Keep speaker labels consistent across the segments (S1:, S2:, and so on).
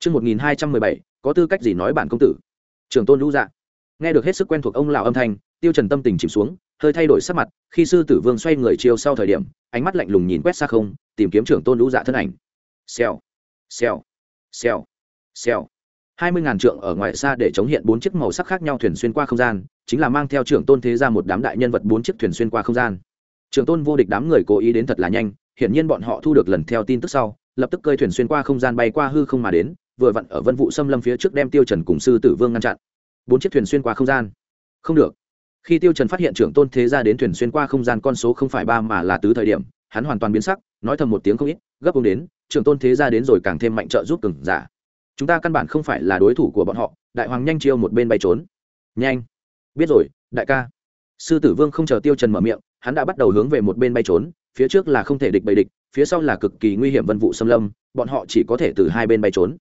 S1: Trước 1217, có tư cách gì nói bản công tử? Trường tôn lũ dạ. Nghe được hết sức quen thuộc ông lão âm thanh, Tiêu Trần tâm tình chìm xuống, hơi thay đổi sắc mặt, khi sư tử vương xoay người chiều sau thời điểm, ánh mắt lạnh lùng nhìn quét xa không, tìm kiếm trưởng tôn lũ dạ thân ảnh. Xèo, xèo, xèo, xèo. hai mươi ngàn trượng ở ngoài xa để chống hiện bốn chiếc màu sắc khác nhau thuyền xuyên qua không gian, chính là mang theo trưởng tôn thế ra một đám đại nhân vật bốn chiếc thuyền xuyên qua không gian. Trưởng tôn vô địch đám người cố ý đến thật là nhanh, hiển nhiên bọn họ thu được lần theo tin tức sau, lập tức cơi thuyền xuyên qua không gian bay qua hư không mà đến, vừa vặn ở vân vụ xâm lâm phía trước đem tiêu trần cùng sư tử vương ngăn chặn. Bốn chiếc thuyền xuyên qua không gian. Không được. Khi tiêu trần phát hiện trưởng tôn thế gia đến thuyền xuyên qua không gian con số không phải ba mà là tứ thời điểm, hắn hoàn toàn biến sắc, nói thầm một tiếng không ít, gấp ông đến, trưởng tôn thế gia đến rồi càng thêm mạnh trợ giúp cường giả. Chúng ta căn bản không phải là đối thủ của bọn họ, đại hoàng nhanh chiêu một bên bay trốn. Nhanh. Biết rồi, đại ca. Sư tử vương không chờ tiêu trần mở miệng, hắn đã bắt đầu hướng về một bên bay trốn, phía trước là không thể địch bầy địch, phía sau là cực kỳ nguy hiểm vân vụ xâm lâm, bọn họ chỉ có thể từ hai bên bay trốn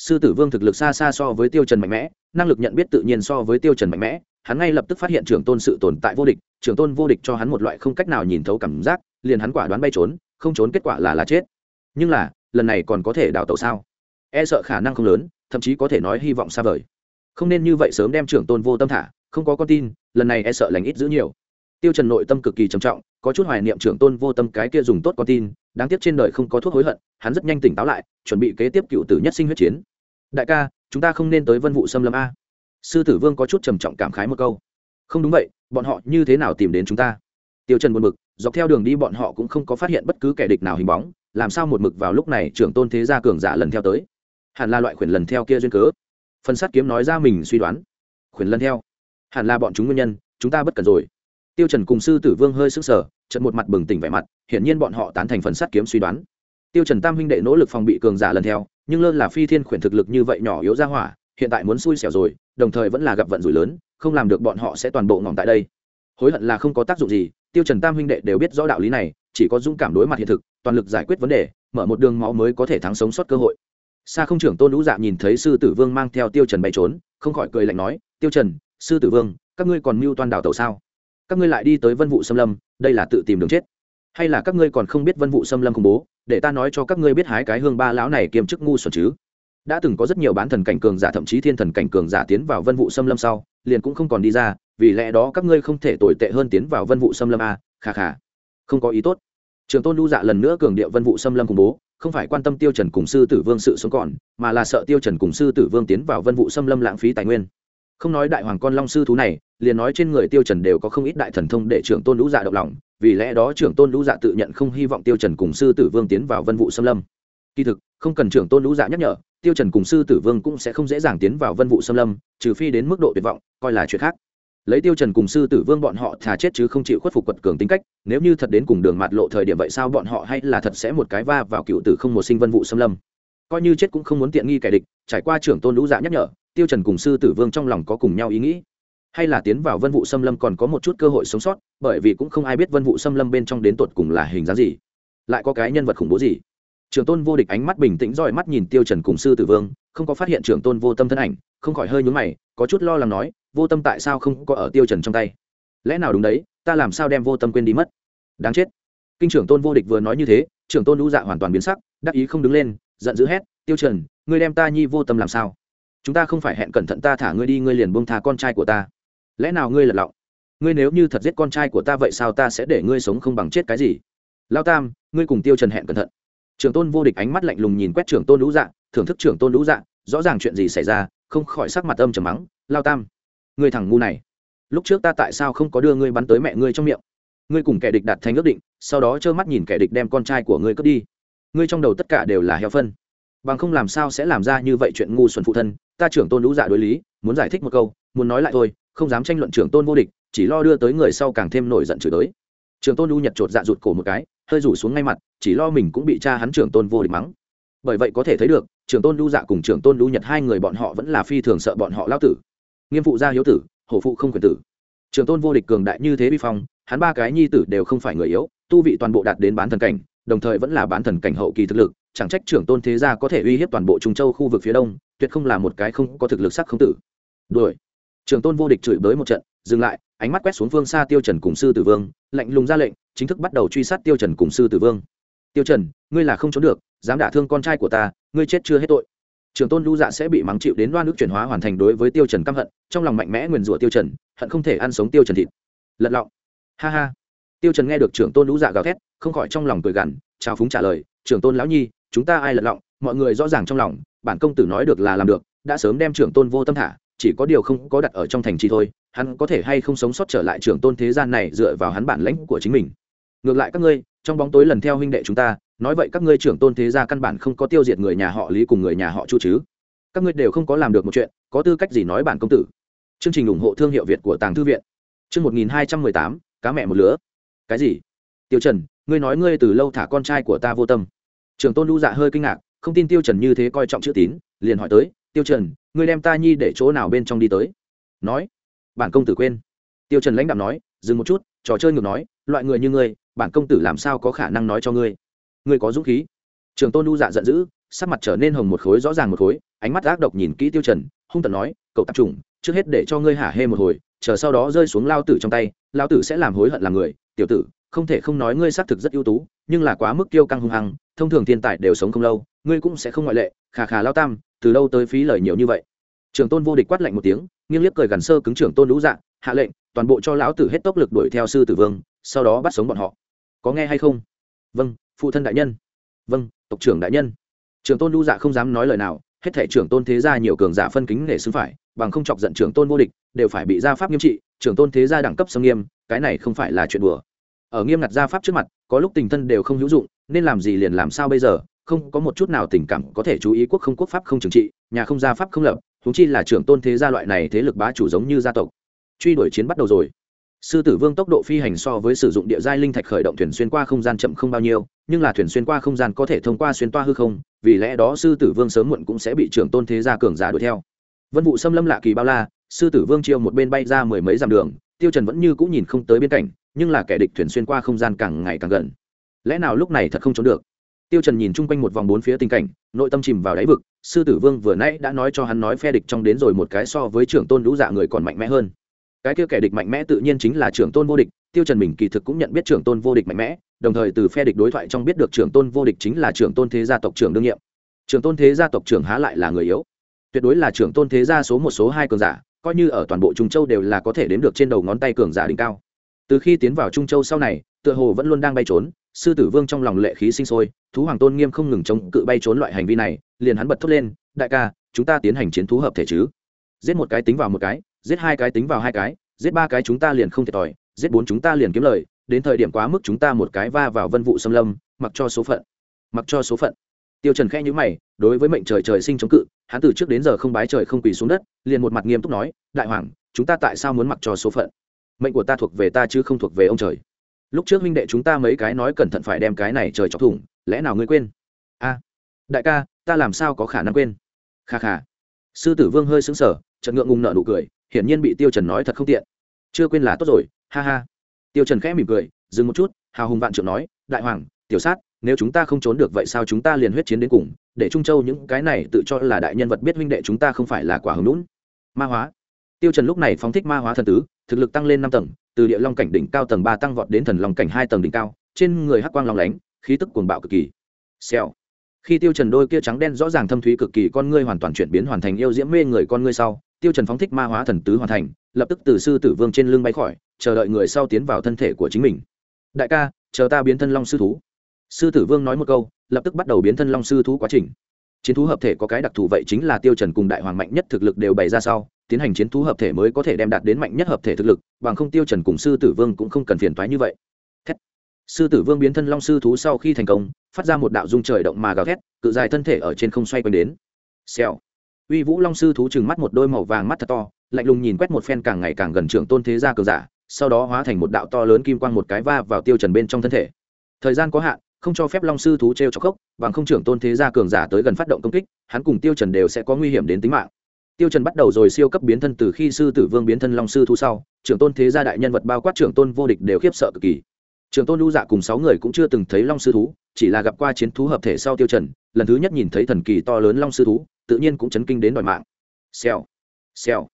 S1: sư tử vương thực lực xa xa so với tiêu trần mạnh mẽ, năng lực nhận biết tự nhiên so với tiêu trần mạnh mẽ, hắn ngay lập tức phát hiện trưởng tôn sự tồn tại vô địch, trưởng tôn vô địch cho hắn một loại không cách nào nhìn thấu cảm giác, liền hắn quả đoán bay trốn, không trốn kết quả là là chết. Nhưng là, lần này còn có thể đào tẩu sao? E sợ khả năng không lớn, thậm chí có thể nói hy vọng xa vời. Không nên như vậy sớm đem trưởng tôn vô tâm thả, không có con tin, lần này e sợ lành ít giữ nhiều. Tiêu trần nội tâm cực kỳ trầm trọng, có chút hoài niệm trưởng tôn vô tâm cái kia dùng tốt con tin, đáng tiếc trên đời không có thuốc hối hận, hắn rất nhanh tỉnh táo lại, chuẩn bị kế tiếp cựu tử nhất sinh huyết chiến đại ca, chúng ta không nên tới vân vụ xâm lâm a. Sư tử vương có chút trầm trọng cảm khái một câu. Không đúng vậy, bọn họ như thế nào tìm đến chúng ta? Tiêu trần buồn mực dọc theo đường đi bọn họ cũng không có phát hiện bất cứ kẻ địch nào hình bóng, làm sao một mực vào lúc này trưởng tôn thế gia cường giả lần theo tới? Hẳn là loại khuyển lần theo kia duyên cớ. Phần sát kiếm nói ra mình suy đoán. Khuyển lần theo. Hẳn là bọn chúng nguyên nhân, chúng ta bất cần rồi. Tiêu trần cùng sư tử vương hơi sức sờ trận một mặt bừng tỉnh vẻ mặt, hiển nhiên bọn họ tán thành phần sát kiếm suy đoán tiêu trần tam huynh đệ nỗ lực phòng bị cường giả lần theo, nhưng lơ là phi thiên khuyển thực lực như vậy nhỏ yếu ra hỏa, hiện tại muốn xui xẻo rồi, đồng thời vẫn là gặp vận rủi lớn, không làm được bọn họ sẽ toàn bộ ngỏm tại đây. Hối hận là không có tác dụng gì, tiêu trần tam huynh đệ đều biết rõ đạo lý này, chỉ có dũng cảm đối mặt hiện thực, toàn lực giải quyết vấn đề, mở một đường máu mới có thể thắng sống sót cơ hội. Xa không trưởng tôn lũ dạ nhìn thấy sư tử vương mang theo tiêu trần bay trốn, không khỏi cười lạnh nói, tiêu trần, sư tử vương, các ngươi còn mưu toan đảo tàu sao? Các ngươi lại đi tới vân vụ xâm lâm, đây là tự tìm đường chết hay là các ngươi còn không biết vân vụ xâm lâm khủng bố, để ta nói cho các ngươi biết hái cái hương ba lão này kiêm chức ngu xuẩn chứ. Đã từng có rất nhiều bán thần cảnh cường giả, thậm chí thiên thần cảnh cường giả tiến vào vân vụ xâm lâm sau, liền cũng không còn đi ra, vì lẽ đó các ngươi không thể tồi tệ hơn tiến vào vân vụ xâm lâm a khà khà không có ý tốt. Trường tôn lưu dạ lần nữa cường điệu vân vụ xâm lâm khủng bố, không phải quan tâm tiêu trần cùng sư tử vương sự sống còn, mà là sợ tiêu trần cùng sư tử vương tiến vào vân vụ xâm lâm lãng phí tài nguyên. Không nói đại hoàng con long sư thú này, liền nói trên người tiêu trần đều có không ít đại thần thông để trưởng tôn lũ dạ động lòng vì lẽ đó trưởng tôn lũ dạ tự nhận không hy vọng tiêu trần cùng sư tử vương tiến vào vân vụ xâm lâm. Kỳ thực, không cần trưởng tôn lũ dạ nhắc nhở, tiêu trần cùng sư tử vương cũng sẽ không dễ dàng tiến vào vân vụ xâm lâm, trừ phi đến mức độ tuyệt vọng, coi là chuyện khác. Lấy tiêu trần cùng sư tử vương bọn họ thà chết chứ không chịu khuất phục quật cường tính cách, nếu như thật đến cùng đường mạt lộ thời điểm vậy sao bọn họ hay là thật sẽ một cái va vào cựu tử không một sinh vân vụ xâm lâm? Coi như chết cũng không muốn tiện nghi kẻ địch, trải qua trưởng tôn lũ dạ nhắc nhở, tiêu trần cùng sư tử vương trong lòng có cùng nhau ý nghĩ hay là tiến vào vân vụ xâm lâm còn có một chút cơ hội sống sót, bởi vì cũng không ai biết vân vụ xâm lâm bên trong đến tột cùng là hình dáng gì. Lại có cái nhân vật khủng bố gì? Trưởng tôn vô địch ánh mắt bình tĩnh roi mắt nhìn tiêu trần cùng sư tử vương, không có phát hiện trưởng tôn vô tâm thân ảnh, không khỏi hơi nhướng mày, có chút lo lắng nói, vô tâm tại sao không có ở tiêu trần trong tay? Lẽ nào đúng đấy, ta làm sao đem vô tâm quên đi mất? Đáng chết. Kinh trưởng tôn vô địch vừa nói như thế, trưởng tôn lũ dạ hoàn toàn biến sắc, đắc ý không đứng lên, giận dữ hét, tiêu trần, ngươi đem ta nhi vô tâm làm sao? Chúng ta không phải hẹn cẩn thận ta thả ngươi đi, ngươi liền buông thả con trai của ta lẽ nào ngươi lật lọng? Ngươi nếu như thật giết con trai của ta vậy sao ta sẽ để ngươi sống không bằng chết cái gì? Lao tam, ngươi cùng tiêu trần hẹn cẩn thận. Trưởng tôn vô địch ánh mắt lạnh lùng nhìn quét trưởng tôn lũ dạ thưởng thức trưởng tôn lũ dạ rõ ràng chuyện gì xảy ra, không khỏi sắc mặt âm trầm mắng, lao tam, ngươi thằng ngu này, lúc trước ta tại sao không có đưa ngươi bắn tới mẹ ngươi trong miệng? Ngươi cùng kẻ địch đạt thành ước định, sau đó trơ mắt nhìn kẻ địch đem con trai của ngươi cướp đi. Ngươi trong đầu tất cả đều là heo phân. Bằng không làm sao sẽ làm ra như vậy chuyện ngu xuẩn phụ thân? Ta trưởng tôn lũ dạ đối lý, muốn giải thích một câu, muốn nói lại thôi không dám tranh luận trưởng tôn vô địch, chỉ lo đưa tới người sau càng thêm nổi giận chửi tới. Trưởng tôn u nhật chột dạ rụt cổ một cái, hơi rủ xuống ngay mặt, chỉ lo mình cũng bị cha hắn trưởng tôn vô địch mắng. Bởi vậy có thể thấy được, trưởng tôn u dạ cùng trưởng tôn u nhật hai người bọn họ vẫn là phi thường sợ bọn họ lao tử. Nghiêm phụ gia hiếu tử, hổ phụ không quyền tử. Trưởng tôn vô địch cường đại như thế vi phong, hắn ba cái nhi tử đều không phải người yếu, tu vị toàn bộ đạt đến bán thần cảnh, đồng thời vẫn là bán thần cảnh hậu kỳ thực lực, chẳng trách trưởng tôn thế gia có thể uy hiếp toàn bộ trung châu khu vực phía đông, tuyệt không là một cái không có thực lực sắc không tử. Đuổi trưởng tôn vô địch chửi bới một trận, dừng lại, ánh mắt quét xuống phương xa tiêu trần cùng sư tử vương, lạnh lùng ra lệnh, chính thức bắt đầu truy sát tiêu trần cùng sư tử vương. Tiêu trần, ngươi là không trốn được, dám đả thương con trai của ta, ngươi chết chưa hết tội. Trường tôn lưu dạ sẽ bị mắng chịu đến đoan nước chuyển hóa hoàn thành đối với tiêu trần căm hận, trong lòng mạnh mẽ nguyền rủa tiêu trần, hận không thể ăn sống tiêu trần thịt. Lật lọng. Ha ha. Tiêu trần nghe được trưởng tôn lũ dạ gào thét, không khỏi trong lòng cười gằn chào phúng trả lời trưởng tôn lão nhi, chúng ta ai lật lọng, mọi người rõ ràng trong lòng, bản công tử nói được là làm được, đã sớm đem trưởng tôn vô tâm thả chỉ có điều không có đặt ở trong thành trì thôi, hắn có thể hay không sống sót trở lại trường tôn thế gian này dựa vào hắn bản lãnh của chính mình. Ngược lại các ngươi, trong bóng tối lần theo huynh đệ chúng ta, nói vậy các ngươi trưởng tôn thế gia căn bản không có tiêu diệt người nhà họ lý cùng người nhà họ chu chứ? Các ngươi đều không có làm được một chuyện, có tư cách gì nói bản công tử? Chương trình ủng hộ thương hiệu việt của tàng thư viện. Chương một nghìn hai trăm mười tám, cá mẹ một lứa. Cái gì? Tiêu trần, ngươi nói ngươi từ lâu thả con trai của ta vô tâm. Trưởng tôn lưu dạ hơi kinh ngạc, không tin tiêu trần như thế coi trọng chữ tín, liền hỏi tới tiêu trần, ngươi đem ta nhi để chỗ nào bên trong đi tới? Nói. Bản công tử quên. Tiêu trần lãnh đạm nói, dừng một chút, trò chơi ngược nói, loại người như ngươi, bản công tử làm sao có khả năng nói cho ngươi? Ngươi có dũng khí. Trường tôn lũ dạ giận dữ, sắc mặt trở nên hồng một khối, rõ ràng một khối, ánh mắt ác độc nhìn kỹ tiêu trần, hung tợn nói, cậu tập trung trước hết để cho ngươi hả hê một hồi, chờ sau đó rơi xuống lao tử trong tay, lao tử sẽ làm hối hận làm người. Tiểu tử, không thể không nói ngươi xác thực rất ưu tú, nhưng là quá mức kiêu căng hung hăng, thông thường thiên tài đều sống không lâu, ngươi cũng sẽ không ngoại lệ khà khà lao tam, từ đâu tới phí lời nhiều như vậy? Trường tôn vô địch quát lạnh một tiếng, nghiêng liếc cười gần sơ cứng trưởng tôn lũ dạng hạ lệnh, toàn bộ cho lão tử hết tốc lực đuổi theo sư tử vương, sau đó bắt sống bọn họ. Có nghe hay không? Vâng phụ thân đại nhân. Vâng tộc trưởng đại nhân. Trường tôn lũ dạ không dám nói lời nào, hết thể trưởng tôn thế gia nhiều cường giả phân kính để xứng phải, bằng không chọc giận trưởng tôn vô địch, đều phải bị gia pháp nghiêm trị, trưởng tôn thế gia đẳng cấp xâm nghiêm, cái này không phải là chuyện đùa. Ở nghiêm ngặt gia pháp trước mặt, có lúc tình thân đều không hữu dụng, nên làm gì liền làm sao bây giờ? Không có một chút nào tình cảm có thể chú ý quốc không quốc pháp không trừng trị, nhà không gia pháp không lập thúng chi là trưởng tôn thế gia loại này thế lực bá chủ giống như gia tộc. Truy đuổi chiến bắt đầu rồi. Sư tử vương tốc độ phi hành so với sử dụng địa giai linh thạch khởi động thuyền xuyên qua không gian chậm không bao nhiêu, nhưng là thuyền xuyên qua không gian có thể thông qua xuyên toa hư không, vì lẽ đó sư tử vương sớm muộn cũng sẽ bị trưởng tôn thế gia cường giả đuổi theo. Vân vụ xâm lâm lạ kỳ bao la, sư tử vương chiêu một bên bay ra mười mấy dặm đường, tiêu trần vẫn như cũng nhìn không tới bên cạnh, nhưng là kẻ địch thuyền xuyên qua không gian càng ngày càng gần. Lẽ nào lúc này thật không trốn được? Tiêu trần nhìn chung quanh một vòng bốn phía tình cảnh, nội tâm chìm vào đáy vực, sư tử vương vừa nãy đã nói cho hắn nói phe địch trong đến rồi một cái so với trưởng tôn lũ dạ người còn mạnh mẽ hơn. Cái kia kẻ địch mạnh mẽ tự nhiên chính là trưởng tôn vô địch, tiêu trần mình kỳ thực cũng nhận biết trưởng tôn vô địch mạnh mẽ, đồng thời từ phe địch đối thoại trong biết được trưởng tôn vô địch chính là trưởng tôn thế gia tộc trưởng đương nhiệm. Trưởng tôn thế gia tộc trưởng há lại là người yếu. Tuyệt đối là trưởng tôn thế gia số một số hai cường giả, coi như ở toàn bộ trung châu đều là có thể đếm được trên đầu ngón tay cường giả đỉnh cao. Từ khi tiến vào trung châu sau này, tựa hồ vẫn luôn đang bay trốn sư tử vương trong lòng lệ khí sinh sôi, thú hoàng tôn nghiêm không ngừng chống cự bay trốn loại hành vi này, liền hắn bật thốt lên, đại ca, chúng ta tiến hành chiến thú hợp thể chứ? Giết một cái tính vào một cái, giết hai cái tính vào hai cái, giết ba cái chúng ta liền không thiệt thòi giết bốn chúng ta liền kiếm lời, đến thời điểm quá mức chúng ta một cái va vào vân vụ xâm lâm, mặc cho số phận, mặc cho số phận. Tiêu trần khẽ nhíu mày, đối với mệnh trời trời sinh chống cự, hắn từ trước đến giờ không bái trời không quỳ xuống đất, liền một mặt nghiêm túc nói, đại hoàng, chúng ta tại sao muốn mặc cho số phận? Mệnh của ta thuộc về ta chứ không thuộc về ông trời lúc trước huynh đệ chúng ta mấy cái nói cẩn thận phải đem cái này trời chọc thủng, lẽ nào ngươi quên? A, đại ca, ta làm sao có khả năng quên? Kha kha. Sư tử vương hơi sững sờ trần ngượng ngùng nở nụ cười, hiển nhiên bị tiêu trần nói thật không tiện. Chưa quên là tốt rồi, ha ha. Tiêu trần khẽ mỉm cười, dừng một chút, hào hùng vạn trượng nói, đại hoàng, tiểu sát, nếu chúng ta không trốn được vậy sao chúng ta liền huyết chiến đến cùng, để trung châu những cái này tự cho là đại nhân vật biết huynh đệ chúng ta không phải là quả hứng lũn ma hóa. Tiêu trần lúc này phóng thích ma hóa thần tứ, thực lực tăng lên năm tầng từ địa long cảnh đỉnh cao tầng ba tăng vọt đến thần long cảnh hai tầng đỉnh cao, trên người hắc quang long lánh, khí tức cuồng bạo cực kỳ. Xèo. Khi tiêu trần đôi kia trắng đen rõ ràng thâm thúy cực kỳ, con ngươi hoàn toàn chuyển biến hoàn thành yêu diễm mê người con ngươi sau, tiêu trần phóng thích ma hóa thần tứ hoàn thành, lập tức từ sư tử vương trên lưng bay khỏi, chờ đợi người sau tiến vào thân thể của chính mình. Đại ca, chờ ta biến thân long sư thú. Sư tử vương nói một câu, lập tức bắt đầu biến thân long sư thú quá trình. Chiến thú hợp thể có cái đặc thù vậy chính là tiêu trần cùng đại hoàng mạnh nhất thực lực đều bày ra sau tiến hành chiến thú hợp thể mới có thể đem đạt đến mạnh nhất hợp thể thực lực, bằng không tiêu trần cùng sư tử vương cũng không cần phiền toái như vậy. Thét. sư tử vương biến thân long sư thú sau khi thành công, phát ra một đạo dung trời động mà gào thét, cự dài thân thể ở trên không xoay quanh đến. Xèo. Uy vũ long sư thú chừng mắt một đôi màu vàng mắt thật to, lạnh lùng nhìn quét một phen càng ngày càng gần trưởng tôn thế gia cường giả, sau đó hóa thành một đạo to lớn kim quang một cái va vào tiêu trần bên trong thân thể. Thời gian có hạn, không cho phép long sư thú treo cho khốc, bằng không trưởng tôn thế gia cường giả tới gần phát động công kích, hắn cùng tiêu trần đều sẽ có nguy hiểm đến tính mạng tiêu trần bắt đầu rồi siêu cấp biến thân từ khi sư tử vương biến thân long sư thú sau, trưởng tôn thế gia đại nhân vật bao quát trưởng tôn vô địch đều khiếp sợ cực kỳ. Trưởng tôn lưu dạ cùng sáu người cũng chưa từng thấy long sư thú, chỉ là gặp qua chiến thú hợp thể sau tiêu trần, lần thứ nhất nhìn thấy thần kỳ to lớn long sư thú, tự nhiên cũng chấn kinh đến đòi mạng. Xèo xèo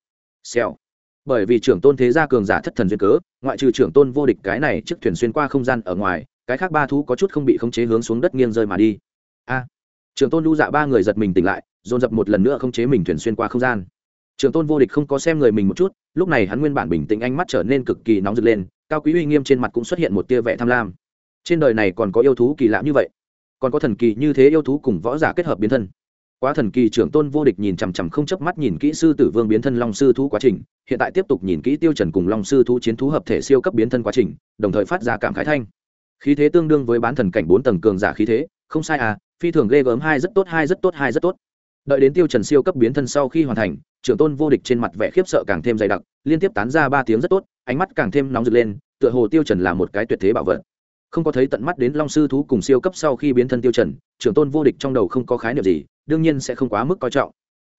S1: xèo. Bởi vì trưởng tôn thế gia cường giả thất thần duyên cớ, ngoại trừ trưởng tôn vô địch cái này chiếc thuyền xuyên qua không gian ở ngoài, cái khác ba thú có chút không bị khống chế hướng xuống đất nghiêng rơi mà đi. A, trưởng tôn lưu dạ ba người giật mình tỉnh lại dồn dập một lần nữa không chế mình thuyền xuyên qua không gian. Trường tôn vô địch không có xem người mình một chút, lúc này hắn nguyên bản bình tĩnh ánh mắt trở nên cực kỳ nóng rực lên, cao quý uy nghiêm trên mặt cũng xuất hiện một tia vẻ tham lam. Trên đời này còn có yêu thú kỳ lạ như vậy? Còn có thần kỳ như thế yêu thú cùng võ giả kết hợp biến thân? Quá thần kỳ trưởng tôn vô địch nhìn chằm chằm không chớp mắt nhìn kỹ sư tử vương biến thân long sư thú quá trình, hiện tại tiếp tục nhìn kỹ tiêu trần cùng long sư thú chiến thú hợp thể siêu cấp biến thân quá trình, đồng thời phát ra cảm khái thanh. Khí thế tương đương với bán thần cảnh bốn tầng cường giả khí thế, không sai à phi thường ghê gớm, hai rất tốt, hai rất tốt, hai rất tốt đợi đến tiêu trần siêu cấp biến thân sau khi hoàn thành, trưởng tôn vô địch trên mặt vẻ khiếp sợ càng thêm dày đặc, liên tiếp tán ra ba tiếng rất tốt, ánh mắt càng thêm nóng rực lên, tựa hồ tiêu trần là một cái tuyệt thế bảo vật. Không có thấy tận mắt đến long sư thú cùng siêu cấp sau khi biến thân tiêu trần, trưởng tôn vô địch trong đầu không có khái niệm gì, đương nhiên sẽ không quá mức coi trọng.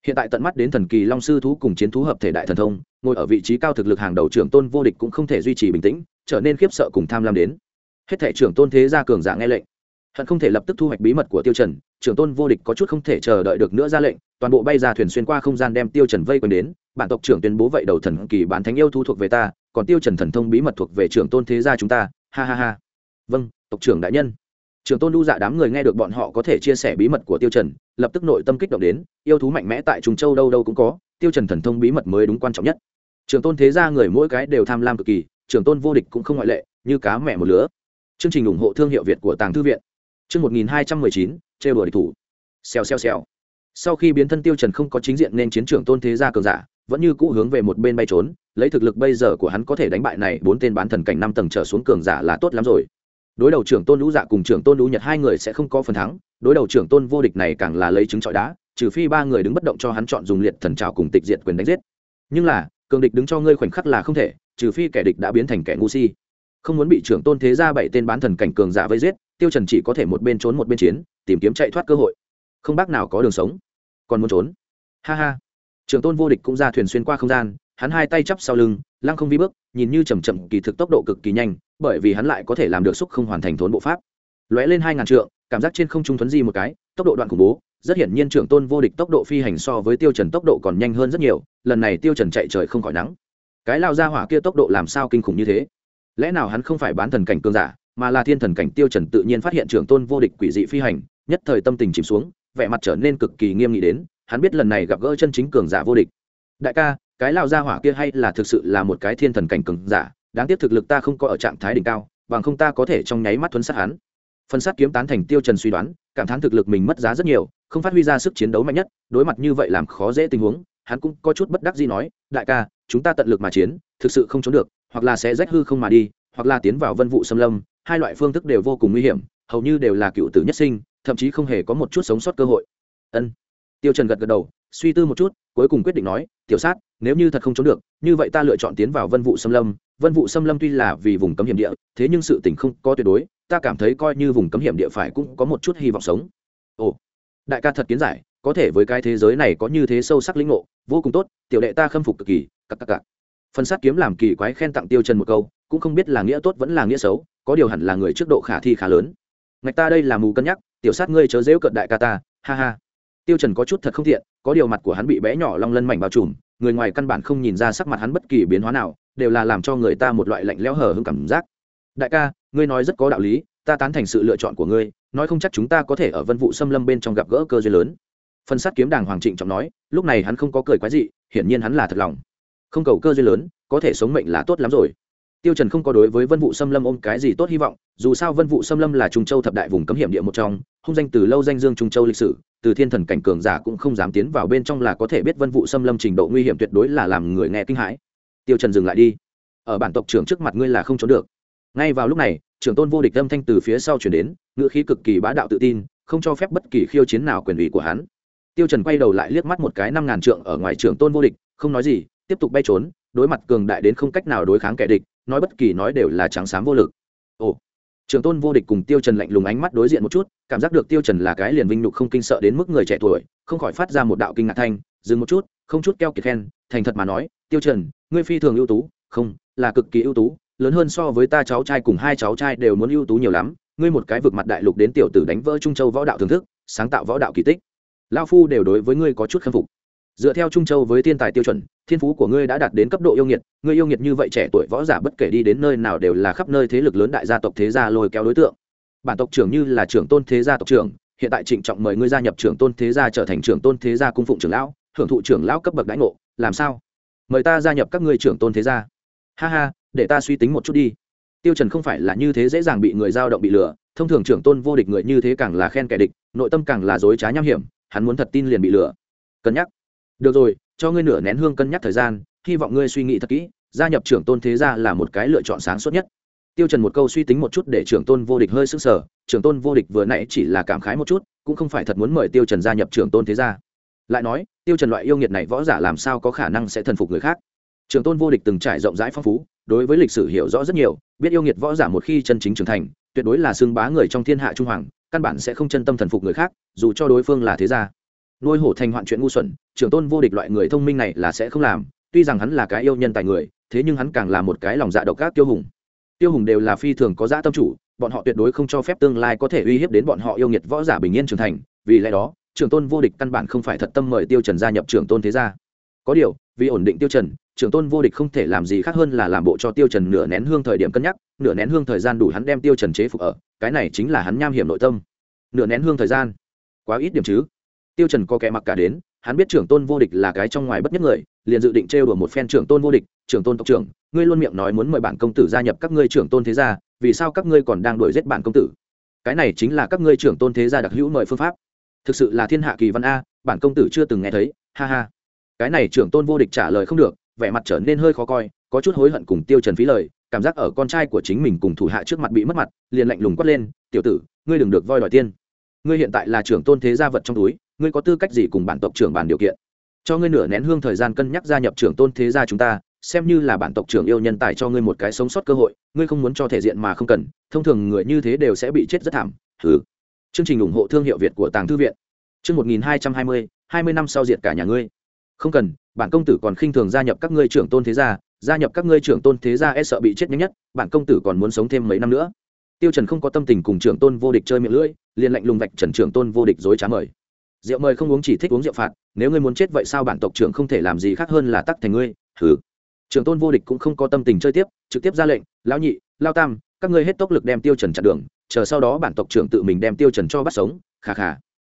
S1: Hiện tại tận mắt đến thần kỳ long sư thú cùng chiến thú hợp thể đại thần thông, ngồi ở vị trí cao thực lực hàng đầu trưởng tôn vô địch cũng không thể duy trì bình tĩnh, trở nên khiếp sợ cùng tham lam đến. Hết thể trưởng tôn thế gia cường giả nghe lệnh hận không thể lập tức thu hoạch bí mật của tiêu trần, trưởng tôn vô địch có chút không thể chờ đợi được nữa ra lệnh, toàn bộ bay ra thuyền xuyên qua không gian đem tiêu trần vây quanh đến bản tộc trưởng tuyên bố vậy đầu thần kỳ bán thánh yêu thu thuộc về ta, còn tiêu trần thần thông bí mật thuộc về trưởng tôn thế gia chúng ta, ha ha ha. Vâng tộc trưởng đại nhân. Trưởng tôn lưu dạ đám người nghe được bọn họ có thể chia sẻ bí mật của tiêu trần, lập tức nội tâm kích động đến, yêu thú mạnh mẽ tại trung châu đâu đâu cũng có, tiêu trần thần thông bí mật mới đúng quan trọng nhất. Trưởng tôn thế gia người mỗi cái đều tham lam cực kỳ, trưởng tôn vô địch cũng không ngoại lệ, như cá mẹ một lứa. Chương trình ủng hộ thương hiệu việt của tàng thư viện chương một nghìn hai trăm mười chín, trêu đùa địch thủ. Xèo xèo xèo. Sau khi biến thân tiêu trần không có chính diện nên chiến trưởng tôn thế gia cường giả, vẫn như cũ hướng về một bên bay trốn, lấy thực lực bây giờ của hắn có thể đánh bại này bốn tên bán thần cảnh năm tầng trở xuống cường giả là tốt lắm rồi. Đối đầu trưởng tôn lũ dạ cùng trưởng tôn lũ nhật hai người sẽ không có phần thắng, đối đầu trưởng tôn vô địch này càng là lấy trứng trọi đá, trừ phi ba người đứng bất động cho hắn chọn dùng liệt thần trảo cùng tịch diệt quyền đánh giết. Nhưng là, cường địch đứng cho ngươi khoảnh khắc là không thể, trừ phi kẻ địch đã biến thành kẻ ngu si. Không muốn bị trưởng tôn thế gia bảy tên bán thần cảnh cường giả vây giết tiêu trần chỉ có thể một bên trốn một bên chiến, tìm kiếm chạy thoát cơ hội. Không bác nào có đường sống, còn muốn trốn. Ha ha. Trưởng tôn vô địch cũng ra thuyền xuyên qua không gian, hắn hai tay chắp sau lưng, lăng không vi bước, nhìn như chầm chậm, kỳ thực tốc độ cực kỳ nhanh, bởi vì hắn lại có thể làm được xúc không hoàn thành thốn bộ pháp. Lóe lên hai ngàn trượng, cảm giác trên không trung thuấn di một cái, tốc độ đoạn khủng bố, rất hiển nhiên trưởng tôn vô địch tốc độ phi hành so với tiêu trần tốc độ còn nhanh hơn rất nhiều, lần này tiêu trần chạy trời không khỏi nắng. Cái lao ra hỏa kia tốc độ làm sao kinh khủng như thế? Lẽ nào hắn không phải bán thần cảnh cương giả mà là thiên thần cảnh tiêu trần tự nhiên phát hiện trưởng tôn vô địch quỷ dị phi hành, nhất thời tâm tình chìm xuống, vẻ mặt trở nên cực kỳ nghiêm nghị đến, hắn biết lần này gặp gỡ chân chính cường giả vô địch. Đại ca, cái lao ra hỏa kia hay là thực sự là một cái thiên thần cảnh cường giả, đáng tiếc thực lực ta không có ở trạng thái đỉnh cao, bằng không ta có thể trong nháy mắt thuấn sát hắn. Phân sát kiếm tán thành tiêu trần suy đoán, cảm thán thực lực mình mất giá rất nhiều, không phát huy ra sức chiến đấu mạnh nhất, đối mặt như vậy làm khó dễ tình huống, hắn cũng có chút bất đắc dĩ nói, đại ca, chúng ta tận lực mà chiến, thực sự không trốn được, hoặc là sẽ rách hư không mà đi, hoặc là tiến vào vân vụ xâm lâm hai loại phương thức đều vô cùng nguy hiểm, hầu như đều là cựu tử nhất sinh, thậm chí không hề có một chút sống sót cơ hội. Ân. Tiêu trần gật gật đầu, suy tư một chút, cuối cùng quyết định nói, tiểu sát, nếu như thật không trốn được, như vậy ta lựa chọn tiến vào vân vụ xâm lâm. Vân vụ xâm lâm tuy là vì vùng cấm hiểm địa, thế nhưng sự tình không có tuyệt đối, ta cảm thấy coi như vùng cấm hiểm địa phải cũng có một chút hy vọng sống. Ồ, đại ca thật kiến giải, có thể với cái thế giới này có như thế sâu sắc lĩnh ngộ, vô cùng tốt, tiểu đệ ta khâm phục cực kỳ, cặc cặc cặc phần sát kiếm làm kỳ quái khen tặng tiêu trần một câu, cũng không biết là nghĩa tốt vẫn là nghĩa xấu, có điều hẳn là người trước độ khả thi khá lớn. Ngạch ta đây là mù cân nhắc, tiểu sát ngươi chớ dễu cận đại ca ta, ha ha. Tiêu trần có chút thật không thiện, có điều mặt của hắn bị bé nhỏ long lân mảnh bao trùm, người ngoài căn bản không nhìn ra sắc mặt hắn bất kỳ biến hóa nào, đều là làm cho người ta một loại lạnh lẽo hở hững cảm giác. Đại ca, ngươi nói rất có đạo lý, ta tán thành sự lựa chọn của ngươi, nói không chắc chúng ta có thể ở vân vụ xâm lâm bên trong gặp gỡ cơ duyên lớn. Phân sát kiếm đàng hoàng trịnh trọng nói, lúc này hắn không có cười quái gì hiển nhiên hắn là thật lòng không cầu cơ duyên lớn, có thể sống mệnh là tốt lắm rồi. Tiêu trần không có đối với vân vụ xâm lâm ôm cái gì tốt hy vọng, dù sao vân vụ xâm lâm là trung châu thập đại vùng cấm hiểm địa một trong, hung danh từ lâu danh dương trung châu lịch sử, từ thiên thần cảnh cường giả cũng không dám tiến vào bên trong là có thể biết vân vụ xâm lâm trình độ nguy hiểm tuyệt đối là làm người nghe kinh hãi. Tiêu trần dừng lại đi. Ở bản tộc trưởng trước mặt ngươi là không trốn được. Ngay vào lúc này, trưởng tôn vô địch âm thanh từ phía sau truyền đến ngựa khí cực kỳ bá đạo tự tin, không cho phép bất kỳ khiêu chiến nào quyền ủy của hắn. Tiêu trần quay đầu lại liếc mắt một cái năm ngàn trượng ở ngoài trưởng tôn vô địch, không nói gì tiếp tục bay trốn, đối mặt cường đại đến không cách nào đối kháng kẻ địch, nói bất kỳ nói đều là trắng xám vô lực. Ồ, trường tôn vô địch cùng tiêu trần lạnh lùng ánh mắt đối diện một chút, cảm giác được tiêu trần là cái liền vinh nhục không kinh sợ đến mức người trẻ tuổi, không khỏi phát ra một đạo kinh ngạc thanh, dừng một chút, không chút keo kiệt khen, thành thật mà nói, tiêu trần, ngươi phi thường ưu tú, không, là cực kỳ ưu tú, lớn hơn so với ta cháu trai cùng hai cháu trai đều muốn ưu tú nhiều lắm, ngươi một cái vực mặt đại lục đến tiểu tử đánh vỡ trung châu võ đạo thưởng thức, sáng tạo võ đạo kỳ tích. Lao phu đều đối với ngươi có chút khâm phục dựa theo trung châu với thiên tài tiêu chuẩn, thiên phú của ngươi đã đạt đến cấp độ yêu nghiệt, ngươi yêu nghiệt như vậy trẻ tuổi võ giả bất kể đi đến nơi nào đều là khắp nơi thế lực lớn đại gia tộc thế gia lôi kéo đối tượng. Bản tộc trưởng như là trưởng tôn thế gia tộc trưởng, hiện tại trịnh trọng mời ngươi gia nhập trưởng tôn thế gia trở thành trưởng tôn thế gia cung phụng trưởng lão hưởng thụ trưởng lão cấp bậc đãi ngộ, làm sao? Mời ta gia nhập các ngươi trưởng tôn thế gia. Ha ha, để ta suy tính một chút đi. Tiêu trần không phải là như thế dễ dàng bị người giao động bị lừa, thông thường trưởng tôn vô địch người như thế càng là khen kẻ địch, nội tâm càng là dối trá nham hiểm, hắn muốn thật tin liền bị lừa. Cân nhắc được rồi, cho ngươi nửa nén hương cân nhắc thời gian, hy vọng ngươi suy nghĩ thật kỹ, gia nhập trưởng tôn thế gia là một cái lựa chọn sáng suốt nhất. Tiêu trần một câu suy tính một chút để trưởng tôn vô địch hơi sững sờ, trưởng tôn vô địch vừa nãy chỉ là cảm khái một chút, cũng không phải thật muốn mời tiêu trần gia nhập trưởng tôn thế gia. Lại nói, tiêu trần loại yêu nghiệt này võ giả làm sao có khả năng sẽ thần phục người khác? Trưởng tôn vô địch từng trải rộng rãi phong phú, đối với lịch sử hiểu rõ rất nhiều, biết yêu nghiệt võ giả một khi chân chính trưởng thành, tuyệt đối là xương bá người trong thiên hạ trung hoàng, căn bản sẽ không chân tâm thần phục người khác, dù cho đối phương là thế gia nuôi hổ thành hoạn chuyện ngu xuẩn, trưởng tôn vô địch loại người thông minh này là sẽ không làm, tuy rằng hắn là cái yêu nhân tài người, thế nhưng hắn càng là một cái lòng dạ độc ác tiêu hùng. Tiêu hùng đều là phi thường có dã tâm chủ, bọn họ tuyệt đối không cho phép tương lai có thể uy hiếp đến bọn họ yêu nghiệt võ giả bình yên trưởng thành, vì lẽ đó, trưởng tôn vô địch căn bản không phải thật tâm mời tiêu trần gia nhập trưởng tôn thế gia. Có điều, vì ổn định tiêu trần, trưởng tôn vô địch không thể làm gì khác hơn là làm bộ cho tiêu trần nửa nén hương thời điểm cân nhắc, nửa nén hương thời gian đủ hắn đem tiêu trần chế phục ở, cái này chính là hắn nham hiểm nội tâm. Nửa nén hương thời gian, quá ít điểm chứ? Tiêu trần có kẻ mặc cả đến, hắn biết trưởng tôn vô địch là cái trong ngoài bất nhất người, liền dự định trêu đùa một phen trưởng tôn vô địch, trưởng tôn tộc trưởng, ngươi luôn miệng nói muốn mời bản công tử gia nhập các ngươi trưởng tôn thế gia, vì sao các ngươi còn đang đuổi giết bản công tử? Cái này chính là các ngươi trưởng tôn thế gia đặc hữu mời phương pháp. Thực sự là thiên hạ kỳ văn a, bản công tử chưa từng nghe thấy, ha ha. Cái này trưởng tôn vô địch trả lời không được, vẻ mặt trở nên hơi khó coi, có chút hối hận cùng tiêu trần phí lời, cảm giác ở con trai của chính mình cùng thủ hạ trước mặt bị mất mặt, liền lạnh lùng quát lên, tiểu tử, ngươi đừng được voi đòi tiên ngươi hiện tại là trưởng tôn thế gia vật trong túi, ngươi có tư cách gì cùng bản tộc trưởng bàn điều kiện? Cho ngươi nửa nén hương thời gian cân nhắc gia nhập trưởng tôn thế gia chúng ta, xem như là bản tộc trưởng yêu nhân tài cho ngươi một cái sống sót cơ hội, ngươi không muốn cho thể diện mà không cần, thông thường người như thế đều sẽ bị chết rất thảm thứ chương trình ủng hộ thương hiệu việt của tàng thư viện. Chương một nghìn hai trăm hai mươi hai mươi năm sau diệt cả nhà ngươi. Không cần, bản công tử còn khinh thường gia nhập các ngươi trưởng tôn thế gia gia nhập các ngươi trưởng tôn thế gia e sợ bị chết nhanh nhất, bản công tử còn muốn sống thêm mấy năm nữa tiêu trần không có tâm tình cùng trưởng tôn vô địch chơi miệng lưỡi, liền lạnh lùng vạch trần trưởng tôn vô địch dối trá mời. Rượu mời không uống chỉ thích uống rượu phạt, nếu ngươi muốn chết vậy sao bản tộc trưởng không thể làm gì khác hơn là tắc thành ngươi thử trưởng tôn vô địch cũng không có tâm tình chơi tiếp, trực tiếp ra lệnh, lão nhị, lao tam, các ngươi hết tốc lực đem tiêu trần chặn đường, chờ sau đó bản tộc trưởng tự mình đem tiêu trần cho bắt sống khà khà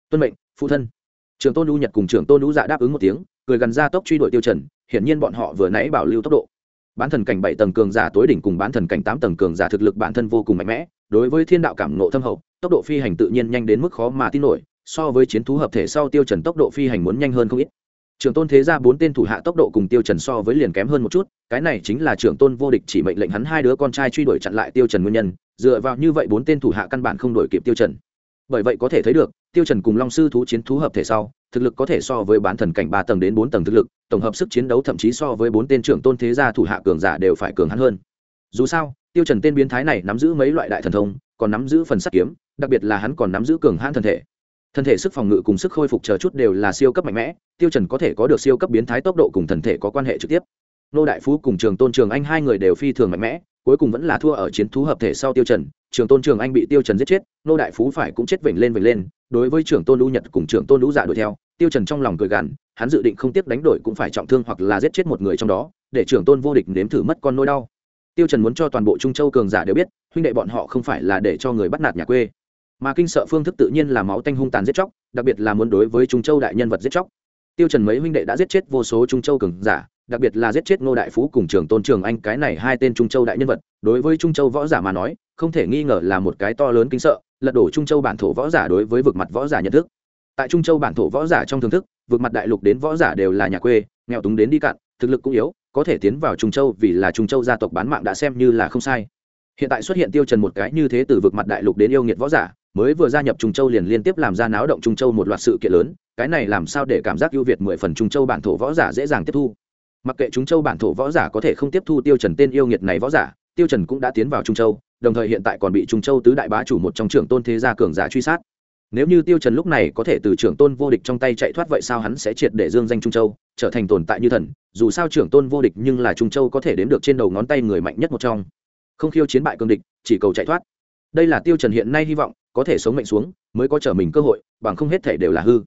S1: tuân mệnh, phụ thân. Trưởng tôn lũ nhật cùng trưởng tôn lũ dạ đáp ứng một tiếng, cười gần ra tốc truy đuổi tiêu trần, hiển nhiên bọn họ vừa nãy bảo lưu tốc độ bán thần cảnh bảy tầng cường giả tối đỉnh cùng bán thần cảnh tám tầng cường giả thực lực bản thân vô cùng mạnh mẽ, đối với thiên đạo cảm nộ thâm hậu, tốc độ phi hành tự nhiên nhanh đến mức khó mà tin nổi, so với chiến thú hợp thể sau tiêu trần tốc độ phi hành muốn nhanh hơn không ít. Trưởng tôn thế gia bốn tên thủ hạ tốc độ cùng tiêu trần so với liền kém hơn một chút, cái này chính là trưởng tôn vô địch chỉ mệnh lệnh hắn hai đứa con trai truy đuổi chặn lại tiêu trần nguyên nhân, dựa vào như vậy bốn tên thủ hạ căn bản không đuổi kịp tiêu trần bởi vậy có thể thấy được, tiêu trần cùng long sư thú chiến thú hợp thể sau, thực lực có thể so với bán thần cảnh ba tầng đến bốn tầng thực lực, tổng hợp sức chiến đấu thậm chí so với bốn tên trưởng tôn thế gia thủ hạ cường giả đều phải cường hắn hơn. Dù sao, tiêu trần tên biến thái này nắm giữ mấy loại đại thần thông, còn nắm giữ phần sắt kiếm, đặc biệt là hắn còn nắm giữ cường hãn thân thể. Thân thể sức phòng ngự cùng sức khôi phục chờ chút đều là siêu cấp mạnh mẽ, tiêu trần có thể có được siêu cấp biến thái tốc độ cùng thần thể có quan hệ trực tiếp. Nô đại phú cùng trường tôn, trường anh hai người đều phi thường mạnh mẽ, cuối cùng vẫn là thua ở chiến thú hợp thể sau tiêu trần trường tôn trường anh bị tiêu trần giết chết, nô đại phú phải cũng chết vểnh lên vểnh lên, đối với trưởng tôn lũ nhật cùng trưởng tôn lũ dạ đuổi theo, tiêu trần trong lòng cười gằn, hắn dự định không tiếc đánh đổi cũng phải trọng thương hoặc là giết chết một người trong đó, để trưởng tôn vô địch nếm thử mất con nỗi đau. Tiêu trần muốn cho toàn bộ trung châu cường giả đều biết, huynh đệ bọn họ không phải là để cho người bắt nạt nhà quê. Mà kinh sợ phương thức tự nhiên là máu tanh hung tàn giết chóc, đặc biệt là muốn đối với trung châu đại nhân vật giết chóc. Tiêu trần mấy huynh đệ đã giết chết vô số trung châu cường giả đặc biệt là giết chết ngô đại phú cùng trường tôn trường anh, cái này hai tên trung châu đại nhân vật, đối với trung châu võ giả mà nói, không thể nghi ngờ là một cái to lớn kinh sợ, lật đổ trung châu bản thổ võ giả đối với vực mặt võ giả nhận thức. Tại trung châu bản thổ võ giả trong thưởng thức, vực mặt đại lục đến võ giả đều là nhà quê, nghèo túng đến đi cạn, thực lực cũng yếu, có thể tiến vào trung châu vì là trung châu gia tộc bán mạng đã xem như là không sai. Hiện tại xuất hiện tiêu trần một cái như thế từ vực mặt đại lục đến yêu nghiệt võ giả, mới vừa gia nhập trung châu liền liên tiếp làm ra náo động trung châu một loạt sự kiện lớn, cái này làm sao để cảm giác ưu việt mười phần trung châu bản thổ võ giả dễ dàng tiếp thu? Mặc kệ trung châu bản thổ võ giả có thể không tiếp thu tiêu trần tên yêu nghiệt này võ giả, tiêu trần cũng đã tiến vào trung châu, đồng thời hiện tại còn bị trung châu tứ đại bá chủ một trong trưởng tôn thế gia cường giả truy sát. Nếu như tiêu trần lúc này có thể từ trưởng tôn vô địch trong tay chạy thoát vậy sao hắn sẽ triệt để dương danh trung châu, trở thành tồn tại như thần, dù sao trưởng tôn vô địch nhưng là trung châu có thể đến được trên đầu ngón tay người mạnh nhất một trong. Không khiêu chiến bại cương địch, chỉ cầu chạy thoát. Đây là tiêu trần hiện nay hy vọng, có thể sống mệnh xuống, mới có trở mình cơ hội, bằng không hết thể đều là hư.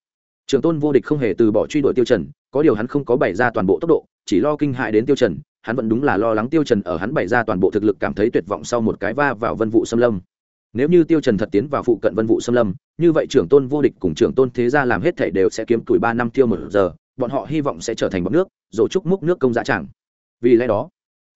S1: Trưởng tôn vô địch không hề từ bỏ truy đuổi tiêu trần, có điều hắn không có bày ra toàn bộ tốc độ chỉ lo kinh hại đến tiêu trần, hắn vẫn đúng là lo lắng tiêu trần ở hắn bày ra toàn bộ thực lực cảm thấy tuyệt vọng sau một cái va vào vân vụ xâm lâm. Nếu như tiêu trần thật tiến vào phụ cận vân vụ xâm lâm, như vậy trưởng tôn vô địch cùng trưởng tôn thế gia làm hết thảy đều sẽ kiếm tuổi ba năm tiêu một giờ, bọn họ hy vọng sẽ trở thành bọc nước, rồi chúc múc nước công dã chẳng vì lẽ đó,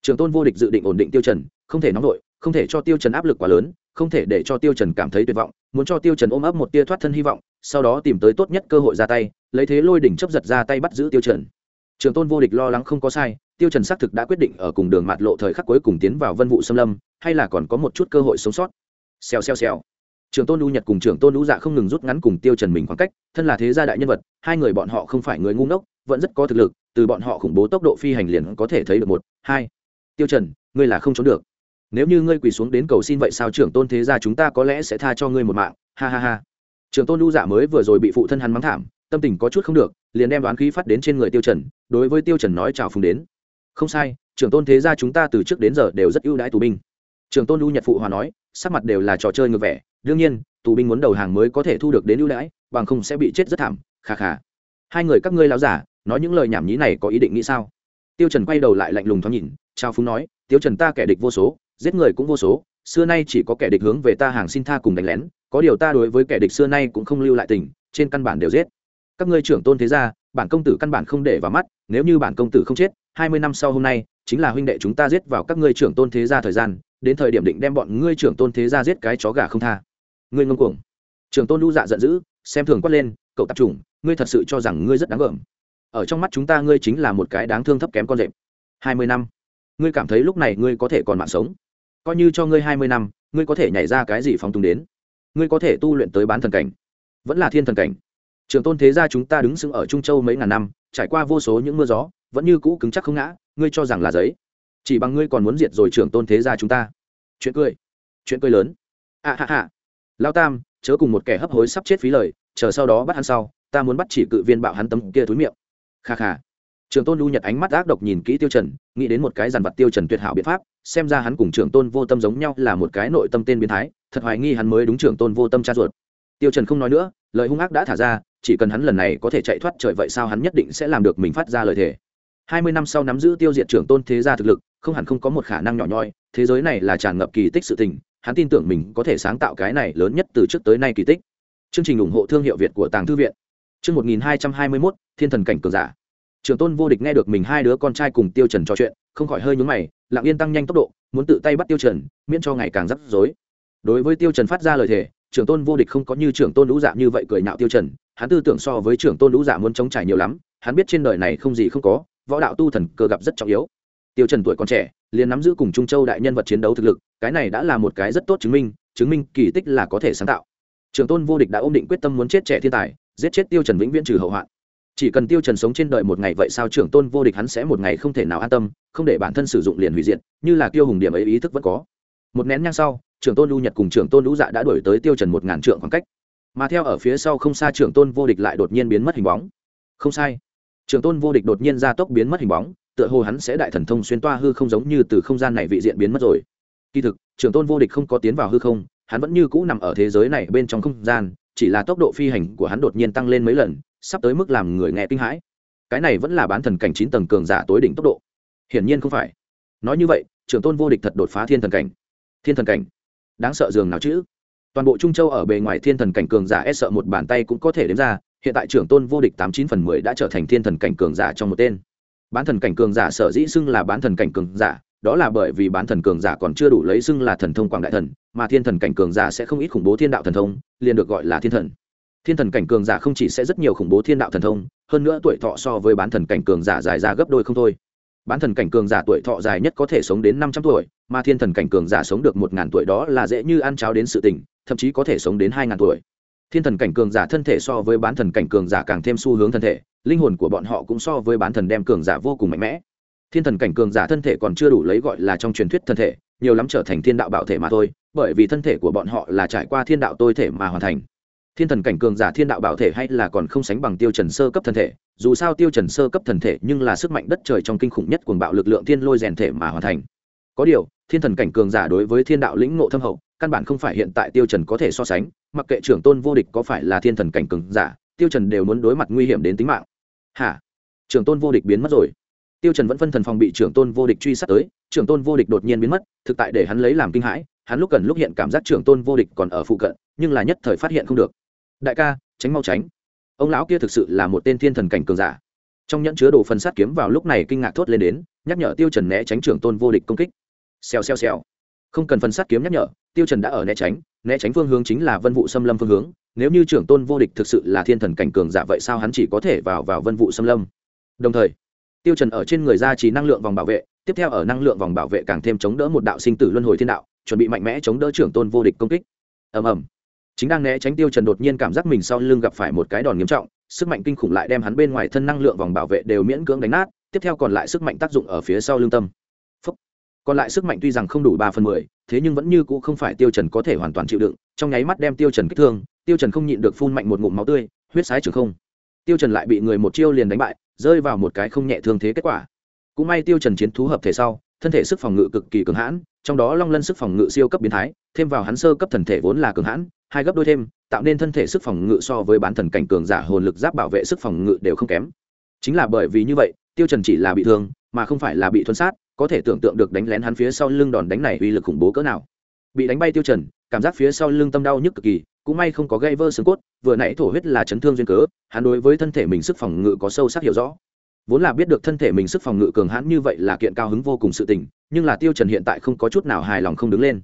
S1: trưởng tôn vô địch dự định ổn định tiêu trần, không thể nóng nổi, không thể cho tiêu trần áp lực quá lớn, không thể để cho tiêu trần cảm thấy tuyệt vọng, muốn cho tiêu trần ôm ấp một tia thoát thân hy vọng, sau đó tìm tới tốt nhất cơ hội ra tay, lấy thế lôi đỉnh chấp giật ra tay bắt giữ tiêu trần trường tôn vô địch lo lắng không có sai, tiêu trần xác thực đã quyết định ở cùng đường mạt lộ thời khắc cuối cùng tiến vào vân vụ xâm lâm, hay là còn có một chút cơ hội sống sót. Xèo xèo xèo. Trường tôn đu nhật cùng trường tôn đu dạ không ngừng rút ngắn cùng tiêu trần mình khoảng cách, thân là thế gia đại nhân vật, hai người bọn họ không phải người ngu ngốc, vẫn rất có thực lực, từ bọn họ khủng bố tốc độ phi hành liền có thể thấy được một, hai. Tiêu trần, ngươi là không trốn được. Nếu như ngươi quỳ xuống đến cầu xin vậy sao trưởng tôn thế gia chúng ta có lẽ sẽ tha cho ngươi một mạng, ha ha ha. Trưởng tôn đu dạ mới vừa rồi bị phụ thân hắn mắng thảm, tâm tình có chút không được liền đem đoán khí phát đến trên người tiêu trần, đối với tiêu trần nói chào phùng đến. Không sai, trưởng tôn thế gia chúng ta từ trước đến giờ đều rất ưu đãi tù binh. Trưởng tôn lưu nhật phụ hòa nói, sắc mặt đều là trò chơi ngược vẻ, đương nhiên, tù binh muốn đầu hàng mới có thể thu được đến ưu đãi, bằng không sẽ bị chết rất thảm khà khà hai người các ngươi láo giả, nói những lời nhảm nhí này có ý định nghĩ sao? Tiêu trần quay đầu lại lạnh lùng thoáng nhìn, chào phúng nói, tiêu trần ta kẻ địch vô số, giết người cũng vô số, xưa nay chỉ có kẻ địch hướng về ta hàng xin tha cùng đánh lén, có điều ta đối với kẻ địch xưa nay cũng không lưu lại tình, trên căn bản đều giết các ngươi trưởng tôn thế gia, bản công tử căn bản không để vào mắt, nếu như bản công tử không chết, hai mươi năm sau hôm nay, chính là huynh đệ chúng ta giết vào các ngươi trưởng tôn thế gia thời gian, đến thời điểm định đem bọn ngươi trưởng tôn thế gia giết cái chó gà không tha. Ngươi ngông cuồng. Trưởng tôn lưu dạ giận dữ, xem thường quát lên, cậu tạp chủng, ngươi thật sự cho rằng ngươi rất đáng gờm. Ở trong mắt chúng ta ngươi chính là một cái đáng thương thấp kém con rệp. Hai mươi năm. Ngươi cảm thấy lúc này ngươi có thể còn mạng sống? Coi như cho ngươi hai mươi năm, ngươi có thể nhảy ra cái gì phóng túng đến? Ngươi có thể tu luyện tới bán thần cảnh. Vẫn là thiên thần cảnh trường tôn thế gia chúng ta đứng sững ở trung châu mấy ngàn năm, trải qua vô số những mưa gió, vẫn như cũ cứng chắc không ngã, ngươi cho rằng là giấy. Chỉ bằng ngươi còn muốn diệt rồi Trường tôn thế gia chúng ta. Chuyện cười. Chuyện cười lớn. À ha ha. Lao tam, chớ cùng một kẻ hấp hối sắp chết phí lời, chờ sau đó bắt hắn sau, ta muốn bắt chỉ cự viên bạo hắn tấm kia túi miệng. Kha kha. Trường tôn lưu nhật ánh mắt ác độc nhìn kỹ tiêu trần, nghĩ đến một cái dàn vật tiêu trần tuyệt hảo biện pháp, xem ra hắn cùng trường tôn vô tâm giống nhau là một cái nội tâm tên biến thái, thật hoài nghi hắn mới đúng trường tôn vô tâm cha ruột. Tiêu trần không nói nữa, lời hung ác đã thả ra chỉ cần hắn lần này có thể chạy thoát trời vậy sao hắn nhất định sẽ làm được mình phát ra lời thề. Hai mươi năm sau nắm giữ tiêu diệt trưởng tôn thế gia thực lực, không hẳn không có một khả năng nhỏ nhoi, thế giới này là tràn ngập kỳ tích sự tình, hắn tin tưởng mình có thể sáng tạo cái này lớn nhất từ trước tới nay kỳ tích. Chương trình ủng hộ thương hiệu việt của tàng thư viện. Chương một nghìn hai trăm hai mươi mốt, thiên thần cảnh cường giả. Trường tôn vô địch nghe được mình hai đứa con trai cùng tiêu trần trò chuyện, không khỏi hơi nhướng mày, lặng yên tăng nhanh tốc độ, muốn tự tay bắt tiêu trần, miễn cho ngày càng rắc rối. Đối với tiêu trần phát ra lời thề, trưởng tôn vô địch không có như trưởng tôn lũ dạ như vậy cười nhạo tiêu trần hắn tư tưởng so với trưởng tôn lũ giả muốn chống trải nhiều lắm, hắn biết trên đời này không gì không có, võ đạo tu thần cơ gặp rất trọng yếu. Tiêu trần tuổi còn trẻ, liền nắm giữ cùng trung châu đại nhân vật chiến đấu thực lực, cái này đã là một cái rất tốt chứng minh chứng minh kỳ tích là có thể sáng tạo. Trưởng tôn vô địch đã ôm định quyết tâm muốn chết trẻ thiên tài, giết chết tiêu trần vĩnh viễn trừ hậu hoạn. Chỉ cần tiêu trần sống trên đời một ngày vậy sao trưởng tôn vô địch hắn sẽ một ngày không thể nào an tâm, không để bản thân sử dụng liền hủy diệt, như là tiêu hùng điểm ấy ý thức vẫn có. Một nén nhang sau, trưởng tôn lưu nhật cùng trưởng tôn lũ dạ đã đuổi tới tiêu trần một ngàn trượng khoảng cách mà theo ở phía sau không xa trưởng tôn vô địch lại đột nhiên biến mất hình bóng. Không sai. Trưởng tôn vô địch đột nhiên ra tốc biến mất hình bóng, tựa hồ hắn sẽ đại thần thông xuyên toa hư không giống như từ không gian này vị diện biến mất rồi. Kỳ thực, trưởng tôn vô địch không có tiến vào hư không, hắn vẫn như cũ nằm ở thế giới này bên trong không gian, chỉ là tốc độ phi hành của hắn đột nhiên tăng lên mấy lần, sắp tới mức làm người nghe kinh hãi. Cái này vẫn là bán thần cảnh chín tầng cường giả tối đỉnh tốc độ. Hiển nhiên không phải. Nói như vậy, trưởng tôn vô địch thật đột phá thiên thần cảnh. Thiên thần cảnh. Đáng sợ dường nào chứ? Toàn bộ trung châu ở bề ngoài thiên thần cảnh cường giả e sợ một bàn tay cũng có thể đếm ra, hiện tại trưởng tôn vô địch tám chín phần mười đã trở thành thiên thần cảnh cường giả trong một tên. Bán thần cảnh cường giả sở dĩ xưng là bán thần cảnh cường giả, đó là bởi vì bán thần cường giả còn chưa đủ lấy xưng là thần thông quảng đại thần, mà thiên thần cảnh cường giả sẽ không ít khủng bố thiên đạo thần thông, liền được gọi là thiên thần. Thiên thần cảnh cường giả không chỉ sẽ rất nhiều khủng bố thiên đạo thần thông, hơn nữa tuổi thọ so với bán thần cảnh cường giả dài ra gấp đôi không thôi bán thần cảnh cường giả tuổi thọ dài nhất có thể sống đến năm trăm tuổi, mà thiên thần cảnh cường giả sống được một ngàn tuổi đó là dễ như ăn cháo đến sự tình, thậm chí có thể sống đến hai ngàn tuổi. Thiên thần cảnh cường giả thân thể so với bán thần cảnh cường giả càng thêm xu hướng thân thể, linh hồn của bọn họ cũng so với bán thần đem cường giả vô cùng mạnh mẽ. Thiên thần cảnh cường giả thân thể còn chưa đủ lấy gọi là trong truyền thuyết thân thể, nhiều lắm trở thành thiên đạo bảo thể mà thôi, bởi vì thân thể của bọn họ là trải qua thiên đạo tôi thể mà hoàn thành thiên thần cảnh cường giả thiên đạo bảo thể hay là còn không sánh bằng tiêu trần sơ cấp thần thể, dù sao tiêu trần sơ cấp thần thể nhưng là sức mạnh đất trời trong kinh khủng nhất cuồng bạo lực lượng thiên lôi rèn thể mà hoàn thành. Có điều, thiên thần cảnh cường giả đối với thiên đạo lĩnh ngộ thâm hậu, căn bản không phải hiện tại tiêu trần có thể so sánh, mặc kệ trưởng tôn vô địch có phải là thiên thần cảnh cường giả, tiêu trần đều muốn đối mặt nguy hiểm đến tính mạng. Hả? Trưởng tôn vô địch biến mất rồi. Tiêu trần vẫn phân thần phòng bị trưởng tôn vô địch truy sát tới, trưởng tôn vô địch đột nhiên biến mất, thực tại để hắn lấy làm kinh hãi, hắn lúc cần lúc hiện cảm giác trưởng tôn vô địch còn ở phụ cận, nhưng là nhất thời phát hiện không được đại ca, tránh mau tránh. Ông lão kia thực sự là một tên thiên thần cảnh cường giả. Trong nhẫn chứa đồ phần sát kiếm vào lúc này kinh ngạc thốt lên đến, nhắc nhở tiêu trần né tránh trưởng tôn vô địch công kích. Xèo xèo xèo. Không cần phần sát kiếm nhắc nhở, tiêu trần đã ở né tránh né tránh phương hướng chính là vân vụ xâm lâm phương hướng. Nếu như trưởng tôn vô địch thực sự là thiên thần cảnh cường giả vậy sao hắn chỉ có thể vào vào vân vụ xâm lâm? Đồng thời, tiêu trần ở trên người ra chỉ năng lượng vòng bảo vệ, tiếp theo ở năng lượng vòng bảo vệ càng thêm chống đỡ một đạo sinh tử luân hồi thiên đạo, chuẩn bị mạnh mẽ chống đỡ trưởng tôn vô địch công kích. Ầm ầm chính đang né tránh tiêu trần đột nhiên cảm giác mình sau lưng gặp phải một cái đòn nghiêm trọng, sức mạnh kinh khủng lại đem hắn bên ngoài thân năng lượng vòng bảo vệ đều miễn cưỡng đánh nát, tiếp theo còn lại sức mạnh tác dụng ở phía sau lưng tâm. Phúc. còn lại sức mạnh tuy rằng không đủ ba phần mười, thế nhưng vẫn như cũ không phải tiêu trần có thể hoàn toàn chịu đựng, trong nháy mắt đem tiêu trần kích thương, tiêu trần không nhịn được phun mạnh một ngụm máu tươi, huyết sái trường không. Tiêu trần lại bị người một chiêu liền đánh bại, rơi vào một cái không nhẹ thương thế kết quả. Cũng may tiêu trần chiến thú hợp thể sau, thân thể sức phòng ngự cực kỳ cường hãn trong đó long lân sức phòng ngự siêu cấp biến thái, thêm vào hắn sơ cấp thần thể vốn là cường hãn, hai gấp đôi thêm, tạo nên thân thể sức phòng ngự so với bán thần cảnh cường giả hồn lực giáp bảo vệ sức phòng ngự đều không kém. Chính là bởi vì như vậy, tiêu trần chỉ là bị thương, mà không phải là bị thuẫn sát, có thể tưởng tượng được đánh lén hắn phía sau lưng đòn đánh này uy lực khủng bố cỡ nào. Bị đánh bay tiêu trần, cảm giác phía sau lưng tâm đau nhức cực kỳ, cũng may không có gây vỡ xương cốt, vừa nãy thổ huyết là chấn thương duyên cớ, hắn đối với thân thể mình sức phòng ngự có sâu sắc hiểu rõ vốn là biết được thân thể mình sức phòng ngự cường hãn như vậy là kiện cao hứng vô cùng sự tình, nhưng là tiêu trần hiện tại không có chút nào hài lòng không đứng lên.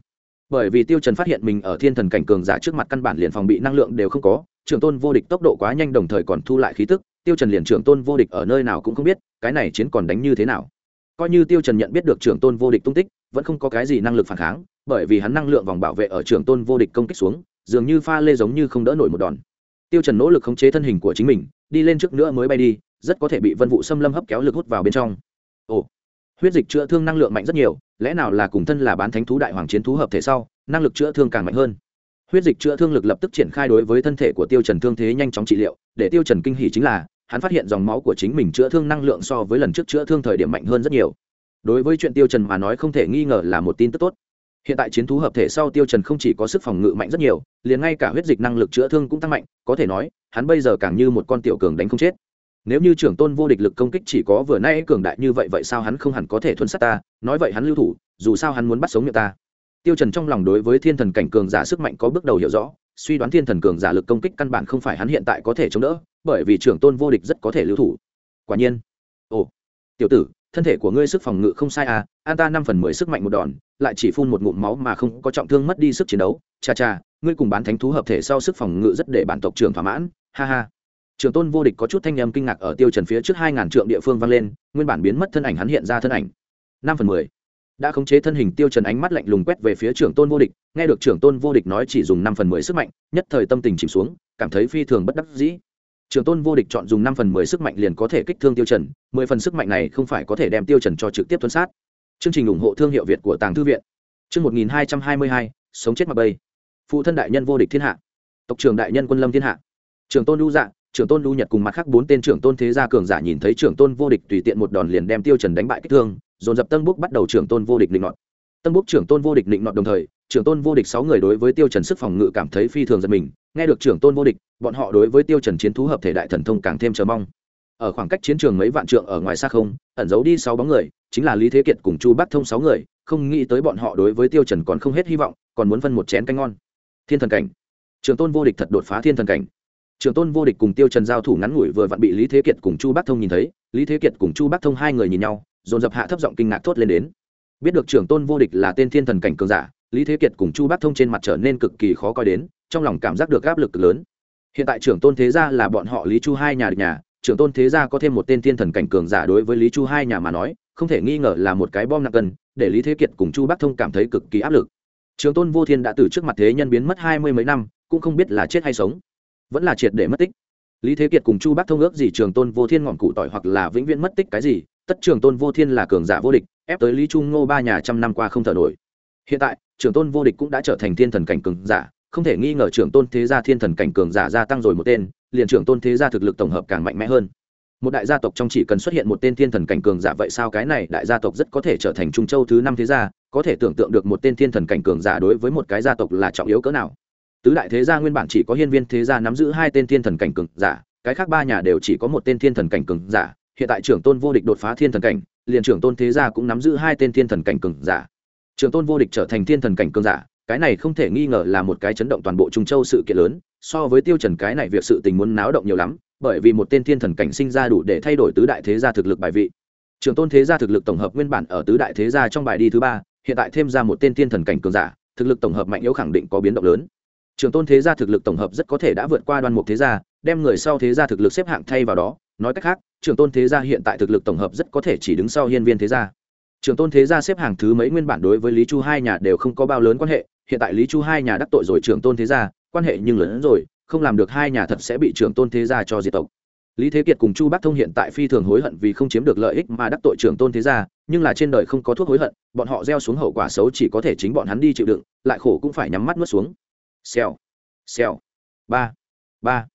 S1: Bởi vì tiêu trần phát hiện mình ở thiên thần cảnh cường giả trước mặt căn bản liền phòng bị năng lượng đều không có, trưởng tôn vô địch tốc độ quá nhanh đồng thời còn thu lại khí tức, tiêu trần liền trưởng tôn vô địch ở nơi nào cũng không biết, cái này chiến còn đánh như thế nào. Coi như tiêu trần nhận biết được trưởng tôn vô địch tung tích, vẫn không có cái gì năng lực phản kháng, bởi vì hắn năng lượng vòng bảo vệ ở trưởng tôn vô địch công kích xuống, dường như pha lê giống như không đỡ nổi một đòn. Tiêu trần nỗ lực khống chế thân hình của chính mình, đi lên trước nữa mới bay đi rất có thể bị vân vụ xâm lâm hấp kéo lực hút vào bên trong. Ồ, huyết dịch chữa thương năng lượng mạnh rất nhiều, lẽ nào là cùng thân là bán thánh thú đại hoàng chiến thú hợp thể sau, năng lực chữa thương càng mạnh hơn? Huyết dịch chữa thương lực lập tức triển khai đối với thân thể của tiêu trần thương thế nhanh chóng trị liệu, để tiêu trần kinh hỉ chính là, hắn phát hiện dòng máu của chính mình chữa thương năng lượng so với lần trước chữa thương thời điểm mạnh hơn rất nhiều. Đối với chuyện tiêu trần mà nói không thể nghi ngờ là một tin tức tốt. Hiện tại chiến thú hợp thể sau tiêu trần không chỉ có sức phòng ngự mạnh rất nhiều, liền ngay cả huyết dịch năng lực chữa thương cũng tăng mạnh, có thể nói, hắn bây giờ càng như một con tiểu cường đánh không chết nếu như trưởng tôn vô địch lực công kích chỉ có vừa nay cường đại như vậy vậy sao hắn không hẳn có thể thuần sát ta? Nói vậy hắn lưu thủ, dù sao hắn muốn bắt sống miệng ta. Tiêu trần trong lòng đối với thiên thần cảnh cường giả sức mạnh có bước đầu hiểu rõ, suy đoán thiên thần cường giả lực công kích căn bản không phải hắn hiện tại có thể chống đỡ, bởi vì trưởng tôn vô địch rất có thể lưu thủ. Quả nhiên. Ồ, tiểu tử, thân thể của ngươi sức phòng ngự không sai à an ta năm phần mười sức mạnh một đòn, lại chỉ phun một ngụm máu mà không có trọng thương mất đi sức chiến đấu. Cha cha, ngươi cùng bán thánh thú hợp thể sau sức phòng ngự rất để bản tộc trưởng thỏa mãn. Ha ha trường tôn vô địch có chút thanh âm kinh ngạc ở tiêu trần phía trước hai ngàn trượng địa phương vang lên, nguyên bản biến mất thân ảnh hắn hiện ra thân ảnh. Năm phần mười. Đã khống chế thân hình tiêu trần ánh mắt lạnh lùng quét về phía trưởng tôn vô địch, nghe được trưởng tôn vô địch nói chỉ dùng năm phần mười sức mạnh, nhất thời tâm tình chìm xuống, cảm thấy phi thường bất đắc dĩ. Trưởng tôn vô địch chọn dùng năm phần mười sức mạnh liền có thể kích thương tiêu trần, mười phần sức mạnh này không phải có thể đem tiêu trần cho trực tiếp tuấn sát. Chương trình ủng hộ thương hiệu việt của tàng thư viện. Chương một nghìn hai trăm hai mươi hai, sống chết mặc bay phụ thân đại nhân vô địch thiên hạ. Tộc trưởng đại nhân quân lâm thiên hạ. Trưởng tôn lưu dạ trưởng tôn lưu nhật cùng mặt khác bốn tên trưởng tôn thế gia cường giả nhìn thấy trưởng tôn vô địch tùy tiện một đòn liền đem tiêu trần đánh bại kích thương, dồn dập tân búc bắt đầu trưởng tôn vô địch định nọt. Tân búc trưởng tôn vô địch định nọt đồng thời, trưởng tôn vô địch sáu người đối với tiêu trần sức phòng ngự cảm thấy phi thường giật mình, nghe được trưởng tôn vô địch, bọn họ đối với tiêu trần chiến thú hợp thể đại thần thông càng thêm chờ mong. Ở khoảng cách chiến trường mấy vạn trượng ở ngoài xa không, ẩn giấu đi sáu bóng người, chính là lý thế kiệt cùng chu bắc thông sáu người, không nghĩ tới bọn họ đối với tiêu trần còn không hết hy vọng, còn muốn phân một chén canh ngon. Thiên thần cảnh. Trưởng tôn vô địch thật đột phá thiên thần cảnh trưởng tôn vô địch cùng tiêu trần giao thủ ngắn ngủi vừa vặn bị lý thế kiệt cùng chu bắc thông nhìn thấy, lý thế kiệt cùng chu bắc thông hai người nhìn nhau, dồn dập hạ thấp giọng kinh ngạc thốt lên đến. Biết được trưởng tôn vô địch là tên thiên thần cảnh cường giả, lý thế kiệt cùng chu bắc thông trên mặt trở nên cực kỳ khó coi đến, trong lòng cảm giác được áp lực lớn. Hiện tại trưởng tôn thế gia là bọn họ lý chu hai nhà được nhà trưởng tôn thế gia có thêm một tên thiên thần cảnh cường giả đối với lý chu hai nhà mà nói, không thể nghi ngờ là một cái bom nặng cân, để lý thế kiệt cùng chu bắc thông cảm thấy cực kỳ áp lực. Trưởng tôn vô thiên đã từ trước mặt thế nhân biến mất hai mươi mấy năm, cũng không biết là chết hay sống vẫn là triệt để mất tích. Lý thế kiệt cùng chu bác thông ước gì trường tôn vô thiên ngọn cụ tỏi hoặc là vĩnh viễn mất tích cái gì, tất trường tôn vô thiên là cường giả vô địch, ép tới lý trung ngô ba nhà trăm năm qua không thở nổi. Hiện tại, trường tôn vô địch cũng đã trở thành thiên thần cảnh cường giả, không thể nghi ngờ Trường tôn thế gia thiên thần cảnh cường giả gia tăng rồi một tên, liền Trường tôn thế gia thực lực tổng hợp càng mạnh mẽ hơn. Một đại gia tộc trong chỉ cần xuất hiện một tên thiên thần cảnh cường giả vậy sao cái này đại gia tộc rất có thể trở thành trung châu thứ năm thế gia, có thể tưởng tượng được một tên thiên thần cảnh cường giả đối với một cái gia tộc là trọng yếu cỡ nào tứ đại thế gia nguyên bản chỉ có hiên viên thế gia nắm giữ hai tên thiên thần cảnh cường giả, cái khác ba nhà đều chỉ có một tên thiên thần cảnh cường giả. Hiện tại trưởng tôn vô địch đột phá thiên thần cảnh, liền trưởng tôn thế gia cũng nắm giữ hai tên thiên thần cảnh cường giả. Trưởng tôn vô địch trở thành thiên thần cảnh cường giả, cái này không thể nghi ngờ là một cái chấn động toàn bộ trung châu sự kiện lớn, so với tiêu trần cái này việc sự tình muốn náo động nhiều lắm, bởi vì một tên thiên thần cảnh sinh ra đủ để thay đổi tứ đại thế gia thực lực bài vị. Trường tôn thế gia thực lực tổng hợp nguyên bản ở tứ đại thế gia trong bài đi thứ ba, hiện tại thêm ra một tên thiên thần cảnh cường giả, thực lực tổng hợp mạnh yếu khẳng định có biến động lớn trường tôn thế gia thực lực tổng hợp rất có thể đã vượt qua đoan mục thế gia, đem người sau thế gia thực lực xếp hạng thay vào đó. Nói cách khác, trường tôn thế gia hiện tại thực lực tổng hợp rất có thể chỉ đứng sau hiên viên thế gia. Trường tôn thế gia xếp hàng thứ mấy nguyên bản đối với lý chu hai nhà đều không có bao lớn quan hệ. Hiện tại lý chu hai nhà đắc tội rồi trường tôn thế gia, quan hệ nhưng lớn hơn rồi, không làm được hai nhà thật sẽ bị trường tôn thế gia cho diệt tộc. Lý thế kiệt cùng chu bắc thông hiện tại phi thường hối hận vì không chiếm được lợi ích mà đắc tội trường tôn thế gia, nhưng là trên đời không có thuốc hối hận, bọn họ gieo xuống hậu quả xấu chỉ có thể chính bọn hắn đi chịu đựng, lại khổ cũng phải nhắm mắt nuốt xuống xèo. Xèo. Ba. Ba.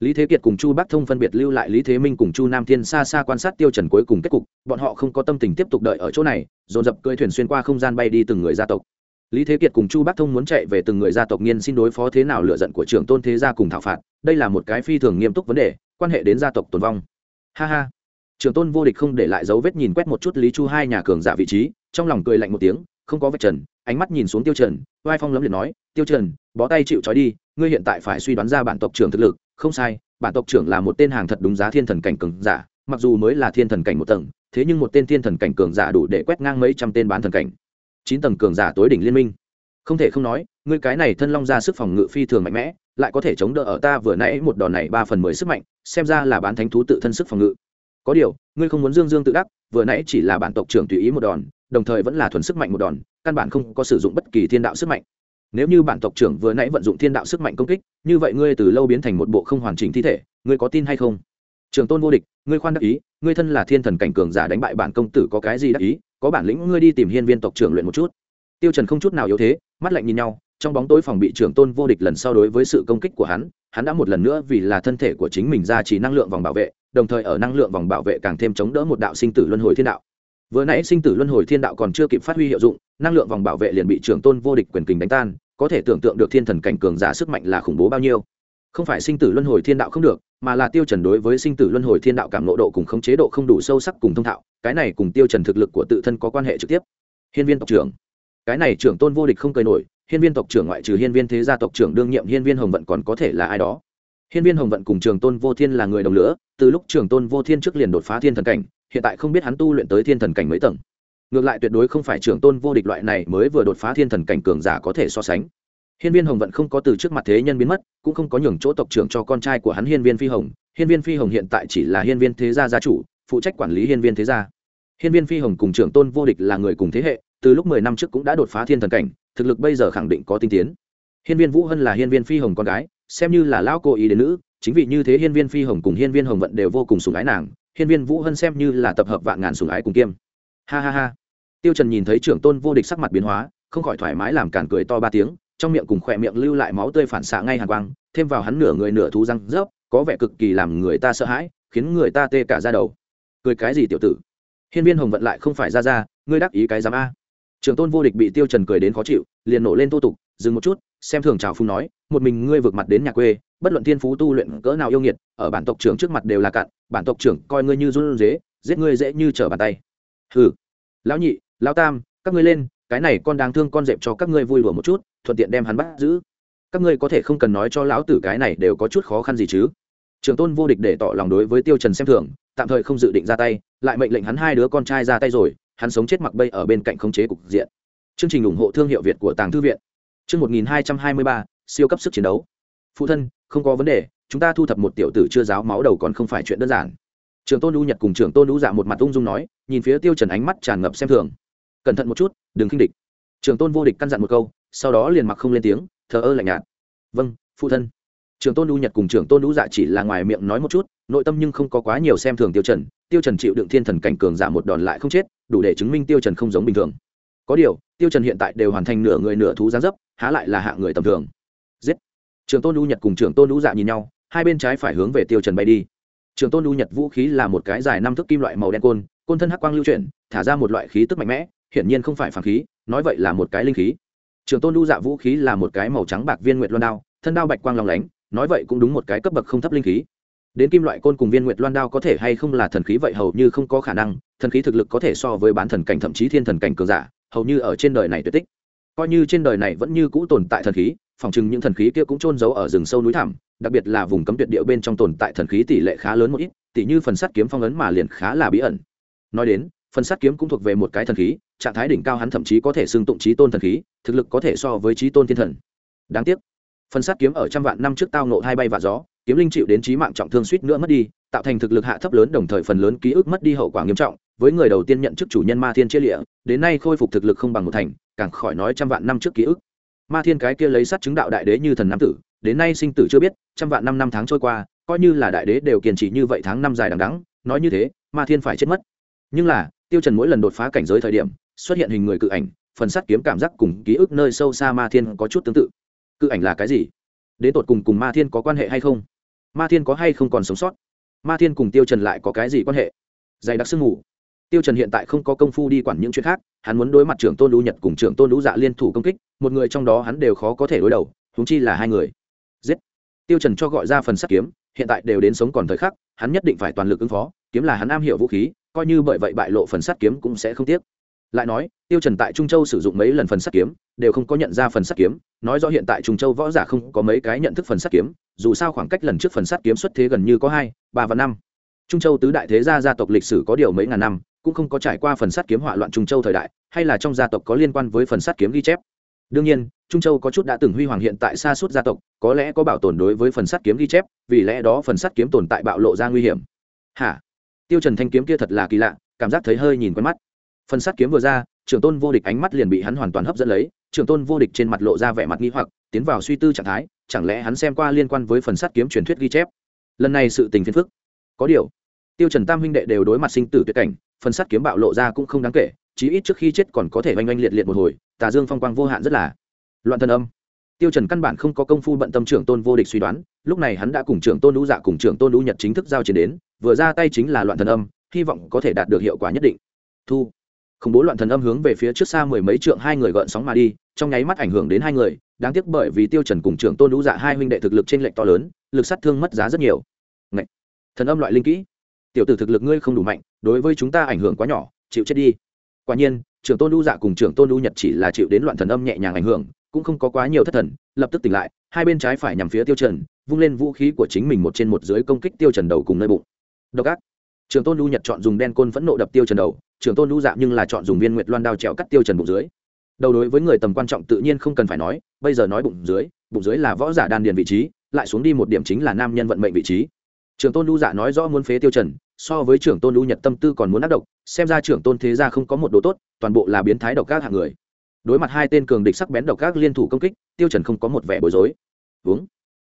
S1: Lý thế kiệt cùng chu bắc thông phân biệt lưu lại lý thế minh cùng chu nam thiên xa xa quan sát tiêu trần cuối cùng kết cục, bọn họ không có tâm tình tiếp tục đợi ở chỗ này, dồn dập cưỡi thuyền xuyên qua không gian bay đi từng người gia tộc. Lý thế kiệt cùng chu bắc thông muốn chạy về từng người gia tộc nghiên xin đối phó thế nào lựa giận của trưởng tôn thế gia cùng thảo phạt, đây là một cái phi thường nghiêm túc vấn đề, quan hệ đến gia tộc tồn vong. Ha ha. Trưởng tôn vô địch không để lại dấu vết nhìn quét một chút lý chu hai nhà cường giả vị trí, trong lòng cười lạnh một tiếng không có vạch trần, ánh mắt nhìn xuống tiêu trần vai phong lấm liệt nói, tiêu trần, bó tay chịu trói đi, ngươi hiện tại phải suy đoán ra bản tộc trưởng thực lực. Không sai, bản tộc trưởng là một tên hàng thật đúng giá thiên thần cảnh cường giả, mặc dù mới là thiên thần cảnh một tầng, thế nhưng một tên thiên thần cảnh cường giả đủ để quét ngang mấy trăm tên bán thần cảnh. Chín tầng cường giả tối đỉnh liên minh. Không thể không nói, ngươi cái này thân long ra sức phòng ngự phi thường mạnh mẽ, lại có thể chống đỡ ở ta vừa nãy một đòn này ba phần mười sức mạnh, xem ra là bán thánh thú tự thân sức phòng ngự. Có điều, ngươi không muốn dương dương tự đắc, vừa nãy chỉ là bản tộc trưởng tùy ý một đòn đồng thời vẫn là thuần sức mạnh một đòn, căn bản không có sử dụng bất kỳ thiên đạo sức mạnh. Nếu như bản tộc trưởng vừa nãy vận dụng thiên đạo sức mạnh công kích, như vậy ngươi từ lâu biến thành một bộ không hoàn chỉnh thi thể, ngươi có tin hay không? Trường tôn vô địch, ngươi khoan đắc ý, ngươi thân là thiên thần cảnh cường giả đánh bại bản công tử có cái gì đắc ý, có bản lĩnh ngươi đi tìm hiên viên tộc trưởng luyện một chút. Tiêu trần không chút nào yếu thế, mắt lạnh nhìn nhau, trong bóng tối phòng bị trưởng tôn vô địch lần sau đối với sự công kích của hắn hắn đã một lần nữa vì là thân thể của chính mình ra chỉ năng lượng vòng bảo vệ, đồng thời ở năng lượng vòng bảo vệ càng thêm chống đỡ một đạo sinh tử luân hồi thiên đạo vừa nãy sinh tử luân hồi thiên đạo còn chưa kịp phát huy hiệu dụng, năng lượng vòng bảo vệ liền bị trưởng tôn vô địch quyền kình đánh tan, có thể tưởng tượng được thiên thần cảnh cường giả sức mạnh là khủng bố bao nhiêu. Không phải sinh tử luân hồi thiên đạo không được, mà là tiêu trần đối với sinh tử luân hồi thiên đạo cảm nộ độ cùng không chế độ không đủ sâu sắc cùng thông thạo, cái này cùng tiêu trần thực lực của tự thân có quan hệ trực tiếp. Hiên viên tộc trưởng. Cái này trưởng tôn vô địch không cười nổi, hiên viên tộc trưởng ngoại trừ hiên viên thế gia tộc trưởng đương nhiệm hiên viên hồng vận còn có thể là ai đó? Hiên viên hồng vận cùng trường tôn vô thiên là người đồng lửa, từ lúc trường tôn vô thiên trước liền đột phá thiên thần cảnh, hiện tại không biết hắn tu luyện tới thiên thần cảnh mấy tầng. Ngược lại tuyệt đối không phải trường tôn vô địch loại này mới vừa đột phá thiên thần cảnh cường giả có thể so sánh. Hiên viên hồng vận không có từ trước mặt thế nhân biến mất, cũng không có nhường chỗ tộc trưởng cho con trai của hắn hiên viên phi hồng. Hiên viên phi hồng hiện tại chỉ là hiên viên thế gia gia chủ, phụ trách quản lý hiên viên thế gia. Hiên viên phi hồng cùng trưởng tôn vô địch là người cùng thế hệ, từ lúc mười năm trước cũng đã đột phá thiên thần cảnh, thực lực bây giờ khẳng định có tinh tiến. Hiên viên vũ hân là hiên viên phi hồng con gái xem như là lão cô ý đến nữ, chính vì như thế hiên viên phi hồng cùng hiên viên hồng vận đều vô cùng sủng ái nàng, hiên viên vũ hân xem như là tập hợp vạn ngàn sủng ái cùng kiêm. Ha ha ha. Tiêu trần nhìn thấy trưởng tôn vô địch sắc mặt biến hóa, không khỏi thoải mái làm cản cười to ba tiếng, trong miệng cùng khỏe miệng lưu lại máu tươi phản xạ ngay hàn quang, thêm vào hắn nửa người nửa thú răng rớp, có vẻ cực kỳ làm người ta sợ hãi, khiến người ta tê cả da đầu. Cười cái gì tiểu tử? Hiên viên hồng vận lại không phải ra ra, ngươi đắc ý cái dám a. Trưởng tôn vô địch bị tiêu trần cười đến khó chịu, liền nổ lên tô tục, dừng một chút xem thường chào phung nói, một mình ngươi vượt mặt đến nhà quê, bất luận thiên phú tu luyện cỡ nào yêu nghiệt, ở bản tộc trưởng trước mặt đều là cạn bản tộc trưởng coi ngươi như run dế giết ngươi dễ như trở bàn tay. Hừ, lão nhị, lão tam, các ngươi lên, cái này con đáng thương con dẹp cho các ngươi vui đùa một chút, thuận tiện đem hắn bắt giữ. Các ngươi có thể không cần nói cho lão tử cái này đều có chút khó khăn gì chứ. Trường tôn vô địch để tỏ lòng đối với tiêu trần xem thường, tạm thời không dự định ra tay, lại mệnh lệnh hắn hai đứa con trai ra tay rồi, hắn sống chết mặc bay ở bên cạnh khống chế cục diện. Chương trình ủng hộ thương hiệu việt của tàng thư viện chương một nghìn hai trăm hai mươi ba, siêu cấp sức chiến đấu. Phụ thân, không có vấn đề, chúng ta thu thập một tiểu tử chưa giáo máu đầu còn không phải chuyện đơn giản. Trường tôn đu nhật cùng trường tôn đu dạ một mặt ung dung nói, nhìn phía tiêu trần ánh mắt tràn ngập xem thường. Cẩn thận một chút, đừng khinh địch. Trường tôn vô địch căn dặn một câu, sau đó liền mặc không lên tiếng, thờ ơ lạnh nhạt. Vâng phụ thân. Trường tôn đu nhật cùng trường tôn đu dạ chỉ là ngoài miệng nói một chút, nội tâm nhưng không có quá nhiều xem thường tiêu trần. Tiêu trần chịu đựng thiên thần cảnh cường giả một đòn lại không chết, đủ để chứng minh tiêu trần không giống bình thường có điều, tiêu trần hiện tại đều hoàn thành nửa người nửa thú giáng dấp, há lại là hạng người tầm thường. Giết! Trường tôn u nhật cùng trường tôn u dạ nhìn nhau, hai bên trái phải hướng về tiêu trần bay đi. Trường tôn u nhật vũ khí là một cái dài năm thước kim loại màu đen côn côn thân hắc quang lưu chuyển, thả ra một loại khí tức mạnh mẽ, hiển nhiên không phải phản khí, nói vậy là một cái linh khí. Trường tôn u dạ vũ khí là một cái màu trắng bạc viên nguyệt loan đao, thân đao bạch quang lòng lánh, nói vậy cũng đúng một cái cấp bậc không thấp linh khí. Đến kim loại côn cùng viên nguyệt loan đao có thể hay không là thần khí vậy hầu như không có khả năng, thần khí thực lực có thể so với bán thần cảnh thậm chí thiên thần cảnh cường giả hầu như ở trên đời này tuyệt tích. Coi như trên đời này vẫn như cũ tồn tại thần khí, phòng chừng những thần khí kia cũng trôn giấu ở rừng sâu núi thẳm, đặc biệt là vùng cấm tuyệt địa bên trong tồn tại thần khí tỷ lệ khá lớn một ít tỷ như phần sắt kiếm phong ấn mà liền khá là bí ẩn. Nói đến, phần sắt kiếm cũng thuộc về một cái thần khí, trạng thái đỉnh cao hắn thậm chí có thể xưng tụng trí tôn thần khí, thực lực có thể so với trí tôn thiên thần. Đáng tiếc, phần sắt kiếm ở trăm vạn năm trước tao nộ hai bay và gió, kiếm linh chịu đến trí mạng trọng thương suýt nữa mất đi, tạo thành thực lực hạ thấp lớn đồng thời phần lớn ký ức mất đi hậu quả nghiêm trọng với người đầu tiên nhận chức chủ nhân ma thiên chia lịa, đến nay khôi phục thực lực không bằng một thành, càng khỏi nói trăm vạn năm trước ký ức. Ma thiên cái kia lấy sắt chứng đạo đại đế như thần nam tử, đến nay sinh tử chưa biết, trăm vạn năm năm tháng trôi qua, coi như là đại đế đều kiên trì như vậy tháng năm dài đằng đắng nói như thế, ma thiên phải chết mất. Nhưng là, tiêu trần mỗi lần đột phá cảnh giới thời điểm, xuất hiện hình người cự ảnh, phần sắt kiếm cảm giác cùng ký ức nơi sâu xa ma thiên có chút tương tự. Cự ảnh là cái gì? Đến tột cùng cùng ma thiên có quan hệ hay không? Ma thiên có hay không còn sống sót? Ma thiên cùng tiêu trần lại có cái gì quan hệ? Dày đặc sương ngủ tiêu trần hiện tại không có công phu đi quản những chuyện khác, hắn muốn đối mặt trưởng tôn lũ nhật cùng trưởng tôn lũ dạ liên thủ công kích, một người trong đó hắn đều khó có thể đối đầu chúng chi là hai người. Giết! Tiêu trần cho gọi ra phần sắt kiếm, hiện tại đều đến sống còn thời khắc, hắn nhất định phải toàn lực ứng phó, kiếm là hắn am hiểu vũ khí, coi như bởi vậy bại lộ phần sắt kiếm cũng sẽ không tiếc. Lại nói, tiêu trần tại trung châu sử dụng mấy lần phần sắt kiếm, đều không có nhận ra phần sắt kiếm, nói rõ hiện tại trung châu võ giả không có mấy cái nhận thức phần sắt kiếm, dù sao khoảng cách lần trước phần sắt kiếm xuất thế gần như có hai, ba và năm. Trung châu tứ đại thế gia gia tộc lịch sử có điều mấy ngàn năm cũng không có trải qua phần sắt kiếm hỏa loạn trung châu thời đại, hay là trong gia tộc có liên quan với phần sắt kiếm ghi chép. Đương nhiên, trung châu có chút đã từng huy hoàng hiện tại xa suốt gia tộc, có lẽ có bảo tồn đối với phần sắt kiếm ghi chép, vì lẽ đó phần sắt kiếm tồn tại bạo lộ ra nguy hiểm. Hả? Tiêu trần thanh kiếm kia thật là kỳ lạ, cảm giác thấy hơi nhìn quen mắt. Phần sắt kiếm vừa ra, trưởng tôn vô địch ánh mắt liền bị hắn hoàn toàn hấp dẫn lấy, trưởng tôn vô địch trên mặt lộ ra vẻ mặt nghi hoặc, tiến vào suy tư trạng thái, chẳng lẽ hắn xem qua liên quan với phần sắt kiếm truyền thuyết ghi chép? Lần này sự tình phiền phức. Có điều, tiêu trần tam huynh đệ đều đối mặt sinh tử tuyệt cảnh phần sắt kiếm bạo lộ ra cũng không đáng kể, chí ít trước khi chết còn có thể oanh oanh liệt liệt một hồi, tà dương phong quang vô hạn rất là loạn thần âm. Tiêu trần căn bản không có công phu bận tâm trưởng tôn vô địch suy đoán, lúc này hắn đã cùng trưởng tôn lũ dạ cùng trưởng tôn lũ nhật chính thức giao chiến đến, vừa ra tay chính là loạn thần âm, hy vọng có thể đạt được hiệu quả nhất định. Thu. Khủng bố loạn thần âm hướng về phía trước xa mười mấy trượng hai người gợn sóng mà đi, trong nháy mắt ảnh hưởng đến hai người, đáng tiếc bởi vì tiêu trần cùng trưởng tôn lũ dạ hai huynh đệ thực lực trên lệnh to lớn, lực sát thương mất giá rất nhiều. Ngậy! thần âm loại linh kỹ. Tiểu tử thực lực ngươi không đủ mạnh đối với chúng ta ảnh hưởng quá nhỏ, chịu chết đi. Quả nhiên, trưởng tôn lưu dạ cùng trưởng tôn lưu nhật chỉ là chịu đến loạn thần âm nhẹ nhàng ảnh hưởng, cũng không có quá nhiều thất thần, lập tức tỉnh lại, hai bên trái phải nhằm phía tiêu trần, vung lên vũ khí của chính mình một trên một dưới công kích tiêu trần đầu cùng nơi bụng. Độc ác. Trưởng tôn lưu nhật chọn dùng đen côn phẫn nộ đập tiêu trần đầu, trưởng tôn lưu dạ nhưng là chọn dùng viên nguyệt loan đao trèo cắt tiêu trần bụng dưới. Đầu đối với người tầm quan trọng tự nhiên không cần phải nói, bây giờ nói bụng dưới bụng dưới là võ giả đan điền vị trí, lại xuống đi một điểm chính là nam nhân vận mệnh vị trí. Trưởng tôn lưu dạ nói rõ muốn phế tiêu trần so với trưởng tôn lưu nhật tâm tư còn muốn ác độc, xem ra trưởng tôn thế gia không có một đồ tốt, toàn bộ là biến thái độc các hạng người. Đối mặt hai tên cường địch sắc bén độc các liên thủ công kích, tiêu trần không có một vẻ bối rối. Uống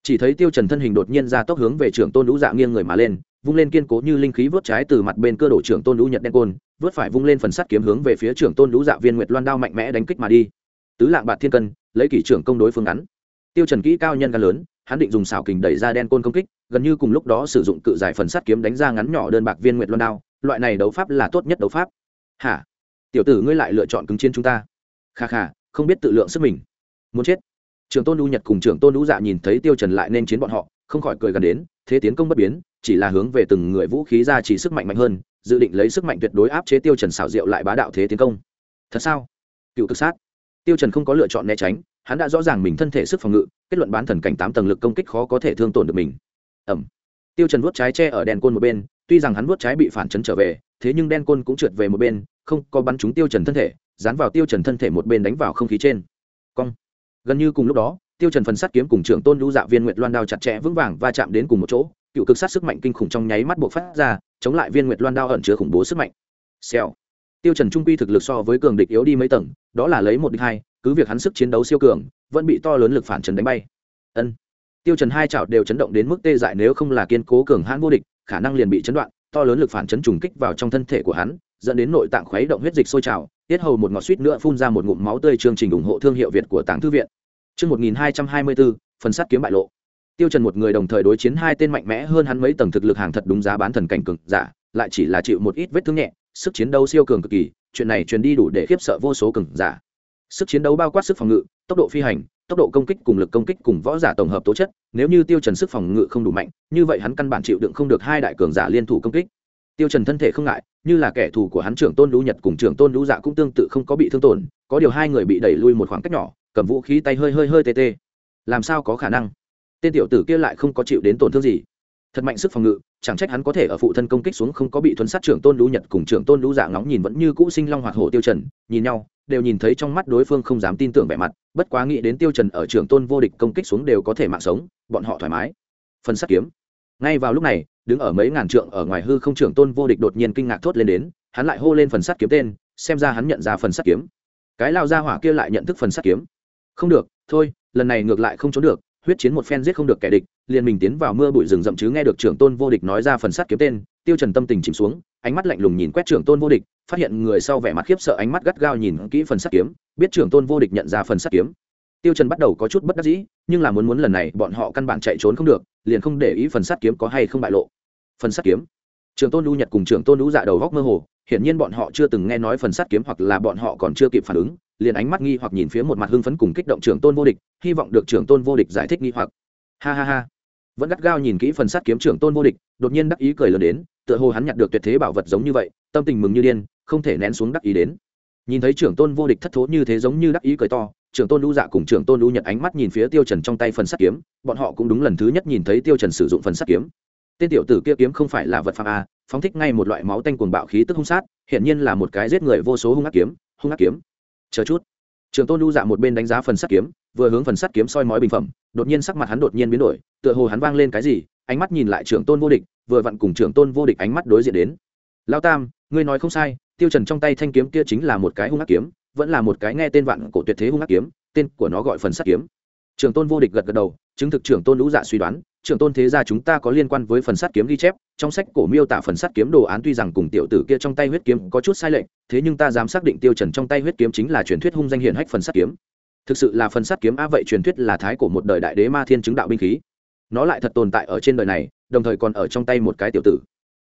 S1: chỉ thấy tiêu trần thân hình đột nhiên ra tốc hướng về trưởng tôn lũ dạ nghiêng người mà lên, vung lên kiên cố như linh khí vớt trái từ mặt bên cơ đổ trưởng tôn lũ nhật đen côn, vớt phải vung lên phần sắt kiếm hướng về phía trưởng tôn lũ dạ viên nguyệt loan đao mạnh mẽ đánh kích mà đi. Tứ lạng bạt thiên cân, lấy kỷ trưởng công đối phương ngắn. Tiêu trần kỹ cao nhân gan lớn, hắn định dùng xảo kình đẩy ra đen côn công kích gần như cùng lúc đó sử dụng cự giải phần sắt kiếm đánh ra ngắn nhỏ đơn bạc viên nguyệt luân đao, loại này đấu pháp là tốt nhất đấu pháp. Hả? Tiểu tử ngươi lại lựa chọn cứng chiến chúng ta. Kha kha, không biết tự lượng sức mình. Muốn chết. Trưởng tôn du nhật cùng trưởng tôn đu dạ nhìn thấy tiêu trần lại nên chiến bọn họ, không khỏi cười gần đến, thế tiến công bất biến, chỉ là hướng về từng người vũ khí ra chỉ sức mạnh mạnh hơn, dự định lấy sức mạnh tuyệt đối áp chế tiêu trần xảo diệu lại bá đạo thế tiến công. Thật sao? Cựu cực sát. Tiêu trần không có lựa chọn né tránh, hắn đã rõ ràng mình thân thể sức phòng ngự, kết luận bán thần cảnh tám tầng lực công kích khó có thể thương tổn được mình ẩm. Tiêu trần vuốt trái che ở đèn côn một bên, tuy rằng hắn vuốt trái bị phản chấn trở về, thế nhưng đen côn cũng trượt về một bên, không có bắn trúng tiêu trần thân thể, dán vào tiêu trần thân thể một bên đánh vào không khí trên. Cong. Gần như cùng lúc đó, tiêu trần phần sắt kiếm cùng trưởng tôn lũ dạ viên nguyệt loan đao chặt chẽ vững vàng va chạm đến cùng một chỗ, cựu cực sát sức mạnh kinh khủng trong nháy mắt buộc phát ra, chống lại viên nguyệt loan đao ẩn chứa khủng bố sức mạnh. Xèo. Tiêu trần trung quy thực lực so với cường địch yếu đi mấy tầng, đó là lấy một địch hai, cứ việc hắn sức chiến đấu siêu cường, vẫn bị to lớn lực phản chấn đánh bay. Ân tiêu trần hai chảo đều chấn động đến mức tê dại nếu không là kiên cố cường hãn vô địch khả năng liền bị chấn đoạn to lớn lực phản chấn trùng kích vào trong thân thể của hắn dẫn đến nội tạng khuấy động huyết dịch sôi trào tiết hầu một ngọt suýt nữa phun ra một ngụm máu tươi chương trình ủng hộ thương hiệu việt của tàng thư viện Chương 1224, phần sắt kiếm bại lộ. Tiêu Trần một người đồng thời đối chiến hai tên mạnh mẽ hơn hắn mấy tầng thực lực hàng thật đúng giá bán thần cảnh cường giả, lại chỉ là chịu một ít vết thương nhẹ, sức chiến đấu siêu cường cực kỳ, chuyện này truyền đi đủ để khiếp sợ vô số cường giả. Sức chiến đấu bao quát sức phòng ngự, tốc độ phi hành, tốc độ công kích cùng lực công kích cùng võ giả tổng hợp tố chất, nếu như Tiêu Trần sức phòng ngự không đủ mạnh, như vậy hắn căn bản chịu đựng không được hai đại cường giả liên thủ công kích. tiêu trần thân thể không ngại như là kẻ thù của hắn trưởng tôn lũ nhật cùng trưởng tôn lũ dạ cũng tương tự không có bị thương tổn có điều hai người bị đẩy lui một khoảng cách nhỏ cầm vũ khí tay hơi hơi hơi tê tê. Làm sao có khả năng? Tên tiểu tử kia lại không có chịu đến tổn thương gì. Thật mạnh sức phòng ngự chẳng trách hắn có thể ở phụ thân công kích xuống không có bị thuấn sát trưởng tôn lũ nhật cùng trưởng tôn lũ dạ ngóng nhìn vẫn như cũ sinh long hoạt hổ tiêu trần nhìn nhau đều nhìn thấy trong mắt đối phương không dám tin tưởng vẻ mặt, bất quá nghĩ đến tiêu trần ở trưởng tôn vô địch công kích xuống đều có thể mạng sống, bọn họ thoải mái. Phần sát kiếm. Ngay vào lúc này, đứng ở mấy ngàn trượng ở ngoài hư không trưởng tôn vô địch đột nhiên kinh ngạc thốt lên đến, hắn lại hô lên phần sắt kiếm tên, xem ra hắn nhận ra phần sắt kiếm. Cái lao ra hỏa kia lại nhận thức phần sắt kiếm. Không được, thôi, lần này ngược lại không trốn được, huyết chiến một phen giết không được kẻ địch, liền mình tiến vào mưa bụi rừng rậm chứ nghe được trưởng tôn vô địch nói ra phần sắt kiếm tên, tiêu trần tâm tình chìm xuống ánh mắt lạnh lùng nhìn quét trưởng tôn vô địch, phát hiện người sau vẻ mặt khiếp sợ ánh mắt gắt gao nhìn kỹ phần sắt kiếm, biết trưởng tôn vô địch nhận ra phần sắt kiếm. Tiêu trần bắt đầu có chút bất đắc dĩ, nhưng là muốn muốn lần này bọn họ căn bản chạy trốn không được, liền không để ý phần sắt kiếm có hay không bại lộ. Phần sắt kiếm. Trưởng tôn lưu nhật cùng trưởng tôn lũ dạ đầu góc mơ hồ, hiển nhiên bọn họ chưa từng nghe nói phần sắt kiếm hoặc là bọn họ còn chưa kịp phản ứng, liền ánh mắt nghi hoặc nhìn phía một mặt hưng phấn cùng kích động trưởng tôn vô địch, hy vọng được trưởng tôn vô địch giải thích nghi hoặc. Ha ha ha. Vẫn gắt gao nhìn kỹ phần sắt kiếm trưởng tôn vô địch, đột nhiên đắc ý cười lớn đến tựa hồ hắn nhặt được tuyệt thế bảo vật giống như vậy, tâm tình mừng như điên, không thể nén xuống đắc ý đến. Nhìn thấy trưởng tôn vô địch thất thố như thế giống như đắc ý cười to, trưởng tôn lũ dạ cùng trưởng tôn lũ nhật ánh mắt nhìn phía tiêu trần trong tay phần sắt kiếm, bọn họ cũng đúng lần thứ nhất nhìn thấy tiêu trần sử dụng phần sắt kiếm. Tên tiểu tử kia kiếm không phải là vật phạm a, phóng thích ngay một loại máu tanh cuồng bạo khí tức hung sát hiện nhiên là một cái giết người vô số hung ác kiếm, hung ác kiếm. Chờ chút. Trưởng tôn lưu dạ một bên đánh giá phần sắt kiếm, vừa hướng phần sắt kiếm soi mói bình phẩm, đột nhiên sắc mặt hắn đột nhiên biến đổi, tựa hồ hắn vang lên cái gì ánh mắt nhìn lại trưởng tôn vô địch, vừa vặn cùng trưởng tôn vô địch ánh mắt đối diện đến. Lao tam, ngươi nói không sai, tiêu trần trong tay thanh kiếm kia chính là một cái hung ác kiếm, vẫn là một cái nghe tên vạn cổ tuyệt thế hung ác kiếm, tên của nó gọi phần sắt kiếm. Trưởng tôn vô địch gật gật đầu, chứng thực trưởng tôn lũ dạ suy đoán, trưởng tôn thế gia chúng ta có liên quan với phần sắt kiếm ghi chép, trong sách cổ miêu tả phần sắt kiếm đồ án tuy rằng cùng tiểu tử kia trong tay huyết kiếm có chút sai lệch, thế nhưng ta dám xác định tiêu trần trong tay huyết kiếm chính là truyền thuyết hung danh hiển hách phần sắt kiếm. Thực sự là phần sắt kiếm a vậy truyền thuyết là thái cổ một đời đại đế ma thiên chứng đạo binh khí nó lại thật tồn tại ở trên đời này, đồng thời còn ở trong tay một cái tiểu tử.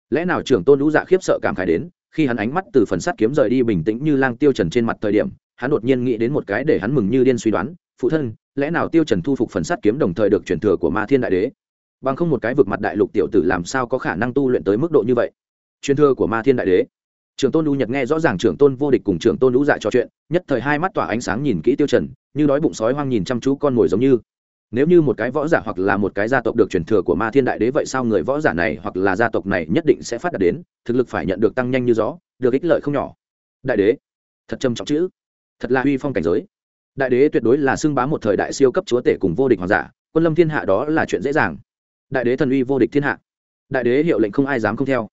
S1: Lẽ nào trưởng tôn lũ dạ khiếp sợ cảm khái đến, khi hắn ánh mắt từ phần sắt kiếm rời đi bình tĩnh như lang tiêu trần trên mặt thời điểm, hắn đột nhiên nghĩ đến một cái để hắn mừng như điên suy đoán, phụ thân, lẽ nào tiêu trần thu phục phần sắt kiếm đồng thời được truyền thừa của ma thiên đại đế? Bằng không một cái vực mặt đại lục tiểu tử làm sao có khả năng tu luyện tới mức độ như vậy? Truyền thừa của ma thiên đại đế. Trưởng tôn lũ nhật nghe rõ ràng trưởng tôn vô địch cùng trưởng tôn lũ dạ trò chuyện, nhất thời hai mắt tỏa ánh sáng nhìn kỹ tiêu trần, như đói bụng sói hoang nhìn chăm chú con ngồi giống như nếu như một cái võ giả hoặc là một cái gia tộc được truyền thừa của ma thiên đại đế vậy sao người võ giả này hoặc là gia tộc này nhất định sẽ phát đạt đến, thực lực phải nhận được tăng nhanh như gió, được ích lợi không nhỏ. Đại đế, thật trầm trọng chữ. Thật là uy phong cảnh giới. Đại đế tuyệt đối là xưng bá một thời đại siêu cấp chúa tể cùng vô địch hoàng giả, quân lâm thiên hạ đó là chuyện dễ dàng. Đại đế thần uy vô địch thiên hạ. Đại đế hiệu lệnh không ai dám không theo.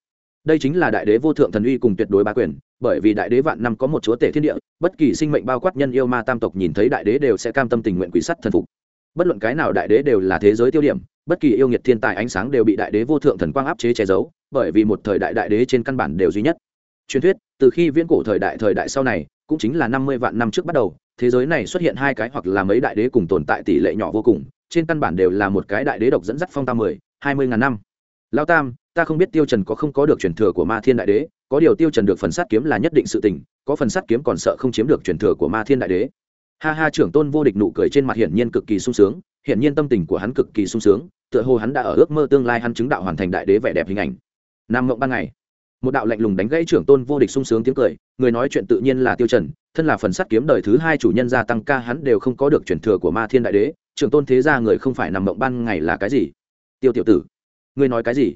S1: Đây chính là đại đế vô thượng thần uy cùng tuyệt đối bá quyền, bởi vì đại đế vạn năm có một chúa tể thiên địa, bất kỳ sinh mệnh bao quát nhân yêu ma tam tộc nhìn thấy đại đế đều sẽ cam tâm tình nguyện quỷ sắt thần phục bất luận cái nào đại đế đều là thế giới tiêu điểm, bất kỳ yêu nghiệt thiên tài ánh sáng đều bị đại đế vô thượng thần quang áp chế che giấu, bởi vì một thời đại đại đế trên căn bản đều duy nhất. Truyền thuyết, từ khi viễn cổ thời đại thời đại sau này, cũng chính là năm mươi vạn năm trước bắt đầu, thế giới này xuất hiện hai cái hoặc là mấy đại đế cùng tồn tại tỷ lệ nhỏ vô cùng, trên căn bản đều là một cái đại đế độc dẫn dắt phong tam mười, hai mươi ngàn năm. Lao tam, ta không biết tiêu trần có không có được truyền thừa của ma thiên đại đế, có điều tiêu trần được phần sát kiếm là nhất định sự tình, có phần sát kiếm còn sợ không chiếm được truyền thừa của ma thiên đại đế ha ha, trưởng tôn vô địch nụ cười trên mặt hiển nhiên cực kỳ sung sướng, hiển nhiên tâm tình của hắn cực kỳ sung sướng, tựa hồ hắn đã ở ước mơ tương lai hắn chứng đạo hoàn thành đại đế vẻ đẹp hình ảnh. Nam mộng ban ngày. Một đạo lạnh lùng đánh gãy trưởng tôn vô địch sung sướng tiếng cười, người nói chuyện tự nhiên là tiêu trần, thân là phần sắt kiếm đời thứ hai chủ nhân gia tăng ca hắn đều không có được truyền thừa của ma thiên đại đế, trưởng tôn thế gia người không phải nằm mộng ban ngày là cái gì? Tiêu tiểu tử ngươi nói cái gì?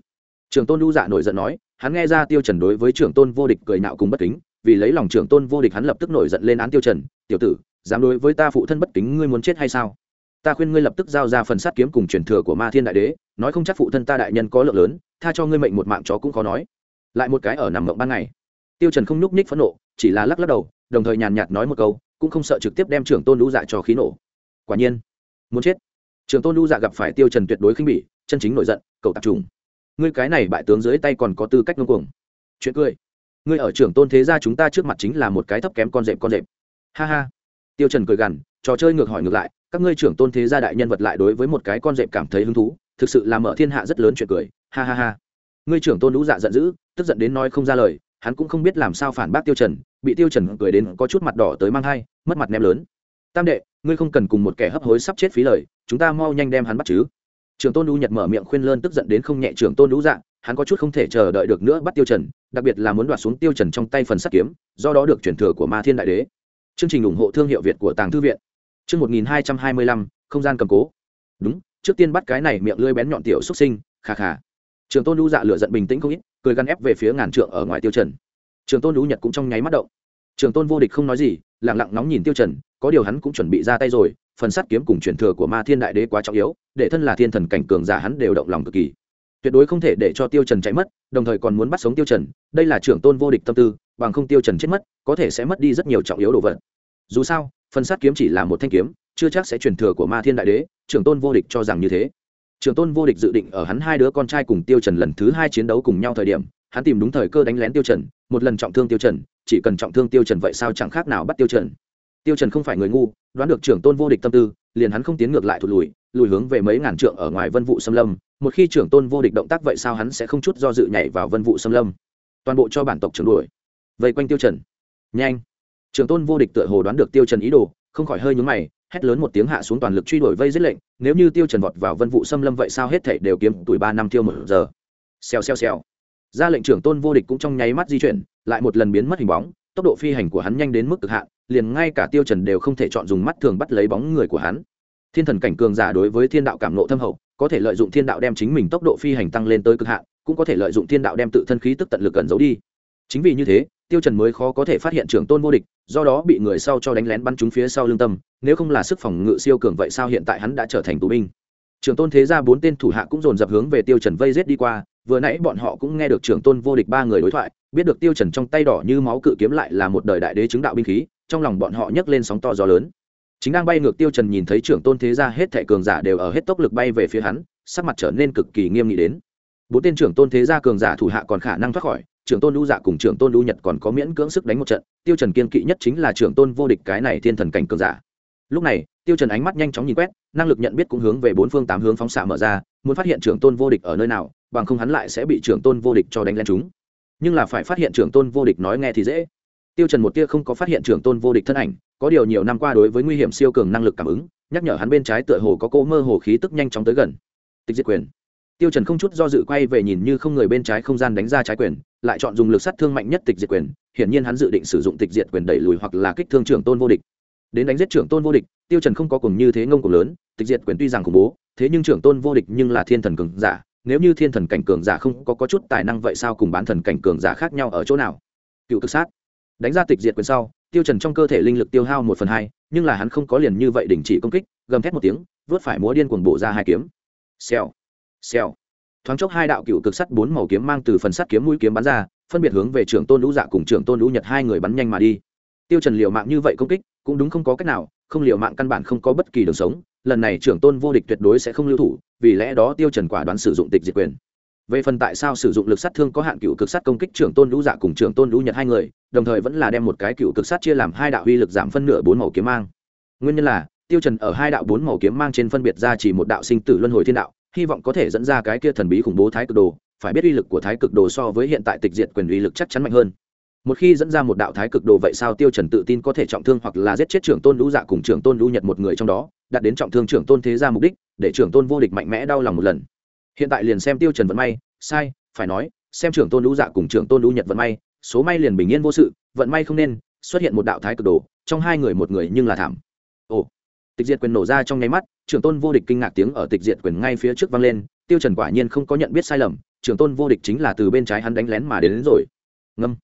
S1: Trưởng tôn lưu dạ nổi giận nói, hắn nghe ra tiêu trần đối với trưởng tôn vô địch cười nạo cùng bất kính, vì lấy lòng trưởng tôn vô địch hắn lập tức nổi giận lên án tiêu trần tiểu tử, dám đối với ta phụ thân bất kính, ngươi muốn chết hay sao? Ta khuyên ngươi lập tức giao ra phần sát kiếm cùng truyền thừa của ma thiên đại đế, nói không chắc phụ thân ta đại nhân có lượng lớn, tha cho ngươi mệnh một mạng chó cũng khó nói. Lại một cái ở nằm mộng ban ngày. Tiêu trần không nhúc nhích phẫn nộ, chỉ là lắc lắc đầu, đồng thời nhàn nhạt nói một câu, cũng không sợ trực tiếp đem trưởng tôn lũ dạ cho khí nổ. Quả nhiên, muốn chết. Trưởng tôn lũ dạ gặp phải tiêu trần tuyệt đối khinh bỉ, chân chính nổi giận, cầu tập trùng. ngươi cái này bại tướng dưới tay còn có tư cách ngông cuồng. Chuyện cười. Ngươi ở trưởng tôn thế gia chúng ta trước mặt chính là một cái thấp kém con rệp con rệp ha ha. Tiêu trần cười gằn, trò chơi ngược hỏi ngược lại, các ngươi trưởng tôn thế gia đại nhân vật lại đối với một cái con dẹp cảm thấy hứng thú, thực sự là mở thiên hạ rất lớn chuyện cười. Ha ha ha. Ngươi trưởng tôn lũ dạ giận dữ, tức giận đến nói không ra lời, hắn cũng không biết làm sao phản bác tiêu trần, bị tiêu trần cười đến có chút mặt đỏ tới mang hai mất mặt ném lớn. Tam đệ, ngươi không cần cùng một kẻ hấp hối sắp chết phí lời, chúng ta mau nhanh đem hắn bắt chứ. Trưởng tôn lũ nhật mở miệng khuyên lơn tức giận đến không nhẹ trưởng tôn lũ dạ hắn có chút không thể chờ đợi được nữa bắt tiêu trần, đặc biệt là muốn đoạt xuống tiêu trần trong tay phần sắt kiếm, do đó được chuyển thừa của ma thiên đại đế chương trình ủng hộ thương hiệu việt của tàng thư viện. Chương 1225, không gian cầm cố. Đúng trước tiên bắt cái này miệng lưỡi bén nhọn tiểu xuất sinh khà khà trường tôn lũ dạ lựa giận bình tĩnh không ít cười gắn ép về phía ngàn trượng ở ngoài tiêu trần. Trường tôn lũ nhật cũng trong nháy mắt động. Trường tôn vô địch không nói gì lặng lặng nóng nhìn tiêu trần có điều hắn cũng chuẩn bị ra tay rồi phần sắt kiếm cùng truyền thừa của ma thiên đại đế quá trọng yếu để thân là thiên thần cảnh cường giả hắn đều động lòng cực kỳ. Tuyệt đối không thể để cho tiêu trần chạy mất đồng thời còn muốn bắt sống tiêu trần đây là trưởng tôn vô địch tâm tư bằng không tiêu trần chết mất có thể sẽ mất đi rất nhiều trọng yếu đồ vật. Dù sao, phần sắt kiếm chỉ là một thanh kiếm, chưa chắc sẽ truyền thừa của ma thiên đại đế, trưởng tôn vô địch cho rằng như thế. Trưởng tôn vô địch dự định ở hắn hai đứa con trai cùng tiêu trần lần thứ hai chiến đấu cùng nhau thời điểm, hắn tìm đúng thời cơ đánh lén tiêu trần, một lần trọng thương tiêu trần, chỉ cần trọng thương tiêu trần vậy sao chẳng khác nào bắt tiêu trần. Tiêu trần không phải người ngu, đoán được trưởng tôn vô địch tâm tư, liền hắn không tiến ngược lại thụt lùi lùi hướng về mấy ngàn trượng ở ngoài vân vụ xâm lâm, một khi trưởng tôn vô địch động tác vậy sao hắn sẽ không chút do dự nhảy vào vân vụ xâm lâm. Toàn bộ cho bản tộc trưởng đuổi. Vây quanh tiêu trần nhanh. Trưởng tôn vô địch tựa hồ đoán được tiêu trần ý đồ, không khỏi hơi nhướng mày, hét lớn một tiếng hạ xuống toàn lực truy đuổi vây giết lệnh, nếu như tiêu trần vọt vào vân vụ xâm lâm vậy sao hết thảy đều kiếm tuổi ba năm tiêu một giờ. Xèo xèo xèo. Ra lệnh trưởng tôn vô địch cũng trong nháy mắt di chuyển, lại một lần biến mất hình bóng, tốc độ phi hành của hắn nhanh đến mức cực hạn, liền ngay cả tiêu trần đều không thể chọn dùng mắt thường bắt lấy bóng người của hắn. Thiên thần cảnh cường giả đối với thiên đạo cảm nộ thâm hậu, có thể lợi dụng thiên đạo đem chính mình tốc độ phi hành tăng lên tới cực hạn, cũng có thể lợi dụng thiên đạo đem tự thân khí tức tận lực cẩn giấu đi. Chính vì như thế tiêu trần mới khó có thể phát hiện trưởng tôn vô địch, do đó bị người sau cho đánh lén bắn trúng phía sau lưng tâm, nếu không là sức phòng ngự siêu cường vậy sao hiện tại hắn đã trở thành tù binh? Trưởng tôn thế gia bốn tên thủ hạ cũng dồn dập hướng về tiêu trần vây giết đi qua, vừa nãy bọn họ cũng nghe được trưởng tôn vô địch ba người đối thoại, biết được tiêu trần trong tay đỏ như máu cự kiếm lại là một đời đại đế chứng đạo binh khí, trong lòng bọn họ nhấc lên sóng to gió lớn. Chính đang bay ngược tiêu trần nhìn thấy trưởng tôn thế gia hết thảy cường giả đều ở hết tốc lực bay về phía hắn, sắc mặt trở nên cực kỳ nghiêm nghị đến. Bốn tên trưởng tôn thế gia cường giả thủ hạ còn khả năng thoát khỏi trưởng tôn lưu dạ cùng trưởng tôn lưu nhật còn có miễn cưỡng sức đánh một trận, tiêu trần kiên kỵ nhất chính là trưởng tôn vô địch cái này thiên thần cảnh cường giả. Lúc này, tiêu trần ánh mắt nhanh chóng nhìn quét, năng lực nhận biết cũng hướng về bốn phương tám hướng phóng xạ mở ra, muốn phát hiện trưởng tôn vô địch ở nơi nào, bằng không hắn lại sẽ bị trưởng tôn vô địch cho đánh lên chúng. Nhưng là phải phát hiện trưởng tôn vô địch nói nghe thì dễ. Tiêu trần một tia không có phát hiện trưởng tôn vô địch thân ảnh, có điều nhiều năm qua đối với nguy hiểm siêu cường năng lực cảm ứng, nhắc nhở hắn bên trái tựa hồ có cỗ mơ hồ khí tức nhanh chóng tới gần. Tịch diệt quyền. Tiêu trần không chút do dự quay về nhìn như không người bên trái không gian đánh ra trái quyền lại chọn dùng lực sát thương mạnh nhất tịch diệt quyền hiển nhiên hắn dự định sử dụng tịch diệt quyền đẩy lùi hoặc là kích thương trưởng tôn vô địch. Đến đánh giết trưởng tôn vô địch tiêu trần không có cùng như thế ngông cùng lớn tịch diệt quyền tuy rằng khủng bố thế nhưng trưởng tôn vô địch nhưng là thiên thần cường giả nếu như thiên thần cảnh cường giả không có, có chút tài năng vậy sao cùng bán thần cảnh cường giả khác nhau ở chỗ nào? Cựu cực sát. Đánh ra tịch diệt quyền sau tiêu trần trong cơ thể linh lực tiêu hao một phần hai nhưng là hắn không có liền như vậy đình chỉ công kích gầm thét một tiếng vớt phải múa điên cuồng bổ ra hai kiếm. Xèo. Xèo thoáng chốc hai đạo cựu cực sắt bốn màu kiếm mang từ phần sắt kiếm mũi kiếm bắn ra, phân biệt hướng về trưởng tôn lũ dạ cùng trưởng tôn lũ nhật hai người bắn nhanh mà đi. Tiêu trần liều mạng như vậy công kích, cũng đúng không có cách nào, không liều mạng căn bản không có bất kỳ đường sống, lần này trưởng tôn vô địch tuyệt đối sẽ không lưu thủ, vì lẽ đó tiêu trần quả đoán sử dụng tịch diệt quyền. Về phần tại sao sử dụng lực sát thương có hạn cựu cực sát công kích trưởng tôn lũ dạ cùng trưởng tôn lũ nhật hai người, đồng thời vẫn là đem một cái cựu cực sát chia làm hai đạo uy lực giảm phân nửa bốn màu kiếm mang. Nguyên nhân là, tiêu trần ở hai đạo bốn màu kiếm mang trên phân biệt ra chỉ một đạo sinh tử luân hồi thiên đạo hy vọng có thể dẫn ra cái kia thần bí khủng bố thái cực đồ, phải biết uy lực của thái cực đồ so với hiện tại tịch diệt quyền uy lực chắc chắn mạnh hơn. Một khi dẫn ra một đạo thái cực đồ vậy sao tiêu trần tự tin có thể trọng thương hoặc là giết chết trưởng tôn lũ dạ cùng trưởng tôn lũ nhật một người trong đó, đạt đến trọng thương trưởng tôn thế gia mục đích, để trưởng tôn vô địch mạnh mẽ đau lòng một lần. Hiện tại liền xem tiêu trần vận may, sai, phải nói, xem trưởng tôn lũ dạ cùng trưởng tôn lũ nhật vận may, số may liền bình yên vô sự, vận may không nên, xuất hiện một đạo thái cực đồ, trong hai người một người nhưng là thảm tịch diệt quyền nổ ra trong nháy mắt trưởng tôn vô địch kinh ngạc tiếng ở tịch diệt quyền ngay phía trước vang lên tiêu trần quả nhiên không có nhận biết sai lầm trưởng tôn vô địch chính là từ bên trái hắn đánh lén mà đến, đến rồi. Ngâm.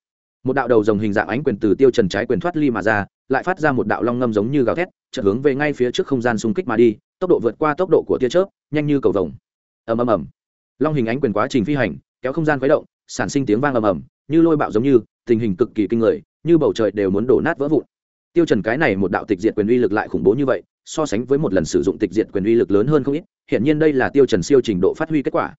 S1: Một đạo đầu rồng hình dạng ánh quyền từ tiêu trần trái quyền thoát ly mà ra lại phát ra một đạo long ngâm giống như gào thét chợt hướng về ngay phía trước không gian xung kích mà đi tốc độ vượt qua tốc độ của tia chớp nhanh như cầu vồng. Ầm ầm ầm. Long hình ánh quyền quá trình phi hành kéo không gian khuấy động sản sinh tiếng vang ầm ầm như lôi bạo giống như tình hình cực kỳ kinh người như bầu trời đều muốn đổ nát vỡ vụn. Tiêu trần cái này một đạo tịch diệt quyền uy lực lại khủng bố như vậy so sánh với một lần sử dụng tịch diệt quyền uy lực lớn hơn không ít hiện nhiên đây là tiêu trần siêu trình độ phát huy kết quả.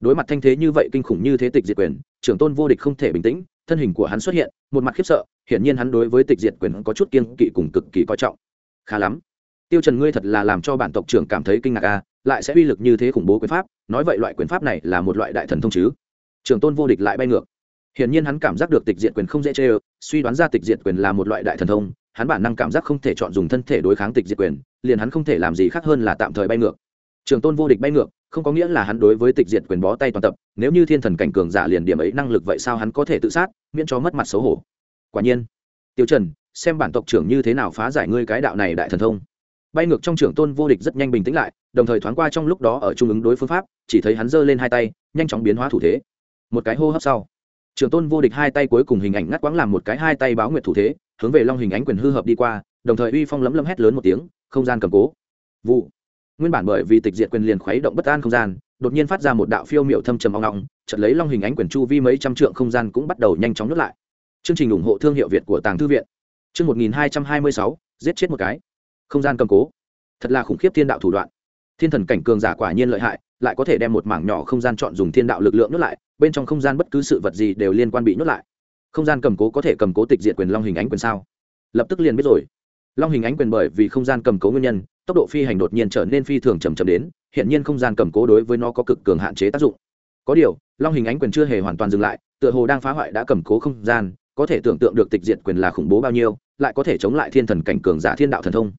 S1: Đối mặt thanh thế như vậy kinh khủng như thế tịch diệt quyền, trưởng tôn vô địch không thể bình tĩnh, thân hình của hắn xuất hiện, một mặt khiếp sợ, hiển nhiên hắn đối với tịch diệt quyền có chút kiên kỵ cùng cực kỳ coi trọng. Khá lắm. Tiêu trần ngươi thật là làm cho bản tộc trưởng cảm thấy kinh ngạc a lại sẽ uy lực như thế khủng bố quyền pháp, nói vậy loại quyền pháp này là một loại đại thần thông chứ? Trưởng tôn vô địch lại bay ngược. Hiển nhiên hắn cảm giác được tịch diệt quyền không dễ chơi suy đoán ra tịch diệt quyền là một loại đại thần thông, hắn bản năng cảm giác không thể chọn dùng thân thể đối kháng tịch diệt quyền liền hắn không thể làm gì khác hơn là tạm thời bay ngược. Trường tôn vô địch bay ngược, không có nghĩa là hắn đối với tịch diệt quyền bó tay toàn tập, nếu như thiên thần cảnh cường giả liền điểm ấy năng lực vậy sao hắn có thể tự sát, miễn cho mất mặt xấu hổ. Quả nhiên tiêu trần, xem bản tộc trưởng như thế nào phá giải ngươi cái đạo này đại thần thông. Bay ngược trong trưởng tôn vô địch rất nhanh bình tĩnh lại, đồng thời thoáng qua trong lúc đó ở trung ứng đối phương pháp, chỉ thấy hắn giơ lên hai tay, nhanh chóng biến hóa thủ thế. Một cái hô hấp sau trưởng tôn vô địch hai tay cuối cùng hình ảnh ngắt quãng làm một cái hai tay báo nguyệt thủ thế, hướng về long hình ánh quyền hư hợp đi qua đồng thời uy phong lấm lấm hét lớn một tiếng, không gian cầm cố. Vụ. Nguyên bản bởi vì tịch diệt quyền liền khuấy động bất an không gian, đột nhiên phát ra một đạo phiêu miệu thâm trầm ong ong, chợt lấy long hình ánh quyền chu vi mấy trăm trượng không gian cũng bắt đầu nhanh chóng nuốt lại. Chương trình ủng hộ thương hiệu việt của tàng thư viện. Chương một nghìn hai trăm hai mươi sáu, giết chết một cái. Không gian cầm cố. Thật là khủng khiếp thiên đạo thủ đoạn. Thiên thần cảnh cường giả quả nhiên lợi hại, lại có thể đem một mảng nhỏ không gian chọn dùng thiên đạo lực lượng nuốt lại, bên trong không gian bất cứ sự vật gì đều liên quan bị nuốt lại. Không gian cầm cố có thể cầm cố tịch diệt quyền long hình ánh quyền sao? Lập tức liền biết rồi long hình ánh quyền bởi vì không gian cầm cố nguyên nhân, tốc độ phi hành đột nhiên trở nên phi thường chầm chậm đến hiện nhiên không gian cầm cố đối với nó có cực cường hạn chế tác dụng. Có điều, long hình ánh quyền chưa hề hoàn toàn dừng lại, tựa hồ đang phá hoại đã cầm cố không gian, có thể tưởng tượng được tịch diệt quyền là khủng bố bao nhiêu, lại có thể chống lại thiên thần cảnh cường giả thiên đạo thần thông.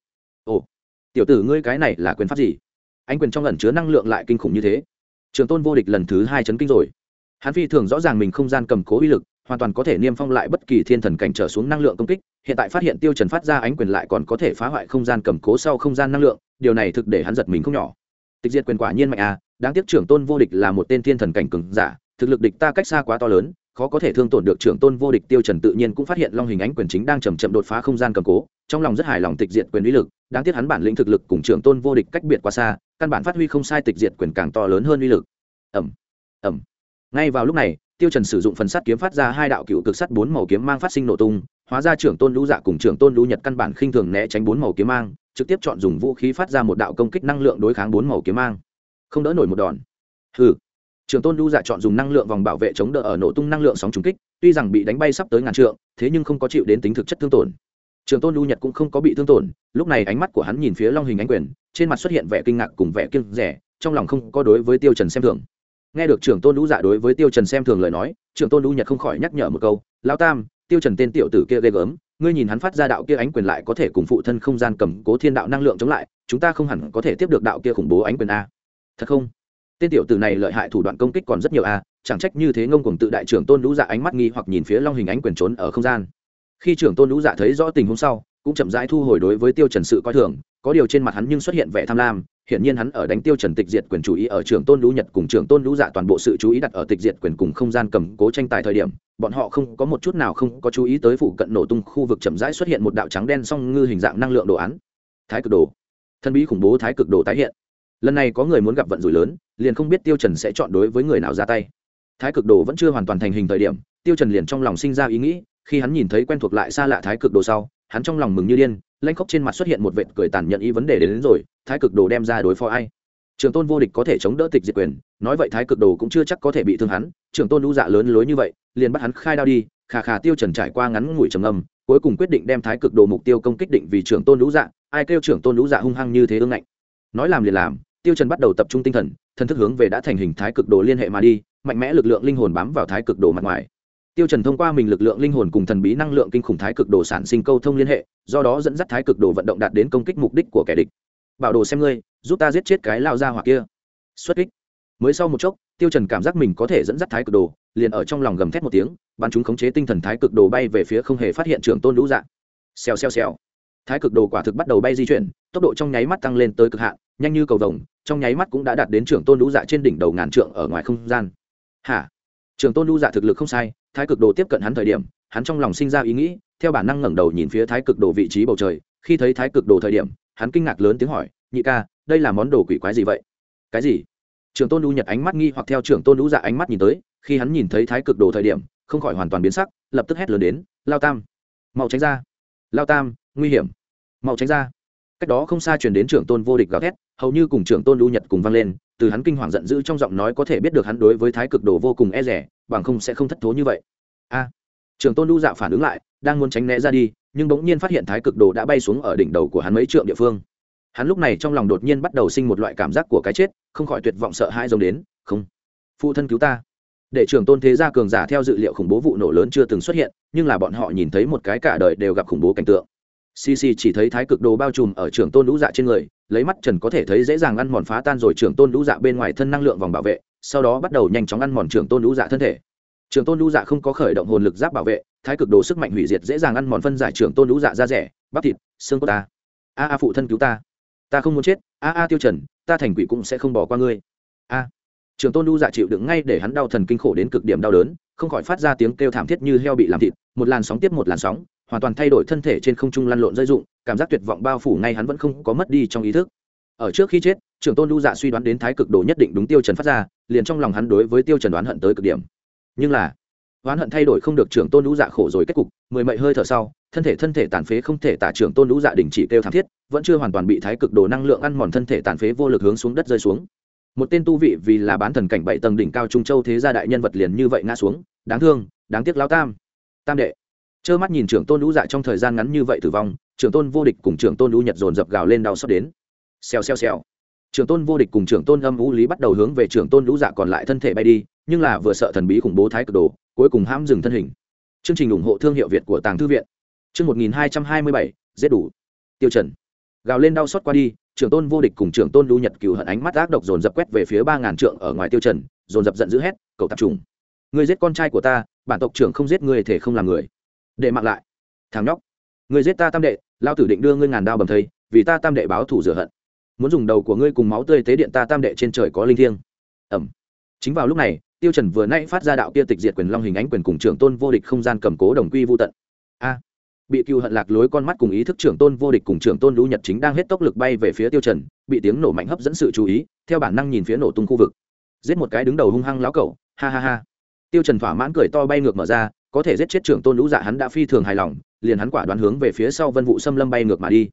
S1: Ồ, tiểu tử ngươi cái này là quyền pháp gì? Ánh quyền trong lần chứa năng lượng lại kinh khủng như thế. Trường tôn vô địch lần thứ hai chấn kinh rồi. Hắn phi thường rõ ràng mình không gian cầm cố uy lực, hoàn toàn có thể niêm phong lại bất kỳ thiên thần cảnh trở xuống năng lượng công kích hiện tại phát hiện tiêu trần phát ra ánh quyền lại còn có thể phá hoại không gian cầm cố sau không gian năng lượng, điều này thực để hắn giật mình không nhỏ. Tịch diệt quyền quả nhiên mạnh à đáng tiếc trưởng tôn vô địch là một tên thiên thần cảnh cường giả, thực lực địch ta cách xa quá to lớn, khó có thể thương tổn được trưởng tôn vô địch tiêu trần tự nhiên cũng phát hiện long hình ánh quyền chính đang chậm chậm đột phá không gian cầm cố, trong lòng rất hài lòng tịch diệt quyền uy lực, đáng tiếc hắn bản lĩnh thực lực cùng trưởng tôn vô địch cách biệt quá xa, căn bản phát huy không sai tịch diệt quyền càng to lớn hơn uy lực. Ầm ầm. Ngay vào lúc này tiêu trần sử dụng phần sắt kiếm phát ra hai đạo cựu cực sắt bốn màu kiếm mang phát sinh nổ tung, hóa ra trưởng tôn lũ dạ cùng trưởng tôn lũ nhật căn bản khinh thường né tránh bốn màu kiếm mang, trực tiếp chọn dùng vũ khí phát ra một đạo công kích năng lượng đối kháng bốn màu kiếm mang. Không đỡ nổi một đòn. Hừ. Trưởng tôn lũ dạ chọn dùng năng lượng vòng bảo vệ chống đỡ ở nổ tung năng lượng sóng trùng kích, tuy rằng bị đánh bay sắp tới ngàn trượng, thế nhưng không có chịu đến tính thực chất thương tổn. Trưởng tôn lũ nhật cũng không có bị thương tổn, lúc này ánh mắt của hắn nhìn phía long hình ánh quyền, trên mặt xuất hiện vẻ kinh ngạc cùng vẻ kiêng rẻ trong lòng không có đối với tiêu trần xem thường nghe được trưởng tôn lũ dạ đối với tiêu trần xem thường lời nói, trưởng tôn lũ nhật không khỏi nhắc nhở một câu, lão tam, tiêu trần tên tiểu tử kia ghê gớm, ngươi nhìn hắn phát ra đạo kia ánh quyền lại có thể cùng phụ thân không gian cầm cố thiên đạo năng lượng chống lại, chúng ta không hẳn có thể tiếp được đạo kia khủng bố ánh quyền a. Thật không? Tên tiểu tử này lợi hại thủ đoạn công kích còn rất nhiều a, chẳng trách như thế ngông cuồng tự đại trưởng tôn lũ dạ ánh mắt nghi hoặc nhìn phía long hình ánh quyền trốn ở không gian. Khi trưởng tôn lũ dạ thấy rõ tình huống sau, cũng chậm rãi thu hồi đối với tiêu trần sự coi thường có điều trên mặt hắn nhưng xuất hiện vẻ tham lam, hiển nhiên hắn ở đánh tiêu trần tịch diệt quyền chủ ý ở trưởng tôn lũ nhật cùng trưởng tôn lũ dạ toàn bộ sự chú ý đặt ở tịch diệt quyền cùng không gian cầm cố tranh tài thời điểm, bọn họ không có một chút nào không có chú ý tới phụ cận nổ tung khu vực chậm rãi xuất hiện một đạo trắng đen song ngư hình dạng năng lượng đồ án. Thái cực đồ. Thân bí khủng bố thái cực đồ tái hiện. Lần này có người muốn gặp vận rủi lớn, liền không biết tiêu trần sẽ chọn đối với người nào ra tay. Thái cực đồ vẫn chưa hoàn toàn thành hình thời điểm, tiêu trần liền trong lòng sinh ra ý nghĩ, khi hắn nhìn thấy quen thuộc lại xa lạ thái cực đồ sau, hắn trong lòng mừng như điên lanh khóc trên mặt xuất hiện một vệt cười tàn nhận ý vấn đề đến, đến rồi thái cực đồ đem ra đối phó ai? Trường tôn vô địch có thể chống đỡ tịch diệt quyền nói vậy thái cực đồ cũng chưa chắc có thể bị thương hắn trường tôn lũ dạ lớn lối như vậy liền bắt hắn khai đao đi khà khà tiêu trần trải qua ngắn ngủi trầm âm cuối cùng quyết định đem thái cực đồ mục tiêu công kích định vì Trường tôn lũ dạ ai kêu trưởng tôn lũ dạ hung hăng như thế ương ngạnh? Nói làm liền làm tiêu trần bắt đầu tập trung tinh thần thần thức hướng về đã thành hình thái cực đồ liên hệ mà đi mạnh mẽ lực lượng linh hồn bám vào thái cực đồ mặt ngoài tiêu trần thông qua mình lực lượng linh hồn cùng thần bí năng lượng kinh khủng thái cực đồ sản sinh câu thông liên hệ, do đó dẫn dắt thái cực đồ vận động đạt đến công kích mục đích của kẻ địch. Bảo đồ xem ngươi, giúp ta giết chết cái lao ra hoặc kia. Xuất kích. Mới sau một chốc, tiêu trần cảm giác mình có thể dẫn dắt thái cực đồ, liền ở trong lòng gầm thét một tiếng, bắn chúng khống chế tinh thần thái cực đồ bay về phía không hề phát hiện trưởng tôn lũ dạng xèo xèo xèo. Thái cực đồ quả thực bắt đầu bay di chuyển, tốc độ trong nháy mắt tăng lên tới cực hạn, nhanh như cầu vồng, trong nháy mắt cũng đã đạt đến trưởng tôn lũ dạ trên đỉnh đầu ngàn trượng ở ngoài không gian. Hả? Trưởng tôn lưu dạ thực lực không sai, thái cực đồ tiếp cận hắn thời điểm, hắn trong lòng sinh ra ý nghĩ, theo bản năng ngẩng đầu nhìn phía thái cực đồ vị trí bầu trời, khi thấy thái cực đồ thời điểm, hắn kinh ngạc lớn tiếng hỏi, nhị ca, đây là món đồ quỷ quái gì vậy? Cái gì? Trường tôn lưu nhật ánh mắt nghi hoặc theo trưởng tôn lưu dạ ánh mắt nhìn tới, khi hắn nhìn thấy thái cực đồ thời điểm, không khỏi hoàn toàn biến sắc, lập tức hét lớn đến, lao tam, mau tránh ra. Lao tam, nguy hiểm. Mau tránh ra. Cách đó không xa truyền đến trưởng tôn vô địch gào thét, hầu như cùng trưởng tôn lưu nhật cùng vang lên từ hắn kinh hoàng giận dữ trong giọng nói có thể biết được hắn đối với thái cực đồ vô cùng e rẻ, bằng không sẽ không thất thố như vậy. A, trường tôn lũ dạ phản ứng lại, đang muốn tránh né ra đi, nhưng bỗng nhiên phát hiện thái cực đồ đã bay xuống ở đỉnh đầu của hắn mấy trượng địa phương. Hắn lúc này trong lòng đột nhiên bắt đầu sinh một loại cảm giác của cái chết, không khỏi tuyệt vọng sợ hãi giống đến, không, phụ thân cứu ta. Để trường tôn thế gia cường giả theo dự liệu khủng bố vụ nổ lớn chưa từng xuất hiện, nhưng là bọn họ nhìn thấy một cái cả đời đều gặp khủng bố cảnh tượng xì xì chỉ thấy thái cực đồ bao trùm ở trường tôn lũ dạ trên người, lấy mắt trần có thể thấy dễ dàng ăn mòn phá tan rồi trường tôn lũ dạ bên ngoài thân năng lượng vòng bảo vệ, sau đó bắt đầu nhanh chóng ăn mòn trường tôn lũ dạ thân thể. Trường tôn lũ dạ không có khởi động hồn lực giáp bảo vệ, thái cực đồ sức mạnh hủy diệt dễ dàng ăn mòn phân giải trường tôn lũ dạ ra rẻ, bắp thịt, xương cốt ta. A a phụ thân cứu ta. Ta không muốn chết, a a tiêu trần, ta thành quỷ cũng sẽ không bỏ qua ngươi. A. Trường tôn lũ dạ chịu đựng ngay để hắn đau thần kinh khổ đến cực điểm đau đớn, không khỏi phát ra tiếng kêu thảm thiết như heo bị làm thịt, một làn sóng tiếp một làn sóng hoàn toàn thay đổi thân thể trên không trung lăn lộn dây dụng cảm giác tuyệt vọng bao phủ ngay hắn vẫn không có mất đi trong ý thức. Ở trước khi chết, trưởng tôn lưu dạ suy đoán đến thái cực đồ nhất định đúng tiêu trần phát ra, liền trong lòng hắn đối với tiêu trần đoán hận tới cực điểm. Nhưng là đoán hận thay đổi không được trưởng tôn lưu dạ khổ rồi kết cục, mười mậy hơi thở sau, thân thể thân thể tàn phế không thể tả trưởng tôn lưu dạ đình chỉ kêu thảm thiết, vẫn chưa hoàn toàn bị thái cực đồ năng lượng ăn mòn thân thể tàn phế vô lực hướng xuống đất rơi xuống. Một tên tu vị vì là bán thần cảnh bảy tầng đỉnh cao trung châu thế gia đại nhân vật liền như vậy ngã xuống, đáng thương, đáng tiếc lão tam. Tam đệ trơ mắt nhìn trưởng tôn lũ dạ trong thời gian ngắn như vậy tử vong, trưởng tôn vô địch cùng trưởng tôn lũ nhật dồn dập gào lên đau xót đến. Xèo xèo xèo. Trưởng tôn vô địch cùng trưởng tôn âm vũ lý bắt đầu hướng về trưởng tôn lũ dạ còn lại thân thể bay đi, nhưng là vừa sợ thần bí khủng bố thái cực đồ, cuối cùng hãm dừng thân hình. Chương trình ủng hộ thương hiệu việt của tàng thư viện. Chương một nghìn hai trăm hai mươi bảy, giết đủ. Tiêu trần. Gào lên đau xót qua đi, trưởng tôn vô địch cùng trưởng tôn lũ nhật cừu hận ánh mắt ác độc dồn dập quét về phía ba ngàn trượng ở ngoài tiêu trần, dồn dập giận dữ hét, cậu tập trung ngươi giết con trai của ta, bản tộc trưởng không giết ngươi thể không làm người để mặc lại. Thằng nhóc. Người giết ta tam đệ, lao tử định đưa ngươi ngàn đao bầm thây, vì ta tam đệ báo thủ rửa hận. Muốn dùng đầu của ngươi cùng máu tươi tế điện ta tam đệ trên trời có linh thiêng. Ẩm. Chính vào lúc này, tiêu trần vừa nãy phát ra đạo kia tịch diệt quyền long hình ánh quyền cùng trưởng tôn vô địch không gian cầm cố đồng quy vô tận. A. Bị cựu hận lạc lối con mắt cùng ý thức trưởng tôn vô địch cùng trưởng tôn lũ nhật chính đang hết tốc lực bay về phía tiêu trần, bị tiếng nổ mạnh hấp dẫn sự chú ý, theo bản năng nhìn phía nổ tung khu vực. Giết một cái đứng đầu hung hăng lão cẩu, ha ha ha. Tiêu trần thỏa mãn cười to bay ngược mở ra có thể giết chết trưởng tôn lũ dạ hắn đã phi thường hài lòng, liền hắn quả đoán hướng về phía sau vân vụ xâm lâm bay ngược mà đi.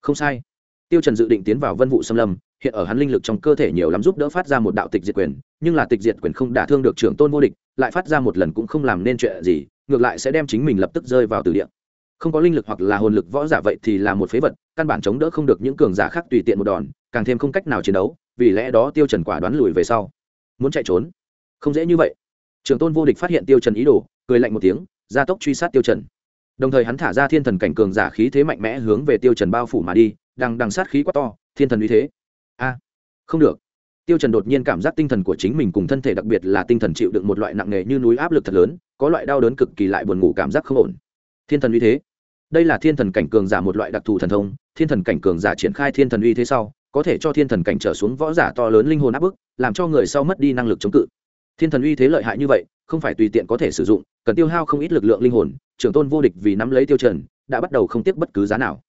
S1: Không sai. Tiêu trần dự định tiến vào vân vụ xâm lâm, hiện ở hắn linh lực trong cơ thể nhiều lắm giúp đỡ phát ra một đạo tịch diệt quyền, nhưng là tịch diệt quyền không đả thương được trưởng tôn vô địch, lại phát ra một lần cũng không làm nên chuyện gì, ngược lại sẽ đem chính mình lập tức rơi vào tử địa. Không có linh lực hoặc là hồn lực võ giả vậy thì là một phế vật, căn bản chống đỡ không được những cường giả khác tùy tiện một đòn, càng thêm không cách nào chiến đấu, vì lẽ đó tiêu trần quả đoán lùi về sau. Muốn chạy trốn? Không dễ như vậy trường tôn vô địch phát hiện tiêu trần ý đồ, cười lạnh một tiếng, gia tốc truy sát tiêu trần. Đồng thời hắn thả ra thiên thần cảnh cường giả khí thế mạnh mẽ hướng về tiêu trần bao phủ mà đi đang đằng sát khí quá to, thiên thần uy thế. A, không được. Tiêu trần đột nhiên cảm giác tinh thần của chính mình cùng thân thể đặc biệt là tinh thần chịu đựng một loại nặng nề như núi áp lực thật lớn, có loại đau đớn cực kỳ lại buồn ngủ cảm giác không ổn. Thiên thần uy thế. Đây là thiên thần cảnh cường giả một loại đặc thù thần thông, thiên thần cảnh cường giả triển khai thiên thần uy thế sau, có thể cho thiên thần cảnh trở xuống võ giả to lớn linh hồn áp bức, làm cho người sau mất đi năng lực chống cự thiên thần uy thế lợi hại như vậy, không phải tùy tiện có thể sử dụng, cần tiêu hao không ít lực lượng linh hồn, trưởng tôn vô địch vì nắm lấy tiêu trần, đã bắt đầu không tiếc bất cứ giá nào.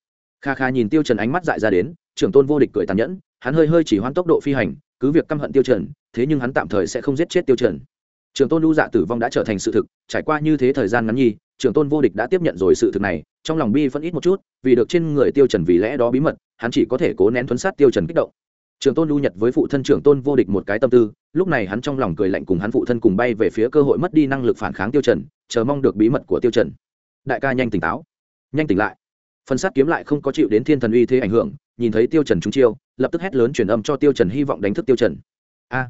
S1: Kha kha nhìn tiêu trần ánh mắt dại ra đến, trưởng tôn vô địch cười tàn nhẫn, hắn hơi hơi chỉ hoãn tốc độ phi hành, cứ việc căm hận tiêu trần, thế nhưng hắn tạm thời sẽ không giết chết tiêu trần. Trưởng tôn lưu dạ tử vong đã trở thành sự thực, trải qua như thế thời gian ngắn nhi trưởng tôn vô địch đã tiếp nhận rồi sự thực này, trong lòng bi phân ít một chút, vì được trên người tiêu trần vì lẽ đó bí mật, hắn chỉ có thể cố nén thuấn sát tiêu trần kích động trường tôn lưu nhật với phụ thân trưởng tôn vô địch một cái tâm tư, lúc này hắn trong lòng cười lạnh cùng hắn phụ thân cùng bay về phía cơ hội mất đi năng lực phản kháng tiêu trần, chờ mong được bí mật của tiêu trần. Đại ca nhanh tỉnh táo. Nhanh tỉnh lại. Phần sát kiếm lại không có chịu đến thiên thần uy thế ảnh hưởng, nhìn thấy tiêu trần trúng chiêu, lập tức hét lớn truyền âm cho tiêu trần hy vọng đánh thức tiêu trần. A.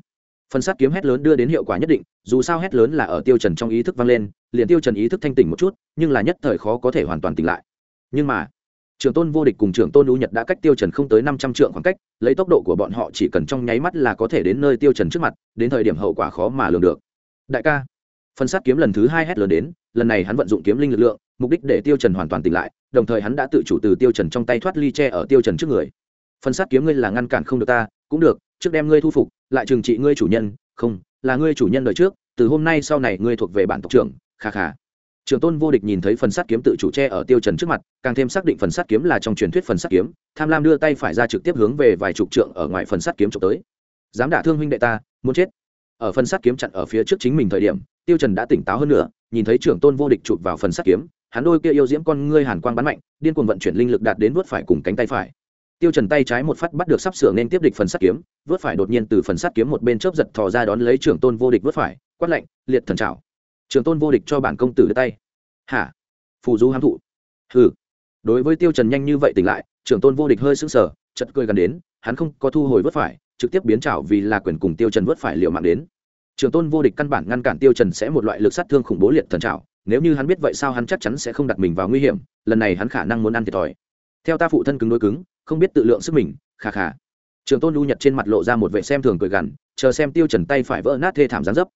S1: Phần sát kiếm hét lớn đưa đến hiệu quả nhất định, dù sao hét lớn là ở tiêu trần trong ý thức vang lên, liền tiêu trần ý thức thanh tỉnh một chút, nhưng là nhất thời khó có thể hoàn toàn tỉnh lại. Nhưng mà trưởng tôn vô địch cùng trưởng tôn lũ nhật đã cách tiêu trần không tới năm trăm trượng khoảng cách, lấy tốc độ của bọn họ chỉ cần trong nháy mắt là có thể đến nơi tiêu trần trước mặt, đến thời điểm hậu quả khó mà lường được. Đại ca, phân sát kiếm lần thứ hai hét lớn đến, lần này hắn vận dụng kiếm linh lực lượng, mục đích để tiêu trần hoàn toàn tỉnh lại, đồng thời hắn đã tự chủ từ tiêu trần trong tay thoát ly che ở tiêu trần trước người. Phân sát kiếm ngươi là ngăn cản không được ta, cũng được, trước đem ngươi thu phục, lại trừng trị ngươi chủ nhân, không, là ngươi chủ nhân đời trước, từ hôm nay sau này ngươi thuộc về bản tộc trưởng, kha kha trường tôn vô địch nhìn thấy phần sắt kiếm tự chủ tre ở tiêu trần trước mặt, càng thêm xác định phần sắt kiếm là trong truyền thuyết phần sắt kiếm. Tham lam đưa tay phải ra trực tiếp hướng về vài chục trượng ở ngoài phần sắt kiếm trộm tới. Dám đả thương huynh đệ ta, muốn chết. Ở phần sắt kiếm chặn ở phía trước chính mình thời điểm, tiêu trần đã tỉnh táo hơn nữa, nhìn thấy trưởng tôn vô địch chụp vào phần sắt kiếm, hắn đôi kia yêu diễm con ngươi hàn quang bắn mạnh, điên cuồng vận chuyển linh lực đạt đến vuốt phải cùng cánh tay phải. Tiêu trần tay trái một phát bắt được sắp sửa nên tiếp địch phần sắt kiếm, vuốt phải đột nhiên từ phần sắt kiếm một bên chớp giật thò ra đón lấy trưởng tôn vô địch vuốt phải, quát lạnh, liệt thần trảo. Trường tôn vô địch cho bản công tử đưa tay. Hả? Phù du hám thụ. Hừ. Đối với tiêu trần nhanh như vậy tỉnh lại, Trường tôn vô địch hơi sững sờ, chợt cười gần đến, hắn không có thu hồi vớt phải, trực tiếp biến trảo vì là quyền cùng tiêu trần vớt phải liều mạng đến. Trường tôn vô địch căn bản ngăn cản tiêu trần sẽ một loại lực sát thương khủng bố liệt thần trảo, nếu như hắn biết vậy sao hắn chắc chắn sẽ không đặt mình vào nguy hiểm, lần này hắn khả năng muốn ăn thiệt thòi. Theo ta phụ thân cứng đối cứng, không biết tự lượng sức mình khà khà trường tôn lưu nhật trên mặt lộ ra một vệ xem thường cười gằn, chờ xem tiêu trần tay phải vỡ nát thê thảm giáng dấp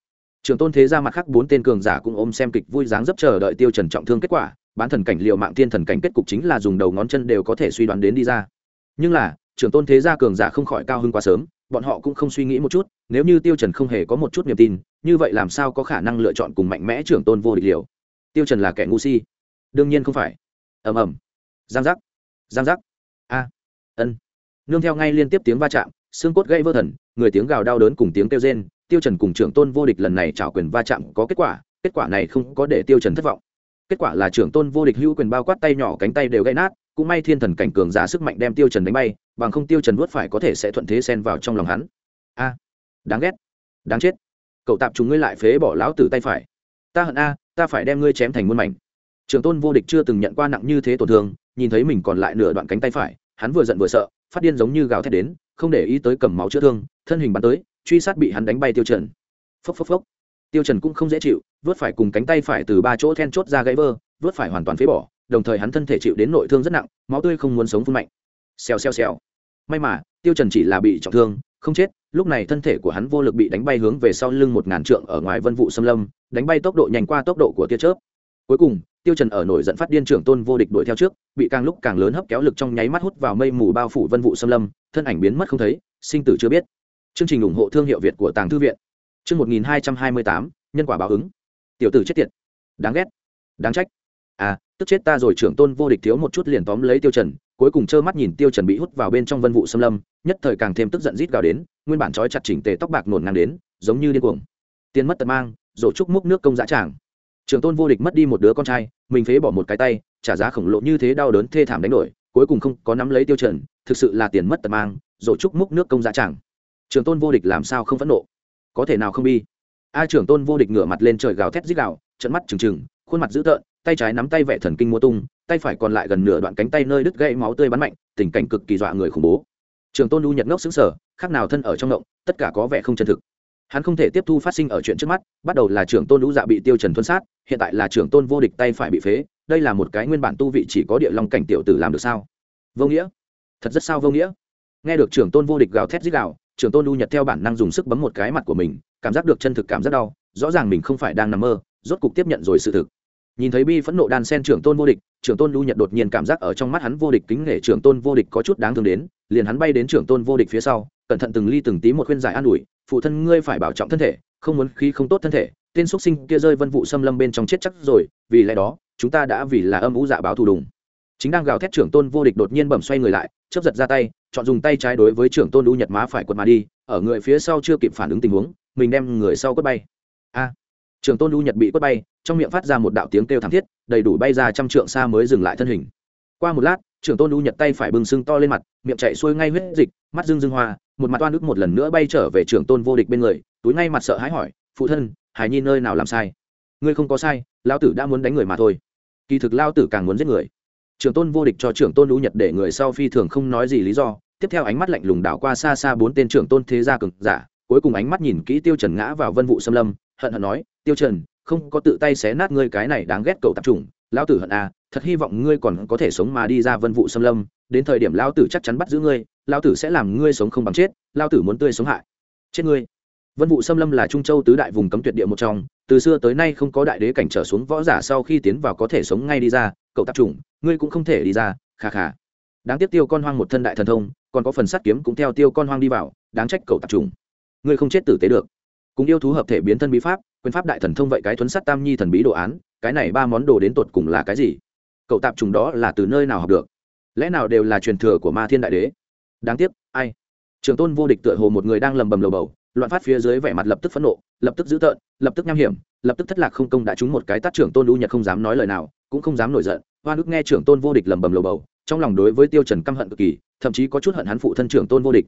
S1: trường tôn thế ra mặt khác bốn tên cường giả cũng ôm xem kịch vui dáng dấp chờ đợi tiêu trần trọng thương kết quả, bán thần cảnh liệu mạng tiên thần cảnh kết cục chính là dùng đầu ngón chân đều có thể suy đoán đến đi ra. Nhưng là, trường tôn thế gia cường giả không khỏi cao hơn quá sớm, bọn họ cũng không suy nghĩ một chút, nếu như tiêu trần không hề có một chút niềm tin, như vậy làm sao có khả năng lựa chọn cùng mạnh mẽ trưởng tôn vô địch liều? Tiêu trần là kẻ ngu si. Đương nhiên không phải. Ầm ầm. Giang giác. Giang giác. A. Ân. Nương theo ngay liên tiếp tiếng va chạm, xương cốt gãy vỡ thần, người tiếng gào đau đớn cùng tiếng kêu rên tiêu trần cùng trưởng tôn vô địch lần này trảo quyền va chạm có kết quả kết quả này không có để tiêu trần thất vọng. Kết quả là trưởng tôn vô địch hữu quyền bao quát tay nhỏ cánh tay đều gãy nát, cũng may thiên thần cảnh cường giả sức mạnh đem tiêu trần đánh bay, bằng không tiêu trần vuốt phải có thể sẽ thuận thế xen vào trong lòng hắn. A, đáng ghét, đáng chết. Cậu tạp chúng ngươi lại phế bỏ lão tử tay phải. Ta hận a, ta phải đem ngươi chém thành muôn mảnh. Trường tôn vô địch chưa từng nhận qua nặng như thế tổn thương, nhìn thấy mình còn lại nửa đoạn cánh tay phải, hắn vừa giận vừa sợ, phát điên giống như gào thét đến, không để ý tới cầm máu chữa thương, thân hình bắn tới truy sát bị hắn đánh bay tiêu trần. Phốc phốc phốc. Tiêu trần cũng không dễ chịu, vớt phải cùng cánh tay phải từ ba chỗ then chốt ra gãy vơ vớt phải hoàn toàn phế bỏ, đồng thời hắn thân thể chịu đến nội thương rất nặng, máu tươi không muốn sống phun mạnh. Xèo xèo xèo. May mà, tiêu trần chỉ là bị trọng thương, không chết, lúc này thân thể của hắn vô lực bị đánh bay hướng về sau lưng một ngàn trượng ở ngoài vân vụ xâm lâm, đánh bay tốc độ nhanh qua tốc độ của tia chớp. Cuối cùng, tiêu trần ở nổi giận phát điên trưởng tôn vô địch đuổi theo trước, bị càng lúc càng lớn hấp kéo lực trong nháy mắt hút vào mây mù bao phủ vân vụ xâm lâm, thân ảnh biến mất không thấy, sinh tử chưa biết chương trình ủng hộ thương hiệu việt của tàng thư viện. Chương một nghìn hai trăm hai mươi tám, nhân quả báo ứng. Tiểu tử chết tiệt. Đáng ghét. Đáng trách. À tức chết ta rồi, trưởng tôn vô địch thiếu một chút liền tóm lấy tiêu trần, cuối cùng trơ mắt nhìn tiêu trần bị hút vào bên trong vân vụ xâm lâm, nhất thời càng thêm tức giận rít gào đến, nguyên bản trói chặt chỉnh tề tóc bạc nổn ngang đến, giống như điên cuồng. Tiền mất tật mang, rổ trúc múc nước công dã tràng. Trưởng tôn vô địch mất đi một đứa con trai, mình phế bỏ một cái tay, trả giá khổng lồ như thế đau đớn thê thảm đánh đổi, cuối cùng không có nắm lấy tiêu trần, thực sự là tiền mất tật mang, rổ trúc múc nước công dã tràng trưởng tôn vô địch làm sao không phẫn nộ? Có thể nào không bi? A trưởng tôn vô địch ngửa mặt lên trời gào thét dích đạo trận mắt trừng trừng, khuôn mặt dữ tợn, tay trái nắm tay vẽ thần kinh mua tung, tay phải còn lại gần nửa đoạn cánh tay nơi đứt gãy máu tươi bắn mạnh, tình cảnh cực kỳ dọa người khủng bố. Trường tôn lưu nhật ngốc xứng sở khác nào thân ở trong động, tất cả có vẻ không chân thực. Hắn không thể tiếp thu phát sinh ở chuyện trước mắt, bắt đầu là trưởng tôn lũ dạ bị tiêu trần thuân sát, hiện tại là trưởng tôn vô địch tay phải bị phế, đây là một cái nguyên bản tu vị chỉ có địa long cảnh tiểu tử làm được sao? Vô nghĩa. Thật rất sao vô nghĩa. Nghe được trưởng tôn vô địch gào thét giết gào trưởng tôn u nhật theo bản năng dùng sức bấm một cái mặt của mình, cảm giác được chân thực cảm giác đau, rõ ràng mình không phải đang nằm mơ, rốt cục tiếp nhận rồi sự thực. Nhìn thấy bi phẫn nộ đan sen trưởng tôn vô địch, trưởng tôn u nhật đột nhiên cảm giác ở trong mắt hắn vô địch kính nghệ trưởng tôn vô địch có chút đáng thương đến, liền hắn bay đến trưởng tôn vô địch phía sau, cẩn thận từng ly từng tí một khuyên giải an ủi, phụ thân ngươi phải bảo trọng thân thể, không muốn khí không tốt thân thể, tên xuất sinh kia rơi vân vụ xâm lâm bên trong chết chắc rồi, vì lẽ đó, chúng ta đã vì là âm ú dạ báo thù đùng. Chính đang gào thét trưởng tôn vô địch đột nhiên bẩm xoay người lại chấp giật ra tay chọn dùng tay trái đối với trưởng tôn lưu nhật má phải quật mà đi, ở người phía sau chưa kịp phản ứng tình huống, mình đem người sau quất bay. A! Trưởng tôn lưu nhật bị quất bay, trong miệng phát ra một đạo tiếng kêu thảm thiết, đầy đủ bay ra trăm trượng xa mới dừng lại thân hình. Qua một lát, trưởng tôn lưu nhật tay phải bưng sưng to lên mặt, miệng chạy xuôi ngay huyết dịch, mắt dưng dưng hoa, một mặt toan ức một lần nữa bay trở về trưởng tôn vô địch bên người, túi ngay mặt sợ hãi hỏi, phụ thân hải nhi nơi nào làm sai? Ngươi không có sai lao tử đã muốn đánh người mà thôi. Kỳ thực lao tử càng muốn giết người. Trưởng tôn vô địch cho trưởng tôn lũ nhật để người sau phi thường không nói gì lý do tiếp theo ánh mắt lạnh lùng đảo qua xa xa bốn tên trưởng tôn thế gia cực giả, cuối cùng ánh mắt nhìn kỹ tiêu trần ngã vào vân vụ xâm lâm, hận hận nói, tiêu trần, không có tự tay xé nát ngươi cái này đáng ghét cầu tạp trùng lão tử hận a thật hy vọng ngươi còn có thể sống mà đi ra vân vụ xâm lâm, đến thời điểm lão tử chắc chắn bắt giữ ngươi, lão tử sẽ làm ngươi sống không bằng chết, lão tử muốn tươi sống hại. Chết ngươi. Vân vụ xâm lâm là trung châu tứ đại vùng cấm tuyệt địa một trong, từ xưa tới nay không có đại đế cảnh trở xuống võ giả sau khi tiến vào có thể sống ngay đi ra, cậu tạp trùng ngươi cũng không thể đi ra khà khà đáng tiếc tiêu con hoang một thân đại thần thông còn có phần sắt kiếm cũng theo tiêu con hoang đi vào, đáng trách cậu tạp trùng ngươi không chết tử tế được. Cùng yêu thú hợp thể biến thân bí pháp, quyền pháp đại thần thông vậy cái thuấn sắt tam nhi thần bí đồ án, cái này ba món đồ đến tột cùng là cái gì? Cậu tạp trùng đó là từ nơi nào học được? Lẽ nào đều là truyền thừa của ma thiên đại đế? Đáng tiếc, ai? Trường tôn vô địch tựa hồ một người đang lầm bầm lầu bầu, loạn phát phía dưới vẻ mặt lập tức phẫn nộ, lập tức dữ tợn, lập tức nham hiểm, lập tức thất lạc không công đã trúng một cái tát trưởng tôn u nhật không dám nói lời nào, cũng không dám nổi giận. Hoa nước nghe trưởng tôn vô địch lầm bầm lầu bầu, trong lòng đối với tiêu trần căm hận cực kỳ thậm chí có chút hận hắn phụ thân trưởng tôn vô địch.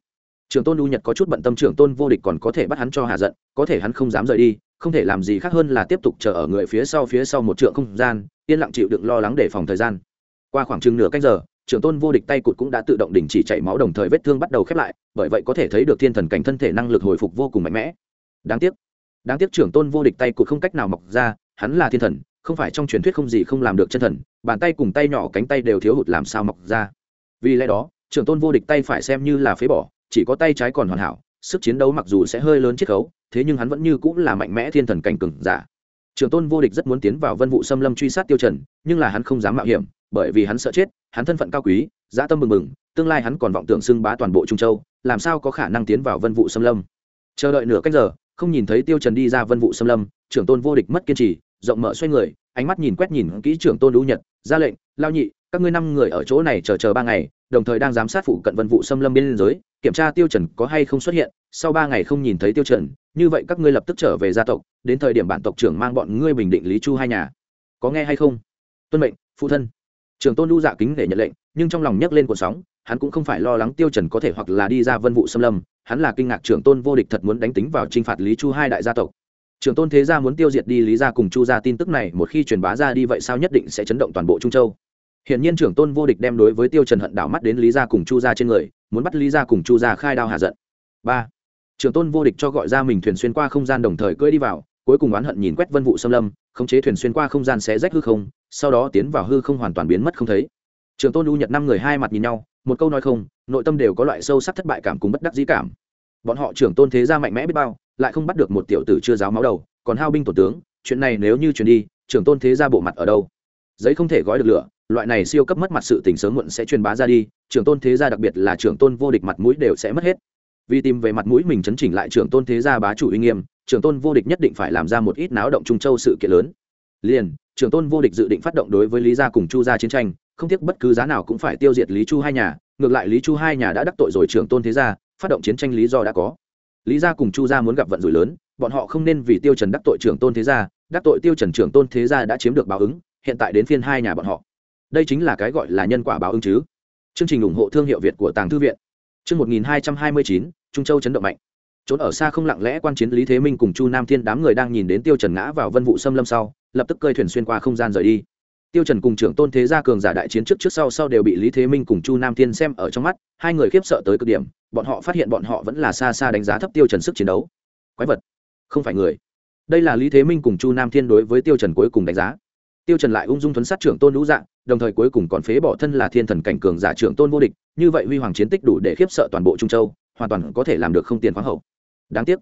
S1: Trưởng tôn u nhật có chút bận tâm trưởng tôn vô địch còn có thể bắt hắn cho hạ giận, có thể hắn không dám rời đi, không thể làm gì khác hơn là tiếp tục chờ ở người phía sau phía sau một trượng không gian, yên lặng chịu đựng lo lắng để phòng thời gian. Qua khoảng chừng nửa cách giờ, trưởng tôn vô địch tay cụt cũng đã tự động đình chỉ chảy máu đồng thời vết thương bắt đầu khép lại, bởi vậy có thể thấy được thiên thần cảnh thân thể năng lực hồi phục vô cùng mạnh mẽ. Đáng tiếc đáng tiếc trưởng tôn vô địch tay cụt không cách nào mọc ra, hắn là thiên thần, không phải trong truyền thuyết không gì không làm được chân thần, bàn tay cùng tay nhỏ cánh tay đều thiếu hụt làm sao mọc ra. Vì lẽ đó trưởng tôn vô địch tay phải xem như là phế bỏ, chỉ có tay trái còn hoàn hảo, sức chiến đấu mặc dù sẽ hơi lớn chiết khấu, thế nhưng hắn vẫn như cũng là mạnh mẽ thiên thần cảnh cừng giả. Trưởng tôn vô địch rất muốn tiến vào vân vụ xâm lâm truy sát tiêu trần, nhưng là hắn không dám mạo hiểm, bởi vì hắn sợ chết, hắn thân phận cao quý, dã tâm mừng mừng, tương lai hắn còn vọng tưởng xưng bá toàn bộ trung châu, làm sao có khả năng tiến vào vân vụ xâm lâm? Chờ đợi nửa cách giờ, không nhìn thấy tiêu trần đi ra vân vụ xâm lâm trưởng tôn vô địch mất kiên trì, rộng mở xoay người, ánh mắt nhìn quét nhìn kỹ trưởng tôn lũ nhật, ra lệnh, lao nhị các ngươi năm người ở chỗ này chờ chờ ba ngày, đồng thời đang giám sát phụ cận vân vụ xâm lâm biên giới, kiểm tra tiêu trần có hay không xuất hiện, sau ba ngày không nhìn thấy tiêu trần, như vậy các ngươi lập tức trở về gia tộc, đến thời điểm bản tộc trưởng mang bọn ngươi bình định lý chu hai nhà. Có nghe hay không? Tuân mệnh, phụ thân. Trưởng tôn lưu dạ kính để nhận lệnh, nhưng trong lòng nhấc lên cuộn sóng, hắn cũng không phải lo lắng tiêu trần có thể hoặc là đi ra vân vụ xâm lâm, hắn là kinh ngạc trưởng tôn vô địch thật muốn đánh tính vào trinh phạt lý chu hai đại gia tộc. Trưởng tôn thế gia muốn tiêu diệt đi lý gia cùng chu gia tin tức này, một khi truyền bá ra đi vậy sao nhất định sẽ chấn động toàn bộ trung châu. Hiển nhiên trưởng tôn vô địch đem đối với Tiêu Trần hận đảo mắt đến Lý gia cùng Chu gia trên người, muốn bắt Lý gia cùng Chu gia khai đao hạ giận. Ba, Trưởng tôn vô địch cho gọi ra mình thuyền xuyên qua không gian đồng thời cưỡi đi vào, cuối cùng oán hận nhìn quét vân vụ xâm lâm, khống chế thuyền xuyên qua không gian xé rách hư không, sau đó tiến vào hư không hoàn toàn biến mất không thấy. Trưởng tôn U Nhật năm người hai mặt nhìn nhau, một câu nói không, nội tâm đều có loại sâu sắc thất bại cảm cùng bất đắc dĩ cảm. Bọn họ trưởng tôn thế gia mạnh mẽ biết bao, lại không bắt được một tiểu tử chưa giáo máu đầu, còn hao binh tổ tướng, chuyện này nếu như truyền đi, trưởng tôn thế gia bộ mặt ở đâu? Giấy không thể gói được lửa, loại này siêu cấp mất mặt sự tình sớm muộn sẽ truyền bá ra đi trưởng tôn thế gia đặc biệt là trưởng tôn vô địch mặt mũi đều sẽ mất hết. Vì tìm về mặt mũi mình chấn chỉnh lại trưởng tôn thế gia bá chủ uy nghiêm trưởng tôn vô địch nhất định phải làm ra một ít náo động trung châu sự kiện lớn. Liền trưởng tôn vô địch dự định phát động đối với lý gia cùng chu gia chiến tranh không tiếc bất cứ giá nào cũng phải tiêu diệt lý chu hai nhà ngược lại lý chu hai nhà đã đắc tội rồi trưởng tôn thế gia phát động chiến tranh lý do đã có. Lý gia cùng chu gia muốn gặp vận rủi lớn bọn họ không nên vì tiêu trần đắc tội trưởng tôn thế gia đắc tội tiêu trần trưởng tôn thế gia đã chiếm được báo ứng hiện tại đến phiên hai nhà bọn họ. Đây chính là cái gọi là nhân quả báo ứng chứ. Chương trình ủng hộ thương hiệu việt của tàng thư viện. Chương một nghìn hai trăm hai mươi chín, trung châu chấn động mạnh. Trốn ở xa không lặng lẽ quan chiến lý thế minh cùng chu nam thiên đám người đang nhìn đến tiêu trần ngã vào vân vụ xâm lâm sau, lập tức cơi thuyền xuyên qua không gian rời đi. Tiêu trần cùng trưởng tôn thế gia cường giả đại chiến trước trước sau sau đều bị lý thế minh cùng chu nam thiên xem ở trong mắt, hai người khiếp sợ tới cực điểm, bọn họ phát hiện bọn họ vẫn là xa xa đánh giá thấp tiêu trần sức chiến đấu. Quái vật. Không phải người. Đây là lý thế minh cùng chu nam thiên đối với tiêu trần cuối cùng đánh giá tiêu trần lại ung dung thuấn sát trưởng tôn lũ dạng đồng thời cuối cùng còn phế bỏ thân là thiên thần cảnh cường giả trưởng tôn vô địch, như vậy huy hoàng chiến tích đủ để khiếp sợ toàn bộ trung châu, hoàn toàn có thể làm được không tiền khoáng hậu. Đáng tiếc,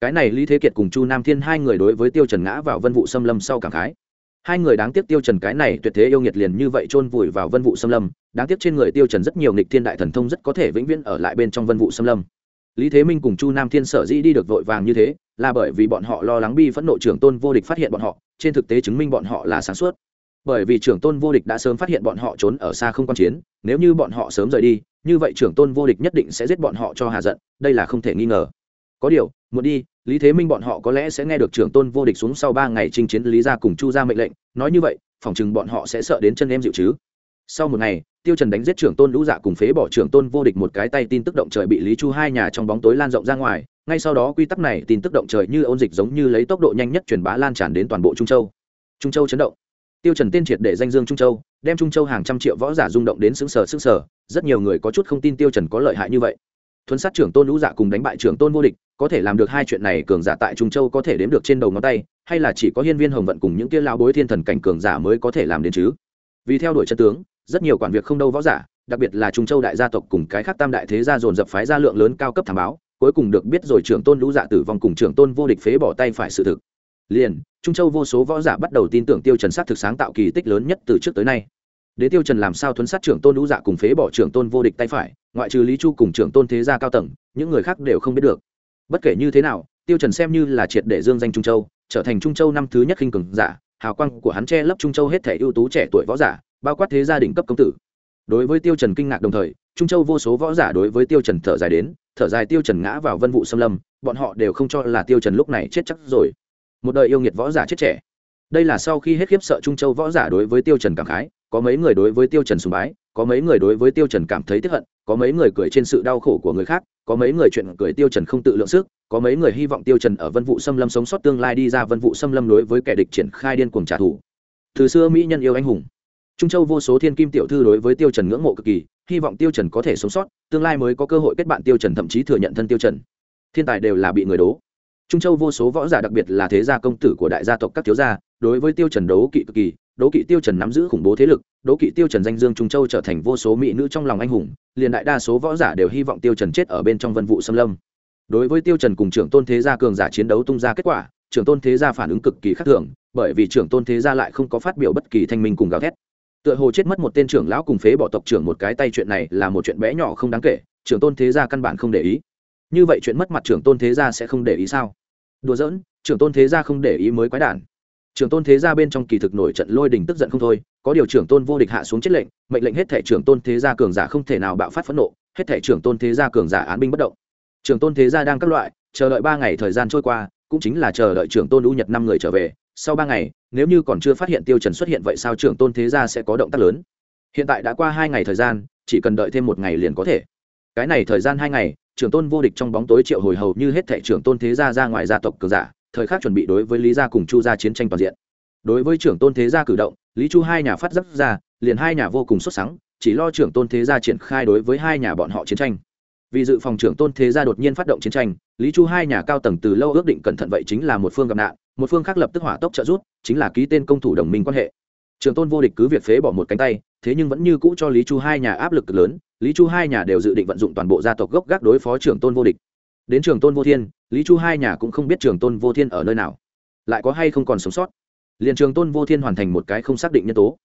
S1: cái này lý thế kiệt cùng chu nam thiên hai người đối với tiêu trần ngã vào vân vụ xâm lâm sau cảm khái. Hai người đáng tiếc tiêu trần cái này tuyệt thế yêu nghiệt liền như vậy chôn vùi vào vân vụ xâm lâm, đáng tiếc trên người tiêu trần rất nhiều nghịch thiên đại thần thông rất có thể vĩnh viễn ở lại bên trong vân vụ xâm lâm lý thế minh cùng chu nam thiên sở dĩ đi được vội vàng như thế là bởi vì bọn họ lo lắng bi phẫn nộ trưởng tôn vô địch phát hiện bọn họ, trên thực tế chứng minh bọn họ là sáng suốt. Bởi vì trưởng tôn vô địch đã sớm phát hiện bọn họ trốn ở xa không quan chiến, nếu như bọn họ sớm rời đi, như vậy trưởng tôn vô địch nhất định sẽ giết bọn họ cho hà giận, đây là không thể nghi ngờ. Có điều, muốn đi, lý thế minh bọn họ có lẽ sẽ nghe được trưởng tôn vô địch xuống sau ba ngày chinh chiến lý ra cùng chu ra mệnh lệnh, nói như vậy phỏng chừng bọn họ sẽ sợ đến chân em dịu chứ. Sau một ngày tiêu trần đánh giết trưởng tôn lũ dạ cùng phế bỏ trưởng tôn vô địch một cái tay, tin tức động trời bị lý chu hai nhà trong bóng tối lan rộng ra ngoài. Ngay sau đó quy tắc này, tin tức động trời như ôn dịch giống như lấy tốc độ nhanh nhất truyền bá lan tràn đến toàn bộ trung châu. Trung châu chấn động. Tiêu trần tiên triệt để danh dương trung châu, đem trung châu hàng trăm triệu võ giả rung động đến sững sờ sững sờ. Rất nhiều người có chút không tin tiêu trần có lợi hại như vậy. Thuấn sát trưởng tôn lũ dạ cùng đánh bại trưởng tôn vô địch, có thể làm được hai chuyện này, cường giả tại trung châu có thể đếm được trên đầu ngón tay, hay là chỉ có hiên viên hồng vận cùng những kia lao bối thiên thần cảnh cường giả mới có thể làm đến chứ? Vì theo đuổi chân tướng rất nhiều quản việc không đâu võ giả, đặc biệt là trung châu đại gia tộc cùng cái khác tam đại thế gia dồn dập phái gia lượng lớn cao cấp thảm báo, cuối cùng được biết rồi trưởng tôn lũ dạ tử vong cùng trưởng tôn vô địch phế bỏ tay phải sự thực. Liền, trung châu vô số võ giả bắt đầu tin tưởng tiêu trần sát thực sáng tạo kỳ tích lớn nhất từ trước tới nay. Đế tiêu trần làm sao thuấn sát trưởng tôn lũ dạ cùng phế bỏ trưởng tôn vô địch tay phải, ngoại trừ lý chu cùng trưởng tôn thế gia cao tầng, những người khác đều không biết được. Bất kể như thế nào, tiêu trần xem như là triệt để dương danh trung châu, trở thành trung châu năm thứ nhất khinh cường giả, hào quang của hắn che lấp trung châu hết thể ưu tú trẻ tuổi võ giả bao quát thế gia đình cấp công tử. Đối với tiêu trần kinh ngạc đồng thời, trung châu vô số võ giả đối với tiêu trần thở dài đến, thở dài tiêu trần ngã vào vân vụ xâm lâm, bọn họ đều không cho là tiêu trần lúc này chết chắc rồi. Một đời yêu nghiệt võ giả chết trẻ. Đây là sau khi hết khiếp sợ trung châu võ giả đối với tiêu trần cảm khái, có mấy người đối với tiêu trần sùng bái, có mấy người đối với tiêu trần cảm thấy tiếc hận, có mấy người cười trên sự đau khổ của người khác, có mấy người chuyện cười tiêu trần không tự lượng sức, có mấy người hy vọng tiêu trần ở vân vụ xâm lâm sống sót tương lai đi ra vân vụ xâm lâm đối với kẻ địch triển khai điên cuồng trả thù. Từ xưa mỹ nhân yêu anh hùng trung châu vô số thiên kim tiểu thư đối với tiêu trần ngưỡng mộ cực kỳ, hy vọng tiêu trần có thể sống sót, tương lai mới có cơ hội kết bạn tiêu trần thậm chí thừa nhận thân tiêu trần. Thiên tài đều là bị người đố. Trung châu vô số võ giả đặc biệt là thế gia công tử của đại gia tộc các thiếu gia, đối với tiêu trần đấu kỵ cực kỳ, đấu kỵ tiêu trần nắm giữ khủng bố thế lực, đấu kỵ tiêu trần danh dương trung châu trở thành vô số mỹ nữ trong lòng anh hùng, liền đại đa số võ giả đều hy vọng tiêu trần chết ở bên trong vân vụ xâm lâm. Đối với tiêu trần cùng trưởng tôn thế gia cường giả chiến đấu tung ra kết quả, trưởng tôn thế gia phản ứng cực kỳ khác thường, bởi vì trưởng tôn thế gia lại không có phát biểu bất kỳ thanh minh cùng gào thét tựa hồ chết mất một tên trưởng lão cùng phế bỏ tộc trưởng một cái tay chuyện này là một chuyện bé nhỏ không đáng kể, trưởng tôn thế gia căn bản không để ý. Như vậy chuyện mất mặt trưởng tôn thế gia sẽ không để ý sao? Đùa giỡn, trưởng tôn thế gia không để ý mới quái đản. Trưởng tôn thế gia bên trong kỳ thực nổi trận lôi đình tức giận không thôi, có điều trưởng tôn vô địch hạ xuống chết lệnh, mệnh lệnh hết thể trưởng tôn thế gia cường giả không thể nào bạo phát phẫn nộ, hết thể trưởng tôn thế gia cường giả án binh bất động. Trưởng tôn thế gia đang các loại, chờ đợi ba ngày thời gian trôi qua, cũng chính là chờ đợi trưởng tôn lũ nhật năm người trở về sau ba ngày, nếu như còn chưa phát hiện tiêu trần xuất hiện vậy sao trưởng tôn thế gia sẽ có động tác lớn? Hiện tại đã qua hai ngày thời gian, chỉ cần đợi thêm một ngày liền có thể. Cái này thời gian hai ngày, trưởng tôn vô địch trong bóng tối triệu hồi hầu như hết thệ trưởng tôn thế gia ra ngoài gia tộc cường giả, thời khắc chuẩn bị đối với lý gia cùng chu gia chiến tranh toàn diện. Đối với trưởng tôn thế gia cử động, lý chu hai nhà phát giác ra, liền hai nhà vô cùng xuất sắc chỉ lo trưởng tôn thế gia triển khai đối với hai nhà bọn họ chiến tranh. Vì dự phòng trưởng tôn thế gia đột nhiên phát động chiến tranh, lý chu hai nhà cao tầng từ lâu ước định cẩn thận vậy chính là một phương gặp nạn một phương khác lập tức hỏa tốc trợ rút chính là ký tên công thủ đồng minh quan hệ. Trường tôn vô địch cứ việc phế bỏ một cánh tay, thế nhưng vẫn như cũ cho lý chu hai nhà áp lực lớn, lý chu hai nhà đều dự định vận dụng toàn bộ gia tộc gốc gác đối phó Trường tôn vô địch. Đến trường tôn vô thiên, lý chu hai nhà cũng không biết trường tôn vô thiên ở nơi nào, lại có hay không còn sống sót. Liền trường tôn vô thiên hoàn thành một cái không xác định nhân tố.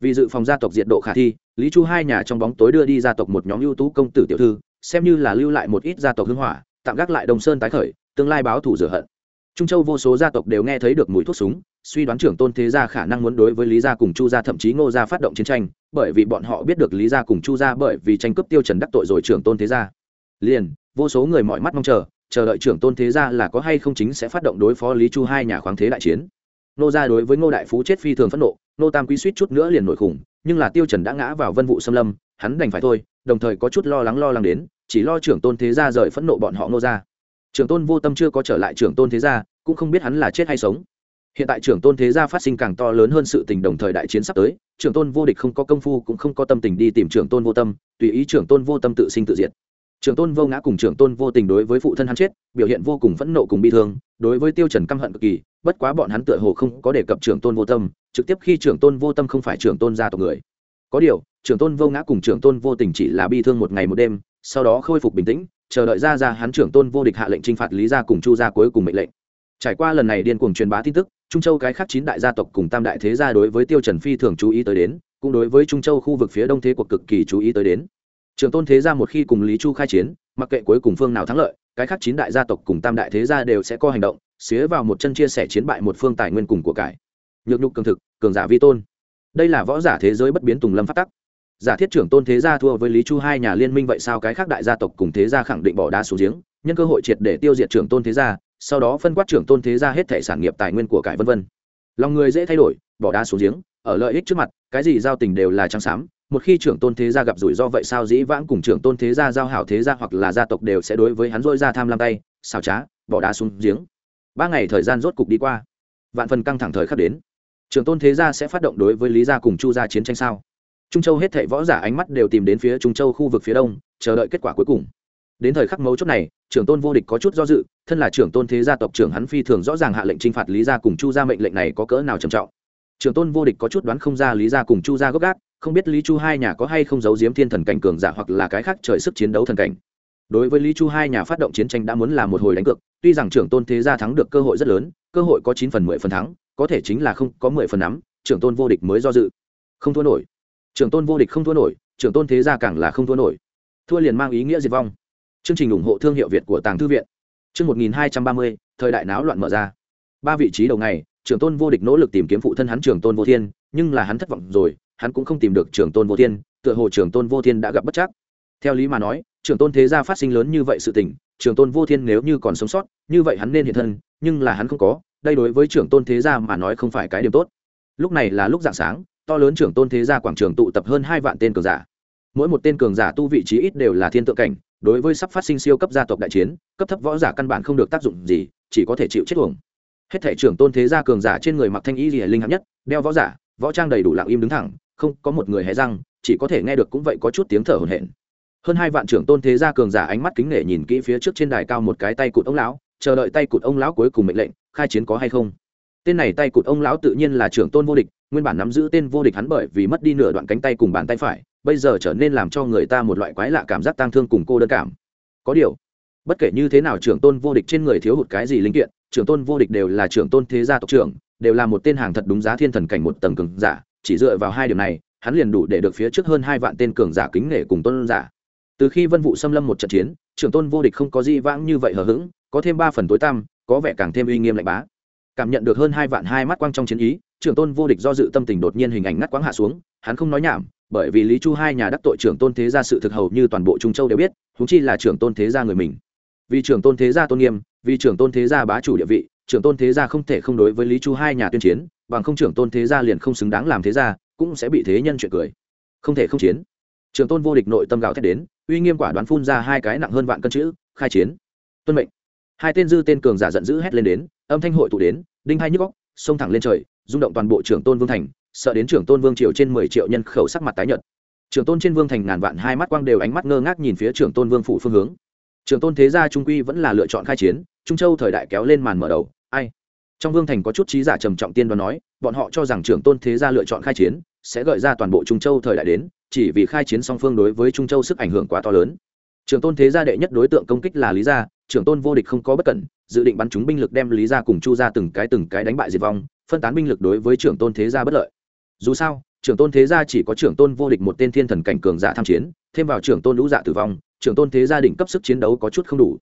S1: Vì dự phòng gia tộc diện độ khả thi, lý chu hai nhà trong bóng tối đưa đi gia tộc một nhóm ưu tú công tử tiểu thư, xem như là lưu lại một ít gia tộc hưng hỏa, tạm gác lại đồng sơn tái khởi, tương lai báo thủ rửa hận trung châu vô số gia tộc đều nghe thấy được mùi thuốc súng, suy đoán trưởng tôn thế gia khả năng muốn đối với lý gia cùng chu gia, thậm chí ngô gia phát động chiến tranh, bởi vì bọn họ biết được lý gia cùng chu gia bởi vì tranh cướp tiêu trần đắc tội rồi trưởng tôn thế gia. Liền, vô số người mọi mắt mong chờ chờ đợi trưởng tôn thế gia là có hay không chính sẽ phát động đối phó lý chu hai nhà khoáng thế đại chiến. Nô gia đối với ngô đại phú chết phi thường phẫn nộ nô tam quý suýt chút nữa liền nổi khủng, nhưng là tiêu trần đã ngã vào vân vụ xâm lâm, hắn đành phải thôi, đồng thời có chút lo lắng lo lắng đến, chỉ lo trưởng tôn thế gia rời phẫn nộ bọn họ nô gia trưởng tôn vô tâm chưa có trở lại trưởng tôn thế gia cũng không biết hắn là chết hay sống hiện tại trưởng tôn thế gia phát sinh càng to lớn hơn sự tình đồng thời đại chiến sắp tới trưởng tôn vô địch không có công phu cũng không có tâm tình đi tìm trưởng tôn vô tâm tùy ý trưởng tôn vô tâm tự sinh tự diệt trưởng tôn vô ngã cùng trưởng tôn vô tình đối với phụ thân hắn chết biểu hiện vô cùng phẫn nộ cùng bi thương đối với tiêu trần căm hận cực kỳ bất quá bọn hắn tựa hồ không có đề cập trưởng tôn vô tâm trực tiếp khi trưởng tôn vô tâm không phải trưởng tôn gia tộc người có điều trưởng tôn vô ngã cùng trưởng tôn vô tình chỉ là bi thương một ngày một đêm sau đó khôi phục bình tĩnh chờ đợi ra ra hắn trưởng tôn vô địch hạ lệnh trinh phạt lý gia cùng chu gia cuối cùng mệnh lệnh. Trải qua lần này điên cuồng truyền bá tin tức, trung châu cái khác chín đại gia tộc cùng tam đại thế gia đối với tiêu trần phi thường chú ý tới đến, cũng đối với trung châu khu vực phía đông thế cuộc cực kỳ chú ý tới đến. Trường tôn thế gia một khi cùng lý chu khai chiến, mặc kệ cuối cùng phương nào thắng lợi, cái khác chín đại gia tộc cùng tam đại thế gia đều sẽ có hành động, xía vào một chân chia sẻ chiến bại một phương tài nguyên cùng của cải. Nhược nhục cường thực, cường giả vi tôn. Đây là võ giả thế giới bất biến tùng lâm phát tắc giả thiết trưởng tôn thế gia thua với lý chu hai nhà liên minh vậy sao cái khác đại gia tộc cùng thế gia khẳng định bỏ đá xuống giếng, nhân cơ hội triệt để tiêu diệt trưởng tôn thế gia, sau đó phân quát trưởng tôn thế gia hết thể sản nghiệp tài nguyên của cải vân vân. Lòng người dễ thay đổi, bỏ đá xuống giếng, ở lợi ích trước mặt, cái gì giao tình đều là trắng xám, một khi trưởng tôn thế gia gặp rủi ro vậy sao dĩ vãng cùng trưởng tôn thế gia giao hảo thế gia hoặc là gia tộc đều sẽ đối với hắn dôi ra tham lam tay, xào trá, bỏ đá xuống giếng. Ba ngày thời gian rốt cục đi qua, vạn phần căng thẳng thời khắc đến. Trưởng tôn thế gia sẽ phát động đối với lý gia cùng chu gia chiến tranh sao? Trung châu hết thảy võ giả ánh mắt đều tìm đến phía trung châu khu vực phía đông, chờ đợi kết quả cuối cùng. Đến thời khắc mấu chốt này, trưởng tôn vô địch có chút do dự, thân là trưởng tôn thế gia tộc trưởng hắn phi thường rõ ràng hạ lệnh t r i n h phạt lý gia cùng chu gia mệnh lệnh này có cỡ nào trầm trọng. Trưởng tôn vô địch có chút đoán không ra lý gia cùng chu gia gốc gác, không biết lý chu hai nhà có hay không giấu giếm thiên thần cảnh cường giả hoặc là cái khác trời sức chiến đấu thần cảnh. Đối với lý chu hai nhà phát động chiến tranh đã muốn là một hồi đánh cược, tuy rằng trưởng tôn thế gia thắng được cơ hội rất lớn, cơ hội có chín phần mười phần thắng, có thể chính là không có mười phần nắm, trưởng tôn vô địch mới do dự. Không thua nổi trưởng tôn vô địch không thua nổi trưởng tôn thế gia càng là không thua nổi. Thua liền mang ý nghĩa diệt vong. Chương trình ủng hộ thương hiệu việt của tàng thư viện. Chương một nghìn hai trăm ba mươi, thời đại náo loạn mở ra. Ba vị trí đầu ngày, trường tôn vô địch nỗ lực tìm kiếm phụ thân hắn trường tôn vô thiên, nhưng là hắn thất vọng rồi, hắn cũng không tìm được trường tôn vô thiên, tựa hồ trường tôn vô thiên đã gặp bất chắc. Theo lý mà nói, trường tôn thế gia phát sinh lớn như vậy sự tình, trường tôn vô thiên nếu như còn sống sót, như vậy hắn nên hiện thân, nhưng là hắn không có, đây đối với trưởng tôn thế gia mà nói không phải cái điểm tốt. Lúc này là lúc dạng sáng to lớn trưởng tôn thế gia quảng trường tụ tập hơn hai vạn tên cường giả. Mỗi một tên cường giả tu vị trí ít đều là thiên tượng cảnh, đối với sắp phát sinh siêu cấp gia tộc đại chiến, cấp thấp võ giả căn bản không được tác dụng gì, chỉ có thể chịu chết uổng. Hết thể trưởng tôn thế gia cường giả trên người mặc thanh y gì linh hạng nhất, đeo võ giả, võ trang đầy đủ lặng im đứng thẳng, không có một người hé răng, chỉ có thể nghe được cũng vậy có chút tiếng thở hổn hển. Hơn hai vạn trưởng tôn thế gia cường giả ánh mắt kính nể nhìn kỹ phía trước trên đài cao một cái tay cụt ông lão, chờ đợi tay cụt ông lão cuối cùng mệnh lệnh, khai chiến có hay không? Tên này tay cụt ông lão tự nhiên là trưởng tôn vô địch, nguyên bản nắm giữ tên vô địch hắn bởi vì mất đi nửa đoạn cánh tay cùng bàn tay phải, bây giờ trở nên làm cho người ta một loại quái lạ cảm giác tang thương cùng cô đơn cảm. Có điều, bất kể như thế nào trưởng tôn vô địch trên người thiếu hụt cái gì linh kiện, trưởng tôn vô địch đều là trưởng tôn thế gia tộc trưởng, đều là một tên hàng thật đúng giá thiên thần cảnh một tầng cường giả, chỉ dựa vào hai điều này, hắn liền đủ để được phía trước hơn hai vạn tên cường giả kính nể cùng tôn giả. Từ khi vân vụ xâm lâm một trận chiến, trưởng tôn vô địch không có gì vãng như vậy hờ hững, có thêm ba phần tối tăm, có vẻ càng thêm uy nghiêm lạnh bá cảm nhận được hơn hai vạn hai mắt quang trong chiến ý, trưởng tôn vô địch do dự tâm tình đột nhiên hình ảnh ngắt quáng hạ xuống, hắn không nói nhảm, bởi vì lý chu hai nhà đắc tội trưởng tôn thế gia sự thực hầu như toàn bộ trung châu đều biết húng chi là trưởng tôn thế gia người mình. Vì trưởng tôn thế gia tôn nghiêm, vì trưởng tôn thế gia bá chủ địa vị, trưởng tôn thế gia không thể không đối với lý chu hai nhà tuyên chiến, bằng không trưởng tôn thế gia liền không xứng đáng làm thế gia, cũng sẽ bị thế nhân chuyện cười. Không thể không chiến. Trưởng tôn vô địch nội tâm gào thét đến, uy nghiêm quả đoán phun ra hai cái nặng hơn vạn cân chữ, khai chiến. Tuân mệnh. Hai tên dư tên cường giả giận dữ hét lên đến âm thanh hội tụ đến, đinh hai nhức góc, xông thẳng lên trời, rung động toàn bộ trưởng tôn vương thành, sợ đến trưởng tôn vương triều trên mười triệu nhân khẩu sắc mặt tái nhợt. Trưởng tôn trên vương thành ngàn vạn hai mắt quang đều ánh mắt ngơ ngác nhìn phía trưởng tôn vương phủ phương hướng. Trưởng tôn thế gia trung quy vẫn là lựa chọn khai chiến, trung châu thời đại kéo lên màn mở đầu, ai? Trong vương thành có chút trí giả trầm trọng tiên đoán nói, bọn họ cho rằng trưởng tôn thế gia lựa chọn khai chiến, sẽ gợi ra toàn bộ trung châu thời đại đến, chỉ vì khai chiến song phương đối với trung châu sức ảnh hưởng quá to lớn. Trưởng tôn thế gia đệ nhất đối tượng công kích là lý gia trưởng tôn vô địch không có bất cẩn dự định bắn chúng binh lực đem lý gia cùng chu gia từng cái từng cái đánh bại diệt vong phân tán binh lực đối với trưởng tôn thế gia bất lợi dù sao trưởng tôn thế gia chỉ có trưởng tôn vô địch một tên thiên thần cảnh cường giả tham chiến thêm vào trưởng tôn lũ dạ tử vong trưởng tôn thế gia đỉnh cấp sức chiến đấu có chút không đủ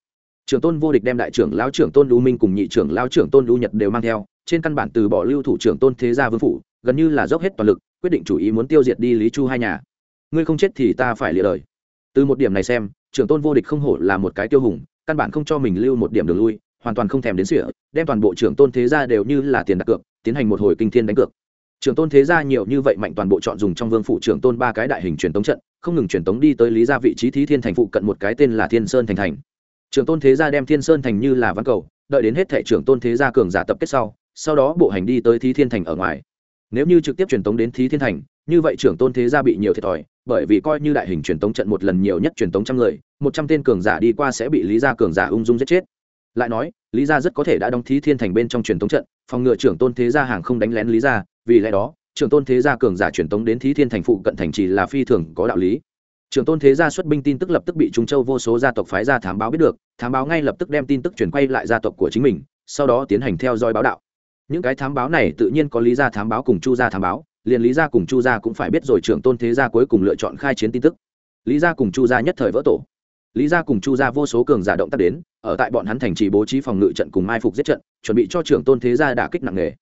S1: trưởng tôn vô địch đem đại trưởng lão trưởng tôn lũ minh cùng nhị trưởng lão trưởng tôn lũ nhật đều mang theo trên căn bản từ bỏ lưu thủ trưởng tôn thế gia vương phủ gần như là dốc hết toàn lực quyết định chủ ý muốn tiêu diệt đi lý chu hai nhà ngươi không chết thì ta phải lịa lời từ một điểm này xem trưởng tôn vô địch không hổ là một cái tiêu hùng căn bản không cho mình lưu một điểm đường lui, hoàn toàn không thèm đến sỉa đem toàn bộ trưởng tôn thế gia đều như là tiền đặt cược, tiến hành một hồi kinh thiên đánh cược. Trưởng tôn thế gia nhiều như vậy mạnh toàn bộ chọn dùng trong vương phủ trưởng tôn ba cái đại hình truyền tống trận, không ngừng truyền tống đi tới lý gia vị trí thí thiên thành phụ cận một cái tên là thiên sơn thành thành. Trưởng tôn thế gia đem thiên sơn thành như là văn cầu, đợi đến hết thệ trưởng tôn thế gia cường giả tập kết sau sau đó bộ hành đi tới thí thiên thành ở ngoài. Nếu như trực tiếp truyền tống đến thí thiên thành, như vậy trưởng tôn thế gia bị nhiều thiệt thòi bởi vì coi như đại hình truyền tống trận một lần nhiều nhất truyền tống trăm người, một trăm tên cường giả đi qua sẽ bị lý gia cường giả ung dung giết chết. Lại nói, lý gia rất có thể đã đóng thí thiên thành bên trong truyền tống trận, phòng ngừa trưởng tôn thế gia hàng không đánh lén lý gia, vì lẽ đó, trưởng tôn thế gia cường giả truyền tống đến thí thiên thành phụ cận thành chỉ là phi thường có đạo lý. Trưởng tôn thế gia xuất binh tin tức lập tức bị trung châu vô số gia tộc phái ra thám báo biết được, thám báo ngay lập tức đem tin tức truyền quay lại gia tộc của chính mình, sau đó tiến hành theo dõi báo đạo. Những cái thám báo này tự nhiên có lý gia thám báo cùng chu gia thám báo liền lý gia cùng chu gia cũng phải biết rồi trưởng tôn thế gia cuối cùng lựa chọn khai chiến tin tức. Lý gia cùng chu gia nhất thời vỡ tổ. Lý gia cùng chu gia vô số cường giả động tác đến, ở tại bọn hắn thành trì bố trí phòng ngự trận cùng mai phục giết trận, chuẩn bị cho trưởng tôn thế gia đả kích nặng nề.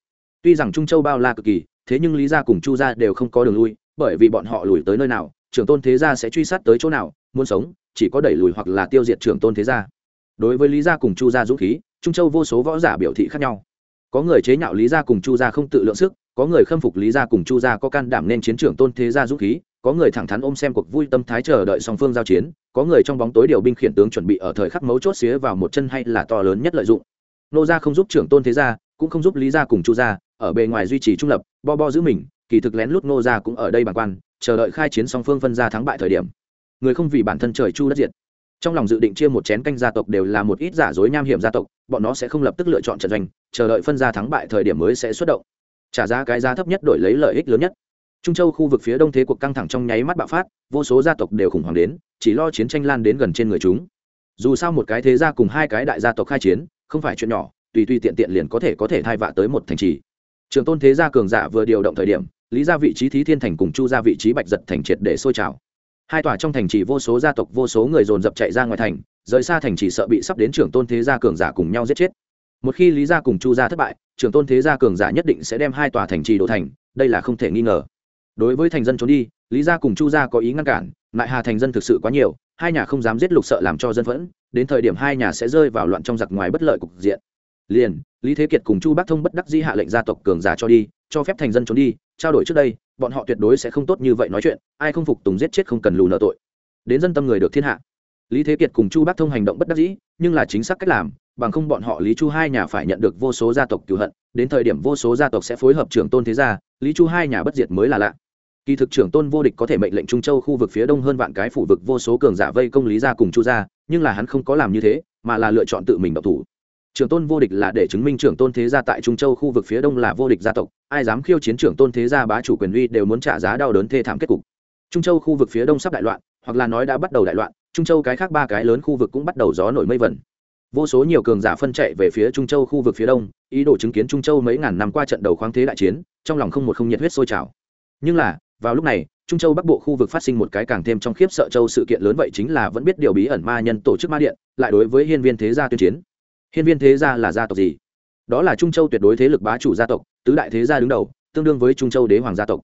S1: Tuy rằng trung châu bao la cực kỳ, thế nhưng lý gia cùng chu gia đều không có đường lui, bởi vì bọn họ lùi tới nơi nào, trưởng tôn thế gia sẽ truy sát tới chỗ nào, muốn sống, chỉ có đẩy lùi hoặc là tiêu diệt trưởng tôn thế gia. Đối với lý gia cùng chu gia dũng khí, trung châu vô số võ giả biểu thị khác nhau. Có người chế nhạo lý gia cùng chu gia không tự lượng sức có người khâm phục lý gia cùng chu gia có can đảm nên chiến trường tôn thế gia dũng khí, có người thẳng thắn ôm xem cuộc vui tâm thái chờ đợi song phương giao chiến, có người trong bóng tối điều binh khiển tướng chuẩn bị ở thời khắc mấu chốt xía vào một chân hay là to lớn nhất lợi dụng. Nô gia không giúp trưởng tôn thế gia, cũng không giúp lý gia cùng chu gia, ở bề ngoài duy trì trung lập, bo bo giữ mình, kỳ thực lén lút nô gia cũng ở đây bàng quan, chờ đợi khai chiến song phương phân ra thắng bại thời điểm. Người không vì bản thân trời chu đất diệt. Trong lòng dự định chia một chén canh gia tộc đều là một ít giả dối nham hiểm gia tộc, bọn nó sẽ không lập tức lựa chọn trận doanh, chờ đợi phân ra thắng bại thời điểm mới sẽ xuất động trả giá cái giá thấp nhất đổi lấy lợi ích lớn nhất. Trung châu khu vực phía đông thế cuộc căng thẳng trong nháy mắt bạo phát, vô số gia tộc đều khủng hoảng đến, chỉ lo chiến tranh lan đến gần trên người chúng. Dù sao một cái thế gia cùng hai cái đại gia tộc khai chiến, không phải chuyện nhỏ, tùy tùy tiện tiện liền có thể có thể thay vạ tới một thành trì. Trường tôn thế gia cường giả vừa điều động thời điểm, lý ra vị trí thí thiên thành cùng chu ra vị trí bạch giật thành triệt để sôi trào. Hai tòa trong thành trì vô số gia tộc, vô số người dồn dập chạy ra ngoài thành, rời xa thành trì sợ bị sắp đến trưởng tôn thế gia cường giả cùng nhau giết chết một khi lý gia cùng chu gia thất bại Trường tôn thế gia cường giả nhất định sẽ đem hai tòa thành trì đổ thành, đây là không thể nghi ngờ. Đối với thành dân trốn đi, lý gia cùng chu gia có ý ngăn cản, lại hà thành dân thực sự quá nhiều, hai nhà không dám giết lục sợ làm cho dân phẫn, đến thời điểm hai nhà sẽ rơi vào loạn trong giặc ngoài bất lợi cục diện. Liền, lý thế kiệt cùng chu bắc thông bất đắc di hạ lệnh gia tộc cường giả cho đi, cho phép thành dân trốn đi, trao đổi trước đây, bọn họ tuyệt đối sẽ không tốt như vậy nói chuyện, ai không phục tùng giết chết không cần lù nợ tội. Đến dân tâm người được thiên hạ. Lý thế kiệt cùng chu bắc thông hành động bất đắc dĩ, nhưng là chính xác cách làm bằng không bọn họ lý chu hai nhà phải nhận được vô số gia tộc cửu hận, đến thời điểm vô số gia tộc sẽ phối hợp trưởng tôn thế gia, lý chu hai nhà bất diệt mới là lạ. Kỳ thực trưởng tôn vô địch có thể mệnh lệnh trung châu khu vực phía đông hơn vạn cái phủ vực vô số cường giả vây công lý gia cùng chu gia, nhưng là hắn không có làm như thế, mà là lựa chọn tự mình độc thủ. Trưởng tôn vô địch là để chứng minh trưởng tôn thế gia tại trung châu khu vực phía đông là vô địch gia tộc, ai dám khiêu chiến trưởng tôn thế gia bá chủ quyền uy đều muốn trả giá đau đớn thê thảm kết cục. Trung châu khu vực phía đông sắp đại loạn, hoặc là nói đã bắt đầu đại loạn, trung châu cái khác ba cái lớn khu vực cũng bắt đầu gió nổi mây vẩn vô số nhiều cường giả phân chạy về phía trung châu khu vực phía đông, ý đồ chứng kiến trung châu mấy ngàn năm qua trận đầu khoáng thế đại chiến, trong lòng không một không nhiệt huyết sôi trào. Nhưng là, vào lúc này, trung châu bắc bộ khu vực phát sinh một cái càng thêm trong khiếp sợ châu sự kiện lớn vậy chính là vẫn biết điều bí ẩn ma nhân tổ chức ma điện, lại đối với hiên viên thế gia tuyên chiến. Hiên viên thế gia là gia tộc gì? Đó là trung châu tuyệt đối thế lực bá chủ gia tộc, tứ đại thế gia đứng đầu, tương đương với trung châu đế hoàng gia tộc.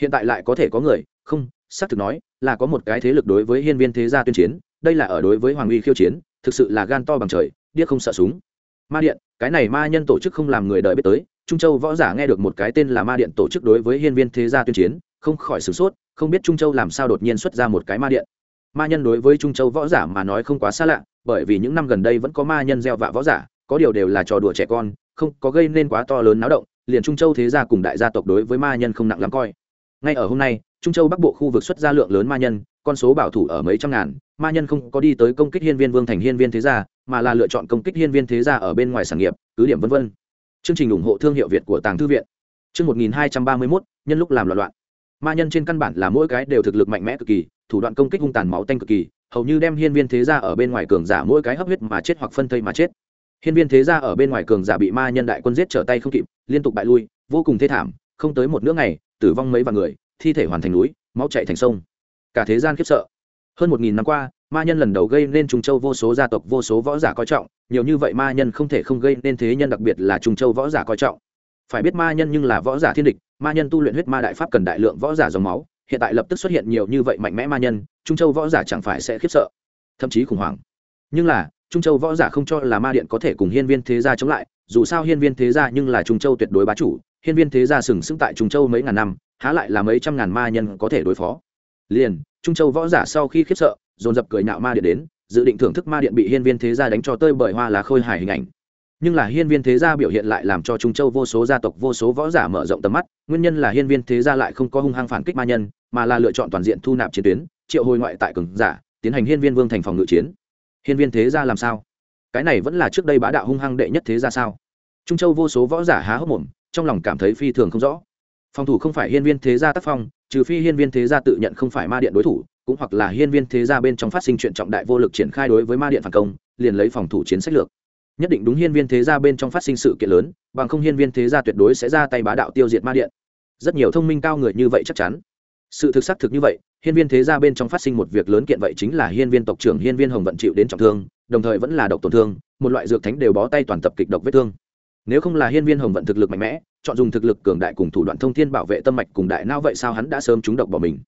S1: Hiện tại lại có thể có người, không, xác thực nói, là có một cái thế lực đối với hiên viên thế gia tuyên chiến, đây là ở đối với hoàng uy khiêu chiến thực sự là gan to bằng trời, điếc không sợ súng. Ma điện, cái này ma nhân tổ chức không làm người đời biết tới, trung châu võ giả nghe được một cái tên là ma điện tổ chức đối với hiên viên thế gia tuyên chiến, không khỏi sửng sốt, không biết trung châu làm sao đột nhiên xuất ra một cái ma điện. Ma nhân đối với trung châu võ giả mà nói không quá xa lạ, bởi vì những năm gần đây vẫn có ma nhân gieo vạ võ giả, có điều đều là trò đùa trẻ con, không có gây nên quá to lớn náo động, liền trung châu thế gia cùng đại gia tộc đối với ma nhân không nặng lắm coi. Ngay ở hôm nay trung châu bắc bộ khu vực xuất ra lượng lớn ma nhân, con số bảo thủ ở mấy trăm ngàn, ma nhân không có đi tới công kích hiên viên vương thành hiên viên thế gia, mà là lựa chọn công kích hiên viên thế gia ở bên ngoài sản nghiệp, cứ điểm vân vân. Chương trình ủng hộ thương hiệu việt của tàng thư viện. Chương một nghìn hai trăm ba mươi mốt, nhân lúc làm loạn loạn. Ma nhân trên căn bản là mỗi cái đều thực lực mạnh mẽ cực kỳ, thủ đoạn công kích hung tàn máu tanh cực kỳ, hầu như đem hiên viên thế gia ở bên ngoài cường giả mỗi cái hấp huyết mà chết hoặc phân thây mà chết. Hiên viên thế gia ở bên ngoài cường giả bị ma nhân đại quân giết trở tay không kịp, liên tục bại lui, vô cùng thê thảm, không tới một nửa ngày, tử vong mấy vạn người thi thể hoàn thành núi, máu chạy thành sông. Cả thế gian khiếp sợ. Hơn một nghìn năm qua, ma nhân lần đầu gây nên trung châu vô số gia tộc, vô số võ giả coi trọng. Nhiều như vậy ma nhân không thể không gây nên thế nhân đặc biệt là trung châu võ giả coi trọng. Phải biết ma nhân nhưng là võ giả thiên địch, ma nhân tu luyện huyết ma đại pháp cần đại lượng võ giả dòng máu. Hiện tại lập tức xuất hiện nhiều như vậy mạnh mẽ ma nhân, trung châu võ giả chẳng phải sẽ khiếp sợ, thậm chí khủng hoảng. Nhưng là, trung châu võ giả không cho là ma điện có thể cùng hiên viên thế gia chống lại. Dù sao hiên viên thế gia nhưng là trung châu tuyệt đối bá chủ. Hiên viên thế gia sừng sững tại trung châu mấy ngàn năm há lại là mấy trăm ngàn ma nhân có thể đối phó. Liền, trung châu võ giả sau khi khiếp sợ, dồn dập cười nạo ma điện đến, dự định thưởng thức ma điện bị hiên viên thế gia đánh cho tơi bởi hoa lá khôi hài hình ảnh. Nhưng là hiên viên thế gia biểu hiện lại làm cho trung châu vô số gia tộc, vô số võ giả mở rộng tầm mắt, nguyên nhân là hiên viên thế gia lại không có hung hăng phản kích ma nhân, mà là lựa chọn toàn diện thu nạp chiến tuyến, triệu hồi ngoại tại cường giả, tiến hành hiên viên vương thành phòng ngự chiến. Hiên viên thế gia làm sao? Cái này vẫn là trước đây bá đạo hung hăng đệ nhất thế gia sao? Trung châu vô số võ giả há hốc mồm, trong lòng cảm thấy phi thường không rõ phòng thủ không phải hiên viên thế gia tác phong, trừ phi hiên viên thế gia tự nhận không phải ma điện đối thủ, cũng hoặc là hiên viên thế gia bên trong phát sinh chuyện trọng đại vô lực triển khai đối với ma điện phản công, liền lấy phòng thủ chiến sách lược. Nhất định đúng hiên viên thế gia bên trong phát sinh sự kiện lớn, bằng không hiên viên thế gia tuyệt đối sẽ ra tay bá đạo tiêu diệt ma điện. Rất nhiều thông minh cao người như vậy chắc chắn. Sự thực xác thực như vậy, hiên viên thế gia bên trong phát sinh một việc lớn kiện vậy chính là hiên viên tộc trưởng hiên viên hồng vận chịu đến trọng thương, đồng thời vẫn là độc tổn thương, một loại dược thánh đều bó tay toàn tập kịch độc vết thương nếu không là hiên viên hồng vận thực lực mạnh mẽ, chọn dùng thực lực cường đại cùng thủ đoạn thông thiên bảo vệ tâm mạch cùng đại não vậy sao hắn đã sớm trúng độc bỏ mình?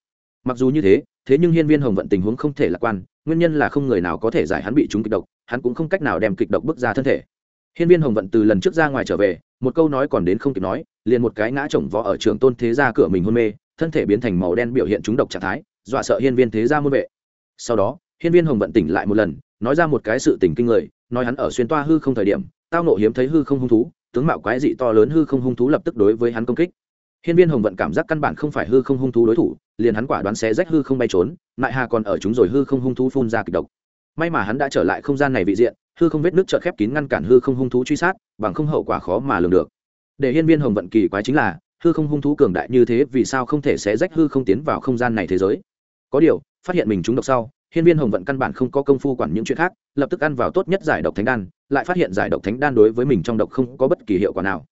S1: Mặc dù như thế thế nhưng hiên viên hồng vận tình huống không thể lạc quan, nguyên nhân là không người nào có thể giải hắn bị trúng kịch độc, hắn cũng không cách nào đem kịch độc bước ra thân thể. Hiên viên hồng vận từ lần trước ra ngoài trở về, một câu nói còn đến không kịp nói, liền một cái ngã chồng võ ở trường tôn thế gia cửa mình hôn mê, thân thể biến thành màu đen biểu hiện trúng độc trạng thái, dọa sợ hiên viên thế gia muôn vệ. Sau đó, hiên viên hồng vận tỉnh lại một lần, nói ra một cái sự tình kinh người, nói hắn ở xuyên toa hư không thời điểm tao nộ hiếm thấy hư không hung thú, tướng mạo quái dị to lớn hư không hung thú lập tức đối với hắn công kích. Hiên viên hồng vận cảm giác căn bản không phải hư không hung thú đối thủ, liền hắn quả đoán xé rách hư không bay trốn, lại hà còn ở chúng rồi hư không hung thú phun ra kịch độc. May mà hắn đã trở lại không gian này vị diện, hư không vết nước chợ khép kín ngăn cản hư không hung thú truy sát, bằng không hậu quả khó mà lường được. Để hiên viên hồng vận kỳ quái chính là, hư không hung thú cường đại như thế vì sao không thể xé rách hư không tiến vào không gian này thế giới? Có điều, phát hiện mình trúng độc sau, hiên viên hồng vận căn bản không có công phu quản những chuyện khác, lập tức ăn vào tốt nhất giải độc thánh đan lại phát hiện giải độc thánh đan đối với mình trong độc không có bất kỳ hiệu quả nào.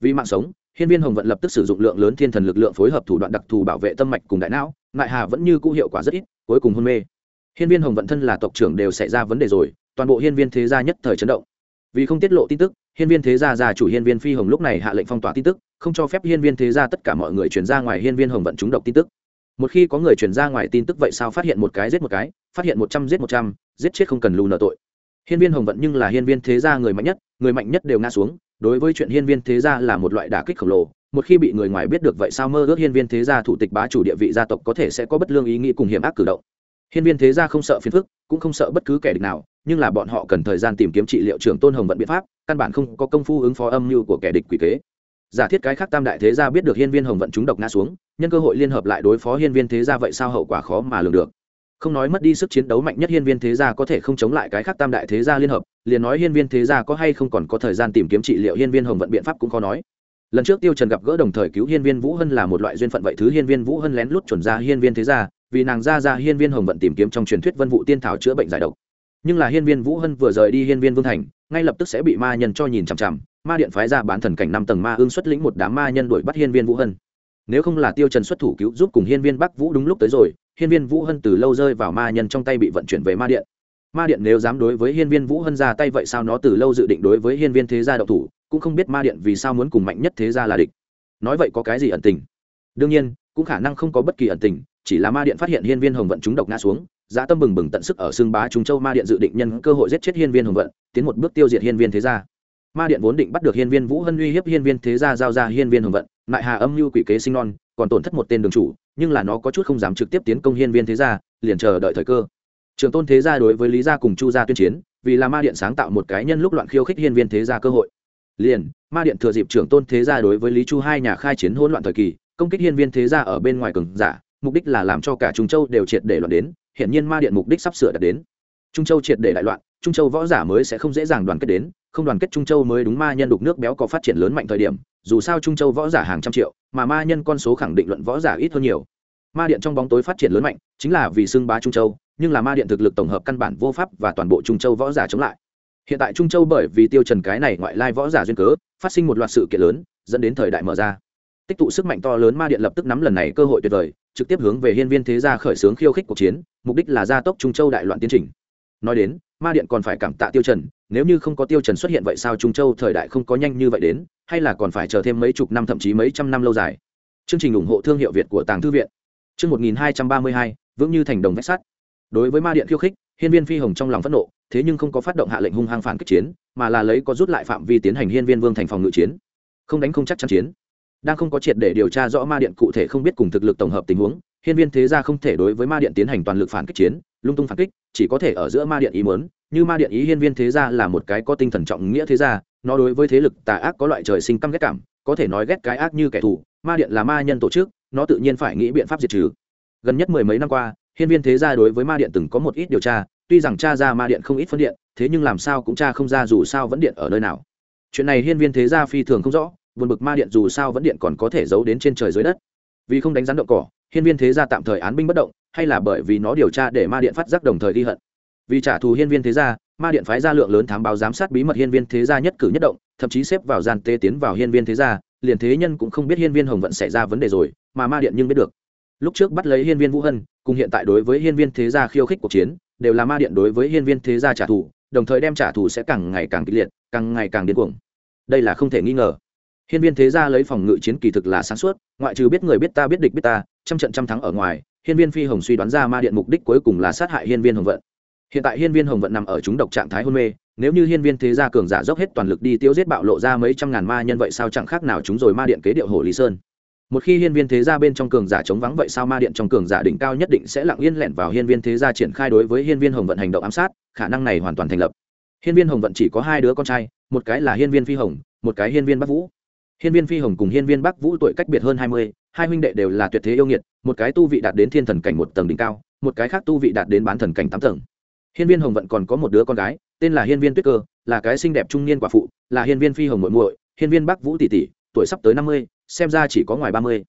S1: Vì mạng sống, hiên viên hồng vận lập tức sử dụng lượng lớn thiên thần lực lượng phối hợp thủ đoạn đặc thù bảo vệ tâm mạch cùng đại não, ngại hà vẫn như cũ hiệu quả rất ít, cuối cùng hôn mê. Hiên viên hồng vận thân là tộc trưởng đều xảy ra vấn đề rồi, toàn bộ hiên viên thế gia nhất thời chấn động. Vì không tiết lộ tin tức, hiên viên thế gia già chủ hiên viên phi hồng lúc này hạ lệnh phong tỏa tin tức, không cho phép hiên viên thế gia tất cả mọi người chuyển ra ngoài hiên viên hồng vận trúng độc tin tức. Một khi có người chuyển ra ngoài tin tức vậy sao phát hiện một cái giết một cái, phát hiện một trăm giết một trăm, giết chết không cần lù nợ tội hiên viên hồng vận nhưng là hiên viên thế gia người mạnh nhất, người mạnh nhất đều ngã xuống, đối với chuyện hiên viên thế gia là một loại đả kích khổng lồ. Một khi bị người ngoài biết được vậy sao mơ ước hiên viên thế gia thủ tịch bá chủ địa vị gia tộc có thể sẽ có bất lương ý nghĩ cùng hiểm ác cử động. Hiên viên thế gia không sợ phiền phức, cũng không sợ bất cứ kẻ địch nào, nhưng là bọn họ cần thời gian tìm kiếm trị liệu trưởng tôn hồng vận biện pháp, căn bản không có công phu ứng phó âm mưu của kẻ địch quỷ kế. Giả thiết cái khác tam đại thế gia biết được hiên viên hồng vận chúng độc ngã xuống, nhân cơ hội liên hợp lại đối phó hiên viên thế gia vậy sao hậu quả khó mà lường được không nói mất đi sức chiến đấu mạnh nhất hiên viên thế gia có thể không chống lại cái khác tam đại thế gia liên hợp liền nói hiên viên thế gia có hay không còn có thời gian tìm kiếm trị liệu hiên viên hồng vận biện pháp cũng khó nói lần trước tiêu trần gặp gỡ đồng thời cứu hiên viên vũ hân là một loại duyên phận vậy thứ hiên viên vũ hân lén lút chuẩn ra hiên viên thế gia vì nàng ra ra hiên viên hồng vận tìm kiếm trong truyền thuyết vân vụ tiên thảo chữa bệnh giải độc nhưng là hiên viên vũ hân vừa rời đi hiên viên vương thành ngay lập tức sẽ bị ma nhân cho nhìn chằm chằm ma điện phái ra bán thần cảnh năm tầng ma ương xuất lĩnh một đám ma nhân đuổi bắt hiên viên vũ hân nếu không là tiêu trần xuất thủ cứu giúp cùng hiên viên bắc vũ đúng lúc tới rồi hiên viên vũ hân từ lâu rơi vào ma nhân trong tay bị vận chuyển về ma điện. Ma điện nếu dám đối với hiên viên vũ hân ra tay vậy sao nó từ lâu dự định đối với hiên viên thế gia độc thủ, cũng không biết ma điện vì sao muốn cùng mạnh nhất thế gia là địch. Nói vậy có cái gì ẩn tình? Đương nhiên, cũng khả năng không có bất kỳ ẩn tình, chỉ là ma điện phát hiện hiên viên hồng vận chúng độc ngã xuống giá tâm bừng bừng tận sức ở xương bá trung châu ma điện dự định nhân cơ hội giết chết hiên viên hồng vận, tiến một bước tiêu diệt hiên viên thế gia. Ma điện vốn định bắt được hiên viên vũ hân uy hiếp hiên viên thế gia giao ra hiên viên hồng vận lại hà âm mưu quỷ kế sinh non còn tổn thất một tên đường chủ, nhưng là nó có chút không dám trực tiếp tiến công hiên viên thế gia, liền chờ đợi thời cơ. Trường tôn thế gia đối với lý gia cùng chu gia tuyên chiến, vì là ma điện sáng tạo một cái nhân lúc loạn khiêu khích hiên viên thế gia cơ hội. Liền, ma điện thừa dịp trưởng tôn thế gia đối với lý chu hai nhà khai chiến hỗn loạn thời kỳ, công kích hiên viên thế gia ở bên ngoài cường giả, mục đích là làm cho cả trung châu đều triệt để loạn đến hiện nhiên ma điện mục đích sắp sửa đạt đến. Trung châu triệt để đại loạn, trung châu võ giả mới sẽ không dễ dàng đoàn kết đến không đoàn kết trung châu mới đúng ma nhân đục nước béo có phát triển lớn mạnh thời điểm, dù sao trung châu võ giả hàng trăm triệu, mà ma nhân con số khẳng định luận võ giả ít hơn nhiều. Ma điện trong bóng tối phát triển lớn mạnh, chính là vì xưng bá trung châu, nhưng là ma điện thực lực tổng hợp căn bản vô pháp và toàn bộ trung châu võ giả chống lại. Hiện tại trung châu bởi vì tiêu trần cái này ngoại lai võ giả duyên cớ, phát sinh một loạt sự kiện lớn, dẫn đến thời đại mở ra. Tích tụ sức mạnh to lớn ma điện lập tức nắm lần này cơ hội tuyệt vời, trực tiếp hướng về hiên viên thế gia khởi xướng khiêu khích cuộc chiến, mục đích là gia tốc trung châu đại loạn tiến trình. Nói đến ma điện còn phải cảm tạ tiêu trần nếu như không có tiêu trần xuất hiện vậy sao trung châu thời đại không có nhanh như vậy đến hay là còn phải chờ thêm mấy chục năm thậm chí mấy trăm năm lâu dài. Chương trình ủng hộ thương hiệu việt của tàng thư viện. Chương 1232, vững như thành đồng vách sắt. Đối với ma điện khiêu khích hiên viên phi hồng trong lòng phẫn nộ thế nhưng không có phát động hạ lệnh hung hăng phản kích chiến mà là lấy có rút lại phạm vi tiến hành hiên viên vương thành phòng ngự chiến. Không đánh không chắc chắn chiến. Đang không có triệt để điều tra rõ ma điện cụ thể không biết cùng thực lực tổng hợp tình huống hiên viên thế gia không thể đối với ma điện tiến hành toàn lực phản kích chiến lung tung phản kích, chỉ có thể ở giữa ma điện ý mớn như ma điện ý hiên viên thế gia là một cái có tinh thần trọng nghĩa thế gia, nó đối với thế lực tà ác có loại trời sinh căm ghét cảm, có thể nói ghét cái ác như kẻ thù, ma điện là ma nhân tổ chức, nó tự nhiên phải nghĩ biện pháp diệt trừ. Gần nhất mười mấy năm qua, hiên viên thế gia đối với ma điện từng có một ít điều tra, tuy rằng cha ra ma điện không ít phân điện, thế nhưng làm sao cũng cha không ra dù sao vẫn điện ở nơi nào. Chuyện này hiên viên thế gia phi thường không rõ, buồn bực ma điện dù sao vẫn điện còn có thể giấu đến trên trời dưới đất. Vì không đánh rắn động cỏ hiên viên thế gia tạm thời án binh bất động, hay là bởi vì nó điều tra để ma điện phát giác đồng thời ghi hận. Vì trả thù hiên viên thế gia, ma điện phái ra lượng lớn thám báo giám sát bí mật hiên viên thế gia nhất cử nhất động, thậm chí xếp vào gian tế tiến vào hiên viên thế gia, liền thế nhân cũng không biết hiên viên hồng vận xảy ra vấn đề rồi, mà ma điện nhưng biết được. Lúc trước bắt lấy hiên viên vũ hân, cùng hiện tại đối với hiên viên thế gia khiêu khích cuộc chiến, đều là ma điện đối với hiên viên thế gia trả thù, đồng thời đem trả thù sẽ càng ngày càng kịch liệt, càng ngày càng điên cuồng. Đây là không thể nghi ngờ hiên viên thế gia lấy phòng ngự chiến kỳ thực là sáng suốt, ngoại trừ biết người biết ta biết địch biết ta, trăm trận trăm thắng ở ngoài, hiên viên phi hồng suy đoán ra ma điện mục đích cuối cùng là sát hại hiên viên hồng vận. Hiện tại hiên viên hồng vận nằm ở chúng độc trạng thái hôn mê, nếu như hiên viên thế gia cường giả dốc hết toàn lực đi tiêu giết bạo lộ ra mấy trăm ngàn ma nhân vậy sao chẳng khác nào chúng rồi ma điện kế điệu hồ lý sơn. Một khi hiên viên thế gia bên trong cường giả chống vắng vậy sao ma điện trong cường giả đỉnh cao nhất định sẽ lặng yên lẻn vào hiên viên thế gia triển khai đối với hiên viên hồng vận hành động ám sát, khả năng này hoàn toàn thành lập. Hiên viên hồng vận chỉ có hai đứa con trai, một cái là hiên viên phi hồng, một cái hiên viên bắc vũ hiên viên phi hồng cùng hiên viên bắc vũ tuổi cách biệt hơn hai mươi, hai huynh đệ đều là tuyệt thế yêu nghiệt, một cái tu vị đạt đến thiên thần cảnh một tầng đỉnh cao, một cái khác tu vị đạt đến bán thần cảnh tám tầng. Hiên viên hồng vận còn có một đứa con gái, tên là hiên viên tuyết cơ, là cái xinh đẹp trung niên quả phụ, là hiên viên phi hồng muội muội, hiên viên bắc vũ tỷ tỷ, tuổi sắp tới năm mươi, xem ra chỉ có ngoài ba mươi.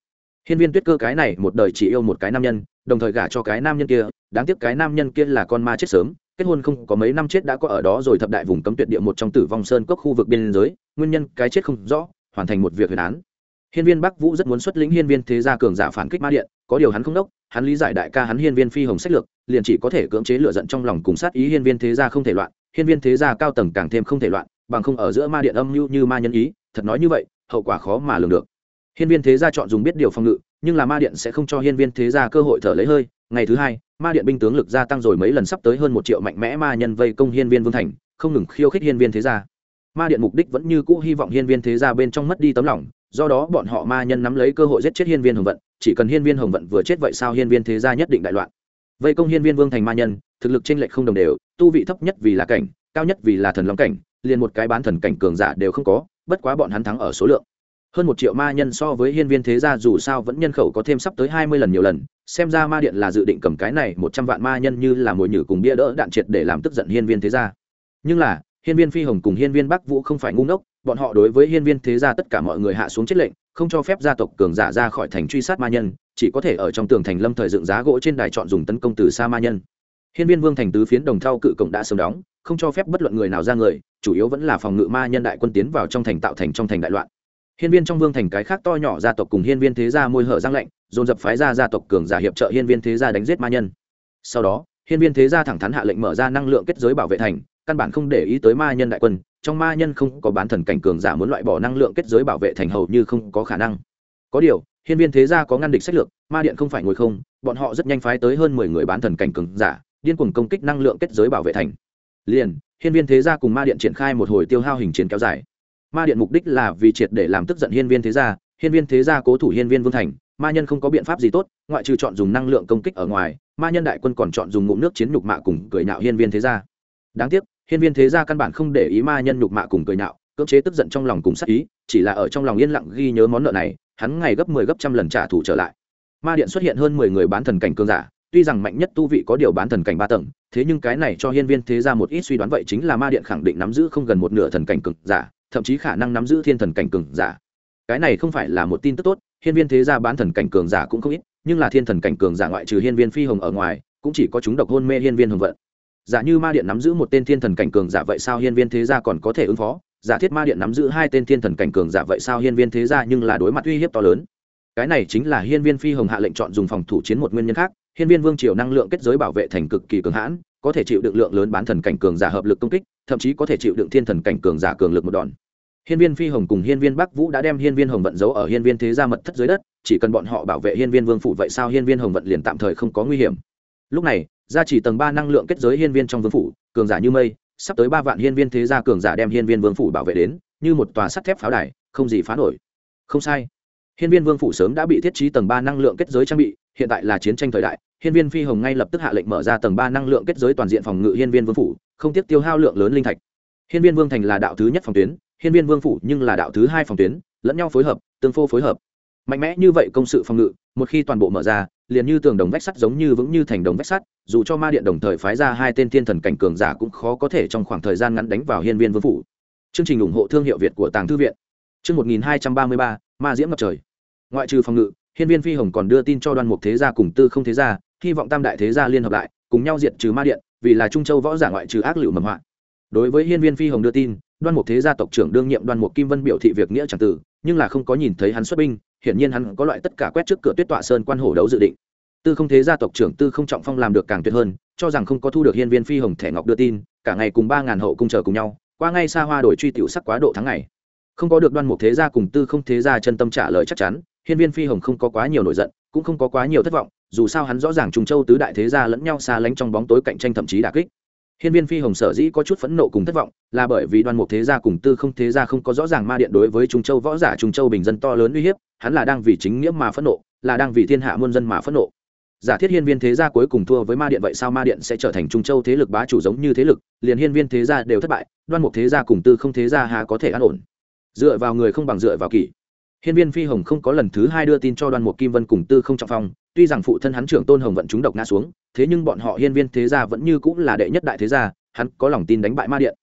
S1: Hiên viên tuyết cơ cái này một đời chỉ yêu một cái nam nhân, đồng thời gả cho cái nam nhân kia, đáng tiếc cái nam nhân kia là con ma chết sớm, kết hôn không có mấy năm chết đã có ở đó rồi thập đại vùng cấm tuyệt địa một trong tử vong sơn cốc khu vực biên giới, nguyên nhân cái chết không rõ hoàn thành một việc huyền án. Hiên viên bắc vũ rất muốn xuất lĩnh hiên viên thế gia cường giả phản kích ma điện, có điều hắn không đốc, hắn lý giải đại ca hắn hiên viên phi hồng sách lược, liền chỉ có thể cưỡng chế lựa giận trong lòng cùng sát ý hiên viên thế gia không thể loạn, hiên viên thế gia cao tầng càng thêm không thể loạn, bằng không ở giữa ma điện âm mưu như ma nhân ý, thật nói như vậy, hậu quả khó mà lường được. Hiên viên thế gia chọn dùng biết điều phòng ngự, nhưng là ma điện sẽ không cho hiên viên thế gia cơ hội thở lấy hơi. Ngày thứ hai, ma điện binh tướng lực gia tăng rồi mấy lần sắp tới hơn một triệu mạnh mẽ ma nhân vây công hiên viên vương thành, không ngừng khiêu khích hiên viên thế gia ma điện mục đích vẫn như cũ hy vọng hiên viên thế gia bên trong mất đi tấm lòng, do đó bọn họ ma nhân nắm lấy cơ hội giết chết hiên viên hồng vận, chỉ cần hiên viên hồng vận vừa chết vậy sao hiên viên thế gia nhất định đại loạn. Vây công hiên viên vương thành ma nhân, thực lực trên lệch không đồng đều, tu vị thấp nhất vì là cảnh, cao nhất vì là thần long cảnh, liền một cái bán thần cảnh cường giả đều không có, bất quá bọn hắn thắng ở số lượng. Hơn một triệu ma nhân so với hiên viên thế gia dù sao vẫn nhân khẩu có thêm sắp tới hai mươi lần nhiều lần, xem ra ma điện là dự định cầm cái này một trăm vạn ma nhân như là mồi nhử cùng bia đỡ đạn triệt để làm tức giận hiên viên thế gia. Nhưng là hiên viên phi hồng cùng hiên viên bắc vũ không phải ngu ngốc, bọn họ đối với hiên viên thế gia tất cả mọi người hạ xuống chết lệnh, không cho phép gia tộc cường giả ra khỏi thành truy sát ma nhân, chỉ có thể ở trong tường thành lâm thời dựng giá gỗ trên đài chọn dùng tấn công từ xa ma nhân. Hiên viên vương thành tứ phiến đồng thau cự cộng đã sớm đóng, không cho phép bất luận người nào ra người, chủ yếu vẫn là phòng ngự ma nhân đại quân tiến vào trong thành tạo thành trong thành đại loạn. Hiên viên trong vương thành cái khác to nhỏ gia tộc cùng hiên viên thế gia môi hở giang lạnh, dồn dập phái ra gia tộc cường giả hiệp trợ hiên viên thế gia đánh giết ma nhân. Sau đó, hiên viên thế gia thẳng thắn hạ lệnh mở ra năng lượng kết giới bảo vệ thành căn bản không để ý tới ma nhân đại quân, trong ma nhân không có bán thần cảnh cường giả muốn loại bỏ năng lượng kết giới bảo vệ thành hầu như không có khả năng. Có điều, hiên viên thế gia có ngăn địch sách lược, ma điện không phải ngồi không, bọn họ rất nhanh phái tới hơn mười người bán thần cảnh cường giả, điên cuồng công kích năng lượng kết giới bảo vệ thành. Liền, hiên viên thế gia cùng ma điện triển khai một hồi tiêu hao hình chiến kéo dài. Ma điện mục đích là vì triệt để làm tức giận hiên viên thế gia, hiên viên thế gia cố thủ hiên viên vương thành, ma nhân không có biện pháp gì tốt, ngoại trừ chọn dùng năng lượng công kích ở ngoài, ma nhân đại quân còn chọn dùng ngụm nước chiến nhục mạ cùng cười nhạo hiên viên thế gia. Đáng tiếc hiên viên thế gia căn bản không để ý ma nhân nhục mạ cùng cười nhạo, cưỡng chế tức giận trong lòng cùng sát ý, chỉ là ở trong lòng yên lặng ghi nhớ món nợ này, hắn ngày gấp mười 10 gấp trăm lần trả thù trở lại. Ma điện xuất hiện hơn mười người bán thần cảnh cương giả, tuy rằng mạnh nhất tu vị có điều bán thần cảnh ba tầng, thế nhưng cái này cho hiên viên thế gia một ít suy đoán vậy chính là ma điện khẳng định nắm giữ không gần một nửa thần cảnh cường giả, thậm chí khả năng nắm giữ thiên thần cảnh cường giả. Cái này không phải là một tin tức tốt, hiên viên thế gia bán thần cảnh cường giả cũng không ít, nhưng là thiên thần cảnh cường giả ngoại trừ hiên viên phi hồng ở ngoài, cũng chỉ có chúng độc hôn mê hiên viên hồng vận giả như ma điện nắm giữ một tên thiên thần cảnh cường giả vậy sao hiên viên thế gia còn có thể ứng phó? Giả thiết ma điện nắm giữ hai tên thiên thần cảnh cường giả vậy sao hiên viên thế gia nhưng là đối mặt uy hiếp to lớn? Cái này chính là hiên viên phi hồng hạ lệnh chọn dùng phòng thủ chiến một nguyên nhân khác. Hiên viên vương triều năng lượng kết giới bảo vệ thành cực kỳ cường hãn, có thể chịu đựng lượng lớn bán thần cảnh cường giả hợp lực công kích, thậm chí có thể chịu đựng thiên thần cảnh cường giả cường lực một đòn. Hiên viên phi hồng cùng hiên viên bắc vũ đã đem hiên viên hồng vận giấu ở hiên viên thế gia mật thất dưới đất, chỉ cần bọn họ bảo vệ hiên viên vương phủ vậy sao hiên viên hồng vận liền tạm thời không có nguy hiểm. Lúc này gia chỉ tầng ba năng lượng kết giới hiên viên trong vương phủ, cường giả như mây, sắp tới ba vạn hiên viên thế gia cường giả đem hiên viên vương phủ bảo vệ đến, như một tòa sắt thép pháo đài, không gì phá nổi. Không sai. Hiên viên vương phủ sớm đã bị thiết trí tầng ba năng lượng kết giới trang bị, hiện tại là chiến tranh thời đại, hiên viên phi hồng ngay lập tức hạ lệnh mở ra tầng ba năng lượng kết giới toàn diện phòng ngự hiên viên vương phủ, không tiếc tiêu hao lượng lớn linh thạch. Hiên viên vương thành là đạo thứ nhất phòng tuyến, hiên viên vương phủ nhưng là đạo thứ hai phòng tuyến, lẫn nhau phối hợp, tương phô phối hợp. Mạnh mẽ như vậy công sự phòng ngự một khi toàn bộ mở ra, liền như tường đồng vách sắt giống như vững như thành đồng vách sắt, dù cho ma điện đồng thời phái ra hai tên thiên thần cảnh cường giả cũng khó có thể trong khoảng thời gian ngắn đánh vào hiên viên vương phủ. Chương trình ủng hộ thương hiệu việt của tàng thư viện. Chương một nghìn hai trăm ba mươi ba, ma diễm ngập trời. Ngoại trừ phòng ngự, hiên viên phi hồng còn đưa tin cho đoan mục thế gia cùng tư không thế gia, hy vọng tam đại thế gia liên hợp lại, cùng nhau diện trừ ma điện, vì là trung châu võ giả ngoại trừ ác liệu mầm họa. Đối với hiên viên phi hồng đưa tin đoan mục thế gia tộc trưởng đương nhiệm đoan mục kim vân biểu thị việc nghĩa chẳng tử nhưng là không có nhìn thấy hắn xuất binh, hiển nhiên hắn có loại tất cả quét trước cửa tuyết tọa sơn quan hổ đấu dự định. Tư không thế gia tộc trưởng tư không trọng phong làm được càng tuyệt hơn, cho rằng không có thu được hiên viên phi hồng thẻ ngọc đưa tin, cả ngày cùng ba ngàn hậu cung chờ cùng nhau, qua ngay xa hoa đổi truy tiểu sắc quá độ tháng ngày. Không có được đoan mục thế gia cùng tư không thế gia chân tâm trả lời chắc chắn, hiên viên phi hồng không có quá nhiều nổi giận, cũng không có quá nhiều thất vọng, dù sao hắn rõ ràng trùng châu tứ đại thế gia lẫn nhau xa lánh trong bóng tối cạnh tranh thậm chí đà kích. Hiên Viên Phi Hồng sở dĩ có chút phẫn nộ cùng thất vọng, là bởi vì Đoan Mục Thế gia cùng Tư Không Thế gia không có rõ ràng ma điện đối với Trung Châu võ giả Trung Châu bình dân to lớn uy hiếp, hắn là đang vì chính nghĩa mà phẫn nộ, là đang vì thiên hạ muôn dân mà phẫn nộ. Giả thiết Hiên Viên Thế gia cuối cùng thua với ma điện vậy sao ma điện sẽ trở thành Trung Châu thế lực bá chủ giống như thế lực, liền Hiên Viên Thế gia đều thất bại, Đoan Mục Thế gia cùng Tư Không Thế gia hà có thể an ổn. Dựa vào người không bằng dựa vào kỷ. Hiên Viên Phi Hồng không có lần thứ hai đưa tin cho Đoan Mục Kim Vân cùng Tư Không Trọng Phong, tuy rằng phụ thân hắn trưởng Tôn Hồng vận chúng độc ngã xuống, thế nhưng bọn họ Hiên Viên Thế gia vẫn như cũng là đệ nhất đại thế gia, hắn có lòng tin đánh bại ma điện.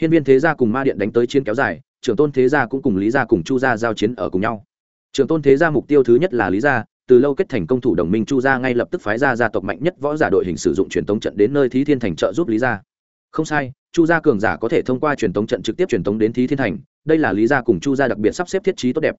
S1: Hiên viên thế gia cùng ma điện đánh tới chiến kéo dài trưởng tôn thế gia cũng cùng lý gia cùng chu gia giao chiến ở cùng nhau. Trưởng tôn thế gia mục tiêu thứ nhất là lý gia từ lâu kết thành công thủ đồng minh chu gia ngay lập tức phái ra gia tộc mạnh nhất võ giả đội hình sử dụng truyền tống trận đến nơi thí thiên thành trợ giúp lý gia. Không sai chu gia cường giả có thể thông qua truyền tống trận trực tiếp truyền tống đến thí thiên thành đây là lý gia cùng chu gia đặc biệt sắp xếp thiết trí tốt đẹp.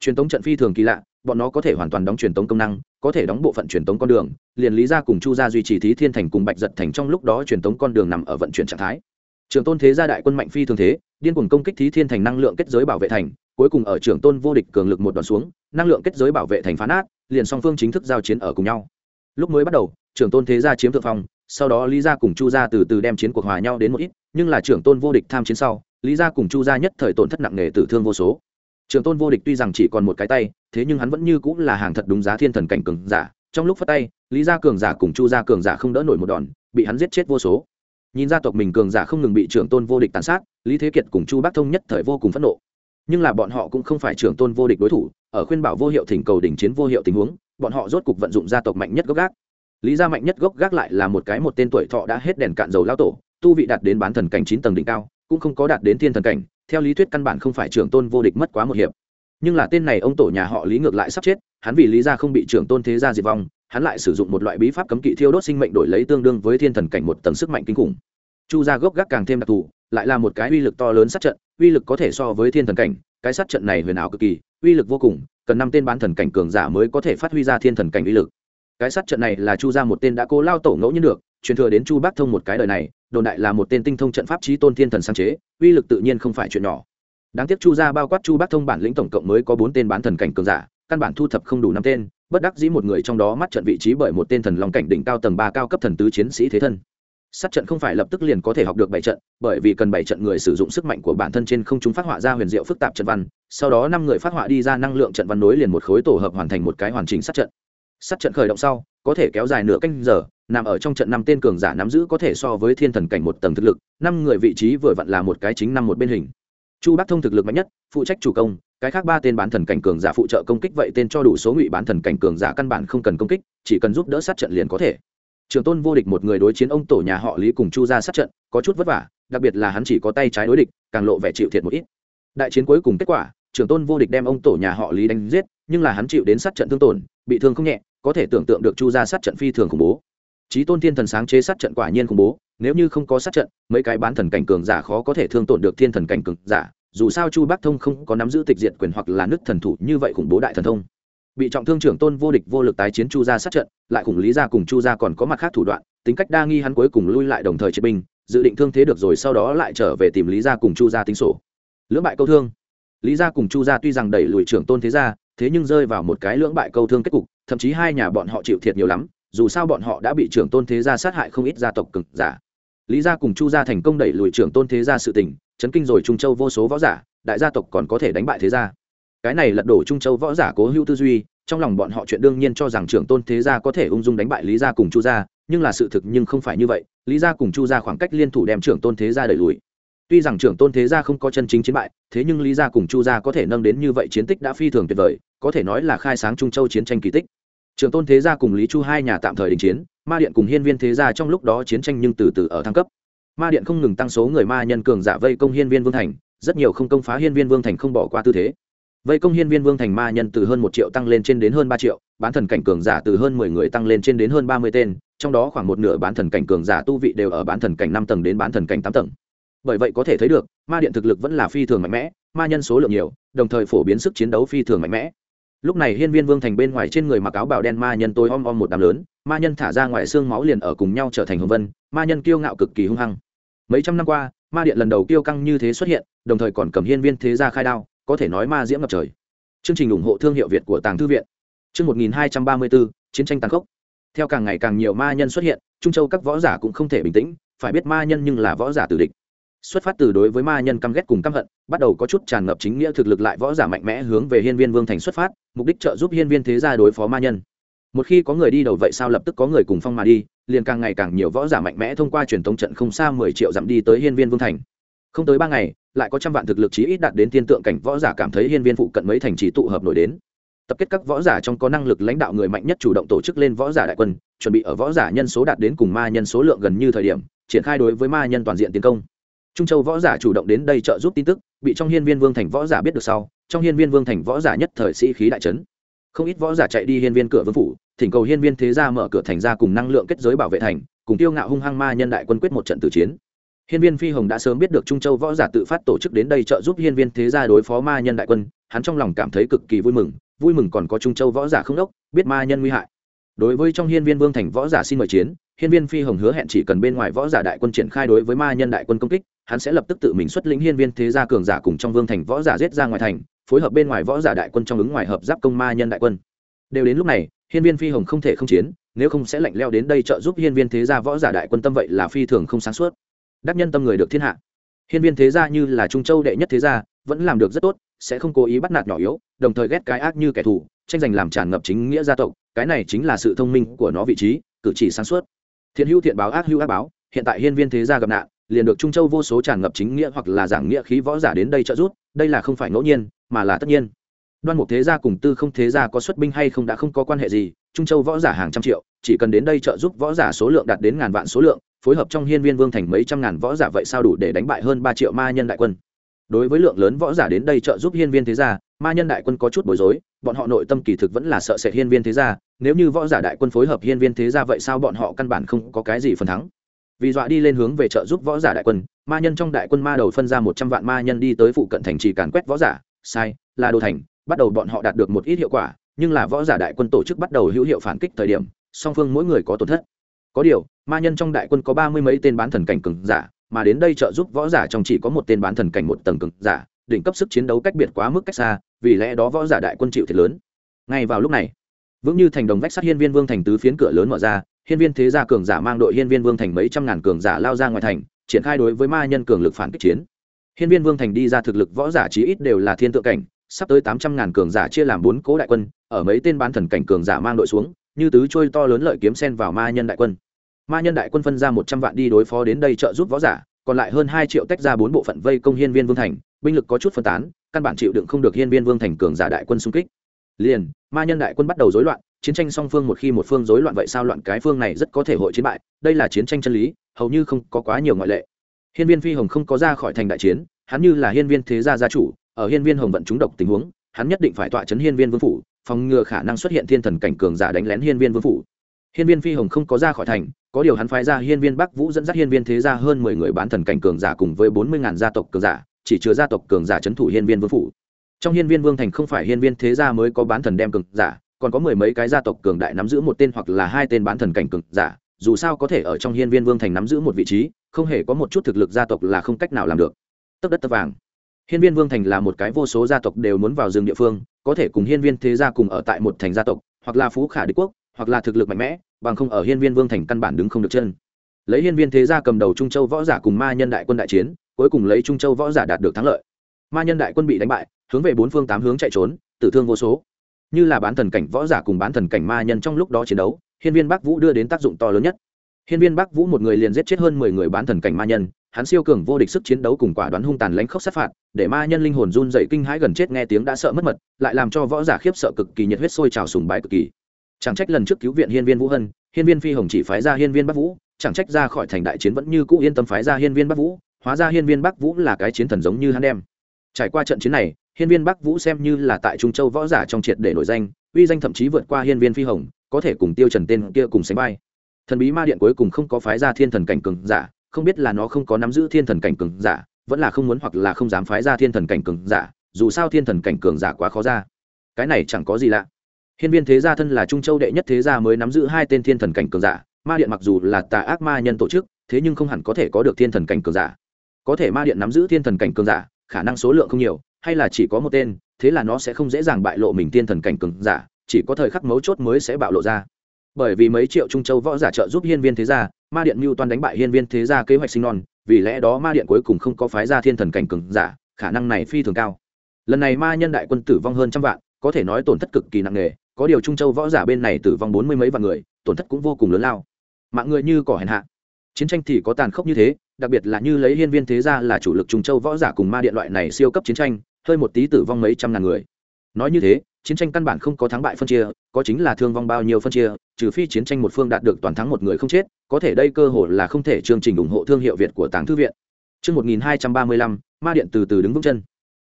S1: Truyền tống trận phi thường kỳ lạ bọn nó có thể hoàn toàn đóng truyền tống công năng, có thể đóng bộ phận truyền tống con đường, liền lý gia cùng chu gia duy trì thí thiên thành cùng bạch giật thành trong lúc đó truyền tống con đường nằm ở vận chuyển trạng thái. Trường tôn thế gia đại quân mạnh phi thường thế, điên cuồng công kích thí thiên thành năng lượng kết giới bảo vệ thành, cuối cùng ở trường tôn vô địch cường lực một đoạn xuống, năng lượng kết giới bảo vệ thành phá nát, liền song phương chính thức giao chiến ở cùng nhau. Lúc mới bắt đầu trường tôn thế gia chiếm thượng phong, sau đó lý gia cùng chu gia từ từ đem chiến cuộc hòa nhau đến một ít, nhưng là trưởng tôn vô địch tham chiến sau, lý gia cùng chu gia nhất thời tổn thất nặng nề tử thương vô số trường tôn vô địch tuy rằng chỉ còn một cái tay, thế nhưng hắn vẫn như cũng là hàng thật đúng giá thiên thần cảnh cường giả. Trong lúc phát tay, lý gia cường giả cùng chu gia cường giả không đỡ nổi một đòn, bị hắn giết chết vô số. Nhìn gia tộc mình cường giả không ngừng bị trưởng tôn vô địch tàn sát, lý thế kiệt cùng chu bác thông nhất thời vô cùng phẫn nộ. Nhưng là bọn họ cũng không phải trưởng tôn vô địch đối thủ, ở khuyên bảo vô hiệu thỉnh cầu đỉnh chiến vô hiệu tình huống, bọn họ rốt cục vận dụng gia tộc mạnh nhất gốc gác. Lý gia mạnh nhất gốc gác lại là một cái một tên tuổi thọ đã hết đèn cạn dầu lao tổ, tu vị đạt đến bán thần cảnh chín tầng đỉnh cao, cũng không có đạt đến thiên thần cảnh theo lý thuyết căn bản không phải trưởng tôn vô địch mất quá một hiệp. Nhưng là tên này ông tổ nhà họ lý ngược lại sắp chết, hắn vì lý gia không bị trưởng tôn thế gia diệt vong, hắn lại sử dụng một loại bí pháp cấm kỵ thiêu đốt sinh mệnh đổi lấy tương đương với thiên thần cảnh một tầng sức mạnh kinh khủng. Chu gia gốc gác càng thêm đặc thù, lại là một cái uy lực to lớn sát trận, uy lực có thể so với thiên thần cảnh, cái sát trận này huyền ảo cực kỳ, uy lực vô cùng, cần năm tên bán thần cảnh cường giả mới có thể phát huy ra thiên thần cảnh uy lực. Cái sát trận này là chu gia một tên đã cố lao tổ ngẫu nhiên được truyền thừa đến chu bắc thông một cái đời này, đồn đại là một tên tinh thông trận pháp trí tôn thiên thần sáng chế, uy lực tự nhiên không phải chuyện nhỏ. Đáng tiếc chu gia bao quát chu bắc thông bản lĩnh tổng cộng mới có bốn tên bán thần cảnh cường giả, căn bản thu thập không đủ năm tên, bất đắc dĩ một người trong đó mắt trận vị trí bởi một tên thần long cảnh đỉnh cao tầng ba cao cấp thần tứ chiến sĩ thế thân. Sát trận không phải lập tức liền có thể học được bảy trận, bởi vì cần bảy trận người sử dụng sức mạnh của bản thân trên không chúng phát họa ra huyền diệu phức tạp trận văn, sau đó năm người phát họa đi ra năng lượng trận văn nối liền một khối tổ hợp hoàn thành một cái hoàn chỉnh sát trận. Sát trận khởi động sau, có thể kéo dài nửa canh giờ nằm ở trong trận năm tên cường giả nắm giữ có thể so với thiên thần cảnh một tầng thực lực, năm người vị trí vừa vặn là một cái chính năm một bên hình. Chu bắc thông thực lực mạnh nhất, phụ trách chủ công, cái khác ba tên bán thần cảnh cường giả phụ trợ công kích vậy tên cho đủ số ngụy bán thần cảnh cường giả căn bản không cần công kích, chỉ cần giúp đỡ sát trận liền có thể. Trường tôn vô địch một người đối chiến ông tổ nhà họ lý cùng chu ra sát trận, có chút vất vả, đặc biệt là hắn chỉ có tay trái đối địch, càng lộ vẻ chịu thiệt một ít. Đại chiến cuối cùng kết quả, trường tôn vô địch đem ông tổ nhà họ lý đánh giết, nhưng là hắn chịu đến sát trận thương tổn, bị thương không nhẹ, có thể tưởng tượng được chu ra sát trận phi thường khủng bố trí tôn thiên thần sáng chế sát trận quả nhiên khủng bố, nếu như không có sát trận, mấy cái bán thần cảnh cường giả khó có thể thương tổn được thiên thần cảnh cường giả, dù sao chu bắc thông không có nắm giữ tịch diệt quyền hoặc là nứt thần thủ như vậy khủng bố đại thần thông. Bị trọng thương trưởng tôn vô địch vô lực tái chiến chu gia sát trận, lại khủng lý gia cùng chu gia còn có mặt khác thủ đoạn, tính cách đa nghi hắn cuối cùng lui lại đồng thời chế binh, dự định thương thế được rồi sau đó lại trở về tìm lý gia cùng chu gia tính sổ. Lưỡng bại câu thương. Lý gia cùng chu gia tuy rằng đẩy lùi trưởng tôn thế gia, thế nhưng rơi vào một cái lưỡng bại câu thương kết cục, thậm chí hai nhà bọn họ chịu thiệt nhiều lắm dù sao bọn họ đã bị trưởng tôn thế gia sát hại không ít gia tộc cực giả. Lý gia cùng chu gia thành công đẩy lùi trưởng tôn thế gia sự tình, chấn kinh rồi trung châu vô số võ giả, đại gia tộc còn có thể đánh bại thế gia. Cái này lật đổ trung châu võ giả cố hữu tư duy, trong lòng bọn họ chuyện đương nhiên cho rằng trưởng tôn thế gia có thể ung dung đánh bại lý gia cùng chu gia, nhưng là sự thực nhưng không phải như vậy, lý gia cùng chu gia khoảng cách liên thủ đem trưởng tôn thế gia đẩy lùi. Tuy rằng trưởng tôn thế gia không có chân chính chiến bại, thế nhưng lý gia cùng chu gia có thể nâng đến như vậy chiến tích đã phi thường tuyệt vời, có thể nói là khai sáng trung châu chiến tranh kỳ tích. Trường tôn thế gia cùng lý chu hai nhà tạm thời đình chiến, ma điện cùng hiên viên thế gia trong lúc đó chiến tranh nhưng từ từ ở thăng cấp. Ma điện không ngừng tăng số người ma nhân cường giả vây công hiên viên vương thành, rất nhiều không công phá hiên viên vương thành không bỏ qua tư thế. Vây công hiên viên vương thành ma nhân từ hơn một triệu tăng lên trên đến hơn ba triệu, bán thần cảnh cường giả từ hơn mười người tăng lên trên đến hơn ba mươi tên, trong đó khoảng một nửa bán thần cảnh cường giả tu vị đều ở bán thần cảnh năm tầng đến bán thần cảnh tám tầng. Bởi vậy có thể thấy được, ma điện thực lực vẫn là phi thường mạnh mẽ, ma nhân số lượng nhiều, đồng thời phổ biến sức chiến đấu phi thường mạnh mẽ lúc này hiên viên vương thành bên ngoài trên người mặc áo bào đen ma nhân tối om om một đám lớn, ma nhân thả ra ngoài xương máu liền ở cùng nhau trở thành hồng vân, ma nhân kiêu ngạo cực kỳ hung hăng. Mấy trăm năm qua, ma điện lần đầu kiêu căng như thế xuất hiện, đồng thời còn cầm hiên viên thế gia khai đao, có thể nói ma diễm ngập trời. Chương trình ủng hộ thương hiệu việt của tàng thư viện. Chương một nghìn hai trăm ba mươi bốn chiến tranh tàn khốc. Theo càng ngày càng nhiều ma nhân xuất hiện, trung châu các võ giả cũng không thể bình tĩnh, phải biết ma nhân nhưng là võ giả tử địch xuất phát từ đối với ma nhân căm ghét cùng căm hận, bắt đầu có chút tràn ngập chính nghĩa thực lực lại võ giả mạnh mẽ hướng về hiên viên vương thành xuất phát, mục đích trợ giúp hiên viên thế gia đối phó ma nhân. Một khi có người đi đầu vậy sao lập tức có người cùng phong mà đi, liền càng ngày càng nhiều võ giả mạnh mẽ thông qua truyền thống trận không xa mười triệu dặm đi tới hiên viên vương thành. Không tới ba ngày, lại có trăm vạn thực lực chí ít đạt đến tiên tượng cảnh võ giả cảm thấy hiên viên phụ cận mấy thành trì tụ hợp nổi đến. Tập kết các võ giả trong có năng lực lãnh đạo người mạnh nhất chủ động tổ chức lên võ giả đại quân, chuẩn bị ở võ giả nhân số đạt đến cùng ma nhân số lượng gần như thời điểm, triển khai đối với ma nhân toàn diện tiến công trung châu võ giả chủ động đến đây trợ giúp tin tức, bị trong hiên viên vương thành võ giả biết được sau, trong hiên viên vương thành võ giả nhất thời sĩ khí đại trấn không ít võ giả chạy đi hiên viên cửa vương phủ, thỉnh cầu hiên viên thế gia mở cửa thành ra cùng năng lượng kết giới bảo vệ thành, cùng tiêu ngạo hung hăng ma nhân đại quân quyết một trận tử chiến. Hiên viên phi hồng đã sớm biết được trung châu võ giả tự phát tổ chức đến đây trợ giúp hiên viên thế gia đối phó ma nhân đại quân, hắn trong lòng cảm thấy cực kỳ vui mừng vui mừng còn có trung châu võ giả không đốc, biết ma nhân nguy hại. Đối với trong hiên viên vương thành võ giả xin mời chiến, hiên viên phi hồng hứa hẹn chỉ cần bên ngoài võ giả đại quân triển khai đối với ma nhân đại quân công kích hắn sẽ lập tức tự mình xuất lĩnh hiên viên thế gia cường giả cùng trong vương thành võ giả giết ra ngoài thành, phối hợp bên ngoài võ giả đại quân trong ứng ngoài hợp giáp công ma nhân đại quân. Đều đến lúc này, hiên viên phi hồng không thể không chiến, nếu không sẽ lạnh leo đến đây trợ giúp hiên viên thế gia võ giả đại quân tâm vậy là phi thường không sáng suốt. Đắc nhân tâm người được thiên hạ. Hiên viên thế gia như là trung châu đệ nhất thế gia, vẫn làm được rất tốt, sẽ không cố ý bắt nạt nhỏ yếu, đồng thời ghét cái ác như kẻ thù, tranh giành làm tràn ngập chính nghĩa gia tộc, cái này chính là sự thông minh của nó vị trí, cử chỉ sáng suốt. Thiện hữu thiện báo ác hữu ác báo, hiện tại hiên viên thế gia gặp nạn liền được trung châu vô số tràn ngập chính nghĩa hoặc là giảng nghĩa khí võ giả đến đây trợ giúp, đây là không phải ngẫu nhiên, mà là tất nhiên. Đoan mục thế gia cùng tư không thế gia có xuất binh hay không đã không có quan hệ gì, trung châu võ giả hàng trăm triệu, chỉ cần đến đây trợ giúp võ giả số lượng đạt đến ngàn vạn số lượng, phối hợp trong hiên viên vương thành mấy trăm ngàn võ giả vậy sao đủ để đánh bại hơn ba triệu ma nhân đại quân? Đối với lượng lớn võ giả đến đây trợ giúp hiên viên thế gia, ma nhân đại quân có chút bối rối, bọn họ nội tâm kỳ thực vẫn là sợ sệt hiên viên thế gia, nếu như võ giả đại quân phối hợp hiên viên thế gia vậy sao bọn họ căn bản không có cái gì phần thắng? Vì dọa đi lên hướng về trợ giúp võ giả đại quân, ma nhân trong đại quân ma đầu phân ra một trăm vạn ma nhân đi tới phụ cận thành trì càn quét võ giả. Sai, là đồ thành, bắt đầu bọn họ đạt được một ít hiệu quả, nhưng là võ giả đại quân tổ chức bắt đầu hữu hiệu phản kích thời điểm, song phương mỗi người có tổn thất. Có điều, ma nhân trong đại quân có ba mươi mấy tên bán thần cảnh cường giả, mà đến đây trợ giúp võ giả trong chỉ có một tên bán thần cảnh một tầng cường giả, đỉnh cấp sức chiến đấu cách biệt quá mức cách xa, vì lẽ đó võ giả đại quân chịu thiệt lớn. Ngay vào lúc này vững như thành đồng vách sát hiên viên vương thành tứ phiến cửa lớn mở ra, hiên viên thế gia cường giả mang đội hiên viên vương thành mấy trăm ngàn cường giả lao ra ngoài thành, triển khai đối với ma nhân cường lực phản kích chiến. Hiên viên vương thành đi ra thực lực võ giả chí ít đều là thiên tượng cảnh, sắp tới tám trăm ngàn cường giả chia làm bốn cố đại quân, ở mấy tên bán thần cảnh cường giả mang đội xuống, như tứ trôi to lớn lợi kiếm sen vào ma nhân đại quân. Ma nhân đại quân phân ra một trăm vạn đi đối phó đến đây trợ giúp võ giả, còn lại hơn hai triệu tách ra bốn bộ phận vây công hiên viên vương thành, binh lực có chút phân tán, căn bản chịu đựng không được hiên viên vương thành cường giả đại quân xung kích liền, ma nhân đại quân bắt đầu rối loạn, chiến tranh song phương một khi một phương rối loạn vậy sao loạn cái phương này rất có thể hội chiến bại, đây là chiến tranh chân lý, hầu như không có quá nhiều ngoại lệ. Hiên viên phi hồng không có ra khỏi thành đại chiến, hắn như là hiên viên thế gia gia chủ, ở hiên viên hồng vận trúng độc tình huống, hắn nhất định phải tọa chấn hiên viên vương phủ, phòng ngừa khả năng xuất hiện thiên thần cảnh cường giả đánh lén hiên viên vương phủ. Hiên viên phi hồng không có ra khỏi thành, có điều hắn phái ra hiên viên bắc vũ dẫn dắt hiên viên thế gia hơn mười người bán thần cảnh cường giả cùng với bốn mươi ngàn gia tộc cường giả, chỉ chứa gia tộc cường giả c h ấ n thủ hiên viên vương phủ trong hiên viên vương thành không phải hiên viên thế gia mới có bán thần đem cường giả, còn có mười mấy cái gia tộc cường đại nắm giữ một tên hoặc là hai tên bán thần cảnh cường giả, dù sao có thể ở trong hiên viên vương thành nắm giữ một vị trí, không hề có một chút thực lực gia tộc là không cách nào làm được. Tấp đất tấp vàng. Hiên viên vương thành là một cái vô số gia tộc đều muốn vào rừng địa phương, có thể cùng hiên viên thế gia cùng ở tại một thành gia tộc, hoặc là phú khả đế quốc, hoặc là thực lực mạnh mẽ, bằng không ở hiên viên vương thành căn bản đứng không được chân. Lấy hiên viên thế gia cầm đầu trung châu võ giả cùng ma nhân đại quân đại chiến, cuối cùng lấy trung châu võ giả đạt được thắng lợi ma nhân đại quân bị đánh bại, hướng về bốn phương tám hướng chạy trốn, tử thương vô số. Như là bán thần cảnh võ giả cùng bán thần cảnh ma nhân trong lúc đó chiến đấu, hiên viên bắc vũ đưa đến tác dụng to lớn nhất. Hiên viên bắc vũ một người liền giết chết hơn mười người bán thần cảnh ma nhân, hắn siêu cường vô địch sức chiến đấu cùng quả đoán hung tàn lãnh khốc sát phạt, để ma nhân linh hồn run dậy kinh hãi gần chết nghe tiếng đã sợ mất mật, lại làm cho võ giả khiếp sợ cực kỳ nhiệt huyết sôi trào sùng bái cực kỳ. Chẳng trách lần trước cứu viện hiên viên vũ hân, hiên viên phi hồng chỉ phái ra hiên viên bắc vũ, chẳng trách ra khỏi thành đại chiến vẫn như cũ yên tâm phái ra hiên viên bắc vũ, hóa ra hiên viên bắc vũ là cái chiến thần giống như hắn đem trải qua trận chiến này, hiên viên bắc vũ xem như là tại trung châu võ giả trong triệt để nổi danh, uy danh thậm chí vượt qua hiên viên phi hồng, có thể cùng tiêu trần tên kia cùng sánh vai. Thần bí ma điện cuối cùng không có phái ra thiên thần cảnh cường giả, không biết là nó không có nắm giữ thiên thần cảnh cường giả, vẫn là không muốn hoặc là không dám phái ra thiên thần cảnh cường giả, dù sao thiên thần cảnh cường giả quá khó ra. Cái này chẳng có gì lạ. Hiên viên thế gia thân là trung châu đệ nhất thế gia mới nắm giữ hai tên thiên thần cảnh cường giả, ma điện mặc dù là tà ác ma nhân tổ chức, thế nhưng không hẳn có thể có được thiên thần cảnh cường giả. Có thể ma điện nắm giữ thiên thần cảnh cường giả khả năng số lượng không nhiều, hay là chỉ có một tên, thế là nó sẽ không dễ dàng bại lộ mình thiên thần cảnh cường giả, chỉ có thời khắc mấu chốt mới sẽ bạo lộ ra. Bởi vì mấy triệu trung châu võ giả trợ giúp hiên viên thế gia, ma điện mưu toan đánh bại hiên viên thế gia kế hoạch sinh non, vì lẽ đó ma điện cuối cùng không có phái ra thiên thần cảnh cường giả, khả năng này phi thường cao. Lần này ma nhân đại quân tử vong hơn trăm vạn, có thể nói tổn thất cực kỳ nặng nề, có điều trung châu võ giả bên này tử vong bốn mươi mấy vạn người, tổn thất cũng vô cùng lớn lao. Mạng người như cỏ hèn hạ chiến tranh thì có tàn khốc như thế đặc biệt là như lấy hiên viên thế gia là chủ lực trung châu võ giả cùng ma điện loại này siêu cấp chiến tranh hơi một tí tử vong mấy trăm ngàn người nói như thế chiến tranh căn bản không có thắng bại phân chia có chính là thương vong bao nhiêu phân chia trừ phi chiến tranh một phương đạt được toàn thắng một người không chết có thể đây cơ hội là không thể chương trình ủng hộ thương hiệu việt của tàng thư viện Trước 1235, ma điện từ từ đứng vững chân.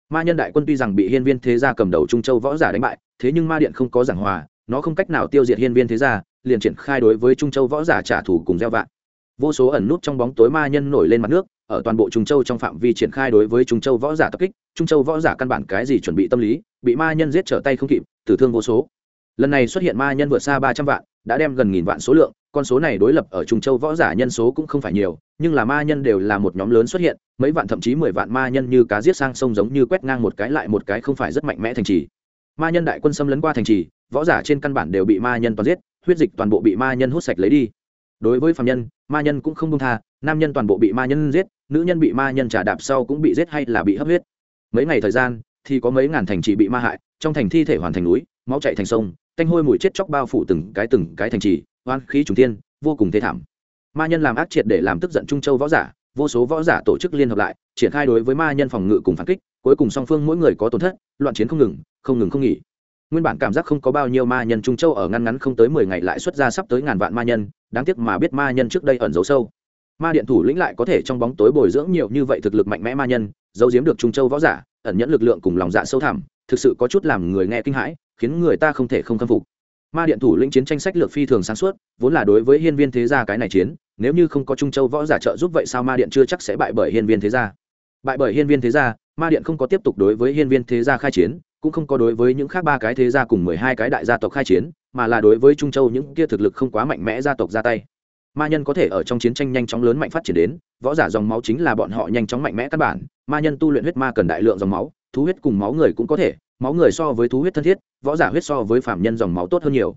S1: Ma nhân đại quân tuy rằng bị hiên viên thế gia cầm đầu Trung Châu võ giả đánh bại, thế nhưng ma điện không có giảng hòa, nó không cách nào tiêu diệt hiên viên thế gia, liền triển khai đối với Trung Châu võ giả trả thù cùng gieo vạn. Vô số ẩn nút trong bóng tối ma nhân nổi lên mặt nước, ở toàn bộ Trung Châu trong phạm vi triển khai đối với Trung Châu võ giả tập kích, Trung Châu võ giả căn bản cái gì chuẩn bị tâm lý, bị ma nhân giết trở tay không kịp, tử thương vô số. Lần này xuất hiện ma nhân vượt xa ba trăm vạn, đã đem gần nghìn vạn số lượng, con số này đối lập ở Trung Châu võ giả nhân số cũng không phải nhiều, nhưng là ma nhân đều là một nhóm lớn xuất hiện, mấy vạn thậm chí mười vạn ma nhân như cá giết sang sông giống như quét ngang một cái lại một cái không phải rất mạnh mẽ thành trì. Ma nhân đại quân xâm lấn qua thành trì, võ giả trên căn bản đều bị ma nhân toàn giết, huyết dịch toàn bộ bị ma nhân hút sạch lấy đi. Đối với phàm nhân, ma nhân cũng không công tha, nam nhân toàn bộ bị ma nhân giết, nữ nhân bị ma nhân trả đạp sau cũng bị giết hay là bị hấp huyết. Mấy ngày thời gian, thì có mấy ngàn thành trì bị ma hại, trong thành thi thể hoàn thành núi, máu chảy thành sông, tanh hôi mùi chết chóc bao phủ từng cái từng cái thành trì, oan khí trùng thiên vô cùng thê thảm ma nhân làm ác triệt để làm tức giận trung châu võ giả vô số võ giả tổ chức liên hợp lại triển khai đối với ma nhân phòng ngự cùng phản kích cuối cùng song phương mỗi người có tổn thất loạn chiến không ngừng không ngừng không nghỉ nguyên bản cảm giác không có bao nhiêu ma nhân trung châu ở ngăn ngắn không tới mười ngày lại xuất ra sắp tới ngàn vạn ma nhân đáng tiếc mà biết ma nhân trước đây ẩn giấu sâu. Ma điện thủ lĩnh lại có thể trong bóng tối bồi dưỡng nhiều như vậy thực lực mạnh mẽ ma nhân, giấu giếm được trung châu võ giả, ẩn nhẫn lực lượng cùng lòng dạ sâu thẳm, thực sự có chút làm người nghe kinh hãi, khiến người ta không thể không khâm phục. Ma điện thủ lĩnh chiến tranh sách lược phi thường sáng suốt, vốn là đối với hiên viên thế gia cái này chiến, nếu như không có trung châu võ giả trợ giúp vậy sao ma điện chưa chắc sẽ bại bởi hiên viên thế gia? Bại bởi hiên viên thế gia, ma điện không có tiếp tục đối với hiên viên thế gia khai chiến cũng không có đối với những khác ba cái thế gia cùng mười hai cái đại gia tộc khai chiến, mà là đối với trung châu những kia thực lực không quá mạnh mẽ gia tộc ra tay. Ma nhân có thể ở trong chiến tranh nhanh chóng lớn mạnh phát triển đến, võ giả dòng máu chính là bọn họ nhanh chóng mạnh mẽ căn bản, ma nhân tu luyện huyết ma cần đại lượng dòng máu, thú huyết cùng máu người cũng có thể, máu người so với thú huyết thân thiết, võ giả huyết so với phạm nhân dòng máu tốt hơn nhiều.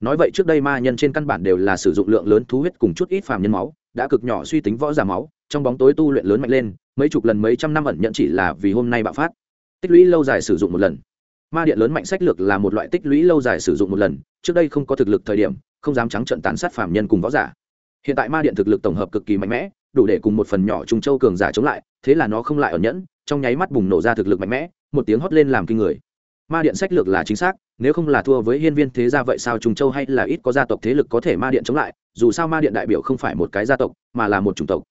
S1: Nói vậy trước đây ma nhân trên căn bản đều là sử dụng lượng lớn thú huyết cùng chút ít phạm nhân máu, đã cực nhỏ suy tính võ giả máu, trong bóng tối tu luyện lớn mạnh lên, mấy chục lần mấy trăm năm ẩn nhận chỉ là vì hôm nay bạo phát. Tích lũy lâu dài sử dụng một lần ma điện lớn mạnh sách lược là một loại tích lũy lâu dài sử dụng một lần, trước đây không có thực lực thời điểm, không dám trắng trận tàn sát phạm nhân cùng võ giả. Hiện tại ma điện thực lực tổng hợp cực kỳ mạnh mẽ, đủ để cùng một phần nhỏ trung châu cường giả chống lại, thế là nó không lại ẩn nhẫn, trong nháy mắt bùng nổ ra thực lực mạnh mẽ, một tiếng hót lên làm kinh người. Ma điện sách lược là chính xác, nếu không là thua với hiên viên thế gia vậy sao trung châu hay là ít có gia tộc thế lực có thể ma điện chống lại, dù sao ma điện đại biểu không phải một cái gia tộc, mà là một chủng tộc.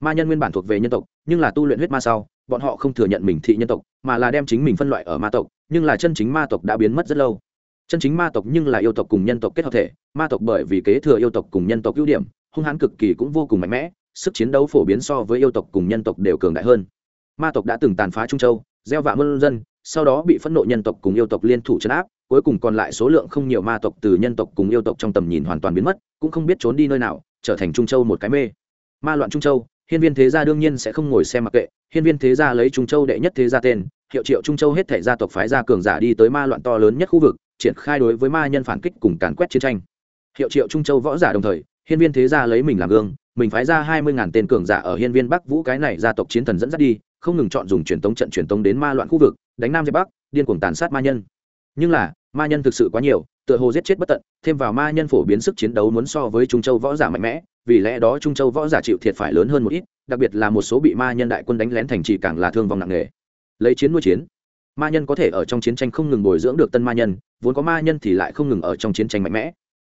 S1: Ma nhân nguyên bản thuộc về nhân tộc, nhưng là tu luyện huyết ma sau, bọn họ không thừa nhận mình thị nhân tộc, mà là đem chính mình phân loại ở ma tộc nhưng là chân chính ma tộc đã biến mất rất lâu. Chân chính ma tộc nhưng là yêu tộc cùng nhân tộc kết hợp thể, ma tộc bởi vì kế thừa yêu tộc cùng nhân tộc ưu điểm, hung hãn cực kỳ cũng vô cùng mạnh mẽ, sức chiến đấu phổ biến so với yêu tộc cùng nhân tộc đều cường đại hơn. Ma tộc đã từng tàn phá trung châu, gieo vạ mân dân, sau đó bị phẫn nộ nhân tộc cùng yêu tộc liên thủ chấn áp, cuối cùng còn lại số lượng không nhiều ma tộc từ nhân tộc cùng yêu tộc trong tầm nhìn hoàn toàn biến mất, cũng không biết trốn đi nơi nào, trở thành trung châu một cái mê. Ma loạn trung châu hiên viên thế gia đương nhiên sẽ không ngồi xem mặc kệ, hiên viên thế gia lấy trung châu đệ nhất thế gia tên, hiệu triệu trung châu hết thể gia tộc phái gia cường giả đi tới ma loạn to lớn nhất khu vực, triển khai đối với ma nhân phản kích cùng càn quét chiến tranh. Hiệu triệu trung châu võ giả đồng thời, hiên viên thế gia lấy mình làm gương, mình phái ra hai mươi ngàn tên cường giả ở hiên viên bắc vũ cái này gia tộc chiến thần dẫn dắt đi, không ngừng chọn dùng truyền tống trận truyền tống đến ma loạn khu vực, đánh nam dẹp bắc, điên cuồng tàn sát ma nhân. Nhưng là, ma nhân thực sự quá nhiều, tựa hồ giết chết bất tận, thêm vào ma nhân phổ biến sức chiến đấu muốn so với trung châu võ giả mạnh mẽ vì lẽ đó trung châu võ giả chịu thiệt phải lớn hơn một ít, đặc biệt là một số bị ma nhân đại quân đánh lén thành trì càng là thương vong nặng nề. Lấy chiến nuôi chiến, ma nhân có thể ở trong chiến tranh không ngừng bồi dưỡng được tân ma nhân, vốn có ma nhân thì lại không ngừng ở trong chiến tranh mạnh mẽ.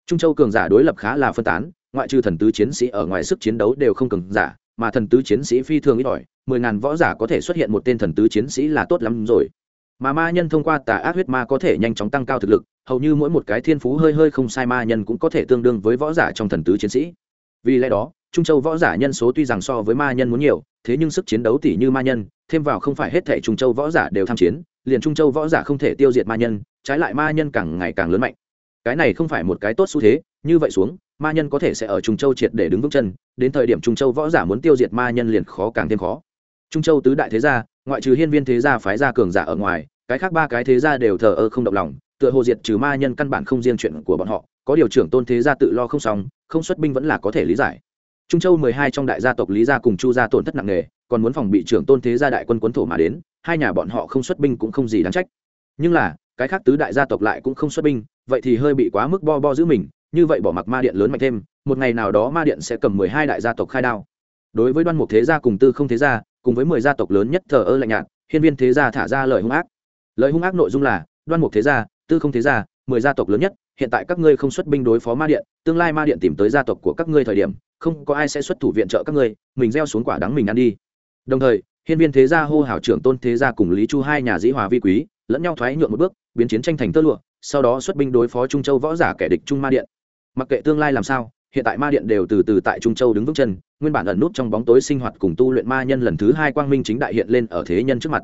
S1: Trung châu cường giả đối lập khá là phân tán, ngoại trừ thần tứ chiến sĩ ở ngoài sức chiến đấu đều không cường giả, mà thần tứ chiến sĩ phi thường ít ỏi, mười ngàn võ giả có thể xuất hiện một tên thần tứ chiến sĩ là tốt lắm rồi. Mà ma nhân thông qua tà ác huyết ma có thể nhanh chóng tăng cao thực lực, hầu như mỗi một cái thiên phú hơi hơi không sai ma nhân cũng có thể tương đương với võ giả trong thần tứ chiến sĩ vì lẽ đó, trung châu võ giả nhân số tuy rằng so với ma nhân muốn nhiều, thế nhưng sức chiến đấu tỷ như ma nhân, thêm vào không phải hết thể trung châu võ giả đều tham chiến, liền trung châu võ giả không thể tiêu diệt ma nhân, trái lại ma nhân càng ngày càng lớn mạnh. Cái này không phải một cái tốt xu thế, như vậy xuống, ma nhân có thể sẽ ở trung châu triệt để đứng vững chân, đến thời điểm trung châu võ giả muốn tiêu diệt ma nhân liền khó càng thêm khó. Trung châu tứ đại thế gia, ngoại trừ hiên viên thế gia phái gia cường giả ở ngoài, cái khác ba cái thế gia đều thờ ơ không động lòng, tựa hồ diệt trừ ma nhân căn bản không riêng chuyện của bọn họ, có điều trưởng tôn thế gia tự lo không xong không xuất binh vẫn là có thể lý giải. Trung châu mười hai trong đại gia tộc lý gia cùng chu gia tổn thất nặng nề, còn muốn phòng bị trưởng tôn thế gia đại quân quấn thổ mà đến, hai nhà bọn họ không xuất binh cũng không gì đáng trách. Nhưng là, cái khác tứ đại gia tộc lại cũng không xuất binh, vậy thì hơi bị quá mức bo bo giữ mình, như vậy bỏ mặc ma điện lớn mạnh thêm, một ngày nào đó ma điện sẽ cầm mười hai đại gia tộc khai đao. Đối với đoan mục thế gia cùng tư không thế gia, cùng với mười gia tộc lớn nhất thờ ơ lạnh nhạt, hiên viên thế gia thả ra lời hung ác. Lời hung ác nội dung là, đoan mục thế gia, tư không thế gia, mười gia tộc lớn nhất hiện tại các ngươi không xuất binh đối phó ma điện, tương lai ma điện tìm tới gia tộc của các ngươi thời điểm, không có ai sẽ xuất thủ viện trợ các ngươi, mình gieo xuống quả đắng mình ăn đi. Đồng thời, hiên viên thế gia hô hào trưởng tôn thế gia cùng lý chu hai nhà dĩ hòa vi quý, lẫn nhau thoái nhượng một bước, biến chiến tranh thành tơ lụa, sau đó xuất binh đối phó trung châu võ giả kẻ địch trung ma điện. Mặc kệ tương lai làm sao, hiện tại ma điện đều từ từ tại trung châu đứng vững chân, nguyên bản ẩn nút trong bóng tối sinh hoạt cùng tu luyện ma nhân lần thứ hai quang minh chính đại hiện lên ở thế nhân trước mặt.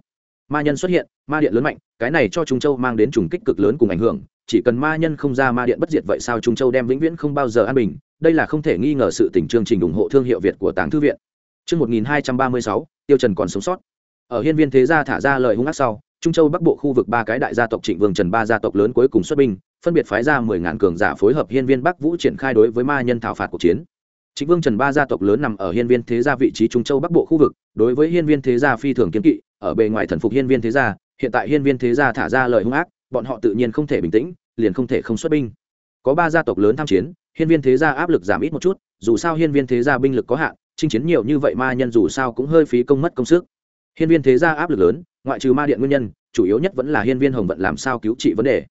S1: Ma nhân xuất hiện, ma điện lớn mạnh, cái này cho trung châu mang đến trùng kích cực lớn cùng ảnh hưởng chỉ cần ma nhân không ra ma điện bất diệt vậy sao trung châu đem vĩnh viễn không bao giờ an bình đây là không thể nghi ngờ sự tỉnh chương trình ủng hộ thương hiệu việt của tàng thư viện Trước 1236, Tiêu Trần còn sống sót. Ở hiên viên thế gia thả ra lời hung ác sau, Trung Châu Bắc Bộ khu vực ba cái đại gia tộc Trịnh Vương Trần ba gia tộc lớn cuối cùng xuất binh, phân biệt phái ra mười ngàn cường giả phối hợp hiên viên Bắc Vũ triển khai đối với ma nhân thảo phạt cuộc chiến. Trịnh Vương Trần ba gia tộc lớn nằm ở hiên viên thế gia vị trí Trung Châu Bắc Bộ khu vực, đối với hiên viên thế gia phi thường kiên kỵ, ở bề ngoài thần phục hiên viên thế gia, hiện tại hiên viên thế gia thả ra lời hung ác, bọn họ tự nhiên không thể bình tĩnh, liền không thể không xuất binh. Có ba gia tộc lớn tham chiến, hiên viên thế gia áp lực giảm ít một chút, dù sao hiên viên thế gia binh lực có hạn, chinh chiến nhiều như vậy ma nhân dù sao cũng hơi phí công mất công sức. Hiên viên thế gia áp lực lớn ngoại trừ ma điện nguyên nhân chủ yếu nhất vẫn là hiên viên hồng vận làm sao cứu trị vấn đề.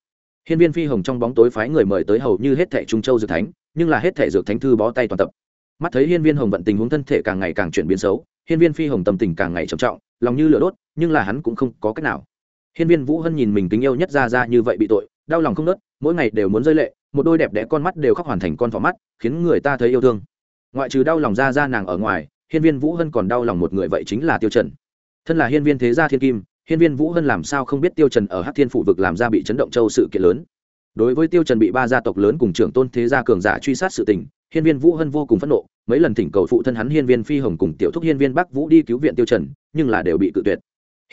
S1: Hiên viên phi hồng trong bóng tối phái người mời tới hầu như hết thẻ trung châu dược thánh nhưng là hết thẻ dược thánh thư bó tay toàn tập. Mắt thấy hiên viên hồng vận tình huống thân thể càng ngày càng chuyển biến xấu hiên viên phi hồng tâm tình càng ngày trầm trọng lòng như lửa đốt nhưng là hắn cũng không có cách nào hiên viên vũ hân nhìn mình kính yêu nhất ra ra như vậy bị tội, đau lòng không nớt, mỗi ngày đều muốn rơi lệ, một đôi đẹp đẽ con mắt đều khóc hoàn thành con thỏ mắt, khiến người ta thấy yêu thương. Ngoại trừ đau lòng ra ra nàng ở ngoài, hiên viên vũ hân còn đau lòng một người vậy chính là tiêu trần. Thân là hiên viên thế gia thiên kim, hiên viên vũ hân làm sao không biết tiêu trần ở hắc thiên phủ vực làm ra bị chấn động châu sự kiện lớn. Đối với tiêu trần bị ba gia tộc lớn cùng trưởng tôn thế gia cường giả truy sát sự tình, hiên viên vũ hân vô cùng phẫn nộ, mấy lần thỉnh cầu phụ thân hắn hiên viên phi hồng cùng tiểu thúc hiên viên bắc vũ đi cứu viện tiêu trần, nhưng là đều bị cự tuyệt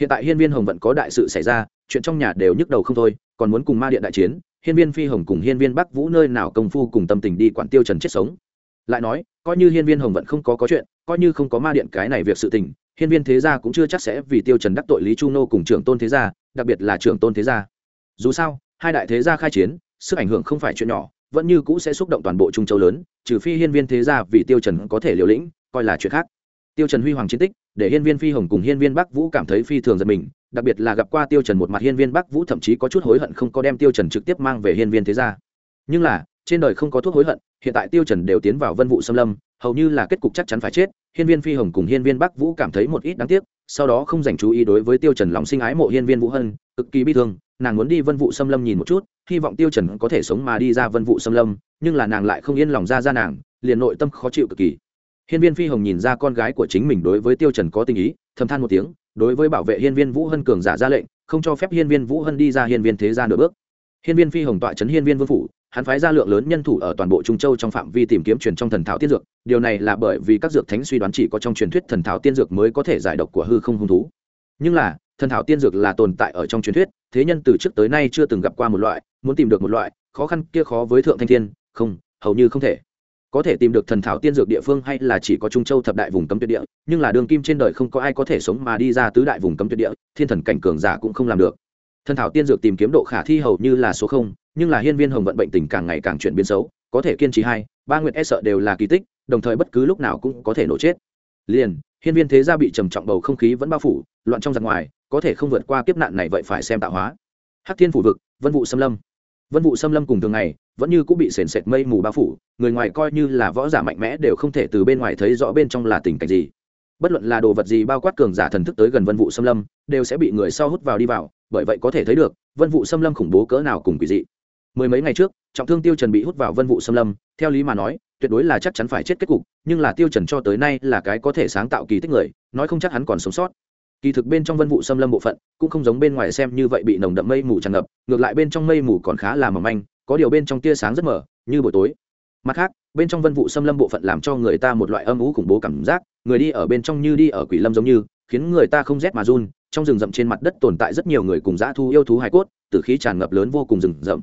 S1: hiện tại hiên viên hồng vẫn có đại sự xảy ra, chuyện trong nhà đều nhức đầu không thôi, còn muốn cùng ma điện đại chiến, hiên viên phi hồng cùng hiên viên bắc vũ nơi nào công phu cùng tâm tình đi quản tiêu trần chết sống. Lại nói, coi như hiên viên hồng vẫn không có có chuyện, coi như không có ma điện cái này việc sự tình, hiên viên thế gia cũng chưa chắc sẽ vì tiêu trần đắc tội lý chu nô cùng trưởng tôn thế gia, đặc biệt là trưởng tôn thế gia. Dù sao, hai đại thế gia khai chiến, sức ảnh hưởng không phải chuyện nhỏ, vẫn như cũ sẽ xúc động toàn bộ trung châu lớn, trừ phi hiên viên thế gia vì tiêu trần có thể liều lĩnh, coi là chuyện khác tiêu trần huy hoàng chiến tích, để hiên viên phi hồng cùng hiên viên bắc vũ cảm thấy phi thường giật mình, đặc biệt là gặp qua tiêu trần một mặt hiên viên bắc vũ thậm chí có chút hối hận không có đem tiêu trần trực tiếp mang về hiên viên thế gia. Nhưng là, trên đời không có thuốc hối hận, hiện tại tiêu trần đều tiến vào vân vụ xâm lâm, hầu như là kết cục chắc chắn phải chết, hiên viên phi hồng cùng hiên viên bắc vũ cảm thấy một ít đáng tiếc, sau đó không dành chú ý đối với tiêu trần lòng sinh ái mộ hiên viên vũ hân, cực kỳ bi thương, nàng muốn đi vân vụ xâm lâm nhìn một chút, hy vọng tiêu trần có thể sống mà đi ra vân vụ xâm lâm, nhưng là nàng lại không yên lòng ra ra nàng, liền nội tâm khó chịu cực kỳ hiên viên phi hồng nhìn ra con gái của chính mình đối với tiêu trần có tình ý, thầm than một tiếng, đối với bảo vệ hiên viên vũ hân cường giả ra lệnh, không cho phép hiên viên vũ hân đi ra hiên viên thế gia nửa bước. Hiên viên phi hồng tọa chấn hiên viên vương phủ, hắn phái ra lượng lớn nhân thủ ở toàn bộ trung châu trong phạm vi tìm kiếm truyền trong thần thảo tiên dược. Điều này là bởi vì các dược thánh suy đoán chỉ có trong truyền thuyết thần thảo tiên dược mới có thể giải độc của hư không hung thú. Nhưng là, thần thảo tiên dược là tồn tại ở trong truyền thuyết, thế nhân từ trước tới nay chưa từng gặp qua một loại, muốn tìm được một loại, khó khăn kia khó với thượng thanh thiên, không, hầu như không thể có thể tìm được thần thảo tiên dược địa phương hay là chỉ có trung châu thập đại vùng cấm tuyệt địa, nhưng là đường kim trên đời không có ai có thể sống mà đi ra tứ đại vùng cấm tuyệt địa, thiên thần cảnh cường giả cũng không làm được. Thần thảo tiên dược tìm kiếm độ khả thi hầu như là số không, nhưng là hiên viên hồng vận bệnh tình càng ngày càng chuyển biến xấu, có thể kiên trì hai, ba nguyện e sợ đều là kỳ tích, đồng thời bất cứ lúc nào cũng có thể nổ chết. Liền, hiên viên thế gia bị trầm trọng bầu không khí vẫn bao phủ, loạn trong giặc ngoài, có thể không vượt qua kiếp nạn này vậy phải xem tạo hóa. Hắc thiên phủ vực, vân vụ xâm lâm vân vụ xâm lâm cùng thường ngày, vẫn như cũng bị sền sệt mây mù bao phủ, người ngoài coi như là võ giả mạnh mẽ đều không thể từ bên ngoài thấy rõ bên trong là tình cảnh gì. Bất luận là đồ vật gì bao quát cường giả thần thức tới gần vân vụ xâm lâm, đều sẽ bị người sau hút vào đi vào, bởi vậy có thể thấy được, vân vụ xâm lâm khủng bố cỡ nào cùng quỷ dị. Mười mấy ngày trước, trọng thương tiêu trần bị hút vào vân vụ xâm lâm, theo lý mà nói, tuyệt đối là chắc chắn phải chết kết cục, nhưng là tiêu trần cho tới nay là cái có thể sáng tạo kỳ tích người, nói không chắc hắn còn sống sót kỳ thực bên trong vân vụ xâm lâm bộ phận cũng không giống bên ngoài xem như vậy bị nồng đậm mây mù tràn ngập, ngược lại bên trong mây mù còn khá là mỏng manh, có điều bên trong tia sáng rất mở, như buổi tối. Mặt khác, bên trong vân vụ xâm lâm bộ phận làm cho người ta một loại âm ú khủng bố cảm giác, người đi ở bên trong như đi ở quỷ lâm giống như, khiến người ta không rét mà run, trong rừng rậm trên mặt đất tồn tại rất nhiều người cùng dã thu yêu thú hải cốt từ khí tràn ngập lớn vô cùng rừng rậm.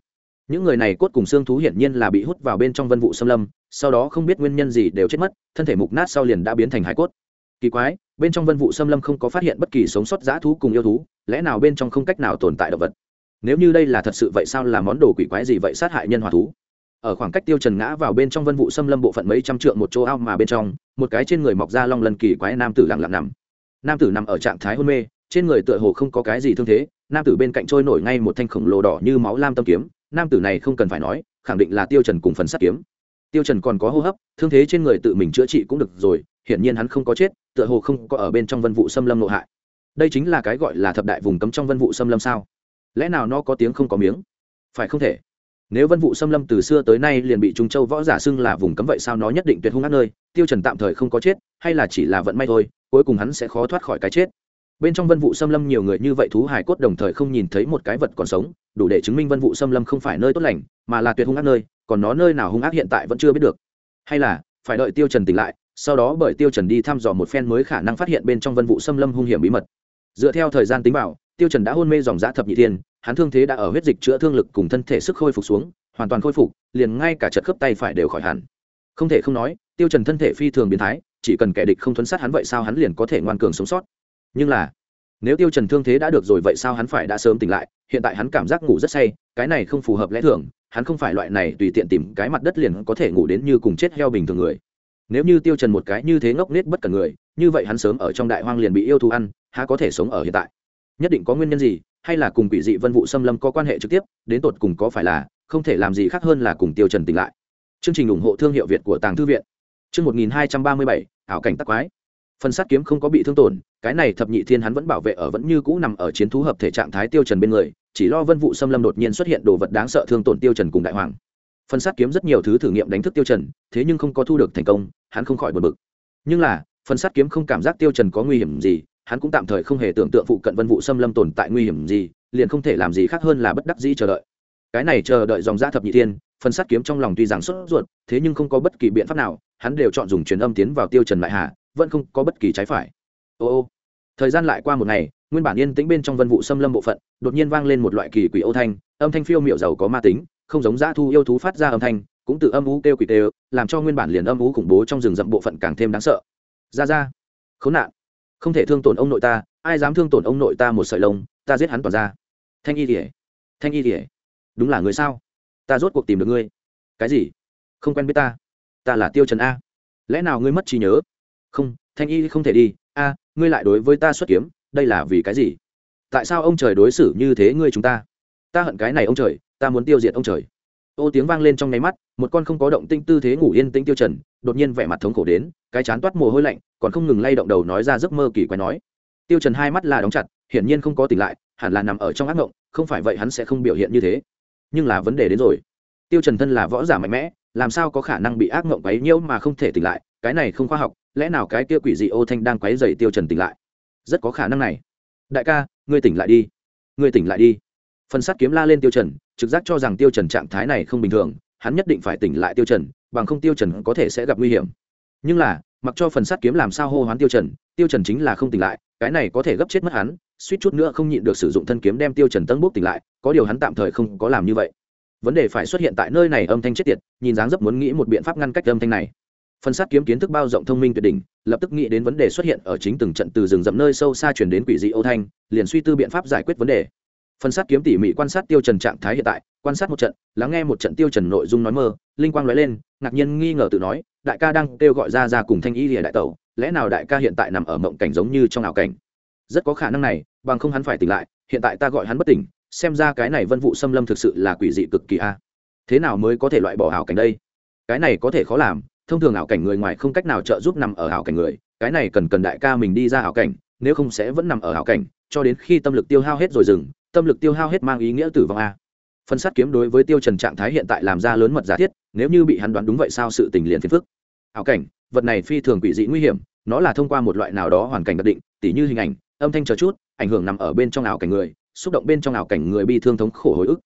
S1: Những người này cốt cùng xương thú hiển nhiên là bị hút vào bên trong vân vụ xâm lâm, sau đó không biết nguyên nhân gì đều chết mất, thân thể mục nát sau liền đã biến thành hải cốt. Kỳ quái bên trong vân vụ xâm lâm không có phát hiện bất kỳ sống sót dã thú cùng yêu thú, lẽ nào bên trong không cách nào tồn tại động vật? Nếu như đây là thật sự vậy sao là món đồ quỷ quái gì vậy sát hại nhân hòa thú? Ở khoảng cách tiêu trần ngã vào bên trong vân vụ xâm lâm bộ phận mấy trăm trượng một chỗ ao mà bên trong, một cái trên người mọc ra long lần kỳ quái nam tử lặng lặng nằm. Nam tử nằm ở trạng thái hôn mê, trên người tựa hồ không có cái gì thương thế, nam tử bên cạnh trôi nổi ngay một thanh khổng lồ đỏ như máu lam tâm kiếm, nam tử này không cần phải nói, khẳng định là tiêu trần cùng phần sắt kiếm. Tiêu trần còn có hô hấp, thương thế trên người tự mình chữa trị cũng được rồi hiển nhiên hắn không có chết, tựa hồ không có ở bên trong vân vụ xâm lâm nội hại. Đây chính là cái gọi là thập đại vùng cấm trong vân vụ xâm lâm sao? Lẽ nào nó có tiếng không có miếng? Phải không thể? Nếu vân vụ xâm lâm từ xưa tới nay liền bị trung châu võ giả xưng là vùng cấm vậy sao nó nhất định tuyệt hung ác nơi, tiêu trần tạm thời không có chết, hay là chỉ là vận may thôi, cuối cùng hắn sẽ khó thoát khỏi cái chết. Bên trong vân vụ xâm lâm nhiều người như vậy thú hải cốt đồng thời không nhìn thấy một cái vật còn sống, đủ để chứng minh vân vụ xâm lâm không phải nơi tốt lành, mà là tuyệt hung ác nơi, còn nó nơi nào hung ác hiện tại vẫn chưa biết được. Hay là, phải đợi tiêu trần tỉnh lại sau đó bởi tiêu trần đi thăm dò một phen mới khả năng phát hiện bên trong vân vụ xâm lâm hung hiểm bí mật. Dựa theo thời gian tính bảo tiêu trần đã hôn mê dòng dã thập nhị thiên, hắn thương thế đã ở huyết dịch chữa thương lực cùng thân thể sức khôi phục xuống, hoàn toàn khôi phục, liền ngay cả chật khớp tay phải đều khỏi hẳn. Không thể không nói, tiêu trần thân thể phi thường biến thái, chỉ cần kẻ địch không thuấn sát hắn vậy sao hắn liền có thể ngoan cường sống sót? Nhưng là, nếu tiêu trần thương thế đã được rồi vậy sao hắn phải đã sớm tỉnh lại, hiện tại hắn cảm giác ngủ rất say, cái này không phù hợp lẽ thường, hắn không phải loại này tùy tiện tìm cái mặt đất liền có thể ngủ đến như cùng chết heo bình thường người nếu như tiêu trần một cái như thế ngốc nết bất cần người như vậy hắn sớm ở trong đại hoang liền bị yêu thú ăn há có thể sống ở hiện tại? Nhất định có nguyên nhân gì hay là cùng quỷ dị vân vụ xâm lâm có quan hệ trực tiếp đến tột cùng có phải là không thể làm gì khác hơn là cùng tiêu trần tỉnh lại. Chương trình ủng hộ thương hiệu việt của tàng thư viện. Chương 1237, ảo cảnh tắc quái. Phần sát kiếm không có bị thương tổn cái này thập nhị thiên hắn vẫn bảo vệ ở vẫn như cũ nằm ở chiến thú hợp thể trạng thái tiêu trần bên người chỉ lo vân vụ xâm lâm đột nhiên xuất hiện đồ vật đáng sợ thương tổn tiêu trần cùng đại hoàng phần sát kiếm rất nhiều thứ thử nghiệm đánh thức tiêu trần, thế nhưng không có thu được thành công, hắn không khỏi buồn bực. Nhưng là phần sát kiếm không cảm giác tiêu trần có nguy hiểm gì, hắn cũng tạm thời không hề tưởng tượng phụ cận vân vụ xâm lâm tồn tại nguy hiểm gì, liền không thể làm gì khác hơn là bất đắc dĩ chờ đợi. Cái này chờ đợi dòng giã thập nhị thiên phần sát kiếm trong lòng tuy rằng sốt ruột, thế nhưng không có bất kỳ biện pháp nào, hắn đều chọn dùng truyền âm tiến vào tiêu trần lại hà, vẫn không có bất kỳ trái phải. Ô ô, thời gian lại qua một ngày, nguyên bản yên tĩnh bên trong vân vụ xâm lâm bộ phận, đột nhiên vang lên một loại kỳ quỷ ô thanh, âm thanh phiêu miệu giàu có ma tính không giống dã thu yêu thú phát ra âm thanh, cũng tự âm ú kêu quỷ tê, làm cho nguyên bản liền âm ú khủng bố trong rừng rậm bộ phận càng thêm đáng sợ. Ra ra, khốn nạn, không thể thương tổn ông nội ta, ai dám thương tổn ông nội ta một sợi lông, ta giết hắn toàn ra. Thanh y kỉa thanh y kỉa đúng là người sao? Ta rốt cuộc tìm được ngươi. Cái gì? Không quen biết ta. Ta là tiêu trần a. Lẽ nào ngươi mất trí nhớ? Không, thanh y không thể đi. A, ngươi lại đối với ta xuất kiếm, đây là vì cái gì? Tại sao ông trời đối xử như thế ngươi chúng ta? Ta hận cái này ông trời ta muốn tiêu diệt ông trời. Ô tiếng vang lên trong nháy mắt, một con không có động tinh tư thế ngủ yên tĩnh tiêu trần, đột nhiên vẻ mặt thống khổ đến, cái chán toát mồ hôi lạnh, còn không ngừng lay động đầu nói ra giấc mơ kỳ quái nói. Tiêu trần hai mắt là đóng chặt, hiển nhiên không có tỉnh lại, hẳn là nằm ở trong ác ngộng, không phải vậy hắn sẽ không biểu hiện như thế. Nhưng là vấn đề đến rồi. Tiêu trần thân là võ giả mạnh mẽ, làm sao có khả năng bị ác ngộng quấy nhiễu mà không thể tỉnh lại, cái này không khoa học, lẽ nào cái kia quỷ dị ô thanh đang quấy rầy tiêu trần tỉnh lại? Rất có khả năng này. Đại ca, ngươi tỉnh lại đi. Ngươi tỉnh lại đi phần sắt kiếm la lên tiêu trần, trực giác cho rằng tiêu trần trạng thái này không bình thường, hắn nhất định phải tỉnh lại tiêu trần, bằng không tiêu trần có thể sẽ gặp nguy hiểm. Nhưng là, mặc cho phần sắt kiếm làm sao hô hoán tiêu trần tiêu trần chính là không tỉnh lại, cái này có thể gấp chết mất hắn, suýt chút nữa không nhịn được sử dụng thân kiếm đem tiêu trần tân bốc tỉnh lại, có điều hắn tạm thời không có làm như vậy. Vấn đề phải xuất hiện tại nơi này âm thanh chết tiệt, nhìn dáng dấp muốn nghĩ một biện pháp ngăn cách âm thanh này. Phần sát kiếm kiến thức bao rộng thông minh tuyệt đỉnh, lập tức nghĩ đến vấn đề xuất hiện ở chính từng trận từ rừng rậm nơi sâu xa chuyển đến quỷ dị âu thanh, liền suy tư biện pháp giải quyết vấn đề phần sát kiếm tỉ mỉ quan sát tiêu trần trạng thái hiện tại, quan sát một trận, lắng nghe một trận tiêu trần nội dung nói mơ, linh quang lóe lên, ngạc nhiên nghi ngờ tự nói, đại ca đang kêu gọi ra ra cùng thanh y lìa đại tẩu, lẽ nào đại ca hiện tại nằm ở mộng cảnh giống như trong ảo cảnh? Rất có khả năng này, bằng không hắn phải tỉnh lại, hiện tại ta gọi hắn bất tỉnh, xem ra cái này vân vụ xâm lâm thực sự là quỷ dị cực kỳ a. Thế nào mới có thể loại bỏ ảo cảnh đây? Cái này có thể khó làm, thông thường ảo cảnh người ngoài không cách nào trợ giúp nằm ở ảo cảnh người, cái này cần cần đại ca mình đi ra ảo cảnh, nếu không sẽ vẫn nằm ở ảo cảnh, cho đến khi tâm lực tiêu hao hết rồi dừng tâm lực tiêu hao hết mang ý nghĩa tử vong a. Phân sát kiếm đối với tiêu trần trạng thái hiện tại làm ra lớn mật giả thiết, nếu như bị hắn đoán đúng vậy sao sự tình liền phiền phức. Ảo cảnh, vật này phi thường quỷ dị nguy hiểm, nó là thông qua một loại nào đó hoàn cảnh đặc định, tỉ như hình ảnh, âm thanh chờ chút, ảnh hưởng nằm ở bên trong ảo cảnh người, xúc động bên trong ảo cảnh người bi thương thống khổ hồi ức.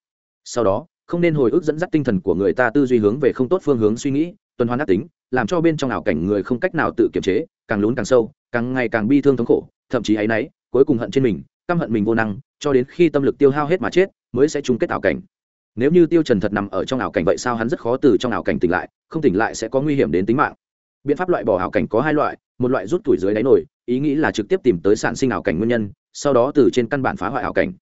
S1: Sau đó, không nên hồi ức dẫn dắt tinh thần của người ta tư duy hướng về không tốt phương hướng suy nghĩ, tuần hoàn ác tính, làm cho bên trong ảo cảnh người không cách nào tự kiềm chế, càng lún càng sâu, càng ngày càng bi thương thống khổ, thậm chí áy náy, cuối cùng hận trên mình, căm hận mình vô năng cho đến khi tâm lực tiêu hao hết mà chết, mới sẽ chung kết ảo cảnh. Nếu như tiêu trần thật nằm ở trong ảo cảnh vậy sao hắn rất khó từ trong ảo cảnh tỉnh lại, không tỉnh lại sẽ có nguy hiểm đến tính mạng. Biện pháp loại bỏ ảo cảnh có hai loại, một loại rút tuổi dưới đáy nổi, ý nghĩ là trực tiếp tìm tới sản sinh ảo cảnh nguyên nhân, sau đó từ trên căn bản phá hoại ảo cảnh.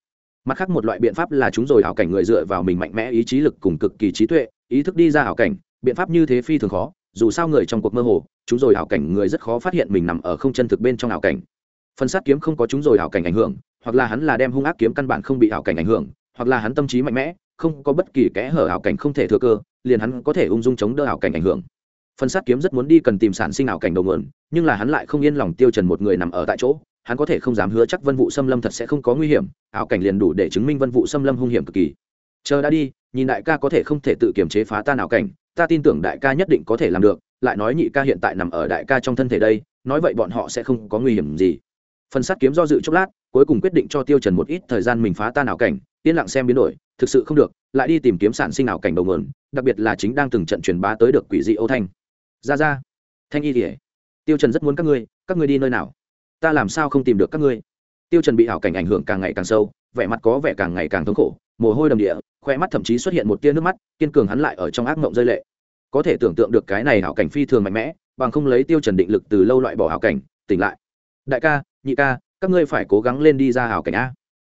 S1: Mặt khác một loại biện pháp là chúng rồi ảo cảnh người dựa vào mình mạnh mẽ ý chí lực cùng cực kỳ trí tuệ, ý thức đi ra ảo cảnh, biện pháp như thế phi thường khó, dù sao người trong cuộc mơ hồ, chúng rồi ảo cảnh người rất khó phát hiện mình nằm ở không chân thực bên trong ảo cảnh. Phần sát kiếm không có chúng rồi ảo cảnh ảnh hưởng hoặc là hắn là đem hung ác kiếm căn bản không bị ảo cảnh ảnh hưởng, hoặc là hắn tâm trí mạnh mẽ, không có bất kỳ kẽ hở ảo cảnh không thể thừa cơ, liền hắn có thể ung dung chống đỡ ảo cảnh ảnh hưởng. Phân sát kiếm rất muốn đi cần tìm sản sinh ảo cảnh đầu nguồn, nhưng là hắn lại không yên lòng tiêu trần một người nằm ở tại chỗ, hắn có thể không dám hứa chắc vân vụ xâm lâm thật sẽ không có nguy hiểm, ảo cảnh liền đủ để chứng minh vân vụ xâm lâm hung hiểm cực kỳ. Chờ đã đi, nhìn đại ca có thể không thể tự kiềm chế phá tan ảo cảnh, ta tin tưởng đại ca nhất định có thể làm được, lại nói nhị ca hiện tại nằm ở đại ca trong thân thể đây, nói vậy bọn họ sẽ không có nguy hiểm gì. Phần sát kiếm do dự chốc lát cuối cùng quyết định cho tiêu trần một ít thời gian mình phá tan ảo cảnh, yên lặng xem biến đổi, thực sự không được, lại đi tìm kiếm sản sinh ảo cảnh đầu nguồn, đặc biệt là chính đang từng trận truyền bá tới được quỷ dị âu thanh. Ra ra, thanh y thì tiêu trần rất muốn các ngươi các ngươi đi nơi nào? Ta làm sao không tìm được các ngươi? Tiêu trần bị ảo cảnh ảnh hưởng càng ngày càng sâu, vẻ mặt có vẻ càng ngày càng thống khổ, mồ hôi đầm địa, khoe mắt thậm chí xuất hiện một tia nước mắt, kiên cường hắn lại ở trong ác mộng rơi lệ. Có thể tưởng tượng được cái này ảo cảnh phi thường mạnh mẽ, bằng không lấy tiêu trần định lực từ lâu loại bỏ ảo cảnh, tỉnh lại. Đại ca, nhị ca các ngươi phải cố gắng lên đi ra hảo cảnh a.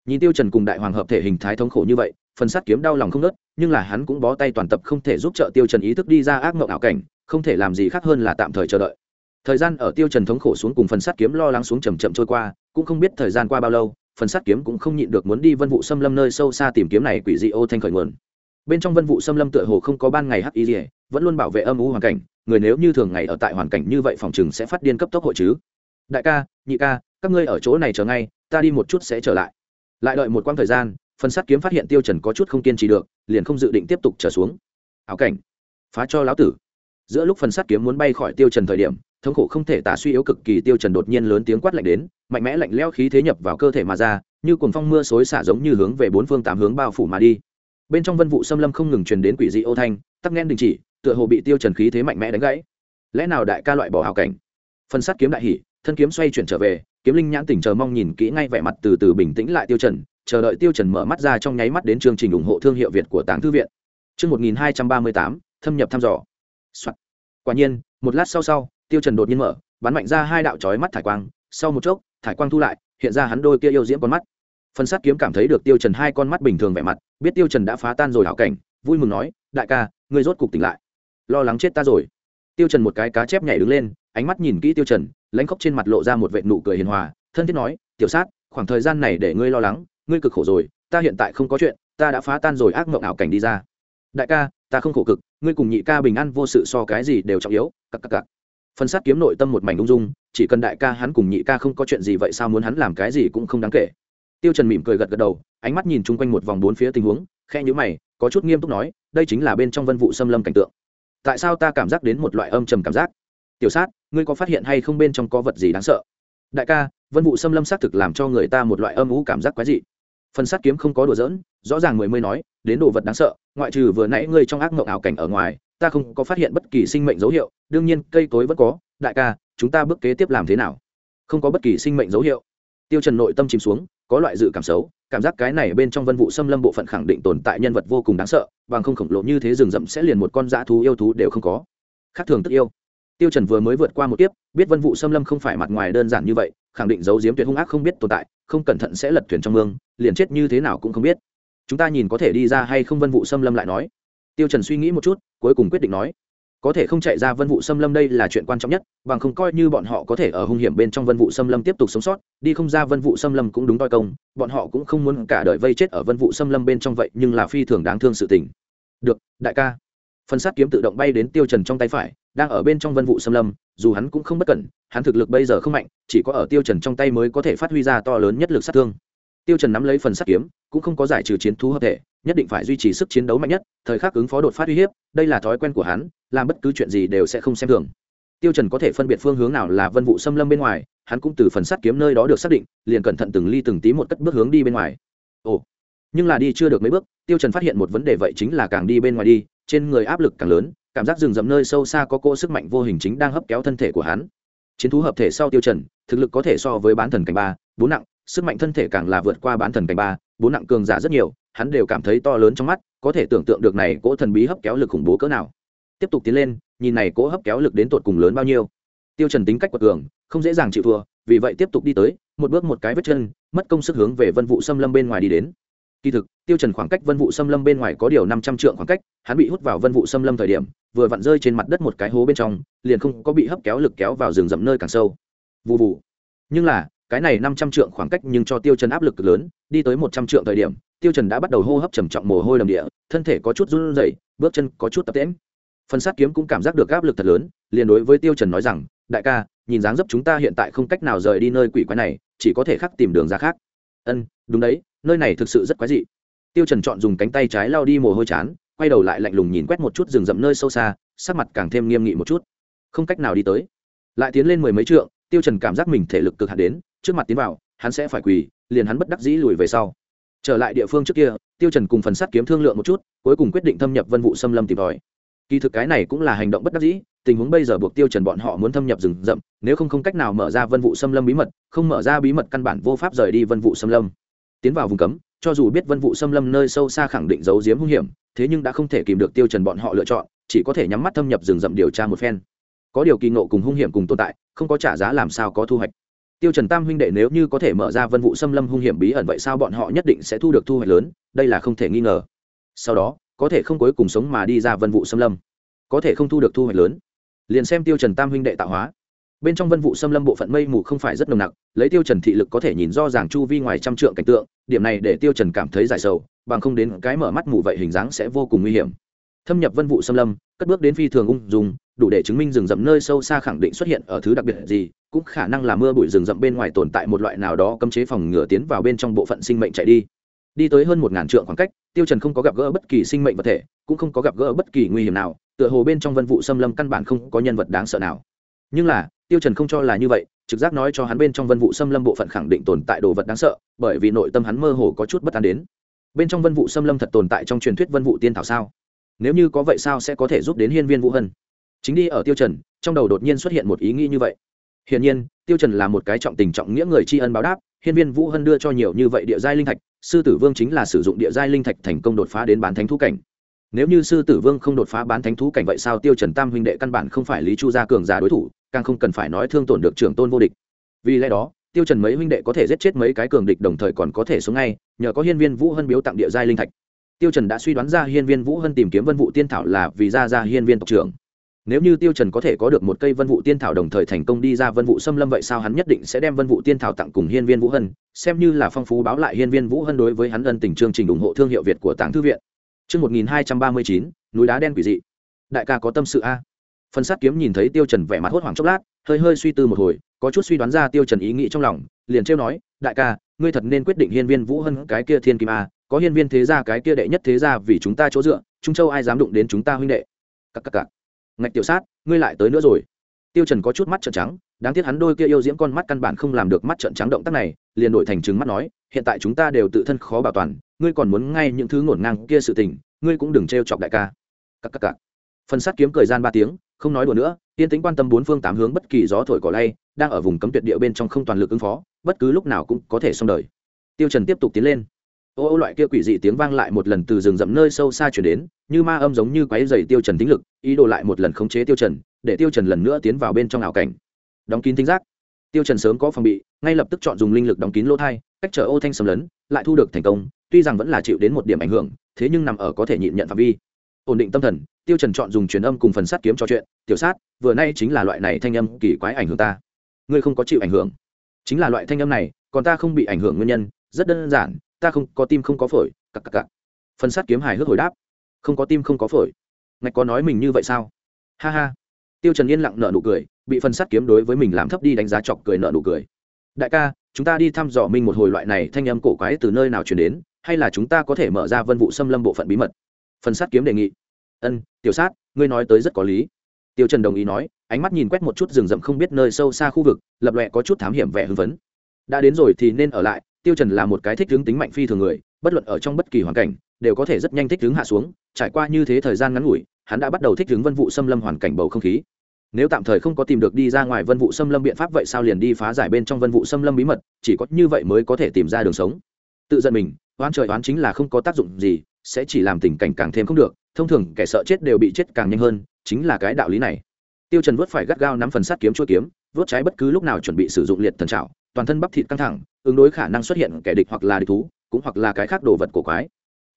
S1: Nhìn tiêu trần cùng đại hoàng hợp thể hình thái thống khổ như vậy, phần sát kiếm đau lòng không nớt nhưng là hắn cũng bó tay toàn tập không thể giúp trợ tiêu trần ý thức đi ra ác mộng ảo cảnh, không thể làm gì khác hơn là tạm thời chờ đợi. Thời gian ở tiêu trần thống khổ xuống cùng phần sát kiếm lo lắng xuống chậm chậm trôi qua, cũng không biết thời gian qua bao lâu, phần sát kiếm cũng không nhịn được muốn đi vân vụ xâm lâm nơi sâu xa tìm kiếm này quỷ dị ô thanh khởi nguồn. Bên trong vân vụ xâm lâm tựa hồ không có ban ngày hắc y rỉa vẫn luôn bảo vệ âm u hoàn cảnh, người nếu như thường ngày ở tại hoàn cảnh như vậy phòng chừng sẽ phát điên cấp tốc hội chứ. Đại ca, nhị ca các ngươi ở chỗ này chờ ngay, ta đi một chút sẽ trở lại. Lại đợi một quãng thời gian, phần sắt kiếm phát hiện tiêu trần có chút không kiên trì được, liền không dự định tiếp tục trở xuống. Ảo cảnh, phá cho lão tử. Giữa lúc phần sắt kiếm muốn bay khỏi tiêu trần thời điểm, thống khổ không thể tả suy yếu cực kỳ, tiêu trần đột nhiên lớn tiếng quát lạnh đến, mạnh mẽ lạnh lẽo khí thế nhập vào cơ thể mà ra, như cuồng phong mưa xối xả giống như hướng về bốn phương tám hướng bao phủ mà đi. Bên trong vân vụ xâm lâm không ngừng truyền đến quỷ dị ô thanh, tắc nghẽn đình chỉ, tựa hồ bị tiêu trần khí thế mạnh mẽ đánh gãy. Lẽ nào đại ca loại bỏ hảo cảnh? Phần sắt kiếm đại hỉ, thân kiếm xoay chuyển trở về kiếm linh nhãn tỉnh chờ mong nhìn kỹ ngay vẻ mặt từ từ bình tĩnh lại tiêu trần, chờ đợi tiêu trần mở mắt ra trong nháy mắt đến chương trình ủng hộ thương hiệu việt của tàng thư viện. Chương 1238 thâm nhập thăm dò. Soạn. quả nhiên, một lát sau sau, tiêu trần đột nhiên mở, bắn mạnh ra hai đạo chói mắt thải quang. Sau một chốc, thải quang thu lại, hiện ra hắn đôi kia yêu diễm con mắt. Phần sát kiếm cảm thấy được tiêu trần hai con mắt bình thường vẻ mặt, biết tiêu trần đã phá tan rồi hảo cảnh, vui mừng nói, đại ca, ngươi rốt cục tỉnh lại. Lo lắng chết ta rồi. Tiêu trần một cái cá chép nhảy đứng lên, ánh mắt nhìn kỹ tiêu trần lãnh khóc trên mặt lộ ra một vệt nụ cười hiền hòa, thân thiết nói, tiểu sát, khoảng thời gian này để ngươi lo lắng, ngươi cực khổ rồi, ta hiện tại không có chuyện, ta đã phá tan rồi ác mộng ảo cảnh đi ra. Đại ca, ta không khổ cực, ngươi cùng nhị ca bình an vô sự so cái gì đều trọng yếu, cặc cặc cặc. Phần sát kiếm nội tâm một mảnh ung dung, chỉ cần đại ca hắn cùng nhị ca không có chuyện gì vậy sao muốn hắn làm cái gì cũng không đáng kể. Tiêu trần mỉm cười gật gật đầu, ánh mắt nhìn chung quanh một vòng bốn phía tình huống khe nhíu mày, có chút nghiêm túc nói, đây chính là bên trong vân vụ xâm lâm cảnh tượng. Tại sao ta cảm giác đến một loại âm trầm cảm giác? Tiểu sát, ngươi có phát hiện hay không bên trong có vật gì đáng sợ? Đại ca, vân vụ xâm lâm xác thực làm cho người ta một loại âm ú cảm giác quái dị. Phần sát kiếm không có đùa giỡn, rõ ràng mười mươi nói, đến đồ vật đáng sợ, ngoại trừ vừa nãy ngươi trong ác mộng ảo cảnh ở ngoài, ta không có phát hiện bất kỳ sinh mệnh dấu hiệu, đương nhiên cây cối vẫn có. Đại ca, chúng ta bước kế tiếp làm thế nào? Không có bất kỳ sinh mệnh dấu hiệu. Tiêu trần nội tâm chìm xuống, có loại dự cảm xấu, cảm giác cái này bên trong vân vụ xâm lâm bộ phận khẳng định tồn tại nhân vật vô cùng đáng sợ, bằng không khổng lồ như thế rừng rậm sẽ liền một con dã thú yêu thú đều không có. Khác thường tức yêu tiêu trần vừa mới vượt qua một tiếp biết vân vụ xâm lâm không phải mặt ngoài đơn giản như vậy, khẳng định giấu giếm tuyệt hung ác không biết tồn tại, không cẩn thận sẽ lật thuyền trong mương, liền chết như thế nào cũng không biết. Chúng ta nhìn có thể đi ra hay không vân vụ xâm lâm lại nói. Tiêu trần suy nghĩ một chút, cuối cùng quyết định nói. Có thể không chạy ra vân vụ xâm lâm đây là chuyện quan trọng nhất, bằng không coi như bọn họ có thể ở hung hiểm bên trong vân vụ xâm lâm tiếp tục sống sót, đi không ra vân vụ xâm lâm cũng đúng toi công, bọn họ cũng không muốn cả đời vây chết ở vân vụ xâm lâm bên trong vậy nhưng là phi thường đáng thương sự tình. Được, đại ca phần sát kiếm tự động bay đến tiêu trần trong tay phải, đang ở bên trong vân vụ xâm lâm, dù hắn cũng không bất cẩn, hắn thực lực bây giờ không mạnh, chỉ có ở tiêu trần trong tay mới có thể phát huy ra to lớn nhất lực sát thương. Tiêu trần nắm lấy phần sát kiếm, cũng không có giải trừ chiến thú hợp thể, nhất định phải duy trì sức chiến đấu mạnh nhất, thời khắc ứng phó đột phát uy hiếp, đây là thói quen của hắn, làm bất cứ chuyện gì đều sẽ không xem thường. Tiêu trần có thể phân biệt phương hướng nào là vân vụ xâm lâm bên ngoài, hắn cũng từ phần sắt kiếm nơi đó được xác định, liền cẩn thận từng ly từng tí một cất bước hướng đi bên ngoài. Ồ, nhưng là đi chưa được mấy bước, tiêu trần phát hiện một vấn đề vậy chính là càng đi bên ngoài đi trên người áp lực càng lớn, cảm giác rừng rậm nơi sâu xa có cỗ sức mạnh vô hình chính đang hấp kéo thân thể của hắn. Chiến thú hợp thể sau tiêu trần, thực lực có thể so với bán thần cảnh ba, bốn nặng, sức mạnh thân thể càng là vượt qua bán thần cảnh ba, bốn nặng cường giả rất nhiều, hắn đều cảm thấy to lớn trong mắt, có thể tưởng tượng được này cỗ thần bí hấp kéo lực khủng bố cỡ nào. Tiếp tục tiến lên, nhìn này cỗ hấp kéo lực đến tột cùng lớn bao nhiêu. Tiêu trần tính cách quật cường, không dễ dàng chịu thua, vì vậy tiếp tục đi tới, một bước một cái vết chân, mất công sức hướng về vân vụ xâm lâm bên ngoài đi đến. Kỳ thực tiêu trần khoảng cách vân vụ xâm lâm bên ngoài có điều năm trăm trượng khoảng cách, hắn bị hút vào vân vụ xâm lâm thời điểm, vừa vặn rơi trên mặt đất một cái hố bên trong, liền không có bị hấp kéo lực kéo vào rừng rậm nơi càng sâu. Vụ vụ nhưng là, cái này năm trăm trượng khoảng cách nhưng cho tiêu trần áp lực lớn, đi tới một trăm trượng thời điểm, tiêu trần đã bắt đầu hô hấp trầm trọng mồ hôi đầm địa, thân thể có chút run rẩy, bước chân có chút tập tễnh. Phần sát kiếm cũng cảm giác được áp lực thật lớn, liền đối với tiêu trần nói rằng, đại ca, nhìn dáng dấp chúng ta hiện tại không cách nào rời đi nơi quỷ quái này, chỉ có thể khắc tìm đường ra khác. Ân, đúng đấy, nơi này thực sự rất quái dị tiêu trần chọn dùng cánh tay trái lao đi mồ hôi chán, quay đầu lại lạnh lùng nhìn quét một chút rừng rậm nơi sâu xa, sắc mặt càng thêm nghiêm nghị một chút. Không cách nào đi tới. Lại tiến lên mười mấy trượng, tiêu trần cảm giác mình thể lực cực hạn đến, trước mặt tiến vào, hắn sẽ phải quỳ, liền hắn bất đắc dĩ lùi về sau. Trở lại địa phương trước kia, tiêu trần cùng phần sắt kiếm thương lượng một chút, cuối cùng quyết định thâm nhập vân vụ xâm lâm tìm tòi. Kỳ thực cái này cũng là hành động bất đắc dĩ, tình huống bây giờ buộc tiêu trần bọn họ muốn thâm nhập rừng rậm, nếu không không cách nào mở ra vân vụ xâm lâm bí mật, không mở ra bí mật căn bản vô pháp rời đi vân vụ xâm lâm. Tiến vào vùng cấm cho dù biết vân vụ xâm lâm nơi sâu xa khẳng định giấu giếm hung hiểm, thế nhưng đã không thể kìm được tiêu trần bọn họ lựa chọn, chỉ có thể nhắm mắt thâm nhập rừng rậm điều tra một phen. Có điều kỳ ngộ cùng hung hiểm cùng tồn tại, không có trả giá làm sao có thu hoạch. Tiêu trần tam huynh đệ nếu như có thể mở ra vân vụ xâm lâm hung hiểm bí ẩn vậy sao bọn họ nhất định sẽ thu được thu hoạch lớn, đây là không thể nghi ngờ. Sau đó, có thể không cuối cùng sống mà đi ra vân vụ xâm lâm. Có thể không thu được thu hoạch lớn. Liền xem tiêu trần tam huynh đệ tạo hóa bên trong vân vụ xâm lâm bộ phận mây mù không phải rất nồng nặc, lấy tiêu trần thị lực có thể nhìn do ràng chu vi ngoài trăm trượng cảnh tượng, điểm này để tiêu trần cảm thấy giải sầu, bằng không đến cái mở mắt mù vậy hình dáng sẽ vô cùng nguy hiểm. Thâm nhập vân vụ xâm lâm, cất bước đến phi thường ung dung, đủ để chứng minh rừng rậm nơi sâu xa khẳng định xuất hiện ở thứ đặc biệt gì, cũng khả năng là mưa bụi rừng rậm bên ngoài tồn tại một loại nào đó cấm chế phòng ngừa tiến vào bên trong bộ phận sinh mệnh chạy đi. Đi tới hơn một ngàn trượng khoảng cách, tiêu trần không có gặp gỡ bất kỳ sinh mệnh vật thể, cũng không có gặp gỡ bất kỳ nguy hiểm nào, tựa hồ bên trong vân vụ xâm lâm căn bản không có nhân vật đáng sợ nào nhưng là, tiêu trần không cho là như vậy, trực giác nói cho hắn bên trong vân vụ xâm lâm bộ phận khẳng định tồn tại đồ vật đáng sợ, bởi vì nội tâm hắn mơ hồ có chút bất an đến. Bên trong vân vụ xâm lâm thật tồn tại trong truyền thuyết vân vụ tiên thảo sao? Nếu như có vậy sao sẽ có thể giúp đến hiên viên vũ hân? Chính đi ở tiêu trần, trong đầu đột nhiên xuất hiện một ý nghĩ như vậy. Hiển nhiên, tiêu trần là một cái trọng tình trọng nghĩa người tri ân báo đáp, hiên viên vũ hân đưa cho nhiều như vậy địa giai linh thạch, sư tử vương chính là sử dụng địa giai linh thạch thành công đột phá đến bán thánh thú cảnh. Nếu như sư tử vương không đột phá bán thánh thú cảnh vậy sao tiêu trần tam huynh đệ căn bản không phải lý chu gia cường giả đối thủ càng không cần phải nói thương tổn được trưởng tôn vô địch vì lẽ đó tiêu trần mấy huynh đệ có thể giết chết mấy cái cường địch đồng thời còn có thể sống ngay nhờ có hiên viên vũ hân biếu tặng địa giai linh thạch tiêu trần đã suy đoán ra hiên viên vũ hân tìm kiếm vân vụ tiên thảo là vì ra ra hiên viên tộc trưởng nếu như tiêu trần có thể có được một cây vân vụ tiên thảo đồng thời thành công đi ra vân vụ xâm lâm vậy sao hắn nhất định sẽ đem vân vụ tiên thảo tặng cùng hiên viên vũ hân xem như là phong phú báo lại hiên viên vũ hân đối với hắn ân tình chương trình ủng hộ thương hiệu việt của tàng thư viện Trước 1239, núi đá đen quỷ dị. Đại ca có tâm sự a. Phần sát kiếm nhìn thấy Tiêu Trần vẻ mặt hốt hoảng chốc lát, hơi hơi suy tư một hồi, có chút suy đoán ra Tiêu Trần ý nghĩ trong lòng, liền trêu nói, đại ca, ngươi thật nên quyết định hiên viên Vũ Hân cái kia thiên kim a, có hiên viên thế gia cái kia đệ nhất thế gia vì chúng ta chỗ dựa, Trung Châu ai dám đụng đến chúng ta huynh đệ. Các các các. Ngạch tiểu sát, ngươi lại tới nữa rồi. Tiêu Trần có chút mắt trợn trắng, đáng tiếc hắn đôi kia yêu diễm con mắt căn bản không làm được mắt trợn trắng động tác này, liền đổi thành trừng mắt nói, hiện tại chúng ta đều tự thân khó bảo toàn, ngươi còn muốn ngay những thứ ngổn ngang kia sự tình, ngươi cũng đừng trêu chọc đại ca cắc cắc cắc phần sát kiếm cười gian ba tiếng không nói đùa nữa yên tĩnh quan tâm bốn phương tám hướng bất kỳ gió thổi cỏ lay đang ở vùng cấm tuyệt địa bên trong không toàn lực ứng phó bất cứ lúc nào cũng có thể xong đời. Tiêu trần tiếp tục tiến lên. Ô ô loại kia quỷ dị tiếng vang lại một lần từ rừng rậm nơi sâu xa truyền đến như ma âm giống như quấy dày tiêu trần tính lực ý đồ lại một lần khống chế tiêu trần để tiêu trần lần nữa tiến vào bên trong ảo cảnh. Đóng kín thính giác. Tiêu trần sớm có phòng bị ngay lập tức chọn dùng linh lực đóng kín lỗ thai cách trở ô thanh sầm lớn, lại thu được thành công tuy rằng vẫn là chịu đến một điểm ảnh hưởng thế nhưng nằm ở có thể nhịn nhận phạm vi. Ổn định tâm thần tiêu trần chọn dùng truyền âm cùng phần sát kiếm trò chuyện, tiểu sát, vừa nay chính là loại này thanh âm kỳ quái ảnh hưởng ta. Ngươi không có chịu ảnh hưởng. Chính là loại thanh âm này, còn ta không bị ảnh hưởng nguyên nhân, rất đơn giản, ta không, có tim không có phổi, cặc cặc cặc. Phần sát kiếm hài hước hồi đáp, không có tim không có phổi. Ngạch có nói mình như vậy sao? Ha ha. Tiêu trần yên lặng nở nụ cười, bị phần sát kiếm đối với mình làm thấp đi đánh giá chọc cười nở nụ cười. Đại ca, chúng ta đi thăm dò minh một hồi loại này thanh âm cổ quái từ nơi nào truyền đến, hay là chúng ta có thể mở ra vân vụ xâm lâm bộ phận bí mật? Phần sát kiếm đề nghị ân, tiểu sát, ngươi nói tới rất có lý. Tiêu trần đồng ý nói, ánh mắt nhìn quét một chút rừng rậm không biết nơi sâu xa khu vực, lập lòe có chút thám hiểm vẻ hưng phấn. Đã đến rồi thì nên ở lại. Tiêu trần là một cái thích hướng tính mạnh phi thường người, bất luận ở trong bất kỳ hoàn cảnh, đều có thể rất nhanh thích hướng hạ xuống, trải qua như thế thời gian ngắn ngủi, hắn đã bắt đầu thích hướng vân vụ xâm lâm hoàn cảnh bầu không khí. Nếu tạm thời không có tìm được đi ra ngoài vân vụ xâm lâm biện pháp vậy sao liền đi phá giải bên trong vân vụ xâm lâm bí mật, chỉ có như vậy mới có thể tìm ra đường sống. Tự giận mình, oán trời oán chính là không có tác dụng gì, sẽ chỉ làm tình cảnh càng thêm không được thông thường kẻ sợ chết đều bị chết càng nhanh hơn, chính là cái đạo lý này. Tiêu trần vớt phải gắt gao nắm phần sắt kiếm chuôi kiếm vớt trái bất cứ lúc nào chuẩn bị sử dụng liệt thần trảo, toàn thân bắp thịt căng thẳng, ứng đối khả năng xuất hiện kẻ địch hoặc là địch thú, cũng hoặc là cái khác đồ vật cổ quái.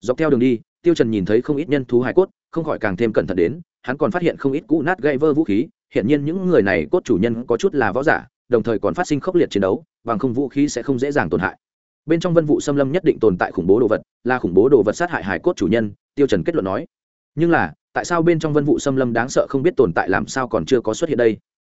S1: Dọc theo đường đi, tiêu trần nhìn thấy không ít nhân thú hải cốt, không khỏi càng thêm cẩn thận đến, hắn còn phát hiện không ít cũ nát gây vơ vũ khí hiện nhiên những người này cốt chủ nhân có chút là võ giả, đồng thời còn phát sinh khốc liệt chiến đấu, bằng không vũ khí sẽ không dễ dàng tổn hại. Bên trong vân vụ xâm lâm nhất định tồn tại khủng bố đồ vật, là khủng bố đồ vật sát hại hải cốt chủ nhân, tiêu trần kết luận nói nhưng là, tại sao bên trong vân vụ xâm lâm đáng sợ không biết tồn tại làm sao còn chưa có xuất hiện đây?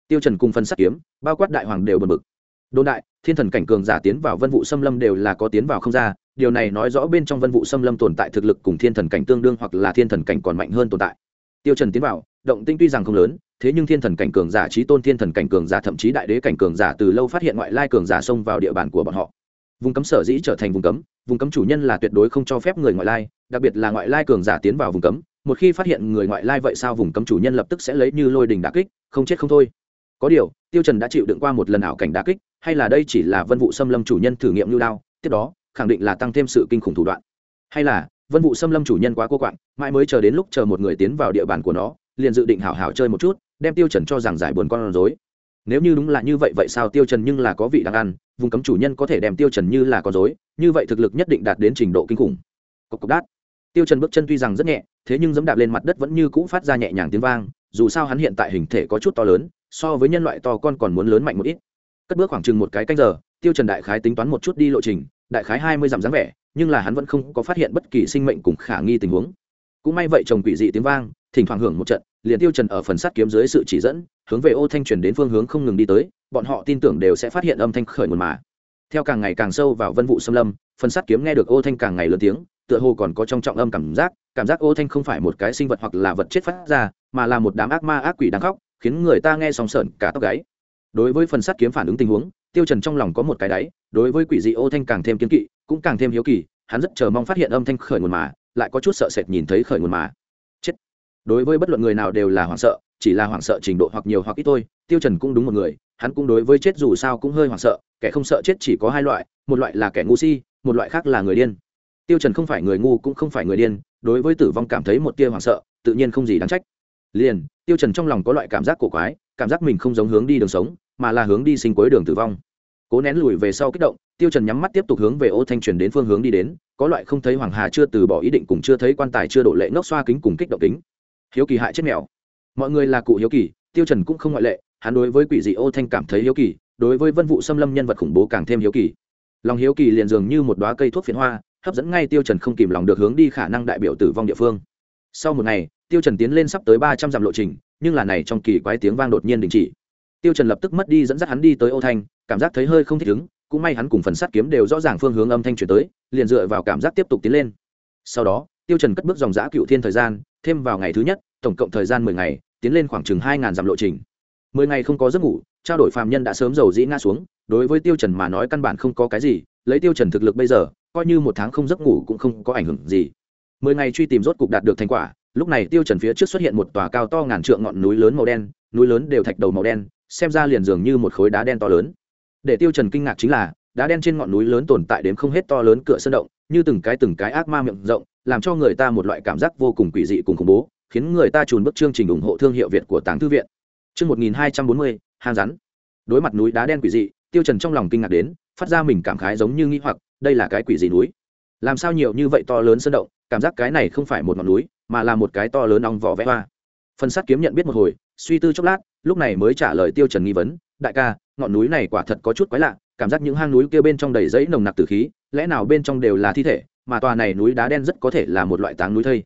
S1: Tiêu trần cùng phân sát kiếm, bao quát đại hoàng đều bực bực. Đồn đại, thiên thần cảnh cường giả tiến vào vân vụ xâm lâm đều là có tiến vào không ra, điều này nói rõ bên trong vân vụ xâm lâm tồn tại thực lực cùng thiên thần cảnh tương đương hoặc là thiên thần cảnh còn mạnh hơn tồn tại. Tiêu trần tiến vào, động tinh tuy rằng không lớn, thế nhưng thiên thần cảnh cường giả trí tôn, thiên thần cảnh cường giả thậm chí đại đế cảnh cường giả từ lâu phát hiện ngoại lai cường giả xông vào địa bàn của bọn họ. Vùng cấm sở dĩ trở thành vùng cấm vùng cấm chủ nhân là tuyệt đối không cho phép người ngoại lai, đặc biệt là ngoại lai cường giả tiến vào vùng cấm một khi phát hiện người ngoại lai vậy sao vùng cấm chủ nhân lập tức sẽ lấy như lôi đình đà kích, không chết không thôi. Có điều, tiêu trần đã chịu đựng qua một lần ảo cảnh đà kích, hay là đây chỉ là vân vụ xâm lâm chủ nhân thử nghiệm lưu đao, tiếp đó, khẳng định là tăng thêm sự kinh khủng thủ đoạn. Hay là, vân vụ xâm lâm chủ nhân quá cô quạng, mãi mới chờ đến lúc chờ một người tiến vào địa bàn của nó, liền dự định hảo hảo chơi một chút, đem tiêu trần cho rằng giải buồn con rối. Nếu như đúng là như vậy vậy sao tiêu trần nhưng là có vị đang ăn, vùng cấm chủ nhân có thể đem tiêu trần như là con rối, như vậy thực lực nhất định đạt đến trình độ kinh khủng. Cục cộc đát tiêu trần bước chân tuy rằng rất nhẹ, thế nhưng giẫm đạp lên mặt đất vẫn như cũ phát ra nhẹ nhàng tiếng vang, dù sao hắn hiện tại hình thể có chút to lớn, so với nhân loại to con còn muốn lớn mạnh một ít. Cất bước khoảng chừng một cái canh giờ, tiêu trần đại khái tính toán một chút đi lộ trình, đại khái hai mươi dặm dáng vẻ, nhưng là hắn vẫn không có phát hiện bất kỳ sinh mệnh cùng khả nghi tình huống. Cũng may vậy chồng quỷ dị tiếng vang, thỉnh thoảng hưởng một trận, liền tiêu trần ở phần sắt kiếm dưới sự chỉ dẫn, hướng về ô thanh truyền đến phương hướng không ngừng đi tới, bọn họ tin tưởng đều sẽ phát hiện âm thanh khởi nguồn mà. Theo càng ngày càng sâu vào vân vụ xâm lâm, phần sắt kiếm nghe được ô thanh càng ngày lớn tiếng tựa hồ còn có trong trọng âm cảm giác cảm giác ô thanh không phải một cái sinh vật hoặc là vật chết phát ra, mà là một đám ác ma ác quỷ đang khóc, khiến người ta nghe sòng sởn cả tóc gáy. Đối với phần sắt kiếm phản ứng tình huống, tiêu trần trong lòng có một cái đáy, đối với quỷ dị ô thanh càng thêm kiến kỵ, cũng càng thêm hiếu kỳ, hắn rất chờ mong phát hiện âm thanh khởi nguồn mà, lại có chút sợ sệt nhìn thấy khởi nguồn mà. Chết. Đối với bất luận người nào đều là hoảng sợ, chỉ là hoảng sợ trình độ hoặc nhiều hoặc ít thôi, tiêu trần cũng đúng một người, hắn cũng đối với chết dù sao cũng hơi hoảng sợ, kẻ không sợ chết chỉ có hai loại, một loại là kẻ ngu si, một loại khác là người điên tiêu trần không phải người ngu cũng không phải người điên, đối với tử vong cảm thấy một tia hoảng sợ, tự nhiên không gì đáng trách. Liền, tiêu trần trong lòng có loại cảm giác cổ quái, cảm giác mình không giống hướng đi đường sống, mà là hướng đi sinh cuối đường tử vong. Cố nén lùi về sau kích động, tiêu trần nhắm mắt tiếp tục hướng về ô thanh truyền đến phương hướng đi đến, có loại không thấy hoàng hà chưa từ bỏ ý định cùng chưa thấy quan tài chưa đổ lệ ngốc xoa kính cùng kích động kính. Hiếu kỳ hại chết mèo. Mọi người là cụ hiếu kỳ, tiêu trần cũng không ngoại lệ, hắn đối với quỷ dị ô thanh cảm thấy hiếu kỳ, đối với vân vụ xâm lâm nhân vật khủng bố càng thêm hiếu kỳ. Lòng hiếu kỳ liền dường như một đóa cây thuốc phiến hoa hấp dẫn ngay tiêu trần không kìm lòng được hướng đi khả năng đại biểu tử vong địa phương. Sau một ngày, tiêu trần tiến lên sắp tới ba trăm dặm lộ trình, nhưng là này trong kỳ quái tiếng vang đột nhiên đình chỉ. Tiêu trần lập tức mất đi dẫn dắt hắn đi tới ô thanh, cảm giác thấy hơi không thích ứng, cũng may hắn cùng phần sắt kiếm đều rõ ràng phương hướng âm thanh chuyển tới, liền dựa vào cảm giác tiếp tục tiến lên. Sau đó, tiêu trần cất bước dòng giã cựu thiên thời gian, thêm vào ngày thứ nhất, tổng cộng thời gian mười ngày, tiến lên khoảng chừng hai ngàn dặm lộ trình. Mười ngày không có giấc ngủ, trao đổi phàm nhân đã sớm dầu dĩ ngã xuống, đối với tiêu trần mà nói căn bản không có cái gì lấy tiêu trần thực lực bây giờ, coi như một tháng không giấc ngủ cũng không có ảnh hưởng gì. Mười ngày truy tìm rốt cục đạt được thành quả, lúc này tiêu trần phía trước xuất hiện một tòa cao to ngàn trượng ngọn núi lớn màu đen, núi lớn đều thạch đầu màu đen, xem ra liền dường như một khối đá đen to lớn. Để tiêu trần kinh ngạc chính là, đá đen trên ngọn núi lớn tồn tại đến không hết to lớn cửa sơn động, như từng cái từng cái ác ma miệng rộng, làm cho người ta một loại cảm giác vô cùng quỷ dị cùng khủng bố, khiến người ta chùn bước chương trình ủng hộ thương hiệu việt của tàng thư viện. Chương 1240 hang rắn. Đối mặt núi đá đen quỷ dị, tiêu trần trong lòng kinh ngạc đến phát ra mình cảm khái giống như nghĩ hoặc, đây là cái quỷ gì núi? Làm sao nhiều như vậy to lớn sơn động, cảm giác cái này không phải một ngọn núi, mà là một cái to lớn ong vỏ vẽ hoa. Phần sát kiếm nhận biết một hồi, suy tư chốc lát, lúc này mới trả lời tiêu trần nghi vấn, đại ca, ngọn núi này quả thật có chút quái lạ, cảm giác những hang núi kia bên trong đầy giấy nồng nặc tử khí, lẽ nào bên trong đều là thi thể, mà tòa này núi đá đen rất có thể là một loại táng núi thây?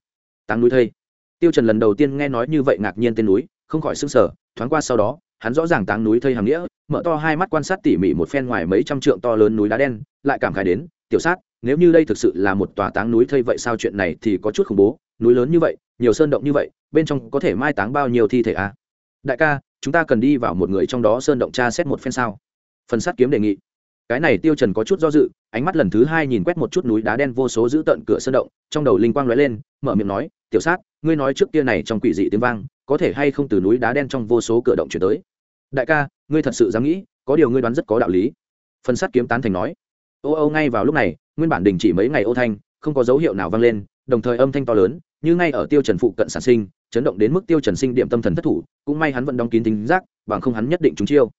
S1: Táng núi thây? Tiêu trần lần đầu tiên nghe nói như vậy ngạc nhiên tên núi, không khỏi sững sờ, thoáng qua sau đó, hắn rõ ràng táng núi thây hàm nghĩa mở to hai mắt quan sát tỉ mỉ một phen ngoài mấy trăm trượng to lớn núi đá đen, lại cảm khái đến, tiểu sát, nếu như đây thực sự là một tòa táng núi thây vậy sao chuyện này thì có chút khủng bố, núi lớn như vậy, nhiều sơn động như vậy, bên trong có thể mai táng bao nhiêu thi thể à? đại ca, chúng ta cần đi vào một người trong đó sơn động tra xét một phen sao. Phần sát kiếm đề nghị. Cái này tiêu trần có chút do dự, ánh mắt lần thứ hai nhìn quét một chút núi đá đen vô số giữ tận cửa sơn động, trong đầu linh quang lóe lên, mở miệng nói, tiểu sát, ngươi nói trước kia này trong quỷ dị tiếng vang, có thể hay không từ núi đá đen trong vô số cửa động chuyển tới? Đại ca ngươi thật sự dám nghĩ, có điều ngươi đoán rất có đạo lý. Phần sát kiếm tán thành nói. Ô ô, ngay vào lúc này, nguyên bản đình chỉ mấy ngày ô thanh, không có dấu hiệu nào vang lên, đồng thời âm thanh to lớn, như ngay ở tiêu trần phụ cận sản sinh, chấn động đến mức tiêu trần sinh điểm tâm thần thất thủ, cũng may hắn vẫn đóng kín tính giác, bằng không hắn nhất định trúng chiêu.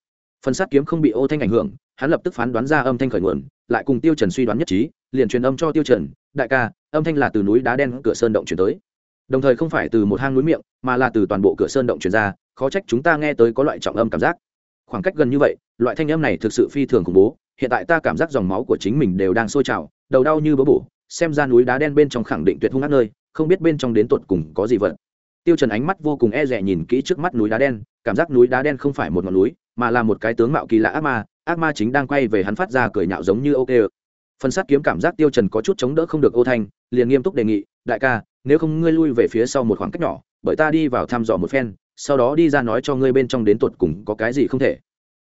S1: Phần sát kiếm không bị ô thanh ảnh hưởng, hắn lập tức phán đoán ra âm thanh khởi nguồn, lại cùng tiêu trần suy đoán nhất trí, liền truyền âm cho tiêu trần, đại ca, âm thanh là từ núi đá đen cửa sơn động truyền tới. Đồng thời không phải từ một hang núi miệng, mà là từ toàn bộ cửa sơn động truyền ra, khó trách chúng ta nghe tới có loại trọng âm cảm giác khoảng cách gần như vậy, loại thanh âm này thực sự phi thường khủng bố. Hiện tại ta cảm giác dòng máu của chính mình đều đang sôi trào, đầu đau như bớ bổ. Xem ra núi đá đen bên trong khẳng định tuyệt hung ác nơi, không biết bên trong đến tột cùng có gì vật. Tiêu trần ánh mắt vô cùng e dè nhìn kỹ trước mắt núi đá đen, cảm giác núi đá đen không phải một ngọn núi, mà là một cái tướng mạo kỳ lạ ác ma ác ma chính đang quay về hắn phát ra cười nhạo giống như ok phần sát kiếm cảm giác tiêu trần có chút chống đỡ không được ô thanh, liền nghiêm túc đề nghị, đại ca, nếu không ngươi lui về phía sau một khoảng cách nhỏ, bởi ta đi vào thăm dò một phen sau đó đi ra nói cho ngươi bên trong đến tột cùng có cái gì không thể.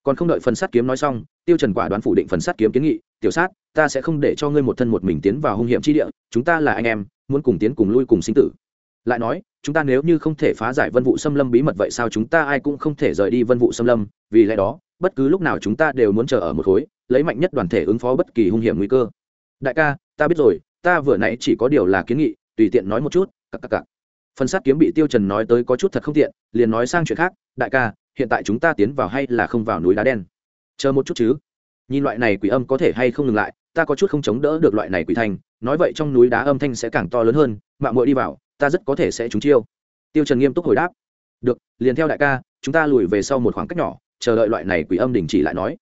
S1: Còn không đợi phần sát kiếm nói xong, tiêu trần quả đoán phủ định phần sát kiếm kiến nghị, tiểu sát, ta sẽ không để cho ngươi một thân một mình tiến vào hung hiểm chi địa, chúng ta là anh em, muốn cùng tiến cùng lui cùng sinh tử. Lại nói, chúng ta nếu như không thể phá giải vân vụ xâm lâm bí mật vậy sao chúng ta ai cũng không thể rời đi vân vụ xâm lâm, vì lẽ đó, bất cứ lúc nào chúng ta đều muốn chờ ở một khối, lấy mạnh nhất đoàn thể ứng phó bất kỳ hung hiểm nguy cơ. Đại ca, ta biết rồi, ta vừa nãy chỉ có điều là kiến nghị, tùy tiện nói một chút, cặc cặc cặc phần sát kiếm bị tiêu trần nói tới có chút thật không tiện, liền nói sang chuyện khác, đại ca, hiện tại chúng ta tiến vào hay là không vào núi đá đen? Chờ một chút chứ. Nhìn loại này quỷ âm có thể hay không ngừng lại, ta có chút không chống đỡ được loại này quỷ thanh nói vậy trong núi đá âm thanh sẽ càng to lớn hơn mạng muội đi vào, ta rất có thể sẽ trúng chiêu. Tiêu trần nghiêm túc hồi đáp, được, liền theo đại ca, chúng ta lùi về sau một khoảng cách nhỏ, chờ đợi loại này quỷ âm đình chỉ lại nói.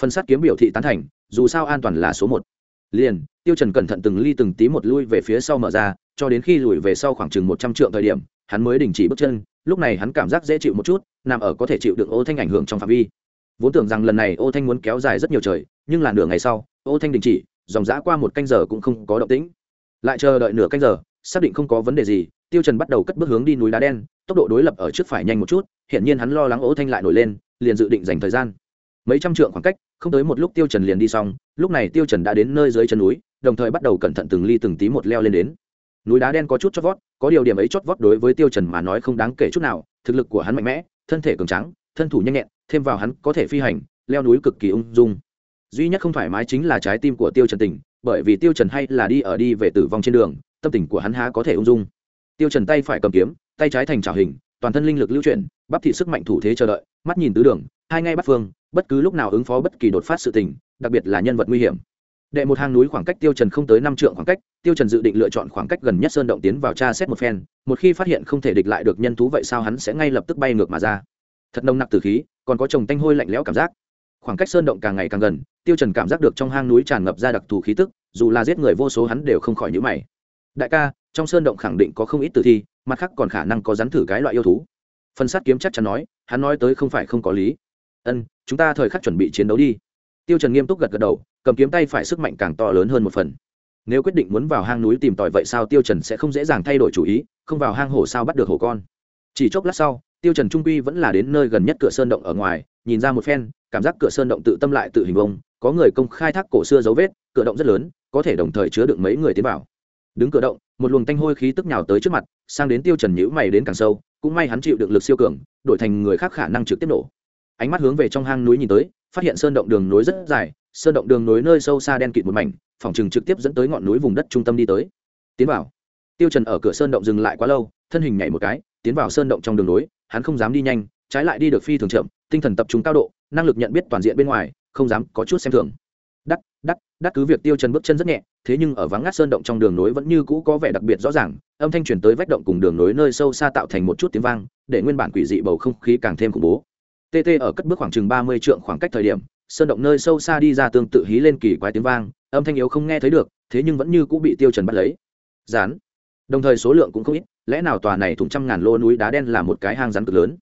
S1: Phần sát kiếm biểu thị tán thành, dù sao an toàn là số một liền, tiêu trần cẩn thận từng ly từng tí một lui về phía sau mở ra, cho đến khi lùi về sau khoảng chừng một trăm trượng thời điểm, hắn mới đình chỉ bước chân, lúc này hắn cảm giác dễ chịu một chút, nằm ở có thể chịu được ô thanh ảnh hưởng trong phạm vi. Vốn tưởng rằng lần này ô thanh muốn kéo dài rất nhiều trời, nhưng là nửa ngày sau, ô thanh đình chỉ, dòng dã qua một canh giờ cũng không có động tĩnh. Lại chờ đợi nửa canh giờ, xác định không có vấn đề gì, tiêu trần bắt đầu cất bước hướng đi núi đá đen, tốc độ đối lập ở trước phải nhanh một chút hiện nhiên hắn lo lắng ô thanh lại nổi lên, liền dự định dành thời gian. Mấy trăm trượng khoảng cách không tới một lúc tiêu trần liền đi xong lúc này tiêu trần đã đến nơi dưới chân núi đồng thời bắt đầu cẩn thận từng ly từng tí một leo lên đến. Núi đá đen có chút chót vót có điều điểm ấy chót vót đối với tiêu trần mà nói không đáng kể chút nào thực lực của hắn mạnh mẽ thân thể cường tráng thân thủ nhanh nhẹn thêm vào hắn có thể phi hành leo núi cực kỳ ung dung. Duy nhất không thoải mái chính là trái tim của tiêu trần tỉnh, bởi vì tiêu trần hay là đi ở đi về tử vong trên đường tâm tình của hắn há có thể ung dung. Tiêu trần tay phải cầm kiếm tay trái thành trảo hình toàn thân linh lực lưu chuyển bắp thị sức mạnh thủ thế chờ đợi mắt nhìn tứ đường hai ngay bắt phương, bất cứ lúc nào ứng phó bất kỳ đột phát sự tình, đặc biệt là nhân vật nguy hiểm. Đệ một hang núi khoảng cách tiêu trần không tới năm trượng khoảng cách, tiêu trần dự định lựa chọn khoảng cách gần nhất sơn động tiến vào tra xét một phen, một khi phát hiện không thể địch lại được nhân thú vậy sao hắn sẽ ngay lập tức bay ngược mà ra. Thật nồng nặc tử khí, còn có chồng tanh hôi lạnh lẽo cảm giác. Khoảng cách sơn động càng ngày càng gần, tiêu trần cảm giác được trong hang núi tràn ngập ra đặc thù khí tức, dù là giết người vô số hắn đều không khỏi nhíu mày. Đại ca, trong sơn động khẳng định có không ít tử thi, mặt khác còn khả năng có rắn thử cái loại yêu thú. Phân sát kiếm chắc chắn nói, hắn nói tới không phải không có lý ân, chúng ta thời khắc chuẩn bị chiến đấu đi. Tiêu trần nghiêm túc gật gật đầu, cầm kiếm tay phải sức mạnh càng to lớn hơn một phần. Nếu quyết định muốn vào hang núi tìm tòi vậy sao tiêu trần sẽ không dễ dàng thay đổi chủ ý, không vào hang hổ sao bắt được hổ con. Chỉ chốc lát sau, tiêu trần trung quy vẫn là đến nơi gần nhất cửa sơn động ở ngoài, nhìn ra một phen, cảm giác cửa sơn động tự tâm lại tự hình vông, có người công khai thác cổ xưa dấu vết, cửa động rất lớn, có thể đồng thời chứa được mấy người tiến vào. Đứng cửa động, một luồng tanh hôi khí tức nhào tới trước mặt, sang đến tiêu trần nhíu mày đến càng sâu, cũng may hắn chịu được lực siêu cường, đổi thành người khác khả năng trực tiếp nổ ánh mắt hướng về trong hang núi nhìn tới, phát hiện sơn động đường nối rất dài, sơn động đường nối nơi sâu xa đen kịt một mảnh, phòng chừng trực tiếp dẫn tới ngọn núi vùng đất trung tâm đi tới. Tiến vào. Tiêu trần ở cửa sơn động dừng lại quá lâu, thân hình nhảy một cái, tiến vào sơn động trong đường nối, hắn không dám đi nhanh, trái lại đi được phi thường chậm, tinh thần tập trung cao độ, năng lực nhận biết toàn diện bên ngoài, không dám có chút xem thường. Đắc đắc đắc cứ việc tiêu trần bước chân rất nhẹ, thế nhưng ở vắng ngắt sơn động trong đường nối vẫn như cũ có vẻ đặc biệt rõ ràng, âm thanh truyền tới vách động cùng đường nối nơi sâu xa tạo thành một chút tiếng vang, để nguyên bản quỷ dị bầu không khí càng thêm khủng bố tt ở cất bước khoảng chừng ba mươi trượng khoảng cách thời điểm, sơn động nơi sâu xa đi ra tương tự hí lên kỳ quái tiếng vang, âm thanh yếu không nghe thấy được, thế nhưng vẫn như cũng bị tiêu trần bắt lấy. Rán đồng thời số lượng cũng không ít, lẽ nào tòa này thùng trăm ngàn lô núi đá đen là một cái hang rắn cực lớn?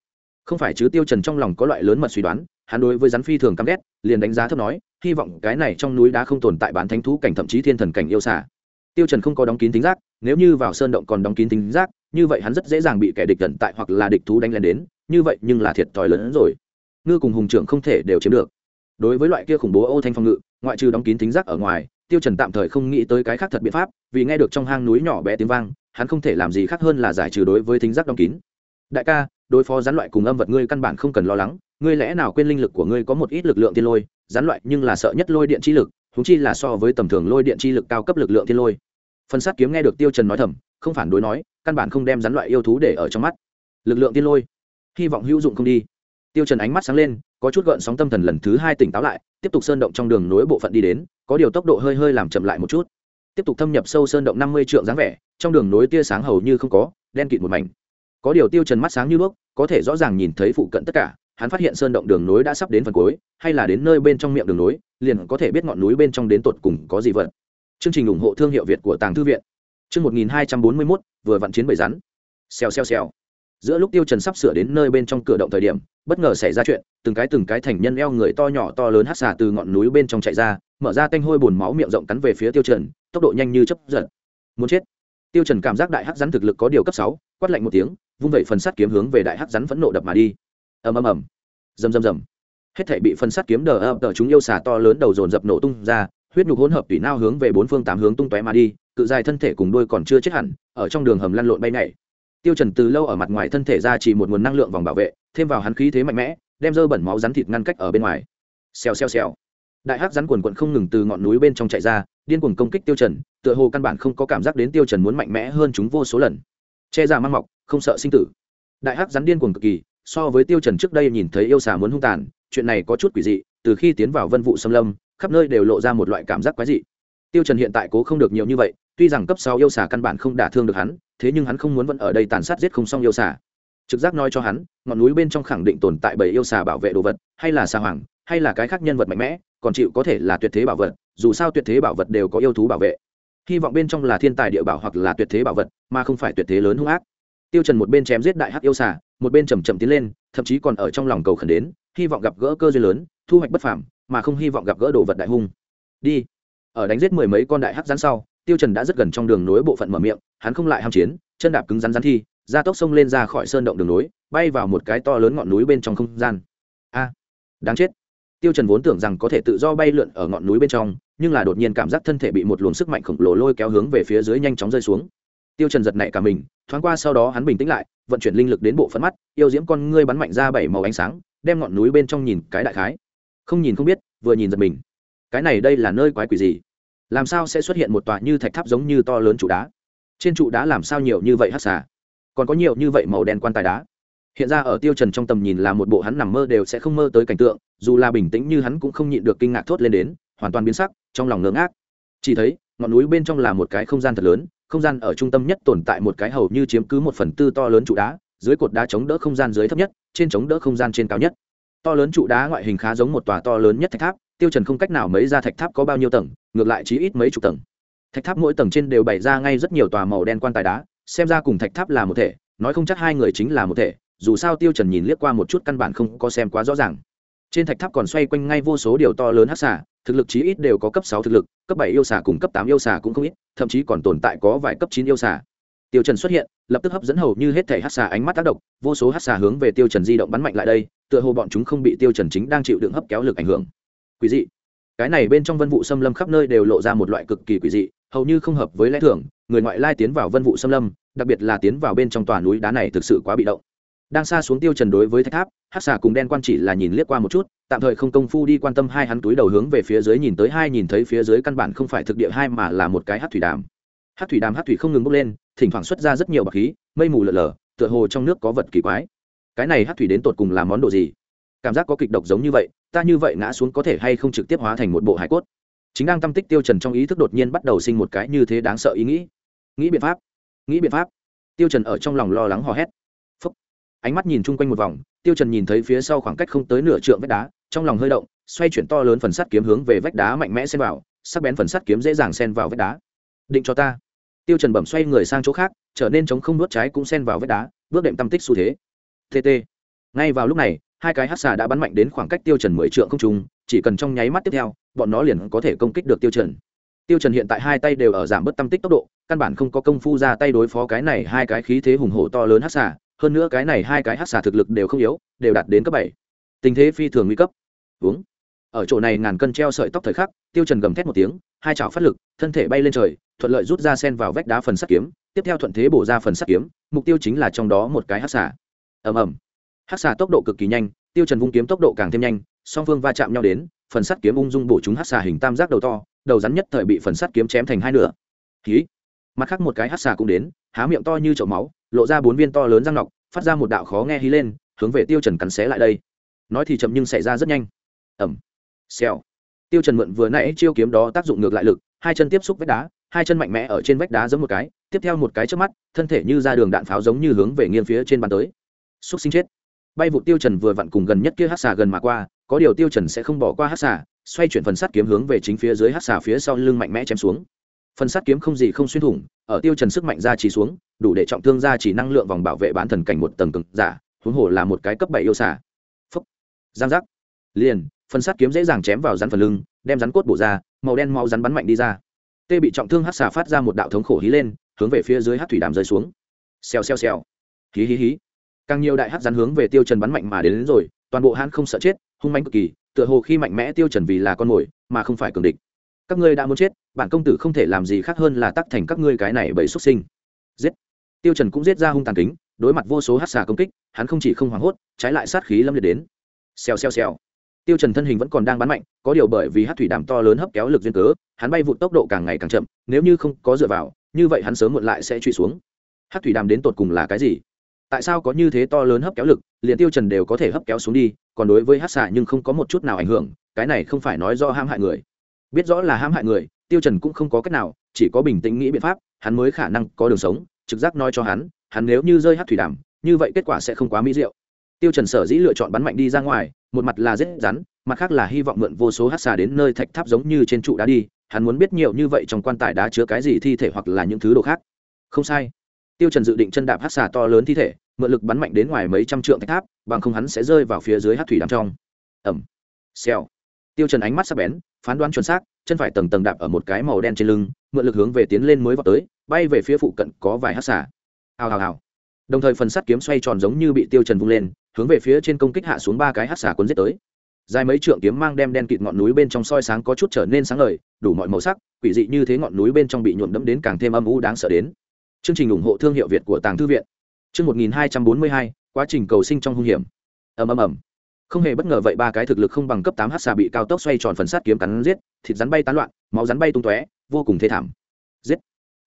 S1: Không phải chứ tiêu trần trong lòng có loại lớn mật suy đoán, hắn đối với rắn phi thường căm ghét, liền đánh giá thấp nói, hy vọng cái này trong núi đá không tồn tại bán thánh thú cảnh thậm chí thiên thần cảnh yêu xả tiêu trần không có đóng kín tính giác, nếu như vào sơn động còn đóng kín tính giác, như vậy hắn rất dễ dàng bị kẻ địch tận tại hoặc là địch thú đánh lên đến như vậy nhưng là thiệt thòi lớn hơn rồi. Ngư cùng hùng trưởng không thể đều chiếm được. Đối với loại kia khủng bố ô thanh phong ngự, ngoại trừ đóng kín tính giác ở ngoài, tiêu trần tạm thời không nghĩ tới cái khác thật biện pháp, vì nghe được trong hang núi nhỏ bé tiếng vang, hắn không thể làm gì khác hơn là giải trừ đối với tính giác đóng kín. Đại ca, đối phó rắn loại cùng âm vật ngươi căn bản không cần lo lắng, ngươi lẽ nào quên linh lực của ngươi có một ít lực lượng tiên lôi rắn loại nhưng là sợ nhất lôi điện chi lực thúng chi là so với tầm thường lôi điện chi lực cao cấp lực lượng tiên lôi. Phần sát kiếm nghe được tiêu trần nói thầm, không phản đối nói, căn bản không đem rắn loại yêu thú để ở trong mắt. Lực lượng tiên lôi hy vọng hữu dụng không đi. Tiêu trần ánh mắt sáng lên, có chút gợn sóng tâm thần lần thứ hai tỉnh táo lại, tiếp tục sơn động trong đường nối bộ phận đi đến, có điều tốc độ hơi hơi làm chậm lại một chút. Tiếp tục thâm nhập sâu sơn động năm mươi trượng dáng vẻ, trong đường nối tia sáng hầu như không có, đen kịt một mảnh. Có điều tiêu trần mắt sáng như đuốc, có thể rõ ràng nhìn thấy phụ cận tất cả, hắn phát hiện sơn động đường nối đã sắp đến phần cuối, hay là đến nơi bên trong miệng đường nối, liền có thể biết ngọn núi bên trong đến tột cùng có gì vật. Chương trình ủng hộ thương hiệu việt của tàng thư viện. Chương một nghìn hai trăm bốn mươi mốt, vừa vận chiến bầy rắn. Xèo xèo xèo giữa lúc tiêu trần sắp sửa đến nơi bên trong cửa động thời điểm, bất ngờ xảy ra chuyện, từng cái từng cái thành nhân eo người to nhỏ to lớn hắt xả từ ngọn núi bên trong chạy ra, mở ra tanh hôi bùn máu miệng rộng cắn về phía tiêu trần, tốc độ nhanh như chớp giật. Muốn chết. Tiêu trần cảm giác đại hắc rắn thực lực có điều cấp sáu, quát lạnh một tiếng, vung vẩy phần sắt kiếm hướng về đại hắc rắn phẫn nộ đập mà đi. Ầm ầm ầm. Rầm rầm rầm. Hết thảy bị phần sắt kiếm đờ ập đờ chúng yêu xả to lớn đầu dồn dập nổ tung ra, huyết nhục hỗn hợp tùy nao hướng về bốn phương tám hướng tung tóe mà đi, cự dài thân thể cùng đuôi còn chưa chết hẳn, ở trong đường hầm lăn lộn bay nhảy tiêu trần từ lâu ở mặt ngoài thân thể ra chỉ một nguồn năng lượng vòng bảo vệ, thêm vào hắn khí thế mạnh mẽ, đem dơ bẩn máu rắn thịt ngăn cách ở bên ngoài. Xèo xèo xèo. Đại hắc rắn quần cuộn không ngừng từ ngọn núi bên trong chạy ra, điên cuồng công kích tiêu trần, tựa hồ căn bản không có cảm giác đến tiêu trần muốn mạnh mẽ hơn chúng vô số lần. Che ra mang mọc, không sợ sinh tử. Đại hắc rắn điên cuồng cực kỳ, so với tiêu trần trước đây nhìn thấy yêu xà muốn hung tàn, chuyện này có chút quỷ dị, từ khi tiến vào vân vụ xâm lâm, khắp nơi đều lộ ra một loại cảm giác quái dị. Tiêu trần hiện tại cố không được nhiều như vậy tuy rằng cấp sáu yêu xà căn bản không đả thương được hắn, thế nhưng hắn không muốn vẫn ở đây tàn sát giết không xong yêu xà. Trực giác nói cho hắn, ngọn núi bên trong khẳng định tồn tại bảy yêu xà bảo vệ đồ vật, hay là xà hoàng, hay là cái khác nhân vật mạnh mẽ, còn chịu có thể là tuyệt thế bảo vật, dù sao tuyệt thế bảo vật đều có yêu thú bảo vệ. Hy vọng bên trong là thiên tài địa bảo hoặc là tuyệt thế bảo vật, mà không phải tuyệt thế lớn hung ác. Tiêu trần một bên chém giết đại hắc yêu xà, một bên chậm chậm tiến lên, thậm chí còn ở trong lòng cầu khẩn đến, hy vọng gặp gỡ cơ duyên lớn, thu hoạch bất phàm, mà không hy vọng gặp gỡ đồ vật đại hung. Đi. Ở đánh giết mười mấy con đại hắc rắn sau tiêu trần đã rất gần trong đường nối bộ phận mở miệng, hắn không lại ham chiến, chân đạp cứng rắn rắn thi, ra tốc sông lên ra khỏi sơn động đường nối, bay vào một cái to lớn ngọn núi bên trong không gian. A, đáng chết. Tiêu trần vốn tưởng rằng có thể tự do bay lượn ở ngọn núi bên trong, nhưng là đột nhiên cảm giác thân thể bị một luồng sức mạnh khổng lồ lôi kéo hướng về phía dưới nhanh chóng rơi xuống. Tiêu trần giật nảy cả mình, thoáng qua sau đó hắn bình tĩnh lại, vận chuyển linh lực đến bộ phận mắt, yêu diễm con ngươi bắn mạnh ra bảy màu ánh sáng, đem ngọn núi bên trong nhìn cái đại khái. Không nhìn không biết, vừa nhìn giật mình. Cái này đây là nơi quái quỷ gì? Làm sao sẽ xuất hiện một tòa như thạch tháp giống như to lớn trụ đá? Trên trụ đá làm sao nhiều như vậy hắc xà? Còn có nhiều như vậy màu đen quan tài đá? Hiện ra ở tiêu trần trong tầm nhìn là một bộ hắn nằm mơ đều sẽ không mơ tới cảnh tượng, dù là bình tĩnh như hắn cũng không nhịn được kinh ngạc thốt lên đến, hoàn toàn biến sắc, trong lòng ngưỡng ác chỉ thấy, ngọn núi bên trong là một cái không gian thật lớn, không gian ở trung tâm nhất tồn tại một cái hầu như chiếm cứ một phần tư to lớn trụ đá, dưới cột đá chống đỡ không gian dưới thấp nhất, trên chống đỡ không gian trên cao nhất. To lớn trụ đá ngoại hình khá giống một tòa to lớn nhất thạch tháp tiêu trần không cách nào mấy ra thạch tháp có bao nhiêu tầng, ngược lại chỉ ít mấy chục tầng. Thạch tháp mỗi tầng trên đều bày ra ngay rất nhiều tòa màu đen quan tài đá, xem ra cùng thạch tháp là một thể, nói không chắc hai người chính là một thể, dù sao tiêu trần nhìn liếc qua một chút căn bản không có xem quá rõ ràng. Trên thạch tháp còn xoay quanh ngay vô số điều to lớn hắc xà, thực lực chí ít đều có cấp sáu thực lực, cấp bảy yêu xà cùng cấp tám yêu xà cũng không ít, thậm chí còn tồn tại có vài cấp chín yêu xà. Tiêu trần xuất hiện, lập tức hấp dẫn hầu như hết thảy hắc xà ánh mắt tác động, vô số hắc xà hướng về tiêu trần di động bắn mạnh lại đây, tựa hồ bọn chúng không bị tiêu trần chính đang chịu đựng hấp kéo lực ảnh hưởng quỷ dị. Cái này bên trong vân vụ xâm lâm khắp nơi đều lộ ra một loại cực kỳ quỷ dị hầu như không hợp với lẽ thường người ngoại lai tiến vào vân vụ xâm lâm đặc biệt là tiến vào bên trong tòa núi đá này thực sự quá bị động. Đang xa xuống tiêu trần đối với thạch tháp hắc xà cùng đen quan chỉ là nhìn liếc qua một chút tạm thời không công phu đi quan tâm hai hắn túi đầu hướng về phía dưới nhìn tới hai nhìn thấy phía dưới căn bản không phải thực địa hai mà là một cái hắc thủy đàm. Hắc thủy đàm hắc thủy không ngừng bốc lên thỉnh thoảng xuất ra rất nhiều bạc khí mây mù lờ lờ, tựa hồ trong nước có vật kỳ quái. Cái này hắc thủy đến tột cùng là món đồ gì? Cảm giác có kịch độc giống như vậy ta như vậy ngã xuống có thể hay không trực tiếp hóa thành một bộ hải cốt? Chính đang tâm tích tiêu trần trong ý thức đột nhiên bắt đầu sinh một cái như thế đáng sợ ý nghĩ. Nghĩ biện pháp, nghĩ biện pháp. Tiêu trần ở trong lòng lo lắng hò hét. Phúc. ánh mắt nhìn chung quanh một vòng, tiêu trần nhìn thấy phía sau khoảng cách không tới nửa trượng vách đá, trong lòng hơi động, xoay chuyển to lớn phần sắt kiếm hướng về vách đá mạnh mẽ xen vào, sắc bén phần sắt kiếm dễ dàng xen vào vách đá. Định cho ta. Tiêu trần bẩm xoay người sang chỗ khác, trở nên chống không nuốt trái cũng xen vào vách đá, bước đệm tâm tích xu thế. Tt ngay vào lúc này hai cái hắc xà đã bắn mạnh đến khoảng cách tiêu trần mười trượng không trung, chỉ cần trong nháy mắt tiếp theo, bọn nó liền có thể công kích được tiêu trần. Tiêu trần hiện tại hai tay đều ở giảm bớt tâm tích tốc độ, căn bản không có công phu ra tay đối phó cái này hai cái khí thế hùng hổ to lớn hắc xà, hơn nữa cái này hai cái hắc xà thực lực đều không yếu, đều đạt đến cấp bảy. Tình thế phi thường nguy cấp. Uống ở chỗ này ngàn cân treo sợi tóc thời khắc, tiêu trần gầm thét một tiếng, hai chảo phát lực, thân thể bay lên trời, thuận lợi rút ra sen vào vách đá phần sắt kiếm, tiếp theo thuận thế bổ ra phần sắt kiếm, mục tiêu chính là trong đó một cái hắc xà. Ầm ầm hắc xà tốc độ cực kỳ nhanh tiêu trần vung kiếm tốc độ càng thêm nhanh song phương va chạm nhau đến phần sắt kiếm ung dung bổ chúng hắc xà hình tam giác đầu to đầu rắn nhất thời bị phần sắt kiếm chém thành hai nửa. Khí mặt khác một cái hắc xà cũng đến há miệng to như chậu máu lộ ra bốn viên to lớn răng nọc phát ra một đạo khó nghe hí lên hướng về tiêu trần cắn xé lại đây. Nói thì chậm nhưng xảy ra rất nhanh. Ầm, xèo! Tiêu trần mượn vừa nãy chiêu kiếm đó tác dụng ngược lại lực hai chân tiếp xúc vách đá hai chân mạnh mẽ ở trên vách đá giống một cái tiếp theo một cái trước mắt thân thể như ra đường đạn pháo giống như hướng về nghiêng phía trên bàn tới. Xúc sinh chết! Bay vụ tiêu trần vừa vặn cùng gần nhất kia hắc xà gần mà qua, có điều tiêu trần sẽ không bỏ qua hắc xà, xoay chuyển phần sắt kiếm hướng về chính phía dưới hắc xà phía sau lưng mạnh mẽ chém xuống. Phần sắt kiếm không gì không xuyên thủng, ở tiêu trần sức mạnh ra chỉ xuống, đủ để trọng thương ra chỉ năng lượng vòng bảo vệ bán thần cảnh một tầng cường giả, huống hồ là một cái cấp bảy yêu xà. Phúc. Giang giác. Liền, phần sắt kiếm dễ dàng chém vào rắn phần lưng, đem rắn cốt bổ ra, màu đen máu rắn bắn mạnh đi ra. Tê bị trọng thương hắc xà phát ra một đạo thống khổ hí lên, hướng về phía dưới hắc thủy đàm rơi xuống. Xèo xèo xèo. Hí hí hí càng nhiều đại hắc rắn hướng về tiêu trần bắn mạnh mà đến, đến rồi toàn bộ hãn không sợ chết hung mãnh cực kỳ tựa hồ khi mạnh mẽ tiêu trần vì là con mồi mà không phải cường địch. Các ngươi đã muốn chết bản công tử không thể làm gì khác hơn là tắc thành các ngươi cái này bởi xuất sinh. Giết. Tiêu trần cũng giết ra hung tàn kính đối mặt vô số hắc xà công kích hắn không chỉ không hoảng hốt trái lại sát khí lâm liệt đến. Xèo xèo xèo. Tiêu trần thân hình vẫn còn đang bắn mạnh có điều bởi vì hắc thủy đàm to lớn hấp kéo lực duyên cớ hắn bay vụt tốc độ càng ngày càng chậm nếu như không có dựa vào như vậy hắn sớm muộn lại sẽ truy xuống. Hắc thủy đàm đến tột cùng là cái gì? Tại sao có như thế to lớn hấp kéo lực, liền tiêu trần đều có thể hấp kéo xuống đi, còn đối với hắc xà nhưng không có một chút nào ảnh hưởng, cái này không phải nói do ham hại người. Biết rõ là ham hại người, tiêu trần cũng không có cách nào, chỉ có bình tĩnh nghĩ biện pháp, hắn mới khả năng có đường sống, trực giác nói cho hắn hắn nếu như rơi hắc thủy đàm, như vậy kết quả sẽ không quá mỹ diệu. Tiêu trần sở dĩ lựa chọn bắn mạnh đi ra ngoài, một mặt là rất rắn, mặt khác là hy vọng mượn vô số hát xà đến nơi thạch tháp giống như trên trụ đá đi, hắn muốn biết nhiều như vậy trong quan tài đá chứa cái gì thi thể hoặc là những thứ đồ khác. Không sai tiêu trần dự định chân đạp hắc xà to lớn thi thể, mượn lực bắn mạnh đến ngoài mấy trăm trượng thạch tháp, bằng không hắn sẽ rơi vào phía dưới hắc thủy đám trong. Ẩm xèo. Tiêu trần ánh mắt sắc bén, phán đoán chuẩn xác, chân phải tầng tầng đạp ở một cái màu đen trên lưng, mượn lực hướng về tiến lên mới vào tới, bay về phía phụ cận có vài hắc xà. Hào hào hào. Đồng thời phần sắt kiếm xoay tròn giống như bị tiêu trần vung lên, hướng về phía trên công kích hạ xuống ba cái hắc xà cuốn giết tới. Dài mấy trượng kiếm mang đem đen kịt ngọn núi bên trong soi sáng có chút trở nên sáng ngời, đủ mọi màu sắc, quỷ dị như thế ngọn núi bên trong bị nhuộm đẫm đến càng thêm âm u đáng sợ đến chương trình ủng hộ thương hiệu việt của tàng thư viện. Chương một nghìn hai trăm bốn mươi hai, quá trình cầu sinh trong hung hiểm. Ầm ầm ầm. Không hề bất ngờ vậy ba cái thực lực không bằng cấp tám h xà bị cao tốc xoay tròn phần sát kiếm cắn giết, thịt rắn bay tán loạn, máu rắn bay tung tóe, vô cùng thê thảm. Giết.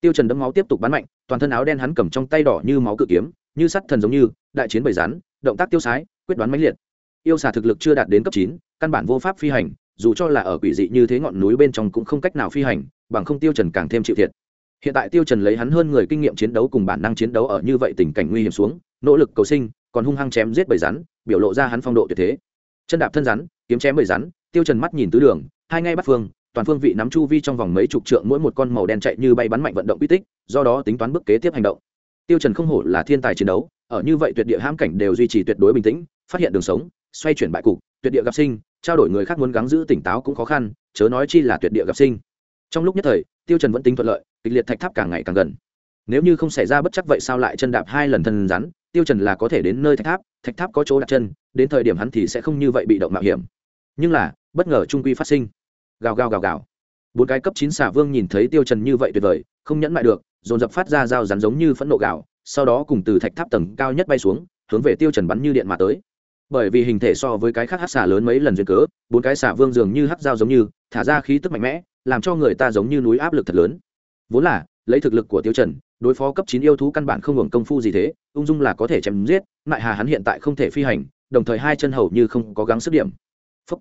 S1: Tiêu trần đấm máu tiếp tục bắn mạnh, toàn thân áo đen hắn cầm trong tay đỏ như máu cự kiếm, như sắt thần giống như, đại chiến bầy rắn, động tác tiêu sái, quyết đoán mãnh liệt. Yêu xà thực lực chưa đạt đến cấp chín, căn bản vô pháp phi hành, dù cho là ở quỷ dị như thế ngọn núi bên trong cũng không cách nào phi hành, bằng không tiêu trần càng thêm chịu thiệt hiện tại tiêu trần lấy hắn hơn người kinh nghiệm chiến đấu cùng bản năng chiến đấu ở như vậy tình cảnh nguy hiểm xuống, nỗ lực cầu sinh, còn hung hăng chém giết bầy rắn, biểu lộ ra hắn phong độ tuyệt thế. Chân đạp thân rắn, kiếm chém bầy rắn, tiêu trần mắt nhìn tứ đường, hai ngay bắt phương, toàn phương vị nắm chu vi trong vòng mấy chục trượng mỗi một con màu đen chạy như bay bắn mạnh vận động uy tích, do đó tính toán bước kế tiếp hành động. Tiêu trần không hổ là thiên tài chiến đấu, ở như vậy tuyệt địa hãm cảnh đều duy trì tuyệt đối bình tĩnh, phát hiện đường sống, xoay chuyển bại cục, tuyệt địa gặp sinh, trao đổi người khác muốn gắng giữ tỉnh táo cũng khó khăn, chớ nói chi là tuyệt địa gặp sinh trong lúc nhất thời, tiêu trần vẫn tính thuận lợi, kịch liệt thạch tháp càng ngày càng gần. Nếu như không xảy ra bất chắc vậy sao lại chân đạp hai lần thân rắn? Tiêu trần là có thể đến nơi thạch tháp thạch tháp có chỗ đặt chân, đến thời điểm hắn thì sẽ không như vậy bị động mạo hiểm. Nhưng là, bất ngờ trung quy phát sinh. Gào gào gào gào. Bốn cái cấp chín xà vương nhìn thấy tiêu trần như vậy tuyệt vời, không nhẫn lại được, dồn dập phát ra dao rắn giống như phẫn nộ gào, sau đó cùng từ thạch tháp tầng cao nhất bay xuống, hướng về tiêu trần bắn như điện mà tới. Bởi vì hình thể so với cái khác hắc xà lớn mấy lần duyên cớ, bốn cái xà vương dường như hắc dao giống như, thả ra khí tức mạnh mẽ làm cho người ta giống như núi áp lực thật lớn. Vốn là, lấy thực lực của tiêu trần, đối phó cấp chín yêu thú căn bản không hưởng công phu gì thế, ung dung là có thể chém giết mại hà hắn hiện tại không thể phi hành, đồng thời hai chân hầu như không có gắng sức điểm. Phúc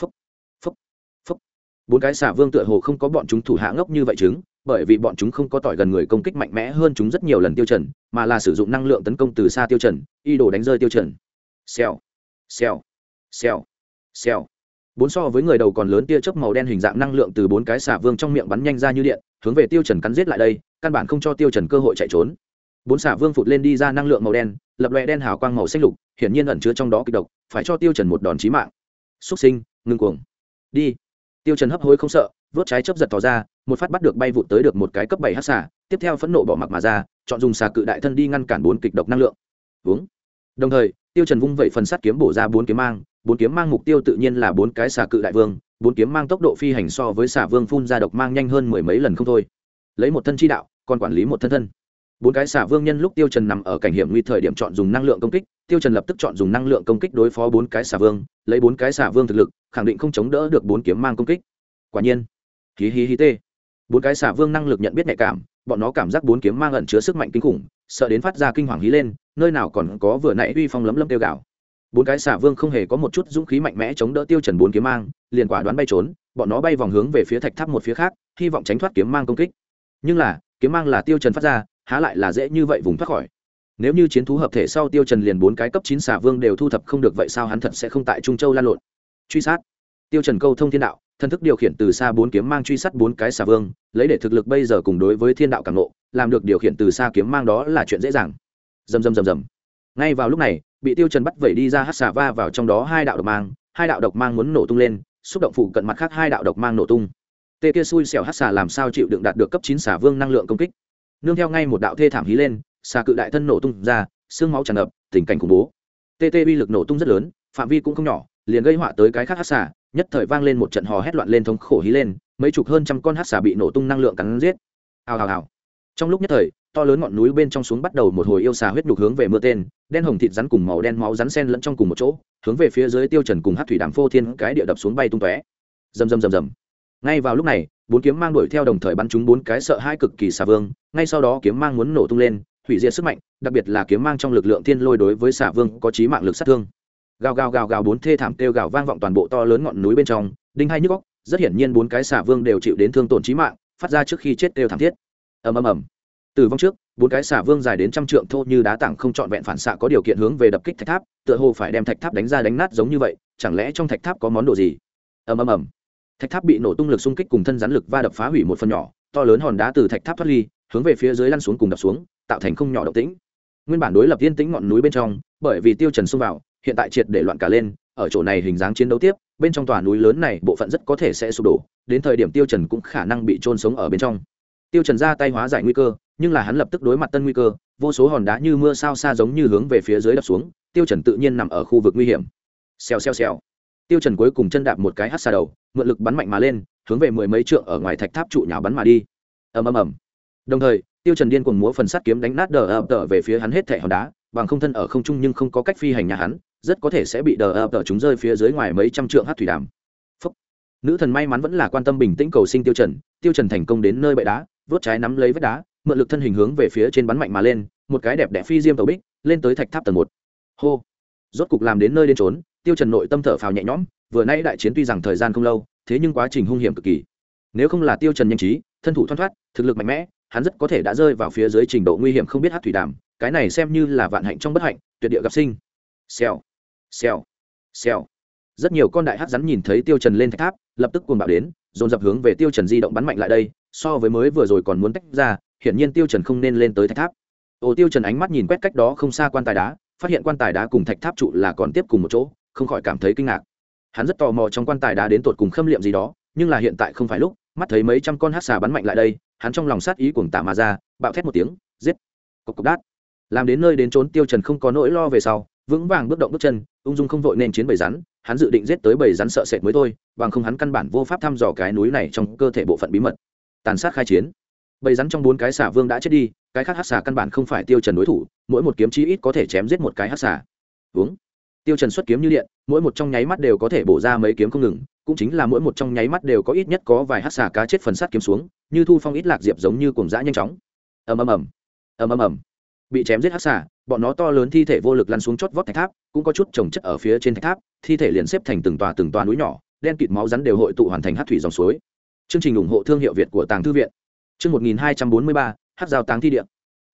S1: phúc phúc phúc. Bốn cái xà vương tựa hồ không có bọn chúng thủ hạ ngốc như vậy chứng, bởi vì bọn chúng không có tỏi gần người công kích mạnh mẽ hơn chúng rất nhiều lần tiêu trần, mà là sử dụng năng lượng tấn công từ xa tiêu trần y đồ đánh rơi tiêu trần. Xèo xèo xèo xèo bốn so với người đầu còn lớn tia chớp màu đen hình dạng năng lượng từ bốn cái xà vương trong miệng bắn nhanh ra như điện, hướng về tiêu trần cắn giết lại đây, căn bản không cho tiêu trần cơ hội chạy trốn. Bốn xà vương phụt lên đi ra năng lượng màu đen, lập loè đen hào quang màu xanh lục, hiển nhiên ẩn chứa trong đó kịch độc, phải cho tiêu trần một đòn chí mạng. Xuất sinh, ngưng cuồng. Đi. Tiêu trần hấp hối không sợ, vớt trái chớp giật tỏ ra, một phát bắt được bay vụt tới được một cái cấp bảy hắc xà, tiếp theo phẫn nộ bỏ mặc mà ra, chọn dùng xà cự đại thân đi ngăn cản bốn kịch độc năng lượng. Uống. Đồng thời, tiêu trần vung vẩy phần sắt kiếm bổ ra bốn kiếm mang bốn kiếm mang mục tiêu tự nhiên là bốn cái xà cự đại vương, bốn kiếm mang tốc độ phi hành so với xà vương phun ra độc mang nhanh hơn mười mấy lần không thôi. Lấy một thân chi đạo, còn quản lý một thân thân. Bốn cái xà vương nhân lúc tiêu trần nằm ở cảnh hiểm nguy thời điểm chọn dùng năng lượng công kích, tiêu trần lập tức chọn dùng năng lượng công kích đối phó bốn cái xà vương, lấy bốn cái xà vương thực lực, khẳng định không chống đỡ được bốn kiếm mang công kích. Quả nhiên, hí hí hí tê. Bốn cái xà vương năng lực nhận biết nhạy cảm, bọn nó cảm giác bốn kiếm mang ẩn chứa sức mạnh kinh khủng, sợ đến phát ra kinh hoàng hí lên, nơi nào còn có vừa nãy uy phong lấm lấm tiêu gạo bốn cái xà vương không hề có một chút dũng khí mạnh mẽ chống đỡ tiêu trần bốn kiếm mang, liền quả đoán bay trốn, bọn nó bay vòng hướng về phía thạch tháp một phía khác, hy vọng tránh thoát kiếm mang công kích. Nhưng là, kiếm mang là tiêu trần phát ra, há lại là dễ như vậy vùng thoát khỏi. Nếu như chiến thú hợp thể sau tiêu trần liền bốn cái cấp chín xà vương đều thu thập không được vậy sao hắn thật sẽ không tại trung châu lan lộn? Truy sát. Tiêu trần câu thông thiên đạo thân thức điều khiển từ xa bốn kiếm mang truy sát bốn cái xà vương, lấy để thực lực bây giờ cùng đối với thiên đạo càng nộ làm được điều khiển từ xa kiếm mang đó là chuyện dễ dàng. Rầm rầm rầm rầm. Ngay vào lúc này bị tiêu trần bắt vẩy đi ra hất xà va vào trong đó hai đạo độc mang, hai đạo độc mang muốn nổ tung lên, xúc động phụ cận mặt khác hai đạo độc mang nổ tung. Tê kia xui xẻo hất xà làm sao chịu đựng đạt được cấp chín xà vương năng lượng công kích? Nương theo ngay một đạo thê thảm hí lên, xà cự đại thân nổ tung ra, xương máu tràn ngập, tình cảnh khủng bố. Tê tê uy lực nổ tung rất lớn, phạm vi cũng không nhỏ, liền gây họa tới cái khác hất xà, nhất thời vang lên một trận hò hét loạn lên thống khổ hí lên, mấy chục hơn trăm con hất xà bị nổ tung năng lượng cắn giết. Hào hào hào. Trong lúc nhất thời to lớn ngọn núi bên trong xuống bắt đầu một hồi yêu xà huyết đục hướng về mưa tên, đen hồng thịt rắn cùng màu đen máu rắn sen lẫn trong cùng một chỗ, hướng về phía dưới tiêu trần cùng hát thủy đàm phô thiên cái địa đập xuống bay tung tóe. Rầm rầm rầm rầm. Ngay vào lúc này, bốn kiếm mang đuổi theo đồng thời bắn chúng bốn cái sợ hai cực kỳ xà vương, ngay sau đó kiếm mang muốn nổ tung lên hủy diệt sức mạnh, đặc biệt là kiếm mang trong lực lượng thiên lôi đối với xà vương có chí mạng lực sát thương. Gào gào gào gào bốn thê thảm kêu gào vang vọng toàn bộ to lớn ngọn núi bên trong, đinh hai nhức góc rất hiển nhiên bốn cái xà vương đều chịu đến thương tổn chí mạng, phát ra trước khi chết kêu thảm thiết. Ầm ầm ầm từ vong trước, bốn cái xả vương dài đến trăm trượng thô như đá tảng không trọn vẹn phản xạ có điều kiện hướng về đập kích thạch tháp, tựa hồ phải đem thạch tháp đánh ra đánh nát giống như vậy, chẳng lẽ trong thạch tháp có món đồ gì? Ầm ầm ầm. Thạch tháp bị nổ tung lực xung kích cùng thân rắn lực va đập phá hủy một phần nhỏ, to lớn hòn đá từ thạch tháp thoát ly, hướng về phía dưới lăn xuống cùng đập xuống, tạo thành không nhỏ động tĩnh. Nguyên bản đối lập yên tĩnh ngọn núi bên trong, bởi vì tiêu trần xông vào, hiện tại triệt để loạn cả lên, ở chỗ này hình dáng chiến đấu tiếp, bên trong tòa núi lớn này bộ phận rất có thể sẽ sụp đổ, đến thời điểm tiêu trần cũng khả năng bị trôn sống ở bên trong. Tiêu trần ra tay hóa giải nguy cơ nhưng là hắn lập tức đối mặt tân nguy cơ, vô số hòn đá như mưa sao xa giống như hướng về phía dưới đập xuống, tiêu trần tự nhiên nằm ở khu vực nguy hiểm. Xèo xèo xèo. Tiêu trần cuối cùng chân đạp một cái hất xa đầu, mượn lực bắn mạnh mà lên, hướng về mười mấy trượng ở ngoài thạch tháp trụ nhào bắn mà đi. Ầm ầm ầm. Đồng thời, tiêu trần điên cuồng múa phần sắt kiếm đánh nát đờ ập tờ về phía hắn hết thảy hòn đá, bằng không thân ở không trung nhưng không có cách phi hành nhà hắn, rất có thể sẽ bị đờ ập tờ chúng rơi phía dưới ngoài mấy trăm trượng hất thủy đàm. Phúc. nữ thần may mắn vẫn là quan tâm bình tĩnh cầu sinh tiêu trần tiêu trần thành công đến nơi bệ đá, vớt trái nắm lấy vết đá mượn lực thân hình hướng về phía trên bắn mạnh mà lên, một cái đẹp đẽ phi diêm tàu bích, lên tới thạch tháp tầng một. Hô. Rốt cục làm đến nơi đến trốn tiêu trần nội tâm thở phào nhẹ nhõm, vừa nay đại chiến tuy rằng thời gian không lâu, thế nhưng quá trình hung hiểm cực kỳ. Nếu không là tiêu trần nhanh trí, thân thủ thoăn thoát, thực lực mạnh mẽ, hắn rất có thể đã rơi vào phía dưới trình độ nguy hiểm không biết hát thủy đàm, cái này xem như là vạn hạnh trong bất hạnh, tuyệt địa gặp sinh. Xèo. Xèo. Xèo. Rất nhiều con đại hát rắn nhìn thấy tiêu trần lên thạch tháp, lập tức cuồng bạo đến, dồn dập hướng về tiêu trần di động bắn mạnh lại đây, so với mới vừa rồi còn muốn tách ra hiển nhiên tiêu trần không nên lên tới thạch tháp. Ô tiêu trần ánh mắt nhìn quét cách đó không xa quan tài đá, phát hiện quan tài đá cùng thạch tháp trụ là còn tiếp cùng một chỗ, không khỏi cảm thấy kinh ngạc. Hắn rất tò mò trong quan tài đá đến tột cùng khâm liệm gì đó, nhưng là hiện tại không phải lúc, mắt thấy mấy trăm con hát xà bắn mạnh lại đây, hắn trong lòng sát ý cuồng tả mà ra, bạo thét một tiếng, giết. Cộc cộc đát. Làm đến nơi đến trốn tiêu trần không có nỗi lo về sau, vững vàng bước động bước chân, ung dung không vội nên chiến bầy rắn, hắn dự định giết tới bầy rắn sợ sệt mới thôi, bằng không hắn căn bản vô pháp thăm dò cái núi này trong cơ thể bộ phận bí mật. Tàn sát khai chiến bầy rắn trong bốn cái xà vương đã chết đi, cái khác hát xà căn bản không phải tiêu trần đối thủ, mỗi một kiếm chí ít có thể chém giết một cái hát xà. Uống. Tiêu trần xuất kiếm như điện, mỗi một trong nháy mắt đều có thể bổ ra mấy kiếm không ngừng, cũng chính là mỗi một trong nháy mắt đều có ít nhất có vài hát xà cá chết phần sát kiếm xuống, như thu phong ít lạc diệp giống như cuồng dã nhanh chóng. Ầm ầm ầm. Ầm ầm ầm. Bị chém giết hát xà, bọn nó to lớn thi thể vô lực lăn xuống chót vót thạch tháp, cũng có chút trồng chất ở phía trên thạch tháp, thi thể liền xếp thành từng tòa từng tòa núi nhỏ, đen kịt máu rắn đều hội tụ hoàn thành hát thủy dòng suối. Chương trình ủng hộ thương hiệu việt của tàng thư viện chương một nghìn hai trăm bốn mươi ba, hát giao táng thi địa.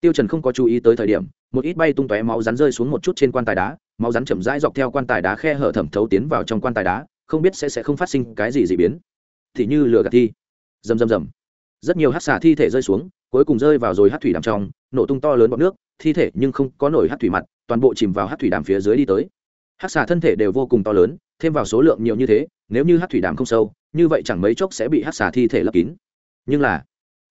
S1: tiêu trần không có chú ý tới thời điểm, một ít bay tung tóe máu rắn rơi xuống một chút trên quan tài đá, máu rắn chậm rãi dọc theo quan tài đá khe hở thẩm thấu tiến vào trong quan tài đá, không biết sẽ sẽ không phát sinh cái gì dị biến. Thì như lửa gạt thi. Rầm rầm rầm. Rất nhiều hắc xà thi thể rơi xuống, cuối cùng rơi vào rồi hắc thủy đàm trong, nổ tung to lớn bọt nước, thi thể nhưng không có nổi hắc thủy mặt, toàn bộ chìm vào hắc thủy đàm phía dưới đi tới. Hắc xà thân thể đều vô cùng to lớn, thêm vào số lượng nhiều như thế, nếu như hắc thủy đàm không sâu, như vậy chẳng mấy chốc sẽ bị hắc xà thi thể lấp kín. Nhưng là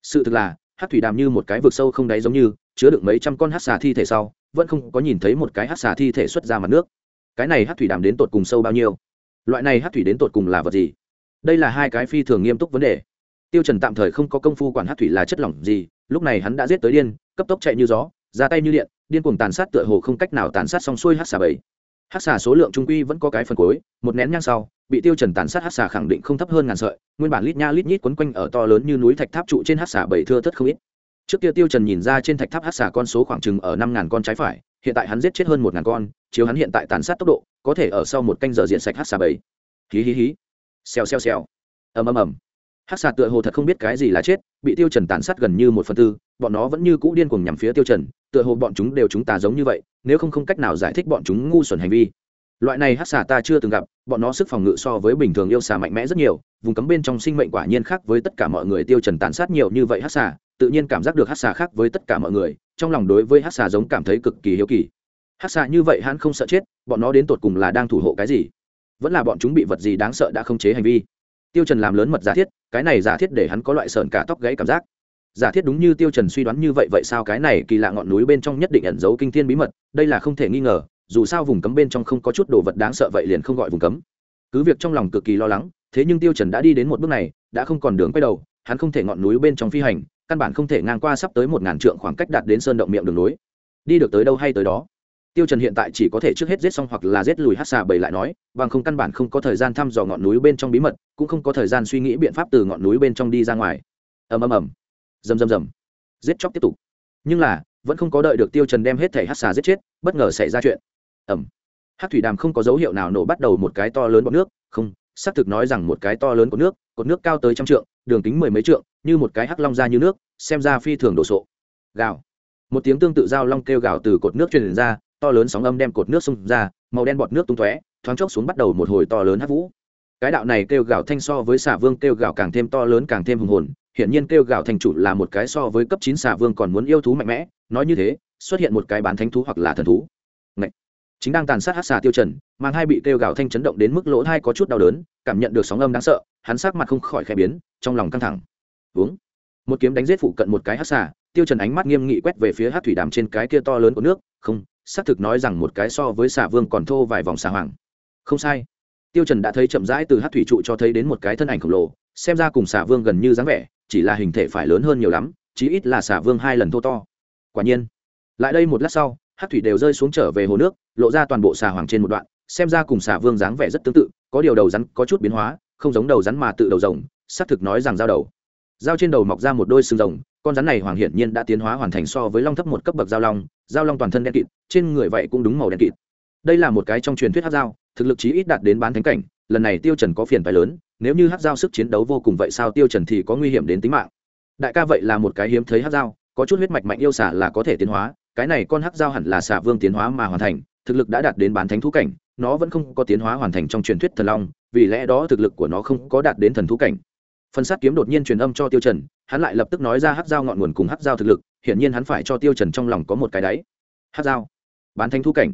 S1: sự thực là, hát thủy đàm như một cái vực sâu không đáy giống như, chứa được mấy trăm con hát xà thi thể sau, vẫn không có nhìn thấy một cái hát xà thi thể xuất ra mặt nước. Cái này hát thủy đàm đến tột cùng sâu bao nhiêu? Loại này hát thủy đến tột cùng là vật gì? Đây là hai cái phi thường nghiêm túc vấn đề. Tiêu trần tạm thời không có công phu quản hát thủy là chất lỏng gì, lúc này hắn đã giết tới điên, cấp tốc chạy như gió, ra tay như điện, điên cuồng tàn sát tựa hồ không cách nào tàn sát xong xuôi hát xà bảy hát xà số lượng trung quy vẫn có cái phần cuối, một nén nhang sau, bị tiêu trần tàn sát hát xà khẳng định không thấp hơn ngàn sợi, nguyên bản lít nha lít nhít quấn quanh ở to lớn như núi thạch tháp trụ trên hát xà bảy thưa thất không ít. Trước kia tiêu trần nhìn ra trên thạch tháp hát xà con số khoảng chừng ở năm ngàn con trái phải, hiện tại hắn giết chết hơn một ngàn con, chiếu hắn hiện tại tàn sát tốc độ, có thể ở sau một canh giờ diện sạch hát xà bảy hí hí hí. Xèo xèo xèo. Ầm ầm ầm. Hát xà tựa hồ thật không biết cái gì là chết, bị tiêu trần tàn sát gần như một phần tư bọn nó vẫn như cũ điên cuồng nhằm phía tiêu trần, tựa hồ bọn chúng đều chúng ta giống như vậy, nếu không không cách nào giải thích bọn chúng ngu xuẩn hành vi. Loại này hắc xà ta chưa từng gặp, bọn nó sức phòng ngự so với bình thường yêu xà mạnh mẽ rất nhiều, vùng cấm bên trong sinh mệnh quả nhiên khác với tất cả mọi người, tiêu trần tàn sát nhiều như vậy hắc xà, tự nhiên cảm giác được hắc xà khác với tất cả mọi người, trong lòng đối với hắc xà giống cảm thấy cực kỳ hiếu kỳ. Hắc xà như vậy hắn không sợ chết, bọn nó đến tột cùng là đang thủ hộ cái gì? Vẫn là bọn chúng bị vật gì đáng sợ đã không chế hành vi? Tiêu trần làm lớn mật giả thiết, cái này giả thiết để hắn có loại sờn cả tóc gãy cảm giác giả thiết đúng như tiêu trần suy đoán như vậy vậy sao cái này kỳ lạ ngọn núi bên trong nhất định ẩn giấu kinh thiên bí mật, đây là không thể nghi ngờ, dù sao vùng cấm bên trong không có chút đồ vật đáng sợ vậy liền không gọi vùng cấm. Cứ việc trong lòng cực kỳ lo lắng, thế nhưng tiêu trần đã đi đến một bước này, đã không còn đường quay đầu, hắn không thể ngọn núi bên trong phi hành, căn bản không thể ngang qua sắp tới một ngàn trượng khoảng cách đạt đến sơn động miệng đường núi đi được tới đâu hay tới đó. Tiêu trần hiện tại chỉ có thể trước hết giết xong hoặc là giết lùi hắc xà bầy lại nói, bằng không căn bản không có thời gian thăm dò ngọn núi bên trong bí mật, cũng không có thời gian suy nghĩ biện pháp từ ngọn núi bên trong đi ra ngoài. Ầm ầm ầm rầm rầm rầm. Giết chóc tiếp tục. Nhưng là, vẫn không có đợi được tiêu trần đem hết thể hắc xà giết chết, bất ngờ xảy ra chuyện. Ầm. Hắc thủy đàm không có dấu hiệu nào nổ bắt đầu một cái to lớn bọt nước, không, xác thực nói rằng một cái to lớn của nước, cột nước cao tới trăm trượng, đường kính mười mấy trượng, như một cái hắc long ra như nước, xem ra phi thường đồ sộ. Gào. Một tiếng tương tự dao long kêu gào từ cột nước truyền ra, to lớn sóng âm đem cột nước xung ra, màu đen bọt nước tung tóe, thoáng chốc xuống bắt đầu một hồi to lớn hắc vũ. Cái đạo này kêu gào thanh so với xà vương kêu gào càng thêm to lớn càng thêm hùng hồn hiển nhiên kêu gào thành chủ là một cái so với cấp chín xà vương còn muốn yêu thú mạnh mẽ, nói như thế, xuất hiện một cái bán thánh thú hoặc là thần thú. Ngậy. chính đang tàn sát hắc xà tiêu trần mang hai bị kêu gào thanh chấn động đến mức lỗ hai có chút đau đớn, cảm nhận được sóng âm đáng sợ, hắn sắc mặt không khỏi khẽ biến, trong lòng căng thẳng. Uống. Một kiếm đánh giết phụ cận một cái hắc xà, tiêu trần ánh mắt nghiêm nghị quét về phía hắc thủy đàm trên cái kia to lớn của nước, không, xác thực nói rằng một cái so với xà vương còn thô vài vòng xà hoàng. Không sai. Tiêu trần đã thấy chậm rãi từ hắc thủy trụ cho thấy đến một cái thân ảnh khổng lồ, xem ra cùng xà vương gần như dáng vẻ chỉ là hình thể phải lớn hơn nhiều lắm, chí ít là xà vương hai lần thô to. Quả nhiên, lại đây một lát sau, hát thủy đều rơi xuống trở về hồ nước, lộ ra toàn bộ xà hoàng trên một đoạn, xem ra cùng xà vương dáng vẻ rất tương tự, có điều đầu rắn có chút biến hóa, không giống đầu rắn mà tự đầu rồng, xác thực nói rằng dao đầu. Dao trên đầu mọc ra một đôi xương rồng, con rắn này hoàng hiển nhiên đã tiến hóa hoàn thành so với long thấp một cấp bậc dao long dao long toàn thân đen kịt, trên người vậy cũng đúng màu đen kịt. Đây là một cái trong truyền thuyết hát dao thực lực chí ít đạt đến bán thánh cảnh, lần này tiêu trần có phiền phải lớn nếu như hát dao sức chiến đấu vô cùng vậy sao tiêu trần thì có nguy hiểm đến tính mạng? Đại ca vậy là một cái hiếm thấy hát dao, có chút huyết mạch mạnh yêu xả là có thể tiến hóa, cái này con hắc dao hẳn là xả vương tiến hóa mà hoàn thành, thực lực đã đạt đến bán thánh thú cảnh, nó vẫn không có tiến hóa hoàn thành trong truyền thuyết thần long, vì lẽ đó thực lực của nó không có đạt đến thần thú cảnh. Phần sát kiếm đột nhiên truyền âm cho tiêu trần, hắn lại lập tức nói ra hắc dao ngọn nguồn cùng hắc dao thực lực, hiển nhiên hắn phải cho tiêu trần trong lòng có một cái đáy. Hắc dao, bán thánh thú cảnh.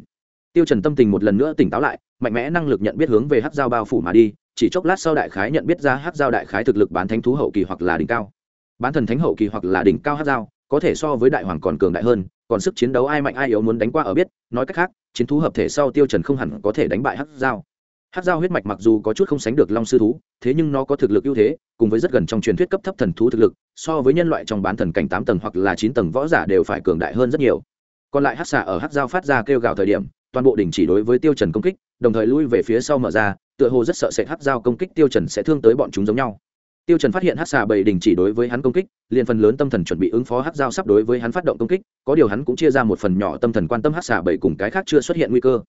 S1: Tiêu trần tâm tình một lần nữa tỉnh táo lại, mạnh mẽ năng lực nhận biết hướng về hắc dao bao phủ mà đi chỉ chốc lát sau đại khái nhận biết ra hắc dao đại khái thực lực bán thánh thú hậu kỳ hoặc là đỉnh cao. Bán thần thánh hậu kỳ hoặc là đỉnh cao hắc dao, có thể so với đại hoàng còn cường đại hơn, còn sức chiến đấu ai mạnh ai yếu muốn đánh qua ở biết, nói cách khác, chiến thú hợp thể sau tiêu trần không hẳn có thể đánh bại hắc dao. Hắc dao huyết mạch mặc dù có chút không sánh được long sư thú, thế nhưng nó có thực lực ưu thế, cùng với rất gần trong truyền thuyết cấp thấp thần thú thực lực, so với nhân loại trong bán thần cảnh tám tầng hoặc là chín tầng võ giả đều phải cường đại hơn rất nhiều. Còn lại hắc xà ở hắc dao phát ra kêu gào thời điểm, toàn bộ đình chỉ đối với tiêu trần công kích, đồng thời lui về phía sau mở ra tựa hồ rất sợ sẽ hắc dao công kích tiêu trần sẽ thương tới bọn chúng giống nhau. Tiêu trần phát hiện hắc xà bầy đình chỉ đối với hắn công kích, liền phần lớn tâm thần chuẩn bị ứng phó hắc dao sắp đối với hắn phát động công kích, có điều hắn cũng chia ra một phần nhỏ tâm thần quan tâm hắc xà bầy cùng cái khác chưa xuất hiện nguy cơ.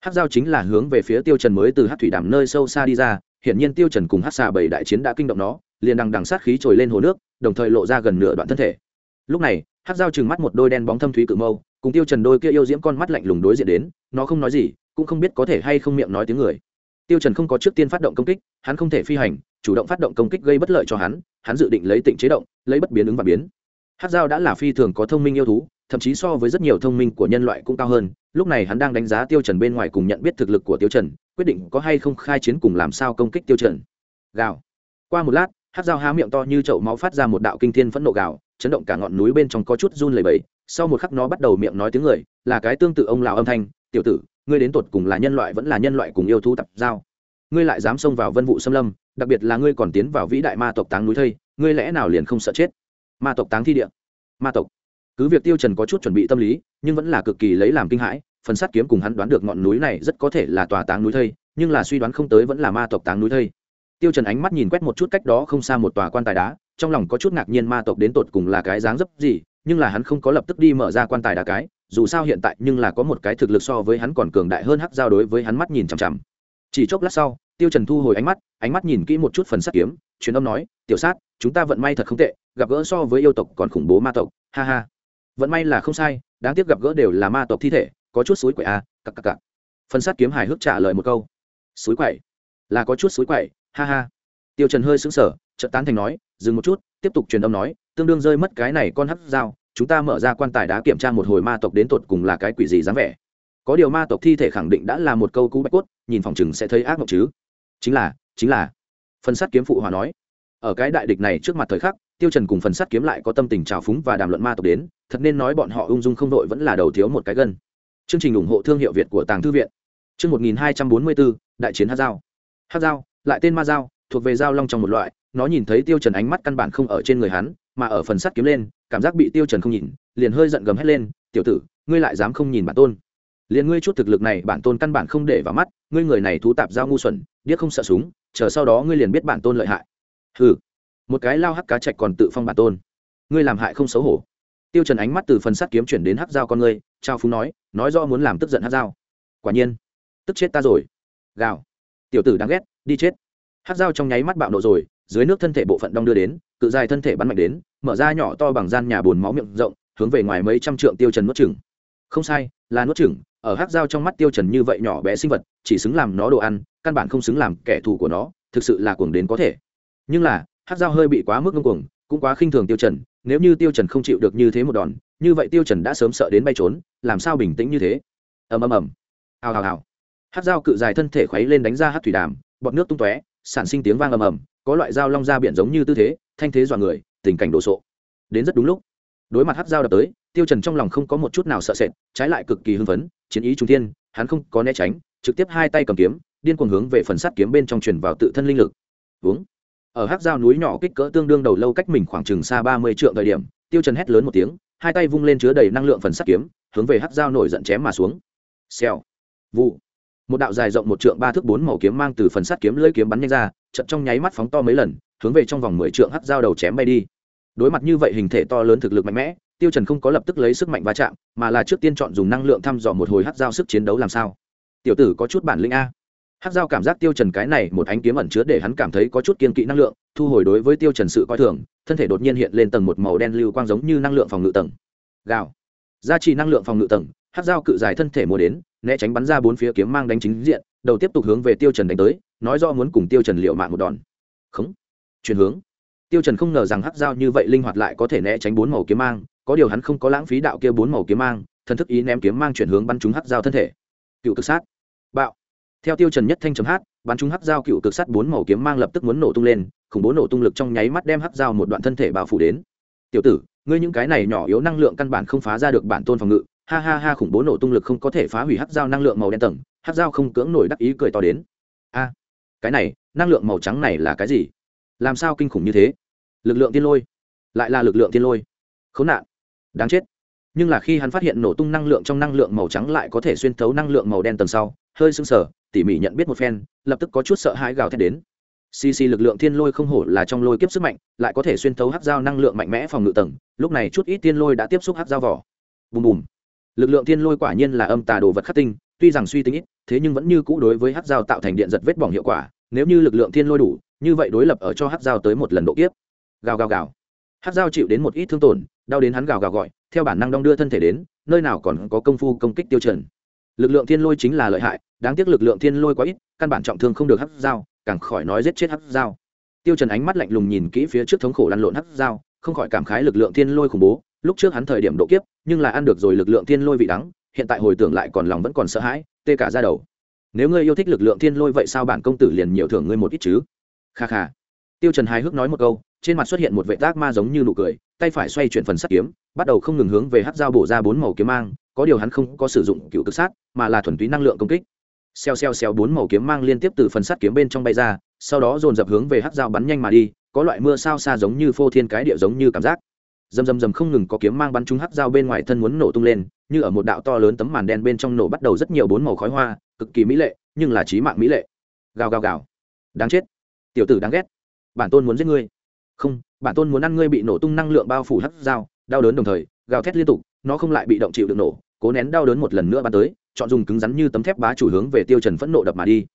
S1: Hắc dao chính là hướng về phía tiêu trần mới từ hắc thủy đàm nơi sâu xa đi ra hiện nhiên tiêu trần cùng hắc xà bầy đại chiến đã kinh động nó, liền đằng đằng sát khí trồi lên hồ nước, đồng thời lộ ra gần nửa đoạn thân thể. Lúc này, hắc dao trừng mắt một đôi đen bóng thâm thúy cự mâu, cùng tiêu trần đôi kia yêu diễm con mắt lạnh lùng đối diện đến, nó không nói gì, cũng không biết có thể hay không miệng nói tiếng người tiêu trần không có trước tiên phát động công kích, hắn không thể phi hành, chủ động phát động công kích gây bất lợi cho hắn hắn dự định lấy tịnh chế động, lấy bất biến ứng và biến. Hát dao đã là phi thường có thông minh yêu thú, thậm chí so với rất nhiều thông minh của nhân loại cũng cao hơn, lúc này hắn đang đánh giá tiêu trần bên ngoài cùng nhận biết thực lực của tiêu trần, quyết định có hay không khai chiến cùng làm sao công kích tiêu trần. Gào. Qua một lát hát dao há miệng to như chậu máu phát ra một đạo kinh thiên phẫn nộ gào, chấn động cả ngọn núi bên trong có chút run lẩy bẩy. Sau một khắc nó bắt đầu miệng nói tiếng người, là cái tương tự ông lão âm thanh, tiểu tử ngươi đến tột cùng là nhân loại vẫn là nhân loại cùng yêu thú tập giao. Ngươi lại dám xông vào vân vụ xâm lâm, đặc biệt là ngươi còn tiến vào vĩ đại ma tộc táng núi thây, ngươi lẽ nào liền không sợ chết? Ma tộc táng thi địa. Ma tộc. Cứ việc tiêu trần có chút chuẩn bị tâm lý, nhưng vẫn là cực kỳ lấy làm kinh hãi, phần sát kiếm cùng hắn đoán được ngọn núi này rất có thể là tòa táng núi thây, nhưng là suy đoán không tới vẫn là ma tộc táng núi thây. Tiêu trần ánh mắt nhìn quét một chút cách đó không xa một tòa quan tài đá, trong lòng có chút ngạc nhiên ma tộc đến tột cùng là cái dáng dấp gì, nhưng là hắn không có lập tức đi mở ra quan tài đá cái dù sao hiện tại nhưng là có một cái thực lực so với hắn còn cường đại hơn hắc giao đối với hắn mắt nhìn chằm chằm. Chỉ chốc lát sau tiêu trần thu hồi ánh mắt ánh mắt nhìn kỹ một chút phần sát kiếm truyền âm nói tiểu sát chúng ta vận may thật không tệ gặp gỡ so với yêu tộc còn khủng bố ma tộc ha ha. Vận may là không sai đáng tiếc gặp gỡ đều là ma tộc thi thể có chút suối quậy a à, cặc cặc cặc. Phần sát kiếm hài hước trả lời một câu. Suối quậy? Là có chút suối quậy ha ha. Tiêu trần hơi sững sờ chợt tán thành nói dừng một chút tiếp tục truyền âm nói tương đương rơi mất cái này con hắc dao chúng ta mở ra quan tài đá kiểm tra một hồi ma tộc đến tột cùng là cái quỷ gì dáng vẻ. Có điều ma tộc thi thể khẳng định đã là một câu cú bạch cốt nhìn phòng chừng sẽ thấy ác mộng chứ. Chính là chính là. Phần sắt kiếm phụ hòa nói. Ở cái đại địch này trước mặt thời khắc tiêu trần cùng phần sắt kiếm lại có tâm tình trào phúng và đàm luận ma tộc đến thật nên nói bọn họ ung dung không đội vẫn là đầu thiếu một cái gân. Chương trình ủng hộ thương hiệu việt của tàng thư viện. Chương 1244, đại chiến hắc dao hắc dao lại tên ma dao thuộc về dao long trong một loại nó nhìn thấy tiêu trần ánh mắt căn bản không ở trên người hắn mà ở phần sắt kiếm lên, cảm giác bị tiêu trần không nhìn, liền hơi giận gầm hết lên, tiểu tử, ngươi lại dám không nhìn bản tôn. Liền ngươi chút thực lực này, bản tôn căn bản không để vào mắt, ngươi người này thú tạp giao ngu xuẩn, điếc không sợ súng, chờ sau đó ngươi liền biết bản tôn lợi hại. Hừ. Một cái lao hắc cá chạch còn tự phong bản tôn. Ngươi làm hại không xấu hổ. Tiêu trần ánh mắt từ phần sắt kiếm chuyển đến hắc dao con ngươi, trao phúng nói nói rõ muốn làm tức giận hắc dao. Quả nhiên. Tức chết ta rồi. Gào. Tiểu tử đáng ghét, đi chết. Hắc dao trong nháy mắt bạo nộ rồi, dưới nước thân thể bộ phận đong đưa đến, cự dài thân thể bắn mạnh đến mở ra nhỏ to bằng gian nhà bồn máu miệng rộng, hướng về ngoài mấy trăm trượng tiêu trần nuốt chửng. Không sai, là nuốt chửng, ở hắc dao trong mắt tiêu trần như vậy nhỏ bé sinh vật, chỉ xứng làm nó đồ ăn, căn bản không xứng làm kẻ thù của nó, thực sự là cuồng đến có thể. Nhưng là, hắc dao hơi bị quá mức ngông cuồng, cũng quá khinh thường tiêu trần, nếu như tiêu trần không chịu được như thế một đòn, như vậy tiêu trần đã sớm sợ đến bay trốn, làm sao bình tĩnh như thế? Ầm ầm ầm. Hào hào hào. Hắc dao cự dài thân thể khuấy lên đánh ra hắc thủy đàm, bọt nước tung tóe, sản sinh tiếng vang ầm ầm, có loại dao long ra biển giống như tư thế, thanh thế dọa người tình cảnh đồ sộ. Đến rất đúng lúc, đối mặt hát dao đập tới, tiêu trần trong lòng không có một chút nào sợ sệt, trái lại cực kỳ hưng phấn, chiến ý trung thiên, hắn không có né tránh, trực tiếp hai tay cầm kiếm, điên cuồng hướng về phần sắt kiếm bên trong truyền vào tự thân linh lực. Uống. Ở hát dao núi nhỏ kích cỡ tương đương đầu lâu cách mình khoảng chừng xa ba mươi trượng thời điểm, tiêu trần hét lớn một tiếng, hai tay vung lên chứa đầy năng lượng phần sắt kiếm, hướng về hát dao nổi giận chém mà xuống. Xèo. Vụ. Một đạo dài rộng một trượng ba thước bốn màu kiếm mang từ phần sắt kiếm lưỡi kiếm bắn nhanh ra, trận trong nháy mắt phóng to mấy lần, hướng về trong vòng mười trượng hắc dao đầu chém bay đi đối mặt như vậy hình thể to lớn thực lực mạnh mẽ, tiêu trần không có lập tức lấy sức mạnh va chạm, mà là trước tiên chọn dùng năng lượng thăm dò một hồi hắc giao sức chiến đấu làm sao. Tiểu tử có chút bản lĩnh a. Hắc giao cảm giác tiêu trần cái này một ánh kiếm ẩn chứa để hắn cảm thấy có chút kiên kỵ năng lượng, thu hồi đối với tiêu trần sự coi thường, thân thể đột nhiên hiện lên tầng một màu đen lưu quang giống như năng lượng phòng ngự tầng. Gào. Gia trì năng lượng phòng ngự tầng, hắc giao cự dài thân thể mua đến, né tránh bắn ra bốn phía kiếm mang đánh chính diện, đầu tiếp tục hướng về tiêu trần đánh tới, nói rõ muốn cùng tiêu trần liệu mạng một đòn. Khống chuyển hướng tiêu trần không ngờ rằng hắc dao như vậy linh hoạt lại có thể né tránh bốn màu kiếm mang, có điều hắn không có lãng phí đạo kia bốn màu kiếm mang, thần thức ý ném kiếm mang chuyển hướng bắn trúng hắc dao thân thể. Cựu cực sát. Bạo. Theo tiêu trần nhất thanh chấm hát, bắn trúng hắc dao cựu cực sát bốn màu kiếm mang lập tức muốn nổ tung lên, khủng bố nổ tung lực trong nháy mắt đem hắc dao một đoạn thân thể bao phủ đến. Tiểu tử, ngươi những cái này nhỏ yếu năng lượng căn bản không phá ra được bản tôn phòng ngự. Ha ha ha, khủng bố nổ tung lực không có thể phá hủy hắc dao năng lượng màu đen tầng, hắc dao không cưỡng nổi đắc ý cười to đến. A, cái này, năng lượng màu trắng này là cái gì? Làm sao kinh khủng như thế? Lực lượng tiên lôi. Lại là lực lượng tiên lôi. Khốn nạn. Đáng chết. Nhưng là khi hắn phát hiện nổ tung năng lượng trong năng lượng màu trắng lại có thể xuyên thấu năng lượng màu đen tầng sau, hơi sưng sờ, tỉ mỉ nhận biết một phen, lập tức có chút sợ hãi gào thét đến. Xì xì lực lượng thiên lôi không hổ là trong lôi kiếp sức mạnh, lại có thể xuyên thấu hát dao năng lượng mạnh mẽ phòng ngự tầng, lúc này chút ít tiên lôi đã tiếp xúc hát dao vỏ. Bùm bùm. Lực lượng thiên lôi quả nhiên là âm tà đồ vật khắc tinh, tuy rằng suy tính ít, thế nhưng vẫn như cũ đối với hát dao tạo thành điện giật vết bỏng hiệu quả, nếu như lực lượng thiên lôi đủ như vậy đối lập ở cho hát dao tới một lần độ kiếp. Gào gào gào. Hát dao chịu đến một ít thương tổn, đau đến hắn gào gào gọi, theo bản năng đong đưa thân thể đến, nơi nào còn có công phu công kích tiêu chuẩn. Lực lượng thiên lôi chính là lợi hại, đáng tiếc lực lượng thiên lôi quá ít, căn bản trọng thương không được hắc dao càng khỏi nói giết chết hắc dao tiêu trần ánh mắt lạnh lùng nhìn kỹ phía trước thống khổ lăn lộn hắc dao không khỏi cảm khái lực lượng thiên lôi khủng bố, lúc trước hắn thời điểm độ kiếp, nhưng là ăn được rồi lực lượng thiên lôi vị đắng, hiện tại hồi tưởng lại còn lòng vẫn còn sợ hãi, tê cả ra đầu. Nếu ngươi yêu thích lực lượng thiên lôi vậy sao bản công tử liền nhiều thưởng ngươi một ít chứ? Kha kha. Tiêu trần hài hước nói một câu, trên mặt xuất hiện một vệ tác ma giống như nụ cười, tay phải xoay chuyển phần sắt kiếm, bắt đầu không ngừng hướng về hắc dao bổ ra bốn màu kiếm mang, có điều hắn không có sử dụng cựu cực sát, mà là thuần túy năng lượng công kích. Xeo xeo xeo bốn màu kiếm mang liên tiếp từ phần sắt kiếm bên trong bay ra, sau đó dồn dập hướng về hắc dao bắn nhanh mà đi, có loại mưa sao xa giống như phô thiên cái địa giống như cảm giác. Dầm dầm dầm không ngừng có kiếm mang bắn trúng hắc dao bên ngoài thân muốn nổ tung lên, như ở một đạo to lớn tấm màn đen bên trong nổ bắt đầu rất nhiều bốn màu khói hoa, cực kỳ mỹ lệ, nhưng là trí mạng mỹ lệ. Gào gào gào. Đáng chết tiểu tử đáng ghét. Bản tôn muốn giết ngươi. Không, bản tôn muốn ăn ngươi bị nổ tung năng lượng bao phủ hắt dao, đau đớn đồng thời, gào thét liên tục, nó không lại bị động chịu được nổ, cố nén đau đớn một lần nữa bắn tới, chọn dùng cứng rắn như tấm thép bá chủ hướng về tiêu trần phẫn nộ đập mà đi.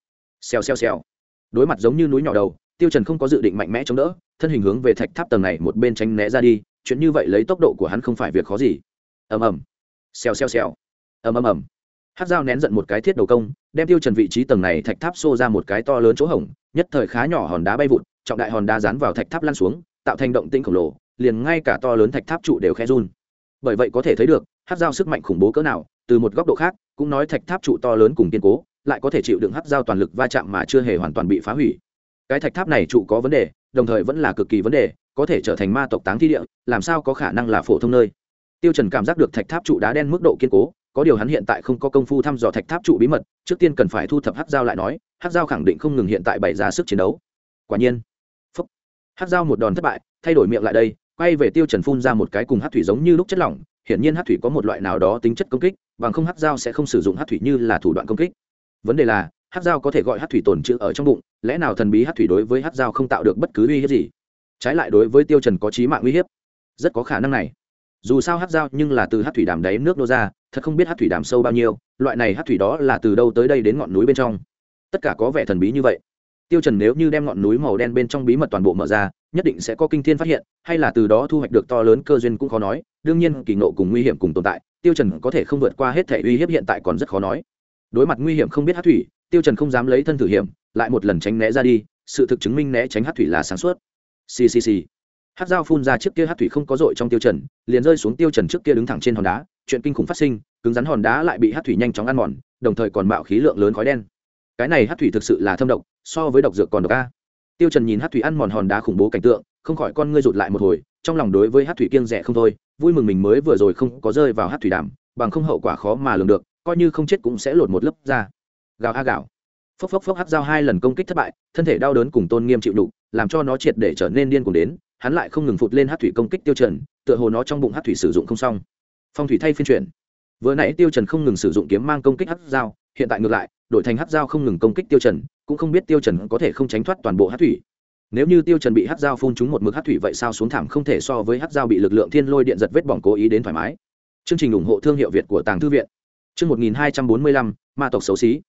S1: Xèo xèo xèo. Đối mặt giống như núi nhỏ đầu, tiêu trần không có dự định mạnh mẽ chống đỡ, thân hình hướng về thạch tháp tầng này một bên tránh né ra đi, chuyện như vậy lấy tốc độ của hắn không phải việc khó gì. Ầm ầm. Xèo xèo xèo. Ầm ầm ầm. Hắc dao nén giận một cái thiết đầu công, đem tiêu trần vị trí tầng này thạch tháp xô ra một cái to lớn chỗ hổng nhất thời khá nhỏ hòn đá bay vụt, trọng đại hòn đá dán vào thạch tháp lăn xuống, tạo thành động tĩnh khổng lồ, liền ngay cả to lớn thạch tháp trụ đều khẽ run. Bởi vậy có thể thấy được, hát dao sức mạnh khủng bố cỡ nào, từ một góc độ khác, cũng nói thạch tháp trụ to lớn cùng kiên cố, lại có thể chịu đựng hát dao toàn lực va chạm mà chưa hề hoàn toàn bị phá hủy. Cái thạch tháp này trụ có vấn đề, đồng thời vẫn là cực kỳ vấn đề, có thể trở thành ma tộc táng thi địa, làm sao có khả năng là phổ thông nơi? Tiêu trần cảm giác được thạch tháp trụ đá đen mức độ kiên cố có điều hắn hiện tại không có công phu thăm dò thạch tháp trụ bí mật, trước tiên cần phải thu thập hát dao lại nói hát dao khẳng định không ngừng hiện tại bày ra sức chiến đấu. Quả nhiên, phúc hát dao một đòn thất bại, thay đổi miệng lại đây, quay về tiêu trần phun ra một cái cùng hát thủy giống như lúc chất lỏng, hiển nhiên hát thủy có một loại nào đó tính chất công kích, bằng không hát dao sẽ không sử dụng hát thủy như là thủ đoạn công kích. Vấn đề là hát dao có thể gọi hát thủy tồn trữ ở trong bụng, lẽ nào thần bí hát thủy đối với hát dao không tạo được bất cứ uy hiếp gì? Trái lại đối với tiêu trần có chí mạng uy hiếp, rất có khả năng này dù sao hát dao nhưng là từ hát thủy đàm đáy nước nô ra, thật không biết hát thủy đàm sâu bao nhiêu, loại này hát thủy đó là từ đâu tới đây đến ngọn núi bên trong. Tất cả có vẻ thần bí như vậy. Tiêu trần nếu như đem ngọn núi màu đen bên trong bí mật toàn bộ mở ra, nhất định sẽ có kinh thiên phát hiện, hay là từ đó thu hoạch được to lớn cơ duyên cũng khó nói, đương nhiên kỳ nộ cùng nguy hiểm cùng tồn tại, tiêu trần có thể không vượt qua hết thể uy hiếp hiện tại còn rất khó nói. Đối mặt nguy hiểm không biết hát thủy, tiêu trần không dám lấy thân thử hiểm, lại một lần tránh né ra đi, sự thực chứng minh né tránh hát thủy là sáng suốt. Ccc hát dao phun ra trước kia hát thủy không có dội trong tiêu trần, liền rơi xuống tiêu trần trước kia đứng thẳng trên hòn đá, chuyện kinh khủng phát sinh, cứng rắn hòn đá lại bị hát thủy nhanh chóng ăn mòn, đồng thời còn mạo khí lượng lớn khói đen. Cái này hát thủy thực sự là thâm độc, so với độc dược còn độc a. Tiêu trần nhìn hát thủy ăn mòn hòn đá khủng bố cảnh tượng, không khỏi con ngươi rụt lại một hồi, trong lòng đối với hát thủy kiêng rẻ không thôi, vui mừng mình mới vừa rồi không có rơi vào hát thủy đàm, bằng không hậu quả khó mà lường được, coi như không chết cũng sẽ lột một lớp ra gào a gào. Phốc phốc phốc hát dao hai lần công kích thất bại, thân thể đau đớn cùng tôn nghiêm chịu đục, làm cho nó triệt để trở nên điên cuồng đến hắn lại không ngừng phụt lên hát thủy công kích tiêu trần, tựa hồ nó trong bụng hát thủy sử dụng không xong. Phong thủy thay phiên chuyển. Vừa nãy tiêu trần không ngừng sử dụng kiếm mang công kích hát dao, hiện tại ngược lại, đổi thành hát dao không ngừng công kích tiêu trần, cũng không biết tiêu trần có thể không tránh thoát toàn bộ hát thủy. Nếu như tiêu trần bị hát dao phun trúng một mực hát thủy vậy sao xuống thảm không thể so với hát dao bị lực lượng thiên lôi điện giật vết bỏng cố ý đến thoải mái. Chương trình ủng hộ thương hiệu việt của tàng thư viện. Chương 1245 ma tộc xấu xí.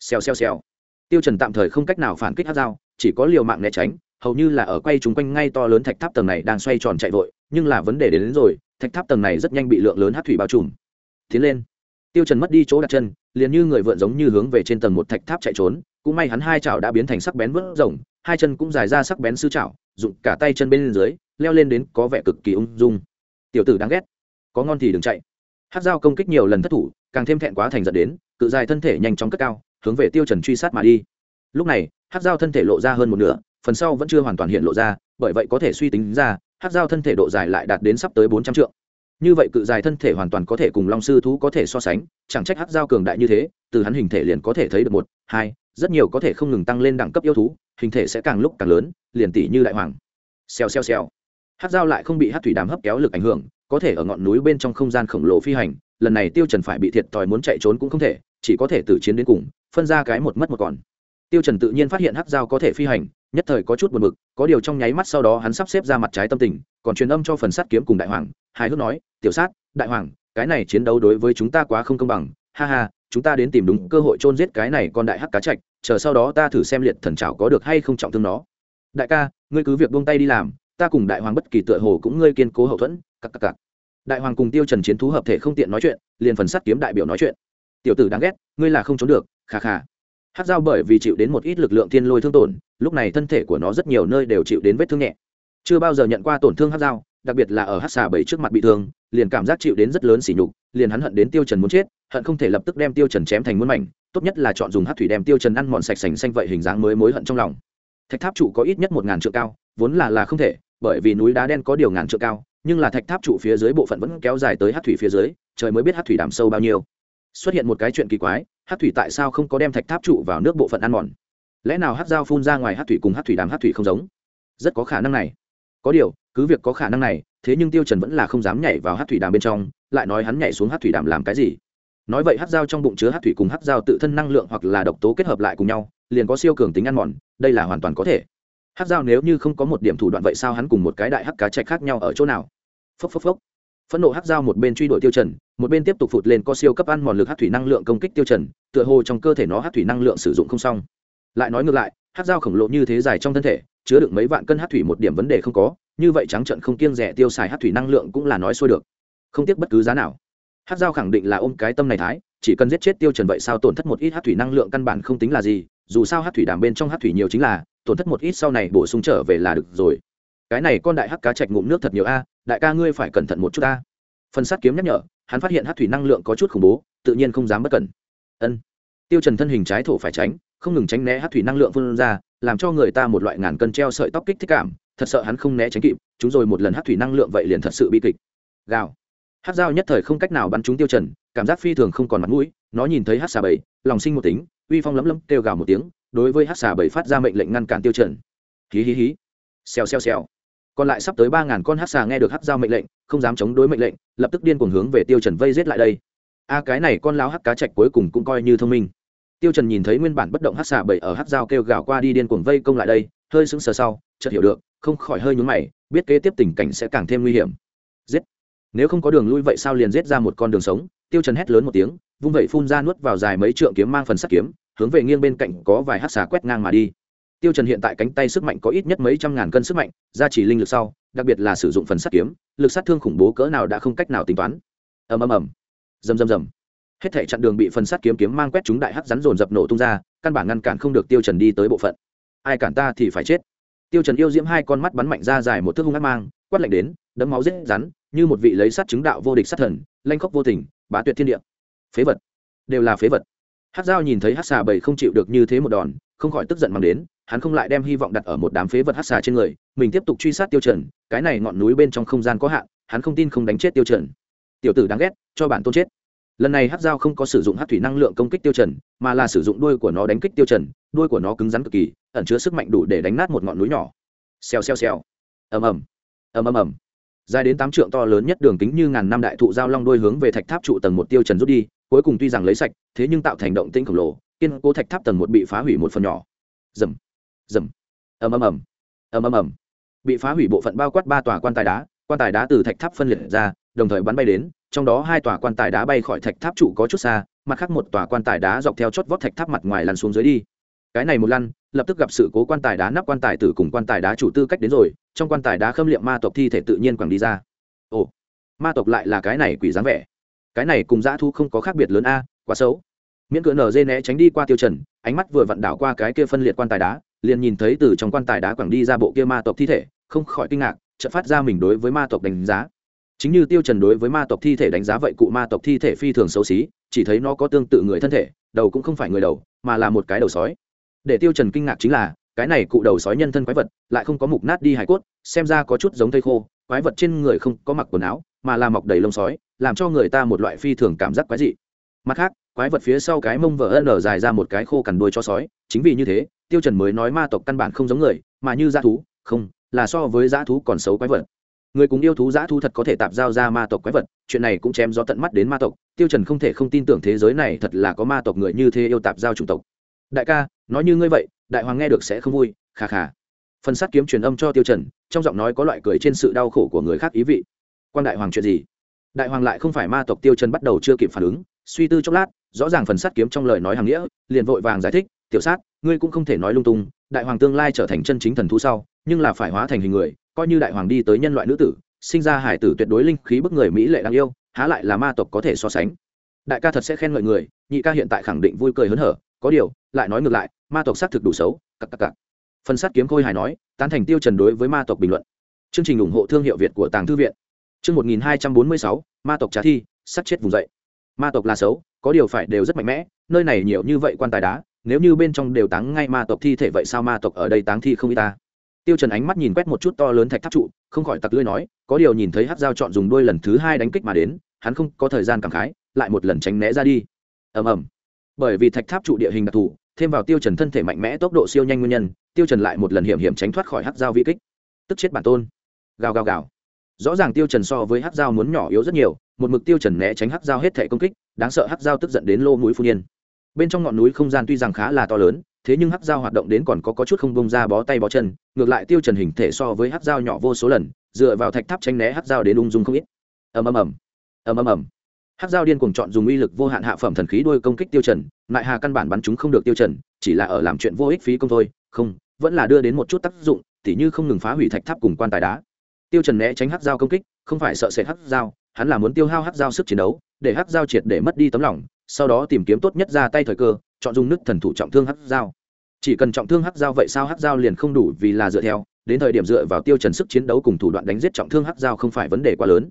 S1: Xèo xèo xèo. Tiêu trần tạm thời không cách nào phản kích hát dao, chỉ có liều mạng né tránh hầu như là ở quay chúng quanh ngay to lớn thạch tháp tầng này đang xoay tròn chạy vội nhưng là vấn đề đến, đến rồi thạch tháp tầng này rất nhanh bị lượng lớn hát thủy bao trùm. Tiến lên. Tiêu trần mất đi chỗ đặt chân liền như người vượn giống như hướng về trên tầng một thạch tháp chạy trốn cũng may hắn hai chảo đã biến thành sắc bén vớt rồng hai chân cũng dài ra sắc bén sư chảo dụng cả tay chân bên dưới leo lên đến có vẻ cực kỳ ung dung. Tiểu tử đáng ghét. Có ngon thì đừng chạy. Hát dao công kích nhiều lần thất thủ càng thêm thẹn quá thành giận đến cự dài thân thể nhanh chóng cất cao hướng về tiêu trần truy sát mà đi. Lúc này hát dao thân thể lộ ra hơn một nửa phần sau vẫn chưa hoàn toàn hiện lộ ra, bởi vậy có thể suy tính ra, hát dao thân thể độ dài lại đạt đến sắp tới bốn trăm trượng. Như vậy cự dài thân thể hoàn toàn có thể cùng long sư thú có thể so sánh, chẳng trách hát dao cường đại như thế, từ hắn hình thể liền có thể thấy được một, hai, rất nhiều có thể không ngừng tăng lên đẳng cấp yêu thú, hình thể sẽ càng lúc càng lớn, liền tỷ như đại hoàng. Xèo xèo xèo. Hát dao lại không bị hát thủy đàm hấp kéo lực ảnh hưởng, có thể ở ngọn núi bên trong không gian khổng lồ phi hành, lần này tiêu trần phải bị thiệt thòi muốn chạy trốn cũng không thể, chỉ có thể tử chiến đến cùng, phân ra cái một mất một còn. Tiêu trần tự nhiên phát hiện hát dao có thể phi hành nhất thời có chút buồn bực, có điều trong nháy mắt sau đó hắn sắp xếp ra mặt trái tâm tình, còn truyền âm cho phần sát kiếm cùng đại hoàng, hài hước nói, tiểu sát, đại hoàng, cái này chiến đấu đối với chúng ta quá không công bằng, ha ha, chúng ta đến tìm đúng cơ hội chôn giết cái này con đại hắc cá trạch, chờ sau đó ta thử xem liệt thần trảo có được hay không trọng thương nó. Đại ca, ngươi cứ việc buông tay đi làm, ta cùng đại hoàng bất kỳ tựa hồ cũng ngươi kiên cố hậu thuẫn, cặc cặc cặc. Đại hoàng cùng tiêu trần chiến thú hợp thể không tiện nói chuyện, liền phần sắt kiếm đại biểu nói chuyện. Tiểu tử đáng ghét, ngươi là không trốn được khà khà hắc giao bởi vì chịu đến một ít lực lượng thiên lôi thương tổn lúc này thân thể của nó rất nhiều nơi đều chịu đến vết thương nhẹ. Chưa bao giờ nhận qua tổn thương hát dao, đặc biệt là ở hát xà bảy trước mặt bị thương, liền cảm giác chịu đến rất lớn sỉ nhục, liền hắn hận đến tiêu trần muốn chết, hận không thể lập tức đem tiêu trần chém thành muôn mảnh, tốt nhất là chọn dùng hát thủy đem tiêu trần ăn mòn sạch sành xanh vậy hình dáng mới mối hận trong lòng. Thạch tháp trụ có ít nhất một ngàn trượng cao, vốn là là không thể, bởi vì núi đá đen có điều ngàn trượng cao, nhưng là thạch tháp trụ phía dưới bộ phận vẫn kéo dài tới hát thủy phía dưới, trời mới biết hát thủy đảm sâu bao nhiêu. Xuất hiện một cái chuyện kỳ quái hát thủy tại sao không có đem thạch tháp trụ vào nước bộ phận ăn mòn? Lẽ nào hát dao phun ra ngoài hát thủy cùng hát thủy đàm hát thủy không giống? Rất có khả năng này. Có điều, cứ việc có khả năng này, thế nhưng tiêu trần vẫn là không dám nhảy vào hát thủy đàm bên trong, lại nói hắn nhảy xuống hát thủy đàm làm cái gì? Nói vậy hát dao trong bụng chứa hát thủy cùng hát dao tự thân năng lượng hoặc là độc tố kết hợp lại cùng nhau, liền có siêu cường tính ăn mòn, đây là hoàn toàn có thể. Hát dao nếu như không có một điểm thủ đoạn vậy sao hắn cùng một cái đại hắc cá chạch khác nhau ở chỗ nào? Phốc phốc phốc. Phẫn nộ hát dao một bên truy đuổi tiêu trần, một bên tiếp tục phụt lên có siêu cấp ăn mòn lực hát thủy năng lượng công kích tiêu trần, tựa hồ trong cơ thể nó hát thủy năng lượng sử dụng không xong lại nói ngược lại, hát dao khổng lồ như thế dài trong thân thể, chứa được mấy vạn cân hát thủy một điểm vấn đề không có, như vậy trắng trận không kiêng rẻ tiêu xài hát thủy năng lượng cũng là nói xuôi được. Không tiếc bất cứ giá nào. Hát dao khẳng định là ôm cái tâm này thái, chỉ cần giết chết tiêu trần vậy sao tổn thất một ít hát thủy năng lượng căn bản không tính là gì, dù sao hát thủy đảm bên trong hát thủy nhiều chính là, tổn thất một ít sau này bổ sung trở về là được rồi. Cái này con đại hắc cá chạch ngụm nước thật nhiều a, đại ca ngươi phải cẩn thận một chút a phần sát kiếm nhắc nhở, hắn phát hiện hát thủy năng lượng có chút khủng bố, tự nhiên không dám bất cẩn. Ân. Tiêu trần thân hình trái thổ phải tránh không ngừng tránh né hát thủy năng lượng phun ra, làm cho người ta một loại ngàn cân treo sợi tóc kích thích cảm, thật sợ hắn không né tránh kịp, chúng rồi một lần hát thủy năng lượng vậy liền thật sự bi kịch. Gào. Hát dao nhất thời không cách nào bắn chúng tiêu trần, cảm giác phi thường không còn mặt mũi, nó nhìn thấy hát xà bảy, lòng sinh một tính, uy phong lấm lấm, kêu gào một tiếng, đối với hát xà bảy phát ra mệnh lệnh ngăn cản tiêu trần. Hí hí hí. Xèo xèo xèo. Còn lại sắp tới ba ngàn con hát xà nghe được hát dao mệnh lệnh, không dám chống đối mệnh lệnh, lập tức điên cuồng hướng về tiêu trần vây giết lại đây. A, cái này con láo hát cá trạch cuối cùng cũng coi như thông minh tiêu trần nhìn thấy nguyên bản bất động hắc xà bảy ở hắc dao kêu gào qua đi điên cuồng vây công lại đây, hơi sững sờ sau, chợt hiểu được, không khỏi hơi nhún mày, biết kế tiếp tình cảnh sẽ càng thêm nguy hiểm. Giết! Nếu không có đường lui vậy sao liền giết ra một con đường sống? Tiêu trần hét lớn một tiếng, vung vậy phun ra nuốt vào dài mấy trượng kiếm mang phần sắt kiếm, hướng về nghiêng bên cạnh có vài hắc xà quét ngang mà đi. Tiêu trần hiện tại cánh tay sức mạnh có ít nhất mấy trăm ngàn cân sức mạnh gia trì linh lực sau, đặc biệt là sử dụng phần sắt kiếm, lực sát thương khủng bố cỡ nào đã không cách nào tính toán. Ầm ầm ầm. Rầm rầm rầm hết thể chặn đường bị phần sắt kiếm kiếm mang quét chúng đại hắc rắn dồn dập nổ tung ra căn bản ngăn cản không được tiêu trần đi tới bộ phận. Ai cản ta thì phải chết. Tiêu trần yêu diễm hai con mắt bắn mạnh ra dài một thước hung ác mang quát lạnh đến đấm máu giết rắn như một vị lấy sát chứng đạo vô địch sát thần lanh khốc vô tình bá tuyệt thiên địa. Phế vật. Đều là phế vật. Hắc Giao nhìn thấy Hắc xà bầy không chịu được như thế một đòn, không khỏi tức giận mang đến, hắn không lại đem hy vọng đặt ở một đám phế vật Hắc xà trên người, mình tiếp tục truy sát Tiêu Trần, cái này ngọn núi bên trong không gian có hạn, hắn không tin không đánh chết Tiêu Trần. Tiểu tử đáng ghét, cho bản tôn chết. Lần này Hắc dao không có sử dụng Hắc thủy năng lượng công kích Tiêu Trần, mà là sử dụng đuôi của nó đánh kích Tiêu Trần, đuôi của nó cứng rắn cực kỳ, ẩn chứa sức mạnh đủ để đánh nát một ngọn núi nhỏ. Xèo xèo xèo. Ầm ầm. Ầm ầm ầm dài đến tám trượng to lớn nhất đường kính như ngàn năm đại thụ giao long đuôi hướng về thạch tháp trụ tầng một tiêu trần rút đi cuối cùng tuy rằng lấy sạch thế nhưng tạo thành động tĩnh khổng lồ kiên cố thạch tháp tầng một bị phá hủy một phần nhỏ rầm rầm ầm ầm ầm ầm ầm ầm bị phá hủy bộ phận bao quát ba tòa quan tài đá quan tài đá từ thạch tháp phân liệt ra đồng thời bắn bay đến trong đó hai tòa quan tài đá bay khỏi thạch tháp trụ có chút xa, mặt khác một tòa quan tài đá dọc theo chót vót thạch tháp mặt ngoài lăn xuống dưới đi. Cái này một lăn, lập tức gặp sự cố quan tài đá nắp quan tài tử cùng quan tài đá chủ tư cách đến rồi, trong quan tài đá khâm liệm ma tộc thi thể tự nhiên quẳng đi ra. Ồ, ma tộc lại là cái này quỷ dáng vẻ. Cái này cùng dã thu không có khác biệt lớn a, quá xấu. Miễn cỡ nở dê né tránh đi qua tiêu trần, ánh mắt vừa vặn đảo qua cái kia phân liệt quan tài đá, liền nhìn thấy từ trong quan tài đá quẳng đi ra bộ kia ma tộc thi thể, không khỏi kinh ngạc, chợt phát ra mình đối với ma tộc đánh giá chính như tiêu trần đối với ma tộc thi thể đánh giá vậy cụ ma tộc thi thể phi thường xấu xí, chỉ thấy nó có tương tự người thân thể, đầu cũng không phải người đầu, mà là một cái đầu sói. Để tiêu trần kinh ngạc chính là, cái này cụ đầu sói nhân thân quái vật, lại không có mục nát đi hải cốt, xem ra có chút giống thây khô, quái vật trên người không có mặc quần áo, mà là mọc đầy lông sói, làm cho người ta một loại phi thường cảm giác quái dị. Mặt khác, quái vật phía sau cái mông vỡ nở dài ra một cái khô cằn đuôi cho sói, chính vì như thế, tiêu trần mới nói ma tộc căn bản không giống người, mà như dã thú, không, là so với dã thú còn xấu quái vật người cùng yêu thú dã thu thật có thể tạp giao ra ma tộc quái vật, chuyện này cũng chém gió tận mắt đến ma tộc. Tiêu trần không thể không tin tưởng thế giới này thật là có ma tộc người như thế yêu tạp giao chủng tộc. Đại ca, nói như ngươi vậy, đại hoàng nghe được sẽ không vui khà khà phần sát kiếm truyền âm cho tiêu trần, trong giọng nói có loại cười trên sự đau khổ của người khác ý vị. Quan đại hoàng chuyện gì? Đại hoàng lại không phải ma tộc tiêu trần bắt đầu chưa kịp phản ứng, suy tư chốc lát, rõ ràng phần sát kiếm trong lời nói hàng nghĩa, liền vội vàng giải thích, tiểu sát, ngươi cũng không thể nói lung tung, đại hoàng tương lai trở thành chân chính thần thú sau, nhưng là phải hóa thành hình người coi như đại hoàng đi tới nhân loại nữ tử sinh ra hải tử tuyệt đối linh khí bức người mỹ lệ đáng yêu há lại là ma tộc có thể so sánh. Đại ca thật sẽ khen ngợi người nhị ca hiện tại khẳng định vui cười hớn hở có điều lại nói ngược lại ma tộc xác thực đủ xấu cặp cặp cặp phần sát kiếm khôi hài nói tán thành tiêu trần đối với ma tộc bình luận. Chương trình ủng hộ thương hiệu việt của tàng thư viện. Chương 1246, ma tộc trả thi sát chết vùng dậy. Ma tộc là xấu có điều phải đều rất mạnh mẽ nơi này nhiều như vậy quan tài đá nếu như bên trong đều táng ngay ma tộc thi thể vậy sao ma tộc ở đây táng thi không y ta? Tiêu trần ánh mắt nhìn quét một chút to lớn thạch tháp trụ, không khỏi tặc lưỡi nói, có điều nhìn thấy hắc dao chọn dùng đuôi lần thứ hai đánh kích mà đến, hắn không có thời gian cảm khái, lại một lần tránh né ra đi. Ầm ầm. Bởi vì thạch tháp trụ địa hình đặc thù, thêm vào tiêu trần thân thể mạnh mẽ tốc độ siêu nhanh nguyên nhân, tiêu trần lại một lần hiểm hiểm tránh thoát khỏi hắc dao vi kích. Tức chết bản tôn. Gào gào gào. Rõ ràng tiêu trần so với hắc dao muốn nhỏ yếu rất nhiều, một mực tiêu trần né tránh hắc dao hết thể công kích, đáng sợ hắc dao tức giận đến lô mũi phu niên bên trong ngọn núi không gian tuy rằng khá là to lớn thế nhưng hắc dao hoạt động đến còn có, có chút không bông ra bó tay bó chân ngược lại tiêu trần hình thể so với hắc dao nhỏ vô số lần dựa vào thạch tháp tranh né hắc dao đến ung dung không ít. Ầm ầm ầm. Ầm ầm ầm. Hắc dao điên cuồng chọn dùng uy lực vô hạn hạ phẩm thần khí đôi công kích tiêu trần lại hà căn bản bắn chúng không được tiêu trần chỉ là ở làm chuyện vô ích phí công thôi không vẫn là đưa đến một chút tác dụng tỉ như không ngừng phá hủy thạch tháp cùng quan tài đá. Tiêu trần né tránh hắc dao công kích không phải sợ sệt hắc dao hắn là muốn tiêu hao hắc dao sức chiến đấu để hắc dao triệt để mất đi tấm lòng sau đó tìm kiếm tốt nhất ra tay thời cơ chọn dùng nước thần thủ trọng thương hắc dao. Chỉ cần trọng thương hắc dao vậy sao hắc dao liền không đủ vì là dựa theo, đến thời điểm dựa vào tiêu trần sức chiến đấu cùng thủ đoạn đánh giết trọng thương hắc dao không phải vấn đề quá lớn.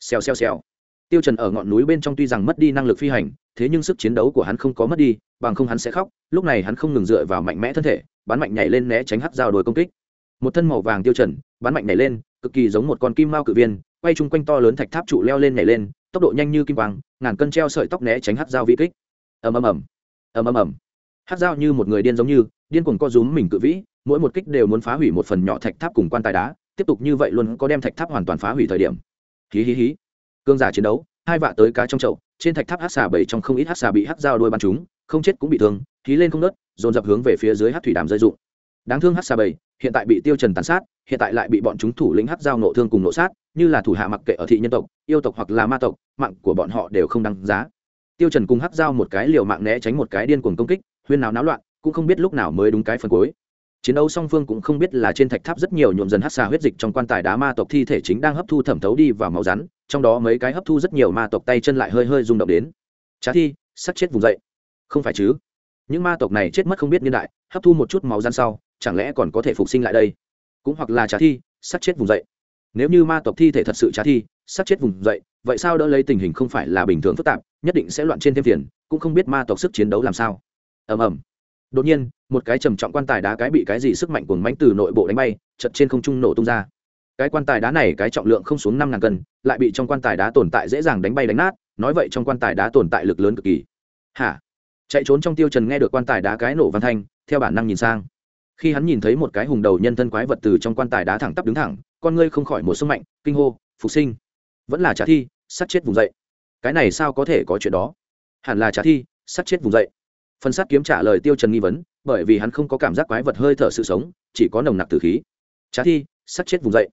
S1: Xèo xèo xèo. Tiêu trần ở ngọn núi bên trong tuy rằng mất đi năng lực phi hành, thế nhưng sức chiến đấu của hắn không có mất đi, bằng không hắn sẽ khóc, lúc này hắn không ngừng dựa vào mạnh mẽ thân thể, bắn mạnh nhảy lên né tránh hắc dao đuổi công kích. Một thân màu vàng tiêu trần, bắn mạnh nhảy lên, cực kỳ giống một con kim mao cự viên, quay chung quanh to lớn thạch tháp trụ leo lên nhảy lên, tốc độ nhanh như kim quang, ngàn cân treo sợi tóc né tránh hắc dao vi kích. Ầm ầm ầm ầm ầm ầm. Hắc dao như một người điên giống như, điên cuồng co rúm mình cự vĩ, mỗi một kích đều muốn phá hủy một phần nhỏ thạch tháp cùng quan tài đá, tiếp tục như vậy luôn có đem thạch tháp hoàn toàn phá hủy thời điểm. Hí hí hí. Cương giả chiến đấu, hai vạ tới cá trong chậu, trên thạch tháp hát xà bảy trong không ít hát xà bị hát dao đôi bắn chúng không chết cũng bị thương khí lên không nớt dồn dập hướng về phía dưới hát thủy đàm rơi dụng. Đáng thương hát xà bảy, hiện tại bị tiêu trần tàn sát, hiện tại lại bị bọn chúng thủ lĩnh hát dao nộ thương cùng nộ sát, như là thủ hạ mặc kệ ở thị nhân tộc, yêu tộc hoặc là ma tộc, mạng của bọn họ đều không đăng giá tiêu trần cùng hắc dao một cái liều mạng né tránh một cái điên cuồng công kích, huyên nào náo loạn, cũng không biết lúc nào mới đúng cái phần cuối. Chiến đấu song phương cũng không biết là trên thạch tháp rất nhiều nhuộm dần hắc xà huyết dịch trong quan tài đá ma tộc thi thể chính đang hấp thu thẩm thấu đi vào máu rắn, trong đó mấy cái hấp thu rất nhiều ma tộc tay chân lại hơi hơi rung động đến. Trá thi sắp chết vùng dậy. Không phải chứ? Những ma tộc này chết mất không biết niên đại, hấp thu một chút máu rắn sau, chẳng lẽ còn có thể phục sinh lại đây? Cũng hoặc là trá thi sắp chết vùng dậy. Nếu như ma tộc thi thể thật sự trá thi sắp chết vùng dậy vậy sao đỡ lấy tình hình không phải là bình thường phức tạp, nhất định sẽ loạn trên thêm tiền cũng không biết ma tộc sức chiến đấu làm sao. Ầm ầm. Đột nhiên, một cái trầm trọng quan tài đá cái bị cái gì sức mạnh cuồng mánh từ nội bộ đánh bay chật trên không trung nổ tung ra. Cái quan tài đá này cái trọng lượng không xuống năm ngàn cân, lại bị trong quan tài đá tồn tại dễ dàng đánh bay đánh nát, nói vậy trong quan tài đá tồn tại lực lớn cực kỳ. Hả? Chạy trốn trong tiêu trần nghe được quan tài đá cái nổ văn thanh, theo bản năng nhìn sang. Khi hắn nhìn thấy một cái hùng đầu nhân thân quái vật từ trong quan tài đá thẳng tắp đứng thẳng, con ngươi không khỏi một sức mạnh, kinh hô, phục sinh! Vẫn là trả thi, sát chết vùng dậy. Cái này sao có thể có chuyện đó? Hẳn là trả thi, sát chết vùng dậy. Phần sát kiếm trả lời tiêu trần nghi vấn, bởi vì hắn không có cảm giác quái vật hơi thở sự sống, chỉ có nồng nặc tử khí. Trả thi, sát chết vùng dậy.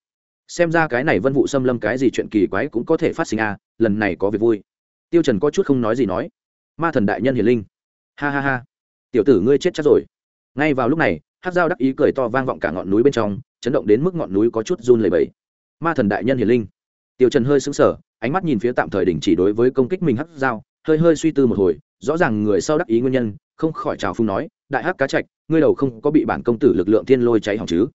S1: Xem ra cái này vân vụ xâm lâm cái gì chuyện kỳ quái cũng có thể phát sinh à lần này có việc vui. Tiêu trần có chút không nói gì nói. Ma thần đại nhân hiền linh. Ha ha ha. Tiểu tử ngươi chết chắc rồi. Ngay vào lúc này hát dao đắc ý cười to vang vọng cả ngọn núi bên trong, chấn động đến mức ngọn núi có chút run lẩy bẩy. Ma thần đại nhân hiền linh tiêu trần hơi sững sờ, ánh mắt nhìn phía tạm thời đình chỉ đối với công kích mình Hắc dao, hơi hơi suy tư một hồi, rõ ràng người sau đắc ý nguyên nhân, không khỏi chào phung nói, đại hắc cá trạch, ngươi đầu không có bị bản công tử lực lượng thiên lôi cháy hỏng chứ?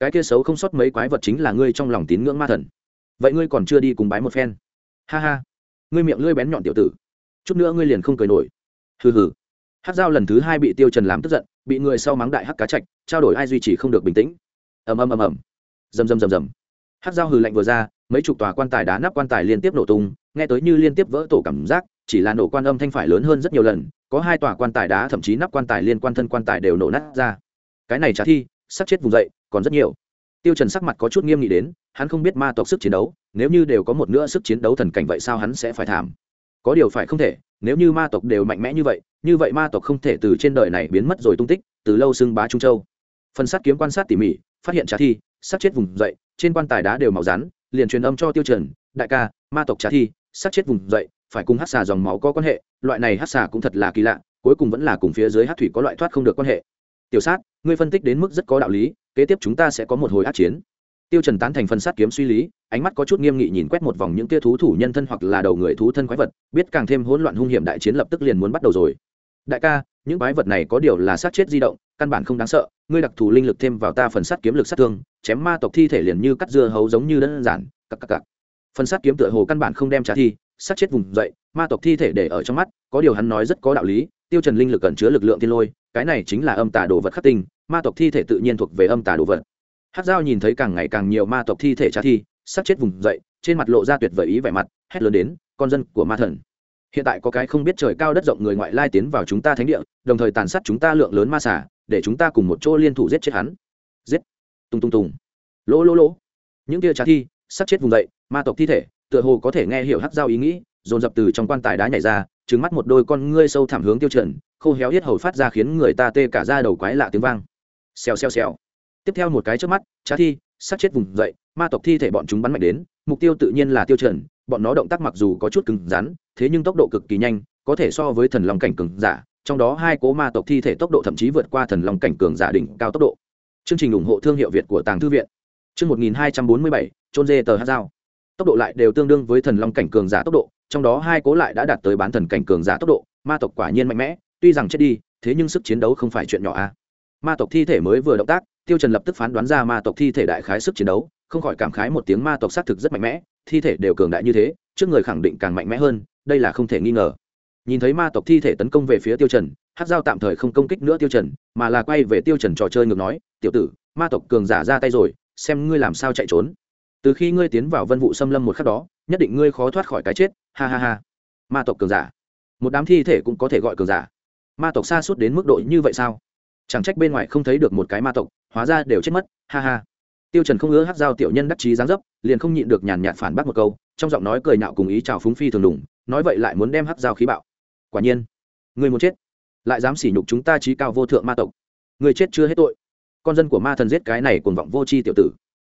S1: Cái kia xấu không sót mấy quái vật chính là ngươi trong lòng tín ngưỡng ma thần. Vậy ngươi còn chưa đi cùng bái một phen? Ha ha, ngươi miệng lưỡi bén nhọn tiểu tử. Chút nữa ngươi liền không cười nổi. Hừ hừ. Hát dao lần thứ hai bị tiêu trần làm tức giận, bị người sau mắng đại hắc cá trạch, trao đổi ai duy trì không được bình tĩnh. Ầm ầm ầm ầm. Rầm rầm rầm rầm. Hát dao hừ lạnh vừa ra mấy chục tòa quan tài đá nắp quan tài liên tiếp nổ tung, nghe tới như liên tiếp vỡ tổ cảm giác, chỉ là nổ quan âm thanh phải lớn hơn rất nhiều lần, có hai tòa quan tài đá thậm chí nắp quan tài liên quan thân quan tài đều nổ nát ra. Cái này trả thi, sắp chết vùng dậy, còn rất nhiều. Tiêu trần sắc mặt có chút nghiêm nghị đến, hắn không biết ma tộc sức chiến đấu, nếu như đều có một nửa sức chiến đấu thần cảnh vậy sao hắn sẽ phải thảm? Có điều phải không thể, nếu như ma tộc đều mạnh mẽ như vậy như vậy ma tộc không thể từ trên đời này biến mất rồi tung tích, từ lâu xưng bá trung châu. Phần sát kiếm quan sát tỉ mỉ, phát hiện trả thi sát chết vùng dậy, trên quan tài đá đều màu rắn liền truyền âm cho tiêu trần, đại ca, ma tộc trả thi, sát chết vùng dậy, phải cùng hát xà dòng máu có quan hệ, loại này hát xà cũng thật là kỳ lạ, cuối cùng vẫn là cùng phía dưới hát thủy có loại thoát không được quan hệ. Tiểu sát, ngươi phân tích đến mức rất có đạo lý, kế tiếp chúng ta sẽ có một hồi át chiến. Tiêu trần tán thành phân sát kiếm suy lý, ánh mắt có chút nghiêm nghị nhìn quét một vòng những kia thú thủ nhân thân hoặc là đầu người thú thân quái vật, biết càng thêm hỗn loạn hung hiểm đại chiến lập tức liền muốn bắt đầu rồi. Đại ca những quái vật này có điều là sát chết di động, căn bản không đáng sợ. Ngươi đặc thù linh lực thêm vào ta phần sát kiếm lực sát thương, chém ma tộc thi thể liền như cắt dưa hấu giống như đơn giản. Cặp cặp cặp phần sát kiếm tựa hồ căn bản không đem trả thi, sát chết vùng dậy, ma tộc thi thể để ở trong mắt, có điều hắn nói rất có đạo lý, tiêu trần linh lực cẩn chứa lực lượng thiên lôi, cái này chính là âm tà đồ vật khắc tinh, ma tộc thi thể tự nhiên thuộc về âm tà đồ vật. Hát dao nhìn thấy càng ngày càng nhiều ma tộc thi thể trả thi, sát chết vùng dậy, trên mặt lộ ra tuyệt vời ý vẻ mặt, hét lớn đến, con dân của ma thần hiện tại có cái không biết trời cao đất rộng người ngoại lai tiến vào chúng ta thánh địa đồng thời tàn sát chúng ta lượng lớn ma xả để chúng ta cùng một chỗ liên thủ giết chết hắn. Giết. Tung tung tung lỗ lỗ lỗ. Những kia trả thi sát chết vùng dậy ma tộc thi thể tựa hồ có thể nghe hiểu hát dao ý nghĩ dồn dập từ trong quan tài đá nhảy ra trứng mắt một đôi con ngươi sâu thẳm hướng tiêu chuẩn, khô héo hết hầu phát ra khiến người ta tê cả da đầu quái lạ tiếng vang. Xèo xèo xèo. Tiếp theo một cái trước mắt trá thi sát chết vùng dậy ma tộc thi thể bọn chúng bắn mạnh đến mục tiêu tự nhiên là tiêu chuẩn bọn nó động tác mặc dù có chút cứng rắn thế nhưng tốc độ cực kỳ nhanh có thể so với thần long cảnh cường giả trong đó hai cố ma tộc thi thể tốc độ thậm chí vượt qua thần long cảnh cường giả đỉnh cao tốc độ. Chương trình ủng hộ thương hiệu việt của tàng thư viện. Chương 1247, trôn dê tờ hát dao tốc độ lại đều tương đương với thần long cảnh cường giả tốc độ trong đó hai cố lại đã đạt tới bán thần cảnh cường giả tốc độ ma tộc quả nhiên mạnh mẽ tuy rằng chết đi thế nhưng sức chiến đấu không phải chuyện nhỏ a. Ma tộc thi thể mới vừa động tác tiêu trần lập tức phán đoán ra ma tộc thi thể đại khái sức chiến đấu không khỏi cảm khái một tiếng ma tộc xác thực rất mạnh mẽ thi thể đều cường đại như thế, trước người khẳng định càng mạnh mẽ hơn, đây là không thể nghi ngờ. Nhìn thấy ma tộc thi thể tấn công về phía tiêu trần hát dao tạm thời không công kích nữa tiêu trần, mà là quay về tiêu trần trò chơi ngược nói, tiểu tử, ma tộc cường giả ra tay rồi, xem ngươi làm sao chạy trốn. Từ khi ngươi tiến vào vân vụ xâm lâm một khắc đó, nhất định ngươi khó thoát khỏi cái chết, ha ha ha. Ma tộc cường giả. Một đám thi thể cũng có thể gọi cường giả. Ma tộc xa suốt đến mức độ như vậy sao? Chẳng trách bên ngoài không thấy được một cái ma tộc, hóa ra đều chết mất, ha ha tiêu trần không ngứa hát giao tiểu nhân đắc chí dáng dấp, liền không nhịn được nhàn nhạt phản bác một câu, trong giọng nói cười nhạo cùng ý chào phúng phi thường đủng nói vậy lại muốn đem hát giao khí bạo. Quả nhiên, người muốn chết, lại dám sỉ nhục chúng ta trí cao vô thượng ma tộc. Người chết chưa hết tội. Con dân của ma thần giết cái này cuồng vọng vô tri tiểu tử.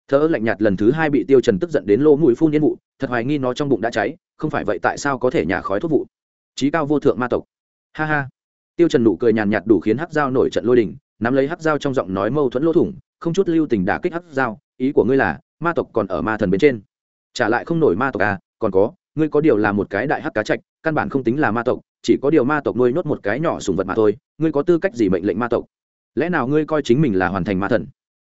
S1: Thở lạnh nhạt lần thứ hai bị tiêu trần tức giận đến lỗ mũi phun nhiên vụ, thật hoài nghi nó trong bụng đã cháy, không phải vậy tại sao có thể nhà khói thuốc vụ. Trí cao vô thượng ma tộc. Ha ha. Tiêu trần nụ cười nhàn nhạt đủ khiến hắc giao nổi trận lôi đình nắm lấy hắc dao trong giọng nói mâu thuẫn lỗ thủng, không chút lưu tình đả kích hắc dao, ý của ngươi là, ma tộc còn ở ma thần bên trên. Trả lại không nổi ma tộc à còn có, ngươi có điều là một cái đại hắc cá trạch, căn bản không tính là ma tộc, chỉ có điều ma tộc nuôi nốt một cái nhỏ sùng vật mà thôi, ngươi có tư cách gì mệnh lệnh ma tộc? Lẽ nào ngươi coi chính mình là hoàn thành ma thần?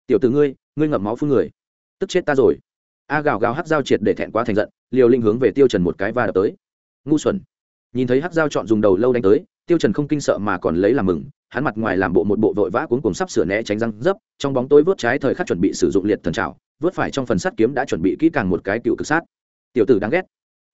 S1: Tiểu từ ngươi ngươi ngậm máu phương người. Tức chết ta rồi. A gào gào hắc dao triệt để thẹn quá thành giận, liều linh hướng về tiêu trần một cái và đập tới. Ngu xuẩn. Nhìn thấy hắc dao chọn dùng đầu lâu đánh tới, tiêu trần không kinh sợ mà còn lấy làm mừng hắn mặt ngoài làm bộ một bộ vội vã cuống cuồng sắp sửa né tránh răng dấp, trong bóng tối vớt trái thời khắc chuẩn bị sử dụng liệt thần trào vớt phải trong phần sắt kiếm đã chuẩn bị kỹ càng một cái cựu cực sát. Tiểu tử đáng ghét.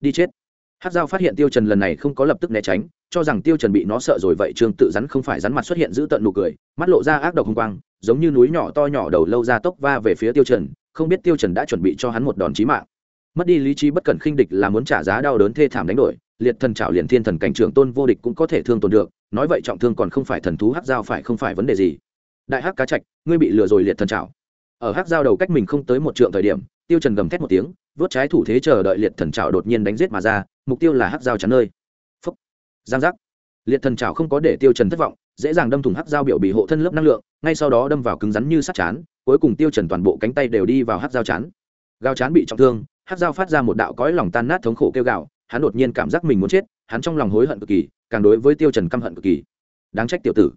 S1: Đi chết. Hát dao phát hiện tiêu trần lần này không có lập tức né tránh, cho rằng tiêu trần bị nó sợ rồi vậy trương tự rắn không phải rắn mặt xuất hiện giữ tận nụ cười, mắt lộ ra ác độc hung quang, giống như núi nhỏ to nhỏ đầu lâu ra tốc va về phía tiêu trần, không biết tiêu trần đã chuẩn bị cho hắn một đòn chí mạng. Mất đi lý trí bất cẩn khinh địch là muốn trả giá đau đớn thê thảm đánh đổi liệt thần trảo liền thiên thần cảnh trưởng tôn vô địch cũng có thể thương tổn được, nói vậy trọng thương còn không phải thần thú hắc dao phải không phải vấn đề gì. Đại hắc cá trạch, ngươi bị lừa rồi liệt thần trảo. Ở hắc dao đầu cách mình không tới một trượng thời điểm, tiêu trần gầm thét một tiếng, vớt trái thủ thế chờ đợi liệt thần trảo đột nhiên đánh giết mà ra, mục tiêu là hắc dao chắn nơi. Phúc. Giang giác. Liệt thần trảo không có để tiêu trần thất vọng, dễ dàng đâm thủng hắc dao biểu bị hộ thân lớp năng lượng, ngay sau đó đâm vào cứng rắn như sắt chán, cuối cùng tiêu trần toàn bộ cánh tay đều đi vào hắc dao chán. Gao chán bị trọng thương, hắc dao phát ra một đạo cõi lòng tan nát thống khổ kêu gào hắn đột nhiên cảm giác mình muốn chết hắn trong lòng hối hận cực kỳ càng đối với tiêu trần căm hận cực kỳ. Đáng trách tiểu tử.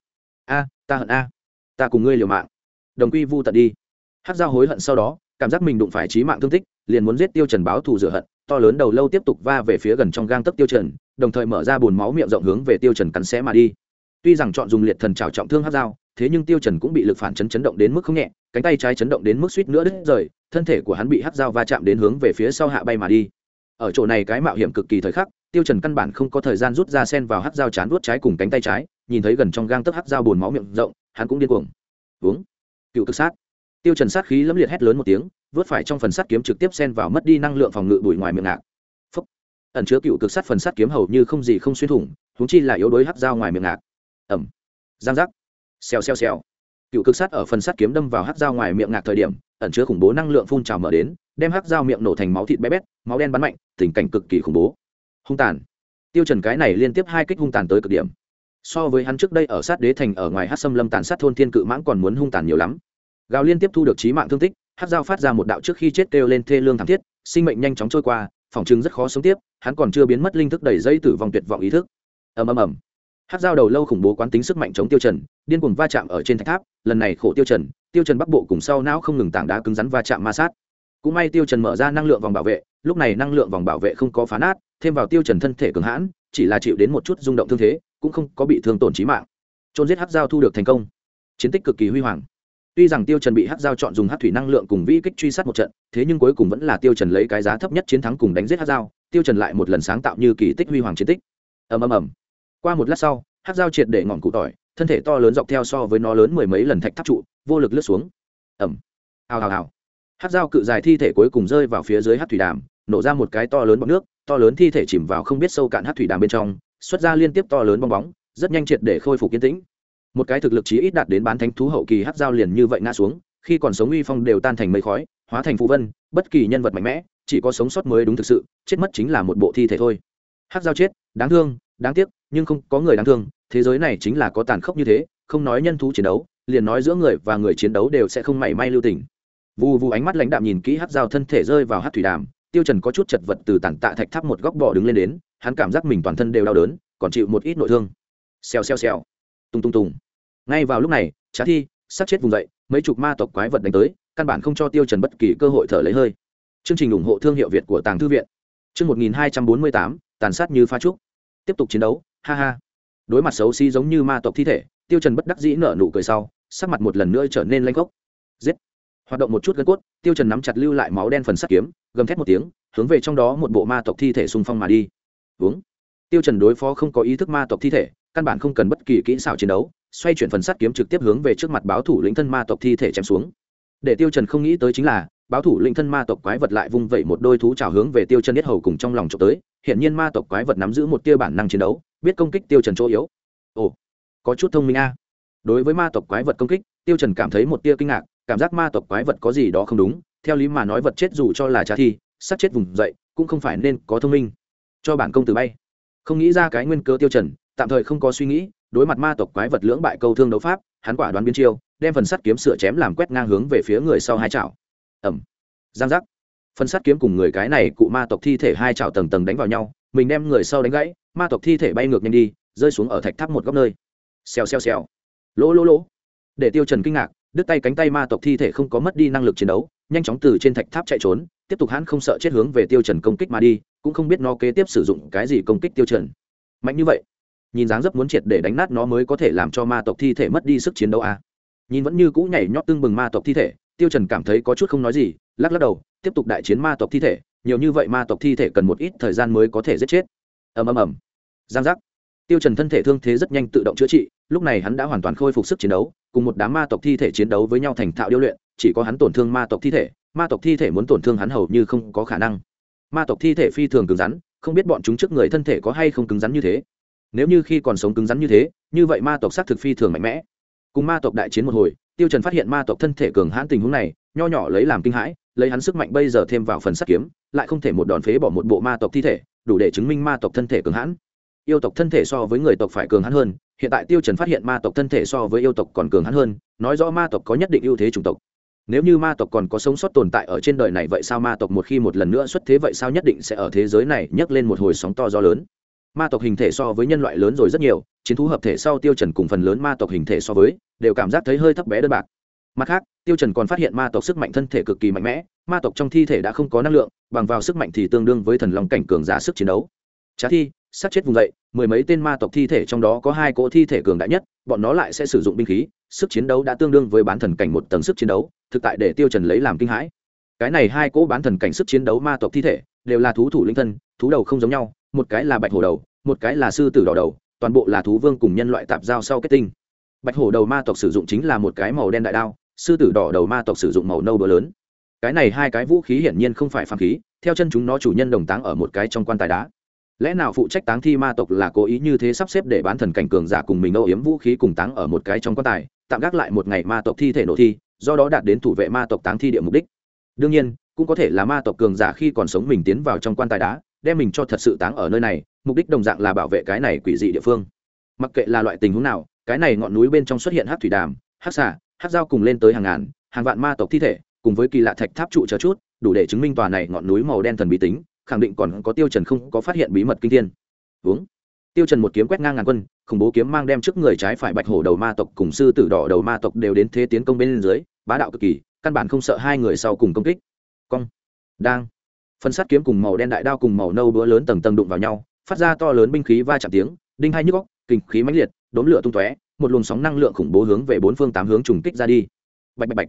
S1: A ta hận a. Ta cùng ngươi liều mạng. Đồng quy vu tận đi. Hắc Giao hối hận sau đó cảm giác mình đụng phải chí mạng thương tích liền muốn giết tiêu trần báo thù rửa hận to lớn đầu lâu tiếp tục va về phía gần trong gang tấc tiêu trần đồng thời mở ra bùn máu miệng rộng hướng về tiêu trần cắn xé mà đi. Tuy rằng chọn dùng liệt thần chảo trọng thương Hắc Giao, thế nhưng tiêu trần cũng bị lực phản chấn chấn động đến mức không nhẹ cánh tay trái chấn động đến mức suýt nữa đứt rời thân thể của hắn bị Hắc Giao va chạm đến hướng về phía sau hạ bay mà đi ở chỗ này cái mạo hiểm cực kỳ thời khắc, tiêu trần căn bản không có thời gian rút ra sen vào Hắc dao chán vuốt trái cùng cánh tay trái, nhìn thấy gần trong gang tấc Hắc dao bùn máu miệng rộng, hắn cũng điên cuồng. Uống. Cựu cực sát. Tiêu trần sát khí lấm liệt hét lớn một tiếng, vớt phải trong phần sắt kiếm trực tiếp sen vào mất đi năng lượng phòng ngự bụi ngoài miệng ngạc. Phúc. ẩn chứa cựu cực sát phần sắt kiếm hầu như không gì không xuyên thủng chúng chi là yếu đuối hắc dao ngoài miệng ngạc. Ẩm. Giang giác. Xèo xèo xèo. Cựu cực sát ở phần sắt kiếm đâm vào hắc dao ngoài miệng ngạc thời điểm, ẩn chứa khủng bố năng lượng phun trào mở đến, đem hắc dao miệng nổ thành máu thịt bé bét, máu đen bắn mạnh tình cảnh cực kỳ khủng bố. Hung tàn. Tiêu trần cái này liên tiếp hai kích hung tàn tới cực điểm. So với hắn trước đây ở sát đế thành ở ngoài hát xâm lâm tàn sát thôn thiên cự mãng còn muốn hung tàn nhiều lắm. Gào liên tiếp thu được trí mạng thương tích hát dao phát ra một đạo trước khi chết kêu lên thê lương thảm thiết, sinh mệnh nhanh chóng trôi qua phỏng chứng rất khó sống tiếp, hắn còn chưa biến mất linh thức đầy dây tử vong tuyệt vọng ý thức. Ầm ầm ầm. Hát dao đầu lâu khủng bố quán tính sức mạnh chống tiêu trần, điên cuồng va chạm ở trên thạch tháp, lần này khổ tiêu trần tiêu trần bắc bộ cùng sau não không ngừng tảng đá cứng rắn va chạm ma sát. Cũng may tiêu trần mở ra năng lượng vòng bảo vệ lúc này năng lượng vòng bảo vệ không có phá nát, thêm vào tiêu trần thân thể cường hãn, chỉ là chịu đến một chút rung động thương thế, cũng không có bị thương tổn chí mạng. Trôn giết hắc giao thu được thành công. Chiến tích cực kỳ huy hoàng. Tuy rằng tiêu trần bị hắc giao chọn dùng hắc thủy năng lượng cùng vĩ kích truy sát một trận, thế nhưng cuối cùng vẫn là tiêu trần lấy cái giá thấp nhất chiến thắng cùng đánh giết hắc giao, tiêu trần lại một lần sáng tạo như kỳ tích huy hoàng chiến tích. Ầm ầm ầm. Qua một lát sau, hắc giao triệt để ngọn cụ tỏi, thân thể to lớn dọc theo so với nó lớn mười mấy lần thạch tháp trụ, vô lực lướt xuống. Ầm. Ào ào ào hắc giao cự dài thi thể cuối cùng rơi vào phía dưới hắc thủy đàm nổ ra một cái to lớn bọc nước, to lớn thi thể chìm vào không biết sâu cạn hắc thủy đàm bên trong, xuất ra liên tiếp to lớn bong bóng, rất nhanh triệt để khôi phục kiên tĩnh. Một cái thực lực chí ít đạt đến bán thánh thú hậu kỳ hát dao liền như vậy ngã xuống, khi còn sống uy phong đều tan thành mây khói, hóa thành phụ vân, bất kỳ nhân vật mạnh mẽ, chỉ có sống sót mới đúng thực sự, chết mất chính là một bộ thi thể thôi. Hát dao chết, đáng thương, đáng tiếc, nhưng không có người đáng thương, thế giới này chính là có tàn khốc như thế, không nói nhân thú chiến đấu, liền nói giữa người và người chiến đấu đều sẽ không mảy may lưu tình. Vù vù ánh mắt lãnh đạm nhìn kỹ hát dao thân thể rơi vào hát thủy đàm tiêu trần có chút chật vật từ tảng tạ thạch tháp một góc bò đứng lên đến, hắn cảm giác mình toàn thân đều đau đớn, còn chịu một ít nội thương. Xèo xèo xèo. Tung tung tung ngay vào lúc này, trá thi sát chết vùng dậy, mấy chục ma tộc quái vật đánh tới, căn bản không cho tiêu trần bất kỳ cơ hội thở lấy hơi. Chương trình ủng hộ thương hiệu việt của tàng thư viện. Chương một nghìn hai trăm bốn mươi tám, tàn sát như pha trúc. Tiếp tục chiến đấu, ha ha. Đối mặt xấu xí giống như ma tộc thi thể, tiêu trần bất đắc dĩ nở nụ cười sau, sắc mặt một lần nữa trở nên lanh gốc giết hoạt động một chút gân cốt, tiêu trần nắm chặt lưu lại máu đen phần sắt kiếm, gầm thét một tiếng, hướng về trong đó một bộ ma tộc thi thể xung phong mà đi. Uống tiêu trần đối phó không có ý thức ma tộc thi thể, căn bản không cần bất kỳ kỹ xảo chiến đấu, xoay chuyển phần sắt kiếm trực tiếp hướng về trước mặt báo thủ lĩnh thân ma tộc thi thể chém xuống. Để tiêu trần không nghĩ tới chính là, báo thủ lĩnh thân ma tộc quái vật lại vung vẩy một đôi thú trào hướng về tiêu trần nhất hầu cùng trong lòng chụp tới hiện nhiên ma tộc quái vật nắm giữ một tia bản năng chiến đấu, biết công kích tiêu trần chỗ yếu. Ồ, có chút thông minh a. Đối với ma tộc quái vật công kích, tiêu trần cảm thấy một tia kinh ngạc cảm giác ma tộc quái vật có gì đó không đúng, theo lý mà nói vật chết dù cho là trả thi sát chết vùng dậy, cũng không phải nên có thông minh. Cho bản công tử bay. Không nghĩ ra cái nguyên cơ tiêu trần, tạm thời không có suy nghĩ, đối mặt ma tộc quái vật lưỡng bại câu thương đấu pháp, hắn quả đoán biến chiêu, đem phần sắt kiếm sửa chém làm quét ngang hướng về phía người sau hai chảo. Ẩm giang giác. Phần sắt kiếm cùng người cái này cụ ma tộc thi thể hai chảo tầng tầng đánh vào nhau, mình đem người sau đánh gãy, ma tộc thi thể bay ngược nhanh đi, rơi xuống ở thạch tháp một góc nơi. Xèo xèo xèo. Lỗ lỗ lỗ. Để tiêu trần kinh ngạc đứt tay cánh tay ma tộc thi thể không có mất đi năng lực chiến đấu, nhanh chóng từ trên thạch tháp chạy trốn, tiếp tục hắn không sợ chết hướng về tiêu trần công kích mà đi, cũng không biết nó kế tiếp sử dụng cái gì công kích tiêu trần. Mạnh như vậy, nhìn dáng dấp muốn triệt để đánh nát nó mới có thể làm cho ma tộc thi thể mất đi sức chiến đấu à. nhìn vẫn như cũ nhảy nhót tương bừng ma tộc thi thể, tiêu trần cảm thấy có chút không nói gì, lắc lắc đầu, tiếp tục đại chiến ma tộc thi thể, nhiều như vậy ma tộc thi thể cần một ít thời gian mới có thể giết chết. Ầm ầm ầm. Giang giác. Tiêu trần thân thể thương thế rất nhanh tự động chữa trị lúc này hắn đã hoàn toàn khôi phục sức chiến đấu, cùng một đám ma tộc thi thể chiến đấu với nhau thành thạo điêu luyện, chỉ có hắn tổn thương ma tộc thi thể, ma tộc thi thể muốn tổn thương hắn hầu như không có khả năng. Ma tộc thi thể phi thường cứng rắn, không biết bọn chúng trước người thân thể có hay không cứng rắn như thế. Nếu như khi còn sống cứng rắn như thế, như vậy ma tộc xác thực phi thường mạnh mẽ. Cùng ma tộc đại chiến một hồi, tiêu trần phát hiện ma tộc thân thể cường hãn tình huống này, nho nhỏ lấy làm kinh hãi, lấy hắn sức mạnh bây giờ thêm vào phần sắt kiếm, lại không thể một đòn phế bỏ một bộ ma tộc thi thể, đủ để chứng minh ma tộc thân thể cường hãn yêu tộc thân thể so với người tộc phải cường hãn hơn, hiện tại tiêu trần phát hiện ma tộc thân thể so với yêu tộc còn cường hãn hơn, nói rõ ma tộc có nhất định ưu thế chủng tộc. Nếu như ma tộc còn có sống sót tồn tại ở trên đời này vậy sao ma tộc một khi một lần nữa xuất thế vậy sao nhất định sẽ ở thế giới này nhấc lên một hồi sóng to gió lớn? Ma tộc hình thể so với nhân loại lớn rồi rất nhiều, chiến thú hợp thể sau tiêu trần cùng phần lớn ma tộc hình thể so với, đều cảm giác thấy hơi thấp bé đơn bạc. Mặt khác, tiêu trần còn phát hiện ma tộc sức mạnh thân thể cực kỳ mạnh mẽ, ma tộc trong thi thể đã không có năng lượng, bằng vào sức mạnh thì tương đương với thần long cảnh cường giả sức chiến đấu trá thi sát chết vùng dậy mười mấy tên ma tộc thi thể trong đó có hai cỗ thi thể cường đại nhất, bọn nó lại sẽ sử dụng binh khí, sức chiến đấu đã tương đương với bán thần cảnh một tầng sức chiến đấu, thực tại để tiêu trần lấy làm kinh hãi. Cái này hai cỗ bán thần cảnh sức chiến đấu ma tộc thi thể, đều là thú thủ linh thân, thú đầu không giống nhau, một cái là bạch hổ đầu, một cái là sư tử đỏ đầu, toàn bộ là thú vương cùng nhân loại tạp giao sau kết tinh. Bạch hổ đầu ma tộc sử dụng chính là một cái màu đen đại đao, sư tử đỏ đầu ma tộc sử dụng màu nâu bờ lớn. Cái này hai cái vũ khí hiển nhiên không phải phàm khí, theo chân chúng nó chủ nhân đồng táng ở một cái trong quan tài đá lẽ nào phụ trách táng thi ma tộc là cố ý như thế sắp xếp để bán thần cảnh cường giả cùng mình âu yếm vũ khí cùng táng ở một cái trong quan tài, tạm gác lại một ngày ma tộc thi thể nội thi, do đó đạt đến thủ vệ ma tộc táng thi địa mục đích? Đương nhiên, cũng có thể là ma tộc cường giả khi còn sống mình tiến vào trong quan tài đá, đem mình cho thật sự táng ở nơi này, mục đích đồng dạng là bảo vệ cái này quỷ dị địa phương. Mặc kệ là loại tình huống nào, cái này ngọn núi bên trong xuất hiện hát thủy đàm hát xà hát dao cùng lên tới hàng ngàn, hàng vạn ma tộc thi thể, cùng với kỳ lạ thạch tháp trụ chờ chút, đủ để chứng minh tòa này ngọn núi màu đen thần bí tính khẳng định còn có tiêu trần không có phát hiện bí mật kinh thiên. Uống. Tiêu trần một kiếm quét ngang ngàn quân, khủng bố kiếm mang đem trước người trái phải bạch hổ đầu ma tộc cùng sư tử đỏ đầu ma tộc đều đến thế tiến công bên dưới, bá đạo cực kỳ, căn bản không sợ hai người sau cùng công kích. Cong. Đang. Phân sát kiếm cùng màu đen đại đao cùng màu nâu búa lớn tầng tầng đụng vào nhau, phát ra to lớn binh khí va chạm tiếng, đinh hai nhức óc, kinh khí mãnh liệt đốn lửa tung tóe, một luồng sóng năng lượng khủng bố hướng về bốn phương tám hướng trùng kích ra đi. Bạch bạch bạch.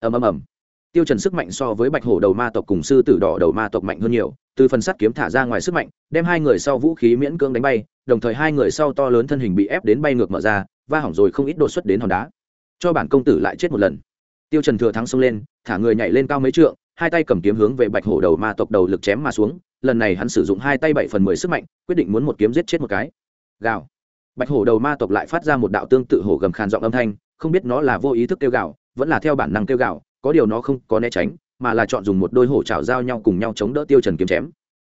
S1: Ầm ầm ầm tiêu trần sức mạnh so với bạch hổ đầu ma tộc cùng sư tử đỏ đầu ma tộc mạnh hơn nhiều, từ phần sắt kiếm thả ra ngoài sức mạnh, đem hai người sau vũ khí miễn cưỡng đánh bay, đồng thời hai người sau to lớn thân hình bị ép đến bay ngược mở ra, va hỏng rồi không ít đột xuất đến hòn đá. Cho bản công tử lại chết một lần. Tiêu trần thừa thắng xông lên, thả người nhảy lên cao mấy trượng, hai tay cầm kiếm hướng về bạch hổ đầu ma tộc đầu lực chém mà xuống, lần này hắn sử dụng hai tay bảy phần mười sức mạnh, quyết định muốn một kiếm giết chết một cái. Gào. Bạch hổ đầu ma tộc lại phát ra một đạo tương tự hổ gầm khàn giọng âm thanh, không biết nó là vô ý thức kêu gào, vẫn là theo bản năng kêu gào có điều nó không có né tránh, mà là chọn dùng một đôi hổ chảo giao nhau cùng nhau chống đỡ tiêu trần kiếm chém.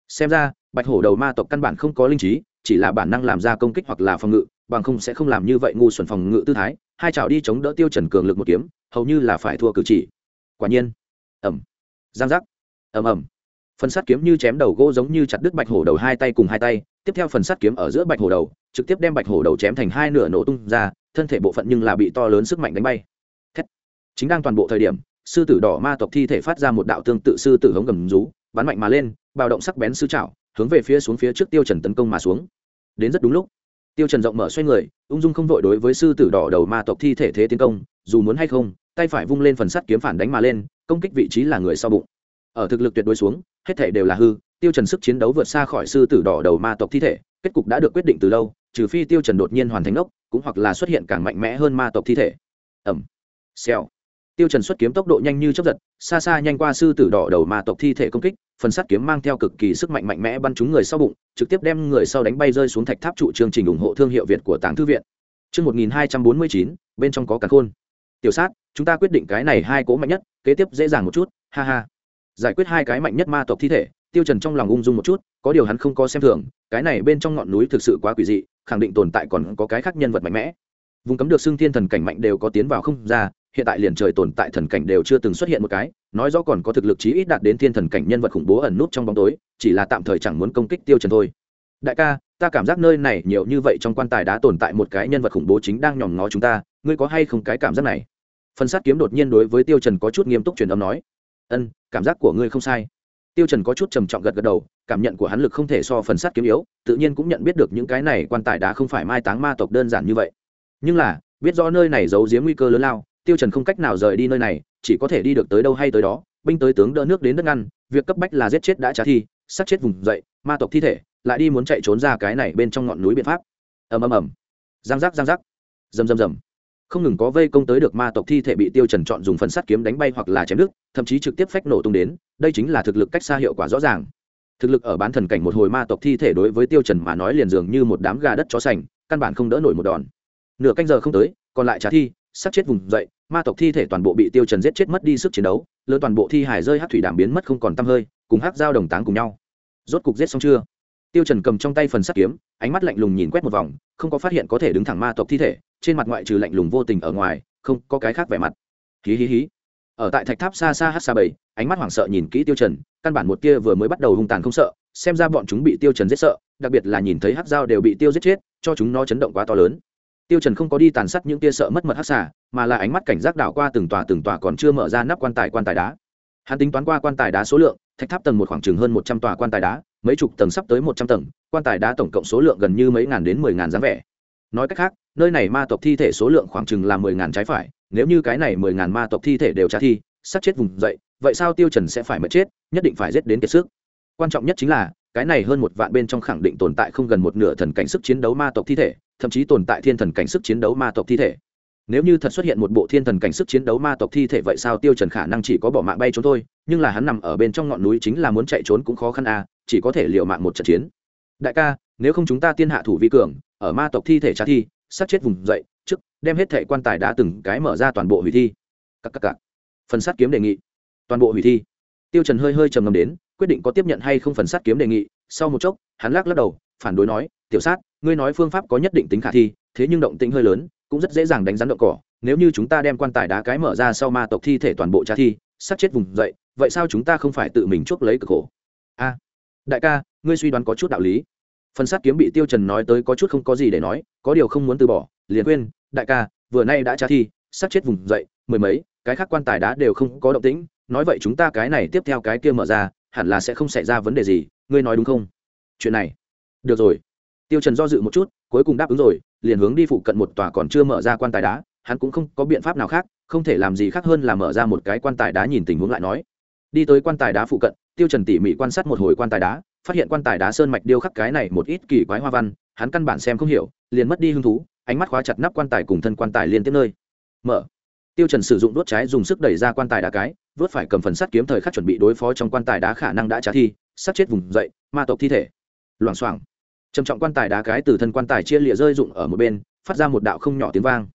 S1: Xem ra, bạch hổ đầu ma tộc căn bản không có linh trí, chỉ là bản năng làm ra công kích hoặc là phòng ngự, bằng không sẽ không làm như vậy ngu xuẩn phòng ngự tư thái, hai chảo đi chống đỡ tiêu trần cường lực một kiếm, hầu như là phải thua cử chỉ. Quả nhiên, ầm, giang giác, ầm ầm. Phần sắt kiếm như chém đầu gỗ giống như chặt đứt bạch hổ đầu hai tay cùng hai tay, tiếp theo phần sắt kiếm ở giữa bạch hổ đầu, trực tiếp đem bạch hổ đầu chém thành hai nửa nổ tung ra, thân thể bộ phận nhưng là bị to lớn sức mạnh đánh bay. Thét. chính đang toàn bộ thời điểm sư tử đỏ ma tộc thi thể phát ra một đạo tương tự sư tử hống gầm rú, bắn mạnh mà lên bạo động sắc bén sư trảo, hướng về phía xuống phía trước tiêu trần tấn công mà xuống. Đến rất đúng lúc, tiêu trần rộng mở xoay người, ung dung không vội đối với sư tử đỏ đầu ma tộc thi thể thế tiến công, dù muốn hay không, tay phải vung lên phần sắt kiếm phản đánh mà lên, công kích vị trí là người sau bụng. Ở thực lực tuyệt đối xuống, hết thể đều là hư, tiêu trần sức chiến đấu vượt xa khỏi sư tử đỏ đầu ma tộc thi thể, kết cục đã được quyết định từ lâu, trừ phi tiêu trần đột nhiên hoàn thành ốc, cũng hoặc là xuất hiện càng mạnh mẽ hơn ma tộc thi thể. Ẩm xèo tiêu trần xuất kiếm tốc độ nhanh như chớp giật, xa xa nhanh qua sư tử đỏ đầu ma tộc thi thể công kích, phần sắt kiếm mang theo cực kỳ sức mạnh mạnh mẽ bắn trúng người sau bụng, trực tiếp đem người sau đánh bay rơi xuống thạch tháp trụ chương trình ủng hộ thương hiệu việt của tàng thư viện. Chương 1249 bên trong có cả khôn. Tiểu sát, chúng ta quyết định cái này hai cố mạnh nhất, kế tiếp dễ dàng một chút, ha ha. Giải quyết hai cái mạnh nhất ma tộc thi thể, tiêu trần trong lòng ung dung một chút, có điều hắn không có xem thường, cái này bên trong ngọn núi thực sự quá quỷ dị, khẳng định tồn tại còn có cái khác nhân vật mạnh mẽ. Vùng cấm được xương thiên thần cảnh mạnh đều có tiến vào không ra hiện tại liền trời tồn tại thần cảnh đều chưa từng xuất hiện một cái, nói rõ còn có thực lực chí ít đạt đến thiên thần cảnh nhân vật khủng bố ẩn nút trong bóng tối, chỉ là tạm thời chẳng muốn công kích tiêu trần thôi. Đại ca, ta cảm giác nơi này nhiều như vậy trong quan tài đã tồn tại một cái nhân vật khủng bố chính đang nhòm ngó chúng ta, ngươi có hay không cái cảm giác này? Phần sát kiếm đột nhiên đối với tiêu trần có chút nghiêm túc truyền âm nói. Ân, cảm giác của ngươi không sai. Tiêu trần có chút trầm trọng gật gật đầu, cảm nhận của hắn lực không thể so phần sát kiếm yếu, tự nhiên cũng nhận biết được những cái này quan tài đá không phải mai táng ma tộc đơn giản như vậy. Nhưng là, biết rõ nơi này giấu giếm nguy cơ lớn lao tiêu trần không cách nào rời đi nơi này, chỉ có thể đi được tới đâu hay tới đó, binh tới tướng đỡ nước đến đất ngăn, việc cấp bách là giết chết đã trả thi, sát chết vùng dậy, ma tộc thi thể, lại đi muốn chạy trốn ra cái này bên trong ngọn núi biện pháp. Ầm ầm ầm. Giang giác giang giác. Rầm rầm rầm. Không ngừng có vây công tới được ma tộc thi thể bị tiêu trần chọn dùng phần sắt kiếm đánh bay hoặc là chém đứt, thậm chí trực tiếp phách nổ tung đến, đây chính là thực lực cách xa hiệu quả rõ ràng. Thực lực ở bán thần cảnh một hồi ma tộc thi thể đối với tiêu trần mà nói liền dường như một đám gà đất chó sành, căn bản không đỡ nổi một đòn. Nửa canh giờ không tới, còn lại trả thi, sát chết vùng dậy ma tộc thi thể toàn bộ bị tiêu trần giết chết mất đi sức chiến đấu lớn toàn bộ thi hải rơi hắc thủy đảm biến mất không còn tăm hơi, cùng hắc giao đồng táng cùng nhau. Rốt cục giết xong chưa? Tiêu trần cầm trong tay phần sắt kiếm, ánh mắt lạnh lùng nhìn quét một vòng, không có phát hiện có thể đứng thẳng ma tộc thi thể, trên mặt ngoại trừ lạnh lùng vô tình ở ngoài, không có cái khác vẻ mặt. Hí hí hí. Ở tại thạch tháp xa xa hắc xa bảy, ánh mắt hoảng sợ nhìn kỹ tiêu trần, căn bản một kia vừa mới bắt đầu hung tàn không sợ, xem ra bọn chúng bị tiêu trần giết sợ, đặc biệt là nhìn thấy hắc giao đều bị tiêu giết chết, cho chúng nó chấn động quá to lớn tiêu trần không có đi tàn sát những tia sợ mất mật hắc xà, mà là ánh mắt cảnh giác đảo qua từng tòa từng tòa còn chưa mở ra nắp quan tài quan tài đá. Hắn tính toán qua quan tài đá số lượng, thạch tháp tầng một khoảng chừng hơn một trăm tòa quan tài đá, mấy chục tầng sắp tới một trăm tầng, quan tài đá tổng cộng số lượng gần như mấy ngàn đến mười ngàn dáng vẻ. Nói cách khác, nơi này ma tộc thi thể số lượng khoảng chừng là mười ngàn trái phải, nếu như cái này mười ngàn ma tộc thi thể đều trả thi sát chết vùng dậy, vậy sao tiêu trần sẽ phải mất chết, nhất định phải giết đến kiệt sức? Quan trọng nhất chính là, cái này hơn một vạn bên trong khẳng định tồn tại không gần một nửa thần cảnh sức chiến đấu ma tộc thi thể thậm chí tồn tại thiên thần cảnh sức chiến đấu ma tộc thi thể. Nếu như thật xuất hiện một bộ thiên thần cảnh sức chiến đấu ma tộc thi thể vậy sao tiêu trần khả năng chỉ có bỏ mạng bay trốn thôi, nhưng là hắn nằm ở bên trong ngọn núi chính là muốn chạy trốn cũng khó khăn à chỉ có thể liều mạng một trận chiến. Đại ca, nếu không chúng ta tiên hạ thủ vi cường, ở ma tộc thi thể trả thi sát chết vùng dậy, trước, đem hết thể quan tài đã từng cái mở ra toàn bộ hủy thi. Các các các phần sát kiếm đề nghị. Toàn bộ hủy thi. Tiêu trần hơi hơi trầm ngâm đến, quyết định có tiếp nhận hay không phần sát kiếm đề nghị. Sau một chốc, hắn lắc lắc đầu, phản đối nói, tiểu sát ngươi nói phương pháp có nhất định tính khả thi, thế nhưng động tĩnh hơi lớn, cũng rất dễ dàng đánh rắn động cỏ. Nếu như chúng ta đem quan tài đá cái mở ra sau ma tộc thi thể toàn bộ tra thi sát chết vùng dậy, vậy sao chúng ta không phải tự mình chuốc lấy cực khổ? A, đại ca, ngươi suy đoán có chút đạo lý. Phần sát kiếm bị tiêu trần nói tới có chút không có gì để nói, có điều không muốn từ bỏ, liền quên đại ca, vừa nay đã tra thi sát chết vùng dậy, mười mấy, cái khác quan tài đá đều không có động tĩnh, nói vậy chúng ta cái này tiếp theo cái kia mở ra, hẳn là sẽ không xảy ra vấn đề gì, ngươi nói đúng không? Chuyện này, được rồi tiêu trần do dự một chút, cuối cùng đáp ứng rồi, liền hướng đi phụ cận một tòa còn chưa mở ra quan tài đá, hắn cũng không có biện pháp nào khác, không thể làm gì khác hơn là mở ra một cái quan tài đá nhìn tình huống lại nói. Đi tới quan tài đá phụ cận, tiêu trần tỉ mỉ quan sát một hồi quan tài đá, phát hiện quan tài đá sơn mạch điêu khắc cái này một ít kỳ quái hoa văn, hắn căn bản xem không hiểu, liền mất đi hứng thú, ánh mắt khóa chặt nắp quan tài cùng thân quan tài liên tiếp nơi. Mở. Tiêu trần sử dụng đốt trái dùng sức đẩy ra quan tài đá cái, vớt phải cầm phần sắt kiếm thời khắc chuẩn bị đối phó trong quan tài đá khả năng đã trả thi sát chết vùng dậy, ma tộc thi thể. Loảng xoảng trầm trọng quan tài đá cái từ thân quan tài chia lịa rơi rụng ở một bên, phát ra một đạo không nhỏ tiếng vang.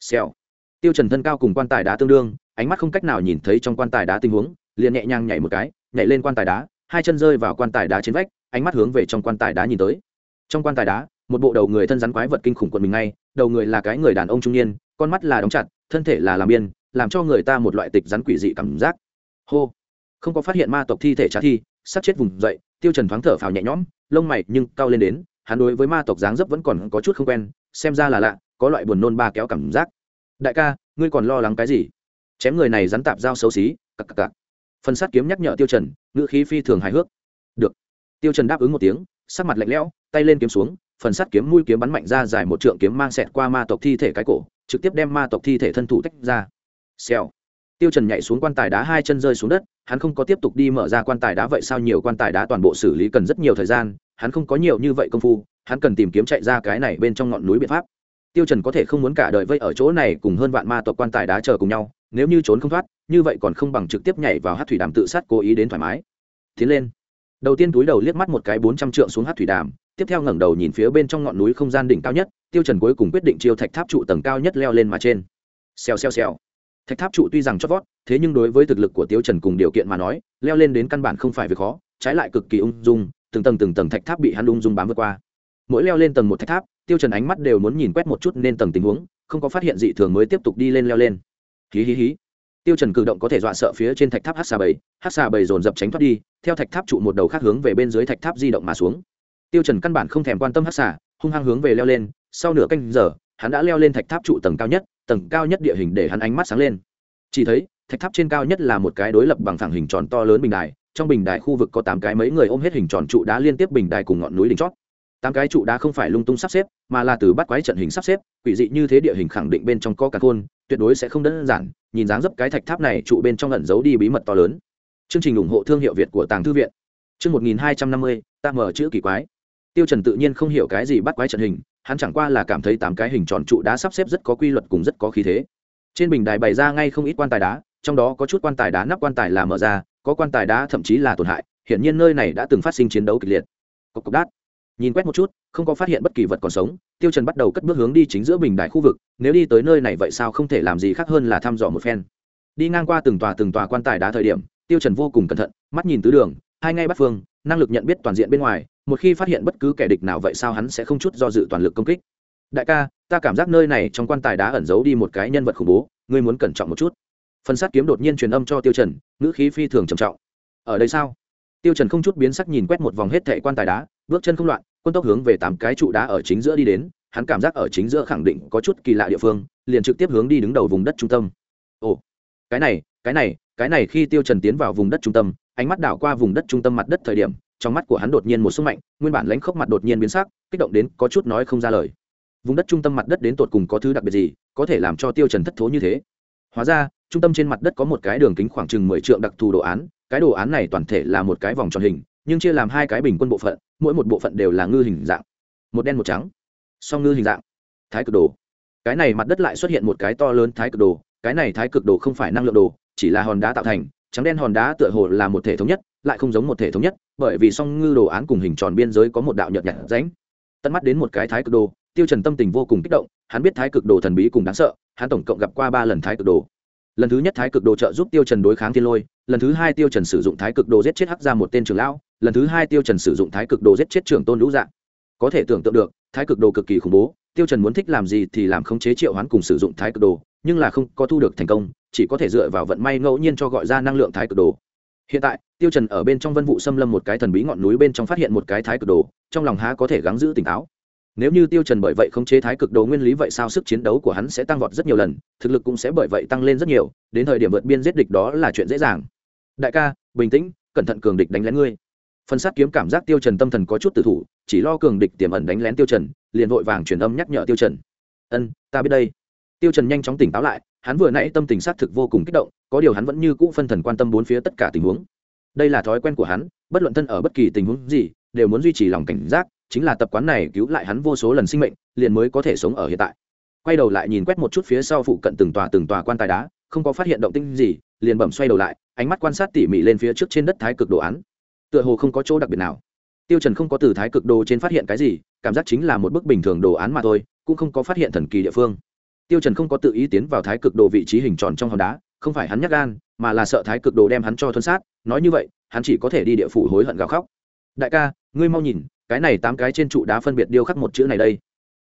S1: Xèo. Tiêu trần thân cao cùng quan tài đá tương đương, ánh mắt không cách nào nhìn thấy trong quan tài đá tình huống, liền nhẹ nhàng nhảy một cái, nhảy lên quan tài đá, hai chân rơi vào quan tài đá trên vách, ánh mắt hướng về trong quan tài đá nhìn tới. Trong quan tài đá, một bộ đầu người thân rắn quái vật kinh khủng quần mình ngay, đầu người là cái người đàn ông trung niên, con mắt là đóng chặt, thân thể là làm biên, làm cho người ta một loại tịch rắn quỷ dị cảm giác. Hô. Không có phát hiện ma tộc thi thể trả thi sát chết vùng dậy tiêu trần thoáng thở phào nhẹ nhõm, lông mày nhưng cao lên đến, hắn đối với ma tộc dáng dấp vẫn còn có chút không quen, xem ra là lạ, có loại buồn nôn ba kéo cảm giác. Đại ca, ngươi còn lo lắng cái gì? Chém người này rắn tạp dao xấu xí, cặc cặc cặc. Phần sát kiếm nhắc nhở tiêu trần, ngữ khí phi thường hài hước. Được. Tiêu trần đáp ứng một tiếng, sắc mặt lạnh lẽo, tay lên kiếm xuống, phần sắt kiếm mũi kiếm bắn mạnh ra dài một trượng kiếm mang xẹt qua ma tộc thi thể cái cổ, trực tiếp đem ma tộc thi thể thân thủ tách ra. Xèo tiêu trần nhảy xuống quan tài đá hai chân rơi xuống đất, hắn không có tiếp tục đi mở ra quan tài đá vậy sao nhiều quan tài đá toàn bộ xử lý cần rất nhiều thời gian, hắn không có nhiều như vậy công phu, hắn cần tìm kiếm chạy ra cái này bên trong ngọn núi biện pháp. Tiêu trần có thể không muốn cả đời vây ở chỗ này cùng hơn vạn ma tộc quan tài đá chờ cùng nhau, nếu như trốn không thoát, như vậy còn không bằng trực tiếp nhảy vào hát thủy đàm tự sát cố ý đến thoải mái. Tiến lên. Đầu tiên túi đầu liếc mắt một cái bốn trăm trượng xuống hát thủy đàm, tiếp theo ngẩng đầu nhìn phía bên trong ngọn núi không gian đỉnh cao nhất, tiêu trần cuối cùng quyết định chiêu thạch tháp trụ tầng cao nhất leo lên mà trên. Xèo xèo xèo thạch tháp trụ tuy rằng chót vót, thế nhưng đối với thực lực của tiêu trần cùng điều kiện mà nói, leo lên đến căn bản không phải việc khó, trái lại cực kỳ ung dung, từng tầng từng tầng thạch tháp bị hắn ung dung bám vượt qua. Mỗi leo lên tầng một thạch tháp, tiêu trần ánh mắt đều muốn nhìn quét một chút nên tầng tình huống, không có phát hiện dị thường mới tiếp tục đi lên leo lên. Hí hí hí. Tiêu trần cử động có thể dọa sợ phía trên thạch tháp hắc xà bầy hắc xà bầy dồn dập tránh thoát đi, theo thạch tháp trụ một đầu khác hướng về bên dưới thạch tháp di động mà xuống. Tiêu trần căn bản không thèm quan tâm hắc xà, hung hăng hướng về leo lên, sau nửa canh giờ, hắn đã leo lên thạch tháp trụ tầng cao nhất tầng cao nhất địa hình để hắn ánh mắt sáng lên. Chỉ thấy, thạch tháp trên cao nhất là một cái đối lập bằng phẳng hình tròn to lớn bình đài, trong bình đài khu vực có tám cái mấy người ôm hết hình tròn trụ đá liên tiếp bình đài cùng ngọn núi đỉnh chót. Tám cái trụ đá không phải lung tung sắp xếp, mà là từ bắt quái trận hình sắp xếp, quỷ dị như thế địa hình khẳng định bên trong có cả khôn tuyệt đối sẽ không đơn giản, nhìn dáng dấp cái thạch tháp này trụ bên trong ẩn giấu đi bí mật to lớn. Chương trình ủng hộ thương hiệu việt của tàng thư viện. Chương một nghìn hai trăm năm mươi, ta mở chữ kỳ quái. Tiêu trần tự nhiên không hiểu cái gì bắt quái trận hình hắn chẳng qua là cảm thấy tám cái hình tròn trụ đá sắp xếp rất có quy luật cùng rất có khí thế. Trên bình đài bày ra ngay không ít quan tài đá, trong đó có chút quan tài đá nắp quan tài là mở ra, có quan tài đá thậm chí là tổn hại, hiển nhiên nơi này đã từng phát sinh chiến đấu kịch liệt. Cộc cộc đát. Nhìn quét một chút, không có phát hiện bất kỳ vật còn sống, tiêu trần bắt đầu cất bước hướng đi chính giữa bình đài khu vực, nếu đi tới nơi này vậy sao không thể làm gì khác hơn là thăm dò một phen. Đi ngang qua từng tòa từng tòa quan tài đá thời điểm, tiêu trần vô cùng cẩn thận, mắt nhìn tứ đường, hai ngay bắt phương, năng lực nhận biết toàn diện bên ngoài một khi phát hiện bất cứ kẻ địch nào vậy sao hắn sẽ không chút do dự toàn lực công kích. Đại ca, ta cảm giác nơi này trong quan tài đá ẩn giấu đi một cái nhân vật khủng bố, ngươi muốn cẩn trọng một chút. Phần sát kiếm đột nhiên truyền âm cho tiêu trần, ngữ khí phi thường trầm trọng. Ở đây sao? Tiêu trần không chút biến sắc nhìn quét một vòng hết thệ quan tài đá, bước chân không loạn, quân tốc hướng về tám cái trụ đá ở chính giữa đi đến, hắn cảm giác ở chính giữa khẳng định có chút kỳ lạ địa phương, liền trực tiếp hướng đi đứng đầu vùng đất trung tâm. Ồ, cái này cái này cái này khi tiêu trần tiến vào vùng đất trung tâm, ánh mắt đảo qua vùng đất trung tâm mặt đất thời điểm trong mắt của hắn đột nhiên một sức mạnh, nguyên bản lãnh khốc mặt đột nhiên biến sắc, kích động đến có chút nói không ra lời. Vùng đất trung tâm mặt đất đến tột cùng có thứ đặc biệt gì, có thể làm cho tiêu trần thất thố như thế? Hóa ra, trung tâm trên mặt đất có một cái đường kính khoảng chừng mười trượng đặc thù đồ án, cái đồ án này toàn thể là một cái vòng tròn hình, nhưng chia làm hai cái bình quân bộ phận, mỗi một bộ phận đều là ngư hình dạng. Một đen một trắng. Song ngư hình dạng. Thái cực đồ. Cái này mặt đất lại xuất hiện một cái to lớn thái cực đồ, cái này thái cực đồ không phải năng lượng đồ, chỉ là hòn đá tạo thành trắng đen hòn đá tựa hồ là một thể thống nhất, lại không giống một thể thống nhất, bởi vì song ngư đồ án cùng hình tròn biên giới có một đạo nhợt nhạt ránh tận mắt đến một cái thái cực đồ, tiêu trần tâm tình vô cùng kích động, hắn biết thái cực đồ thần bí cùng đáng sợ, hắn tổng cộng gặp qua ba lần thái cực đồ. Lần thứ nhất thái cực đồ trợ giúp tiêu trần đối kháng thiên lôi, lần thứ hai tiêu trần sử dụng thái cực đồ giết chết hắc ra một tên trưởng lão, lần thứ hai tiêu trần sử dụng thái cực đồ giết chết trưởng tôn lũ dạng có thể tưởng tượng được, thái cực đồ cực kỳ khủng bố, tiêu trần muốn thích làm gì thì làm không chế triệu hoán cùng sử dụng thái cực đồ, nhưng là không có thu được thành công chỉ có thể dựa vào vận may ngẫu nhiên cho gọi ra năng lượng thái cực đồ. Hiện tại, tiêu trần ở bên trong vân vụ xâm lâm một cái thần bí ngọn núi bên trong phát hiện một cái thái cực đồ, trong lòng há có thể gắng giữ tỉnh táo. Nếu như tiêu trần bởi vậy không chế thái cực đồ nguyên lý vậy sao sức chiến đấu của hắn sẽ tăng vọt rất nhiều lần, thực lực cũng sẽ bởi vậy tăng lên rất nhiều, đến thời điểm vượt biên giết địch đó là chuyện dễ dàng. Đại ca, bình tĩnh, cẩn thận cường địch đánh lén ngươi. Phần sát kiếm cảm giác tiêu trần tâm thần có chút tử thủ, chỉ lo cường địch tiềm ẩn đánh lén tiêu trần, liền vội vàng truyền âm nhắc nhở tiêu trần. Ân, ta biết đây. Tiêu trần nhanh chóng tỉnh táo lại hắn vừa nãy tâm tình xác thực vô cùng kích động, có điều hắn vẫn như cũ phân thần quan tâm bốn phía tất cả tình huống. Đây là thói quen của hắn, bất luận thân ở bất kỳ tình huống gì, đều muốn duy trì lòng cảnh giác, chính là tập quán này cứu lại hắn vô số lần sinh mệnh, liền mới có thể sống ở hiện tại. Quay đầu lại nhìn quét một chút phía sau phụ cận từng tòa từng tòa quan tài đá, không có phát hiện động tĩnh gì, liền bẩm xoay đầu lại, ánh mắt quan sát tỉ mỉ lên phía trước trên đất thái cực đồ án. Tựa hồ không có chỗ đặc biệt nào. Tiêu trần không có từ thái cực đồ trên phát hiện cái gì, cảm giác chính là một bức bình thường đồ án mà thôi, cũng không có phát hiện thần kỳ địa phương tiêu trần không có tự ý tiến vào thái cực đồ vị trí hình tròn trong hòn đá, không phải hắn nhát gan, mà là sợ thái cực đồ đem hắn cho thuần sát. Nói như vậy, hắn chỉ có thể đi địa phủ hối hận gào khóc. Đại ca, ngươi mau nhìn, cái này tám cái trên trụ đá phân biệt điêu khắc một chữ này đây.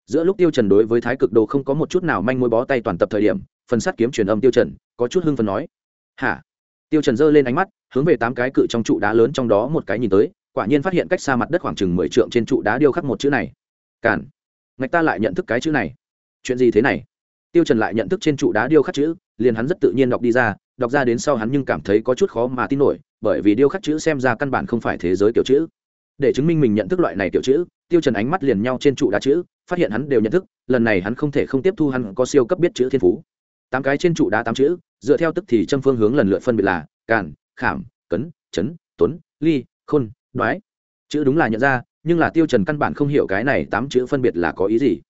S1: Giữa lúc tiêu trần đối với thái cực đồ không có một chút nào manh mối bó tay toàn tập thời điểm, phần sắt kiếm truyền âm tiêu trần, có chút hưng phấn nói, hả? Tiêu trần giơ lên ánh mắt, hướng về tám cái cự trong trụ đá lớn trong đó một cái nhìn tới, quả nhiên phát hiện cách xa mặt đất khoảng chừng mười trượng trên trụ đá điêu khắc một chữ này. Cản ngạch ta lại nhận thức cái chữ này. Chuyện gì thế này? Tiêu trần lại nhận thức trên trụ đá điêu khắc chữ, liền hắn rất tự nhiên đọc đi ra, đọc ra đến sau hắn nhưng cảm thấy có chút khó mà tin nổi, bởi vì điêu khắc chữ xem ra căn bản không phải thế giới kiểu chữ. Để chứng minh mình nhận thức loại này kiểu chữ, tiêu trần ánh mắt liền nhau trên trụ đá chữ, phát hiện hắn đều nhận thức, lần này hắn không thể không tiếp thu hắn có siêu cấp biết chữ thiên phú. Tám cái trên trụ đá tám chữ, dựa theo tức thì châm phương hướng lần lượt phân biệt là càn, khảm, cấn, chấn, tuấn, ly, khôn, đoái. Chữ đúng là nhận ra, nhưng là tiêu trần căn bản không hiểu cái này tám chữ phân biệt là có ý gì.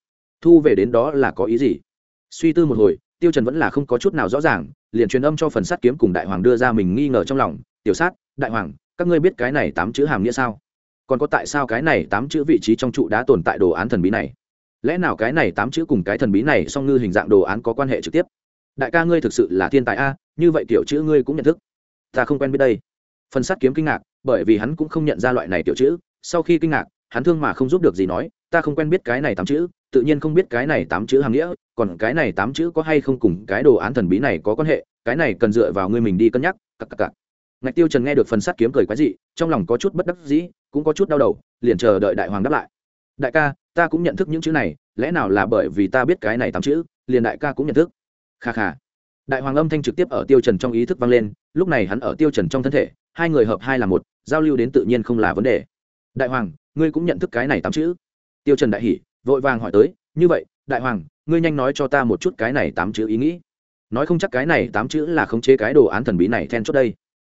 S1: Thu về đến đó là có ý gì? Suy tư một hồi, tiêu trần vẫn là không có chút nào rõ ràng, liền truyền âm cho phần sát kiếm cùng đại hoàng đưa ra mình nghi ngờ trong lòng. Tiểu sát, đại hoàng, các ngươi biết cái này tám chữ hàm nghĩa sao? Còn có tại sao cái này tám chữ vị trí trong trụ đã tồn tại đồ án thần bí này? Lẽ nào cái này tám chữ cùng cái thần bí này song ngư hình dạng đồ án có quan hệ trực tiếp? Đại ca ngươi thực sự là thiên tài a, như vậy tiểu chữ ngươi cũng nhận thức. Ta không quen biết đây. Phần sát kiếm kinh ngạc, bởi vì hắn cũng không nhận ra loại này tiểu chữ. Sau khi kinh ngạc hắn thương mà không giúp được gì nói, ta không quen biết cái này tám chữ, tự nhiên không biết cái này tám chữ hàm nghĩa, còn cái này tám chữ có hay không cùng cái đồ án thần bí này có quan hệ, cái này cần dựa vào ngươi mình đi cân nhắc. Cặp cặp cặp ngạch tiêu trần nghe được phần sắt kiếm cười quái dị, trong lòng có chút bất đắc dĩ, cũng có chút đau đầu, liền chờ đợi đại hoàng đáp lại. Đại ca, ta cũng nhận thức những chữ này, lẽ nào là bởi vì ta biết cái này tám chữ, liền đại ca cũng nhận thức? Kha kha. Đại hoàng âm thanh trực tiếp ở tiêu trần trong ý thức vang lên, lúc này hắn ở tiêu trần trong thân thể, hai người hợp hai là một, giao lưu đến tự nhiên không là vấn đề. Đại hoàng ngươi cũng nhận thức cái này tám chữ. Tiêu trần đại hỉ, vội vàng hỏi tới, như vậy, đại hoàng, ngươi nhanh nói cho ta một chút cái này tám chữ ý nghĩ. Nói không chắc cái này tám chữ là khống chế cái đồ án thần bí này then chốt đây.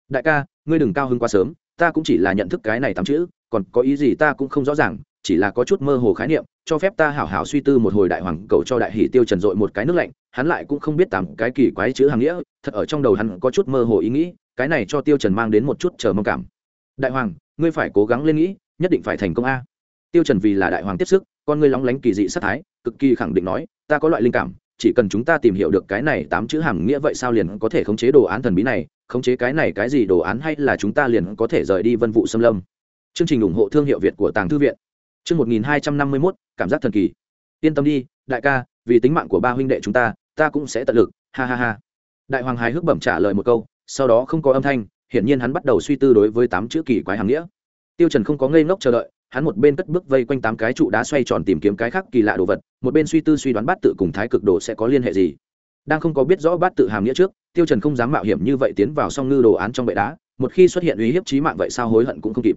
S1: Đại ca, ngươi đừng cao hứng quá sớm, ta cũng chỉ là nhận thức cái này tám chữ, còn có ý gì ta cũng không rõ ràng, chỉ là có chút mơ hồ khái niệm, cho phép ta hảo hảo suy tư một hồi đại hoàng, cầu cho đại hỷ tiêu trần dội một cái nước lạnh, hắn lại cũng không biết tám cái kỳ quái chữ hàng nghĩa, thật ở trong đầu hắn có chút mơ hồ ý nghĩ, cái này cho tiêu trần mang đến một chút chờ mong cảm. Đại hoàng, ngươi phải cố gắng lên nghĩ nhất định phải thành công a. Tiêu trần vì là đại hoàng tiếp sức, con ngươi lóng lánh kỳ dị sát thái, cực kỳ khẳng định nói, ta có loại linh cảm, chỉ cần chúng ta tìm hiểu được cái này tám chữ hàm nghĩa vậy sao liền có thể khống chế đồ án thần bí này, khống chế cái này cái gì đồ án hay là chúng ta liền có thể rời đi vân vụ xâm lâm. Chương trình ủng hộ thương hiệu việt của tàng thư viện. Chương một nghìn hai trăm năm mươi mốt, cảm giác thần kỳ. Yên tâm đi, đại ca, vì tính mạng của ba huynh đệ chúng ta ta cũng sẽ tận lực. Ha ha ha. Đại hoàng hài hước bẩm trả lời một câu, sau đó không có âm thanh, hiển nhiên hắn bắt đầu suy tư đối với tám chữ kỳ quái hàm nghĩa tiêu trần không có ngây ngốc chờ đợi, hắn một bên cất bước vây quanh tám cái trụ đá xoay tròn tìm kiếm cái khác kỳ lạ đồ vật, một bên suy tư suy đoán bát tự cùng thái cực đồ sẽ có liên hệ gì. Đang không có biết rõ bát tự hàm nghĩa trước, tiêu trần không dám mạo hiểm như vậy tiến vào song ngư đồ án trong bệ đá, một khi xuất hiện uy hiếp chí mạng vậy sao hối hận cũng không kịp.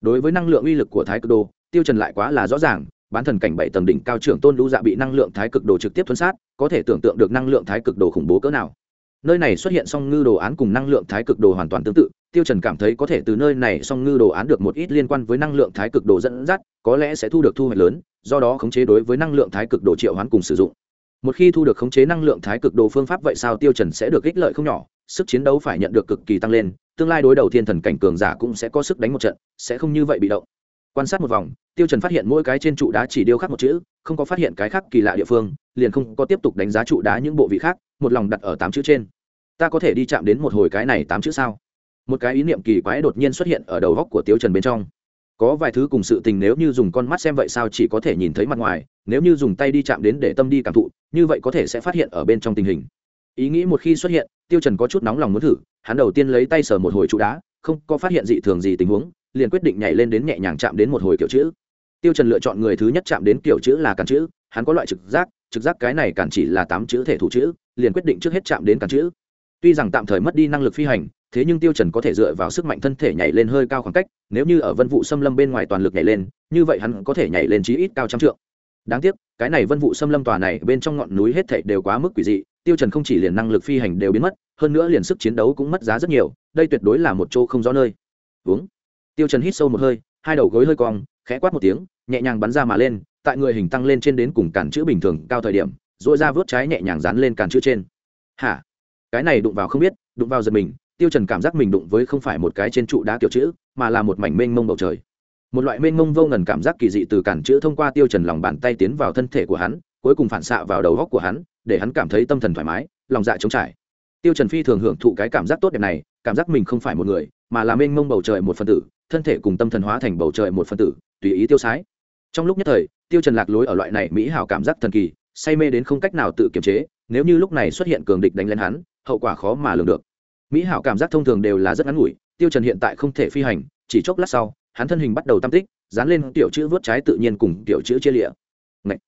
S1: Đối với năng lượng uy lực của thái cực đồ, tiêu trần lại quá là rõ ràng, bán thần cảnh bảy tầng đỉnh cao trưởng tôn lũ dạ bị năng lượng thái cực đồ trực tiếp thuấn sát, có thể tưởng tượng được năng lượng thái cực đồ khủng bố cỡ nào. Nơi này xuất hiện song ngư đồ án cùng năng lượng thái cực đồ hoàn toàn tương tự tiêu trần cảm thấy có thể từ nơi này song ngư đồ án được một ít liên quan với năng lượng thái cực đồ dẫn dắt, có lẽ sẽ thu được thu hoạch lớn, do đó khống chế đối với năng lượng thái cực đồ triệu hoán cùng sử dụng. Một khi thu được khống chế năng lượng thái cực đồ phương pháp vậy sao tiêu trần sẽ được ích lợi không nhỏ, sức chiến đấu phải nhận được cực kỳ tăng lên, tương lai đối đầu thiên thần cảnh cường giả cũng sẽ có sức đánh một trận, sẽ không như vậy bị động. Quan sát một vòng, tiêu trần phát hiện mỗi cái trên trụ đá chỉ điêu khắc một chữ, không có phát hiện cái khác kỳ lạ địa phương, liền không có tiếp tục đánh giá trụ đá những bộ vị khác, một lòng đặt ở tám chữ trên. Ta có thể đi chạm đến một hồi cái này tám chữ sao? Một cái ý niệm kỳ quái đột nhiên xuất hiện ở đầu góc của tiêu trần bên trong. Có vài thứ cùng sự tình nếu như dùng con mắt xem vậy sao chỉ có thể nhìn thấy mặt ngoài, nếu như dùng tay đi chạm đến để tâm đi cảm thụ, như vậy có thể sẽ phát hiện ở bên trong tình hình. Ý nghĩ một khi xuất hiện, tiêu trần có chút nóng lòng muốn thử, hắn đầu tiên lấy tay sờ một hồi trụ đá, không có phát hiện dị thường gì tình huống, liền quyết định nhảy lên đến nhẹ nhàng chạm đến một hồi kiểu chữ. Tiêu trần lựa chọn người thứ nhất chạm đến kiểu chữ là cản chữ, hắn có loại trực giác trực giác cái này cản chỉ là tám chữ thể thủ chữ, liền quyết định trước hết chạm đến cản chữ tuy rằng tạm thời mất đi năng lực phi hành, thế nhưng tiêu trần có thể dựa vào sức mạnh thân thể nhảy lên hơi cao khoảng cách, nếu như ở vân vụ xâm lâm bên ngoài toàn lực nhảy lên, như vậy hắn có thể nhảy lên chí ít cao trăm trượng. Đáng tiếc, cái này vân vụ xâm lâm tòa này bên trong ngọn núi hết thảy đều quá mức quỷ dị, tiêu trần không chỉ liền năng lực phi hành đều biến mất, hơn nữa liền sức chiến đấu cũng mất giá rất nhiều, đây tuyệt đối là một chỗ không rõ nơi. Uống. Tiêu trần hít sâu một hơi, hai đầu gối hơi cong, khẽ quát một tiếng, nhẹ nhàng bắn ra mà lên, tại người hình tăng lên trên đến cùng cản chữ bình thường cao thời điểm rồi ra vớt trái nhẹ nhàng dán lên cản chữ trên. Hả? Cái này đụng vào không biết, đụng vào giật mình, tiêu trần cảm giác mình đụng với không phải một cái trên trụ đá kiểu chữ, mà là một mảnh mênh mông bầu trời. Một loại mênh mông vô ngần cảm giác kỳ dị từ cản chữ thông qua tiêu trần lòng bàn tay tiến vào thân thể của hắn, cuối cùng phản xạ vào đầu góc của hắn, để hắn cảm thấy tâm thần thoải mái, lòng dạ trống trải. Tiêu trần phi thường hưởng thụ cái cảm giác tốt đẹp này, cảm giác mình không phải một người, mà là mênh mông bầu trời một phần tử, thân thể cùng tâm thần hóa thành bầu trời một phần tử, tùy ý tiêu sái. Trong lúc nhất thời, tiêu trần lạc lối ở loại này mỹ hảo cảm giác thần kỳ, say mê đến không cách nào tự kiềm chế, nếu như lúc này xuất hiện cường địch đánh lên hắn hậu quả khó mà lường được. Mỹ hảo cảm giác thông thường đều là rất ngắn ngủi, tiêu trần hiện tại không thể phi hành, chỉ chốc lát sau, hắn thân hình bắt đầu tam tích, dán lên tiểu chữ vớt trái tự nhiên cùng tiểu chữ chia lịa. Ngậy.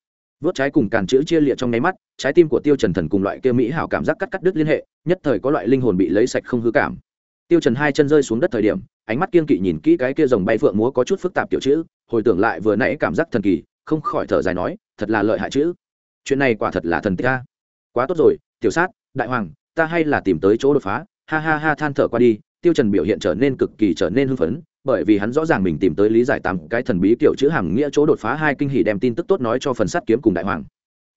S1: vớt trái cùng càn chữ chia lịa trong nháy mắt, trái tim của tiêu trần thần cùng loại kia mỹ hảo cảm giác cắt cắt đứt liên hệ, nhất thời có loại linh hồn bị lấy sạch không hư cảm. Tiêu trần hai chân rơi xuống đất thời điểm, ánh mắt kiên kỵ nhìn kỹ cái kia rồng bay phượng múa có chút phức tạp tiểu chữ, hồi tưởng lại vừa nãy cảm giác thần kỳ, không khỏi thở dài nói, thật là lợi hại chữ. Chuyện này quả thật là thần tích a. Quá tốt rồi, tiểu sát, đại hoàng ta hay là tìm tới chỗ đột phá. Ha ha ha, than thở qua đi, tiêu trần biểu hiện trở nên cực kỳ trở nên hưng phấn, bởi vì hắn rõ ràng mình tìm tới lý giải tám cái thần bí kiểu chữ hàm nghĩa chỗ đột phá hai kinh hỉ đem tin tức tốt nói cho phần sát kiếm cùng đại hoàng.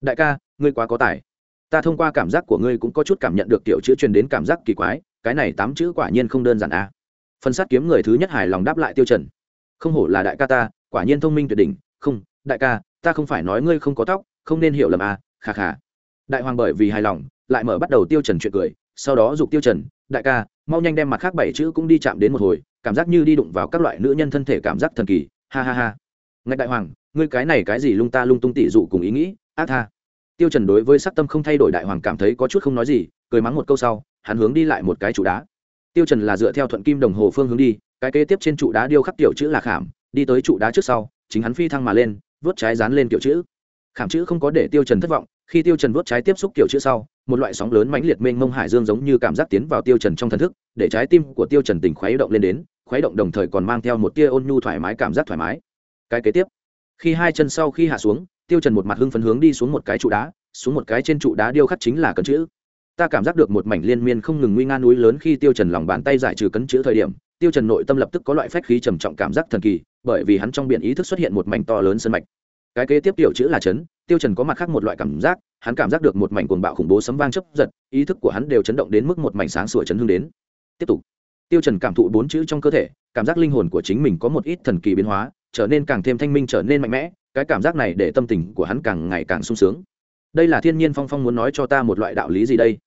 S1: Đại ca, ngươi quá có tài. Ta thông qua cảm giác của ngươi cũng có chút cảm nhận được tiểu chữ truyền đến cảm giác kỳ quái, cái này tám chữ quả nhiên không đơn giản a à. phần sát kiếm người thứ nhất hài lòng đáp lại tiêu trần. Không hổ là đại ca ta, quả nhiên thông minh tuyệt đỉnh. Không, đại ca, ta không phải nói ngươi không có tóc, không nên hiểu lầm à khà khà đại hoàng bởi vì hài lòng lại mở bắt đầu tiêu trần chuyện cười, sau đó dục tiêu trần, đại ca, mau nhanh đem mặt khác bảy chữ cũng đi chạm đến một hồi, cảm giác như đi đụng vào các loại nữ nhân thân thể cảm giác thần kỳ, ha ha ha. Ngạch đại hoàng, ngươi cái này cái gì lung ta lung tung tỉ dụ cùng ý nghĩ, ác tha. Tiêu trần đối với sắc tâm không thay đổi đại hoàng cảm thấy có chút không nói gì, cười mắng một câu sau, hắn hướng đi lại một cái trụ đá. Tiêu trần là dựa theo thuận kim đồng hồ phương hướng đi, cái kế tiếp trên trụ đá điêu khắc tiểu chữ là khảm, đi tới trụ đá trước sau, chính hắn phi thăng mà lên vớt trái dán lên tiểu chữ. Khảm chữ không có để tiêu trần thất vọng, khi tiêu trần vớt trái tiếp xúc tiểu chữ sau một loại sóng lớn mãnh liệt mênh mông hải dương giống như cảm giác tiến vào tiêu trần trong thần thức, để trái tim của tiêu trần tỉnh khuấy động lên đến, khuấy động đồng thời còn mang theo một tia ôn nhu thoải mái cảm giác thoải mái. Cái kế tiếp, khi hai chân sau khi hạ xuống, tiêu trần một mặt hưng phấn hướng đi xuống một cái trụ đá, xuống một cái trên trụ đá điêu khắc chính là cấn chữ. Ta cảm giác được một mảnh liên miên không ngừng nguy nga núi lớn khi tiêu trần lòng bàn tay giải trừ cấn chữ thời điểm, tiêu trần nội tâm lập tức có loại phách khí trầm trọng cảm giác thần kỳ, bởi vì hắn trong biển ý thức xuất hiện một mảnh to lớn sân mạch. Cái kế tiếp tiểu chữ là chấn, tiêu trần có mặt khác một loại cảm giác hắn cảm giác được một mảnh cuồng bạo khủng bố sấm vang chớp giật, ý thức của hắn đều chấn động đến mức một mảnh sáng sủa chấn hương đến. Tiếp tục. Tiêu trần cảm thụ bốn chữ trong cơ thể, cảm giác linh hồn của chính mình có một ít thần kỳ biến hóa, trở nên càng thêm thanh minh trở nên mạnh mẽ, cái cảm giác này để tâm tình của hắn càng ngày càng sung sướng. Đây là thiên nhiên phong phong muốn nói cho ta một loại đạo lý gì đây?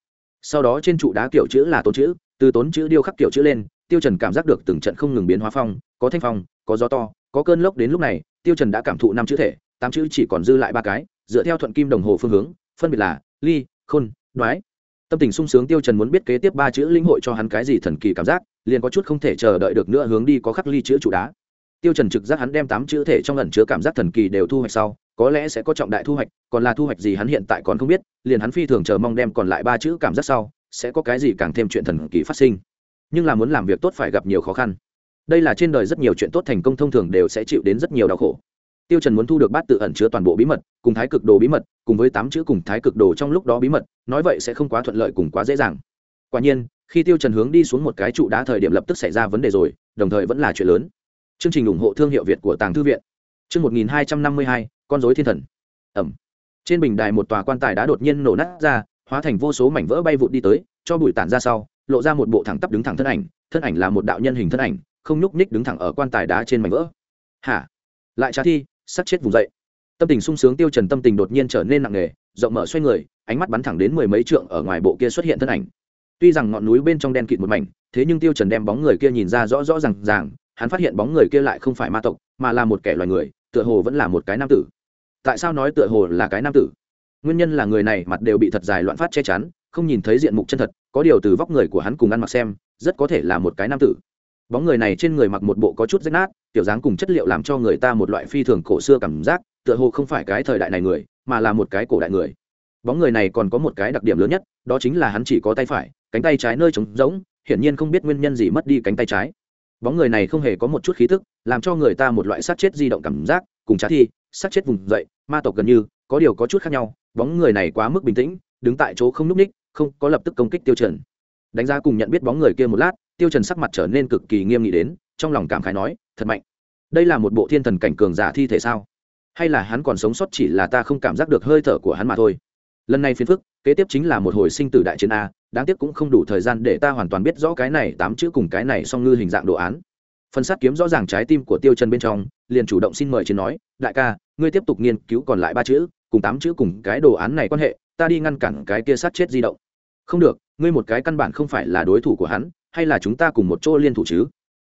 S1: Sau đó trên trụ đá kiểu chữ là tốn chữ, từ tốn chữ điêu khắc kiểu chữ lên, tiêu trần cảm giác được từng trận không ngừng biến hóa phong, có thanh phong, có gió to, có cơn lốc đến lúc này, tiêu trần đã cảm thụ năm chữ thể tám chữ chỉ còn dư lại ba cái, dựa theo thuận kim đồng hồ phương hướng, phân biệt là ly, khôn, đoái. Tâm tình sung sướng tiêu trần muốn biết kế tiếp ba chữ linh hội cho hắn cái gì thần kỳ cảm giác, liền có chút không thể chờ đợi được nữa hướng đi có khắc ly chữ chủ đá. Tiêu trần trực giác hắn đem tám chữ thể trong ẩn chứa cảm giác thần kỳ đều thu hoạch sau, có lẽ sẽ có trọng đại thu hoạch, còn là thu hoạch gì hắn hiện tại còn không biết, liền hắn phi thường chờ mong đem còn lại ba chữ cảm giác sau, sẽ có cái gì càng thêm chuyện thần kỳ phát sinh. Nhưng là muốn làm việc tốt phải gặp nhiều khó khăn. Đây là trên đời rất nhiều chuyện tốt thành công thông thường đều sẽ chịu đến rất nhiều đau khổ tiêu trần muốn thu được bát tự ẩn chứa toàn bộ bí mật, cùng thái cực đồ bí mật, cùng với tám chữ cùng thái cực đồ trong lúc đó bí mật, nói vậy sẽ không quá thuận lợi cùng quá dễ dàng. Quả nhiên, khi tiêu trần hướng đi xuống một cái trụ đá thời điểm lập tức xảy ra vấn đề rồi, đồng thời vẫn là chuyện lớn. Chương trình ủng hộ thương hiệu việt của tàng thư viện. Chương 1252 con rối thiên thần. Ẩm. Trên bình đài một tòa quan tài đá đột nhiên nổ nát ra, hóa thành vô số mảnh vỡ bay vụt đi tới, cho bụi tản ra sau, lộ ra một bộ thẳng tắp đứng thẳng thân ảnh thân ảnh là một đạo nhân hình thân ảnh, không nhúc nhích đứng thẳng ở quan tài đá trên mảnh vỡ. Hả? Lại trả thi sắc chết vùng dậy. Tâm tình sung sướng tiêu trần tâm tình đột nhiên trở nên nặng nề, rộng mở xoay người, ánh mắt bắn thẳng đến mười mấy trượng ở ngoài bộ kia xuất hiện thân ảnh. Tuy rằng ngọn núi bên trong đen kịt một mảnh, thế nhưng tiêu trần đem bóng người kia nhìn ra rõ rõ ràng ràng, hắn phát hiện bóng người kia lại không phải ma tộc, mà là một kẻ loài người, tựa hồ vẫn là một cái nam tử. Tại sao nói tựa hồ là cái nam tử? Nguyên nhân là người này mặt đều bị thật dài loạn phát che chắn, không nhìn thấy diện mục chân thật, có điều từ vóc người của hắn cùng ăn mặc xem, rất có thể là một cái nam tử bóng người này trên người mặc một bộ có chút rách nát, tiểu dáng cùng chất liệu làm cho người ta một loại phi thường cổ xưa cảm giác, tựa hồ không phải cái thời đại này người, mà là một cái cổ đại người bóng người này còn có một cái đặc điểm lớn nhất, đó chính là hắn chỉ có tay phải, cánh tay trái nơi trống rỗng, hiển nhiên không biết nguyên nhân gì mất đi cánh tay trái bóng người này không hề có một chút khí thức làm cho người ta một loại sát chết di động cảm giác, cùng trá thi, sát chết vùng dậy, ma tộc gần như, có điều có chút khác nhau, bóng người này quá mức bình tĩnh, đứng tại chỗ không n ú c ních, không có lập tức công kích tiêu chuẩn đánh giá cùng nhận biết bóng người kia một lát, tiêu trần sắc mặt trở nên cực kỳ nghiêm nghị đến, trong lòng cảm khái nói, thật mạnh. Đây là một bộ thiên thần cảnh cường giả thi thể sao? Hay là hắn còn sống sót chỉ là ta không cảm giác được hơi thở của hắn mà thôi? Lần này phiền phức, kế tiếp chính là một hồi sinh tử đại chiến a, đáng tiếc cũng không đủ thời gian để ta hoàn toàn biết rõ cái này tám chữ cùng cái này song ngư hình dạng đồ án. Phần sát kiếm rõ ràng trái tim của tiêu trần bên trong, liền chủ động xin mời chiến nói, đại ca, ngươi tiếp tục nghiên cứu còn lại ba chữ, cùng tám chữ cùng cái đồ án này quan hệ, ta đi ngăn cản cái kia sát chết di động. Không được ngươi một cái căn bản không phải là đối thủ của hắn, hay là chúng ta cùng một chỗ liên thủ chứ?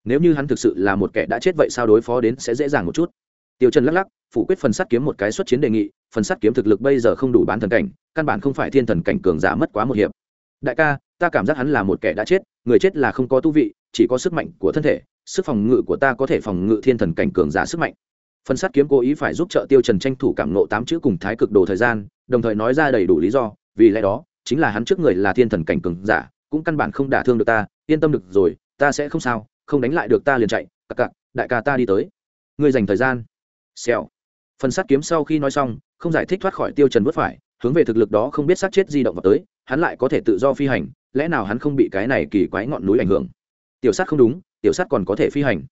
S1: Nếu như hắn thực sự là một kẻ đã chết vậy sao đối phó đến sẽ dễ dàng một chút? Tiêu trần lắc lắc, phủ quyết phần sắt kiếm một cái xuất chiến đề nghị, phần sắt kiếm thực lực bây giờ không đủ bán thần cảnh, căn bản không phải thiên thần cảnh cường giả mất quá một hiệp. Đại ca, ta cảm giác hắn là một kẻ đã chết, người chết là không có tu vị, chỉ có sức mạnh của thân thể, sức phòng ngự của ta có thể phòng ngự thiên thần cảnh cường giả sức mạnh. Phần sắt kiếm cố ý phải giúp trợ tiêu trần tranh thủ cảm nộ tám chữ cùng thái cực đồ thời gian, đồng thời nói ra đầy đủ lý do, vì lẽ đó chính là hắn trước người là thiên thần cảnh cường giả, cũng căn bản không đả thương được ta, yên tâm được rồi, ta sẽ không sao, không đánh lại được ta liền chạy, cặc cặc, đại ca ta đi tới. Ngươi dành thời gian. Xèo. Phần sát kiếm sau khi nói xong, không giải thích thoát khỏi tiêu trần vứt phải, hướng về thực lực đó không biết sát chết di động vào tới, hắn lại có thể tự do phi hành, lẽ nào hắn không bị cái này kỳ quái ngọn núi ảnh hưởng? Tiểu sát không đúng, tiểu sát còn có thể phi hành.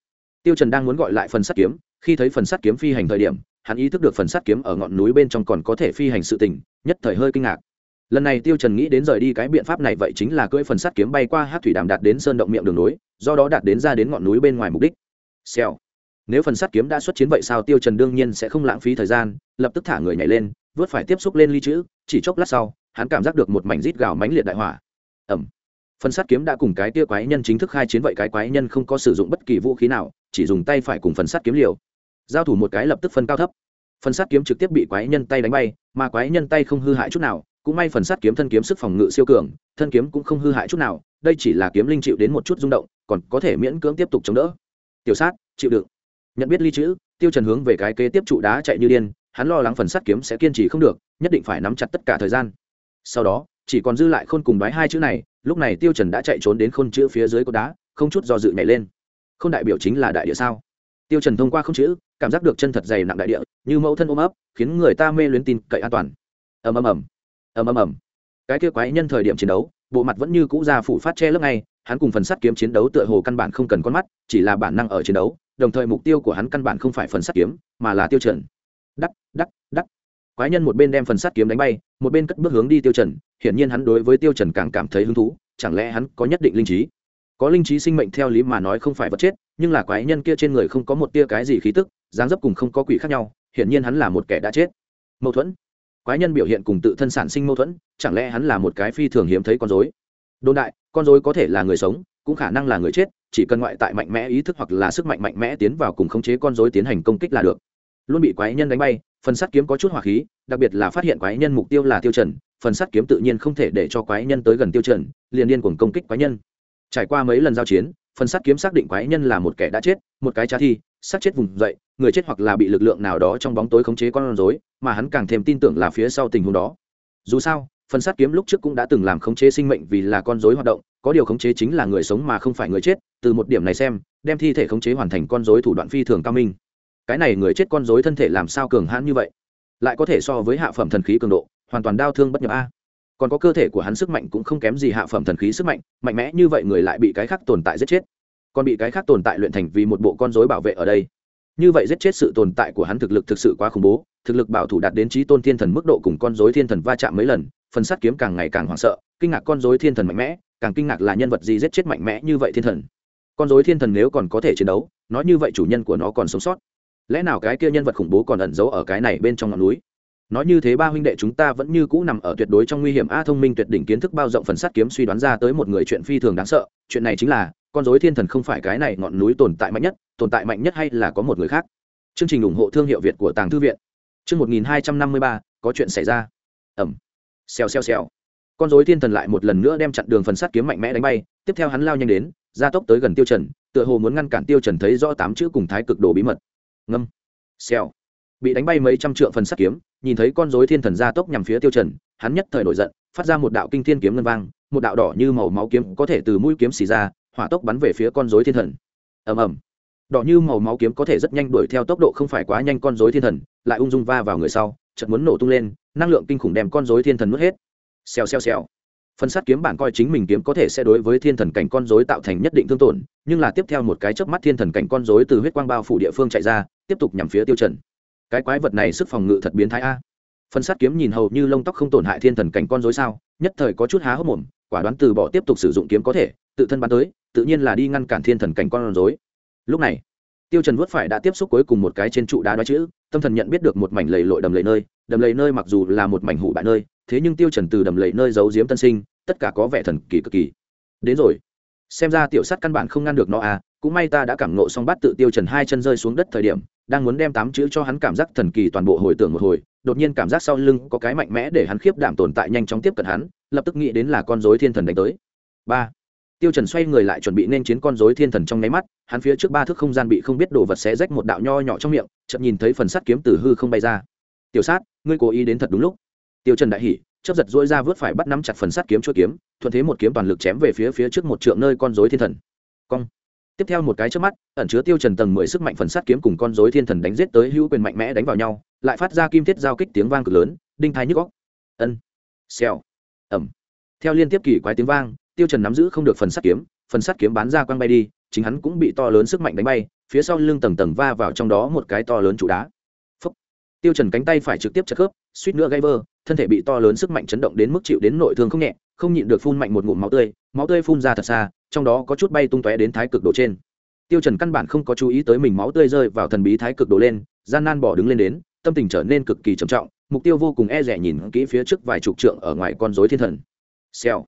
S1: Tiêu trần đang muốn gọi lại phần sắt kiếm, khi thấy phần sắt kiếm phi hành thời điểm, hắn ý thức được phần sắt kiếm ở ngọn núi bên trong còn có thể phi hành sự tình, nhất thời hơi kinh ngạc lần này tiêu trần nghĩ đến rời đi cái biện pháp này vậy chính là cưỡi phần sắt kiếm bay qua hát thủy đàm đạt đến sơn động miệng đường núi, do đó đạt đến ra đến ngọn núi bên ngoài mục đích. Xèo. Nếu phần sắt kiếm đã xuất chiến vậy sao tiêu trần đương nhiên sẽ không lãng phí thời gian, lập tức thả người nhảy lên, vớt phải tiếp xúc lên ly chữ, chỉ chốc lát sau, hắn cảm giác được một mảnh rít gào mãnh liệt đại hỏa. Ẩm phần sắt kiếm đã cùng cái tia quái nhân chính thức khai chiến vậy cái quái nhân không có sử dụng bất kỳ vũ khí nào, chỉ dùng tay phải cùng phần sắt kiếm liều. Giao thủ một cái lập tức phân cao thấp. Phần sắt kiếm trực tiếp bị quái nhân tay đánh bay, mà quái nhân tay không hư hại chút nào cũng may phần sát kiếm thân kiếm sức phòng ngự siêu cường, thân kiếm cũng không hư hại chút nào, đây chỉ là kiếm linh chịu đến một chút rung động, còn có thể miễn cưỡng tiếp tục chống đỡ. Tiểu sát, chịu đựng. Nhận biết ly chữ, tiêu trần hướng về cái kế tiếp trụ đá chạy như điên, hắn lo lắng phần sát kiếm sẽ kiên trì không được, nhất định phải nắm chặt tất cả thời gian. Sau đó, chỉ còn dư lại khôn cùng đoái hai chữ này, lúc này tiêu trần đã chạy trốn đến khôn chữ phía dưới cột đá, không chút do dự nhảy lên. Khôn đại biểu chính là đại địa sao? Tiêu trần thông qua không chữ, cảm giác được chân thật dày nặng đại địa, như mẫu thân ôm ấp, khiến người ta mê luyến tin cậy an toàn. Ầm ầm ầm ầm ầm ầm. Cái kia quái nhân thời điểm chiến đấu, bộ mặt vẫn như cũ ra phủ phát che lớp ngay, hắn cùng phần sắt kiếm chiến đấu tựa hồ căn bản không cần con mắt, chỉ là bản năng ở chiến đấu, đồng thời mục tiêu của hắn căn bản không phải phần sắt kiếm, mà là tiêu trần. Đắc đắc đắc. Quái nhân một bên đem phần sắt kiếm đánh bay, một bên cất bước hướng đi tiêu trần, hiển nhiên hắn đối với tiêu trần càng cảm thấy hứng thú, chẳng lẽ hắn có nhất định linh trí? Có linh trí sinh mệnh theo lý mà nói không phải vật chết, nhưng là quái nhân kia trên người không có một tia cái gì khí tức, dáng dấp cùng không có quỷ khác nhau, hiển nhiên hắn là một kẻ đã chết. Mâu thuẫn quái nhân biểu hiện cùng tự thân sản sinh mâu thuẫn, chẳng lẽ hắn là một cái phi thường hiếm thấy con dối đồn đại, con dối có thể là người sống, cũng khả năng là người chết, chỉ cần ngoại tại mạnh mẽ ý thức hoặc là sức mạnh mạnh mẽ tiến vào cùng khống chế con dối tiến hành công kích là được. Luôn bị quái nhân đánh bay, phần sắt kiếm có chút hỏa khí, đặc biệt là phát hiện quái nhân mục tiêu là tiêu trần, phần sắt kiếm tự nhiên không thể để cho quái nhân tới gần tiêu trần, liền điên cuồng công kích quái nhân. Trải qua mấy lần giao chiến, phần sắt kiếm xác định quái nhân là một kẻ đã chết, một cái trả thi sát chết vùng dậy người chết hoặc là bị lực lượng nào đó trong bóng tối khống chế con rối, mà hắn càng thêm tin tưởng là phía sau tình huống đó. Dù sao, phần sát kiếm lúc trước cũng đã từng làm khống chế sinh mệnh vì là con rối hoạt động, có điều khống chế chính là người sống mà không phải người chết, từ một điểm này xem, đem thi thể khống chế hoàn thành con rối thủ đoạn phi thường cao minh. Cái này người chết con rối thân thể làm sao cường hãn như vậy? Lại có thể so với hạ phẩm thần khí cường độ, hoàn toàn đau thương bất nhập a. Còn có cơ thể của hắn sức mạnh cũng không kém gì hạ phẩm thần khí sức mạnh mạnh mẽ như vậy người lại bị cái khác tồn tại giết chết. Còn bị cái khác tồn tại luyện thành vì một bộ con rối bảo vệ ở đây như vậy giết chết sự tồn tại của hắn thực lực thực sự quá khủng bố, thực lực bảo thủ đạt đến trí tôn thiên thần mức độ cùng con dối thiên thần va chạm mấy lần, phần sắt kiếm càng ngày càng hoảng sợ, kinh ngạc con dối thiên thần mạnh mẽ, càng kinh ngạc là nhân vật gì giết chết mạnh mẽ như vậy thiên thần. Con dối thiên thần nếu còn có thể chiến đấu, nói như vậy chủ nhân của nó còn sống sót. Lẽ nào cái kia nhân vật khủng bố còn ẩn giấu ở cái này bên trong ngọn núi? Nói như thế ba huynh đệ chúng ta vẫn như cũ nằm ở tuyệt đối trong nguy hiểm. A thông minh tuyệt đỉnh kiến thức bao rộng phần sắt kiếm suy đoán ra tới một người chuyện phi thường đáng sợ, chuyện này chính là con dối thiên thần không phải cái này ngọn núi tồn tại mạnh nhất, tồn tại mạnh nhất hay là có một người khác? Chương trình ủng hộ thương hiệu việt của tàng thư viện. Chương một nghìn hai trăm năm mươi ba, có chuyện xảy ra. Ẩm. Xèo xèo xèo. Con dối thiên thần lại một lần nữa đem chặn đường phần sắt kiếm mạnh mẽ đánh bay, tiếp theo hắn lao nhanh đến, gia tốc tới gần tiêu trần, tựa hồ muốn ngăn cản tiêu trần thấy rõ tám chữ cùng thái cực đồ bí mật. Ngâm. Xèo. Bị đánh bay mấy trăm trượng phần sắt kiếm, nhìn thấy con rối thiên thần gia tốc nhằm phía tiêu trần, hắn nhất thời nổi giận, phát ra một đạo kinh thiên kiếm ngân vang, một đạo đỏ như màu máu kiếm có thể từ mũi kiếm xì ra hỏa tốc bắn về phía con rối thiên thần. Ầm ầm. Đỏ như màu máu kiếm có thể rất nhanh đuổi theo tốc độ không phải quá nhanh con rối thiên thần, lại ung dung va vào người sau, chợt muốn nổ tung lên, năng lượng kinh khủng đem con rối thiên thần nuốt hết. Xèo xèo xèo. Phần sát kiếm bản coi chính mình kiếm có thể sẽ đối với thiên thần cảnh con rối tạo thành nhất định thương tổn, nhưng là tiếp theo một cái chớp mắt thiên thần cảnh con rối từ huyết quang bao phủ địa phương chạy ra, tiếp tục nhằm phía tiêu trần. Cái quái vật này sức phòng ngự thật biến thái a phần sát kiếm nhìn hầu như lông tóc không tổn hại thiên thần cảnh con rối sao, nhất thời có chút há hốc mồm, quả đoán từ bỏ tiếp tục sử dụng kiếm có thể, tự thân bắn tới, tự nhiên là đi ngăn cản thiên thần cảnh con rối. Lúc này, tiêu trần vuốt phải đã tiếp xúc cuối cùng một cái trên trụ đá nói chữ, tâm thần nhận biết được một mảnh lầy lội đầm lầy nơi, đầm lầy nơi mặc dù là một mảnh hủ bại nơi, thế nhưng tiêu trần từ đầm lầy nơi giấu giếm tân sinh, tất cả có vẻ thần kỳ cực kỳ. Đến rồi. Xem ra tiểu sắt căn bản không ngăn được nó à cũng may ta đã cảm ngộ xong bắt tự tiêu trần hai chân rơi xuống đất thời điểm, đang muốn đem tám chữ cho hắn cảm giác thần kỳ toàn bộ hồi tưởng một hồi đột nhiên cảm giác sau lưng có cái mạnh mẽ để hắn khiếp đảm tồn tại nhanh chóng tiếp cận hắn, lập tức nghĩ đến là con rối thiên thần đánh tới. Ba. Tiêu trần xoay người lại chuẩn bị nên chiến con rối thiên thần trong nháy mắt, hắn phía trước ba thước không gian bị không biết đồ vật xé rách một đạo nho nhỏ trong miệng, chợt nhìn thấy phần sắt kiếm từ hư không bay ra. Tiểu sát, ngươi cố ý đến thật đúng lúc. Tiêu trần đại hỉ, chớp giật duỗi ra vớt phải bắt nắm chặt phần sắt kiếm chuôi kiếm, thuận thế một kiếm toàn lực chém về phía phía trước một trượng nơi con rối thiên thần. Cong tiếp theo một cái trước mắt, ẩn chứa tiêu trần tầng mười sức mạnh phần sắt kiếm cùng con rối thiên thần đánh giết tới hữu quyền mạnh mẽ đánh vào nhau, lại phát ra kim thiết giao kích tiếng vang cực lớn, đinh thái nhức óc. Ân. Xèo. Ẩm. Theo liên tiếp kỳ quái tiếng vang, tiêu trần nắm giữ không được phần sắt kiếm, phần sắt kiếm bán ra quang bay đi, chính hắn cũng bị to lớn sức mạnh đánh bay, phía sau lưng tầng tầng va vào trong đó một cái to lớn trụ đá. Phúc. tiêu trần cánh tay phải trực tiếp chật khớp, suýt nữa gãy vỡ, thân thể bị to lớn sức mạnh chấn động đến mức chịu đến nội thương không nhẹ, không nhịn được phun mạnh một ngụm máu tươi máu tươi phun ra thật xa trong đó có chút bay tung tóe đến thái cực độ trên. Tiêu trần căn bản không có chú ý tới mình máu tươi rơi vào thần bí thái cực độ lên gian nan bỏ đứng lên đến tâm tình trở nên cực kỳ trầm trọng mục tiêu vô cùng e rẻ nhìn kỹ phía trước vài chục trượng ở ngoài con rối thiên thần. Xèo.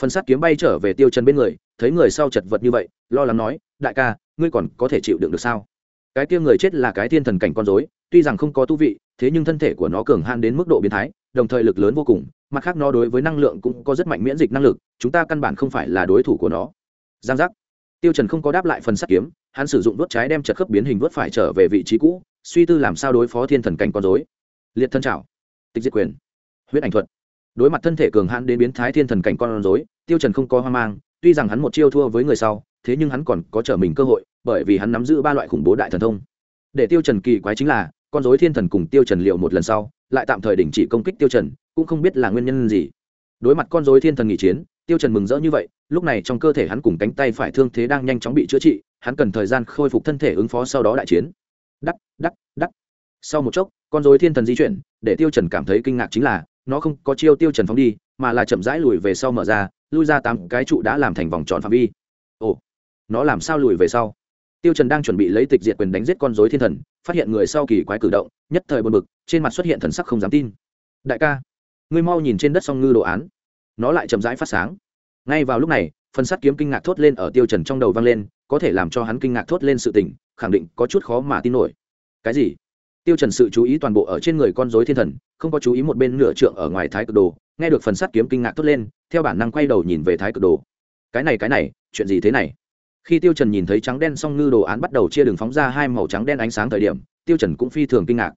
S1: Phần sắt kiếm bay trở về tiêu trần bên người thấy người sau chật vật như vậy lo lắng nói đại ca ngươi còn có thể chịu đựng được sao? Cái kia người chết là cái thiên thần cảnh con rối, tuy rằng không có tu vị thế nhưng thân thể của nó cường han đến mức độ biến thái đồng thời lực lớn vô cùng mặt khác nó đối với năng lượng cũng có rất mạnh miễn dịch năng lực chúng ta căn bản không phải là đối thủ của nó giang giác. Tiêu trần không có đáp lại phần sắt kiếm, hắn sử dụng đốt trái đem chật khớp biến hình đốt phải trở về vị trí cũ, suy tư làm sao đối phó thiên thần cảnh con rối. liệt thân trảo, tịch diệt quyền, huyết ảnh thuật. Đối mặt thân thể cường hãn đến biến thái thiên thần cảnh con rối, tiêu trần không có hoang mang, tuy rằng hắn một chiêu thua với người sau, thế nhưng hắn còn có trở mình cơ hội, bởi vì hắn nắm giữ ba loại khủng bố đại thần thông. Để tiêu trần kỳ quái chính là, con rối thiên thần cùng tiêu trần liệu một lần sau, lại tạm thời đình chỉ công kích tiêu trần, cũng không biết là nguyên nhân gì. Đối mặt con rối thiên thần nghỉ chiến tiêu trần mừng rỡ như vậy, lúc này trong cơ thể hắn cùng cánh tay phải thương thế đang nhanh chóng bị chữa trị, hắn cần thời gian khôi phục thân thể ứng phó sau đó đại chiến. Đắc đắc đắc. Sau một chốc, con rối thiên thần di chuyển, để tiêu trần cảm thấy kinh ngạc chính là, nó không có chiêu tiêu trần phóng đi, mà là chậm rãi lùi về sau mở ra, lui ra tám cái trụ đã làm thành vòng tròn phạm vi. Ồ, nó làm sao lùi về sau? Tiêu trần đang chuẩn bị lấy tịch diệt quyền đánh giết con rối thiên thần, phát hiện người sau kỳ quái cử động, nhất thời buồn bực, trên mặt xuất hiện thần sắc không dám tin. Đại ca, ngươi mau nhìn trên đất song ngư đồ án nó lại chậm rãi phát sáng. Ngay vào lúc này, phần sắt kiếm kinh ngạc thốt lên ở tiêu trần trong đầu vang lên, có thể làm cho hắn kinh ngạc thốt lên sự tình, khẳng định có chút khó mà tin nổi. Cái gì? Tiêu trần sự chú ý toàn bộ ở trên người con rối thiên thần, không có chú ý một bên nửa trượng ở ngoài thái cực đồ, nghe được phần sắt kiếm kinh ngạc thốt lên, theo bản năng quay đầu nhìn về thái cực đồ. Cái này cái này, chuyện gì thế này? Khi tiêu trần nhìn thấy trắng đen song ngư đồ án bắt đầu chia đường phóng ra hai màu trắng đen ánh sáng thời điểm, tiêu trần cũng phi thường kinh ngạc.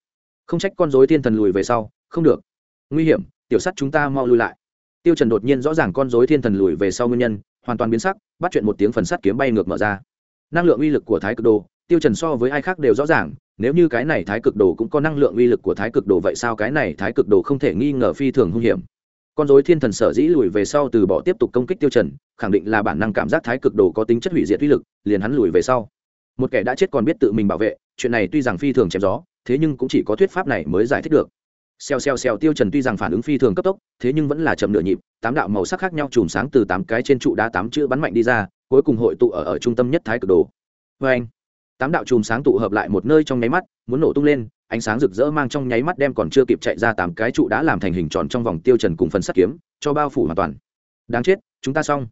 S1: Không trách con rối thiên thần lùi về sau, không được. Nguy hiểm, tiểu sắt chúng ta mau lui lại tiêu trần đột nhiên rõ ràng con rối thiên thần lùi về sau nguyên nhân, hoàn toàn biến sắc, bắt chuyện một tiếng phần sắt kiếm bay ngược mở ra. Năng lượng uy lực của thái cực đồ, tiêu trần so với ai khác đều rõ ràng, nếu như cái này thái cực đồ cũng có năng lượng uy lực của thái cực đồ vậy sao cái này thái cực đồ không thể nghi ngờ phi thường hung hiểm? Con rối thiên thần sở dĩ lùi về sau từ bỏ tiếp tục công kích tiêu trần, khẳng định là bản năng cảm giác thái cực đồ có tính chất hủy diệt uy lực, liền hắn lùi về sau. Một kẻ đã chết còn biết tự mình bảo vệ, chuyện này tuy rằng phi thường chém gió, thế nhưng cũng chỉ có thuyết pháp này mới giải thích được xèo xèo xèo tiêu trần tuy rằng phản ứng phi thường cấp tốc thế nhưng vẫn là chậm nửa nhịp tám đạo màu sắc khác nhau chùm sáng từ tám cái trên trụ đá tám chữ bắn mạnh đi ra cuối cùng hội tụ ở, ở trung tâm nhất thái cực đồ. Với anh tám đạo chùm sáng tụ hợp lại một nơi trong nháy mắt muốn nổ tung lên ánh sáng rực rỡ mang trong nháy mắt đem còn chưa kịp chạy ra tám cái trụ đã làm thành hình tròn trong vòng tiêu trần cùng phần sắt kiếm cho bao phủ hoàn toàn. Đáng chết chúng ta xong.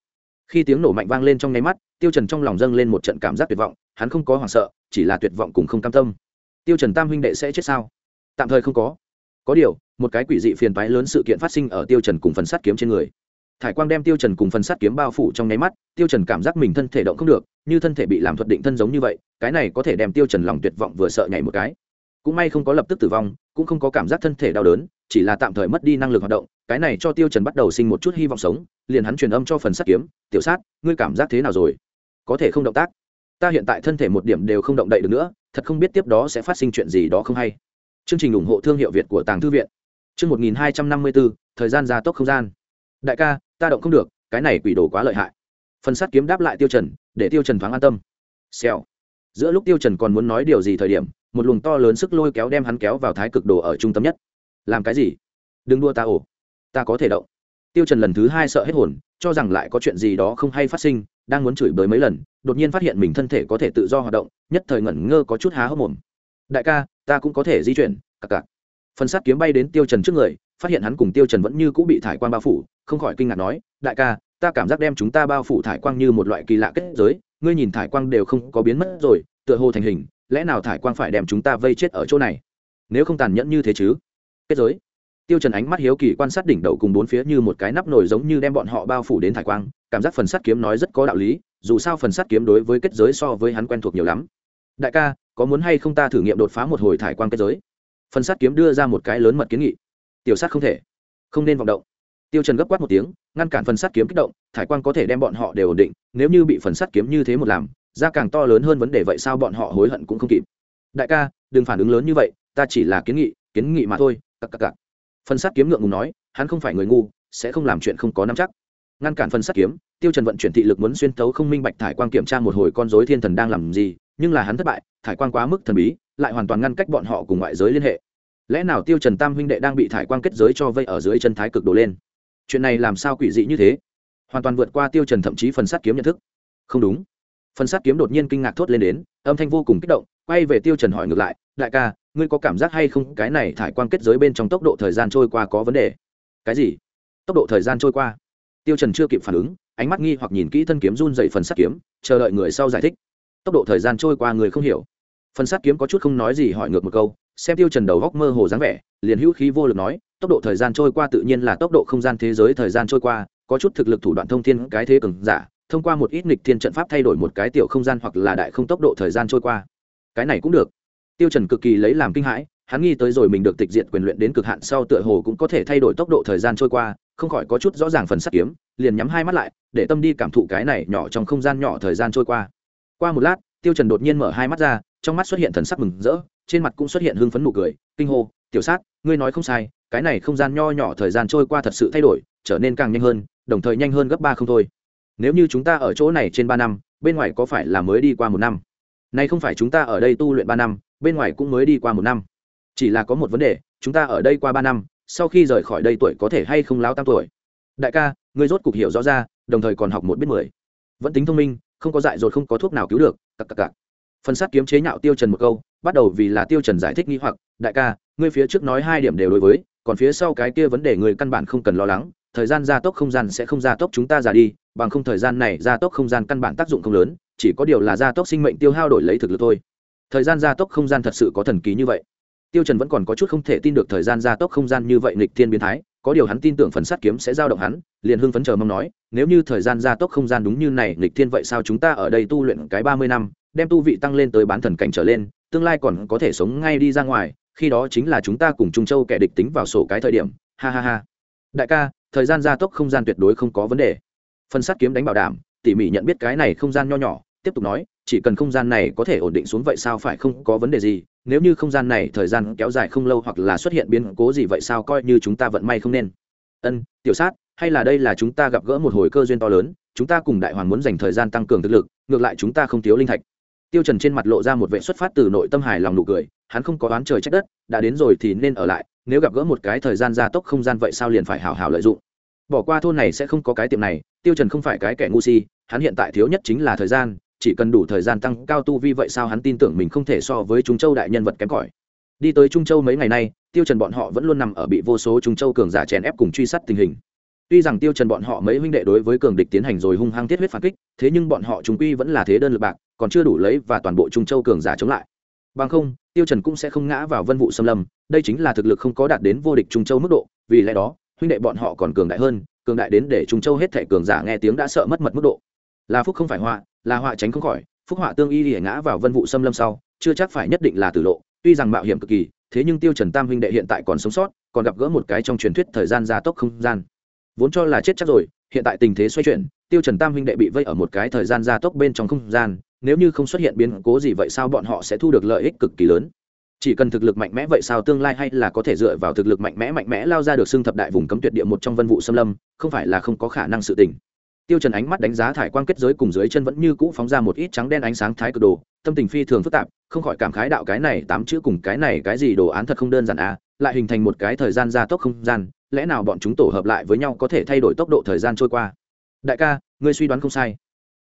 S1: Khi tiếng nổ mạnh vang lên trong nháy mắt tiêu trần trong lòng dâng lên một trận cảm giác tuyệt vọng hắn không có hoảng sợ chỉ là tuyệt vọng cùng không cam tâm. Tiêu trần tam huynh đệ sẽ chết sao? Tạm thời không có có điều, một cái quỷ dị phiền toái lớn sự kiện phát sinh ở tiêu trần cùng phần sắt kiếm trên người. Thải quang đem tiêu trần cùng phần sắt kiếm bao phủ trong nháy mắt, tiêu trần cảm giác mình thân thể động không được, như thân thể bị làm thuật định thân giống như vậy, cái này có thể đem tiêu trần lòng tuyệt vọng vừa sợ nhảy một cái. Cũng may không có lập tức tử vong, cũng không có cảm giác thân thể đau đớn, chỉ là tạm thời mất đi năng lực hoạt động, cái này cho tiêu trần bắt đầu sinh một chút hy vọng sống, liền hắn truyền âm cho phần sắt kiếm, tiểu sát, ngươi cảm giác thế nào rồi? Có thể không động tác? Ta hiện tại thân thể một điểm đều không động đậy được nữa, thật không biết tiếp đó sẽ phát sinh chuyện gì đó không hay chương trình ủng hộ thương hiệu việt của tàng thư viện. Chương 1254, thời gian gia tốc không gian. Đại ca ta động không được cái này quỷ đồ quá lợi hại. Phần sắt kiếm đáp lại tiêu trần để tiêu trần thoáng an tâm. Xèo. Giữa lúc tiêu trần còn muốn nói điều gì thời điểm một luồng to lớn sức lôi kéo đem hắn kéo vào thái cực đồ ở trung tâm nhất. Làm cái gì? Đừng đua ta ổ. Ta có thể động. Tiêu trần lần thứ hai sợ hết hồn cho rằng lại có chuyện gì đó không hay phát sinh đang muốn chửi bới mấy lần đột nhiên phát hiện mình thân thể có thể tự do hoạt động nhất thời ngẩn ngơ có chút há hốc mồm. Đại ca ta cũng có thể di chuyển, cặc cặc. Phần sắt kiếm bay đến tiêu trần trước người, phát hiện hắn cùng tiêu trần vẫn như cũ bị thải quang bao phủ, không khỏi kinh ngạc nói, đại ca, ta cảm giác đem chúng ta bao phủ thải quang như một loại kỳ lạ kết giới, ngươi nhìn thải quang đều không có biến mất rồi, tựa hồ thành hình, lẽ nào thải quang phải đem chúng ta vây chết ở chỗ này? Nếu không tàn nhẫn như thế chứ? Kết giới. Tiêu trần ánh mắt hiếu kỳ quan sát đỉnh đầu cùng bốn phía như một cái nắp nồi giống như đem bọn họ bao phủ đến thải quang, cảm giác phần sắt kiếm nói rất có đạo lý, dù sao phần sắt kiếm đối với kết giới so với hắn quen thuộc nhiều lắm. Đại ca có muốn hay không ta thử nghiệm đột phá một hồi thải quan kết giới? Phần sát kiếm đưa ra một cái lớn mật kiến nghị. Tiểu sát không thể. Không nên vọng động. Tiêu trần gấp quát một tiếng, ngăn cản phần sát kiếm kích động, thải quan có thể đem bọn họ đều ổn định, nếu như bị phần sát kiếm như thế một làm ra càng to lớn hơn vấn đề vậy sao bọn họ hối hận cũng không kịp. Đại ca, đừng phản ứng lớn như vậy, ta chỉ là kiến nghị kiến nghị mà thôi, cặc cặc cặc. Phần sát kiếm ngượng ngùng nói, hắn không phải người ngu, sẽ không làm chuyện không có nắm chắc. Ngăn cản phần sát kiếm, tiêu trần vận chuyển thị lực muốn xuyên tấu không minh bạch thải quang kiểm tra một hồi con rối thiên thần đang làm gì nhưng là hắn thất bại, thải quang quá mức thần bí, lại hoàn toàn ngăn cách bọn họ cùng ngoại giới liên hệ. Lẽ nào tiêu trần tam huynh đệ đang bị thải quang kết giới cho vây ở dưới chân thái cực đổ lên? Chuyện này làm sao quỷ dị như thế? Hoàn toàn vượt qua tiêu trần thậm chí phần sát kiếm nhận thức. Không đúng. Phần sát kiếm đột nhiên kinh ngạc thốt lên đến, âm thanh vô cùng kích động, quay về tiêu trần hỏi ngược lại, đại ca, ngươi có cảm giác hay không cái này thải quang kết giới bên trong tốc độ thời gian trôi qua có vấn đề? Cái gì? Tốc độ thời gian trôi qua? Tiêu trần chưa kịp phản ứng, ánh mắt nghi hoặc nhìn kỹ thân kiếm run dậy phần sắt kiếm, chờ đợi người sau giải thích tốc độ thời gian trôi qua người không hiểu. Phần sát kiếm có chút không nói gì hỏi ngược một câu, xem tiêu trần đầu góc mơ hồ dáng vẻ, liền hữu khí vô lực nói, tốc độ thời gian trôi qua tự nhiên là tốc độ không gian thế giới thời gian trôi qua, có chút thực lực thủ đoạn thông thiên cái thế cường giả, thông qua một ít nghịch thiên trận pháp thay đổi một cái tiểu không gian hoặc là đại không tốc độ thời gian trôi qua. Cái này cũng được. Tiêu trần cực kỳ lấy làm kinh hãi, hắn nghi tới rồi mình được tịch diện quyền luyện đến cực hạn sau tựa hồ cũng có thể thay đổi tốc độ thời gian trôi qua, không khỏi có chút rõ ràng phần sắt kiếm, liền nhắm hai mắt lại, để tâm đi cảm thụ cái này nhỏ trong không gian nhỏ thời gian trôi qua qua một lát, tiêu trần đột nhiên mở hai mắt ra, trong mắt xuất hiện thần sắc mừng rỡ, trên mặt cũng xuất hiện hưng phấn nụ cười, kinh hô, tiểu sát, ngươi nói không sai, cái này không gian nho nhỏ thời gian trôi qua thật sự thay đổi, trở nên càng nhanh hơn, đồng thời nhanh hơn gấp ba không thôi. Nếu như chúng ta ở chỗ này trên ba năm, bên ngoài có phải là mới đi qua một năm? Nay không phải chúng ta ở đây tu luyện ba năm, bên ngoài cũng mới đi qua một năm. Chỉ là có một vấn đề, chúng ta ở đây qua ba năm, sau khi rời khỏi đây tuổi có thể hay không láo tam tuổi? Đại ca, ngươi rốt cục hiểu rõ ra, đồng thời còn học một biết mười. Vẫn tính thông minh không có dại dột, không có thuốc nào cứu được cặp cặp cặp phần sát kiếm chế nhạo tiêu trần một câu, bắt đầu vì là tiêu trần giải thích nghi hoặc, đại ca, ngươi phía trước nói hai điểm đều đối với, còn phía sau cái kia vấn đề người căn bản không cần lo lắng, thời gian gia tốc không gian sẽ không gia tốc chúng ta già đi, bằng không thời gian này gia tốc không gian căn bản tác dụng không lớn, chỉ có điều là gia tốc sinh mệnh tiêu hao đổi lấy thực lực thôi. Thời gian gia tốc không gian thật sự có thần kỳ như vậy. Tiêu trần vẫn còn có chút không thể tin được thời gian gia tốc không gian như vậy nghịch thiên biến thái có điều hắn tin tưởng phần sát kiếm sẽ giao động hắn, liền hưng phấn chờ mong nói, nếu như thời gian gia tốc không gian đúng như này, nghịch thiên vậy sao chúng ta ở đây tu luyện cái ba mươi năm, đem tu vị tăng lên tới bán thần cảnh trở lên, tương lai còn có thể sống ngay đi ra ngoài, khi đó chính là chúng ta cùng trung châu kẻ địch tính vào sổ cái thời điểm, ha ha ha. Đại ca, thời gian gia tốc không gian tuyệt đối không có vấn đề. Phần sát kiếm đánh bảo đảm, tỉ mỉ nhận biết cái này không gian nho nhỏ, tiếp tục nói, chỉ cần không gian này có thể ổn định xuống vậy sao phải không có vấn đề gì nếu như không gian này thời gian kéo dài không lâu hoặc là xuất hiện biến cố gì vậy sao coi như chúng ta vận may không nên? Ân, tiểu sát, hay là đây là chúng ta gặp gỡ một hồi cơ duyên to lớn, chúng ta cùng đại hoàng muốn dành thời gian tăng cường thực lực, ngược lại chúng ta không thiếu linh thạch. Tiêu trần trên mặt lộ ra một vẻ xuất phát từ nội tâm hài lòng nụ cười, hắn không có đoán trời trách đất, đã đến rồi thì nên ở lại, nếu gặp gỡ một cái thời gian gia tốc không gian vậy sao liền phải hảo hảo lợi dụng. Bỏ qua thôn này sẽ không có cái tiệm này, tiêu trần không phải cái kẻ ngu si, hắn hiện tại thiếu nhất chính là thời gian chỉ cần đủ thời gian tăng cao tu vi vậy sao hắn tin tưởng mình không thể so với trung châu đại nhân vật kém cỏi. Đi tới trung châu mấy ngày nay, tiêu trần bọn họ vẫn luôn nằm ở bị vô số trung châu cường giả chèn ép cùng truy sát tình hình. Tuy rằng tiêu trần bọn họ mấy huynh đệ đối với cường địch tiến hành rồi hung hăng thiết huyết phản kích, thế nhưng bọn họ chúng quy vẫn là thế đơn lực bạc, còn chưa đủ lấy và toàn bộ trung châu cường giả chống lại. Bằng không, tiêu trần cũng sẽ không ngã vào vân vụ xâm lâm, đây chính là thực lực không có đạt đến vô địch trung châu mức độ, vì lẽ đó, huynh đệ bọn họ còn cường đại hơn, cường đại đến để trung châu hết thể cường giả nghe tiếng đã sợ mất mật mức độ. Là phúc không phải họa là họa tránh không khỏi, phúc họa tương y lìa ngã vào vân vụ xâm lâm sau, chưa chắc phải nhất định là tử lộ, tuy rằng mạo hiểm cực kỳ, thế nhưng tiêu trần tam huynh đệ hiện tại còn sống sót, còn gặp gỡ một cái trong truyền thuyết thời gian gia tốc không gian. Vốn cho là chết chắc rồi, hiện tại tình thế xoay chuyển, tiêu trần tam huynh đệ bị vây ở một cái thời gian gia tốc bên trong không gian, nếu như không xuất hiện biến cố gì vậy sao bọn họ sẽ thu được lợi ích cực kỳ lớn? Chỉ cần thực lực mạnh mẽ vậy sao tương lai hay là có thể dựa vào thực lực mạnh mẽ mạnh mẽ lao ra được xương thập đại vùng cấm tuyệt địa một trong vân vụ xâm lâm, không phải là không có khả năng sự tình tiêu trần ánh mắt đánh giá thải Quang kết giới cùng dưới chân vẫn như cũ phóng ra một ít trắng đen ánh sáng thái cực đồ, tâm tình phi thường phức tạp, không khỏi cảm khái đạo cái này tám chữ cùng cái này cái gì đồ án thật không đơn giản à lại hình thành một cái thời gian gia tốc không gian, lẽ nào bọn chúng tổ hợp lại với nhau có thể thay đổi tốc độ thời gian trôi qua? Đại ca, ngươi suy đoán không sai.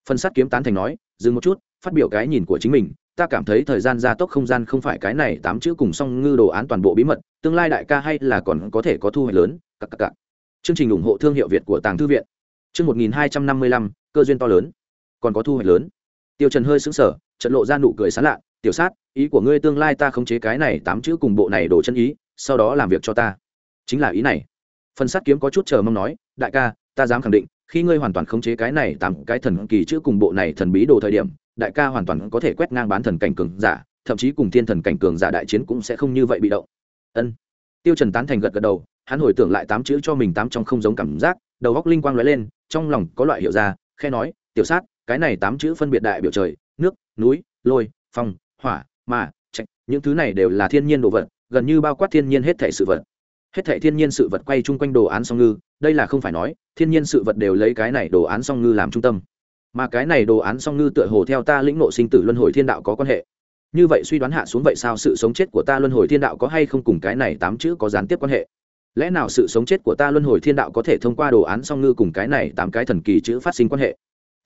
S1: Phần sát kiếm tán thành nói, dừng một chút, phát biểu cái nhìn của chính mình, ta cảm thấy thời gian gia tốc không gian không phải cái này tám chữ cùng song ngư đồ án toàn bộ bí mật, tương lai đại ca hay là còn có thể có thu hoạch lớn cặp cặp cặp chương trình ủng hộ thương hiệu việt của tàng thư viện chương một nghìn hai trăm năm mươi lăm, cơ duyên to lớn. Còn có thu hoạch lớn. Tiêu trần hơi sững sờ trận lộ ra nụ cười sáng lạ, tiểu sát, ý của ngươi tương lai ta khống chế cái này tám chữ cùng bộ này đổ chân ý, sau đó làm việc cho ta. Chính là ý này. Phần sát kiếm có chút chờ mong nói, đại ca, ta dám khẳng định, khi ngươi hoàn toàn khống chế cái này tám cái thần kỳ chữ cùng bộ này thần bí đồ thời điểm, đại ca hoàn toàn có thể quét ngang bán thần cảnh cường giả, thậm chí cùng thiên thần cảnh cường giả đại chiến cũng sẽ không như vậy bị động. Ân. Tiêu trần tán thành gật gật đầu, hắn hồi tưởng lại tám chữ cho mình tám trong không giống cảm giác, đầu óc linh quang lóe lên trong lòng có loại hiệu ra, khe nói, tiểu sát, cái này tám chữ phân biệt đại biểu trời, nước, núi, lôi, phong, hỏa mà trạch, những thứ này đều là thiên nhiên đồ vật, gần như bao quát thiên nhiên hết thể sự vật. Hết thể thiên nhiên sự vật quay chung quanh đồ án song ngư, đây là không phải nói, thiên nhiên sự vật đều lấy cái này đồ án song ngư làm trung tâm. Mà cái này đồ án song ngư tựa hồ theo ta lĩnh nộ sinh tử luân hồi thiên đạo có quan hệ. Như vậy suy đoán hạ xuống vậy sao sự sống chết của ta luân hồi thiên đạo có hay không cùng cái này tám chữ có gián tiếp quan hệ? Lẽ nào sự sống chết của ta luân hồi thiên đạo có thể thông qua đồ án song ngư cùng cái này tám cái thần kỳ chữ phát sinh quan hệ?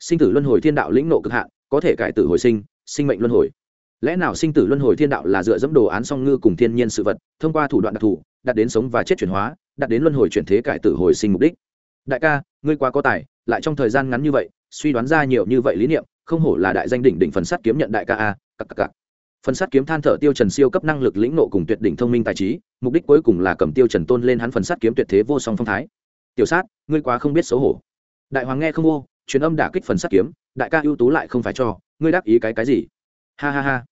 S1: Sinh tử luân hồi thiên đạo lĩnh nộ cực hạn, có thể cải tử hồi sinh sinh mệnh luân hồi. Lẽ nào sinh tử luân hồi thiên đạo là dựa dẫm đồ án song ngư cùng thiên nhiên sự vật, thông qua thủ đoạn đặc thù, đạt đến sống và chết chuyển hóa, đạt đến luân hồi chuyển thế cải tử hồi sinh mục đích? Đại ca, ngươi quá có tài, lại trong thời gian ngắn như vậy, suy đoán ra nhiều như vậy lý niệm, không hổ là đại danh đỉnh đỉnh phần sắt kiếm nhận đại ca a cặp cặp cặp phần sát kiếm than thở tiêu trần siêu cấp năng lực lĩnh nộ cùng tuyệt đỉnh thông minh tài trí, mục đích cuối cùng là cầm tiêu trần tôn lên hắn phần sát kiếm tuyệt thế vô song phong thái. Tiểu sát, ngươi quá không biết xấu hổ. Đại hoàng nghe không ô, truyền âm đả kích phần sát kiếm, đại ca ưu tú lại không phải cho, ngươi đáp ý cái cái gì? Ha ha ha.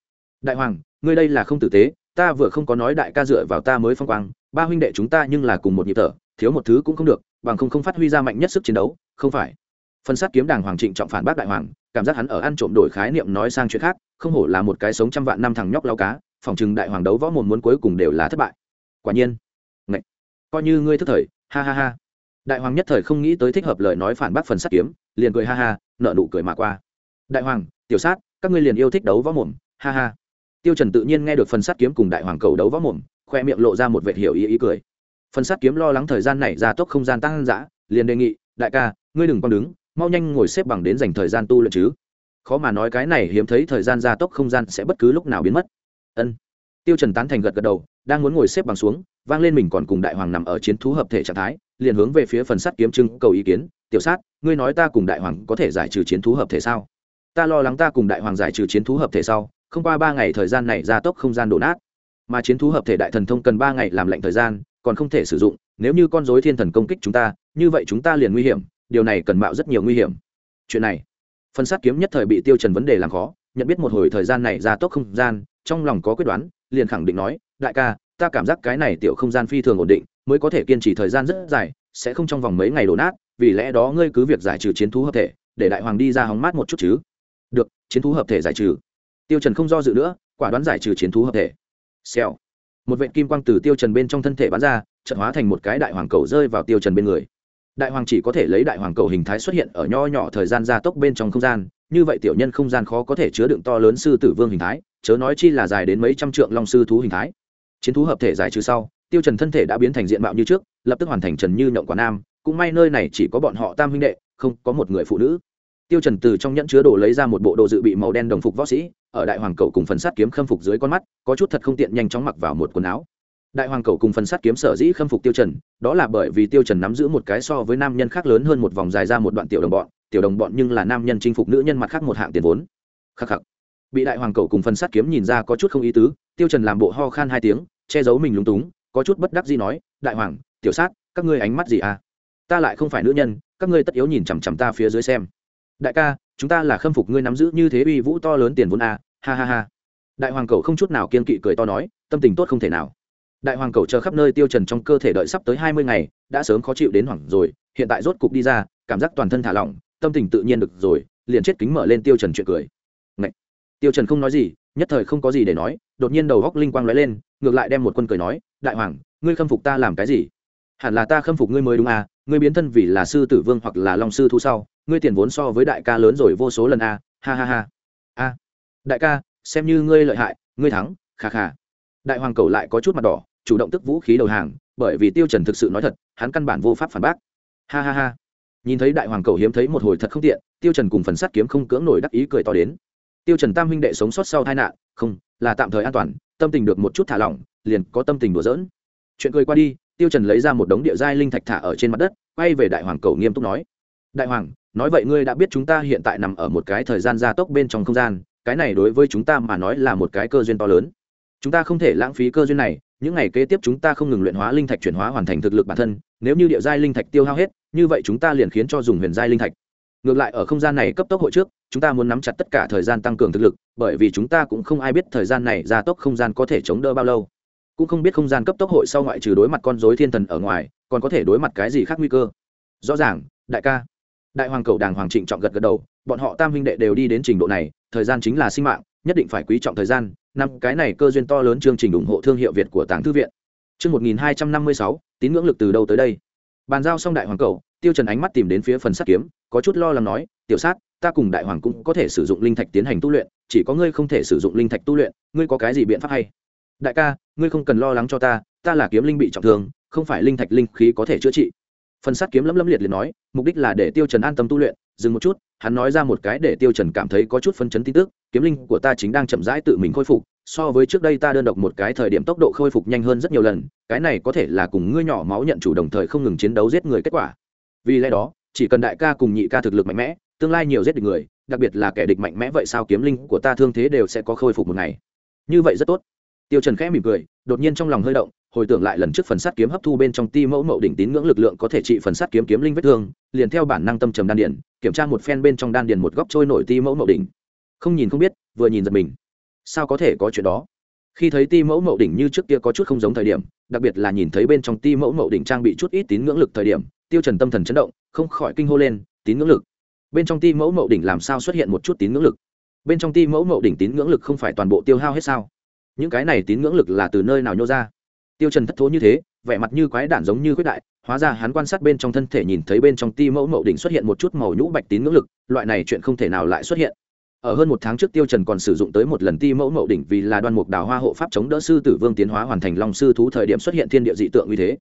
S1: Đại hoàng, ngươi đây là không tử tế, ta vừa không có nói đại ca dựa vào ta mới phong quang, ba huynh đệ chúng ta nhưng là cùng một nhịp thở, thiếu một thứ cũng không được, bằng không không phát huy ra mạnh nhất sức chiến đấu, không phải. Phân sát kiếm đàng hoàng trịnh trọng phản bác đại hoàng, cảm giác hắn ở ăn trộm đổi khái niệm nói sang chuyện khác không hổ là một cái sống trăm vạn năm thằng nhóc lao cá, phòng chừng đại hoàng đấu võ mồm muốn cuối cùng đều là thất bại. Quả nhiên. Ngậy. coi như ngươi thức thời, ha ha ha. Đại hoàng nhất thời không nghĩ tới thích hợp lời nói phản bác phần sát kiếm, liền cười ha ha nợ nụ cười mà qua. Đại hoàng, tiểu sát, các ngươi liền yêu thích đấu võ mồm, ha ha. Tiêu trần tự nhiên nghe được phần sát kiếm cùng đại hoàng cầu đấu võ mồm, khoe miệng lộ ra một vệt hiểu ý ý cười. Phần sát kiếm lo lắng thời gian này ra tốc không gian tăng dã, liền đề nghị, đại ca, ngươi đừng còn đứng, mau nhanh ngồi xếp bằng đến dành thời gian tu luyện chứ khó mà nói cái này hiếm thấy thời gian gia tốc không gian sẽ bất cứ lúc nào biến mất. Ân. Tiêu trần tán thành gật gật đầu, đang muốn ngồi xếp bằng xuống, vang lên mình còn cùng đại hoàng nằm ở chiến thú hợp thể trạng thái, liền hướng về phía phần sắt kiếm trưng cầu ý kiến, tiểu sát, ngươi nói ta cùng đại hoàng có thể giải trừ chiến thú hợp thể sao? Ta lo lắng ta cùng đại hoàng giải trừ chiến thú hợp thể sau, không qua ba ngày thời gian này gia tốc không gian đổ nát. Mà chiến thú hợp thể đại thần thông cần ba ngày làm lệnh thời gian, còn không thể sử dụng, nếu như con dối thiên thần công kích chúng ta, như vậy chúng ta liền nguy hiểm, điều này cần mạo rất nhiều nguy hiểm. Chuyện này phân sát kiếm nhất thời bị tiêu trần vấn đề làm khó, nhận biết một hồi thời gian này ra tốc không gian, trong lòng có quyết đoán, liền khẳng định nói, đại ca, ta cảm giác cái này tiểu không gian phi thường ổn định, mới có thể kiên trì thời gian rất dài, sẽ không trong vòng mấy ngày đổ nát, vì lẽ đó ngươi cứ việc giải trừ chiến thú hợp thể, để đại hoàng đi ra hóng mát một chút chứ. Được, chiến thú hợp thể giải trừ. Tiêu trần không do dự nữa, quả đoán giải trừ chiến thú hợp thể. Xèo. Một vệt kim quang từ tiêu trần bên trong thân thể bắn ra trận hóa thành một cái đại hoàng cầu rơi vào tiêu trần bên người đại hoàng chỉ có thể lấy đại hoàng cầu hình thái xuất hiện ở nho nhỏ thời gian gia tốc bên trong không gian, như vậy tiểu nhân không gian khó có thể chứa đựng to lớn sư tử vương hình thái, chớ nói chi là dài đến mấy trăm trượng long sư thú hình thái. Chiến thú hợp thể giải trừ sau, tiêu trần thân thể đã biến thành diện mạo như trước, lập tức hoàn thành trần như nhộng quả nam, cũng may nơi này chỉ có bọn họ tam huynh đệ, không có một người phụ nữ. Tiêu trần từ trong nhẫn chứa đồ lấy ra một bộ đồ dự bị màu đen đồng phục võ sĩ, ở đại hoàng cầu cùng phần sát kiếm khâm phục dưới con mắt, có chút thật không tiện nhanh chóng mặc vào một quần áo đại hoàng cầu cùng phần sắt kiếm sở dĩ khâm phục tiêu trần đó là bởi vì tiêu trần nắm giữ một cái so với nam nhân khác lớn hơn một vòng dài ra một đoạn tiểu đồng bọn tiểu đồng bọn nhưng là nam nhân chinh phục nữ nhân mặt khác một hạng tiền vốn. Khắc khắc. Bị đại hoàng cầu cùng phần sắt kiếm nhìn ra có chút không ý tứ tiêu trần làm bộ ho khan hai tiếng che giấu mình lúng túng có chút bất đắc dĩ nói đại hoàng tiểu sát các ngươi ánh mắt gì à? Ta lại không phải nữ nhân các ngươi tất yếu nhìn chằm chằm ta phía dưới xem. Đại ca chúng ta là khâm phục ngươi nắm giữ như thế uy vũ to lớn tiền vốn à, ha ha ha. Đại hoàng cầu không chút nào kiên kỵ cười to nói tâm tình tốt không thể nào đại hoàng cầu chờ khắp nơi tiêu trần trong cơ thể đợi sắp tới hai mươi ngày, đã sớm khó chịu đến hoảng rồi, hiện tại rốt cục đi ra, cảm giác toàn thân thả lỏng, tâm tình tự nhiên được rồi, liền chết kính mở lên tiêu trần chuyện cười Ngậy! tiêu trần không nói gì, nhất thời không có gì để nói, đột nhiên đầu góc linh quang lóe lên, ngược lại đem một quân cười nói, đại hoàng, ngươi khâm phục ta làm cái gì hẳn là ta khâm phục ngươi mới đúng à ngươi biến thân vì là sư tử vương hoặc là long sư thu sau, ngươi tiền vốn so với đại ca lớn rồi vô số lần a à. ha ha ha a, đại ca, xem như ngươi lợi hại, ngươi thắng, kha kha đại hoàng cầu lại có chút mặt đỏ chủ động tức vũ khí đầu hàng, bởi vì tiêu trần thực sự nói thật, hắn căn bản vô pháp phản bác. Ha ha ha. Nhìn thấy đại hoàng cầu hiếm thấy một hồi thật không tiện, tiêu trần cùng phần sắt kiếm không cưỡng nổi đắc ý cười to đến. Tiêu trần tam huynh đệ sống sót sau tai nạn, không, là tạm thời an toàn, tâm tình được một chút thả lỏng, liền có tâm tình đùa giỡn. Chuyện cười qua đi, tiêu trần lấy ra một đống địa giai linh thạch thả ở trên mặt đất, quay về đại hoàng cầu nghiêm túc nói. Đại hoàng, nói vậy ngươi đã biết chúng ta hiện tại nằm ở một cái thời gian gia tốc bên trong không gian, cái này đối với chúng ta mà nói là một cái cơ duyên to lớn. Chúng ta không thể lãng phí cơ duyên này những ngày kế tiếp chúng ta không ngừng luyện hóa linh thạch chuyển hóa hoàn thành thực lực bản thân, nếu như địa giai linh thạch tiêu hao hết, như vậy chúng ta liền khiến cho dùng huyền giai linh thạch. Ngược lại ở không gian này cấp tốc hội trước, chúng ta muốn nắm chặt tất cả thời gian tăng cường thực lực, bởi vì chúng ta cũng không ai biết thời gian này gia tốc không gian có thể chống đỡ bao lâu. Cũng không biết không gian cấp tốc hội sau ngoại trừ đối mặt con dối thiên thần ở ngoài, còn có thể đối mặt cái gì khác nguy cơ. Rõ ràng, đại ca. Đại hoàng cầu đàng hoàng trịnh trọng gật gật đầu, bọn họ tam huynh đệ đều đi đến trình độ này, thời gian chính là sinh mạng, nhất định phải quý trọng thời gian năm, cái này cơ duyên to lớn chương trình ủng hộ thương hiệu việt của tàng thư viện. Chương một nghìn hai trăm năm mươi sáu, tín ngưỡng lực từ đâu tới đây? Bàn giao xong đại hoàng cầu, tiêu trần ánh mắt tìm đến phía phần sắt kiếm, có chút lo lắng nói, tiểu sát, ta cùng đại hoàng cũng có thể sử dụng linh thạch tiến hành tu luyện, chỉ có ngươi không thể sử dụng linh thạch tu luyện, ngươi có cái gì biện pháp hay? Đại ca, ngươi không cần lo lắng cho ta ta là kiếm linh bị trọng thương, không phải linh thạch linh khí có thể chữa trị. Phần sắt kiếm lấm lấm liệt liền nói, mục đích là để tiêu trần an tâm tu luyện dừng một chút, hắn nói ra một cái để tiêu trần cảm thấy có chút phân chấn tin tức, kiếm linh của ta chính đang chậm rãi tự mình khôi phục, so với trước đây ta đơn độc một cái thời điểm tốc độ khôi phục nhanh hơn rất nhiều lần, cái này có thể là cùng ngươi nhỏ máu nhận chủ đồng thời không ngừng chiến đấu giết người kết quả. Vì lẽ đó, chỉ cần đại ca cùng nhị ca thực lực mạnh mẽ, tương lai nhiều giết được người, đặc biệt là kẻ địch mạnh mẽ vậy sao kiếm linh của ta thương thế đều sẽ có khôi phục một ngày. Như vậy rất tốt. Tiêu trần khẽ mỉm cười, đột nhiên trong lòng hơi động hồi tưởng lại lần trước phần sắt kiếm hấp thu bên trong ti mẫu mậu đỉnh tín ngưỡng lực lượng có thể trị phần sắt kiếm kiếm linh vết thương, liền theo bản năng tâm trầm đan điền kiểm tra một phen bên trong đan điền một góc trôi nổi ti mẫu mậu đỉnh. Không nhìn không biết, vừa nhìn giật mình. Sao có thể có chuyện đó? Khi thấy ti mẫu mậu đỉnh như trước kia có chút không giống thời điểm, đặc biệt là nhìn thấy bên trong ti mẫu mậu đỉnh trang bị chút ít tín ngưỡng lực thời điểm, tiêu trần tâm thần chấn động, không khỏi kinh hô lên, tín ngưỡng lực? Bên trong ti mẫu mậu đỉnh làm sao xuất hiện một chút tín ngưỡng lực? Bên trong ti mẫu mậu đỉnh tín ngưỡng lực không phải toàn bộ tiêu hao hết sao? Những cái này tín ngưỡng lực là từ nơi nào nhô ra? Tiêu trần thất thố như thế, vẻ mặt như quái đản giống như Quyết đại, hóa ra hắn quan sát bên trong thân thể nhìn thấy bên trong ti mẫu mậu đỉnh xuất hiện một chút màu nhũ bạch tín ngưỡng lực, loại này chuyện không thể nào lại xuất hiện. Ở hơn một tháng trước tiêu trần còn sử dụng tới một lần ti mẫu mậu đỉnh vì là đoan mục đào hoa hộ pháp chống đỡ sư tử vương tiến hóa hoàn thành long sư thú thời điểm xuất hiện thiên địa dị tượng như thế.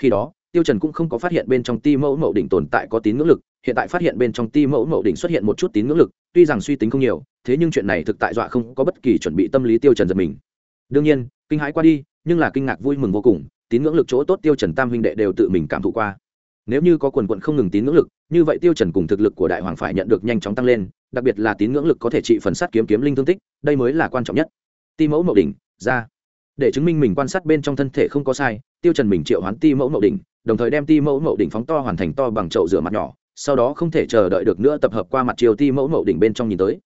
S1: Khi đó, tiêu trần cũng không có phát hiện bên trong ti mẫu mậu đỉnh tồn tại có tín ngưỡng lực, hiện tại phát hiện bên trong ti mẫu mậu đỉnh xuất hiện một chút tín ngưỡng lực, tuy rằng suy tính không nhiều, thế nhưng chuyện này thực tại dọa không có bất kỳ chuẩn bị tâm lý tiêu trần giật mình. Đương nhiên, kinh hãi qua đi nhưng là kinh ngạc vui mừng vô cùng, tín ngưỡng lực chỗ tốt tiêu trần tam huynh đệ đều tự mình cảm thụ qua. Nếu như có quần quận không ngừng tín ngưỡng lực, như vậy tiêu trần cùng thực lực của đại hoàng phải nhận được nhanh chóng tăng lên, đặc biệt là tín ngưỡng lực có thể trị phần sát kiếm kiếm linh thương tích, đây mới là quan trọng nhất. Ti mẫu mậu đỉnh, ra. Để chứng minh mình quan sát bên trong thân thể không có sai, tiêu trần mình triệu hoán ti mẫu mậu đỉnh, đồng thời đem ti mẫu mậu đỉnh phóng to hoàn thành to bằng chậu rửa mặt nhỏ, sau đó không thể chờ đợi được nữa tập hợp qua mặt chiều ti mẫu mậu đỉnh bên trong nhìn tới.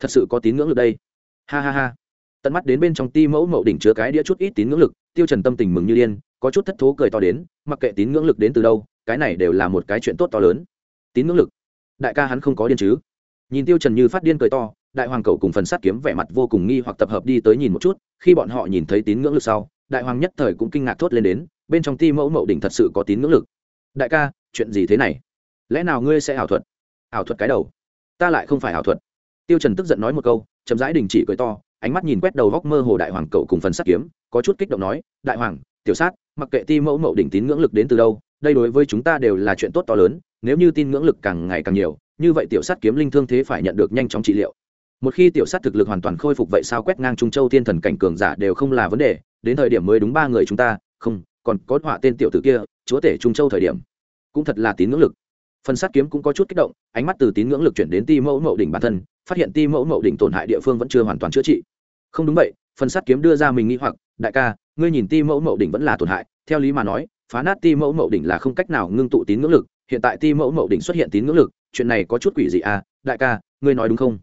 S1: Thật sự có tín ngưỡng lực đây. Ha ha ha tận mắt đến bên trong ti mẫu mậu đỉnh chứa cái đĩa chút ít tín ngưỡng lực, tiêu trần tâm tình mừng như điên, có chút thất thố cười to đến, mặc kệ tín ngưỡng lực đến từ đâu, cái này đều là một cái chuyện tốt to lớn. Tín ngưỡng lực? Đại ca hắn không có điên chứ? Nhìn tiêu trần như phát điên cười to, đại hoàng cầu cùng phần sát kiếm vẻ mặt vô cùng nghi hoặc tập hợp đi tới nhìn một chút, khi bọn họ nhìn thấy tín ngưỡng lực sau, đại hoàng nhất thời cũng kinh ngạc thốt lên đến, bên trong ti mẫu mậu đỉnh thật sự có tín ngưỡng lực. Đại ca, chuyện gì thế này? Lẽ nào ngươi sẽ ảo thuật? Ảo thuật cái đầu? Ta lại không phải ảo thuật. Tiêu trần tức giận nói một câu, chậm rãi đình chỉ cười to ánh mắt nhìn quét đầu góc mơ hồ đại hoàng cậu cùng phần sắt kiếm, có chút kích động nói, đại hoàng, tiểu sát, mặc kệ ti mẫu mậu đỉnh tín ngưỡng lực đến từ đâu, đây đối với chúng ta đều là chuyện tốt to lớn, nếu như tin ngưỡng lực càng ngày càng nhiều, như vậy tiểu sát kiếm linh thương thế phải nhận được nhanh chóng trị liệu. Một khi tiểu sát thực lực hoàn toàn khôi phục vậy sao quét ngang trung châu thiên thần cảnh cường giả đều không là vấn đề, đến thời điểm mới đúng ba người chúng ta, không, còn có họa tên tiểu tử kia, chúa tể trung châu thời điểm, cũng thật là tín ngưỡng lực. Phần sát kiếm cũng có chút kích động, ánh mắt từ tín ngưỡng lực chuyển đến ti mẫu mậu đỉnh bản thân, phát hiện ti mẫu mậu đỉnh tổn hại địa phương vẫn chưa hoàn toàn chữa trị không đúng vậy, phần sắt kiếm đưa ra mình nghĩ hoặc, đại ca, ngươi nhìn ti mẫu mậu đỉnh vẫn là tổn hại. Theo lý mà nói, phá nát ti mẫu mậu đỉnh là không cách nào ngưng tụ tín ngưỡng lực, hiện tại ti mẫu mậu đỉnh xuất hiện tín ngưỡng lực, chuyện này có chút quỷ gì à? Đại ca, ngươi nói đúng không?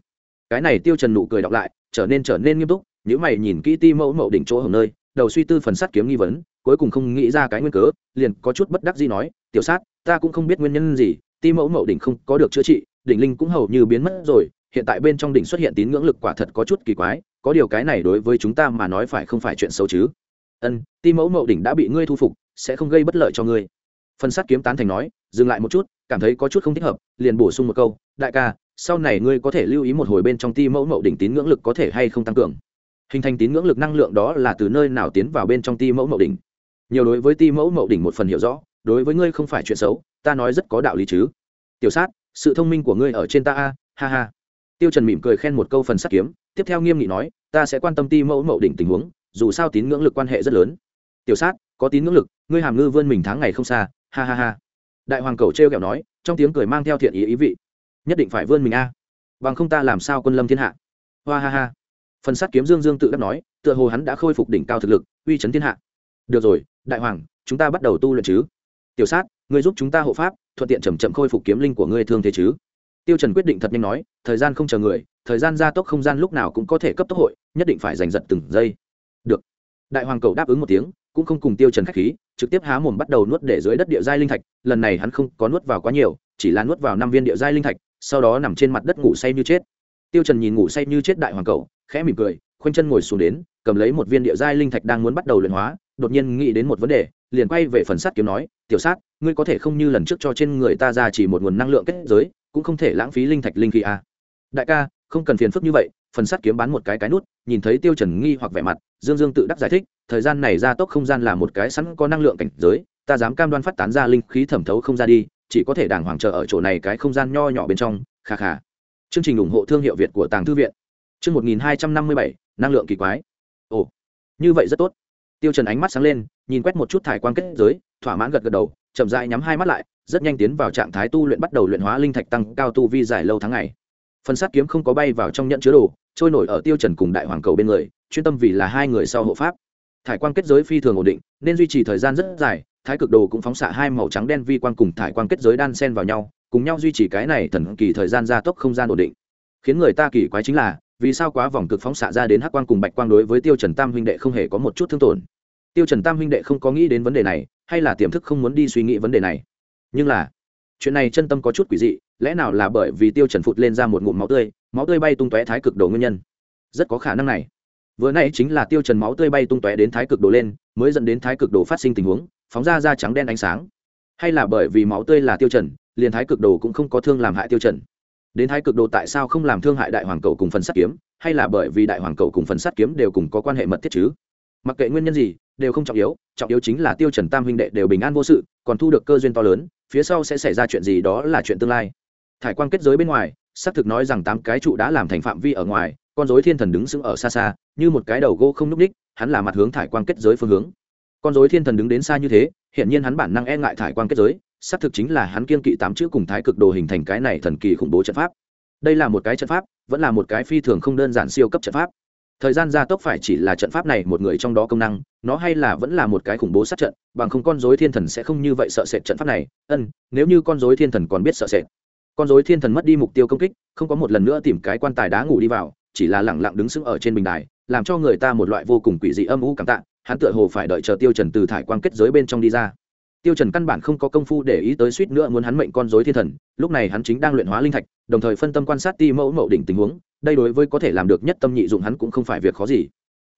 S1: Cái này tiêu trần nụ cười đọc lại, trở nên trở nên nghiêm túc nếu mày nhìn kỹ ti mẫu mậu đỉnh chỗ hồng nơi, đầu suy tư phần sắt kiếm nghi vấn, cuối cùng không nghĩ ra cái nguyên cớ, liền có chút bất đắc dĩ nói, tiểu sát, ta cũng không biết nguyên nhân gì, ti mẫu mậu đỉnh không có được chữa trị, đỉnh linh cũng hầu như biến mất rồi, hiện tại bên trong đỉnh xuất hiện tín ngưỡng lực quả thật có chút kỳ quái có điều cái này đối với chúng ta mà nói phải không phải chuyện xấu chứ? Ân, ti mẫu mậu đỉnh đã bị ngươi thu phục, sẽ không gây bất lợi cho ngươi. Phần sát kiếm tán thành nói, dừng lại một chút, cảm thấy có chút không thích hợp, liền bổ sung một câu, đại ca, sau này ngươi có thể lưu ý một hồi bên trong ti mẫu mậu đỉnh tín ngưỡng lực có thể hay không tăng cường. Hình thành tín ngưỡng lực năng lượng đó là từ nơi nào tiến vào bên trong ti mẫu mậu đỉnh? Nhiều đối với ti mẫu mậu đỉnh một phần hiểu rõ, đối với ngươi không phải chuyện xấu, ta nói rất có đạo lý chứ. Tiểu sát, sự thông minh của ngươi ở trên ta a, ha ha. Tiêu trần mỉm cười khen một câu phần sát kiếm tiếp theo nghiêm nghị nói, ta sẽ quan tâm ti mẫu mậu đỉnh tình huống, dù sao tín ngưỡng lực quan hệ rất lớn. Tiểu sát, có tín ngưỡng lực, ngươi hàm ngư vươn mình tháng ngày không xa, ha ha ha. Đại hoàng cầu treo kẹo nói, trong tiếng cười mang theo thiện ý ý vị. Nhất định phải vươn mình a, bằng không ta làm sao quân lâm thiên hạ. Hoa ha ha. Phần sát kiếm dương dương tự đắc nói, tựa hồ hắn đã khôi phục đỉnh cao thực lực, uy chấn thiên hạ. Được rồi, đại hoàng, chúng ta bắt đầu tu luyện chứ. Tiểu sát, ngươi giúp chúng ta hộ pháp, thuận tiện chầm chậm khôi phục kiếm linh của ngươi thương thế chứ. Tiêu trần quyết định thật nhanh nói, thời gian không chờ người thời gian gia tốc không gian lúc nào cũng có thể cấp tốc hội, nhất định phải giành giật từng giây. Được. Đại hoàng cầu đáp ứng một tiếng, cũng không cùng tiêu trần khách khí, trực tiếp há mồm bắt đầu nuốt để dưới đất địa giai linh thạch, lần này hắn không có nuốt vào quá nhiều, chỉ là nuốt vào năm viên địa giai linh thạch, sau đó nằm trên mặt đất ngủ say như chết. Tiêu trần nhìn ngủ say như chết đại hoàng cầu, khẽ mỉm cười, khoanh chân ngồi xuống đến, cầm lấy một viên địa giai linh thạch đang muốn bắt đầu luyện hóa, đột nhiên nghĩ đến một vấn đề, liền quay về phần sát kiếm nói, tiểu sát, ngươi có thể không như lần trước cho trên người ta ra chỉ một nguồn năng lượng kết giới, cũng không thể lãng phí linh thạch linh khí à. đại ca không cần phiền phức như vậy, phần sắt kiếm bán một cái cái nút, nhìn thấy tiêu trần nghi hoặc vẻ mặt, dương dương tự đắc giải thích, thời gian này ra tốc không gian là một cái sẵn có năng lượng cảnh giới, ta dám cam đoan phát tán ra linh khí thẩm thấu không ra đi, chỉ có thể đàng hoàng chờ ở chỗ này cái không gian nho nhỏ bên trong, kha kha. Chương trình ủng hộ thương hiệu việt của tàng thư viện. Chương một nghìn hai trăm năm mươi bảy, năng lượng kỳ quái. Ồ, như vậy rất tốt. Tiêu trần ánh mắt sáng lên, nhìn quét một chút thải quan kết giới, thỏa mãn gật gật đầu, chậm rãi nhắm hai mắt lại, rất nhanh tiến vào trạng thái tu luyện bắt đầu luyện hóa linh thạch tăng cao tu vi dài lâu tháng ngày phần sát kiếm không có bay vào trong nhận chứa đồ, trôi nổi ở tiêu trần cùng đại hoàng cầu bên người, chuyên tâm vì là hai người sau hộ pháp. Thải quang kết giới phi thường ổn định, nên duy trì thời gian rất dài, thái cực đồ cũng phóng xạ hai màu trắng đen vi quang cùng thải quang kết giới đan xen vào nhau, cùng nhau duy trì cái này thần kỳ thời gian gia tốc không gian ổn định. Khiến người ta kỳ quái chính là, vì sao quá vòng cực phóng xạ ra đến hắc quang cùng bạch quang đối với tiêu trần tam huynh đệ không hề có một chút thương tổn. Tiêu trần tam huynh đệ không có nghĩ đến vấn đề này, hay là tiềm thức không muốn đi suy nghĩ vấn đề này. Nhưng là, chuyện này chân tâm có chút quỷ dị lẽ nào là bởi vì tiêu trần phụt lên ra một ngụm máu tươi máu tươi bay tung tóe thái cực đồ nguyên nhân? Rất có khả năng này. Vừa nãy chính là tiêu trần máu tươi bay tung tóe đến thái cực đồ lên, mới dẫn đến thái cực đồ phát sinh tình huống, phóng ra ra trắng đen ánh sáng. Hay là bởi vì máu tươi là tiêu trần, liền thái cực đồ cũng không có thương làm hại tiêu trần? Đến thái cực đồ tại sao không làm thương hại đại hoàng cầu cùng phần sắt kiếm, hay là bởi vì đại hoàng cầu cùng phần sắt kiếm đều cùng có quan hệ mật thiết chứ? Mặc kệ nguyên nhân gì, đều không trọng yếu trọng yếu chính là tiêu trần tam huynh đệ đều bình an vô sự, còn thu được cơ duyên to lớn, phía sau sẽ xảy ra chuyện gì đó là chuyện tương lai thải quan kết giới bên ngoài, xác thực nói rằng tám cái trụ đã làm thành phạm vi ở ngoài, con rối thiên thần đứng sững ở xa xa, như một cái đầu gỗ không núc ních hắn là mặt hướng thải quan kết giới phương hướng. Con rối thiên thần đứng đến xa như thế hiện nhiên hắn bản năng e ngại thải quan kết giới, xác thực chính là hắn kiên kỵ tám chữ cùng thái cực đồ hình thành cái này thần kỳ khủng bố trận pháp. Đây là một cái trận pháp, vẫn là một cái phi thường không đơn giản siêu cấp trận pháp. Thời gian gia tốc phải chỉ là trận pháp này một người trong đó công năng, nó hay là vẫn là một cái khủng bố sát trận, bằng không con dối thiên thần sẽ không như vậy sợ sệt trận pháp này. Ân, nếu như con dối thiên thần còn biết sợ sệt con dối thiên thần mất đi mục tiêu công kích, không có một lần nữa tìm cái quan tài đá ngủ đi vào, chỉ là lẳng lặng đứng sững ở trên bình đài, làm cho người ta một loại vô cùng quỷ dị âm u cảm tạ, hắn tựa hồ phải đợi chờ tiêu trần từ thải quang kết giới bên trong đi ra. Tiêu trần căn bản không có công phu để ý tới suýt nữa muốn hắn mệnh con rối thiên thần, lúc này hắn chính đang luyện hóa linh thạch, đồng thời phân tâm quan sát ti mẫu mậu đỉnh tình huống, đây đối với có thể làm được nhất tâm nhị dụng hắn cũng không phải việc khó gì.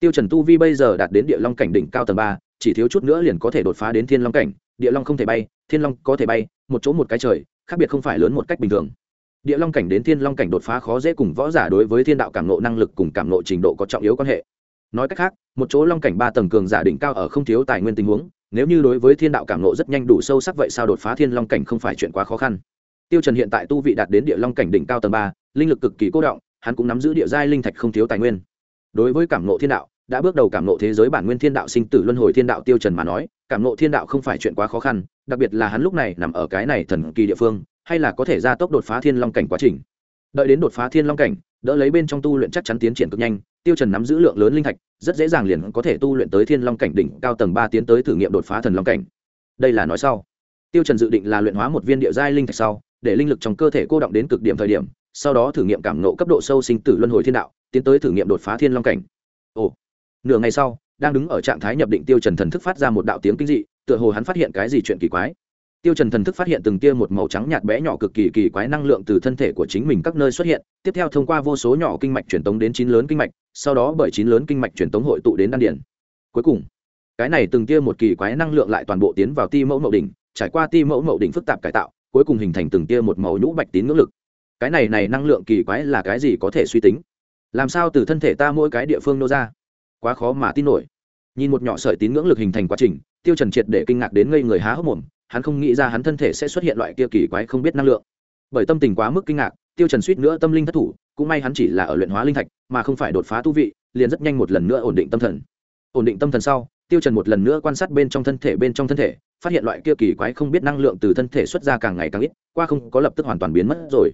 S1: Tiêu trần tu vi bây giờ đạt đến địa long cảnh đỉnh cao tầng ba, chỉ thiếu chút nữa liền có thể đột phá đến thiên long cảnh, địa long không thể bay, thiên long có thể bay, một chỗ một cái trời khác biệt không phải lớn một cách bình thường. Địa long cảnh đến thiên long cảnh đột phá khó dễ cùng võ giả đối với thiên đạo cảm nộ năng lực cùng cảm nộ trình độ có trọng yếu quan hệ. Nói cách khác, một chỗ long cảnh ba tầng cường giả đỉnh cao ở không thiếu tài nguyên tình huống, nếu như đối với thiên đạo cảm nộ rất nhanh đủ sâu sắc vậy sao đột phá thiên long cảnh không phải chuyện quá khó khăn. Tiêu trần hiện tại tu vị đạt đến địa long cảnh đỉnh cao tầng ba, linh lực cực kỳ cố động, hắn cũng nắm giữ địa giai linh thạch không thiếu tài nguyên. Đối với cảm nộ thiên đạo đã bước đầu cảm nộ thế giới bản nguyên thiên đạo sinh tử luân hồi thiên đạo tiêu trần mà nói, cảm nộ thiên đạo không phải chuyện quá khó khăn, đặc biệt là hắn lúc này nằm ở cái này thần kỳ địa phương, hay là có thể gia tốc đột phá thiên long cảnh quá trình. Đợi đến đột phá thiên long cảnh, đỡ lấy bên trong tu luyện chắc chắn tiến triển cực nhanh, tiêu trần nắm giữ lượng lớn linh thạch, rất dễ dàng liền có thể tu luyện tới thiên long cảnh đỉnh cao tầng ba tiến tới thử nghiệm đột phá thần long cảnh. Đây là nói sau. Tiêu trần dự định là luyện hóa một viên địa giai linh thạch sau, để linh lực trong cơ thể cô động đến cực điểm thời điểm, sau đó thử nghiệm cảm nộ cấp độ sâu sinh tử luân hồi thiên đạo, tiến tới thử nghiệm đột phá thiên long cảnh. Ồ nửa ngày sau, đang đứng ở trạng thái nhập định tiêu trần thần thức phát ra một đạo tiếng kinh dị, tựa hồ hắn phát hiện cái gì chuyện kỳ quái. Tiêu trần thần thức phát hiện từng tia một màu trắng nhạt bé nhỏ cực kỳ kỳ quái năng lượng từ thân thể của chính mình các nơi xuất hiện, tiếp theo thông qua vô số nhỏ kinh mạch truyền tống đến chín lớn kinh mạch, sau đó bởi chín lớn kinh mạch truyền tống hội tụ đến đan điền. Cuối cùng, cái này từng tia một kỳ quái năng lượng lại toàn bộ tiến vào ti mẫu mậu đỉnh, trải qua ti mẫu mậu đỉnh phức tạp cải tạo, cuối cùng hình thành từng tia một màu nhũ bạch tín ngưỡng lực. Cái này này năng lượng kỳ quái là cái gì có thể suy tính? Làm sao từ thân thể ta mỗi cái địa phương nô ra? Quá khó mà tin nổi. Nhìn một nhỏ sợi tín ngưỡng lực hình thành quá trình, tiêu trần triệt để kinh ngạc đến ngây người há hốc mồm, hắn không nghĩ ra hắn thân thể sẽ xuất hiện loại kia kỳ quái không biết năng lượng. Bởi tâm tình quá mức kinh ngạc, tiêu trần suýt nữa tâm linh thất thủ, cũng may hắn chỉ là ở luyện hóa linh thạch, mà không phải đột phá tu vị, liền rất nhanh một lần nữa ổn định tâm thần. Ổn định tâm thần sau, tiêu trần một lần nữa quan sát bên trong thân thể bên trong thân thể, phát hiện loại kia kỳ quái không biết năng lượng từ thân thể xuất ra càng ngày càng ít, qua không có lập tức hoàn toàn biến mất rồi.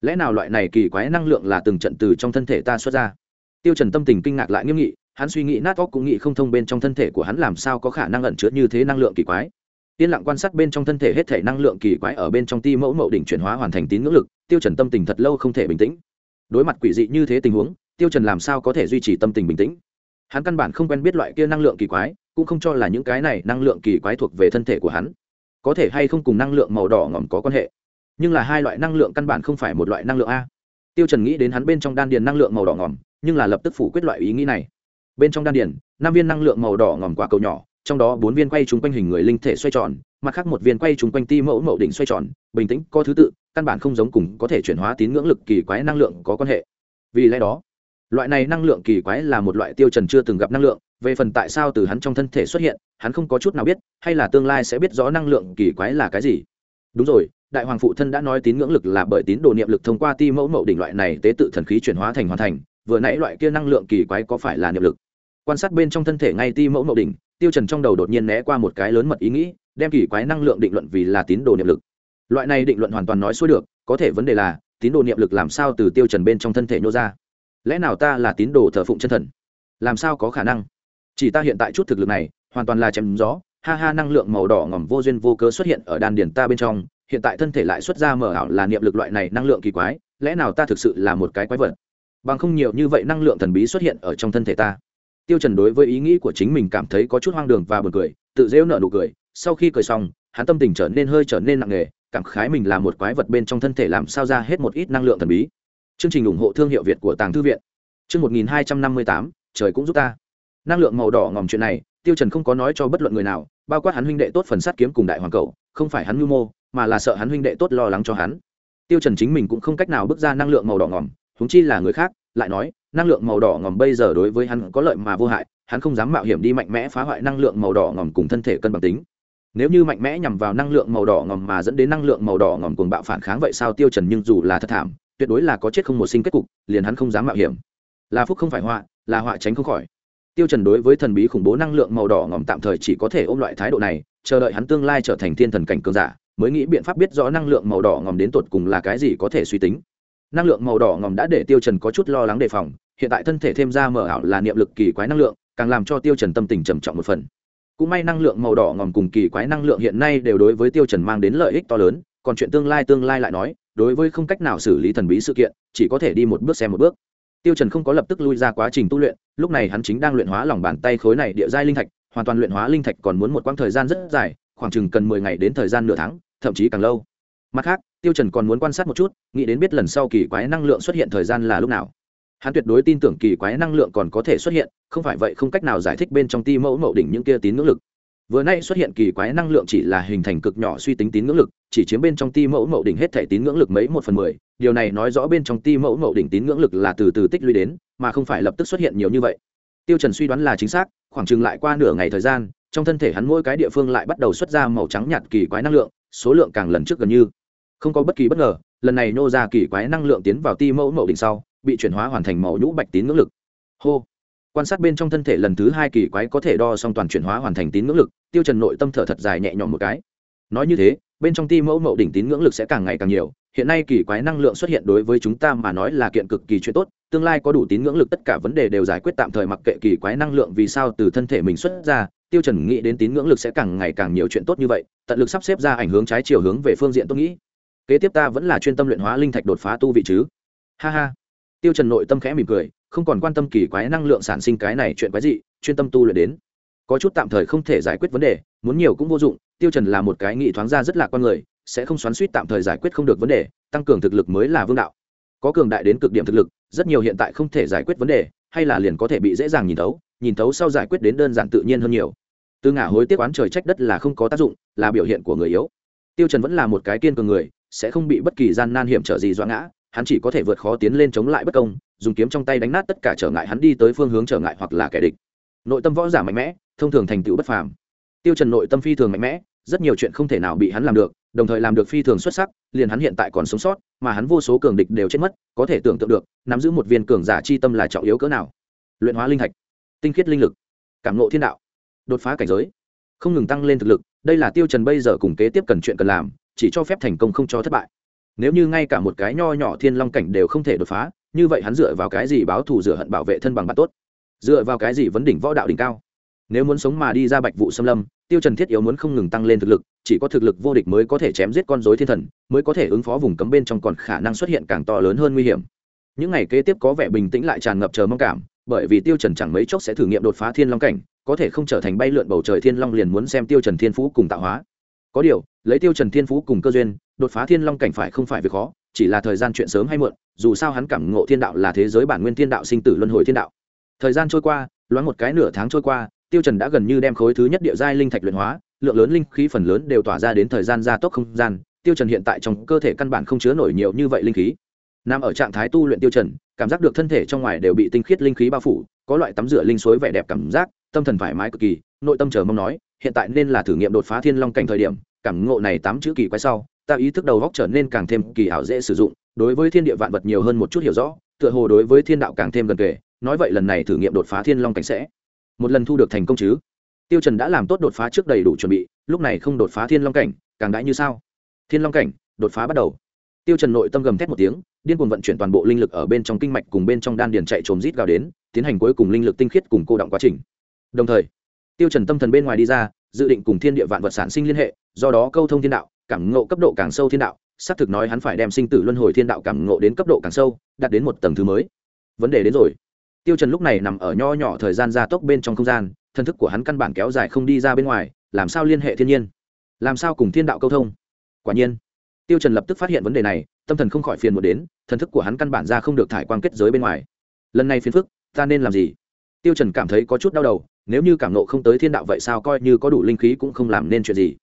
S1: Lẽ nào loại này kỳ quái năng lượng là từng trận từ trong thân thể ta xuất ra? Tiêu trần tâm tình kinh ngạc lại nghiêm nghị hắn suy nghĩ nát óc cũng nghĩ không thông bên trong thân thể của hắn làm sao có khả năng ẩn chứa như thế năng lượng kỳ quái. Yên lặng quan sát bên trong thân thể hết thể năng lượng kỳ quái ở bên trong ti mẫu mậu đỉnh chuyển hóa hoàn thành tín ngưỡng lực, tiêu trần tâm tình thật lâu không thể bình tĩnh. Đối mặt quỷ dị như thế tình huống, tiêu trần làm sao có thể duy trì tâm tình bình tĩnh? Hắn căn bản không quen biết loại kia năng lượng kỳ quái, cũng không cho là những cái này năng lượng kỳ quái thuộc về thân thể của hắn. Có thể hay không cùng năng lượng màu đỏ ngỏm có quan hệ? Nhưng là hai loại năng lượng căn bản không phải một loại năng lượng a. Tiêu trần nghĩ đến hắn bên trong đan điền năng lượng màu đỏ ngỏm, nhưng là lập tức phủ quyết loại ý nghĩ này bên trong đan điền, năm viên năng lượng màu đỏ ngỏm quả cầu nhỏ, trong đó bốn viên quay trúng quanh hình người linh thể xoay tròn, mặt khác một viên quay trúng quanh ti mẫu mậu đỉnh xoay tròn, bình tĩnh, có thứ tự, căn bản không giống cùng có thể chuyển hóa tín ngưỡng lực kỳ quái năng lượng có quan hệ. Vì lẽ đó, loại này năng lượng kỳ quái là một loại tiêu trần chưa từng gặp năng lượng, về phần tại sao từ hắn trong thân thể xuất hiện, hắn không có chút nào biết, hay là tương lai sẽ biết rõ năng lượng kỳ quái là cái gì. Đúng rồi, đại hoàng phụ thân đã nói tín ngưỡng lực là bởi tín đồ niệm lực thông qua ti mẫu mậu đỉnh loại này tế tự thần khí chuyển hóa thành hoàn thành vừa nãy loại kia năng lượng kỳ quái có phải là niệm lực? Quan sát bên trong thân thể ngay ti mẫu mậu đỉnh, tiêu trần trong đầu đột nhiên né qua một cái lớn mật ý nghĩ, đem kỳ quái năng lượng định luận vì là tín đồ niệm lực. Loại này định luận hoàn toàn nói xuôi được, có thể vấn đề là, tín đồ niệm lực làm sao từ tiêu trần bên trong thân thể nhô ra? Lẽ nào ta là tín đồ thờ phụng chân thần? Làm sao có khả năng? Chỉ ta hiện tại chút thực lực này, hoàn toàn là chém gió, ha ha, năng lượng màu đỏ ngỏm vô duyên vô cớ xuất hiện ở đan điền ta bên trong, hiện tại thân thể lại xuất ra mở ảo là niệm lực loại này năng lượng kỳ quái, lẽ nào ta thực sự là một cái quái vật? Bằng không nhiều như vậy năng lượng thần bí xuất hiện ở trong thân thể ta. Tiêu trần đối với ý nghĩ của chính mình cảm thấy có chút hoang đường và buồn cười, tự rêu nở nụ cười. Sau khi cười xong, hắn tâm tình trở nên hơi trở nên nặng nề, cảm khái mình là một quái vật bên trong thân thể làm sao ra hết một ít năng lượng thần bí. Chương trình ủng hộ thương hiệu việt của tàng thư viện. Chương 1258 trời cũng giúp ta. Năng lượng màu đỏ ngòm chuyện này, tiêu trần không có nói cho bất luận người nào, bao quát hắn huynh đệ tốt phần sát kiếm cùng đại hoàng cậu, không phải hắn mưu mô, mà là sợ hắn huynh đệ tốt lo lắng cho hắn. Tiêu trần chính mình cũng không cách nào bước ra năng lượng màu đỏ ngòm huống chi là người khác, lại nói, năng lượng màu đỏ ngòm bây giờ đối với hắn có lợi mà vô hại, hắn không dám mạo hiểm đi mạnh mẽ phá hoại năng lượng màu đỏ ngòm cùng thân thể cân bằng tính. Nếu như mạnh mẽ nhằm vào năng lượng màu đỏ ngòm mà dẫn đến năng lượng màu đỏ ngòm cuồng bạo phản kháng vậy sao tiêu trần nhưng dù là thật thảm, tuyệt đối là có chết không một sinh kết cục, liền hắn không dám mạo hiểm. Là phúc không phải họa, là họa tránh không khỏi. Tiêu trần đối với thần bí khủng bố năng lượng màu đỏ ngòm tạm thời chỉ có thể ôm loại thái độ này, chờ đợi hắn tương lai trở thành thiên thần cảnh cường giả, mới nghĩ biện pháp biết rõ năng lượng màu đỏ ngòm đến tột cùng là cái gì có thể suy tính năng lượng màu đỏ ngòm đã để tiêu trần có chút lo lắng đề phòng, hiện tại thân thể thêm ra mở ảo là niệm lực kỳ quái năng lượng, càng làm cho tiêu trần tâm tình trầm trọng một phần. Cũng may năng lượng màu đỏ ngòm cùng kỳ quái năng lượng hiện nay đều đối với tiêu trần mang đến lợi ích to lớn, còn chuyện tương lai tương lai lại nói, đối với không cách nào xử lý thần bí sự kiện, chỉ có thể đi một bước xem một bước. Tiêu trần không có lập tức lui ra quá trình tu luyện, lúc này hắn chính đang luyện hóa lòng bàn tay khối này địa giai linh thạch, hoàn toàn luyện hóa linh thạch còn muốn một quãng thời gian rất dài, khoảng chừng cần mười ngày đến thời gian nửa tháng, thậm chí càng lâu. Mặt khác tiêu trần còn muốn quan sát một chút, nghĩ đến biết lần sau kỳ quái năng lượng xuất hiện thời gian là lúc nào. Hắn tuyệt đối tin tưởng kỳ quái năng lượng còn có thể xuất hiện, không phải vậy không cách nào giải thích bên trong ti mẫu mậu đỉnh những kia tín ngưỡng lực. Vừa nay xuất hiện kỳ quái năng lượng chỉ là hình thành cực nhỏ suy tính tín ngưỡng lực, chỉ chiếm bên trong ti mẫu mậu đỉnh hết thể tín ngưỡng lực mấy một phần mười. Điều này nói rõ bên trong ti mẫu mậu đỉnh tín ngưỡng lực là từ từ tích lũy đến, mà không phải lập tức xuất hiện nhiều như vậy. Tiêu trần suy đoán là chính xác, khoảng chừng lại qua nửa ngày thời gian, trong thân thể hắn mỗi cái địa phương lại bắt đầu xuất ra màu trắng nhạt kỳ quái năng lượng, số lượng càng lần trước gần như không có bất kỳ bất ngờ, lần này nô ra kỳ quái năng lượng tiến vào ti mẫu mậu đỉnh sau, bị chuyển hóa hoàn thành màu nhũ bạch tín ngưỡng lực. Hô. Quan sát bên trong thân thể lần thứ hai kỳ quái có thể đo xong toàn chuyển hóa hoàn thành tín ngưỡng lực, tiêu trần nội tâm thở thật dài nhẹ nhõm một cái. Nói như thế, bên trong ti mẫu mậu đỉnh tín ngưỡng lực sẽ càng ngày càng nhiều, hiện nay kỳ quái năng lượng xuất hiện đối với chúng ta mà nói là kiện cực kỳ chuyện tốt, tương lai có đủ tín ngưỡng lực tất cả vấn đề đều giải quyết tạm thời mặc kệ kỳ quái năng lượng vì sao từ thân thể mình xuất ra, tiêu trần nghĩ đến tín ngưỡng lực sẽ càng ngày càng nhiều chuyện tốt như vậy, tận lực sắp xếp ra ảnh hướng trái chiều hướng về phương diện tôi nghĩ kế tiếp ta vẫn là chuyên tâm luyện hóa linh thạch đột phá tu vị chứ? Ha ha. Tiêu trần nội tâm khẽ mỉm cười, không còn quan tâm kỳ quái năng lượng sản sinh cái này chuyện quái gì chuyên tâm tu luyện đến. Có chút tạm thời không thể giải quyết vấn đề, muốn nhiều cũng vô dụng, tiêu trần là một cái nghị thoáng ra rất là con người, sẽ không xoắn suýt tạm thời giải quyết không được vấn đề, tăng cường thực lực mới là vương đạo. Có cường đại đến cực điểm thực lực, rất nhiều hiện tại không thể giải quyết vấn đề, hay là liền có thể bị dễ dàng nhìn thấu nhìn thấu sau giải quyết đến đơn giản tự nhiên hơn nhiều. Từ ngả hối tiếc oán trời trách đất là không có tác dụng, là biểu hiện của người yếu. Tiêu trần vẫn là một cái kiên cường người sẽ không bị bất kỳ gian nan hiểm trở gì doãn ngã, hắn chỉ có thể vượt khó tiến lên chống lại bất công, dùng kiếm trong tay đánh nát tất cả trở ngại hắn đi tới phương hướng trở ngại hoặc là kẻ địch. Nội tâm võ giả mạnh mẽ, thông thường thành tựu bất phàm. Tiêu trần nội tâm phi thường mạnh mẽ, rất nhiều chuyện không thể nào bị hắn làm được, đồng thời làm được phi thường xuất sắc, liền hắn hiện tại còn sống sót, mà hắn vô số cường địch đều chết mất, có thể tưởng tượng được, nắm giữ một viên cường giả chi tâm là trọng yếu cỡ nào. Luyện hóa linh thạch, tinh khiết linh lực, cảm ngộ thiên đạo, đột phá cảnh giới, không ngừng tăng lên thực lực, đây là tiêu trần bây giờ cùng kế tiếp cần chuyện cần làm chỉ cho phép thành công không cho thất bại. Nếu như ngay cả một cái nho nhỏ thiên long cảnh đều không thể đột phá, như vậy hắn dựa vào cái gì báo thù rửa hận bảo vệ thân bằng bạn tốt? Dựa vào cái gì vấn đỉnh võ đạo đỉnh cao? Nếu muốn sống mà đi ra bạch vụ xâm lâm, tiêu trần thiết yếu muốn không ngừng tăng lên thực lực, chỉ có thực lực vô địch mới có thể chém giết con rối thiên thần, mới có thể ứng phó vùng cấm bên trong còn khả năng xuất hiện càng to lớn hơn nguy hiểm. Những ngày kế tiếp có vẻ bình tĩnh lại tràn ngập chờ mong cảm, bởi vì tiêu trần chẳng mấy chốc sẽ thử nghiệm đột phá thiên long cảnh, có thể không trở thành bay lượn bầu trời thiên long liền muốn xem tiêu trần thiên phú cùng tạo hóa. Có điều lấy tiêu trần thiên phú cùng cơ duyên, đột phá thiên long cảnh phải không phải việc khó, chỉ là thời gian chuyện sớm hay muộn, dù sao hắn cảm ngộ thiên đạo là thế giới bản nguyên thiên đạo sinh tử luân hồi thiên đạo. Thời gian trôi qua, loáng một cái nửa tháng trôi qua, tiêu trần đã gần như đem khối thứ nhất địa giai linh thạch luyện hóa, lượng lớn linh khí phần lớn đều tỏa ra đến thời gian gia tốc không gian. Tiêu trần hiện tại trong cơ thể căn bản không chứa nổi nhiều như vậy linh khí. Nằm ở trạng thái tu luyện tiêu trần, cảm giác được thân thể trong ngoài đều bị tinh khiết linh khí bao phủ, có loại tắm rửa linh suối vẻ đẹp cảm giác, tâm thần thoải mái cực kỳ, nội tâm chờ mong nói, hiện tại nên là thử nghiệm đột phá thiên long cảnh thời điểm cảm ngộ này tám chữ kỳ quái sau, ta ý thức đầu góc trở nên càng thêm kỳ ảo dễ sử dụng, đối với thiên địa vạn vật nhiều hơn một chút hiểu rõ, tựa hồ đối với thiên đạo càng thêm gần kề, nói vậy lần này thử nghiệm đột phá thiên long cảnh sẽ một lần thu được thành công chứ? Tiêu trần đã làm tốt đột phá trước đầy đủ chuẩn bị, lúc này không đột phá thiên long cảnh, càng đãi như sao? Thiên long cảnh, đột phá bắt đầu. Tiêu trần nội tâm gầm thét một tiếng, điên cuồng vận chuyển toàn bộ linh lực ở bên trong kinh mạch cùng bên trong đan điền chạy trồm rít gào đến, tiến hành cuối cùng linh lực tinh khiết cùng cô động quá trình. Đồng thời, tiêu trần tâm thần bên ngoài đi ra dự định cùng thiên địa vạn vật sản sinh liên hệ, do đó câu thông thiên đạo, cảm ngộ cấp độ càng sâu thiên đạo, xác thực nói hắn phải đem sinh tử luân hồi thiên đạo cảm ngộ đến cấp độ càng sâu, đạt đến một tầng thứ mới. Vấn đề đến rồi. Tiêu trần lúc này nằm ở nho nhỏ thời gian gia tốc bên trong không gian, thân thức của hắn căn bản kéo dài không đi ra bên ngoài, làm sao liên hệ thiên nhiên? Làm sao cùng thiên đạo câu thông? Quả nhiên, tiêu trần lập tức phát hiện vấn đề này, tâm thần không khỏi phiền một đến, thân thức của hắn căn bản ra không được thải quang kết giới bên ngoài. Lần này phiền phức, ta nên làm gì? Tiêu trần cảm thấy có chút đau đầu nếu như cảm nộ không tới thiên đạo vậy sao coi như có đủ linh khí cũng không làm nên chuyện gì.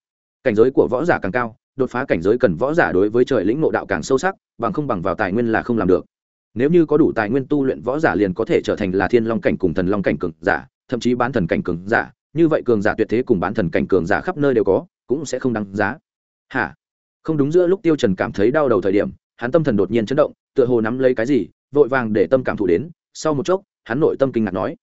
S1: Cảnh giới của võ giả càng cao, đột phá cảnh giới cần võ giả đối với trời lĩnh nộ đạo càng sâu sắc, bằng không bằng vào tài nguyên là không làm được. Nếu như có đủ tài nguyên tu luyện võ giả liền có thể trở thành là thiên long cảnh cùng thần long cảnh cường giả, thậm chí bán thần cảnh cường giả. Như vậy cường giả tuyệt thế cùng bán thần cảnh cường giả khắp nơi đều có, cũng sẽ không đáng giá. Hả? Không đúng giữa lúc tiêu trần cảm thấy đau đầu thời điểm, hắn tâm thần đột nhiên chấn động, tựa hồ nắm lấy cái gì, vội vàng để tâm cảm thụ đến. Sau một chốc, hắn nội tâm kinh ngạc nói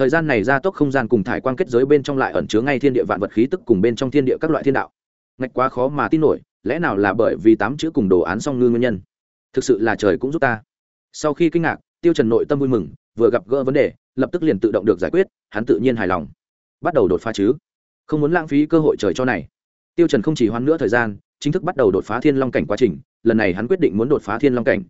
S1: thời gian này gia tốc không gian cùng thải quan kết giới bên trong lại ẩn chứa ngay thiên địa vạn vật khí tức cùng bên trong thiên địa các loại thiên đạo. Ngạch quá khó mà tin nổi, lẽ nào là bởi vì tám chữ cùng đồ án song ngư nguyên nhân? Thực sự là trời cũng giúp ta. Sau khi kinh ngạc, tiêu trần nội tâm vui mừng, vừa gặp gỡ vấn đề, lập tức liền tự động được giải quyết, hắn tự nhiên hài lòng. Bắt đầu đột phá chứ? Không muốn lãng phí cơ hội trời cho này. Tiêu trần không chỉ hoan nữa thời gian, chính thức bắt đầu đột phá thiên long cảnh quá trình, lần này hắn quyết định muốn đột phá thiên long cảnh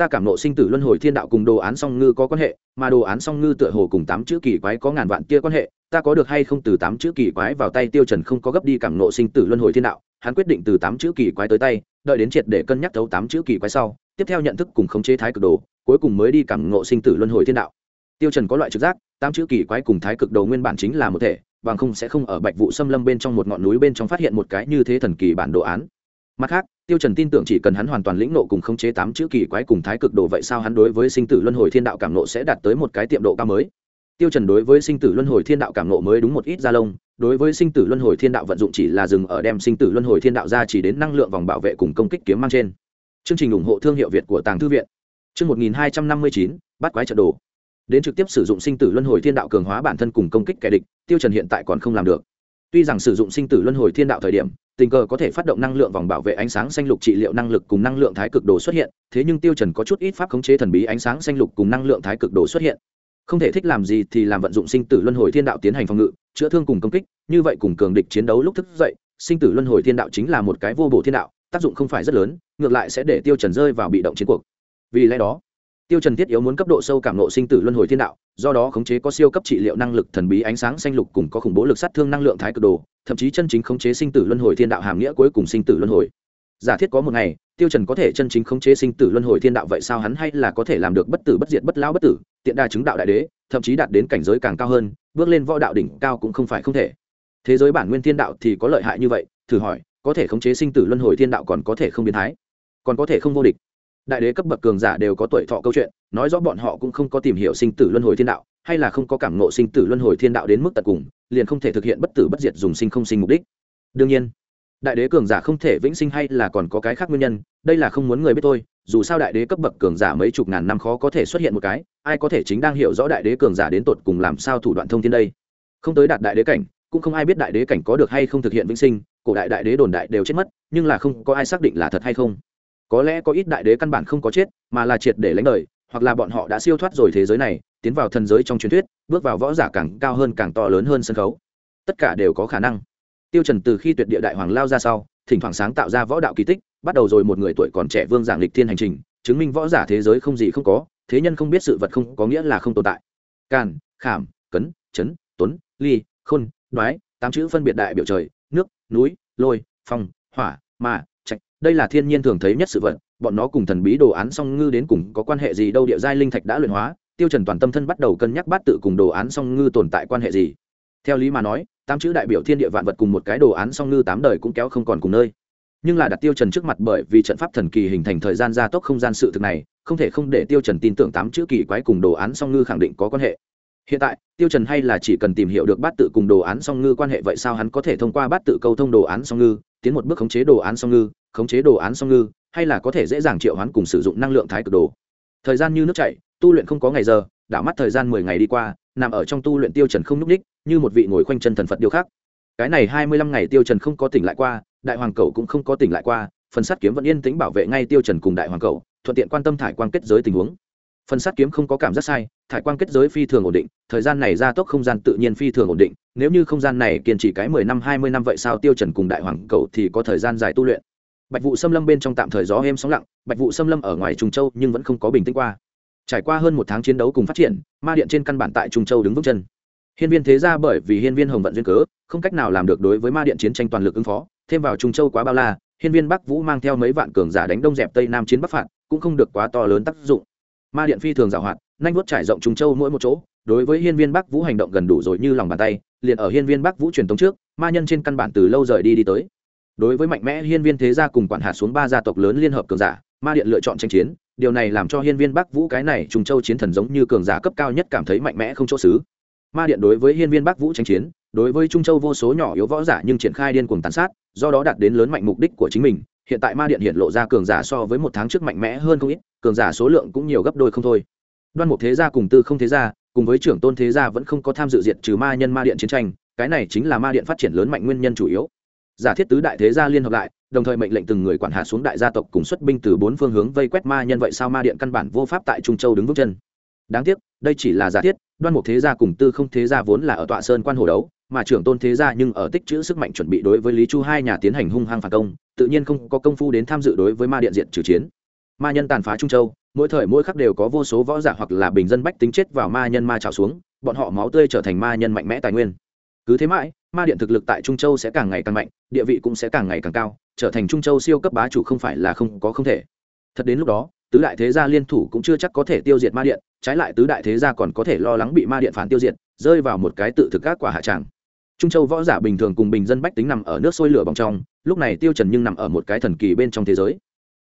S1: ta cảm nộ sinh tử luân hồi thiên đạo cùng đồ án song ngư có quan hệ, mà đồ án song ngư tựa hồ cùng tám chữ kỳ quái có ngàn vạn tia quan hệ, ta có được hay không từ tám chữ kỳ quái vào tay tiêu trần không có gấp đi cảm nộ sinh tử luân hồi thiên đạo, hắn quyết định từ tám chữ kỳ quái tới tay, đợi đến triệt để cân nhắc thấu tám chữ kỳ quái sau, tiếp theo nhận thức cùng khống chế thái cực đồ, cuối cùng mới đi cảm ngộ sinh tử luân hồi thiên đạo. Tiêu trần có loại trực giác, tám chữ kỳ quái cùng thái cực đồ nguyên bản chính là một thể, bằng không sẽ không ở bạch vụ xâm lâm bên trong một ngọn núi bên trong phát hiện một cái như thế thần kỳ bản đồ án mặt khác, tiêu trần tin tưởng chỉ cần hắn hoàn toàn lĩnh nộ cùng khống chế tám chữ kỳ quái cùng thái cực đồ vậy sao hắn đối với sinh tử luân hồi thiên đạo cảm nộ sẽ đạt tới một cái tiệm độ cao mới? Tiêu trần đối với sinh tử luân hồi thiên đạo cảm nộ mới đúng một ít ra lông, đối với sinh tử luân hồi thiên đạo vận dụng chỉ là dừng ở đem sinh tử luân hồi thiên đạo ra chỉ đến năng lượng vòng bảo vệ cùng công kích kiếm mang trên. Chương trình ủng hộ thương hiệu việt của tàng thư viện. Chương 1259 bắt quái trận đồ. Đến trực tiếp sử dụng sinh tử luân hồi thiên đạo cường hóa bản thân cùng công kích kẻ địch, tiêu trần hiện tại còn không làm được tuy rằng sử dụng sinh tử luân hồi thiên đạo thời điểm, tình cờ có thể phát động năng lượng vòng bảo vệ ánh sáng xanh lục trị liệu năng lực cùng năng lượng thái cực đồ xuất hiện, thế nhưng tiêu trần có chút ít pháp khống chế thần bí ánh sáng xanh lục cùng năng lượng thái cực đồ xuất hiện. Không thể thích làm gì thì làm vận dụng sinh tử luân hồi thiên đạo tiến hành phòng ngự, chữa thương cùng công kích, như vậy cùng cường địch chiến đấu lúc thức dậy, sinh tử luân hồi thiên đạo chính là một cái vô bổ thiên đạo, tác dụng không phải rất lớn, ngược lại sẽ để tiêu trần rơi vào bị động chiến cuộc. Vì lẽ đó tiêu trần thiết yếu muốn cấp độ sâu cảm nộ sinh tử luân hồi thiên đạo, do đó khống chế có siêu cấp trị liệu năng lực thần bí ánh sáng xanh lục cùng có khủng bố lực sát thương năng lượng thái cực đồ, thậm chí chân chính khống chế sinh tử luân hồi thiên đạo hàm nghĩa cuối cùng sinh tử luân hồi. Giả thiết có một ngày, tiêu trần có thể chân chính khống chế sinh tử luân hồi thiên đạo vậy sao hắn hay là có thể làm được bất tử bất diệt bất lão bất tử, tiện đa chứng đạo đại đế, thậm chí đạt đến cảnh giới càng cao hơn, bước lên võ đạo đỉnh cao cũng không phải không thể. Thế giới bản nguyên thiên đạo thì có lợi hại như vậy, thử hỏi, có thể khống chế sinh tử luân hồi thiên đạo còn có thể không biến thái, còn có thể không vô địch đại đế cấp bậc cường giả đều có tuổi thọ câu chuyện, nói rõ bọn họ cũng không có tìm hiểu sinh tử luân hồi thiên đạo, hay là không có cảm ngộ sinh tử luân hồi thiên đạo đến mức tận cùng, liền không thể thực hiện bất tử bất diệt dùng sinh không sinh mục đích. Đương nhiên, đại đế cường giả không thể vĩnh sinh hay là còn có cái khác nguyên nhân, đây là không muốn người biết tôi dù sao đại đế cấp bậc cường giả mấy chục ngàn năm khó có thể xuất hiện một cái, ai có thể chính đang hiểu rõ đại đế cường giả đến tột cùng làm sao thủ đoạn thông tin đây? Không tới đạt đại đế cảnh, cũng không ai biết đại đế cảnh có được hay không thực hiện vĩnh sinh, cổ đại đại đế đồn đại đều chết mất, nhưng là không có ai xác định là thật hay không có lẽ có ít đại đế căn bản không có chết, mà là triệt để lãnh đời, hoặc là bọn họ đã siêu thoát rồi thế giới này, tiến vào thần giới trong truyền thuyết, bước vào võ giả càng cao hơn càng to lớn hơn sân khấu. Tất cả đều có khả năng. Tiêu trần từ khi tuyệt địa đại hoàng lao ra sau, thỉnh thoảng sáng tạo ra võ đạo kỳ tích, bắt đầu rồi một người tuổi còn trẻ vương giảng lịch thiên hành trình, chứng minh võ giả thế giới không gì không có, thế nhân không biết sự vật không có nghĩa là không tồn tại. Càn, khảm, cấn, chấn, tuấn, ly, khôn, đoái, tám chữ phân biệt đại biểu trời, nước, núi, lôi, phong, hỏa mà đây là thiên nhiên thường thấy nhất sự vật, bọn nó cùng thần bí đồ án song ngư đến cùng có quan hệ gì đâu, địa giai linh thạch đã luyện hóa, tiêu trần toàn tâm thân bắt đầu cân nhắc bát tự cùng đồ án song ngư tồn tại quan hệ gì. Theo lý mà nói, tám chữ đại biểu thiên địa vạn vật cùng một cái đồ án song ngư tám đời cũng kéo không còn cùng nơi. Nhưng là đặt tiêu trần trước mặt bởi vì trận pháp thần kỳ hình thành thời gian gia tốc không gian sự thực này, không thể không để tiêu trần tin tưởng tám chữ kỳ quái cùng đồ án song ngư khẳng định có quan hệ. Hiện tại, tiêu trần hay là chỉ cần tìm hiểu được bát tự cùng đồ án song ngư quan hệ vậy sao hắn có thể thông qua bát tự câu thông đồ án song ngư, tiến một bước khống chế đồ án song ngư khống chế đồ án song ngư, hay là có thể dễ dàng triệu hoán cùng sử dụng năng lượng thái cực đồ. Thời gian như nước chảy, tu luyện không có ngày giờ đảo mắt thời gian mười ngày đi qua, nằm ở trong tu luyện tiêu trần không núp đích như một vị ngồi khoanh chân thần phật điều khác. cái này hai mươi lăm ngày tiêu trần không có tỉnh lại qua, đại hoàng cầu cũng không có tỉnh lại qua, phần sát kiếm vẫn yên tĩnh bảo vệ ngay tiêu trần cùng đại hoàng cầu thuận tiện quan tâm thải quan kết giới tình huống. Phần sát kiếm không có cảm giác sai, thải quan kết giới phi thường ổn định, thời gian này gia tốc không gian tự nhiên phi thường ổn định, nếu như không gian này kiên trì cái mười năm, hai mươi năm vậy sao tiêu trần cùng đại hoàng cầu thì có thời gian dài tu luyện? Bạch vụ xâm lâm bên trong tạm thời gió êm sóng lặng, bạch vụ xâm lâm ở ngoài trung châu nhưng vẫn không có bình tĩnh qua. Trải qua hơn một tháng chiến đấu cùng phát triển, ma điện trên căn bản tại trung châu đứng vững chân. Hiên viên thế gia bởi vì hiên viên hồng vận duyên cớ, không cách nào làm được đối với ma điện chiến tranh toàn lực ứng phó, thêm vào trung châu quá bao la, hiên viên bắc vũ mang theo mấy vạn cường giả đánh đông dẹp tây nam chiến bắc phạt, cũng không được quá to lớn tác dụng. Ma điện phi thường giảo hoạt, nhanh vuốt trải rộng trung châu mỗi một chỗ, đối với hiên viên bắc vũ hành động gần đủ rồi như lòng bàn tay, liền ở hiên viên bắc vũ truyền thống trước, ma nhân trên căn bản từ lâu rời đi đi tới đối với mạnh mẽ hiên viên thế gia cùng quản hạt xuống ba gia tộc lớn liên hợp cường giả, ma điện lựa chọn tranh chiến, điều này làm cho hiên viên bắc vũ cái này trùng châu chiến thần giống như cường giả cấp cao nhất cảm thấy mạnh mẽ không chỗ xứ. Ma điện đối với hiên viên bắc vũ tranh chiến, đối với trung châu vô số nhỏ yếu võ giả nhưng triển khai điên cuồng tàn sát, do đó đạt đến lớn mạnh mục đích của chính mình. Hiện tại ma điện hiện lộ ra cường giả so với một tháng trước mạnh mẽ hơn không ít, cường giả số lượng cũng nhiều gấp đôi không thôi. Đoan mục thế gia cùng tư không thế gia, cùng với trưởng tôn thế gia vẫn không có tham dự diện trừ ma nhân ma điện chiến tranh, cái này chính là ma điện phát triển lớn mạnh nguyên nhân chủ yếu giả thiết tứ đại thế gia liên hợp lại, đồng thời mệnh lệnh từng người quản hạt xuống đại gia tộc cùng xuất binh từ bốn phương hướng vây quét ma nhân vậy sao ma điện căn bản vô pháp tại trung châu đứng vững chân. Đáng tiếc, đây chỉ là giả thiết, đoan mục thế gia cùng tư không thế gia vốn là ở tọa sơn quan hồ đấu, mà trưởng tôn thế gia nhưng ở tích chữ sức mạnh chuẩn bị đối với lý chu hai nhà tiến hành hung hăng phản công, tự nhiên không có công phu đến tham dự đối với ma điện diện trừ chiến. Ma nhân tàn phá trung châu, mỗi thời mỗi khắc đều có vô số võ giả hoặc là bình dân bách tính chết vào ma nhân ma trào xuống, bọn họ máu tươi trở thành ma nhân mạnh mẽ tài nguyên. Cứ thế mãi ma điện thực lực tại trung châu sẽ càng ngày càng mạnh, địa vị cũng sẽ càng ngày càng cao, trở thành trung châu siêu cấp bá chủ không phải là không có không thể. Thật đến lúc đó, tứ đại thế gia liên thủ cũng chưa chắc có thể tiêu diệt ma điện, trái lại tứ đại thế gia còn có thể lo lắng bị ma điện phản tiêu diệt, rơi vào một cái tự thực các quả hạ tràng trung châu võ giả bình thường cùng bình dân bách tính nằm ở nước sôi lửa bỏng trong, lúc này tiêu trần nhưng nằm ở một cái thần kỳ bên trong thế giới.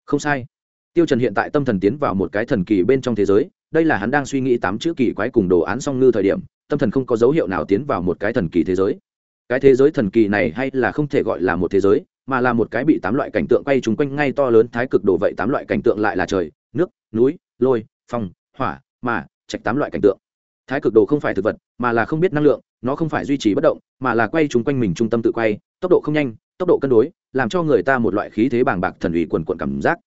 S1: Không sai. Tiêu trần hiện tại tâm thần tiến vào một cái thần kỳ bên trong thế giới, đây là hắn đang suy nghĩ tám chữ kỳ quái cùng đồ án song ngư thời điểm, tâm thần không có dấu hiệu nào tiến vào một cái thần kỳ thế giới cái thế giới thần kỳ này hay là không thể gọi là một thế giới, mà là một cái bị tám loại cảnh tượng quay trúng quanh ngay to lớn thái cực đồ vậy tám loại cảnh tượng lại là trời, nước, núi, lôi, phong, hỏa, mà, trạch tám loại cảnh tượng. Thái cực đồ không phải thực vật, mà là không biết năng lượng, nó không phải duy trì bất động, mà là quay trúng quanh mình trung tâm tự quay, tốc độ không nhanh, tốc độ cân đối, làm cho người ta một loại khí thế bàng bạc thần ủy quần quận cảm giác.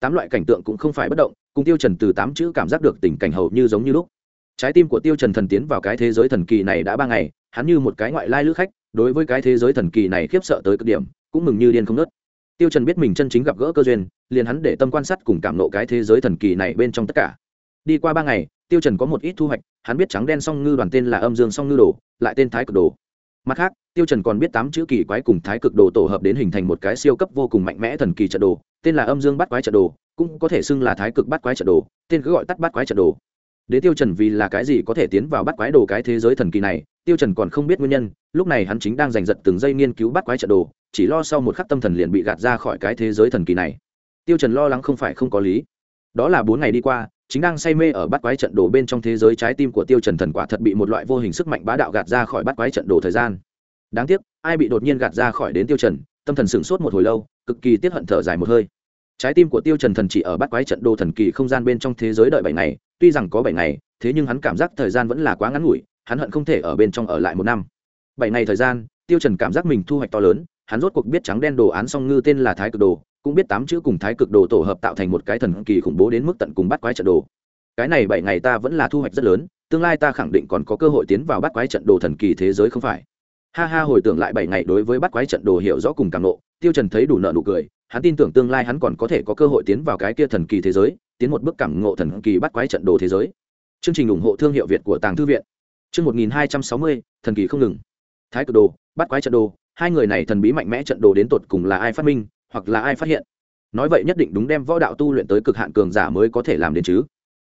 S1: Tám loại cảnh tượng cũng không phải bất động, cùng tiêu trần từ tám chữ cảm giác được tình cảnh hầu như giống như lúc. Trái tim của tiêu trần thần tiến vào cái thế giới thần kỳ này đã ba ngày, hắn như một cái ngoại lai lữ khách đối với cái thế giới thần kỳ này khiếp sợ tới cực điểm, cũng mừng như điên không nớt tiêu trần biết mình chân chính gặp gỡ cơ duyên, liền hắn để tâm quan sát cùng cảm nộ cái thế giới thần kỳ này bên trong tất cả. Đi qua ba ngày, tiêu trần có một ít thu hoạch, hắn biết trắng đen song ngư đoàn tên là âm dương song ngư đồ, lại tên thái cực đồ. Mặt khác, tiêu trần còn biết tám chữ kỳ quái cùng thái cực đồ tổ hợp đến hình thành một cái siêu cấp vô cùng mạnh mẽ thần kỳ trận đồ, tên là âm dương bắt quái trận đồ, cũng có thể xưng là thái cực bắt quái trận đồ, tên cứ gọi tắt bắt quái trận đồ. Đế tiêu trần vì là cái gì có thể tiến vào bắt quái đồ cái thế giới thần kỳ này tiêu trần còn không biết nguyên nhân, lúc này hắn chính đang giành giật từng giây nghiên cứu bắt quái trận đồ, chỉ lo sau một khắc tâm thần liền bị gạt ra khỏi cái thế giới thần kỳ này. Tiêu trần lo lắng không phải không có lý. Đó là bốn ngày đi qua, chính đang say mê ở bắt quái trận đồ bên trong thế giới trái tim của tiêu trần thần quả thật bị một loại vô hình sức mạnh bá đạo gạt ra khỏi bắt quái trận đồ thời gian. Đáng tiếc, ai bị đột nhiên gạt ra khỏi đến tiêu trần, tâm thần sửng sốt một hồi lâu, cực kỳ tiếc hận thở dài một hơi. Trái tim của tiêu trần thần chỉ ở bắt quái trận đồ thần kỳ không gian bên trong thế giới đợi bảy ngày, tuy rằng có bảy ngày, thế nhưng hắn cảm giác thời gian vẫn là quá ngắn ngủi hắn hận không thể ở bên trong ở lại một năm. Bảy ngày thời gian, tiêu trần cảm giác mình thu hoạch to lớn, hắn rốt cuộc biết trắng đen đồ án song ngư tên là thái cực đồ, cũng biết tám chữ cùng thái cực đồ tổ hợp tạo thành một cái thần kỳ khủng bố đến mức tận cùng bắt quái trận đồ. Cái này bảy ngày ta vẫn là thu hoạch rất lớn, tương lai ta khẳng định còn có cơ hội tiến vào bắt quái trận đồ thần kỳ thế giới không phải? Ha ha, hồi tưởng lại bảy ngày đối với bắt quái trận đồ hiểu rõ cùng càng nộ tiêu trần thấy đủ nợ nụ cười, hắn tin tưởng tương lai hắn còn có thể có cơ hội tiến vào cái kia thần kỳ thế giới, tiến một bước cảm ngộ thần kỳ bắt quái trận đồ thế giới. Chương trình ủng hộ thương hiệu việt của tàng thư viện chương một nghìn hai trăm sáu mươi, thần kỳ không ngừng. Thái cực đồ, bắt quái trận đồ, hai người này thần bí mạnh mẽ trận đồ đến tột cùng là ai phát minh, hoặc là ai phát hiện? Nói vậy nhất định đúng đem võ đạo tu luyện tới cực hạn cường giả mới có thể làm đến chứ.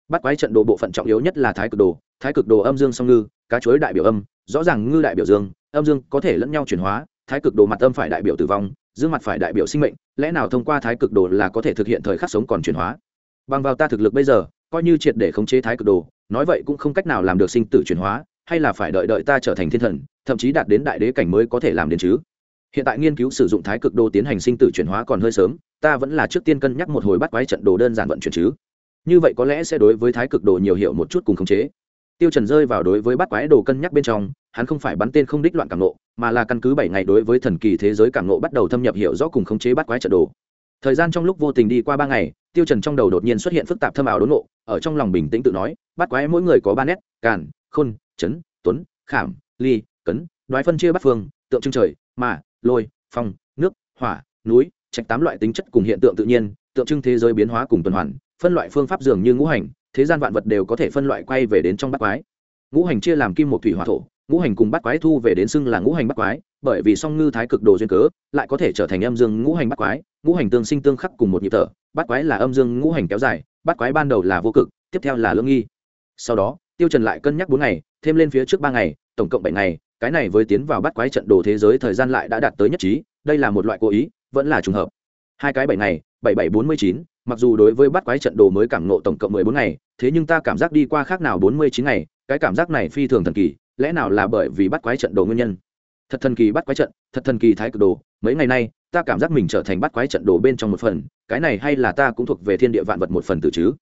S1: Bắt quái trận đồ bộ phận trọng yếu nhất là thái cực đồ, thái cực đồ âm dương song ngư, cá chuối đại biểu âm, rõ ràng ngư đại biểu dương, âm dương có thể lẫn nhau chuyển hóa, thái cực đồ mặt âm phải đại biểu tử vong, dương mặt phải đại biểu sinh mệnh, lẽ nào thông qua thái cực đồ là có thể thực hiện thời khắc sống còn chuyển hóa? Bằng vào ta thực lực bây giờ, coi như triệt để khống chế thái cực đồ, nói vậy cũng không cách nào làm được sinh tử chuyển hóa hay là phải đợi đợi ta trở thành thiên thần, thậm chí đạt đến đại đế cảnh mới có thể làm đến chứ? Hiện tại nghiên cứu sử dụng thái cực đồ tiến hành sinh tử chuyển hóa còn hơi sớm, ta vẫn là trước tiên cân nhắc một hồi bắt quái trận đồ đơn giản vận chuyển chứ. Như vậy có lẽ sẽ đối với thái cực đồ nhiều hiệu một chút cùng khống chế. Tiêu trần rơi vào đối với bắt quái đồ cân nhắc bên trong, hắn không phải bắn tên không đích loạn cảm nộ, mà là căn cứ bảy ngày đối với thần kỳ thế giới cảm nộ bắt đầu thâm nhập hiểu rõ cùng khống chế bắt quái trận đồ. Thời gian trong lúc vô tình đi qua ba ngày, tiêu trần trong đầu đột nhiên xuất hiện phức tạp thâm ảo đốn ngộ, ở trong lòng bình tĩnh tự nói, bắt quái mỗi người có ba nét, càn, khôn chấn, tuấn, khảm, ly, cấn, đoái phân chia bắt phương, tượng trưng trời, mà, lôi, phong, nước, hỏa, núi, trạch tám loại tính chất cùng hiện tượng tự nhiên, tượng trưng thế giới biến hóa cùng tuần hoàn, phân loại phương pháp dường như ngũ hành, thế gian vạn vật đều có thể phân loại quay về đến trong bắt quái. Ngũ hành chia làm kim một thủy, hỏa, thổ, ngũ hành cùng bắt quái thu về đến xưng là ngũ hành bắt quái, bởi vì song ngư thái cực đồ duyên cớ, lại có thể trở thành âm dương ngũ hành bắt quái, ngũ hành tương sinh tương khắc cùng một nhịp thở bắt quái là âm dương ngũ hành kéo dài bắt quái ban đầu là vô cực, tiếp theo là lương nghi. Sau đó, tiêu trần lại cân nhắc bốn ngày thêm lên phía trước ba ngày, tổng cộng bảy ngày, cái này với tiến vào bắt quái trận đồ thế giới thời gian lại đã đạt tới nhất trí, đây là một loại cố ý, vẫn là trùng hợp. Hai cái bảy ngày, bảy bảy bốn mươi chín, mặc dù đối với bắt quái trận đồ mới cảm nộ tổng cộng mười bốn ngày, thế nhưng ta cảm giác đi qua khác nào bốn mươi chín ngày, cái cảm giác này phi thường thần kỳ, lẽ nào là bởi vì bắt quái trận đồ nguyên nhân? Thật thần kỳ bắt quái trận, thật thần kỳ thái cực đồ, mấy ngày nay, ta cảm giác mình trở thành bắt quái trận đồ bên trong một phần, cái này hay là ta cũng thuộc về thiên địa vạn vật một phần tự chứ?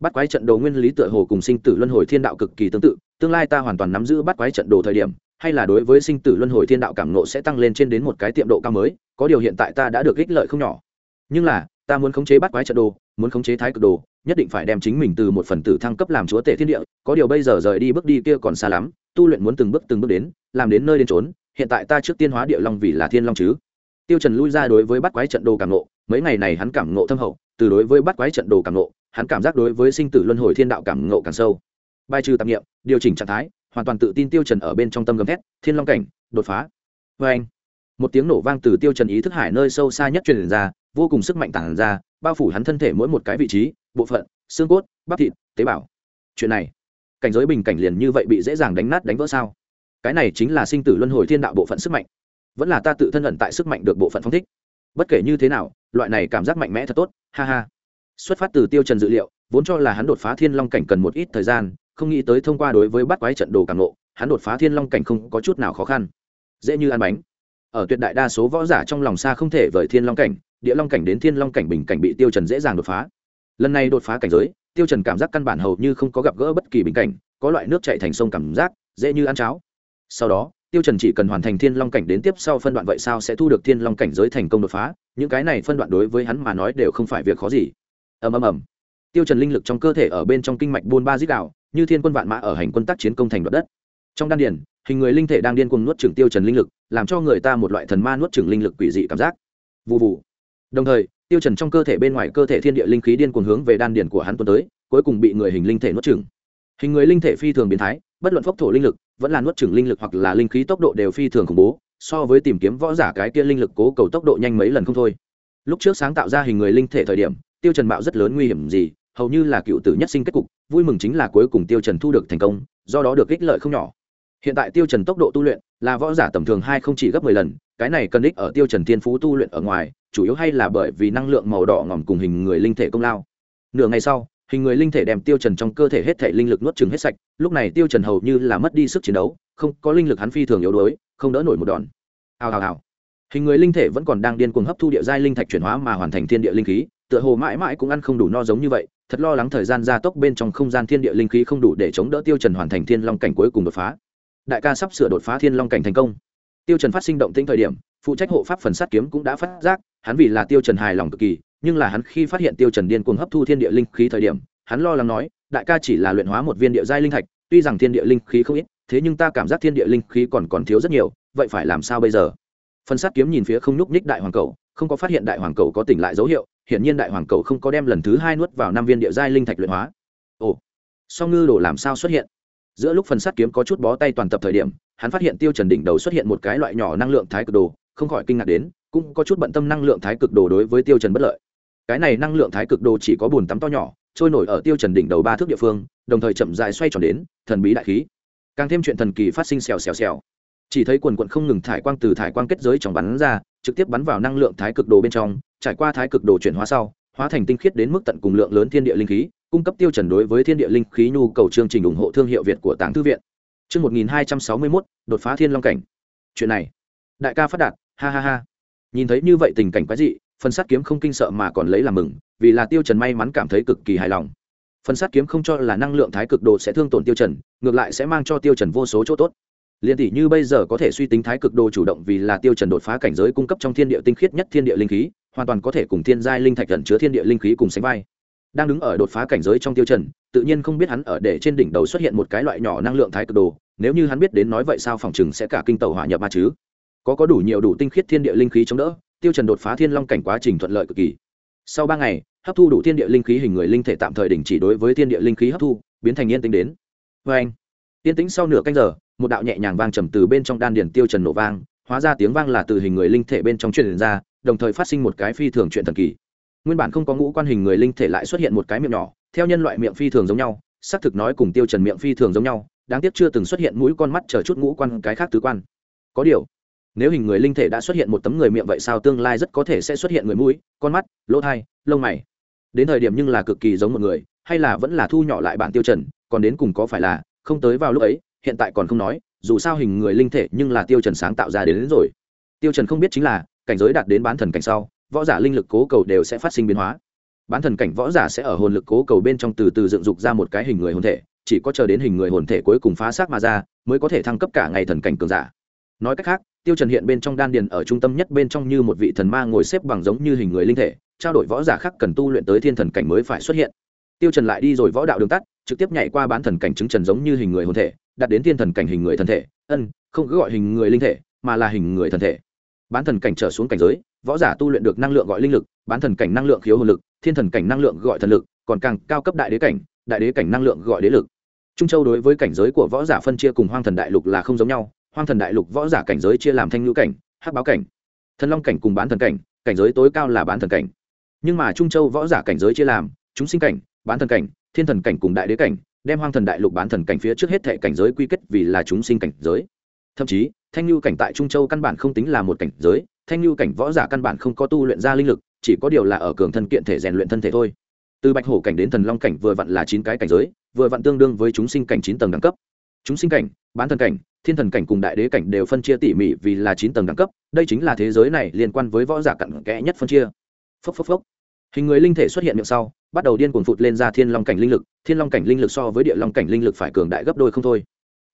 S1: Bắt quái trận đồ nguyên lý tựa hồ cùng sinh tử luân hồi thiên đạo cực kỳ tương tự, tương lai ta hoàn toàn nắm giữ bắt quái trận đồ thời điểm, hay là đối với sinh tử luân hồi thiên đạo cảm nộ sẽ tăng lên trên đến một cái tiệm độ cao mới, có điều hiện tại ta đã được ích lợi không nhỏ. Nhưng là, ta muốn khống chế bắt quái trận đồ, muốn khống chế thái cực đồ, nhất định phải đem chính mình từ một phần tử thăng cấp làm chúa tể thiên địa, có điều bây giờ rời đi bước đi kia còn xa lắm, tu luyện muốn từng bước từng bước đến, làm đến nơi đến trốn hiện tại ta trước tiên hóa địa long vì là thiên long chứ. Tiêu trần lui ra đối với bắt quái trận đồ cảm nộ mấy ngày này hắn cảm nộ thâm hậu, từ đối với bắt quái trận đồ cảm nộ hắn cảm giác đối với sinh tử luân hồi thiên đạo cảm nộ càng sâu. Bài trừ tạp nghiệm điều chỉnh trạng thái, hoàn toàn tự tin tiêu trần ở bên trong tâm gầm thét, thiên long cảnh, đột phá. Với anh, một tiếng nổ vang từ tiêu trần ý thức hải nơi sâu xa nhất truyền ra, vô cùng sức mạnh tản ra, bao phủ hắn thân thể mỗi một cái vị trí, bộ phận, xương cốt, bắp thịt, tế bào. Chuyện này, cảnh giới bình cảnh liền như vậy bị dễ dàng đánh nát đánh vỡ sao? Cái này chính là sinh tử luân hồi thiên đạo bộ phận sức mạnh. Vẫn là ta tự thân ẩn tại sức mạnh được bộ phận phong thích. Bất kể như thế nào, loại này cảm giác mạnh mẽ thật tốt, ha ha xuất phát từ tiêu trần dự liệu, vốn cho là hắn đột phá thiên long cảnh cần một ít thời gian, không nghĩ tới thông qua đối với bắt quái trận đồ càng ngộ, hắn đột phá thiên long cảnh không có chút nào khó khăn. Dễ như ăn bánh. Ở tuyệt đại đa số võ giả trong lòng xa không thể vời thiên long cảnh, địa long cảnh đến thiên long cảnh bình cảnh bị tiêu trần dễ dàng đột phá. Lần này đột phá cảnh giới, tiêu trần cảm giác căn bản hầu như không có gặp gỡ bất kỳ bình cảnh, có loại nước chảy thành sông cảm giác, dễ như ăn cháo. Sau đó, tiêu trần chỉ cần hoàn thành thiên long cảnh đến tiếp sau phân đoạn vậy sao sẽ thu được thiên long cảnh giới thành công đột phá, những cái này phân đoạn đối với hắn mà nói đều không phải việc khó gì ầm ầm ầm. Tiêu trần linh lực trong cơ thể ở bên trong kinh mạch buôn ba dít đảo, như thiên quân vạn mã ở hành quân tác chiến công thành đoạt đất. Trong đan điền hình người linh thể đang điên cuồng nuốt chửng tiêu trần linh lực làm cho người ta một loại thần ma nuốt chửng linh lực quỷ dị cảm giác. Vù vù. Đồng thời tiêu trần trong cơ thể bên ngoài cơ thể thiên địa linh khí điên cuồng hướng về đan điền của hắn tuôn tới cuối cùng bị người hình linh thể nuốt chửng. Hình người linh thể phi thường biến thái bất luận phốc thổ linh lực vẫn là nuốt chửng linh lực hoặc là linh khí tốc độ đều phi thường khủng bố so với tìm kiếm võ giả cái kia linh lực cố cầu tốc độ nhanh mấy lần không thôi. Lúc trước sáng tạo ra hình người linh thể thời điểm tiêu trần Mạo rất lớn nguy hiểm gì, hầu như là cựu tử nhất sinh kết cục, vui mừng chính là cuối cùng tiêu trần thu được thành công, do đó được ích lợi không nhỏ. Hiện tại tiêu trần tốc độ tu luyện là võ giả tầm thường hai không chỉ gấp 10 lần, cái này cần ích ở tiêu trần thiên phú tu luyện ở ngoài, chủ yếu hay là bởi vì năng lượng màu đỏ ngỏm cùng hình người linh thể công lao. Nửa ngày sau, hình người linh thể đem tiêu trần trong cơ thể hết thể linh lực nuốt chửng hết sạch, lúc này tiêu trần hầu như là mất đi sức chiến đấu, không, có linh lực hắn phi thường yếu đuối, không đỡ nổi một đòn. Hào hào hào. Hình người linh thể vẫn còn đang điên cuồng hấp thu địa giai linh thạch chuyển hóa mà hoàn thành thiên địa linh khí tựa hồ mãi mãi cũng ăn không đủ no giống như vậy, thật lo lắng thời gian gia tốc bên trong không gian thiên địa linh khí không đủ để chống đỡ tiêu trần hoàn thành thiên long cảnh cuối cùng đột phá. Đại ca sắp sửa đột phá thiên long cảnh thành công. Tiêu trần phát sinh động tĩnh thời điểm, phụ trách hộ pháp phần sát kiếm cũng đã phát giác, hắn vì là tiêu trần hài lòng cực kỳ, nhưng là hắn khi phát hiện tiêu trần điên cuồng hấp thu thiên địa linh khí thời điểm, hắn lo lắng nói, đại ca chỉ là luyện hóa một viên địa giai linh thạch, tuy rằng thiên địa linh khí không ít, thế nhưng ta cảm giác thiên địa linh khí còn còn thiếu rất nhiều, vậy phải làm sao bây giờ? Phần sát kiếm nhìn phía không nhúc nhích đại hoàng cầu, không có phát hiện đại hoàng cầu có tỉnh lại dấu hiệu hiển nhiên đại hoàng cầu không có đem lần thứ hai nuốt vào năm viên địa giai linh thạch luyện hóa. Ồ, song ngư đồ làm sao xuất hiện? Giữa lúc phần sắt kiếm có chút bó tay toàn tập thời điểm, hắn phát hiện tiêu trần đỉnh đầu xuất hiện một cái loại nhỏ năng lượng thái cực đồ, không khỏi kinh ngạc đến, cũng có chút bận tâm năng lượng thái cực đồ đối với tiêu trần bất lợi. Cái này năng lượng thái cực đồ chỉ có bùn tắm to nhỏ, trôi nổi ở tiêu trần đỉnh đầu ba thước địa phương, đồng thời chậm rãi xoay tròn đến, thần bí đại khí. Càng thêm chuyện thần kỳ phát sinh xèo xèo xèo chỉ thấy quần quần không ngừng thải quang từ thải quang kết giới trong bắn ra trực tiếp bắn vào năng lượng thái cực đồ bên trong trải qua thái cực đồ chuyển hóa sau hóa thành tinh khiết đến mức tận cùng lượng lớn thiên địa linh khí cung cấp tiêu chuẩn đối với thiên địa linh khí nhu cầu chương trình ủng hộ thương hiệu việt của tàng thư viện Trước 1261, đột phá thiên long cảnh. Chuyện này, đại ca phát đạt, ha ha ha. Nhìn thấy như vậy tình cảnh quái dị, phần sát kiếm không kinh sợ mà còn lấy làm mừng, vì là tiêu trần may mắn cảm thấy cực kỳ hài lòng. Phần sát kiếm không cho là năng lượng thái cực đồ sẽ thương tổn tiêu trần, ngược lại sẽ mang cho tiêu trần vô số chỗ tốt. Liên tỷ như bây giờ có thể suy tính thái cực đồ chủ động vì là tiêu trần đột phá cảnh giới cung cấp trong thiên địa tinh khiết nhất thiên địa linh khí, hoàn toàn có thể cùng thiên giai linh thạch ẩn chứa thiên địa linh khí cùng sánh vai. Đang đứng ở đột phá cảnh giới trong tiêu trần tự nhiên không biết hắn ở để trên đỉnh đầu xuất hiện một cái loại nhỏ năng lượng thái cực đồ nếu như hắn biết đến nói vậy sao phòng chừng sẽ cả kinh tàu hỏa nhập ma chứ? Có có đủ nhiều đủ tinh khiết thiên địa linh khí chống đỡ tiêu trần đột phá thiên long cảnh quá trình thuận lợi cực kỳ. Sau ba ngày hấp thu đủ thiên địa linh khí hình người linh thể tạm thời đình chỉ đối với thiên địa linh khí hấp thu biến thành yên tĩnh đến. Với anh tiên tĩnh sau nửa canh giờ một đạo nhẹ nhàng vang trầm từ bên trong đan điền tiêu trần nổ vang hóa ra tiếng vang là từ hình người linh thể bên trong truyền ra đồng thời phát sinh một cái phi thường chuyện thần kỳ. Nguyên bản không có ngũ quan hình người linh thể lại xuất hiện một cái miệng nhỏ theo nhân loại miệng phi thường giống nhau xác thực nói cùng tiêu trần miệng phi thường giống nhau đáng tiếc chưa từng xuất hiện mũi con mắt chờ chút ngũ quan cái khác tứ quan. Có điều nếu hình người linh thể đã xuất hiện một tấm người miệng vậy sao tương lai rất có thể sẽ xuất hiện người mũi con mắt lỗ tai, lông mày? Đến thời điểm nhưng là cực kỳ giống một người hay là vẫn là thu nhỏ lại bản tiêu trần còn đến cùng có phải là không tới vào lúc ấy hiện tại còn không nói dù sao hình người linh thể nhưng là tiêu trần sáng tạo ra đến, đến rồi. Tiêu trần không biết chính là cảnh giới đạt đến bán thần cảnh sau võ giả linh lực cố cầu đều sẽ phát sinh biến hóa. Bán thần cảnh võ giả sẽ ở hồn lực cố cầu bên trong từ từ dựng dục ra một cái hình người hồn thể chỉ có chờ đến hình người hồn thể cuối cùng phá xác mà ra mới có thể thăng cấp cả ngày thần cảnh cường giả. Nói cách khác tiêu trần hiện bên trong đan điền ở trung tâm nhất bên trong như một vị thần ma ngồi xếp bằng giống như hình người linh thể trao đổi võ giả khác cần tu luyện tới thiên thần cảnh mới phải xuất hiện. Tiêu trần lại đi rồi võ đạo đường tắt trực tiếp nhảy qua bán thần cảnh chứng trần giống như hình người hồn thể, đạt đến thiên thần cảnh hình người thân thể. Ân, không cứ gọi hình người linh thể, mà là hình người thân thể. Bán thần cảnh trở xuống cảnh giới, võ giả tu luyện được năng lượng gọi linh lực, bán thần cảnh năng lượng khiếu hồn lực, thiên thần cảnh năng lượng gọi thần lực, còn càng cao cấp đại đế cảnh, đại đế cảnh năng lượng gọi đế lực. Trung châu đối với cảnh giới của võ giả phân chia cùng hoang thần đại lục là không giống nhau, hoang thần đại lục võ giả cảnh giới chia làm thanh ngữ cảnh, hắc báo cảnh, thần long cảnh cùng bán thần cảnh cảnh giới tối cao là bán thần cảnh. Nhưng mà trung châu võ giả cảnh giới chia làm chúng sinh cảnh, bán thần cảnh thiên thần cảnh cùng đại đế cảnh, đem hoang thần đại lục bán thần cảnh phía trước hết thệ cảnh giới quy kết vì là chúng sinh cảnh giới. Thậm chí, thanh lưu cảnh tại trung châu căn bản không tính là một cảnh giới, thanh lưu cảnh võ giả căn bản không có tu luyện ra linh lực, chỉ có điều là ở cường thân kiện thể rèn luyện thân thể thôi. Từ bạch hổ cảnh đến thần long cảnh vừa vặn là chín cái cảnh giới, vừa vặn tương đương với chúng sinh cảnh chín tầng đẳng cấp. Chúng sinh cảnh, bán thần cảnh, thiên thần cảnh cùng đại đế cảnh đều phân chia tỉ mỉ vì là chín tầng đẳng cấp, đây chính là thế giới này liên quan với võ giả cặn kẽ nhất phân chia. Phốc phốc phốc. Hình người linh thể xuất hiện miệng sau bắt đầu điên cuồng phụt lên ra thiên long cảnh linh lực, thiên long cảnh linh lực so với địa long cảnh linh lực phải cường đại gấp đôi không thôi.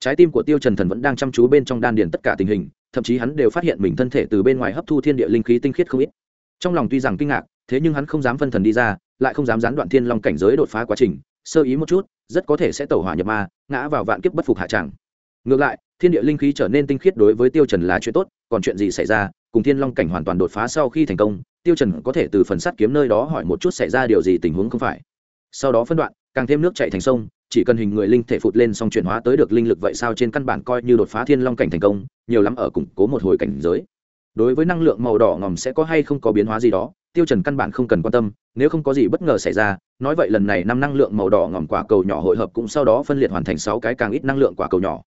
S1: Trái tim của tiêu trần thần vẫn đang chăm chú bên trong đan điền tất cả tình hình, thậm chí hắn đều phát hiện mình thân thể từ bên ngoài hấp thu thiên địa linh khí tinh khiết không ít. Trong lòng tuy rằng kinh ngạc, thế nhưng hắn không dám phân thần đi ra, lại không dám gián đoạn thiên long cảnh giới đột phá quá trình, sơ ý một chút, rất có thể sẽ tẩu hỏa nhập ma, ngã vào vạn kiếp bất phục hạ tràng ngược lại, thiên địa linh khí trở nên tinh khiết đối với tiêu trần là chuyện tốt, còn chuyện gì xảy ra cùng thiên long cảnh hoàn toàn đột phá sau khi thành công, tiêu trần có thể từ phần sắt kiếm nơi đó hỏi một chút xảy ra điều gì tình huống không phải. Sau đó phân đoạn, càng thêm nước chảy thành sông, chỉ cần hình người linh thể phụt lên xong chuyển hóa tới được linh lực vậy sao trên căn bản coi như đột phá thiên long cảnh thành công, nhiều lắm ở củng cố một hồi cảnh giới. Đối với năng lượng màu đỏ ngòm sẽ có hay không có biến hóa gì đó, tiêu trần căn bản không cần quan tâm, nếu không có gì bất ngờ xảy ra, nói vậy lần này năm năng lượng màu đỏ ngòm quả cầu nhỏ hội hợp cũng sau đó phân liệt hoàn thành sáu cái càng ít năng lượng quả cầu nhỏ.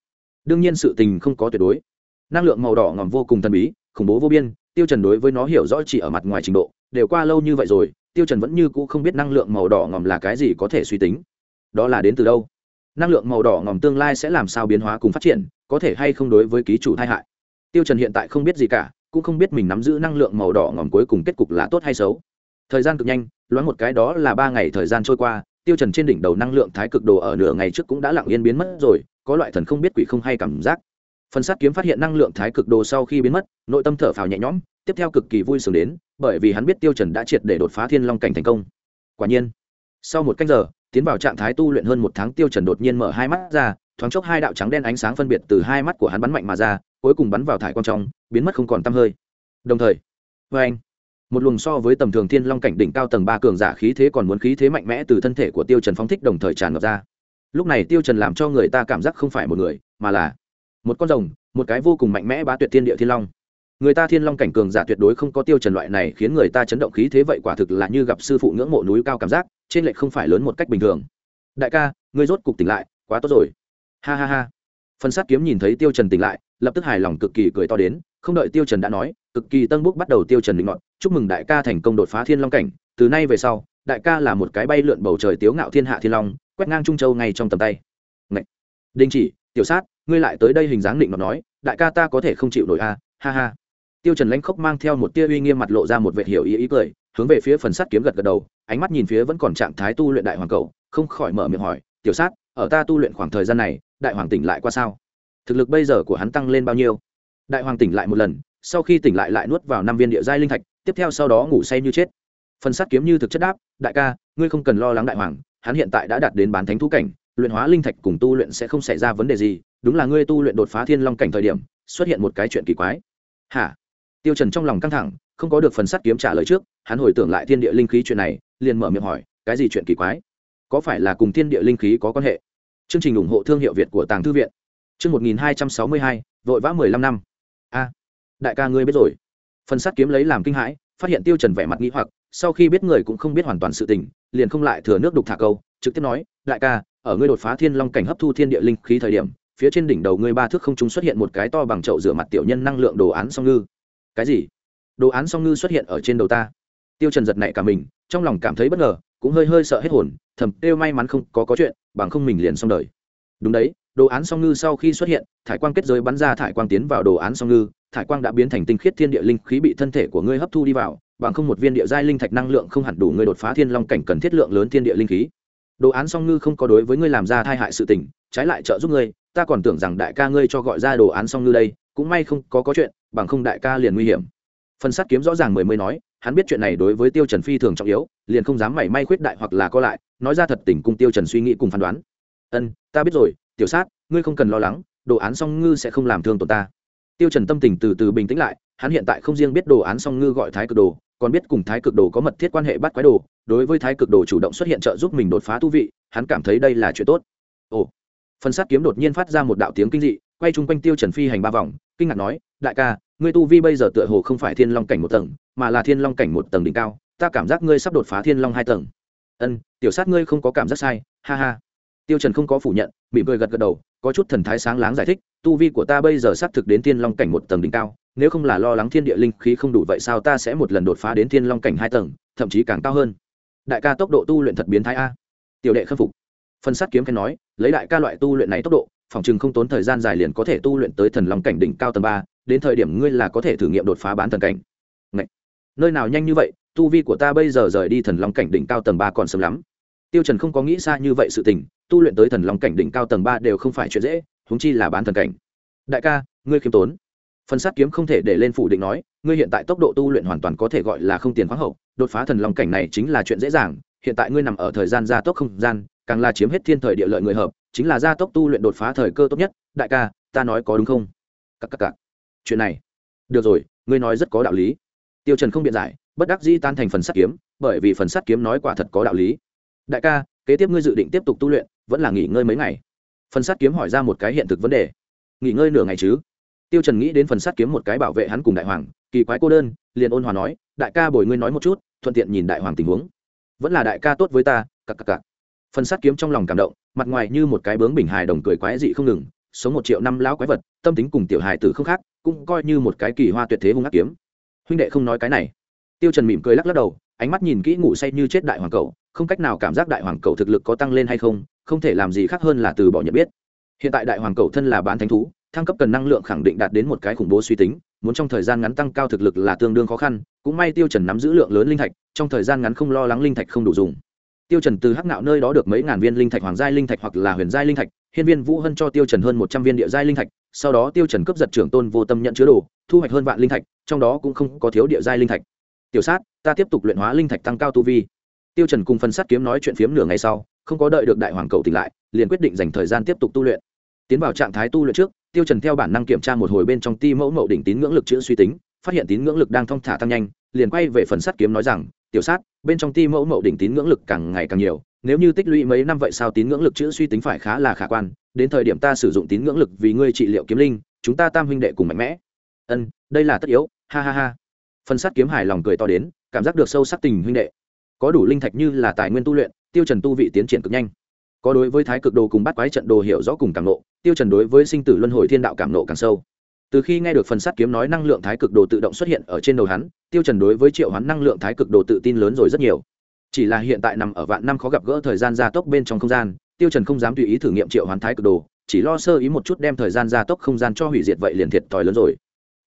S1: Đương nhiên sự tình không có tuyệt đối. Năng lượng màu đỏ ngòm vô cùng thần bí khủng bố vô biên, tiêu trần đối với nó hiểu rõ chỉ ở mặt ngoài trình độ, đều qua lâu như vậy rồi, tiêu trần vẫn như cũ không biết năng lượng màu đỏ ngòm là cái gì có thể suy tính. Đó là đến từ đâu? Năng lượng màu đỏ ngòm tương lai sẽ làm sao biến hóa cùng phát triển, có thể hay không đối với ký chủ tai hại? Tiêu trần hiện tại không biết gì cả, cũng không biết mình nắm giữ năng lượng màu đỏ ngòm cuối cùng kết cục là tốt hay xấu. Thời gian cực nhanh, loáng một cái đó là ba ngày thời gian trôi qua, tiêu trần trên đỉnh đầu năng lượng thái cực đồ ở nửa ngày trước cũng đã lặng yên biến mất rồi, có loại thần không biết quỷ không hay cảm giác phần sát kiếm phát hiện năng lượng thái cực đồ sau khi biến mất, nội tâm thở phào nhẹ nhõm, tiếp theo cực kỳ vui sướng đến, bởi vì hắn biết tiêu trần đã triệt để đột phá thiên long cảnh thành công. Quả nhiên, sau một canh giờ, tiến vào trạng thái tu luyện hơn một tháng tiêu trần đột nhiên mở hai mắt ra, thoáng chốc hai đạo trắng đen ánh sáng phân biệt từ hai mắt của hắn bắn mạnh mà ra, cuối cùng bắn vào thải quang trong, biến mất không còn tăm hơi. Đồng thời, với anh, một luồng so với tầm thường thiên long cảnh đỉnh cao tầng ba cường giả khí thế còn muốn khí thế mạnh mẽ từ thân thể của tiêu trần phóng thích đồng thời tràn ngập ra. Lúc này tiêu trần làm cho người ta cảm giác không phải một người, mà là một con rồng, một cái vô cùng mạnh mẽ bá tuyệt thiên địa thiên long. Người ta thiên long cảnh cường giả tuyệt đối không có tiêu trần loại này khiến người ta chấn động khí thế vậy quả thực là như gặp sư phụ ngưỡng mộ núi cao cảm giác, trên lệch không phải lớn một cách bình thường. Đại ca, ngươi rốt cục tỉnh lại, quá tốt rồi. Ha ha ha. Phần sát kiếm nhìn thấy tiêu trần tỉnh lại, lập tức hài lòng cực kỳ cười to đến, không đợi tiêu trần đã nói, cực kỳ tân búc bắt đầu tiêu trần định ngọn chúc mừng đại ca thành công đột phá thiên long cảnh, từ nay về sau, đại ca là một cái bay lượn bầu trời tiếu ngạo thiên hạ thiên long, quét ngang trung châu ngay trong tầm tay. Ngậy. đình chỉ, tiểu sát ngươi lại tới đây hình dáng định nó nói, đại ca ta có thể không chịu nổi a ha ha. Tiêu trần lãnh khốc mang theo một tia uy nghiêm mặt lộ ra một vệt hiểu ý ý cười, hướng về phía phần sắt kiếm gật gật đầu, ánh mắt nhìn phía vẫn còn trạng thái tu luyện đại hoàng cầu, không khỏi mở miệng hỏi, tiểu sát, ở ta tu luyện khoảng thời gian này, đại hoàng tỉnh lại qua sao? Thực lực bây giờ của hắn tăng lên bao nhiêu? Đại hoàng tỉnh lại một lần, sau khi tỉnh lại lại nuốt vào năm viên địa giai linh thạch, tiếp theo sau đó ngủ say như chết. Phần sắt kiếm như thực chất đáp, đại ca, ngươi không cần lo lắng đại hoàng, hắn hiện tại đã đạt đến bán thánh thú cảnh, luyện hóa linh thạch cùng tu luyện sẽ không xảy ra vấn đề gì đúng là ngươi tu luyện đột phá thiên long cảnh thời điểm, xuất hiện một cái chuyện kỳ quái. Hả? Tiêu trần trong lòng căng thẳng, không có được phần sắt kiếm trả lời trước, hắn hồi tưởng lại thiên địa linh khí chuyện này, liền mở miệng hỏi, cái gì chuyện kỳ quái? Có phải là cùng thiên địa linh khí có quan hệ? Chương trình ủng hộ thương hiệu việt của tàng thư viện. Chương một nghìn hai trăm sáu mươi hai, vội vã mười lăm năm. A, đại ca ngươi biết rồi. Phần sắt kiếm lấy làm kinh hãi, phát hiện tiêu trần vẻ mặt nghi hoặc, sau khi biết người cũng không biết hoàn toàn sự tình, liền không lại thừa nước đục thả câu, trực tiếp nói, đại ca, ở ngươi đột phá thiên long cảnh hấp thu thiên địa linh khí thời điểm phía trên đỉnh đầu ngươi ba thước không trung xuất hiện một cái to bằng chậu rửa mặt tiểu nhân năng lượng đồ án song ngư. Cái gì? Đồ án song ngư xuất hiện ở trên đầu ta. Tiêu trần giật nảy cả mình, trong lòng cảm thấy bất ngờ, cũng hơi hơi sợ hết hồn, thầm kêu may mắn không có có chuyện, bằng không mình liền xong đời. Đúng đấy, đồ án song ngư sau khi xuất hiện, thải quang kết giới bắn ra thải quang tiến vào đồ án song ngư, thải quang đã biến thành tinh khiết thiên địa linh khí bị thân thể của ngươi hấp thu đi vào, bằng không một viên địa giai linh thạch năng lượng không hẳn đủ ngươi đột phá thiên long cảnh cần thiết lượng lớn thiên địa linh khí. Đồ án song ngư không có đối với ngươi làm ra thai hại sự tình, trái lại trợ giúp ngươi ta còn tưởng rằng đại ca ngươi cho gọi ra đồ án song ngư đây, cũng may không có có chuyện, bằng không đại ca liền nguy hiểm. Phần sát kiếm rõ ràng mười mươi nói, hắn biết chuyện này đối với tiêu trần phi thường trọng yếu, liền không dám mảy may khuyết đại hoặc là co lại, nói ra thật tình cùng tiêu trần suy nghĩ cùng phán đoán. Ân, ta biết rồi, tiểu sát, ngươi không cần lo lắng, đồ án song ngư sẽ không làm thương tổn ta. Tiêu trần tâm tình từ từ bình tĩnh lại, hắn hiện tại không riêng biết đồ án song ngư gọi thái cực đồ, còn biết cùng thái cực đồ có mật thiết quan hệ bắt quái đồ, đối với thái cực đồ chủ động xuất hiện trợ giúp mình đột phá tu vị, hắn cảm thấy đây là chuyện tốt. Ồ phần sát kiếm đột nhiên phát ra một đạo tiếng kinh dị, quay chung quanh tiêu trần phi hành ba vòng, kinh ngạc nói, đại ca, ngươi tu vi bây giờ tựa hồ không phải thiên long cảnh một tầng, mà là thiên long cảnh một tầng đỉnh cao, ta cảm giác ngươi sắp đột phá thiên long hai tầng. Ân, tiểu sát ngươi không có cảm giác sai, ha ha. Tiêu trần không có phủ nhận, mỉm cười gật gật đầu, có chút thần thái sáng láng giải thích, tu vi của ta bây giờ sắp thực đến thiên long cảnh một tầng đỉnh cao, nếu không là lo lắng thiên địa linh khí không đủ vậy sao ta sẽ một lần đột phá đến thiên long cảnh hai tầng, thậm chí càng cao hơn. Đại ca tốc độ tu luyện thật biến thái a. Tiểu đệ khâm phục. Phân sát kiếm khen nói lấy đại ca loại tu luyện này tốc độ, phòng chừng không tốn thời gian dài liền có thể tu luyện tới thần long cảnh đỉnh cao tầng ba, đến thời điểm ngươi là có thể thử nghiệm đột phá bán thần cảnh. Ngậy! nơi nào nhanh như vậy, tu vi của ta bây giờ rời đi thần long cảnh đỉnh cao tầng ba còn sớm lắm. Tiêu trần không có nghĩ xa như vậy sự tình, tu luyện tới thần long cảnh đỉnh cao tầng ba đều không phải chuyện dễ, huống chi là bán thần cảnh. Đại ca, ngươi khiêm tốn. Phần sát kiếm không thể để lên phủ định nói, ngươi hiện tại tốc độ tu luyện hoàn toàn có thể gọi là không tiền khoáng hậu, đột phá thần long cảnh này chính là chuyện dễ dàng, hiện tại ngươi nằm ở thời gian gia tốc không gian càng là chiếm hết thiên thời địa lợi người hợp, chính là gia tốc tu luyện đột phá thời cơ tốt nhất, đại ca, ta nói có đúng không? Các các cắc chuyện này. Được rồi, ngươi nói rất có đạo lý. Tiêu trần không biện giải, bất đắc dĩ tan thành phần sắt kiếm, bởi vì phần sắt kiếm nói quả thật có đạo lý. Đại ca, kế tiếp ngươi dự định tiếp tục tu luyện, vẫn là nghỉ ngơi mấy ngày. Phần sắt kiếm hỏi ra một cái hiện thực vấn đề. Nghỉ ngơi nửa ngày chứ? Tiêu trần nghĩ đến phần sắt kiếm một cái bảo vệ hắn cùng đại hoàng, kỳ quái cô đơn, liền ôn hòa nói, đại ca bồi ngươi nói một chút, thuận tiện nhìn đại hoàng tình huống. Vẫn là đại ca tốt với ta, cặc cặc cặc phần sát kiếm trong lòng cảm động, mặt ngoài như một cái bướng bình hài đồng cười quái dị không ngừng, sống một triệu năm lão quái vật, tâm tính cùng tiểu hài tử không khác, cũng coi như một cái kỳ hoa tuyệt thế hung ác kiếm. Huynh đệ không nói cái này. Tiêu trần mỉm cười lắc lắc đầu, ánh mắt nhìn kỹ ngủ say như chết đại hoàng cầu, không cách nào cảm giác đại hoàng cầu thực lực có tăng lên hay không không thể làm gì khác hơn là từ bỏ nhận biết. Hiện tại đại hoàng cầu thân là bán thánh thú, thăng cấp cần năng lượng khẳng định đạt đến một cái khủng bố suy tính, muốn trong thời gian ngắn tăng cao thực lực là tương đương khó khăn, cũng may tiêu trần nắm giữ lượng lớn linh thạch, trong thời gian ngắn không lo lắng linh thạch không đủ dùng tiêu trần từ hắc nạo nơi đó được mấy ngàn viên linh thạch, hoàng giai linh thạch hoặc là huyền giai linh thạch, hiên viên vũ hân cho tiêu trần hơn một trăm viên địa giai linh thạch, sau đó tiêu trần cướp giật trưởng tôn vô tâm nhận chứa đồ, thu hoạch hơn vạn linh thạch, trong đó cũng không có thiếu địa giai linh thạch. Tiểu sát, ta tiếp tục luyện hóa linh thạch tăng cao tu vi. Tiêu trần cùng phần sát kiếm nói chuyện phiếm nửa ngày sau, không có đợi được đại hoàng cầu tỉnh lại, liền quyết định dành thời gian tiếp tục tu luyện. Tiến vào trạng thái tu luyện trước, tiêu trần theo bản năng kiểm tra một hồi bên trong ti mẫu mậu đỉnh tín ngưỡng lực chữa suy tính, phát hiện tín ngưỡng lực đang thong thả tăng nhanh, liền quay về phần sát kiếm nói rằng tiểu sát, bên trong ti mẫu mậu đỉnh tín ngưỡng lực càng ngày càng nhiều, nếu như tích lũy mấy năm vậy sao tín ngưỡng lực chữa suy tính phải khá là khả quan, đến thời điểm ta sử dụng tín ngưỡng lực vì ngươi trị liệu kiếm linh, chúng ta tam huynh đệ cùng mạnh mẽ. Ân, đây là tất yếu, ha ha ha. Phần sát kiếm hài lòng cười to đến, cảm giác được sâu sắc tình huynh đệ. Có đủ linh thạch như là tài nguyên tu luyện, tiêu trần tu vị tiến triển cực nhanh. Có đối với thái cực đồ cùng bắt quái trận đồ hiểu rõ cùng càng nộ tiêu trần đối với sinh tử luân hồi thiên đạo cảm nộ càng sâu từ khi nghe được phần sát kiếm nói năng lượng thái cực đồ tự động xuất hiện ở trên đầu hắn, tiêu trần đối với triệu hắn năng lượng thái cực đồ tự tin lớn rồi rất nhiều. Chỉ là hiện tại nằm ở vạn năm khó gặp gỡ thời gian gia tốc bên trong không gian, tiêu trần không dám tùy ý thử nghiệm triệu hoán thái cực đồ, chỉ lo sơ ý một chút đem thời gian gia tốc không gian cho hủy diệt vậy liền thiệt thòi lớn rồi.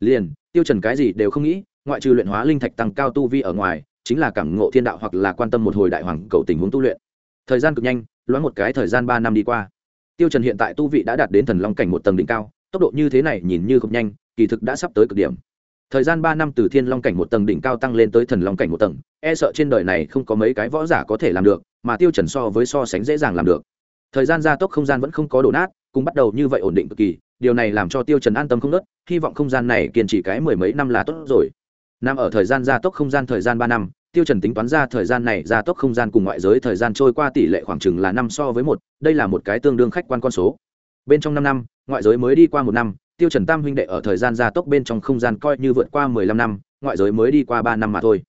S1: Liền, tiêu trần cái gì đều không nghĩ, ngoại trừ luyện hóa linh thạch tăng cao tu vi ở ngoài, chính là cảm ngộ thiên đạo hoặc là quan tâm một hồi đại hoàng cầu tình huống tu luyện. Thời gian cực nhanh, loáng một cái thời gian ba năm đi qua. Tiêu trần hiện tại tu vị đã đạt đến thần long cảnh một tầng đỉnh cao tốc độ như thế này nhìn như không nhanh, kỳ thực đã sắp tới cực điểm. Thời gian ba năm từ thiên long cảnh một tầng đỉnh cao tăng lên tới thần long cảnh một tầng e sợ trên đời này không có mấy cái võ giả có thể làm được, mà tiêu trần so với so sánh dễ dàng làm được. Thời gian gia tốc không gian vẫn không có đổ nát cũng bắt đầu như vậy ổn định cực kỳ, điều này làm cho tiêu trần an tâm không nớt hy vọng không gian này kiên trì cái mười mấy năm là tốt rồi. Nằm ở thời gian gia tốc không gian thời gian ba năm, tiêu trần tính toán ra thời gian này gia tốc không gian cùng ngoại giới thời gian trôi qua tỷ lệ khoảng chừng là năm so với một, đây là một cái tương đương khách quan con số. Bên trong năm năm ngoại giới mới đi qua một năm, tiêu trần tam huynh đệ ở thời gian gia tốc bên trong không gian coi như vượt qua mười lăm năm, ngoại giới mới đi qua ba năm mà thôi.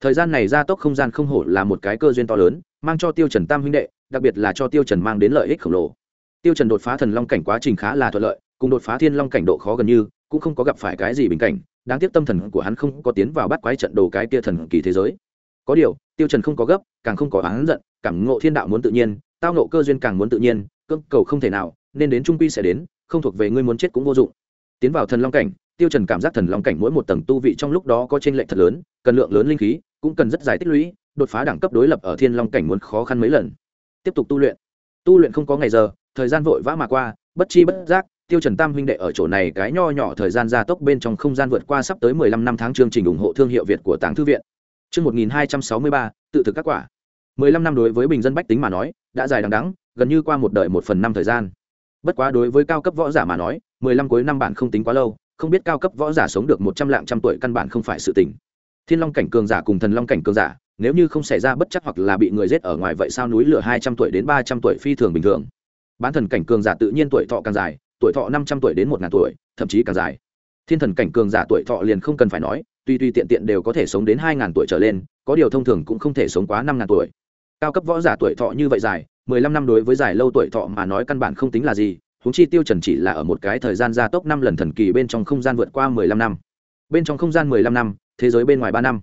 S1: Thời gian này gia tốc không gian không hổ là một cái cơ duyên to lớn, mang cho tiêu trần tam huynh đệ, đặc biệt là cho tiêu trần mang đến lợi ích khổng lồ. Tiêu trần đột phá thần long cảnh quá trình khá là thuận lợi, cùng đột phá thiên long cảnh độ khó gần như, cũng không có gặp phải cái gì bình cảnh, đáng tiếc tâm thần của hắn không có tiến vào bắt quái trận đồ cái kia thần kỳ thế giới. Có điều, tiêu trần không có gấp, càng không có oán giận, cảm ngộ thiên đạo muốn tự nhiên, tao ngộ cơ duyên càng muốn tự nhiên cưỡng cầu không thể nào, nên đến trung quy sẽ đến không thuộc về ngươi muốn chết cũng vô dụng. Tiến vào thần long cảnh, tiêu trần cảm giác thần long cảnh mỗi một tầng tu vị trong lúc đó có trên lệch thật lớn, cần lượng lớn linh khí, cũng cần rất dài tích lũy, đột phá đẳng cấp đối lập ở thiên long cảnh muốn khó khăn mấy lần. Tiếp tục tu luyện. Tu luyện không có ngày giờ, thời gian vội vã mà qua, bất chi bất giác, tiêu trần tam huynh đệ ở chỗ này cái nho nhỏ thời gian gia tốc bên trong không gian vượt qua sắp tới 15 năm tháng chương trình ủng hộ thương hiệu việt của tàng thư viện. Chương 1263 tự thực các quả. 15 năm đối với bình dân bách tính mà nói, đã dài đằng đẵng, gần như qua một đời một phần năm thời gian bất quá đối với cao cấp võ giả mà nói 15 cuối năm bản không tính quá lâu, không biết cao cấp võ giả sống được 100 lạng trăm tuổi căn bản không phải sự tình. Thiên long cảnh cường giả cùng thần long cảnh cường giả, nếu như không xảy ra bất chắc hoặc là bị người giết ở ngoài vậy sao núi lửa 200 tuổi đến 300 tuổi phi thường bình thường. Bán thần cảnh cường giả tự nhiên tuổi thọ càng dài, tuổi thọ năm trăm tuổi đến một ngàn tuổi, thậm chí càng dài. Thiên thần cảnh cường giả tuổi thọ liền không cần phải nói, tuy tuy tiện tiện đều có thể sống đến hai ngàn tuổi trở lên, có điều thông thường cũng không thể sống quá năm ngàn tuổi. Cao cấp võ giả tuổi thọ như vậy dài mười lăm năm đối với dài lâu tuổi thọ mà nói căn bản không tính là gì, huống chi tiêu trần chỉ là ở một cái thời gian gia tốc năm lần thần kỳ bên trong không gian vượt qua mười lăm năm. Bên trong không gian mười lăm năm, thế giới bên ngoài ba năm.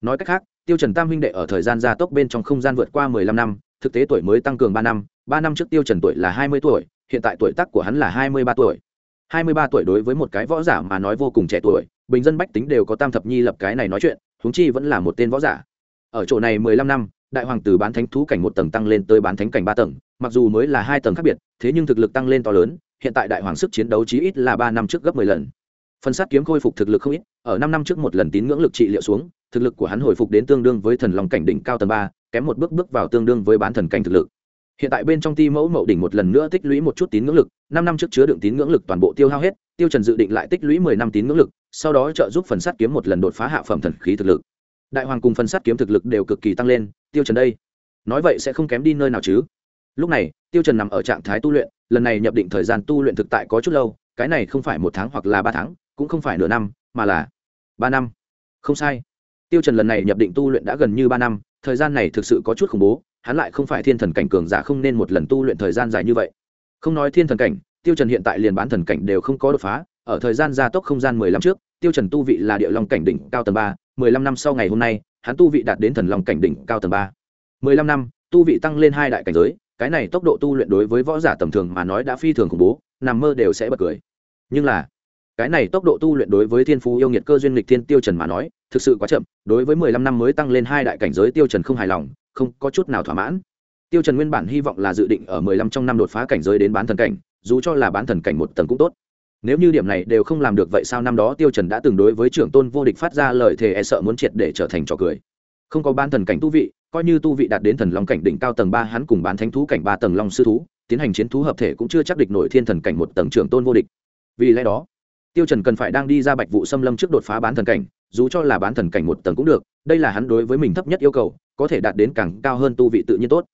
S1: Nói cách khác, tiêu trần tam huynh đệ ở thời gian gia tốc bên trong không gian vượt qua mười lăm năm, thực tế tuổi mới tăng cường ba năm ba năm trước tiêu trần tuổi là hai mươi tuổi, hiện tại tuổi tác của hắn là hai mươi ba tuổi. Hai mươi ba tuổi đối với một cái võ giả mà nói vô cùng trẻ tuổi, bình dân bách tính đều có tam thập nhi lập cái này nói chuyện, huống chi vẫn là một tên võ giả. Ở chỗ này mười lăm năm đại hoàng từ bán thánh thú cảnh một tầng tăng lên tới bán thánh cảnh ba tầng, mặc dù mới là hai tầng khác biệt, thế nhưng thực lực tăng lên to lớn, hiện tại đại hoàng sức chiến đấu chí ít là ba năm trước gấp mười lần. Phân sát kiếm khôi phục thực lực không ít, ở năm năm trước một lần tín ngưỡng lực trị liệu xuống, thực lực của hắn hồi phục đến tương đương với thần long cảnh đỉnh cao tầng ba, kém một bước bước vào tương đương với bán thần cảnh thực lực. Hiện tại bên trong ti mẫu mậu đỉnh một lần nữa tích lũy một chút tín ngưỡng lực, năm năm trước chứa đựng tín ngưỡng lực toàn bộ tiêu hao hết, tiêu trần dự định lại tích lũy mười năm tín ngưỡng lực, sau đó trợ giúp phần sát kiếm một lần đột phá hạ phẩm thần khí thực lực. Đại hoàng cùng phần sát kiếm thực lực đều cực kỳ tăng lên tiêu trần đây. Nói vậy sẽ không kém đi nơi nào chứ? Lúc này, tiêu trần nằm ở trạng thái tu luyện, lần này nhập định thời gian tu luyện thực tại có chút lâu, cái này không phải một tháng hoặc là ba tháng, cũng không phải nửa năm, mà là ba năm. Không sai. Tiêu trần lần này nhập định tu luyện đã gần như ba năm, thời gian này thực sự có chút khủng bố, hắn lại không phải thiên thần cảnh cường giả không nên một lần tu luyện thời gian dài như vậy. Không nói thiên thần cảnh, tiêu trần hiện tại liền bán thần cảnh đều không có đột phá, ở thời gian gia tốc không gian mười lăm trước, tiêu trần tu vị là địa long cảnh đỉnh cao tầng ba, mười lăm năm sau ngày hôm nay hắn tu vị đạt đến thần long cảnh đỉnh cao tầng ba. Mười lăm năm, tu vị tăng lên hai đại cảnh giới, cái này tốc độ tu luyện đối với võ giả tầm thường mà nói đã phi thường khủng bố, nằm mơ đều sẽ bật cười. Nhưng là, cái này tốc độ tu luyện đối với thiên phú yêu nghiệt cơ duyên lịch thiên tiêu trần mà nói, thực sự quá chậm, đối với mười lăm năm mới tăng lên hai đại cảnh giới tiêu trần không hài lòng, không có chút nào thỏa mãn. Tiêu trần nguyên bản hy vọng là dự định ở mười lăm trong năm đột phá cảnh giới đến bán thần cảnh, dù cho là bán thần cảnh một tầng cũng tốt nếu như điểm này đều không làm được vậy sao năm đó tiêu trần đã từng đối với trưởng tôn vô địch phát ra lời thề e sợ muốn triệt để trở thành trò cười? Không có bán thần cảnh tu vị, coi như tu vị đạt đến thần long cảnh đỉnh cao tầng ba, hắn cùng bán thánh thú cảnh ba tầng long sư thú, tiến hành chiến thú hợp thể cũng chưa chắc địch nổi thiên thần cảnh một tầng trưởng tôn vô địch. Vì lẽ đó, tiêu trần cần phải đang đi ra bạch vụ xâm lâm trước đột phá bán thần cảnh, dù cho là bán thần cảnh một tầng cũng được, đây là hắn đối với mình thấp nhất yêu cầu, có thể đạt đến càng cao hơn tu vị tự nhiên tốt.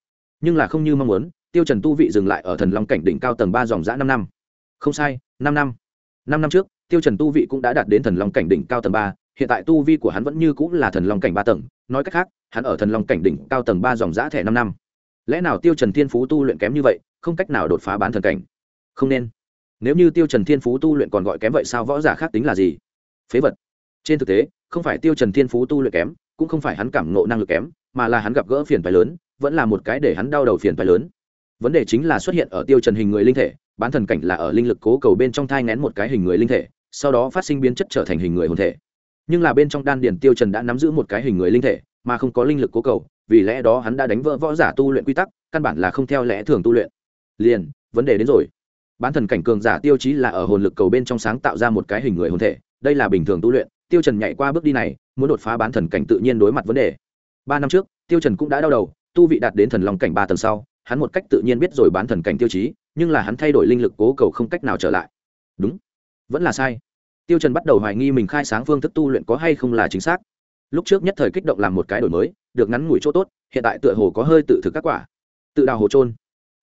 S1: Nhưng là không như mong muốn, tiêu trần tu vị dừng lại ở thần long cảnh đỉnh cao tầng ba dòng dã năm năm. Không sai, năm năm năm năm trước, tiêu trần tu vị cũng đã đạt đến thần long cảnh đỉnh cao tầng ba, hiện tại tu vi của hắn vẫn như cũng là thần long cảnh ba tầng, nói cách khác, hắn ở thần long cảnh đỉnh cao tầng ba dòng giã thẻ năm năm. Lẽ nào tiêu trần thiên phú tu luyện kém như vậy, không cách nào đột phá bán thần cảnh? Không nên. Nếu như tiêu trần thiên phú tu luyện còn gọi kém vậy sao võ giả khác tính là gì? Phế vật. Trên thực tế, không phải tiêu trần thiên phú tu luyện kém, cũng không phải hắn cảm ngộ năng lực kém, mà là hắn gặp gỡ phiền phải lớn, vẫn là một cái để hắn đau đầu phiền phải lớn vấn đề chính là xuất hiện ở tiêu trần hình người linh thể, bán thần cảnh là ở linh lực cố cầu bên trong thai ngén một cái hình người linh thể, sau đó phát sinh biến chất trở thành hình người hồn thể. Nhưng là bên trong đan điển tiêu trần đã nắm giữ một cái hình người linh thể, mà không có linh lực cố cầu, vì lẽ đó hắn đã đánh vỡ võ giả tu luyện quy tắc, căn bản là không theo lẽ thường tu luyện. Liền, vấn đề đến rồi. Bán thần cảnh cường giả tiêu chí là ở hồn lực cầu bên trong sáng tạo ra một cái hình người hồn thể, đây là bình thường tu luyện, tiêu trần nhảy qua bước đi này, muốn đột phá bán thần cảnh tự nhiên đối mặt vấn đề. Ba năm trước, tiêu trần cũng đã đau đầu, tu vị đạt đến thần long cảnh ba tầng sau hắn một cách tự nhiên biết rồi bán thần cảnh tiêu chí, nhưng là hắn thay đổi linh lực cố cầu không cách nào trở lại. Đúng. Vẫn là sai. Tiêu trần bắt đầu hoài nghi mình khai sáng phương thức tu luyện có hay không là chính xác. Lúc trước nhất thời kích động làm một cái đổi mới, được ngắn ngủi chỗ tốt, hiện tại tựa hồ có hơi tự thực các quả. Tự đào hồ trôn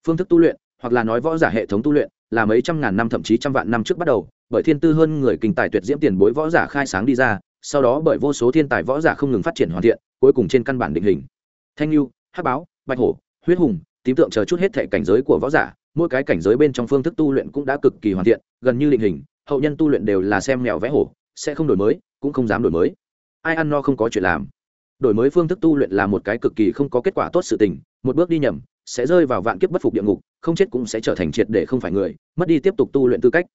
S1: phương thức tu luyện, hoặc là nói võ giả hệ thống tu luyện, là mấy trăm ngàn năm thậm chí trăm vạn năm trước bắt đầu, bởi thiên tư hơn người kinh tài tuyệt diễm tiền bối võ giả khai sáng đi ra, sau đó bởi vô số thiên tài võ giả không ngừng phát triển hoàn thiện, cuối cùng trên căn bản định hình. Thanh lưu hắc báo, bạch hổ, huyết hùng tím tượng chờ chút hết thể cảnh giới của võ giả, mỗi cái cảnh giới bên trong phương thức tu luyện cũng đã cực kỳ hoàn thiện, gần như định hình, hậu nhân tu luyện đều là xem mèo vẽ hổ, sẽ không đổi mới, cũng không dám đổi mới. Ai ăn no không có chuyện làm. Đổi mới phương thức tu luyện là một cái cực kỳ không có kết quả tốt sự tình, một bước đi nhầm, sẽ rơi vào vạn kiếp bất phục địa ngục, không chết cũng sẽ trở thành triệt để không phải người, mất đi tiếp tục tu luyện tư cách.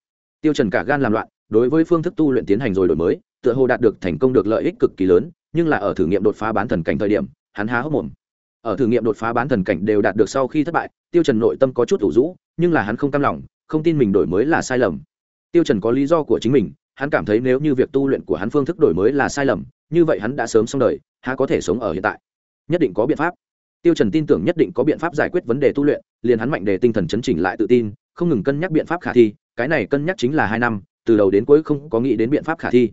S1: Tiêu trần cả gan làm loạn, đối với phương thức tu luyện tiến hành rồi đổi mới, tựa hồ đạt được thành công được lợi ích cực kỳ lớn, nhưng là ở thử nghiệm đột phá bán thần cảnh thời điểm, hắn há hốc mồm ở thử nghiệm đột phá bán thần cảnh đều đạt được sau khi thất bại, tiêu trần nội tâm có chút ủ rũ, nhưng là hắn không cam lòng, không tin mình đổi mới là sai lầm. Tiêu trần có lý do của chính mình, hắn cảm thấy nếu như việc tu luyện của hắn phương thức đổi mới là sai lầm, như vậy hắn đã sớm xong đời, há có thể sống ở hiện tại? Nhất định có biện pháp. Tiêu trần tin tưởng nhất định có biện pháp giải quyết vấn đề tu luyện, liền hắn mạnh đề tinh thần chấn chỉnh lại tự tin, không ngừng cân nhắc biện pháp khả thi, cái này cân nhắc chính là hai năm, từ đầu đến cuối không có nghĩ đến biện pháp khả thi.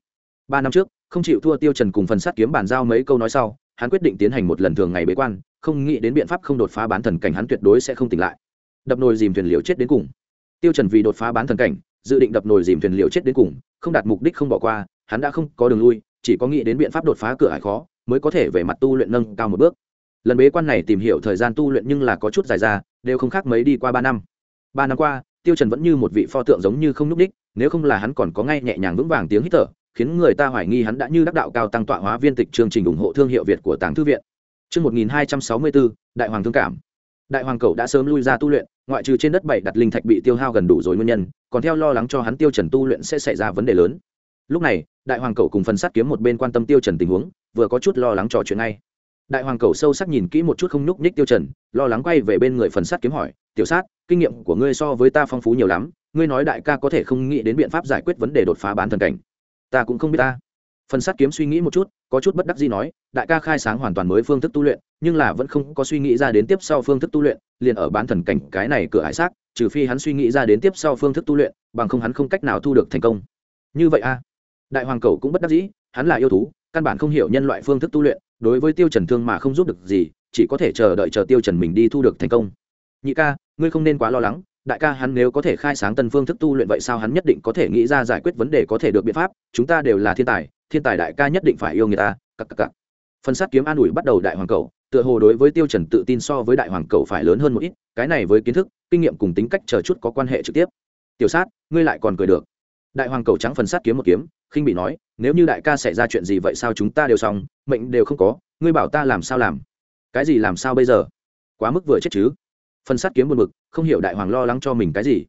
S1: Ba năm trước, không chịu thua tiêu trần cùng phần sát kiếm bàn giao mấy câu nói sau, hắn quyết định tiến hành một lần thường ngày bế quan không nghĩ đến biện pháp không đột phá bán thần cảnh hắn tuyệt đối sẽ không tỉnh lại. Đập nồi dìm thuyền liều chết đến cùng. Tiêu trần vì đột phá bán thần cảnh, dự định đập nồi dìm thuyền liều chết đến cùng, không đạt mục đích không bỏ qua, hắn đã không có đường lui, chỉ có nghĩ đến biện pháp đột phá cửa hải khó, mới có thể về mặt tu luyện nâng cao một bước. Lần bế quan này tìm hiểu thời gian tu luyện nhưng là có chút dài ra, đều không khác mấy đi qua ba năm. Ba năm qua, tiêu trần vẫn như một vị pho tượng giống như không núc đích, nếu không là hắn còn có ngay nhẹ nhàng vững vàng tiếng hít thở, khiến người ta hoài nghi hắn đã như đắc đạo cao tăng tọa hóa viên tịch chương trình ủng hộ thương hiệu việt của tàng thư viện. Trước 1264, Đại Hoàng Thương Cảm. Đại Hoàng Cẩu đã sớm lui ra tu luyện, ngoại trừ trên đất bảy đặt linh thạch bị tiêu hao gần đủ rồi nguyên nhân, còn theo lo lắng cho hắn tiêu trần tu luyện sẽ xảy ra vấn đề lớn. Lúc này, Đại Hoàng Cẩu cùng phần sát kiếm một bên quan tâm tiêu trần tình huống, vừa có chút lo lắng trò chuyện ngay. Đại Hoàng Cẩu sâu sắc nhìn kỹ một chút không nhúc nhích tiêu trần, lo lắng quay về bên người phần sát kiếm hỏi, "Tiểu sát, kinh nghiệm của ngươi so với ta phong phú nhiều lắm, ngươi nói đại ca có thể không nghĩ đến biện pháp giải quyết vấn đề đột phá bán thần cảnh?" "Ta cũng không biết ta." Phần sát kiếm suy nghĩ một chút, có chút bất đắc gì nói, đại ca khai sáng hoàn toàn mới phương thức tu luyện, nhưng là vẫn không có suy nghĩ ra đến tiếp sau phương thức tu luyện, liền ở bán thần cảnh cái này cửa hải xác trừ phi hắn suy nghĩ ra đến tiếp sau phương thức tu luyện, bằng không hắn không cách nào thu được thành công. Như vậy a. Đại hoàng cầu cũng bất đắc dĩ, hắn là yêu thú, căn bản không hiểu nhân loại phương thức tu luyện, đối với tiêu trần thương mà không giúp được gì, chỉ có thể chờ đợi chờ tiêu trần mình đi thu được thành công. Nhị ca, ngươi không nên quá lo lắng đại ca hắn nếu có thể khai sáng tân phương thức tu luyện vậy sao hắn nhất định có thể nghĩ ra giải quyết vấn đề có thể được biện pháp, chúng ta đều là thiên tài thiên tài đại ca nhất định phải yêu người ta cặp cặp cặp phần sát kiếm an ủi bắt đầu đại hoàng cầu, tựa hồ đối với tiêu trần tự tin so với đại hoàng cầu phải lớn hơn một ít, cái này với kiến thức, kinh nghiệm cùng tính cách chờ chút có quan hệ trực tiếp. Tiểu sát, ngươi lại còn cười được. Đại hoàng cầu trắng phần sát kiếm một kiếm, khinh bị nói, nếu như đại ca xảy ra chuyện gì vậy sao chúng ta đều xong, mệnh đều không có, ngươi bảo ta làm sao làm? Cái gì làm sao bây giờ? Quá mức vừa chết chứ? Phần sát kiếm buồn bực, không hiểu đại hoàng lo lắng cho mình cái gì.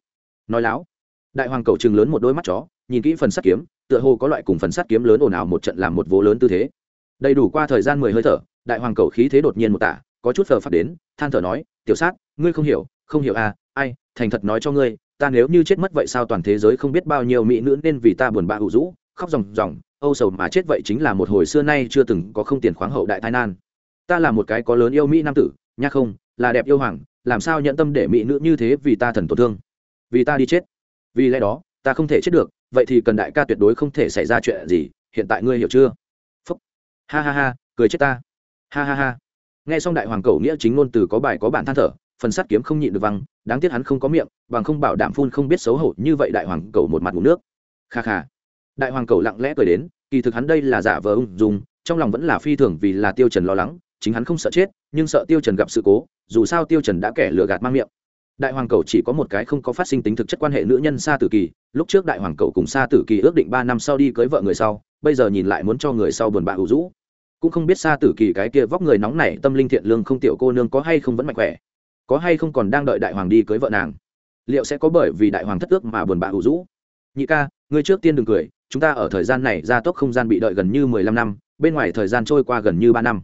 S1: Nói láo, đại hoàng cầu trừng lớn một đôi mắt chó, nhìn kỹ phần sát kiếm, tựa hồ có loại cùng phần sát kiếm lớn ồn ào một trận làm một vố lớn tư thế. Đầy đủ qua thời gian mười hơi thở, đại hoàng cầu khí thế đột nhiên một tả, có chút phờ phạt đến, than thở nói, tiểu sát, ngươi không hiểu không hiểu à ai, thành thật nói cho ngươi, ta nếu như chết mất vậy sao toàn thế giới không biết bao nhiêu mỹ nữ nên vì ta buồn bã hữu rũ khóc ròng ròng, âu sầu mà chết vậy chính là một hồi xưa nay chưa từng có không tiền khoáng hậu đại tai nan. Ta là một cái có lớn yêu mỹ nam tử, nha không, là đẹp yêu hoàng làm sao nhận tâm để mỹ nữ như thế vì ta thần tổn thương? Vì ta đi chết. Vì lẽ đó, ta không thể chết được, vậy thì cần đại ca tuyệt đối không thể xảy ra chuyện gì, hiện tại ngươi hiểu chưa? Phúc. Ha ha ha, cười chết ta. Ha ha ha. Nghe xong đại hoàng cầu nghĩa chính ngôn từ có bài có bản than thở, phần sắt kiếm không nhịn được văng, đáng tiếc hắn không có miệng, bằng không bảo đảm phun không biết xấu hổ như vậy đại hoàng cầu một mặt ngủ nước. Kha kha. Đại hoàng cầu lặng lẽ cười đến, kỳ thực hắn đây là giả vờ ung dung, trong lòng vẫn là phi thường vì là tiêu trần lo lắng chính hắn không sợ chết, nhưng sợ tiêu trần gặp sự cố, dù sao tiêu trần đã kẻ lừa gạt mang miệng. Đại hoàng cầu chỉ có một cái không có phát sinh tính thực chất quan hệ nữ nhân xa tử kỳ, lúc trước đại hoàng cầu cùng xa tử kỳ ước định ba năm sau đi cưới vợ người sau, bây giờ nhìn lại muốn cho người sau buồn bã hữu rũ. Cũng không biết xa tử kỳ cái kia vóc người nóng nảy, tâm linh thiện lương không tiểu cô nương có hay không vẫn mạnh khỏe, có hay không còn đang đợi đại hoàng đi cưới vợ nàng. Liệu sẽ có bởi vì đại hoàng thất ước mà buồn bã hữu rũ? Nhị ca, ngươi trước tiên đừng cười, chúng ta ở thời gian này gia tốc không gian bị đợi gần như mười lăm năm, bên ngoài thời gian trôi qua gần như ba năm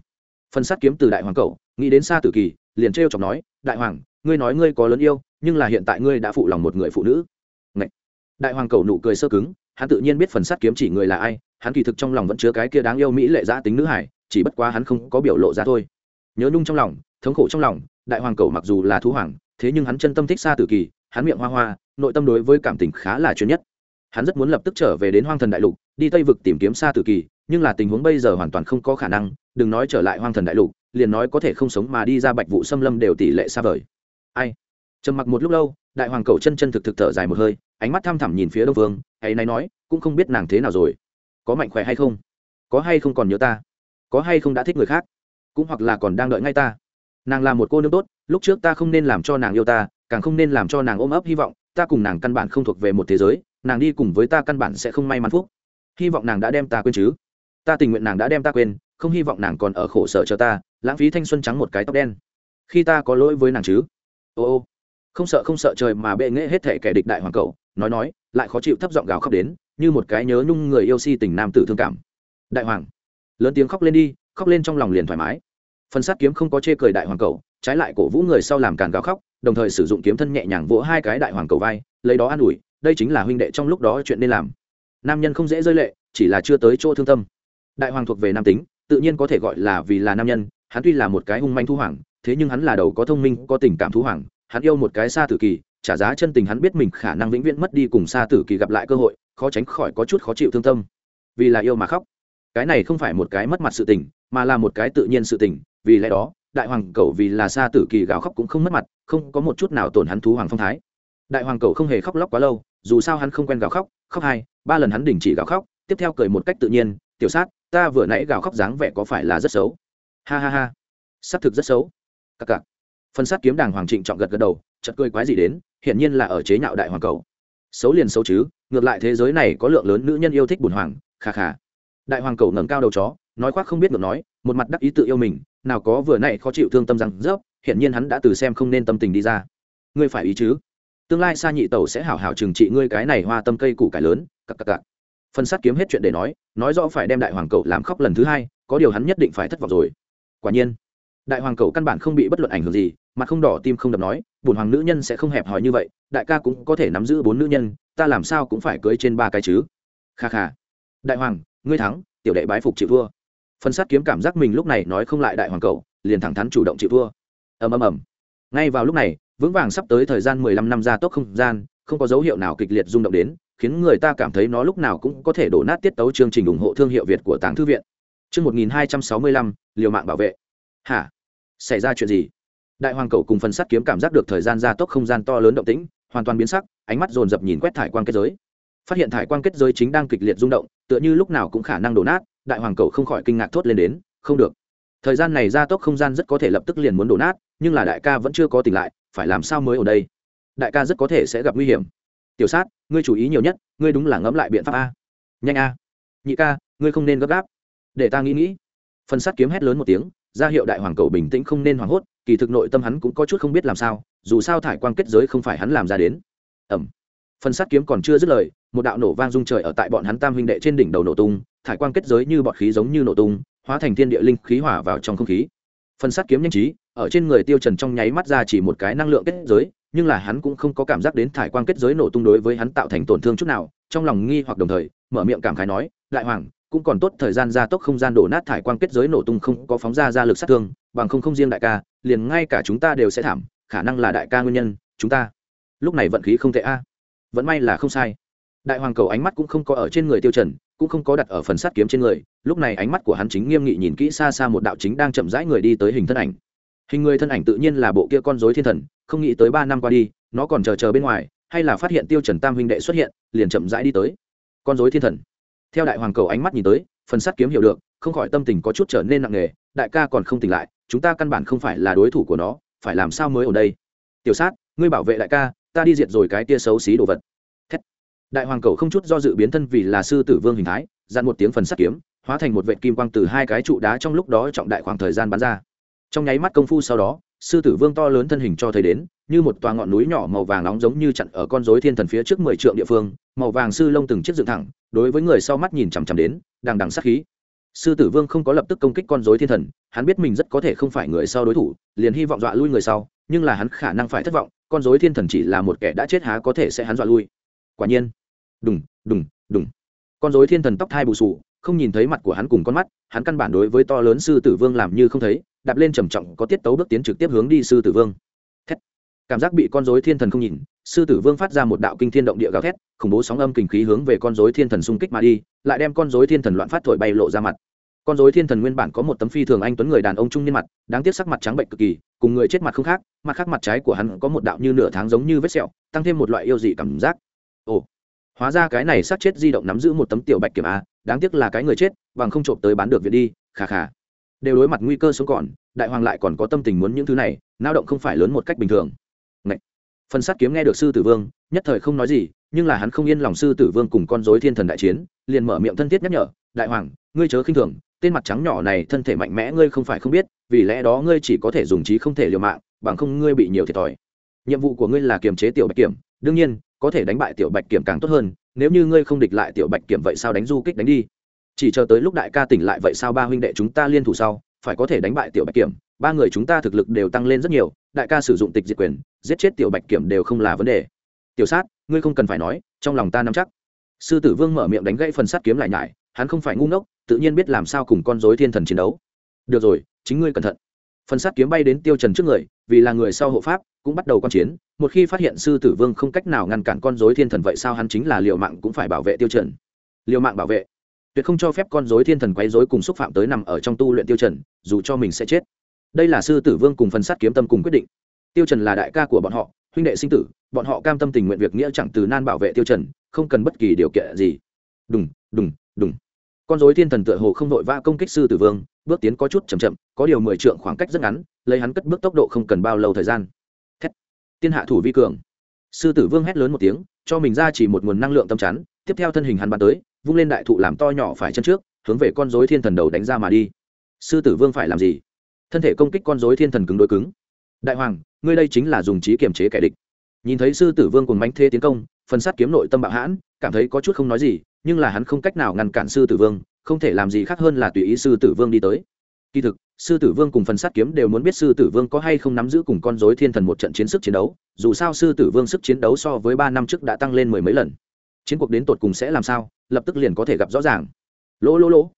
S1: phần sát kiếm từ đại hoàng cầu nghĩ đến xa tử kỳ, liền trêu chọc nói, đại hoàng, ngươi nói ngươi có lớn yêu, nhưng là hiện tại ngươi đã phụ lòng một người phụ nữ. Ngậy. đại hoàng cầu nụ cười sơ cứng, hắn tự nhiên biết phần sắt kiếm chỉ người là ai, hắn kỳ thực trong lòng vẫn chứa cái kia đáng yêu mỹ lệ giã tính nữ hải, chỉ bất quá hắn không có biểu lộ ra thôi. Nhớ nhung trong lòng, thống khổ trong lòng, đại hoàng cầu mặc dù là thú hoàng, thế nhưng hắn chân tâm thích xa tử kỳ, hắn miệng hoa hoa, nội tâm đối với cảm tình khá là chuyên nhất hắn rất muốn lập tức trở về đến hoang thần đại lục, đi tây vực tìm kiếm xa tử kỳ, nhưng là tình huống bây giờ hoàn toàn không có khả năng, đừng nói trở lại hoang thần đại lục, liền nói có thể không sống mà đi ra bạch vụ xâm lâm đều tỷ lệ xa vời. Ai? Trầm mặc một lúc lâu, đại hoàng cầu chân chân thực thực thở dài một hơi, ánh mắt thăm thẳm nhìn phía đông vương, ấy nay nói, cũng không biết nàng thế nào rồi. Có mạnh khỏe hay không? Có hay không còn nhớ ta? Có hay không đã thích người khác? Cũng hoặc là còn đang đợi ngay ta? Nàng là một cô nương tốt, lúc trước ta không nên làm cho nàng yêu ta, càng không nên làm cho nàng ôm ấp hy vọng, ta cùng nàng căn bản không thuộc về một thế giới nàng đi cùng với ta căn bản sẽ không may mắn phúc. Hy vọng nàng đã đem ta quên chứ. Ta tình nguyện nàng đã đem ta quên, không hy vọng nàng còn ở khổ sở cho ta, lãng phí thanh xuân trắng một cái tóc đen. Khi ta có lỗi với nàng chứ? Ô ô. Không sợ không sợ trời mà bệ nghệ hết thể kẻ địch đại hoàng cậu, nói nói, lại khó chịu thấp giọng gào khóc đến, như một cái nhớ nhung người yêu si tình nam tử thương cảm. Đại hoàng. Lớn tiếng khóc lên đi, khóc lên trong lòng liền thoải mái. Phần sát kiếm không có chê cười đại hoàng cầu trái lại cổ vũ người sau làm càn gào khóc, đồng thời sử dụng kiếm thân nhẹ nhàng vỗ hai cái đại hoàng cầu vai, lấy đó an ủi đây chính là huynh đệ trong lúc đó chuyện nên làm. Nam nhân không dễ rơi lệ, chỉ là chưa tới chỗ thương tâm. Đại hoàng thuộc về nam tính, tự nhiên có thể gọi là vì là nam nhân, hắn tuy là một cái hung manh thu hoàng, thế nhưng hắn là đầu có thông minh, có tình cảm thú hoàng, hắn yêu một cái xa tử kỳ, trả giá chân tình hắn biết mình khả năng vĩnh viễn mất đi cùng xa tử kỳ gặp lại cơ hội, khó tránh khỏi có chút khó chịu thương tâm. Vì là yêu mà khóc. Cái này không phải một cái mất mặt sự tình, mà là một cái tự nhiên sự tình, vì lẽ đó, đại hoàng cầu vì là xa tử kỳ gào khóc cũng không mất mặt, không có một chút nào tổn hắn thú hoàng phong thái đại hoàng cầu không hề khóc lóc quá lâu, dù sao hắn không quen gào khóc khóc hai, ba lần hắn đình chỉ gào khóc, tiếp theo cười một cách tự nhiên, tiểu sát, ta vừa nãy gào khóc dáng vẻ có phải là rất xấu? Ha ha ha. Xác thực rất xấu. Cặc cặc. Phân sát kiếm đàng hoàng trịnh chọn gật gật đầu chật cười quái gì đến, hiển nhiên là ở chế nhạo đại hoàng cầu. Xấu liền xấu chứ, ngược lại thế giới này có lượng lớn nữ nhân yêu thích bùn hoàng, kha kha. Đại hoàng cầu ngẩng cao đầu chó, nói khoác không biết ngược nói, một mặt đắc ý tự yêu mình, nào có vừa nãy khó chịu thương tâm rằng rớp, hiển nhiên hắn đã từ xem không nên tâm tình đi ra. Ngươi phải ý chứ? Tương lai xa nhị tẩu sẽ hảo hảo trừng trị ngươi cái này hoa tâm cây củ cải lớn cặp cặp cặp phân sát kiếm hết chuyện để nói nói rõ phải đem đại hoàng cậu làm khóc lần thứ hai có điều hắn nhất định phải thất vọng rồi. Quả nhiên đại hoàng cậu căn bản không bị bất luận ảnh hưởng gì mà không đỏ tim không đập nói bùn hoàng nữ nhân sẽ không hẹp hòi như vậy đại ca cũng có thể nắm giữ bốn nữ nhân ta làm sao cũng phải cưới trên ba cái chứ. Kha kha. Đại hoàng ngươi thắng tiểu đệ bái phục chịu thua. Phân sát kiếm cảm giác mình lúc này nói không lại đại hoàng cậu, liền thẳng thắn chủ động chịu thua. Ầm ầm ầm. Ngay vào lúc này vững vàng sắp tới thời gian mười lăm năm ra tốc không gian không có dấu hiệu nào kịch liệt rung động đến khiến người ta cảm thấy nó lúc nào cũng có thể đổ nát tiết tấu chương trình ủng hộ thương hiệu việt của tàng thư viện Chương 1265, liều mạng bảo vệ. Hả? Xảy ra chuyện gì? Đại hoàng cầu cùng phần sắt kiếm cảm giác được thời gian gia tốc không gian to lớn động tĩnh, hoàn toàn biến sắc, ánh mắt dồn dập nhìn quét thải quang kết giới. Phát hiện thải quang kết giới chính đang kịch liệt rung động, tựa như lúc nào cũng khả năng đổ nát, đại hoàng cầu không khỏi kinh ngạc thốt lên đến, không được. Thời gian này gia tốc không gian rất có thể lập tức liền muốn đổ nát, nhưng là đại ca vẫn chưa có tỉnh lại, phải làm sao mới ở đây? Đại ca rất có thể sẽ gặp nguy hiểm. Tiểu sát, ngươi chú ý nhiều nhất, ngươi đúng là ngẫm lại biện pháp a. Nhanh a. Nhị ca, ngươi không nên gấp gáp để ta nghĩ nghĩ phần sắt kiếm hét lớn một tiếng ra hiệu đại hoàng cầu bình tĩnh không nên hoảng hốt kỳ thực nội tâm hắn cũng có chút không biết làm sao dù sao thải quang kết giới không phải hắn làm ra đến ẩm phần sắt kiếm còn chưa dứt lời một đạo nổ vang rung trời ở tại bọn hắn tam huynh đệ trên đỉnh đầu nổ tung thải quang kết giới như bọt khí giống như nổ tung hóa thành thiên địa linh khí hỏa vào trong không khí phần sắt kiếm nhanh trí, ở trên người tiêu trần trong nháy mắt ra chỉ một cái năng lượng kết giới, nhưng là hắn cũng không có cảm giác đến thải quang kết giới nổ tung đối với hắn tạo thành tổn thương chút nào, trong lòng nghi hoặc đồng thời, mở miệng cảm khái nói, đại hoàng, cũng còn tốt thời gian gia tốc không gian đổ nát thải quang kết giới nổ tung không có phóng ra ra lực sát thương, bằng không không riêng đại ca, liền ngay cả chúng ta đều sẽ thảm, khả năng là đại ca nguyên nhân, chúng ta lúc này vận khí không tệ a. Vẫn may là không sai. Đại hoàng cầu ánh mắt cũng không có ở trên người tiêu trần, cũng không có đặt ở phần sát kiếm trên người lúc này ánh mắt của hắn chính nghiêm nghị nhìn kỹ xa xa một đạo chính đang chậm rãi người đi tới hình thân ảnh. Hình người thân ảnh tự nhiên là bộ kia con rối thiên thần, không nghĩ tới ba năm qua đi, nó còn chờ chờ bên ngoài, hay là phát hiện tiêu trần tam huynh đệ xuất hiện, liền chậm rãi đi tới. Con rối thiên thần. Theo đại hoàng cầu ánh mắt nhìn tới, phần sắt kiếm hiểu được, không khỏi tâm tình có chút trở nên nặng nề, đại ca còn không tỉnh lại, chúng ta căn bản không phải là đối thủ của nó, phải làm sao mới ở đây? Tiểu sát, ngươi bảo vệ đại ca, ta đi diệt rồi cái tia xấu xí đồ vật. Thét. đại hoàng cầu không chút do dự biến thân vì là sư tử vương hình thái, dặn một tiếng phần sắt kiếm hóa thành một vệ kim quang từ hai cái trụ đá trong lúc đó trọng đại khoảng thời gian bắn ra. Trong nháy mắt công phu sau đó, sư tử vương to lớn thân hình cho thấy đến, như một tòa ngọn núi nhỏ màu vàng nóng giống như chặn ở con rối thiên thần phía trước mười trượng địa phương, màu vàng sư lông từng chiếc dựng thẳng, đối với người sau mắt nhìn chằm chằm đến, đằng đằng sát khí. Sư tử vương không có lập tức công kích con rối thiên thần, hắn biết mình rất có thể không phải người sau đối thủ, liền hy vọng dọa lui người sau, nhưng là hắn khả năng phải thất vọng, con rối thiên thần chỉ là một kẻ đã chết há có thể sẽ hắn dọa lui. Quả nhiên. Đùng đùng đùng. Con rối thiên thần tóc thai bù sù không nhìn thấy mặt của hắn cùng con mắt, hắn căn bản đối với to lớn sư tử vương làm như không thấy, đạp lên trầm trọng có tiết tấu bước tiến trực tiếp hướng đi sư tử vương. Thét. Cảm giác bị con dối thiên thần không nhìn, sư tử vương phát ra một đạo kinh thiên động địa gào thét, khủng bố sóng âm kinh khí hướng về con dối thiên thần xung kích mà đi, lại đem con dối thiên thần loạn phát thổi bay lộ ra mặt. Con dối thiên thần nguyên bản có một tấm phi thường anh tuấn người đàn ông trung niên mặt, đáng tiếc sắc mặt trắng bệnh cực kỳ, cùng người chết mặt không khác, mặt khác mặt trái của hắn có một đạo như nửa tháng giống như vết sẹo, tăng thêm một loại yêu dị cảm giác. Ồ hóa ra cái này sát chết di động nắm giữ một tấm tiểu bạch kiểm a, đáng tiếc là cái người chết, bằng không trộm tới bán được việc đi khà khà đều đối mặt nguy cơ sống còn, đại hoàng lại còn có tâm tình muốn những thứ này lao động không phải lớn một cách bình thường. Ngậy. phần sát kiếm nghe được sư tử vương, nhất thời không nói gì, nhưng là hắn không yên lòng sư tử vương cùng con dối thiên thần đại chiến, liền mở miệng thân thiết nhắc nhở, đại hoàng, ngươi chớ khinh thường, tên mặt trắng nhỏ này thân thể mạnh mẽ ngươi không phải không biết, vì lẽ đó ngươi chỉ có thể dùng trí không thể liều mạng, bằng không ngươi bị nhiều thiệt thòi. Nhiệm vụ của ngươi là kiềm chế tiểu bạch kiểm, đương nhiên có thể đánh bại tiểu bạch kiểm càng tốt hơn, nếu như ngươi không địch lại tiểu bạch kiểm vậy sao đánh du kích đánh đi? Chỉ chờ tới lúc đại ca tỉnh lại vậy sao ba huynh đệ chúng ta liên thủ sau, phải có thể đánh bại tiểu bạch kiểm. Ba người chúng ta thực lực đều tăng lên rất nhiều, đại ca sử dụng tịch diệt quyền, giết chết tiểu bạch kiểm đều không là vấn đề. Tiểu sát, ngươi không cần phải nói, trong lòng ta nắm chắc. Sư tử vương mở miệng đánh gãy phần sắt kiếm lại nhải, hắn không phải ngu ngốc, tự nhiên biết làm sao cùng con dối thiên thần chiến đấu. Được rồi, chính ngươi cẩn thận phần sát kiếm bay đến tiêu trần trước người, vì là người sau hộ pháp, cũng bắt đầu quan chiến. Một khi phát hiện sư tử vương không cách nào ngăn cản con rối thiên thần, vậy sao hắn chính là liều mạng cũng phải bảo vệ tiêu trần? Liều mạng bảo vệ? Tuyệt không cho phép con rối thiên thần quấy rối cùng xúc phạm tới nằm ở trong tu luyện tiêu trần, dù cho mình sẽ chết. Đây là sư tử vương cùng phần sát kiếm tâm cùng quyết định. Tiêu trần là đại ca của bọn họ, huynh đệ sinh tử, bọn họ cam tâm tình nguyện việc nghĩa chẳng từ nan bảo vệ tiêu trần, không cần bất kỳ điều kiện gì. Đùng đùng đùng con dối thiên thần tựa hồ không đội vã công kích sư tử vương, bước tiến có chút chậm chậm, có điều mười trượng khoảng cách rất ngắn, lấy hắn cất bước tốc độ không cần bao lâu thời gian. Thét. tiên hạ thủ vi cường. Sư tử vương hét lớn một tiếng, cho mình ra chỉ một nguồn năng lượng tâm chắn, tiếp theo thân hình hắn bắn tới, vung lên đại thụ làm to nhỏ phải chân trước, hướng về con dối thiên thần đầu đánh ra mà đi. Sư tử vương phải làm gì? Thân thể công kích con dối thiên thần cứng đối cứng. Đại hoàng, ngươi đây chính là dùng trí kiềm chế kẻ địch. Nhìn thấy sư tử vương cùng bánh thế tiến công, phần sát kiếm nội tâm bạo hãn, cảm thấy có chút không nói gì nhưng là hắn không cách nào ngăn cản sư tử vương, không thể làm gì khác hơn là tùy ý sư tử vương đi tới. Kỳ thực, sư tử vương cùng phần sát kiếm đều muốn biết sư tử vương có hay không nắm giữ cùng con dối thiên thần một trận chiến sức chiến đấu, dù sao sư tử vương sức chiến đấu so với ba năm trước đã tăng lên mười mấy lần. Chiến cuộc đến tột cùng sẽ làm sao, lập tức liền có thể gặp rõ ràng. Lỗ lỗ lỗ.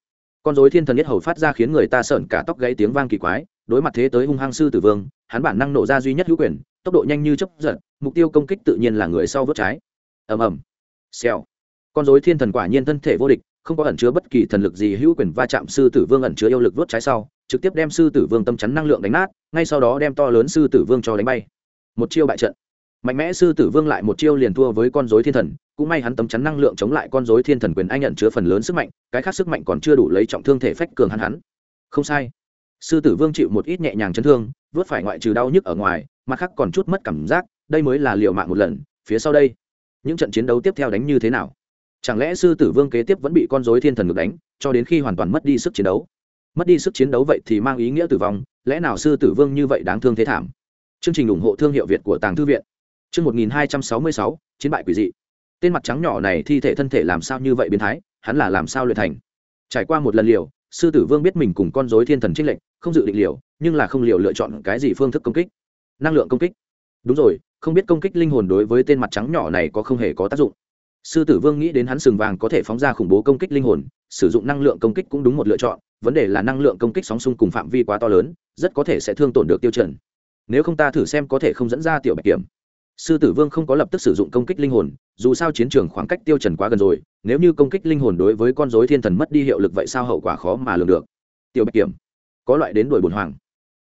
S1: Con dối thiên thần nhất hầu phát ra khiến người ta sợn cả tóc gãy tiếng vang kỳ quái, đối mặt thế tới hung hăng sư tử vương, hắn bản năng nổ ra duy nhất hữu quyền, tốc độ nhanh như chấp giật, mục tiêu công kích tự nhiên là người sau vớt trái. Ầm ầm. Xèo con dối thiên thần quả nhiên thân thể vô địch, không có ẩn chứa bất kỳ thần lực gì, hữu quyền va chạm sư tử vương ẩn chứa yêu lực vớt trái sau, trực tiếp đem sư tử vương tâm chắn năng lượng đánh nát, ngay sau đó đem to lớn sư tử vương cho đánh bay. Một chiêu bại trận. Mạnh mẽ sư tử vương lại một chiêu liền thua với con dối thiên thần, cũng may hắn tấm chắn năng lượng chống lại con dối thiên thần quyền anh nhận chứa phần lớn sức mạnh, cái khác sức mạnh còn chưa đủ lấy trọng thương thể phách cường hắn hắn. Không sai. Sư tử vương chịu một ít nhẹ nhàng chấn thương vớt phải ngoại trừ đau nhức ở ngoài, mặt khác còn chút mất cảm giác, đây mới là liệu mạng một lần, phía sau đây. Những trận chiến đấu tiếp theo đánh như thế nào? Chẳng lẽ sư tử vương kế tiếp vẫn bị con dối thiên thần ngược đánh, cho đến khi hoàn toàn mất đi sức chiến đấu? Mất đi sức chiến đấu vậy thì mang ý nghĩa tử vong, lẽ nào sư tử vương như vậy đáng thương thế thảm? Chương trình ủng hộ thương hiệu việt của tàng thư viện. Chương một nghìn hai trăm sáu mươi sáu, chiến bại quỷ dị. Tên mặt trắng nhỏ này thi thể thân thể làm sao như vậy biến thái, hắn là làm sao luyện thành? Trải qua một lần liều, sư tử vương biết mình cùng con dối thiên thần trích lệnh không dự định liều, nhưng là không liều lựa chọn cái gì phương thức công kích. Năng lượng công kích. Đúng rồi, không biết công kích linh hồn đối với tên mặt trắng nhỏ này có không hề có tác dụng sư tử vương nghĩ đến hắn sừng vàng có thể phóng ra khủng bố công kích linh hồn, sử dụng năng lượng công kích cũng đúng một lựa chọn, vấn đề là năng lượng công kích sóng xung cùng phạm vi quá to lớn, rất có thể sẽ thương tổn được tiêu chuẩn. Nếu không ta thử xem có thể không dẫn ra tiểu bạch kiểm. Sư tử vương không có lập tức sử dụng công kích linh hồn, dù sao chiến trường khoảng cách tiêu trần quá gần rồi, nếu như công kích linh hồn đối với con rối thiên thần mất đi hiệu lực vậy sao hậu quả khó mà lường được? Tiểu bạch kiểm, có loại đến đuổi bùn hoàng.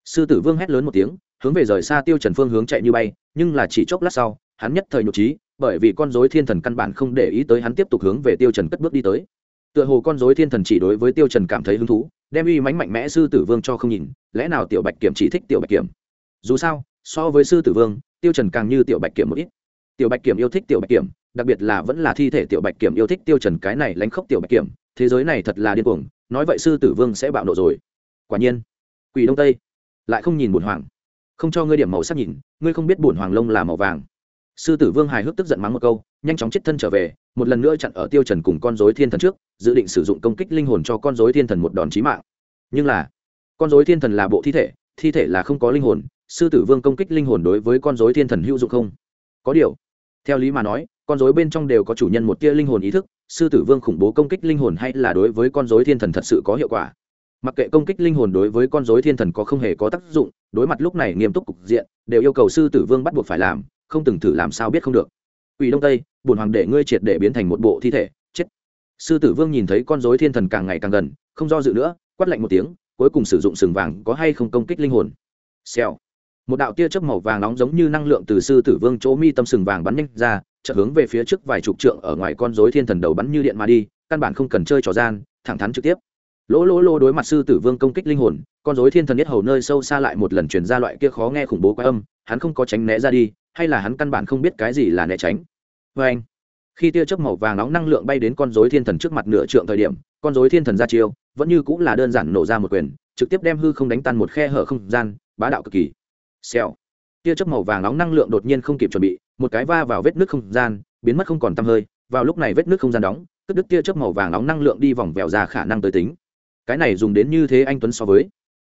S1: Sư tử vương hét lớn một tiếng, hướng về rời xa tiêu trần phương hướng chạy như bay, nhưng là chỉ chốc lát sau, hắn nhất thời nhục trí bởi vì con rối thiên thần căn bản không để ý tới hắn tiếp tục hướng về tiêu trần cất bước đi tới. Tựa hồ con rối thiên thần chỉ đối với tiêu trần cảm thấy hứng thú, đem uy mãnh mạnh mẽ sư tử vương cho không nhìn, lẽ nào tiểu bạch kiểm chỉ thích tiểu bạch kiểm? Dù sao, so với sư tử vương, tiêu trần càng như tiểu bạch kiểm một ít. Tiểu bạch kiểm yêu thích tiểu bạch kiểm, đặc biệt là vẫn là thi thể tiểu bạch kiểm yêu thích tiêu trần cái này lánh khốc tiểu bạch kiểm, thế giới này thật là điên cuồng, nói vậy sư tử vương sẽ bạo nộ rồi. Quả nhiên, quỷ đông tây, lại không nhìn bổn hoàng. Không cho ngươi điểm màu sắc nhìn, ngươi không biết bổn hoàng lông là màu vàng sư tử vương hài hước tức giận mắng một câu, nhanh chóng chết thân trở về, một lần nữa chặn ở tiêu trần cùng con rối thiên thần trước, dự định sử dụng công kích linh hồn cho con rối thiên thần một đòn chí mạng. Nhưng là, con rối thiên thần là bộ thi thể thi thể là không có linh hồn, sư tử vương công kích linh hồn đối với con rối thiên thần hữu dụng không? Có điều, theo lý mà nói, con rối bên trong đều có chủ nhân một tia linh hồn ý thức, sư tử vương khủng bố công kích linh hồn hay là đối với con rối thiên thần thật sự có hiệu quả? Mặc kệ công kích linh hồn đối với con rối thiên thần có không hề có tác dụng, đối mặt lúc này nghiêm túc cục diện, đều yêu cầu sư tử vương bắt buộc phải làm không từng thử làm sao biết không được. Ủy đông tây bùn hoàng để ngươi triệt để biến thành một bộ thi thể, chết. Sư tử vương nhìn thấy con dối thiên thần càng ngày càng gần, không do dự nữa, quát lạnh một tiếng, cuối cùng sử dụng sừng vàng có hay không công kích linh hồn. Xèo. Một đạo tia chớp màu vàng nóng giống như năng lượng từ sư tử vương chỗ mi tâm sừng vàng bắn nhanh ra, chợt hướng về phía trước vài chục trượng ở ngoài con rối thiên thần đầu bắn như điện mà đi, căn bản không cần chơi trò gian, thẳng thắn trực tiếp. Lỗ lỗ lỗ đối mặt sư tử vương công kích linh hồn, con rối thiên thần nhất hầu nơi sâu xa lại một lần truyền ra loại kia khó nghe khủng bố quái âm, hắn không có tránh né ra đi hay là hắn căn bản không biết cái gì là né tránh. Vê anh, khi tia chớp màu vàng nóng năng lượng bay đến con rối thiên thần trước mặt nửa trượng thời điểm, con rối thiên thần ra chiêu, vẫn như cũng là đơn giản nổ ra một quyền, trực tiếp đem hư không đánh tan một khe hở không gian, bá đạo cực kỳ. Xèo. Tia chớp màu vàng nóng năng lượng đột nhiên không kịp chuẩn bị, một cái va vào vết nước không gian, biến mất không còn tăm hơi. Vào lúc này vết nước không gian đóng tức đứt tia chớp màu vàng nóng năng lượng đi vòng vèo ra khả năng tới tính. Cái này dùng đến như thế anh tuấn so với.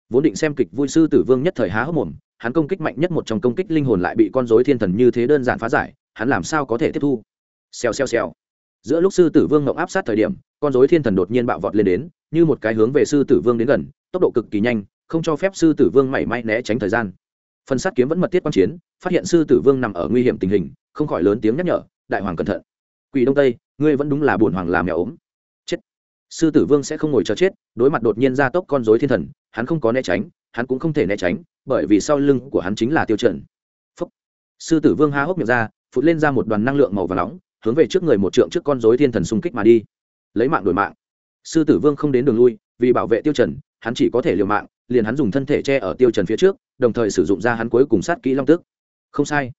S1: Vốn định xem kịch vui sư tử vương nhất thời há hốc mồm hắn công kích mạnh nhất một trong công kích linh hồn lại bị con rối thiên thần như thế đơn giản phá giải, hắn làm sao có thể tiếp thu? Xèo xèo xèo. Giữa lúc sư tử vương ngộng áp sát thời điểm, con rối thiên thần đột nhiên bạo vọt lên đến, như một cái hướng về sư tử vương đến gần, tốc độ cực kỳ nhanh, không cho phép sư tử vương mảy may né tránh thời gian. Phần sát kiếm vẫn mật thiết quan chiến, phát hiện sư tử vương nằm ở nguy hiểm tình hình, không khỏi lớn tiếng nhắc nhở, đại hoàng cẩn thận. Quỷ đông tây, ngươi vẫn đúng là bổn hoàng làm mèo ốm. Chết. Sư tử vương sẽ không ngồi chờ chết, đối mặt đột nhiên ra tốc con dối thiên thần hắn không có né tránh, hắn cũng không thể né tránh, bởi vì sau lưng của hắn chính là tiêu chuẩn Phúc. sư tử vương há hốc miệng ra, phụt lên ra một đoàn năng lượng màu và nóng, hướng về trước người một trượng trước con dối thiên thần xung kích mà đi. Lấy mạng đổi mạng. Sư tử vương không đến đường lui, vì bảo vệ tiêu trần, hắn chỉ có thể liều mạng, liền hắn dùng thân thể che ở tiêu trần phía trước, đồng thời sử dụng ra hắn cuối cùng sát kỹ long tức. Không sai.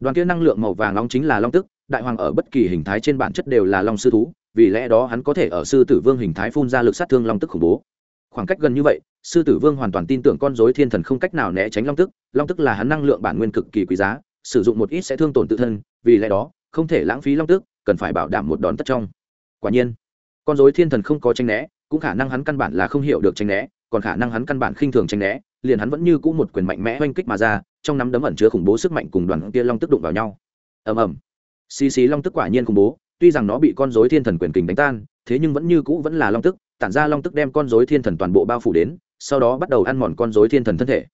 S1: Đoàn kia năng lượng màu vàng nóng chính là long tức, đại hoàng ở bất kỳ hình thái trên bản chất đều là long sư thú, vì lẽ đó hắn có thể ở sư tử vương hình thái phun ra lực sát thương long tức khủng bố khoảng cách gần như vậy, sư tử vương hoàn toàn tin tưởng con dối thiên thần không cách nào né tránh long tức. Long tức là hắn năng lượng bản nguyên cực kỳ quý giá, sử dụng một ít sẽ thương tổn tự thân, vì lẽ đó, không thể lãng phí long tức, cần phải bảo đảm một đòn tất trong. Quả nhiên, con dối thiên thần không có tranh né, cũng khả năng hắn căn bản là không hiểu được tranh né, còn khả năng hắn căn bản khinh thường tranh né, liền hắn vẫn như cũ một quyền mạnh mẽ oanh kích mà ra, trong nắm đấm ẩn chứa khủng bố sức mạnh cùng đoàn kia long tức đụng vào nhau. Ầm ầm. Xì xì long tức quả nhiên khủng bố, tuy rằng nó bị con dối thiên thần quyền kình đánh tan, thế nhưng vẫn như cũ vẫn là long tức tản ra long tức đem con dối thiên thần toàn bộ bao phủ đến, sau đó bắt đầu ăn mòn con dối thiên thần thân thể.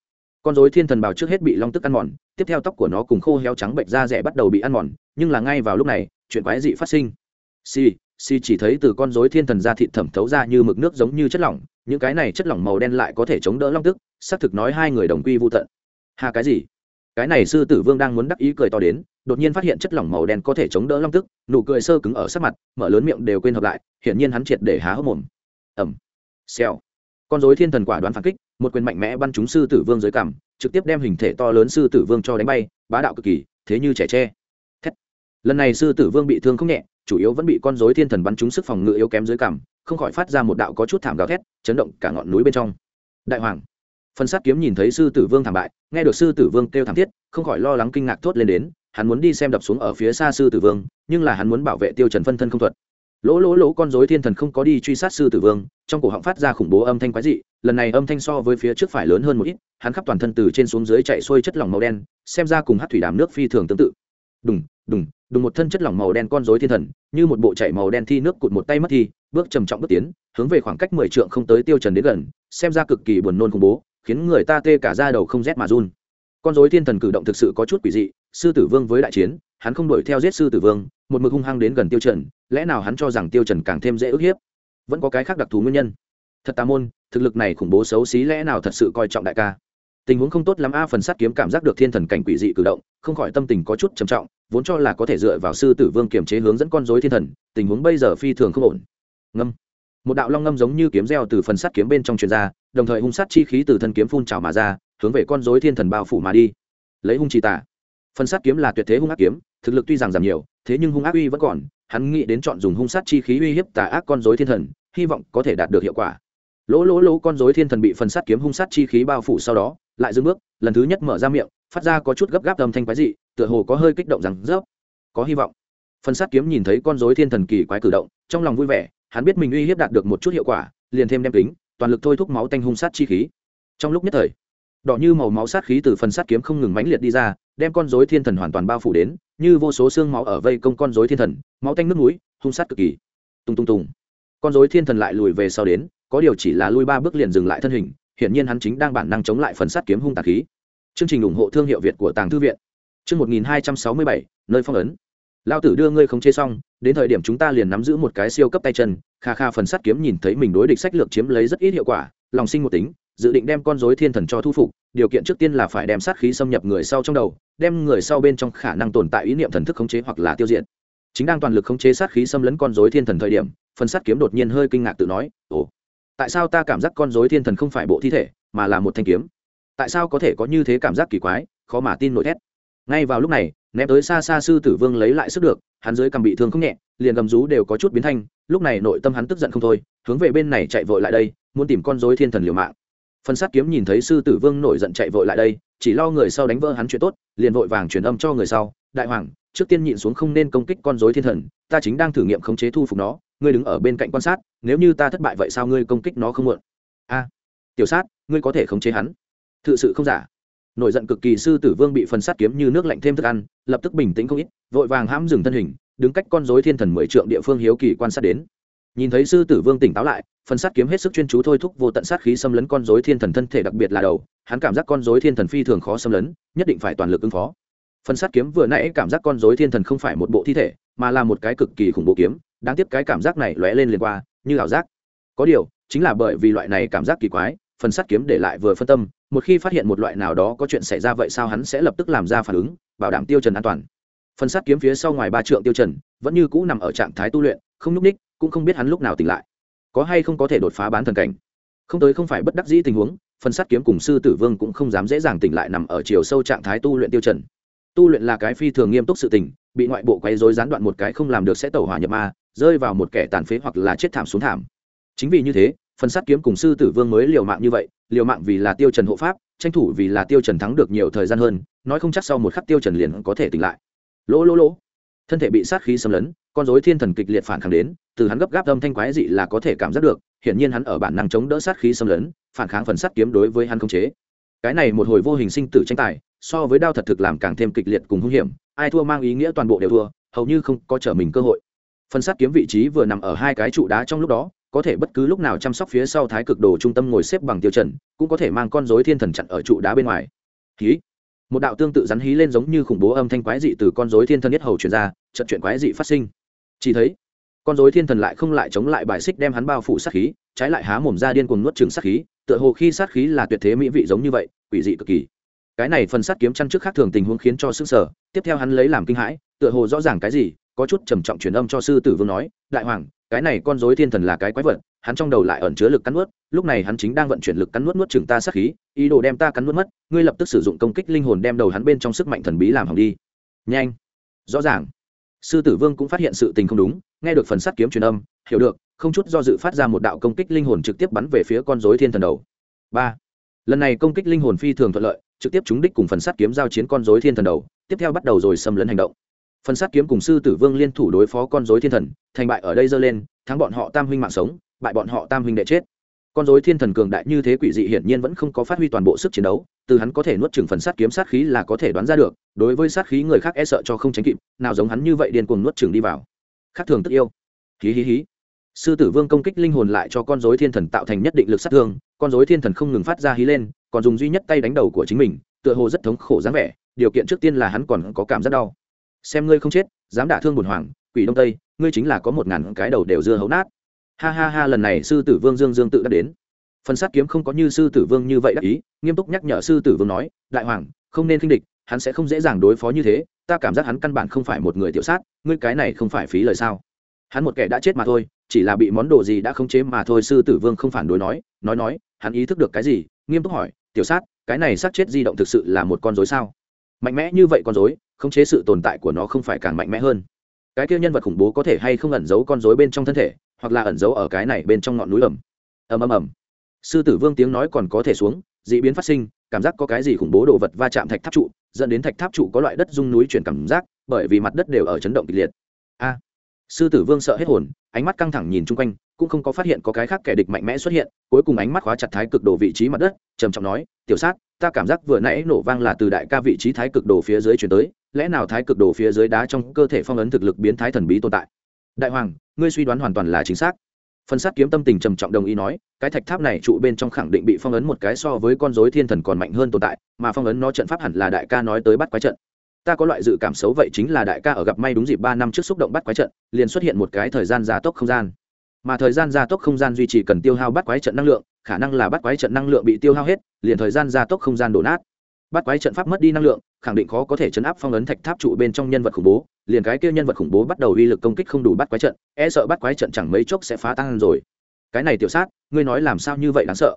S1: Con dối thiên thần bào trước hết bị long tức ăn mòn, tiếp theo tóc của nó cùng khô heo trắng bệnh da rẻ bắt đầu bị ăn mòn, nhưng là ngay vào lúc này, chuyện quái dị phát sinh. Si si chỉ thấy từ con dối thiên thần da thịt thẩm thấu ra như mực nước giống như chất lỏng, những cái này chất lỏng màu đen lại có thể chống đỡ long tức, xác thực nói hai người đồng quy vô tận. Hà cái gì? Cái này sư tử vương đang muốn đắc ý cười to đến, đột nhiên phát hiện chất lỏng màu đen có thể chống đỡ long tức, nụ cười sơ cứng ở sắc mặt, mở lớn miệng đều quên hợp lại, hiển nhiên hắn triệt để há hốc mồm ẩm. Xèo. Con dối thiên thần quả đoán phản kích, một quyền mạnh mẽ bắn trúng sư tử vương dưới cằm, trực tiếp đem hình thể to lớn sư tử vương cho đánh bay, bá đạo cực kỳ, thế như trẻ tre. Thét. lần này sư tử vương bị thương không nhẹ, chủ yếu vẫn bị con dối thiên thần bắn trúng sức phòng ngự yếu kém dưới cằm, không khỏi phát ra một đạo có chút thảm gào thét, chấn động cả ngọn núi bên trong. Đại hoàng. Phần sát kiếm nhìn thấy sư tử vương thảm bại, nghe được sư tử vương kêu thảm thiết, không khỏi lo lắng kinh ngạc thốt lên đến, hắn muốn đi xem đập xuống ở phía xa sư tử vương, nhưng là hắn muốn bảo vệ tiêu trần phân thân không thuật lỗ lỗ lỗ con rối thiên thần không có đi truy sát sư tử vương, trong cổ họng phát ra khủng bố âm thanh quái dị, lần này âm thanh so với phía trước phải lớn hơn một ít, hắn khắp toàn thân từ trên xuống dưới chạy xuôi chất lỏng màu đen, xem ra cùng hát thủy đàm nước phi thường tương tự. Đùng đùng đùng một thân chất lỏng màu đen con rối thiên thần, như một bộ chạy màu đen thi nước cụt một tay mất thi, bước trầm trọng bước tiến, hướng về khoảng cách mười trượng không tới tiêu trần đến gần, xem ra cực kỳ buồn nôn khủng bố, khiến người ta tê cả da đầu không rét mà run. Con rối thiên thần cử động thực sự có chút quỷ dị sư tử vương với đại chiến, hắn không đuổi theo giết sư tử vương, một mực hung hăng đến gần tiêu trần, lẽ nào hắn cho rằng tiêu trần càng thêm dễ ức hiếp? Vẫn có cái khác đặc thù nguyên nhân. Thật tà môn, thực lực này khủng bố xấu xí lẽ nào thật sự coi trọng đại ca? Tình huống không tốt lắm a, phần sát kiếm cảm giác được thiên thần cảnh quỷ dị cử động, không khỏi tâm tình có chút trầm trọng, vốn cho là có thể dựa vào sư tử vương kiềm chế hướng dẫn con rối thiên thần, tình huống bây giờ phi thường không ổn. Ngâm. Một đạo long ngâm giống như kiếm reo từ phần sắt kiếm bên trong truyền ra, đồng thời hung sát chi khí từ thân kiếm phun trào mà ra, hướng về con rối thiên thần bao phủ mà đi. Lấy hung chi tả phần sát kiếm là tuyệt thế hung ác kiếm, thực lực tuy rằng giảm nhiều, thế nhưng hung ác uy vẫn còn, hắn nghĩ đến chọn dùng hung sát chi khí uy hiếp tà ác con rối thiên thần, hy vọng có thể đạt được hiệu quả. Lỗ lỗ lỗ con rối thiên thần bị phần sát kiếm hung sát chi khí bao phủ sau đó, lại dừng bước, lần thứ nhất mở ra miệng, phát ra có chút gấp gáp âm thanh quái dị, tựa hồ có hơi kích động rằng, rớp, có hy vọng. Phần sát kiếm nhìn thấy con rối thiên thần kỳ quái cử động, trong lòng vui vẻ, hắn biết mình uy hiếp đạt được một chút hiệu quả, liền thêm đem kính, toàn lực thôi thúc máu tanh hung sát chi khí. Trong lúc nhất thời, đỏ như màu máu sát khí từ phần sát kiếm không ngừng mãnh liệt đi ra đem con rối thiên thần hoàn toàn bao phủ đến, như vô số xương máu ở vây công con rối thiên thần, máu tanh nước núi hung sát cực kỳ. Tung tung tung con dối thiên thần lại lùi về sau đến, có điều chỉ là lui ba bước liền dừng lại thân hình, hiển nhiên hắn chính đang bản năng chống lại phần sắt kiếm hung tạc khí. Chương trình ủng hộ thương hiệu việt của tàng thư viện. Chương một nghìn hai trăm sáu mươi bảy, nơi phong ấn. Lao tử đưa ngươi không chế xong, đến thời điểm chúng ta liền nắm giữ một cái siêu cấp tay chân, kha kha phần sắt kiếm nhìn thấy mình đối địch sách lược chiếm lấy rất ít hiệu quả, lòng sinh một tính, dự định đem con dối thiên thần cho thu phục điều kiện trước tiên là phải đem sát khí xâm nhập người sau trong đầu, đem người sau bên trong khả năng tồn tại ý niệm thần thức khống chế hoặc là tiêu diệt. Chính đang toàn lực khống chế sát khí xâm lấn con dối thiên thần thời điểm, phần sát kiếm đột nhiên hơi kinh ngạc tự nói, ồ, tại sao ta cảm giác con dối thiên thần không phải bộ thi thể, mà là một thanh kiếm? Tại sao có thể có như thế cảm giác kỳ quái, khó mà tin nổi thét? Ngay vào lúc này, ném tới xa xa sư tử vương lấy lại sức được, hắn dưới cầm bị thương không nhẹ, liền gầm rú đều có chút biến thanh, lúc này nội tâm hắn tức giận không thôi, hướng về bên này chạy vội lại đây, muốn tìm con dối thiên thần liều mạng phần sát kiếm nhìn thấy sư tử vương nổi giận chạy vội lại đây, chỉ lo người sau đánh vỡ hắn chuyện tốt, liền vội vàng truyền âm cho người sau, đại hoàng, trước tiên nhịn xuống không nên công kích con dối thiên thần, ta chính đang thử nghiệm khống chế thu phục nó, ngươi đứng ở bên cạnh quan sát, nếu như ta thất bại vậy sao ngươi công kích nó không muộn? A, tiểu sát, ngươi có thể khống chế hắn. Thực sự không giả. Nổi giận cực kỳ sư tử vương bị phần sát kiếm như nước lạnh thêm thức ăn, lập tức bình tĩnh không ít, vội vàng hãm dừng thân hình, đứng cách con dối thiên thần mười trượng địa phương hiếu kỳ quan sát đến. Nhìn thấy sư tử vương tỉnh táo lại phần sát kiếm hết sức chuyên chú thôi thúc vô tận sát khí xâm lấn con dối thiên thần thân thể đặc biệt là đầu, hắn cảm giác con dối thiên thần phi thường khó xâm lấn, nhất định phải toàn lực ứng phó. Phần sát kiếm vừa nãy cảm giác con dối thiên thần không phải một bộ thi thể, mà là một cái cực kỳ khủng bố kiếm, đáng tiếc cái cảm giác này lóe lên liền qua, như ảo giác. Có điều, chính là bởi vì loại này cảm giác kỳ quái, phần sát kiếm để lại vừa phân tâm, một khi phát hiện một loại nào đó có chuyện xảy ra vậy sao hắn sẽ lập tức làm ra phản ứng, bảo đảm tiêu trần an toàn. Phần sát kiếm phía sau ngoài ba trượng tiêu trần, vẫn như cũ nằm ở trạng thái tu luyện, không nhúc ních cũng không biết hắn lúc nào tỉnh lại có hay không có thể đột phá bán thần cảnh? Không tới không phải bất đắc dĩ tình huống, phần sát kiếm cùng sư tử vương cũng không dám dễ dàng tỉnh lại nằm ở chiều sâu trạng thái tu luyện tiêu trần. Tu luyện là cái phi thường nghiêm túc sự tình, bị ngoại bộ quấy rối gián đoạn một cái không làm được sẽ tẩu hỏa nhập ma, rơi vào một kẻ tàn phế hoặc là chết thảm xuống thảm. Chính vì như thế, phần sát kiếm cùng sư tử vương mới liều mạng như vậy, liều mạng vì là tiêu trần hộ pháp, tranh thủ vì là tiêu trần thắng được nhiều thời gian hơn, nói không chắc sau một khắc tiêu trần liền có thể tỉnh lại. Lỗ lỗ lỗ thân thể bị sát khí xâm lấn, con rối thiên thần kịch liệt phản kháng đến, từ hắn gấp gáp âm thanh quái dị là có thể cảm giác được, hiển nhiên hắn ở bản năng chống đỡ sát khí xâm lấn, phản kháng phần sát kiếm đối với hắn không chế. Cái này một hồi vô hình sinh tử tranh tài, so với đao thật thực làm càng thêm kịch liệt cùng hung hiểm, ai thua mang ý nghĩa toàn bộ đều thua, hầu như không có trở mình cơ hội. Phần sát kiếm vị trí vừa nằm ở hai cái trụ đá trong lúc đó, có thể bất cứ lúc nào chăm sóc phía sau thái cực đồ trung tâm ngồi xếp bằng tiêu trần cũng có thể mang con rối thiên thần chặn ở trụ đá bên ngoài. Ký một đạo tương tự rắn hí lên giống như khủng bố âm thanh quái dị từ con rối thiên thần nhất hầu truyền ra, trận chuyện quái dị phát sinh. Chỉ thấy, con rối thiên thần lại không lại chống lại bài xích đem hắn bao phủ sát khí, trái lại há mồm ra điên cuồng nuốt trường sát khí, tựa hồ khi sát khí là tuyệt thế mỹ vị giống như vậy, quỷ dị cực kỳ. Cái này phần sát kiếm chăn trước khác thường tình huống khiến cho sức sở tiếp theo hắn lấy làm kinh hãi, tựa hồ rõ ràng cái gì, có chút trầm trọng truyền âm cho sư tử vương nói, đại hoàng, cái này con rối thiên thần là cái quái vật hắn trong đầu lại ẩn chứa lực cắn nuốt, lúc này hắn chính đang vận chuyển lực cắn nuốt nuốt chừng ta sát khí, ý đồ đem ta cắn nuốt mất, ngươi lập tức sử dụng công kích linh hồn đem đầu hắn bên trong sức mạnh thần bí làm hỏng đi. Nhanh. Rõ ràng. Sư tử vương cũng phát hiện sự tình không đúng, nghe được phần sắt kiếm truyền âm, hiểu được, không chút do dự phát ra một đạo công kích linh hồn trực tiếp bắn về phía con rối thiên thần đầu. Ba. Lần này công kích linh hồn phi thường thuận lợi, trực tiếp trúng đích cùng phần sắt kiếm giao chiến con rối thiên thần đầu, tiếp theo bắt đầu rồi xâm lấn hành động. Phần sát kiếm cùng sư tử vương liên thủ đối phó con dối thiên thần, thành bại ở đây dơ lên, thắng bọn họ tam huynh mạng sống bại bọn họ tam huynh đệ chết. Con dối thiên thần cường đại như thế quỷ dị hiển nhiên vẫn không có phát huy toàn bộ sức chiến đấu, từ hắn có thể nuốt chừng phần sát kiếm sát khí là có thể đoán ra được, đối với sát khí người khác e sợ cho không tránh kịp, nào giống hắn như vậy điên cuồng nuốt chừng đi vào. Khác thường tức yêu. Hí hí hí. Sư tử vương công kích linh hồn lại cho con dối thiên thần tạo thành nhất định lực sát thương, con dối thiên thần không ngừng phát ra hí lên, còn dùng duy nhất tay đánh đầu của chính mình, tựa hồ rất thống khổ dáng vẻ, điều kiện trước tiên là hắn còn có cảm giác đau. Xem ngươi không chết, dám đả thương bùn hoàng, quỷ đông tây, ngươi chính là có một ngàn cái đầu đều dưa hấu nát ha ha ha, lần này sư tử vương dương dương tự đã đến. Phần sát kiếm không có như sư tử vương như vậy đắc ý, nghiêm túc nhắc nhở sư tử vương nói, đại hoàng, không nên khinh địch, hắn sẽ không dễ dàng đối phó như thế, ta cảm giác hắn căn bản không phải một người tiểu sát, ngươi cái này không phải phí lời sao? Hắn một kẻ đã chết mà thôi, chỉ là bị món đồ gì đã không chế mà thôi, sư tử vương không phản đối nói nói nói, hắn ý thức được cái gì, nghiêm túc hỏi, tiểu sát, cái này sát chết di động thực sự là một con dối sao? Mạnh mẽ như vậy con dối khống chế sự tồn tại của nó không phải càng mạnh mẽ hơn. Cái kia nhân vật khủng bố có thể hay không ẩn giấu con rối bên trong thân thể? Hoặc là ẩn giấu ở cái này bên trong ngọn núi ẩm. Ầm ầm ầm. Sư tử vương tiếng nói còn có thể xuống d ị biến phát sinh, cảm giác có cái gì khủng bố đồ vật va chạm thạch tháp trụ, dẫn đến thạch tháp trụ có loại đất rung núi chuyển cảm giác, bởi vì mặt đất đều ở chấn động kịch liệt. A. Sư tử vương sợ hết hồn, ánh mắt căng thẳng nhìn chung quanh, cũng không có phát hiện có cái khác kẻ địch mạnh mẽ xuất hiện, cuối cùng ánh mắt khóa chặt thái cực đồ vị trí mặt đất, trầm trọng nói, tiểu sát, ta cảm giác vừa nãy nổ vang là từ đại ca vị trí thái cực đồ phía dưới chuyển tới, lẽ nào thái cực đồ phía dưới đá trong cơ thể phong ấn thực lực biến thái thần bí tồn tại? Đại hoàng ngươi suy đoán hoàn toàn là chính xác. Phần sát kiếm tâm tình trầm trọng đồng ý nói, cái thạch tháp này trụ bên trong khẳng định bị phong ấn một cái so với con dối thiên thần còn mạnh hơn tồn tại, mà phong ấn nó trận pháp hẳn là đại ca nói tới bắt quái trận. Ta có loại dự cảm xấu vậy chính là đại ca ở gặp may đúng dịp ba năm trước xúc động bắt quái trận, liền xuất hiện một cái thời gian gia tốc không gian. Mà thời gian gia tốc không gian duy trì cần tiêu hao bắt quái trận năng lượng, khả năng là bắt quái trận năng lượng bị tiêu hao hết, liền thời gian gia tốc không gian đổ nát bắt quái trận pháp mất đi năng lượng, khẳng định khó có thể chấn áp phong ấn thạch tháp trụ bên trong nhân vật khủng bố, liền cái kia nhân vật khủng bố bắt đầu uy lực công kích không đủ bắt quái trận e sợ bắt quái trận chẳng mấy chốc sẽ phá tan rồi. Cái này tiểu sát, ngươi nói làm sao như vậy đáng sợ?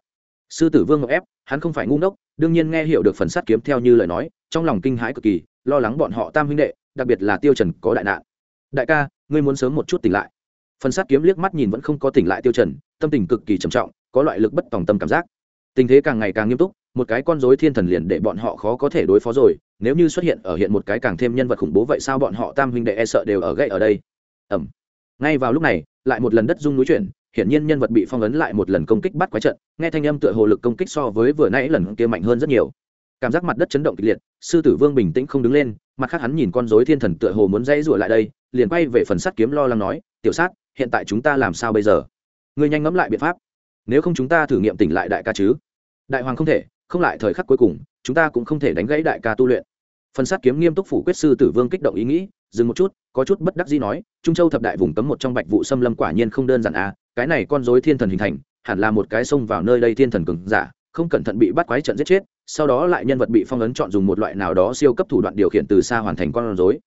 S1: Sư tử vương ngọc ép, hắn không phải ngu ngốc, đương nhiên nghe hiểu được phần sát kiếm theo như lời nói, trong lòng kinh hãi cực kỳ, lo lắng bọn họ tam huynh đệ, đặc biệt là tiêu trần có đại nạn. Đại ca, ngươi muốn sớm một chút tỉnh lại. Phần sát kiếm liếc mắt nhìn vẫn không có tỉnh lại tiêu trần, tâm tình cực kỳ trầm trọng, có loại lực bất tòng tâm cảm giác. Tình thế càng ngày càng nghiêm túc một cái con rối thiên thần liền để bọn họ khó có thể đối phó rồi, nếu như xuất hiện ở hiện một cái càng thêm nhân vật khủng bố vậy sao bọn họ tam huynh đệ e sợ đều ở gậy ở đây? Ẩm ngay vào lúc này, lại một lần đất rung núi chuyển, hiển nhiên nhân vật bị phong ấn lại một lần công kích bắt quái trận, nghe thanh âm tựa hồ lực công kích so với vừa nãy lần kia mạnh hơn rất nhiều. Cảm giác mặt đất chấn động kịch liệt, sư tử vương bình tĩnh không đứng lên, mặt khác hắn nhìn con rối thiên thần tựa hồ muốn dãy rủa lại đây, liền quay về phần sắt kiếm lo lắng nói, tiểu sát, hiện tại chúng ta làm sao bây giờ? Ngươi nhanh ngẫm lại biện pháp. Nếu không chúng ta thử nghiệm tỉnh lại đại ca chứ? Đại hoàng không thể không lại thời khắc cuối cùng, chúng ta cũng không thể đánh gãy đại ca tu luyện. Phần sát kiếm nghiêm túc phủ quyết sư tử vương kích động ý nghĩ, dừng một chút, có chút bất đắc dĩ nói, trung châu thập đại vùng cấm một trong bạch vụ xâm lâm quả nhiên không đơn giản à cái này con dối thiên thần hình thành, hẳn là một cái xông vào nơi đây thiên thần cường giả, không cẩn thận bị bắt quái trận giết chết, sau đó lại nhân vật bị phong ấn chọn dùng một loại nào đó siêu cấp thủ đoạn điều khiển từ xa hoàn thành con rối.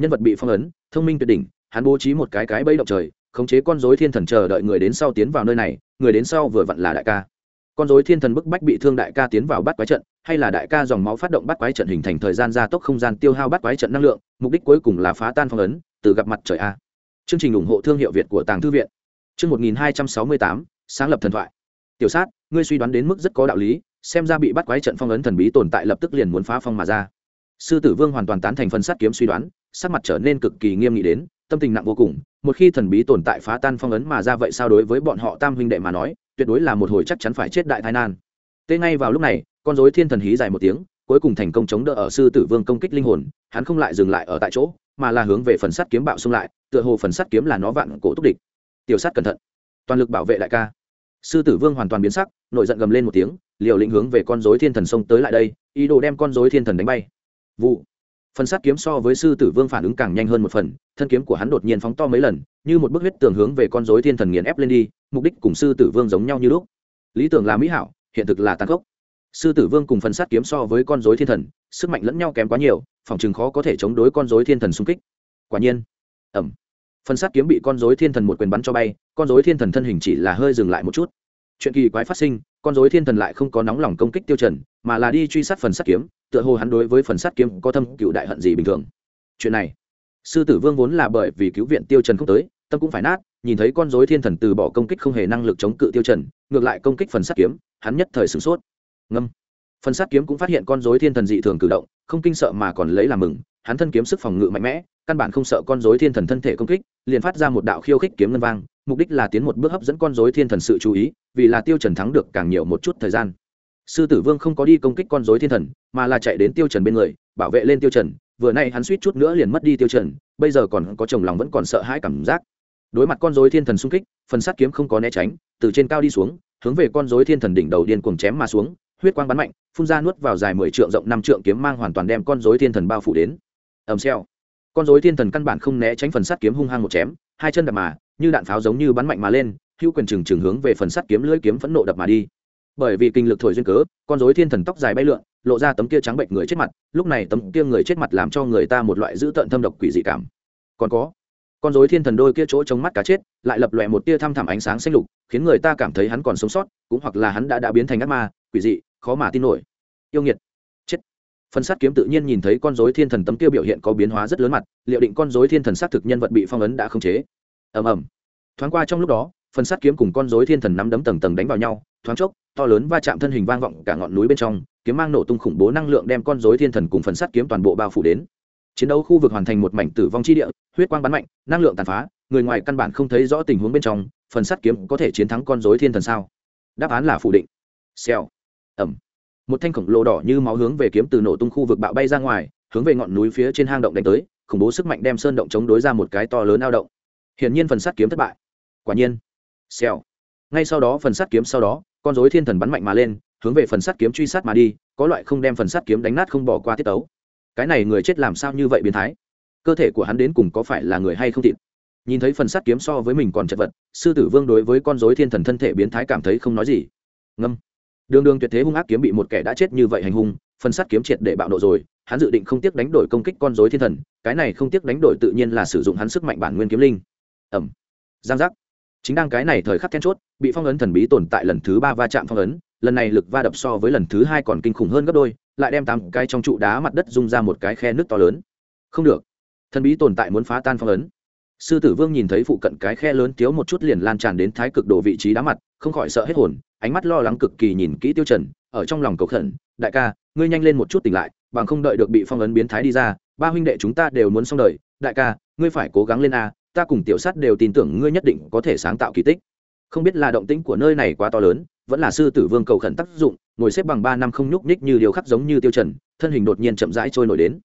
S1: Nhân vật bị phong ấn, thông minh tuyệt đỉnh, hắn bố trí một cái cái bẫy động trời, khống chế con rối thiên thần chờ đợi người đến sau tiến vào nơi này, người đến sau vừa vặn là đại ca con rối thiên thần bức bách bị thương đại ca tiến vào bắt quái trận, hay là đại ca dòng máu phát động bắt quái trận hình thành thời gian gia tốc không gian tiêu hao bắt quái trận năng lượng, mục đích cuối cùng là phá tan phong ấn, từ gặp mặt trời a. Chương trình ủng hộ thương hiệu việt của tàng thư viện. Chương một nghìn hai trăm sáu mươi tám, sáng lập thần thoại. Tiểu sát, ngươi suy đoán đến mức rất có đạo lý, xem ra bị bắt quái trận phong ấn thần bí tồn tại lập tức liền muốn phá phong mà ra. Sư tử vương hoàn toàn tán thành phần sát kiếm suy đoán, sắc mặt trở nên cực kỳ nghiêm nghị đến, tâm tình nặng vô cùng, một khi thần bí tồn tại phá tan phong ấn mà ra vậy sao đối với bọn họ tam huynh đệ mà nói tuyệt đối là một hồi chắc chắn phải chết đại tai nan tê ngay vào lúc này, con rối thiên thần hí dài một tiếng, cuối cùng thành công chống đỡ ở sư tử vương công kích linh hồn, hắn không lại dừng lại ở tại chỗ, mà là hướng về phần sắt kiếm bạo xung lại, tựa hồ phần sắt kiếm là nó vạn cổ túc địch. Tiểu sát cẩn thận. Toàn lực bảo vệ đại ca. Sư tử vương hoàn toàn biến sắc, nổi giận gầm lên một tiếng, liều lĩnh hướng về con rối thiên thần xông tới lại đây, ý đồ đem con rối thiên thần đánh bay. Vụ. Phần sát kiếm so với sư tử vương phản ứng càng nhanh hơn một phần, thân kiếm của hắn đột nhiên phóng to mấy lần, như một bức huyết tường hướng về con rối thiên thần nghiền ép lên đi mục đích cùng sư tử vương giống nhau như lúc. Lý tưởng là mỹ hảo, hiện thực là tàn khốc. Sư tử vương cùng phần sát kiếm so với con rối thiên thần, sức mạnh lẫn nhau kém quá nhiều, phòng chừng khó có thể chống đối con rối thiên thần xung kích. Quả nhiên ẩm phần sát kiếm bị con rối thiên thần một quyền bắn cho bay, con rối thiên thần thân hình chỉ là hơi dừng lại một chút. Chuyện kỳ quái phát sinh, con rối thiên thần lại không có nóng lòng công kích tiêu trần, mà là đi truy sát phần sát kiếm, tựa hồ hắn đối với phần sát kiếm có thâm cựu đại hận gì bình thường. Chuyện này, sư tử vương vốn là bởi vì cứu viện tiêu trần không tới, tâm cũng phải nát nhìn thấy con rối thiên thần từ bỏ công kích không hề năng lực chống cự tiêu trần, ngược lại công kích phần sát kiếm, hắn nhất thời sửng sốt. Ngâm. Phần sát kiếm cũng phát hiện con rối thiên thần dị thường cử động, không kinh sợ mà còn lấy làm mừng, hắn thân kiếm sức phòng ngự mạnh mẽ, căn bản không sợ con rối thiên thần thân thể công kích, liền phát ra một đạo khiêu khích kiếm ngân vang, mục đích là tiến một bước hấp dẫn con rối thiên thần sự chú ý, vì là tiêu trần thắng được càng nhiều một chút thời gian. Sư tử vương không có đi công kích con rối thiên thần, mà là chạy đến tiêu trần bên người, bảo vệ lên tiêu trần, vừa nay hắn suýt chút nữa liền mất đi tiêu trần, bây giờ còn có chồng lòng vẫn còn sợ hãi cảm giác đối mặt con rối thiên thần xung kích, phần sát kiếm không có né tránh, từ trên cao đi xuống, hướng về con rối thiên thần đỉnh đầu điên cuồng chém mà xuống, huyết quang bắn mạnh, phun ra nuốt vào dài mười trượng rộng năm trượng kiếm mang hoàn toàn đem con rối thiên thần bao phủ đến. Ầm xeo con rối thiên thần căn bản không né tránh phần sắt kiếm hung hăng một chém, hai chân đập mà, như đạn pháo giống như bắn mạnh mà lên, hữu quyền trừng trừng hướng về phần sắt kiếm lưỡi kiếm phẫn nộ đập mà đi. Bởi vì kinh lực thổi duyên cớ, con rối thiên thần tóc dài bay lượn, lộ ra tấm kia trắng bệnh người chết mặt, lúc này tấm kia người chết mặt làm cho người ta một loại dữ tợn thâm độc quỷ dị cảm. Còn có con rối thiên thần đôi kia chỗ trong mắt cá chết, lại lập lòe một tia thăm thẳm ánh sáng xanh lục, khiến người ta cảm thấy hắn còn sống sót, cũng hoặc là hắn đã đã biến thành ác ma, quỷ dị, khó mà tin nổi. Yêu nghiệt. Chết. Phần sát kiếm tự nhiên nhìn thấy con rối thiên thần tấm kia biểu hiện có biến hóa rất lớn mặt, liệu định con rối thiên thần xác thực nhân vật bị phong ấn đã không chế. Ầm ầm. Thoáng qua trong lúc đó, phần sát kiếm cùng con rối thiên thần nắm đấm tầng tầng đánh vào nhau, thoáng chốc, to lớn va chạm thân hình vang vọng cả ngọn núi bên trong, kiếm mang nổ tung khủng bố năng lượng đem con rối thiên thần cùng phần sát kiếm toàn bộ bao phủ đến chiến đấu khu vực hoàn thành một mảnh tử vong chi địa, huyết quang bắn mạnh, năng lượng tàn phá, người ngoài căn bản không thấy rõ tình huống bên trong, phần sắt kiếm có thể chiến thắng con rối thiên thần sao? Đáp án là phủ định. Xèo. Ẩm. Một thanh khổng lồ đỏ như máu hướng về kiếm từ nổ tung khu vực bạo bay ra ngoài, hướng về ngọn núi phía trên hang động đánh tới, khủng bố sức mạnh đem sơn động chống đối ra một cái to lớn ao động. Hiển nhiên phần sắt kiếm thất bại. Quả nhiên. Xèo. Ngay sau đó phần sắt kiếm sau đó, con dối thiên thần bắn mạnh mà lên, hướng về phần sắt kiếm truy sát mà đi, có loại không đem phần sắt kiếm đánh nát không bỏ qua tiết tấu cái này người chết làm sao như vậy biến thái? Cơ thể của hắn đến cùng có phải là người hay không thịt? Nhìn thấy phần sắt kiếm so với mình còn chật vật, sư tử vương đối với con dối thiên thần thân thể biến thái cảm thấy không nói gì. Ngâm. Đường đường tuyệt thế hung ác kiếm bị một kẻ đã chết như vậy hành hung, phần sắt kiếm triệt để bạo nộ rồi, hắn dự định không tiếc đánh đổi công kích con dối thiên thần, cái này không tiếc đánh đổi tự nhiên là sử dụng hắn sức mạnh bản nguyên kiếm linh. Ẩm. Giang giác. Chính đang cái này thời khắc then chốt, bị phong ấn thần bí tồn tại lần thứ ba va chạm phong ấn, lần này lực va đập so với lần thứ hai còn kinh khủng hơn gấp đôi lại đem tám cái trong trụ đá mặt đất rung ra một cái khe nước to lớn. Không được. Thần bí tồn tại muốn phá tan phong ấn. Sư tử vương nhìn thấy phụ cận cái khe lớn thiếu một chút liền lan tràn đến thái cực độ vị trí đá mặt, không khỏi sợ hết hồn, ánh mắt lo lắng cực kỳ nhìn kỹ tiêu trần, ở trong lòng cầu khẩn, đại ca, ngươi nhanh lên một chút tỉnh lại, bằng không đợi được bị phong ấn biến thái đi ra, ba huynh đệ chúng ta đều muốn xong đời. Đại ca, ngươi phải cố gắng lên a, ta cùng tiểu sát đều tin tưởng ngươi nhất định có thể sáng tạo kỳ tích. Không biết là động tĩnh của nơi này quá to lớn, vẫn là sư tử vương cầu khẩn tác dụng ngồi xếp bằng ba năm không nhúc nhích như điều khắc giống như tiêu trần, thân hình đột nhiên chậm rãi trôi nổi đến.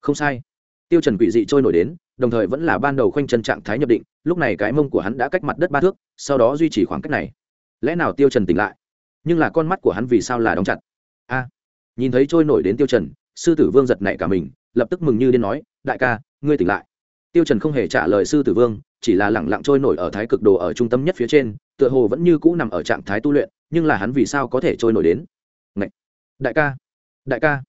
S1: Không sai. Tiêu trần quỷ dị trôi nổi đến, đồng thời vẫn là ban đầu khoanh chân trạng thái nhập định, lúc này cái mông của hắn đã cách mặt đất ba thước, sau đó duy trì khoảng cách này. Lẽ nào tiêu trần tỉnh lại? Nhưng là con mắt của hắn vì sao là đóng chặt? A! Nhìn thấy trôi nổi đến tiêu trần, sư tử vương giật nảy cả mình, lập tức mừng như điên nói, đại ca, ngươi tỉnh lại. Tiêu trần không hề trả lời sư tử vương, chỉ là lẳng lặng trôi nổi ở thái cực đồ ở trung tâm nhất phía trên, tựa hồ vẫn như cũ nằm ở trạng thái tu luyện, nhưng là hắn vì sao có thể trôi nổi đến? Đại ca đại ca.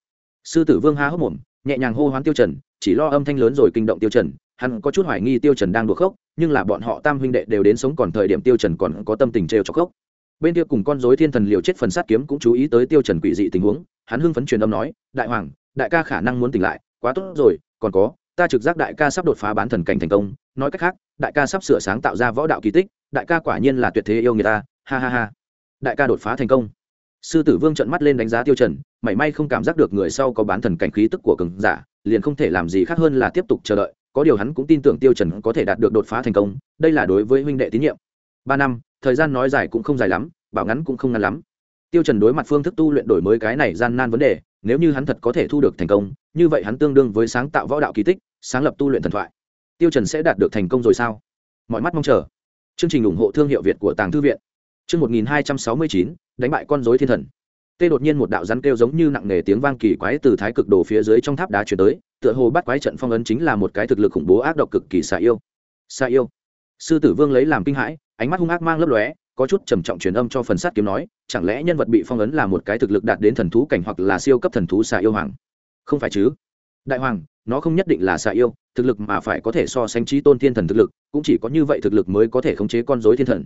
S1: Sư tử vương há hốc mồm, nhẹ nhàng hô hoán tiêu trần, chỉ lo âm thanh lớn rồi kinh động tiêu trần. Hắn có chút hoài nghi tiêu trần đang đùa khốc nhưng là bọn họ tam huynh đệ đều đến sống còn thời điểm tiêu trần còn có tâm tình trêu chọc khốc bên kia cùng con rối thiên thần liều chết phần sát kiếm cũng chú ý tới tiêu trần quỷ dị tình huống. Hắn hưng phấn truyền âm nói, đại hoàng, đại ca khả năng muốn tỉnh lại, quá tốt rồi, còn có, ta trực giác đại ca sắp đột phá bán thần cảnh thành công. Nói cách khác, đại ca sắp sửa sáng tạo ra võ đạo kỳ tích, đại ca quả nhiên là tuyệt thế yêu người ta, ha ha ha. Đại ca đột phá thành công sư tử vương trợn mắt lên đánh giá tiêu trần, mảy may không cảm giác được người sau có bán thần cảnh khí tức của cường giả, liền không thể làm gì khác hơn là tiếp tục chờ đợi, có điều hắn cũng tin tưởng tiêu trần có thể đạt được đột phá thành công, đây là đối với huynh đệ tín nhiệm. Ba năm, thời gian nói dài cũng không dài lắm, bảo ngắn cũng không ngắn lắm. Tiêu trần đối mặt phương thức tu luyện đổi mới cái này gian nan vấn đề, nếu như hắn thật có thể thu được thành công, như vậy hắn tương đương với sáng tạo võ đạo kỳ tích, sáng lập tu luyện thần thoại. Tiêu trần sẽ đạt được thành công rồi sao? Mọi mắt mong chờ. Chương trình ủng hộ thương hiệu việt của tàng thư viện. Chương 1269 đánh bại con rối thiên thần. Tê đột nhiên một đạo rắn kêu giống như nặng nề tiếng vang kỳ quái từ thái cực đồ phía dưới trong tháp đá truyền tới, tựa hồ bắt quái trận phong ấn chính là một cái thực lực khủng bố ác độc cực kỳ xà yêu. Xà yêu. Sư tử vương lấy làm kinh hãi, ánh mắt hung ác mang lấp lóe, có chút trầm trọng truyền âm cho phần sát kiếm nói, chẳng lẽ nhân vật bị phong ấn là một cái thực lực đạt đến thần thú cảnh hoặc là siêu cấp thần thú xà yêu hoàng? Không phải chứ. Đại hoàng, nó không nhất định là xà yêu, thực lực mà phải có thể so sánh trí tôn thiên thần thực lực, cũng chỉ có như vậy thực lực mới có thể khống chế con dối thiên thần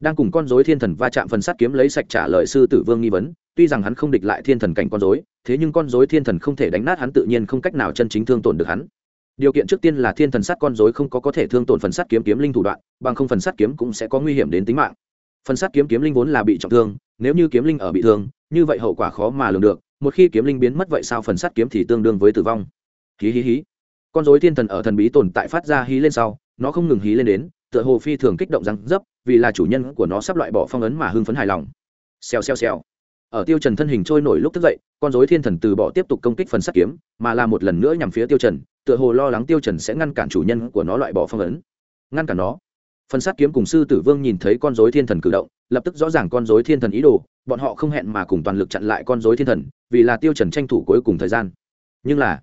S1: đang cùng con dối thiên thần va chạm phần sát kiếm lấy sạch trả lời sư tử vương nghi vấn, tuy rằng hắn không địch lại thiên thần cảnh con dối thế nhưng con dối thiên thần không thể đánh nát hắn tự nhiên không cách nào chân chính thương tổn được hắn. Điều kiện trước tiên là thiên thần sát con dối không có có thể thương tổn phần sát kiếm kiếm linh thủ đoạn, bằng không phần sát kiếm cũng sẽ có nguy hiểm đến tính mạng. Phần sát kiếm kiếm linh vốn là bị trọng thương, nếu như kiếm linh ở bị thương, như vậy hậu quả khó mà lường được, một khi kiếm linh biến mất vậy sao phần sát kiếm thì tương đương với tử vong. Hí hí hí. Con dối thiên thần ở thần bí tồn tại phát ra hí lên sau, nó không ngừng hí lên đến, tựa hồ phi thường kích động răng dấp vì là chủ nhân của nó sắp loại bỏ phong ấn mà hưng phấn hài lòng. Xèo xèo xèo. Ở tiêu trần thân hình trôi nổi lúc thức dậy, con rối thiên thần từ bỏ tiếp tục công kích phần sắt kiếm, mà là một lần nữa nhằm phía tiêu trần, tựa hồ lo lắng tiêu trần sẽ ngăn cản chủ nhân của nó loại bỏ phong ấn. Ngăn cản nó. Phần sắt kiếm cùng sư tử vương nhìn thấy con rối thiên thần cử động, lập tức rõ ràng con rối thiên thần ý đồ, bọn họ không hẹn mà cùng toàn lực chặn lại con rối thiên thần, vì là tiêu trần tranh thủ cuối cùng thời gian. Nhưng là,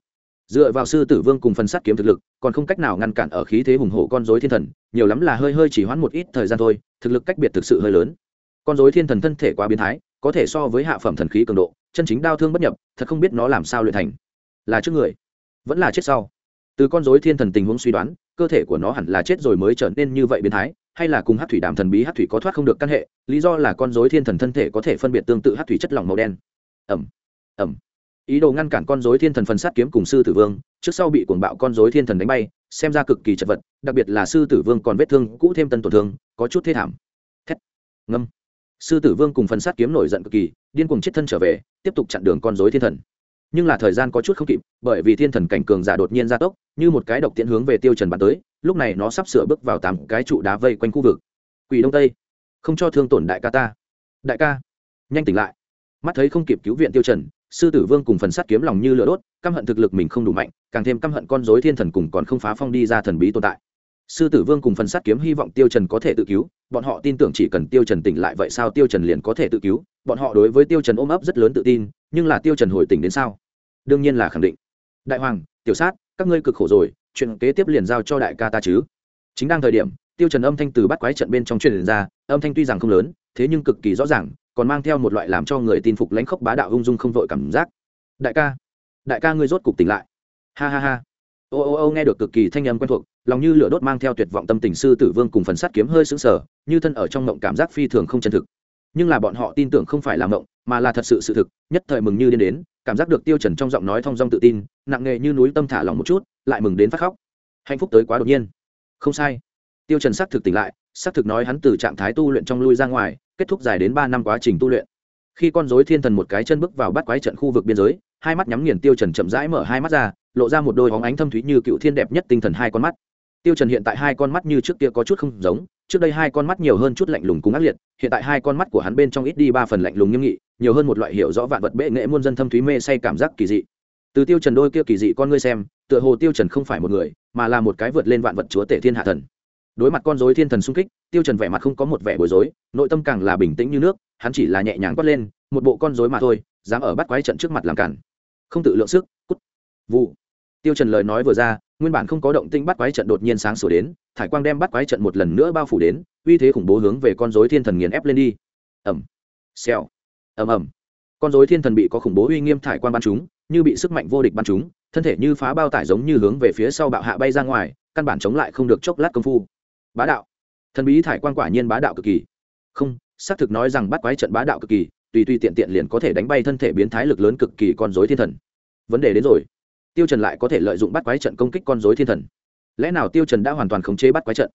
S1: dựa vào sư tử vương cùng phần sắt kiếm thực lực còn không cách nào ngăn cản ở khí thế hùng hổ con rối thiên thần, nhiều lắm là hơi hơi chỉ hoãn một ít thời gian thôi, thực lực cách biệt thực sự hơi lớn. Con rối thiên thần thân thể quá biến thái, có thể so với hạ phẩm thần khí cường độ, chân chính đau thương bất nhập, thật không biết nó làm sao luyện thành. Là trước người, vẫn là chết sau. Từ con rối thiên thần tình huống suy đoán, cơ thể của nó hẳn là chết rồi mới trở nên như vậy biến thái, hay là cùng hát thủy đàm thần bí hát thủy có thoát không được căn hệ, lý do là con rối thiên thần thân thể có thể phân biệt tương tự hát thủy chất lỏng màu đen. Ẩm ẩm ý đồ ngăn cản con rối thiên thần phần sát kiếm cùng sư tử vương, trước sau bị cuồng bạo con rối thiên thần đánh bay, xem ra cực kỳ chật vật, đặc biệt là sư tử vương còn vết thương cũ thêm tân tổn thương, có chút thế thảm. Thét. Ngâm. Sư tử vương cùng phần sát kiếm nổi giận cực kỳ, điên cuồng chết thân trở về, tiếp tục chặn đường con dối thiên thần. Nhưng là thời gian có chút không kịp, bởi vì thiên thần cảnh cường giả đột nhiên gia tốc, như một cái độc tiễn hướng về tiêu trần bắn tới, lúc này nó sắp sửa bước vào tám cái trụ đá vây quanh khu vực. Quỷ đông tây. Không cho thương tổn đại ca ta. Đại ca. Nhanh tỉnh lại. Mắt thấy không kịp cứu viện tiêu trần sư tử vương cùng phần sắt kiếm lòng như lửa đốt, căm hận thực lực mình không đủ mạnh, càng thêm căm hận con dối thiên thần cùng còn không phá phong đi ra thần bí tồn tại. Sư tử vương cùng phần sắt kiếm hy vọng tiêu trần có thể tự cứu, bọn họ tin tưởng chỉ cần tiêu trần tỉnh lại vậy sao tiêu trần liền có thể tự cứu, bọn họ đối với tiêu trần ôm ấp rất lớn tự tin, nhưng là tiêu trần hồi tỉnh đến sao? Đương nhiên là khẳng định. Đại hoàng, tiểu sát, các ngươi cực khổ rồi, chuyện kế tiếp liền giao cho đại ca ta chứ. Chính đang thời điểm, tiêu trần âm thanh từ bắt quái trận bên trong truyền ra, âm thanh tuy rằng không lớn, thế nhưng cực kỳ rõ ràng còn mang theo một loại làm cho người tin phục lãnh khốc bá đạo ung dung không vội cảm giác. Đại ca đại ca ngươi rốt cục tỉnh lại. Ha ha ha. Ô ô ô, nghe được cực kỳ thanh âm quen thuộc, lòng như lửa đốt mang theo tuyệt vọng tâm tình sư tử vương cùng phần sắt kiếm hơi sững sờ, như thân ở trong mộng cảm giác phi thường không chân thực. Nhưng là bọn họ tin tưởng không phải là mộng, mà là thật sự sự thực, nhất thời mừng như điên đến, cảm giác được tiêu trần trong giọng nói thong dong tự tin, nặng nề như núi tâm thả lòng một chút, lại mừng đến phát khóc. Hạnh phúc tới quá đột nhiên. Không sai. Tiêu trần xác thực tỉnh lại, xác thực nói hắn từ trạng thái tu luyện trong lui ra ngoài kết thúc dài đến ba năm quá trình tu luyện. Khi con rối thiên thần một cái chân bước vào bắt quái trận khu vực biên giới, hai mắt nhắm nghiền, tiêu trần chậm rãi mở hai mắt ra, lộ ra một đôi hóng ánh thâm thúy như cựu thiên đẹp nhất tinh thần hai con mắt. Tiêu trần hiện tại hai con mắt như trước kia có chút không giống, trước đây hai con mắt nhiều hơn chút lạnh lùng cùng ác liệt, hiện tại hai con mắt của hắn bên trong ít đi ba phần lạnh lùng nghiêm nghị, nhiều hơn một loại hiểu rõ vạn vật bệ nghệ muôn dân thâm thúy mê say cảm giác kỳ dị. Từ tiêu trần đôi kia kỳ dị con ngươi xem, tựa hồ tiêu trần không phải một người, mà là một cái vượt lên vạn vật chúa tể thiên hạ thần đối mặt con rối thiên thần xung kích, tiêu trần vẻ mặt không có một vẻ bối rối, nội tâm càng là bình tĩnh như nước, hắn chỉ là nhẹ nhàng quát lên, một bộ con rối mà thôi, dám ở bắt quái trận trước mặt làm cản. Không tự lượng sức, cút. Vụ. Tiêu trần lời nói vừa ra, nguyên bản không có động tĩnh bắt quái trận đột nhiên sáng sủa đến, thải quang đem bắt quái trận một lần nữa bao phủ đến, uy thế khủng bố hướng về con rối thiên thần nghiền ép lên đi. Ầm. Xèo. Ầm ầm. Con rối thiên thần bị có khủng bố uy nghiêm thải quang ban chúng như bị sức mạnh vô địch ban chúng thân thể như phá bao tải giống như hướng về phía sau bạo hạ bay ra ngoài, căn bản chống lại không được chốc lát công phu bá đạo. Thần bí thải quang quả nhiên bá đạo cực kỳ. Không, xác thực nói rằng bắt quái trận bá đạo cực kỳ, tùy tùy tiện tiện liền có thể đánh bay thân thể biến thái lực lớn cực kỳ con rối thiên thần. Vấn đề đến rồi. Tiêu trần lại có thể lợi dụng bắt quái trận công kích con rối thiên thần. Lẽ nào tiêu trần đã hoàn toàn khống chế bắt quái trận?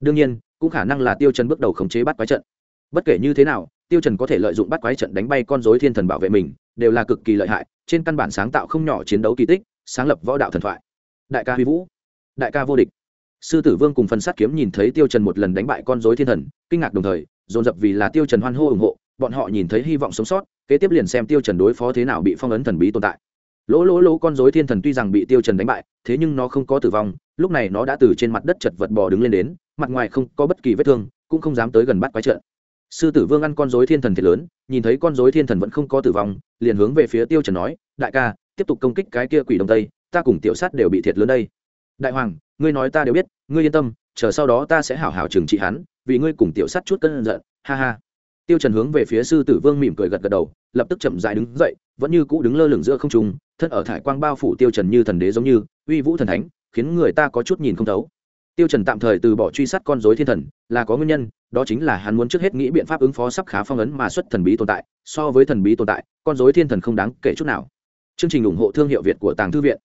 S1: Đương nhiên, cũng khả năng là tiêu trần bước đầu khống chế bắt quái trận. Bất kể như thế nào, tiêu trần có thể lợi dụng bắt quái trận đánh bay con rối thiên thần bảo vệ mình, đều là cực kỳ lợi hại, trên căn bản sáng tạo không nhỏ chiến đấu kỳ tích, sáng lập võ đạo thần thoại. Đại ca huy vũ. Đại ca vô địch sư tử vương cùng phần sát kiếm nhìn thấy tiêu trần một lần đánh bại con rối thiên thần, kinh ngạc đồng thời, dồn dập vì là tiêu trần hoan hô ủng hộ, bọn họ nhìn thấy hy vọng sống sót, kế tiếp liền xem tiêu trần đối phó thế nào bị phong ấn thần bí tồn tại. Lỗ lỗ lỗ con rối thiên thần tuy rằng bị tiêu trần đánh bại, thế nhưng nó không có tử vong, lúc này nó đã từ trên mặt đất chật vật bò đứng lên đến, mặt ngoài không có bất kỳ vết thương, cũng không dám tới gần bắt quái trận. Sư tử vương ăn con rối thiên thần thiệt lớn, nhìn thấy con rối thiên thần vẫn không có tử vong, liền hướng về phía tiêu trần nói, đại ca, tiếp tục công kích cái kia quỷ đông tây, ta cùng tiểu sát đều bị thiệt lớn đây. Đại hoàng ngươi nói ta đều biết, ngươi yên tâm, chờ sau đó ta sẽ hảo hảo trừng trị hắn, vì ngươi cùng tiểu sát chút cơn giận, ha ha. Tiêu trần hướng về phía sư tử vương mỉm cười gật gật đầu, lập tức chậm rãi đứng dậy, vẫn như cũ đứng lơ lửng giữa không trung, thân ở thải quang bao phủ tiêu trần như thần đế giống như, uy vũ thần thánh, khiến người ta có chút nhìn không thấu. Tiêu trần tạm thời từ bỏ truy sát con rối thiên thần, là có nguyên nhân, đó chính là hắn muốn trước hết nghĩ biện pháp ứng phó sắp khá phong ấn mà xuất thần bí tồn tại, so với thần bí tồn tại, con rối thiên thần không đáng kể chút nào. Chương trình ủng hộ thương hiệu việt của tàng thư viện.